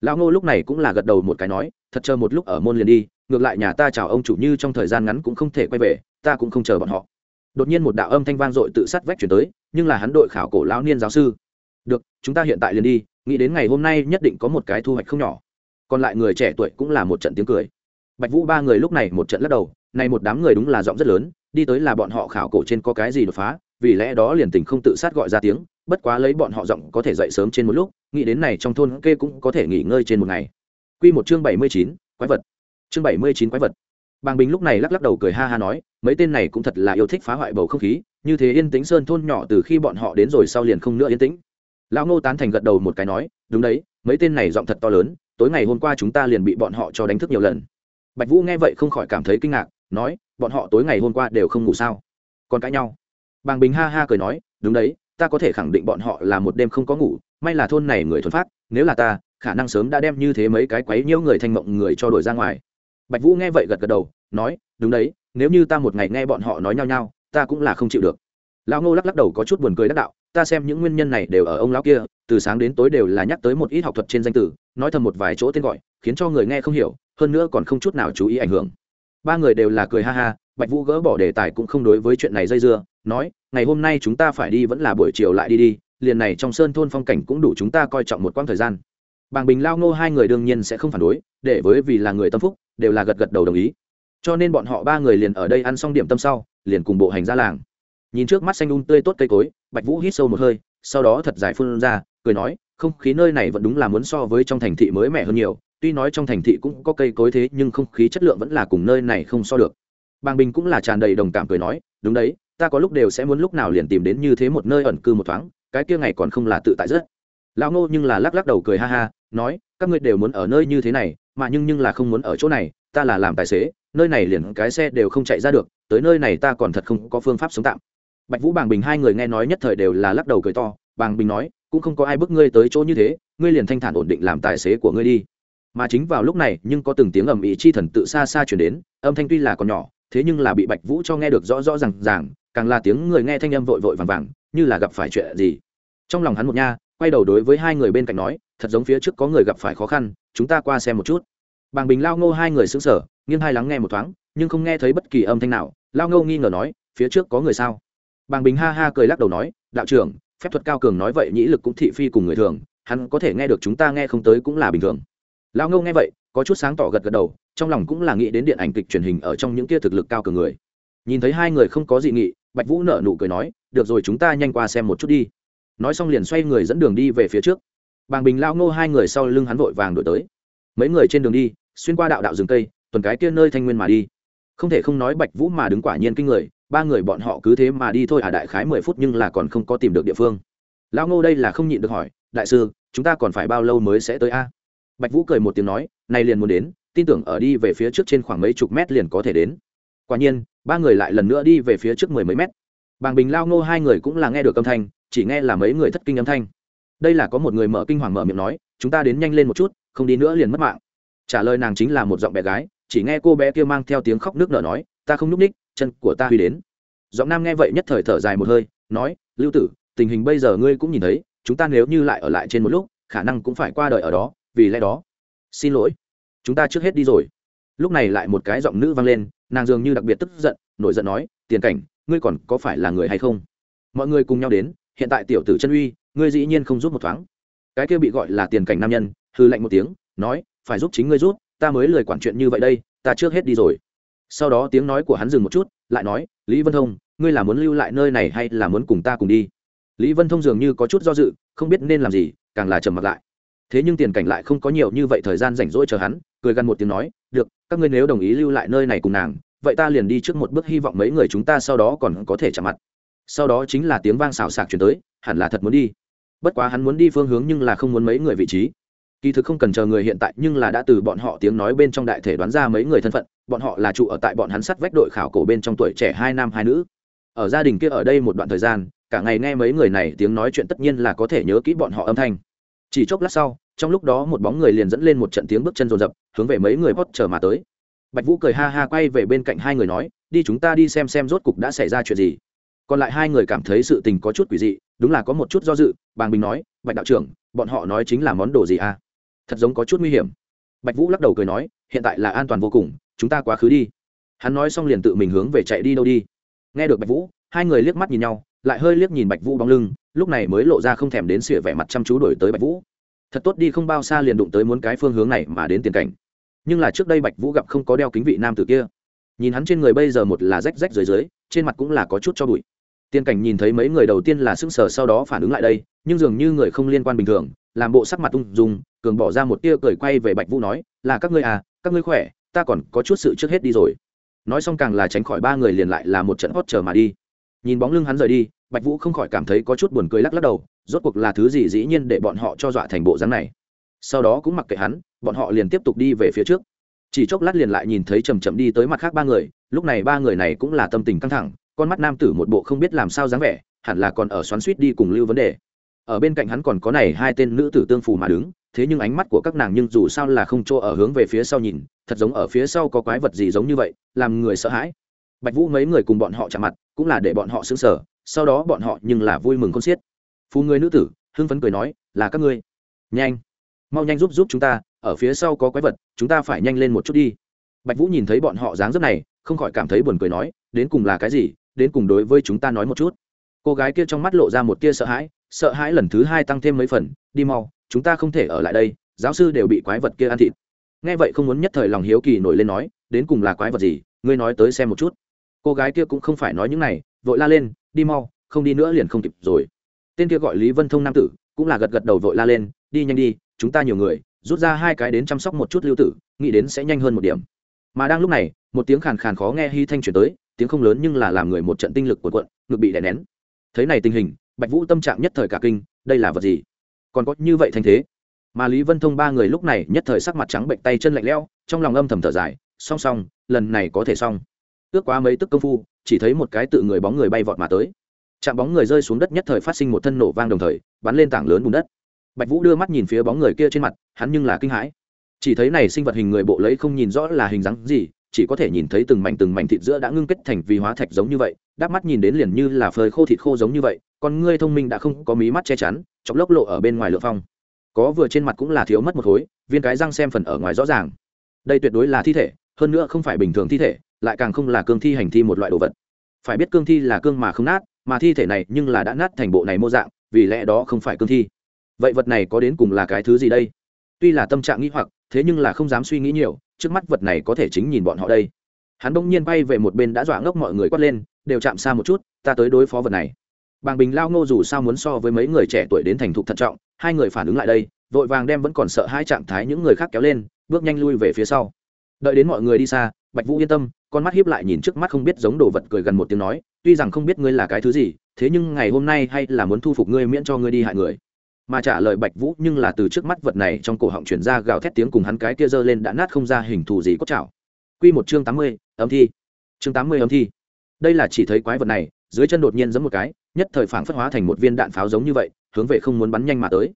Lão ngô lúc này cũng là gật đầu một cái nói, thật chờ một lúc ở môn liền đi, ngược lại nhà ta chào ông chủ như trong thời gian ngắn cũng không thể quay về, ta cũng không chờ bọn họ. Đột nhiên một đạo âm thanh vang dội tự sát vách chuyển tới, nhưng là hắn đội khảo cổ lão niên giáo sư. Được, chúng ta hiện tại liền đi, nghĩ đến ngày hôm nay nhất định có một cái thu hoạch không nhỏ. Còn lại người trẻ tuổi cũng là một trận tiếng cười. Bạch vũ ba người lúc này một trận lắc đầu, này một đám người đúng là giọng rất lớn, đi tới là bọn họ khảo cổ trên có cái gì đột phá, vì lẽ đó liền tình không tự sát gọi ra tiếng bất quá lấy bọn họ giọng có thể dậy sớm trên một lúc nghĩ đến này trong thôn kê cũng có thể nghỉ ngơi trên một ngày Quy một chương bảy mươi chín, quái vật. Chương bảy mươi chín quái vật. Bàng Bình lúc này lắc lắc đầu cười ha ha nói, mấy tên này cũng thật là yêu thích phá hoại bầu không khí, như thế yên tĩnh sơn thôn nhỏ từ khi bọn họ đến rồi sau liền không nữa yên tĩnh. Lão Ngô tán thành gật đầu một cái nói, đúng đấy, mấy tên này giọng thật to lớn, tối ngày hôm qua chúng ta liền bị bọn họ cho đánh thức nhiều lần. Bạch Vũ nghe vậy không khỏi cảm thấy kinh ngạc, nói, bọn họ tối ngày hôm qua đều không ngủ sao? Còn cãi nhau. Bàng Bình ha ha cười nói, đúng đấy, ta có thể khẳng định bọn họ là một đêm không có ngủ, may là thôn này người thuần phát, nếu là ta, khả năng sớm đã đem như thế mấy cái quấy nhiễu người thanh mộng người cho đuổi ra ngoài. Bạch vũ nghe vậy gật gật đầu nói đúng đấy nếu như ta một ngày nghe bọn họ nói nhau nhau ta cũng là không chịu được. Lão ngô lắc lắc đầu có chút buồn cười đắc đạo ta xem những nguyên nhân này đều ở ông lão kia từ sáng đến tối đều là nhắc tới một ít học thuật trên danh từ nói thầm một vài chỗ tên gọi khiến cho người nghe không hiểu hơn nữa còn không chút nào chú ý ảnh hưởng. Ba người đều là cười ha ha bạch vũ gỡ bỏ đề tài cũng không đối với chuyện này dây dưa nói ngày hôm nay chúng ta phải đi vẫn là buổi chiều lại đi đi, liền này trong sơn thôn phong cảnh cũng đủ chúng ta coi trọng một quãng thời gian. Bàng bình lao ngô hai người đương nhiên sẽ không phản đối, để với vì là người tâm phúc, đều là gật gật đầu đồng ý. Cho nên bọn họ ba người liền ở đây ăn xong điểm tâm sau, liền cùng bộ hành ra làng. Nhìn trước mắt xanh un tươi tốt cây cối, bạch vũ hít sâu một hơi, sau đó thật dài phun ra, cười nói, không khí nơi này vẫn đúng là muốn so với trong thành thị mới mẻ hơn nhiều, tuy nói trong thành thị cũng có cây cối thế, nhưng không khí chất lượng vẫn là cùng nơi này không so được. Bàng bình cũng là tràn đầy đồng cảm cười nói, đúng đấy ta có lúc đều sẽ muốn lúc nào liền tìm đến như thế một nơi ẩn cư một thoáng, cái kia ngày còn không là tự tại rất. Lão ngô nhưng là lắc lắc đầu cười ha ha, nói, các ngươi đều muốn ở nơi như thế này, mà nhưng nhưng là không muốn ở chỗ này, ta là làm tài xế, nơi này liền cái xe đều không chạy ra được, tới nơi này ta còn thật không có phương pháp sống tạm. Bạch vũ, bàng bình hai người nghe nói nhất thời đều là lắc đầu cười to, bàng bình nói, cũng không có ai bức ngươi tới chỗ như thế, ngươi liền thanh thản ổn định làm tài xế của ngươi đi. Mà chính vào lúc này, nhưng có từng tiếng ầm ĩ chi thần tự xa xa chuyển đến, âm thanh tuy là còn nhỏ, thế nhưng là bị bạch vũ cho nghe được rõ rõ r à n g ràng càng là tiếng người nghe thanh âm vội vội vàng vàng, như là gặp phải chuyện gì. Trong lòng hắn một nha, quay đầu đối với hai người bên cạnh nói, thật giống phía trước có người gặp phải khó khăn, chúng ta qua xem một chút. Bàng bình lao ngô hai người xứng sở nghiêng hai lắng nghe một thoáng, nhưng không nghe thấy bất kỳ âm thanh nào. Lao ngô nghi ngờ nói, phía trước có người sao? Bàng bình ha ha cười lắc đầu nói, đạo trưởng, phép thuật cao cường nói vậy nhĩ lực cũng thị phi cùng người thường, hắn có thể nghe được chúng ta nghe không tới cũng là bình thường. Lao ngô nghe vậy, có chút sáng tỏ gật gật đầu, trong lòng cũng là nghĩ đến điện ảnh kịch truyền hình ở trong những kia thực lực cao cường người. Nhìn thấy hai người không có dị nghị bạch vũ nở nụ cười nói, được rồi, chúng ta nhanh qua xem một chút đi. Nói xong liền xoay người dẫn đường đi về phía trước. Bàng bình lao ngô hai người sau lưng hắn vội vàng đổi tới. Mấy người trên đường đi, xuyên qua đạo đạo rừng cây, tuần cái kia nơi thanh nguyên mà đi. Không thể không nói bạch vũ mà đứng quả nhiên kinh người, ba người bọn họ cứ thế mà đi thôi à đại khái mười phút nhưng là còn không có tìm được địa phương. Lão ngô đây là không nhịn được hỏi, đại sư, chúng ta còn phải bao lâu mới sẽ tới a? Bạch vũ cười một tiếng nói, nay liền muốn đến, tin tưởng ở đi về phía trước trên khoảng mấy chục mét liền có thể đến quả nhiên, ba người lại lần nữa đi về phía trước mười mấy mét. Bàng bình lao ngô hai người cũng là nghe được âm thanh, chỉ nghe là mấy người thất kinh âm thanh. Đây là có một người mở kinh hoàng mở miệng nói, chúng ta đến nhanh lên một chút, không đi nữa liền mất mạng. Trả lời nàng chính là một giọng bé gái, chỉ nghe cô bé kia mang theo tiếng khóc nước nở nói, ta không nhúc ních chân của ta huy đến. Giọng nam nghe vậy nhất thời thở dài một hơi, nói, lưu tử, tình hình bây giờ ngươi cũng nhìn thấy, chúng ta nếu như lại ở lại trên một lúc, khả năng cũng phải qua đời ở đó, vì lẽ đó. Xin lỗi, chúng ta trước hết đi rồi. Lúc này lại một cái giọng nữ vang lên nàng dường như đặc biệt tức giận, nổi giận nói, tiền cảnh, ngươi còn có phải là người hay không? Mọi người cùng nhau đến, hiện tại tiểu tử chân uy, ngươi dĩ nhiên không giúp một thoáng. Cái kia bị gọi là tiền cảnh nam nhân hư lạnh một tiếng, nói, phải giúp chính ngươi giúp, ta mới lời quản chuyện như vậy đây, ta trước hết đi rồi. Sau đó tiếng nói của hắn dừng một chút, lại nói, lý vân thông, ngươi là muốn lưu lại nơi này hay là muốn cùng ta cùng đi? Lý vân thông dường như có chút do dự, không biết nên làm gì, càng là trầm mặt lại. Thế nhưng tiền cảnh lại không có nhiều như vậy thời gian rảnh rỗi chờ hắn, cười gần một tiếng nói các ngươi nếu đồng ý lưu lại nơi này cùng nàng, vậy ta liền đi trước một bước, hy vọng mấy người chúng ta sau đó còn có thể chạm mặt. Sau đó chính là tiếng vang xào xạc chuyển tới, hẳn là thật muốn đi. Bất quá hắn muốn đi phương hướng nhưng là không muốn mấy người vị trí. Kỳ thực không cần chờ người hiện tại, nhưng là đã từ bọn họ tiếng nói bên trong đại thể đoán ra mấy người thân phận, bọn họ là trụ ở tại bọn hắn sắt vách đội khảo cổ bên trong tuổi trẻ hai nam hai nữ. Ở gia đình kia ở đây một đoạn thời gian, cả ngày nghe mấy người này tiếng nói chuyện tất nhiên là có thể nhớ kỹ bọn họ âm thanh. Chỉ chốc lát sau trong lúc đó một bóng người liền dẫn lên một trận tiếng bước chân rồn rập, hướng về mấy người hót chờ mà tới. Bạch vũ cười ha ha quay về bên cạnh hai người nói, đi chúng ta đi xem xem rốt cục đã xảy ra chuyện gì. Còn lại hai người cảm thấy sự tình có chút quỷ dị, đúng là có một chút do dự, bàng bình nói, bạch đạo trưởng, bọn họ nói chính là món đồ gì à? Thật giống có chút nguy hiểm. Bạch vũ lắc đầu cười nói, hiện tại là an toàn vô cùng, chúng ta quá khứ đi. Hắn nói xong liền tự mình hướng về chạy đi đâu đi. Nghe được bạch vũ, hai người liếc mắt nhìn nhau, lại hơi liếc nhìn bạch vũ bóng lưng, lúc này mới lộ ra không thèm đến sửa vẻ mặt chăm chú đổi tới bạch vũ thật tốt đi không bao xa liền đụng tới muốn cái phương hướng này mà đến tiền cảnh. Nhưng là trước đây bạch vũ gặp không có đeo kính vị nam tử kia. Nhìn hắn trên người bây giờ một là rách rách dưới dưới, trên mặt cũng là có chút cho bụi. Tiền cảnh nhìn thấy mấy người đầu tiên là sững sờ sau đó phản ứng lại đây, nhưng dường như người không liên quan bình thường, làm bộ sắc mặt ung dung, cường bỏ ra một tia cười quay về bạch vũ nói, là các ngươi à các ngươi khỏe, ta còn có chút sự trước hết đi rồi. Nói xong càng là tránh khỏi ba người liền lại là một trận hót chờ mà đi. Nhìn bóng lưng hắn rời đi, bạch vũ không khỏi cảm thấy có chút buồn cười lắc lắc đầu rốt cuộc là thứ gì dĩ nhiên để bọn họ cho dọa thành bộ dáng này. Sau đó cũng mặc kệ hắn, bọn họ liền tiếp tục đi về phía trước. Chỉ chốc lát liền lại nhìn thấy chầm chậm đi tới mặt khác ba người, lúc này ba người này cũng là tâm tình căng thẳng, con mắt nam tử một bộ không biết làm sao dáng vẻ, hẳn là còn ở xoắn suýt đi cùng lưu vấn đề. Ở bên cạnh hắn còn có này hai tên nữ tử tương phù mà đứng, thế nhưng ánh mắt của các nàng nhưng dù sao là không chỗ ở hướng về phía sau nhìn, thật giống ở phía sau có quái vật gì giống như vậy, làm người sợ hãi. Bạch vũ mấy người cùng bọn họ chạm mặt, cũng là để bọn họ xứng sở sau đó bọn họ nhưng là vui mừng con xiết phù người nữ tử, hưng phấn cười nói, là các ngươi. Nhanh, mau nhanh giúp giúp chúng ta, ở phía sau có quái vật, chúng ta phải nhanh lên một chút đi. Bạch vũ nhìn thấy bọn họ dáng dấp này, không khỏi cảm thấy buồn cười nói, đến cùng là cái gì? Đến cùng đối với chúng ta nói một chút. Cô gái kia trong mắt lộ ra một tia sợ hãi sợ hãi lần thứ hai tăng thêm mấy phần, đi mau, chúng ta không thể ở lại đây, giáo sư đều bị quái vật kia ăn thịt. Nghe vậy không muốn nhất thời lòng hiếu kỳ nổi lên nói, đến cùng là quái vật gì? Ngươi nói tới xem một chút. Cô gái kia cũng không phải nói những này, vội la lên, đi mau, không đi nữa liền không kịp rồi tên kia gọi lý vân thông nam tử cũng là gật gật đầu vội la lên, đi nhanh đi, chúng ta nhiều người, rút ra hai cái đến chăm sóc một chút lưu tử, nghĩ đến sẽ nhanh hơn một điểm. Mà đang lúc này, một tiếng khàn khàn khó nghe hy thanh chuyển tới, tiếng không lớn nhưng là làm người một trận tinh lực của quận ngực bị đè nén. Thấy này tình hình, bạch vũ tâm trạng nhất thời cả kinh, đây là vật gì? Còn có như vậy thanh thế. Mà lý vân thông ba người lúc này nhất thời sắc mặt trắng bệnh tay chân lạnh lẽo, trong lòng âm thầm thở dài, song song, lần này có thể xong. Ước quá mấy tức công phu, chỉ thấy một cái tự người bóng người bay vọt mà tới chạm bóng người rơi xuống đất nhất thời phát sinh một thân nổ vang đồng thời, bắn lên tảng lớn bùn đất. Bạch vũ đưa mắt nhìn phía bóng người kia trên mặt, hắn nhưng là kinh hãi. Chỉ thấy này sinh vật hình người bộ lấy không nhìn rõ là hình dáng gì, chỉ có thể nhìn thấy từng mảnh từng mảnh thịt giữa đã ngưng kết thành vì hóa thạch giống như vậy, đáp mắt nhìn đến liền như là phơi khô thịt khô giống như vậy còn ngươi thông minh đã không có mí mắt che chắn, chọc lốc lộ ở bên ngoài lượng phong. Có vừa trên mặt cũng là thiếu mất một khối, viên cái răng xem phần ở ngoài rõ ràng. Đây tuyệt đối là thi thể, hơn nữa không phải bình thường thi thể, lại càng không là cương thi hành thi một loại đồ vật. Phải biết cương thi là cương mà không nát mà thi thể này nhưng là đã nát thành bộ này mô dạng, vì lẽ đó không phải cương thi. Vậy vật này có đến cùng là cái thứ gì đây? Tuy là tâm trạng nghĩ hoặc, thế nhưng là không dám suy nghĩ nhiều, trước mắt vật này có thể chính nhìn bọn họ đây. Hắn bỗng nhiên bay về một bên đã dọa ngốc mọi người quát lên, đều chạm xa một chút, ta tới đối phó vật này. Bàng bình lao ngô dù sao muốn so với mấy người trẻ tuổi đến thành thục thận trọng, hai người phản ứng lại đây, vội vàng đem vẫn còn sợ hai trạng thái những người khác kéo lên, bước nhanh lui về phía sau. Đợi đến mọi người đi xa bạch vũ yên tâm, con mắt hiếp lại nhìn trước mắt không biết giống đồ vật cười gần một tiếng nói, tuy rằng không biết ngươi là cái thứ gì, thế nhưng ngày hôm nay hay là muốn thu phục ngươi miễn cho ngươi đi hại người. Mà trả lời bạch vũ nhưng là từ trước mắt vật này trong cổ họng chuyển ra gào thét tiếng cùng hắn cái kia giơ lên đã nát không ra hình thù gì cốt chảo quy một chương tám mươi, âm thi. Chương tám mươi âm thi. Đây là chỉ thấy quái vật này, dưới chân đột nhiên giẫm một cái, nhất thời phảng phất hóa thành một viên đạn pháo giống như vậy, hướng về không muốn bắn nhanh mà tới.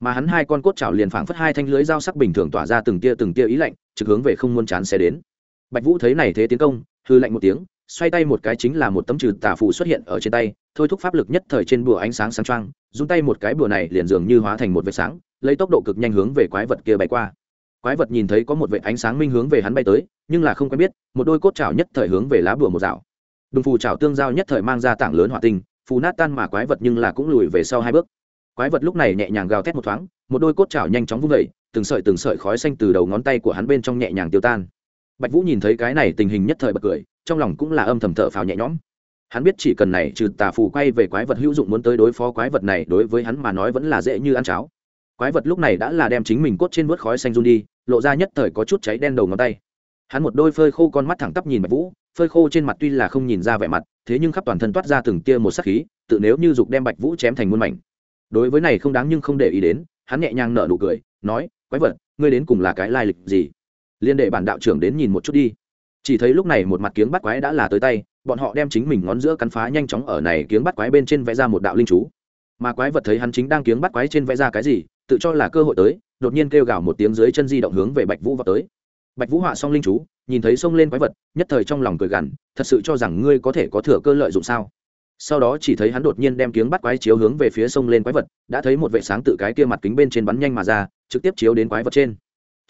Mà hắn hai con cốt chảo liền phảng phất hai thanh lưới dao sắc bình thường tỏa ra từng tia từng tia ý lạnh, trực hướng về không muốn chán xe đến bạch vũ thấy này thế tiến công hư lạnh một tiếng, xoay tay một cái chính là một tấm trừ tà phù xuất hiện ở trên tay, thôi thúc pháp lực nhất thời trên bùa ánh sáng sáng trăng dùng tay một cái bùa này liền dường như hóa thành một vệt sáng, lấy tốc độ cực nhanh hướng về quái vật kia bay qua. Quái vật nhìn thấy có một vệt ánh sáng minh hướng về hắn bay tới, nhưng là không quen biết, một đôi cốt chảo nhất thời hướng về lá bùa một dạo. Đùng phù chảo tương giao nhất thời mang ra tảng lớn hỏa tinh, phù nát tan mà quái vật nhưng là cũng lùi về sau hai bước. Quái vật lúc này nhẹ nhàng gào thét một thoáng, một đôi cốt chảo nhanh chóng vung vẩy từng sợi từng sợi khói xanh từ đầu ngón tay của hắn bên trong nhẹ nhàng tiêu tan bạch vũ nhìn thấy cái này tình hình nhất thời bật cười, trong lòng cũng là âm thầm thở phào nhẹ nhõm. Hắn biết chỉ cần này trừ tà phù quay về quái vật hữu dụng muốn tới đối phó quái vật này, đối với hắn mà nói vẫn là dễ như ăn cháo. Quái vật lúc này đã là đem chính mình cốt trên vớt khói xanh run đi, lộ ra nhất thời có chút cháy đen đầu ngón tay. Hắn một đôi phơi khô con mắt thẳng tắp nhìn bạch vũ, phơi khô trên mặt tuy là không nhìn ra vẻ mặt, thế nhưng khắp toàn thân toát ra từng tia một sắc khí, tự nếu như dục đem bạch vũ chém thành muôn mảnh. Đối với này không đáng nhưng không để ý đến, hắn nhẹ nhàng nở nụ cười, nói, quái vật, ngươi đến cùng là cái lai lịch gì? Liên đệ bản đạo trưởng đến nhìn một chút đi. Chỉ thấy lúc này một mặt kiếng bắt quái đã là tới tay, bọn họ đem chính mình ngón giữa cắn phá nhanh chóng ở này kiếng bắt quái bên trên vẽ ra một đạo linh chú. Mà quái vật thấy hắn chính đang kiếng bắt quái trên vẽ ra cái gì, tự cho là cơ hội tới, đột nhiên kêu gào một tiếng dưới chân di động hướng về bạch vũ vào tới. Bạch vũ họa xong linh chú, nhìn thấy xông lên quái vật, nhất thời trong lòng cười gằn, thật sự cho rằng ngươi có thể có thừa cơ lợi dụng sao? Sau đó chỉ thấy hắn đột nhiên đem kiếng bắt quái chiếu hướng về phía sông lên quái vật, đã thấy một vệ sáng tự cái kia mặt kính bên trên bắn nhanh mà ra, trực tiếp chiếu đến quái vật trên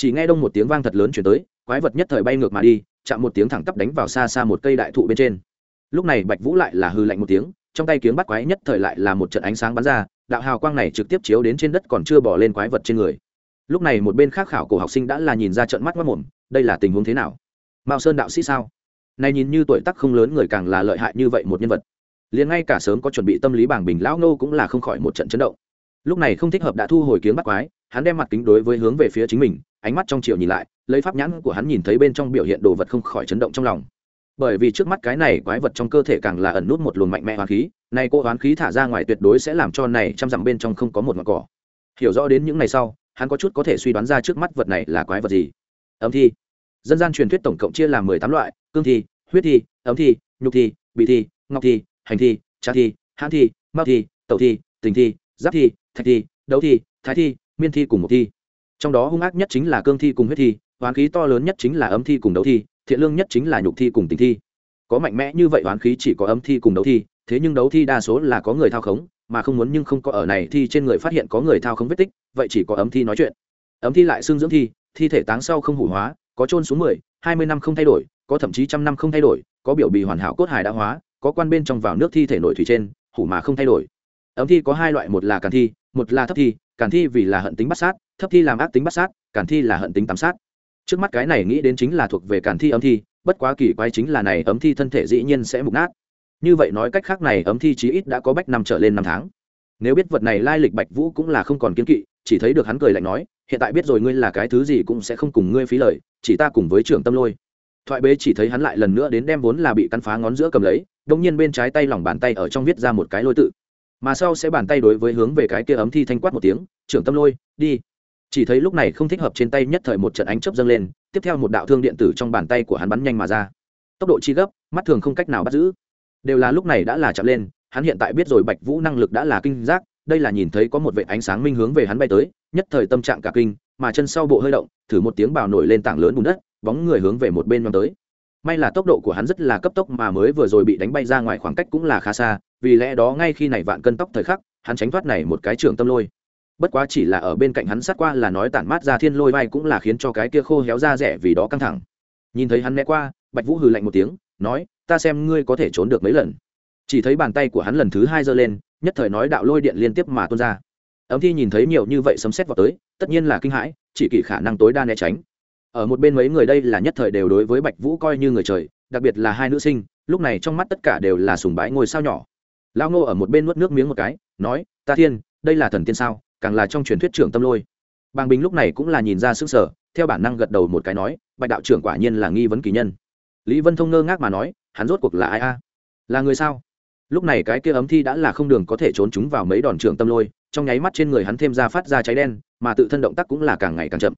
chỉ nghe đông một tiếng vang thật lớn chuyển tới, quái vật nhất thời bay ngược mà đi, chạm một tiếng thẳng tắp đánh vào xa xa một cây đại thụ bên trên. Lúc này bạch vũ lại là hư lạnh một tiếng, trong tay kiếng bắt quái nhất thời lại là một trận ánh sáng bắn ra, đạo hào quang này trực tiếp chiếu đến trên đất còn chưa bỏ lên quái vật trên người. Lúc này một bên khác khảo cổ học sinh đã là nhìn ra trận mắt mất mồm, đây là tình huống thế nào? Mao sơn đạo sĩ sao? Này nhìn như tuổi tác không lớn người càng là lợi hại như vậy một nhân vật. Liền ngay cả sớm có chuẩn bị tâm lý bảng bình, lão nô cũng là không khỏi một trận chấn động. Lúc này không thích hợp đã thu hồi kiếng bắt quái hắn đem mặt kính đối với hướng về phía chính mình, ánh mắt trong chiều nhìn lại, lấy pháp nhãn của hắn nhìn thấy bên trong biểu hiện đồ vật không khỏi chấn động trong lòng. Bởi vì trước mắt cái này quái vật trong cơ thể càng là ẩn nút một luồng mạnh mẽ hoán khí, nay cô hoán khí thả ra ngoài tuyệt đối sẽ làm cho này trăm dặm bên trong không có một ngọn cỏ. Hiểu rõ đến những ngày sau, hắn có chút có thể suy đoán ra trước mắt vật này là quái vật gì. Âm thi. Dân gian truyền thuyết tổng cộng chia làm mười tám loại, cương thi, huyết thi, ấm thi, nhục thi bị thi, ngọc thi, hành thi trà thi, hãn thi mao thi, tẩu thi, tình thi, giáp thi, thạch thi, đấu thi, thái thi miên thi cùng một thi. Trong đó hung ác nhất chính là cương thi cùng huyết thi, hoán khí to lớn nhất chính là âm thi cùng đấu thi, thiện lương nhất chính là nhục thi cùng tình thi. Có mạnh mẽ như vậy hoán khí chỉ có âm thi cùng đấu thi, thế nhưng đấu thi đa số là có người thao khống, mà không muốn nhưng không có ở này thi trên người phát hiện có người thao khống vết tích, vậy chỉ có âm thi nói chuyện. Ấm thi lại xương dưỡng thi thi thể táng sau không hủ hóa, có trôn xuống mười, hai mươi năm không thay đổi, có thậm chí trăm năm không thay đổi, có biểu bì hoàn hảo cốt hài đã hóa, có quan bên trong vào nước thi thể nổi thủy trên, hủ mà không thay đổi. Ấm thi có hai loại, một là càn thi một là thấp thi càn thi vì là hận tính bắt sát, thấp thi làm ác tính bắt sát càn thi là hận tính tám sát. Trước mắt cái này nghĩ đến chính là thuộc về càn thi ấm thi, bất quá kỳ quái chính là này ấm thi thân thể dĩ nhiên sẽ mục nát. Như vậy nói cách khác này ấm thi chí ít đã có bách năm trở lên năm tháng. Nếu biết vật này lai lịch bạch vũ cũng là không còn kiên kỵ, chỉ thấy được hắn cười lạnh nói, hiện tại biết rồi ngươi là cái thứ gì cũng sẽ không cùng ngươi phí lời, chỉ ta cùng với trưởng tâm lôi. Thoại bế chỉ thấy hắn lại lần nữa đến đem vốn là bị căn phá ngón giữa cầm lấy đông nhiên bên trái tay lòng bàn tay ở trong viết ra một cái lôi tự mà sau sẽ bàn tay đối với hướng về cái kia ấm thi thanh quát một tiếng, trưởng tâm lôi, đi. Chỉ thấy lúc này không thích hợp trên tay nhất thời một trận ánh chớp dâng lên, tiếp theo một đạo thương điện tử trong bàn tay của hắn bắn nhanh mà ra. Tốc độ chi gấp, mắt thường không cách nào bắt giữ. Đều là lúc này đã là chạm lên, hắn hiện tại biết rồi bạch vũ năng lực đã là kinh giác, đây là nhìn thấy có một vệ ánh sáng minh hướng về hắn bay tới, nhất thời tâm trạng cả kinh, mà chân sau bộ hơi động, thử một tiếng bào nổi lên tảng lớn bùn đất, bóng người hướng về một bên nhóm tới. May là tốc độ của hắn rất là cấp tốc mà mới vừa rồi bị đánh bay ra ngoài khoảng cách cũng là khá xa vì lẽ đó ngay khi này vạn cân tóc thời khắc, hắn tránh thoát này một cái trường tâm lôi. Bất quá chỉ là ở bên cạnh hắn sát qua là nói tản mát ra thiên lôi vai cũng là khiến cho cái kia khô héo ra rẻ vì đó căng thẳng. Nhìn thấy hắn né qua, bạch vũ hừ lạnh một tiếng, nói, ta xem ngươi có thể trốn được mấy lần. Chỉ thấy bàn tay của hắn lần thứ hai giơ lên, nhất thời nói đạo lôi điện liên tiếp mà tuôn ra. Ấm thi nhìn thấy nhiều như vậy sấm xét vào tới, tất nhiên là kinh hãi, chỉ kỷ khả năng tối đa né tránh. Ở một bên mấy người đây là nhất thời đều đối với bạch vũ coi như người trời, đặc biệt là hai nữ sinh, lúc này trong mắt tất cả đều là sùng bái ngôi sao nhỏ. Lão ngô ở một bên nuốt nước miếng một cái, nói, ta thiên, đây là thần tiên sao? Càng là trong truyền thuyết trưởng tâm lôi. Bàng bình lúc này cũng là nhìn ra sức sở, theo bản năng gật đầu một cái nói, bạch đạo trưởng quả nhiên là nghi vấn kỳ nhân. Lý vân thông ngơ ngác mà nói, hắn rốt cuộc là ai a? Là người sao? Lúc này cái kia ấm thi đã là không đường có thể trốn chúng vào mấy đòn trưởng tâm lôi, trong nháy mắt trên người hắn thêm ra phát ra cháy đen, mà tự thân động tác cũng là càng ngày càng chậm.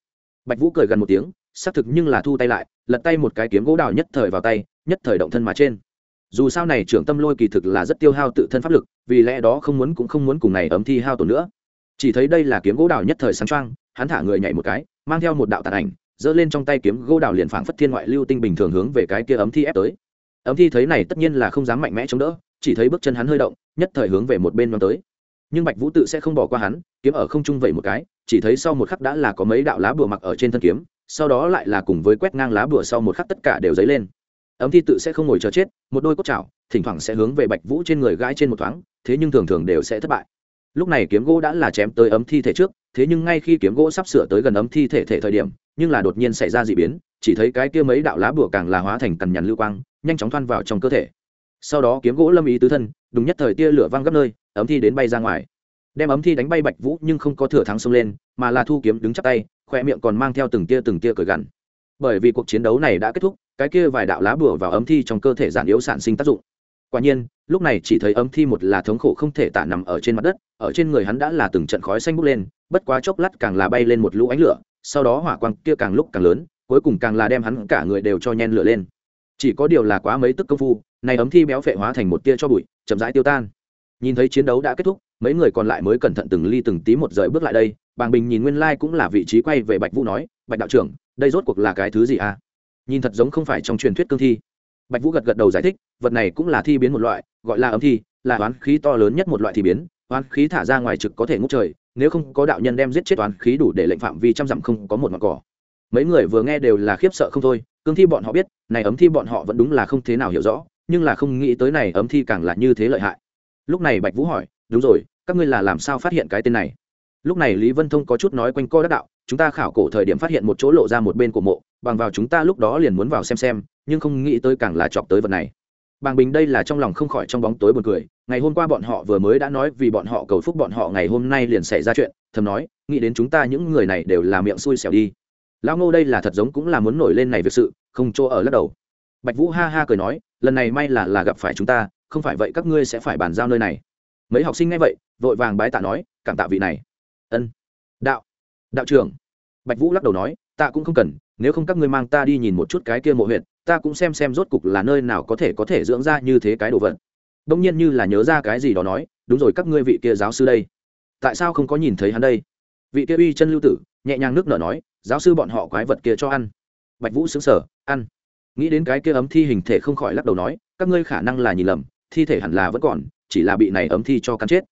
Bạch vũ cười gần một tiếng, xác thực nhưng là thu tay lại, lật tay một cái kiếm gỗ đào nhất thời vào tay, nhất thời động thân mà trên dù sao này trưởng tâm lôi kỳ thực là rất tiêu hao tự thân pháp lực, vì lẽ đó không muốn cũng không muốn cùng này ấm thi hao tổn nữa. Chỉ thấy đây là kiếm gỗ đào nhất thời sáng trăng hắn thả người nhảy một cái, mang theo một đạo tàn ảnh, giơ lên trong tay kiếm gỗ đào liền phảng phất thiên ngoại lưu tinh bình thường hướng về cái kia ấm thi ép tới. Ấm thi thấy này tất nhiên là không dám mạnh mẽ chống đỡ, chỉ thấy bước chân hắn hơi động, nhất thời hướng về một bên mang tới. Nhưng bạch vũ tự sẽ không bỏ qua hắn, kiếm ở không trung vậy một cái, chỉ thấy sau một khắc đã là có mấy đạo lá bùa mặc ở trên thân kiếm, sau đó lại là cùng với quét ngang lá bùa sau một khắc tất cả đều dấy lên ấm thi tự sẽ không ngồi chờ chết, một đôi cốt chảo, thỉnh thoảng sẽ hướng về bạch vũ trên người gãi trên một thoáng, thế nhưng thường thường đều sẽ thất bại. Lúc này kiếm gỗ đã là chém tới ấm thi thể trước, thế nhưng ngay khi kiếm gỗ sắp sửa tới gần ấm thi thể thể thời điểm, nhưng là đột nhiên xảy ra d ị biến, chỉ thấy cái kia mấy đạo lá bùa càng là hóa thành cằn nhằn lưu quang, nhanh chóng thoan vào trong cơ thể. Sau đó kiếm gỗ lâm ý tứ thân, đúng nhất thời tia lửa văng gấp nơi, ấm thi đến bay ra ngoài. Đem ấm thi đánh bay bạch vũ nhưng không có thừa thắng xông lên, mà là thu kiếm đứng chắc tay, khoe miệng còn mang theo từng tia từng tia cởi gằn. Bởi vì cuộc chiến đấu này đã kết thúc cái kia vài đạo lá bùa vào ấm thi trong cơ thể giản yếu sản sinh tác dụng. Quả nhiên, lúc này chỉ thấy ấm thi một là thống khổ không thể tả nằm ở trên mặt đất, ở trên người hắn đã là từng trận khói xanh bốc lên, bất quá chốc lát càng là bay lên một lũ ánh lửa, sau đó hỏa quang kia càng lúc càng lớn, cuối cùng càng là đem hắn cả người đều cho nhen lửa lên. Chỉ có điều là quá mấy tức công phu, này ấm thi béo phệ hóa thành một tia cho bụi, chậm rãi tiêu tan. Nhìn thấy chiến đấu đã kết thúc, mấy người còn lại mới cẩn thận từng ly từng tí một rời bước lại đây, bàng bình nhìn nguyên lai cũng là vị trí quay về bạch vũ nói, bạch đạo trưởng, đây rốt cuộc là cái thứ gì à? Nhìn thật giống không phải trong truyền thuyết cương thi. Bạch vũ gật gật đầu giải thích, vật này cũng là thi biến một loại, gọi là ấm thi, là oán khí to lớn nhất một loại thi biến, oán khí thả ra ngoài trực có thể ngút trời, nếu không có đạo nhân đem giết chết oán khí đủ để lệnh phạm vi trăm dặm không có một mặt cỏ. Mấy người vừa nghe đều là khiếp sợ không thôi, cương thi bọn họ biết, này ấm thi bọn họ vẫn đúng là không thế nào hiểu rõ, nhưng là không nghĩ tới này ấm thi càng là như thế lợi hại. Lúc này bạch vũ hỏi, đúng rồi, các ngươi là làm sao phát hiện cái tên này? Lúc này lý vân thông có chút nói quanh co đắc đạo chúng ta khảo cổ thời điểm phát hiện một chỗ lộ ra một bên của mộ, bằng vào chúng ta lúc đó liền muốn vào xem xem, nhưng không nghĩ tới càng là chọc tới vật này. Bàng bình đây là trong lòng không khỏi trong bóng tối buồn cười, ngày hôm qua bọn họ vừa mới đã nói vì bọn họ cầu phúc bọn họ ngày hôm nay liền xảy ra chuyện, thầm nói, nghĩ đến chúng ta những người này đều là miệng xui xẻo đi. Lão ngô đây là thật giống cũng là muốn nổi lên này việc sự, không chỗ ở lắc đầu. Bạch vũ ha ha cười nói, lần này may là là gặp phải chúng ta, không phải vậy các ngươi sẽ phải bàn giao nơi này. Mấy học sinh nghe vậy, vội vàng bái tạ nói, cảm tạ vị này. Ân. Đạo. Đạo trưởng bạch vũ lắc đầu nói, ta cũng không cần, nếu không các ngươi mang ta đi nhìn một chút cái kia mộ huyện ta cũng xem xem rốt cục là nơi nào có thể có thể dưỡng ra như thế cái đồ vật. Đông nhiên như là nhớ ra cái gì đó nói, đúng rồi, các ngươi vị kia giáo sư đây. Tại sao không có nhìn thấy hắn đây? Vị kia uy chân lưu tử, nhẹ nhàng nước nở nói, giáo sư bọn họ quái vật kia cho ăn. Bạch vũ xứng sở ăn. Nghĩ đến cái kia ấm thi hình thể không khỏi lắc đầu nói, các ngươi khả năng là nhìn lầm, thi thể hẳn là vẫn còn, chỉ là bị này ấm thi cho cắn chết.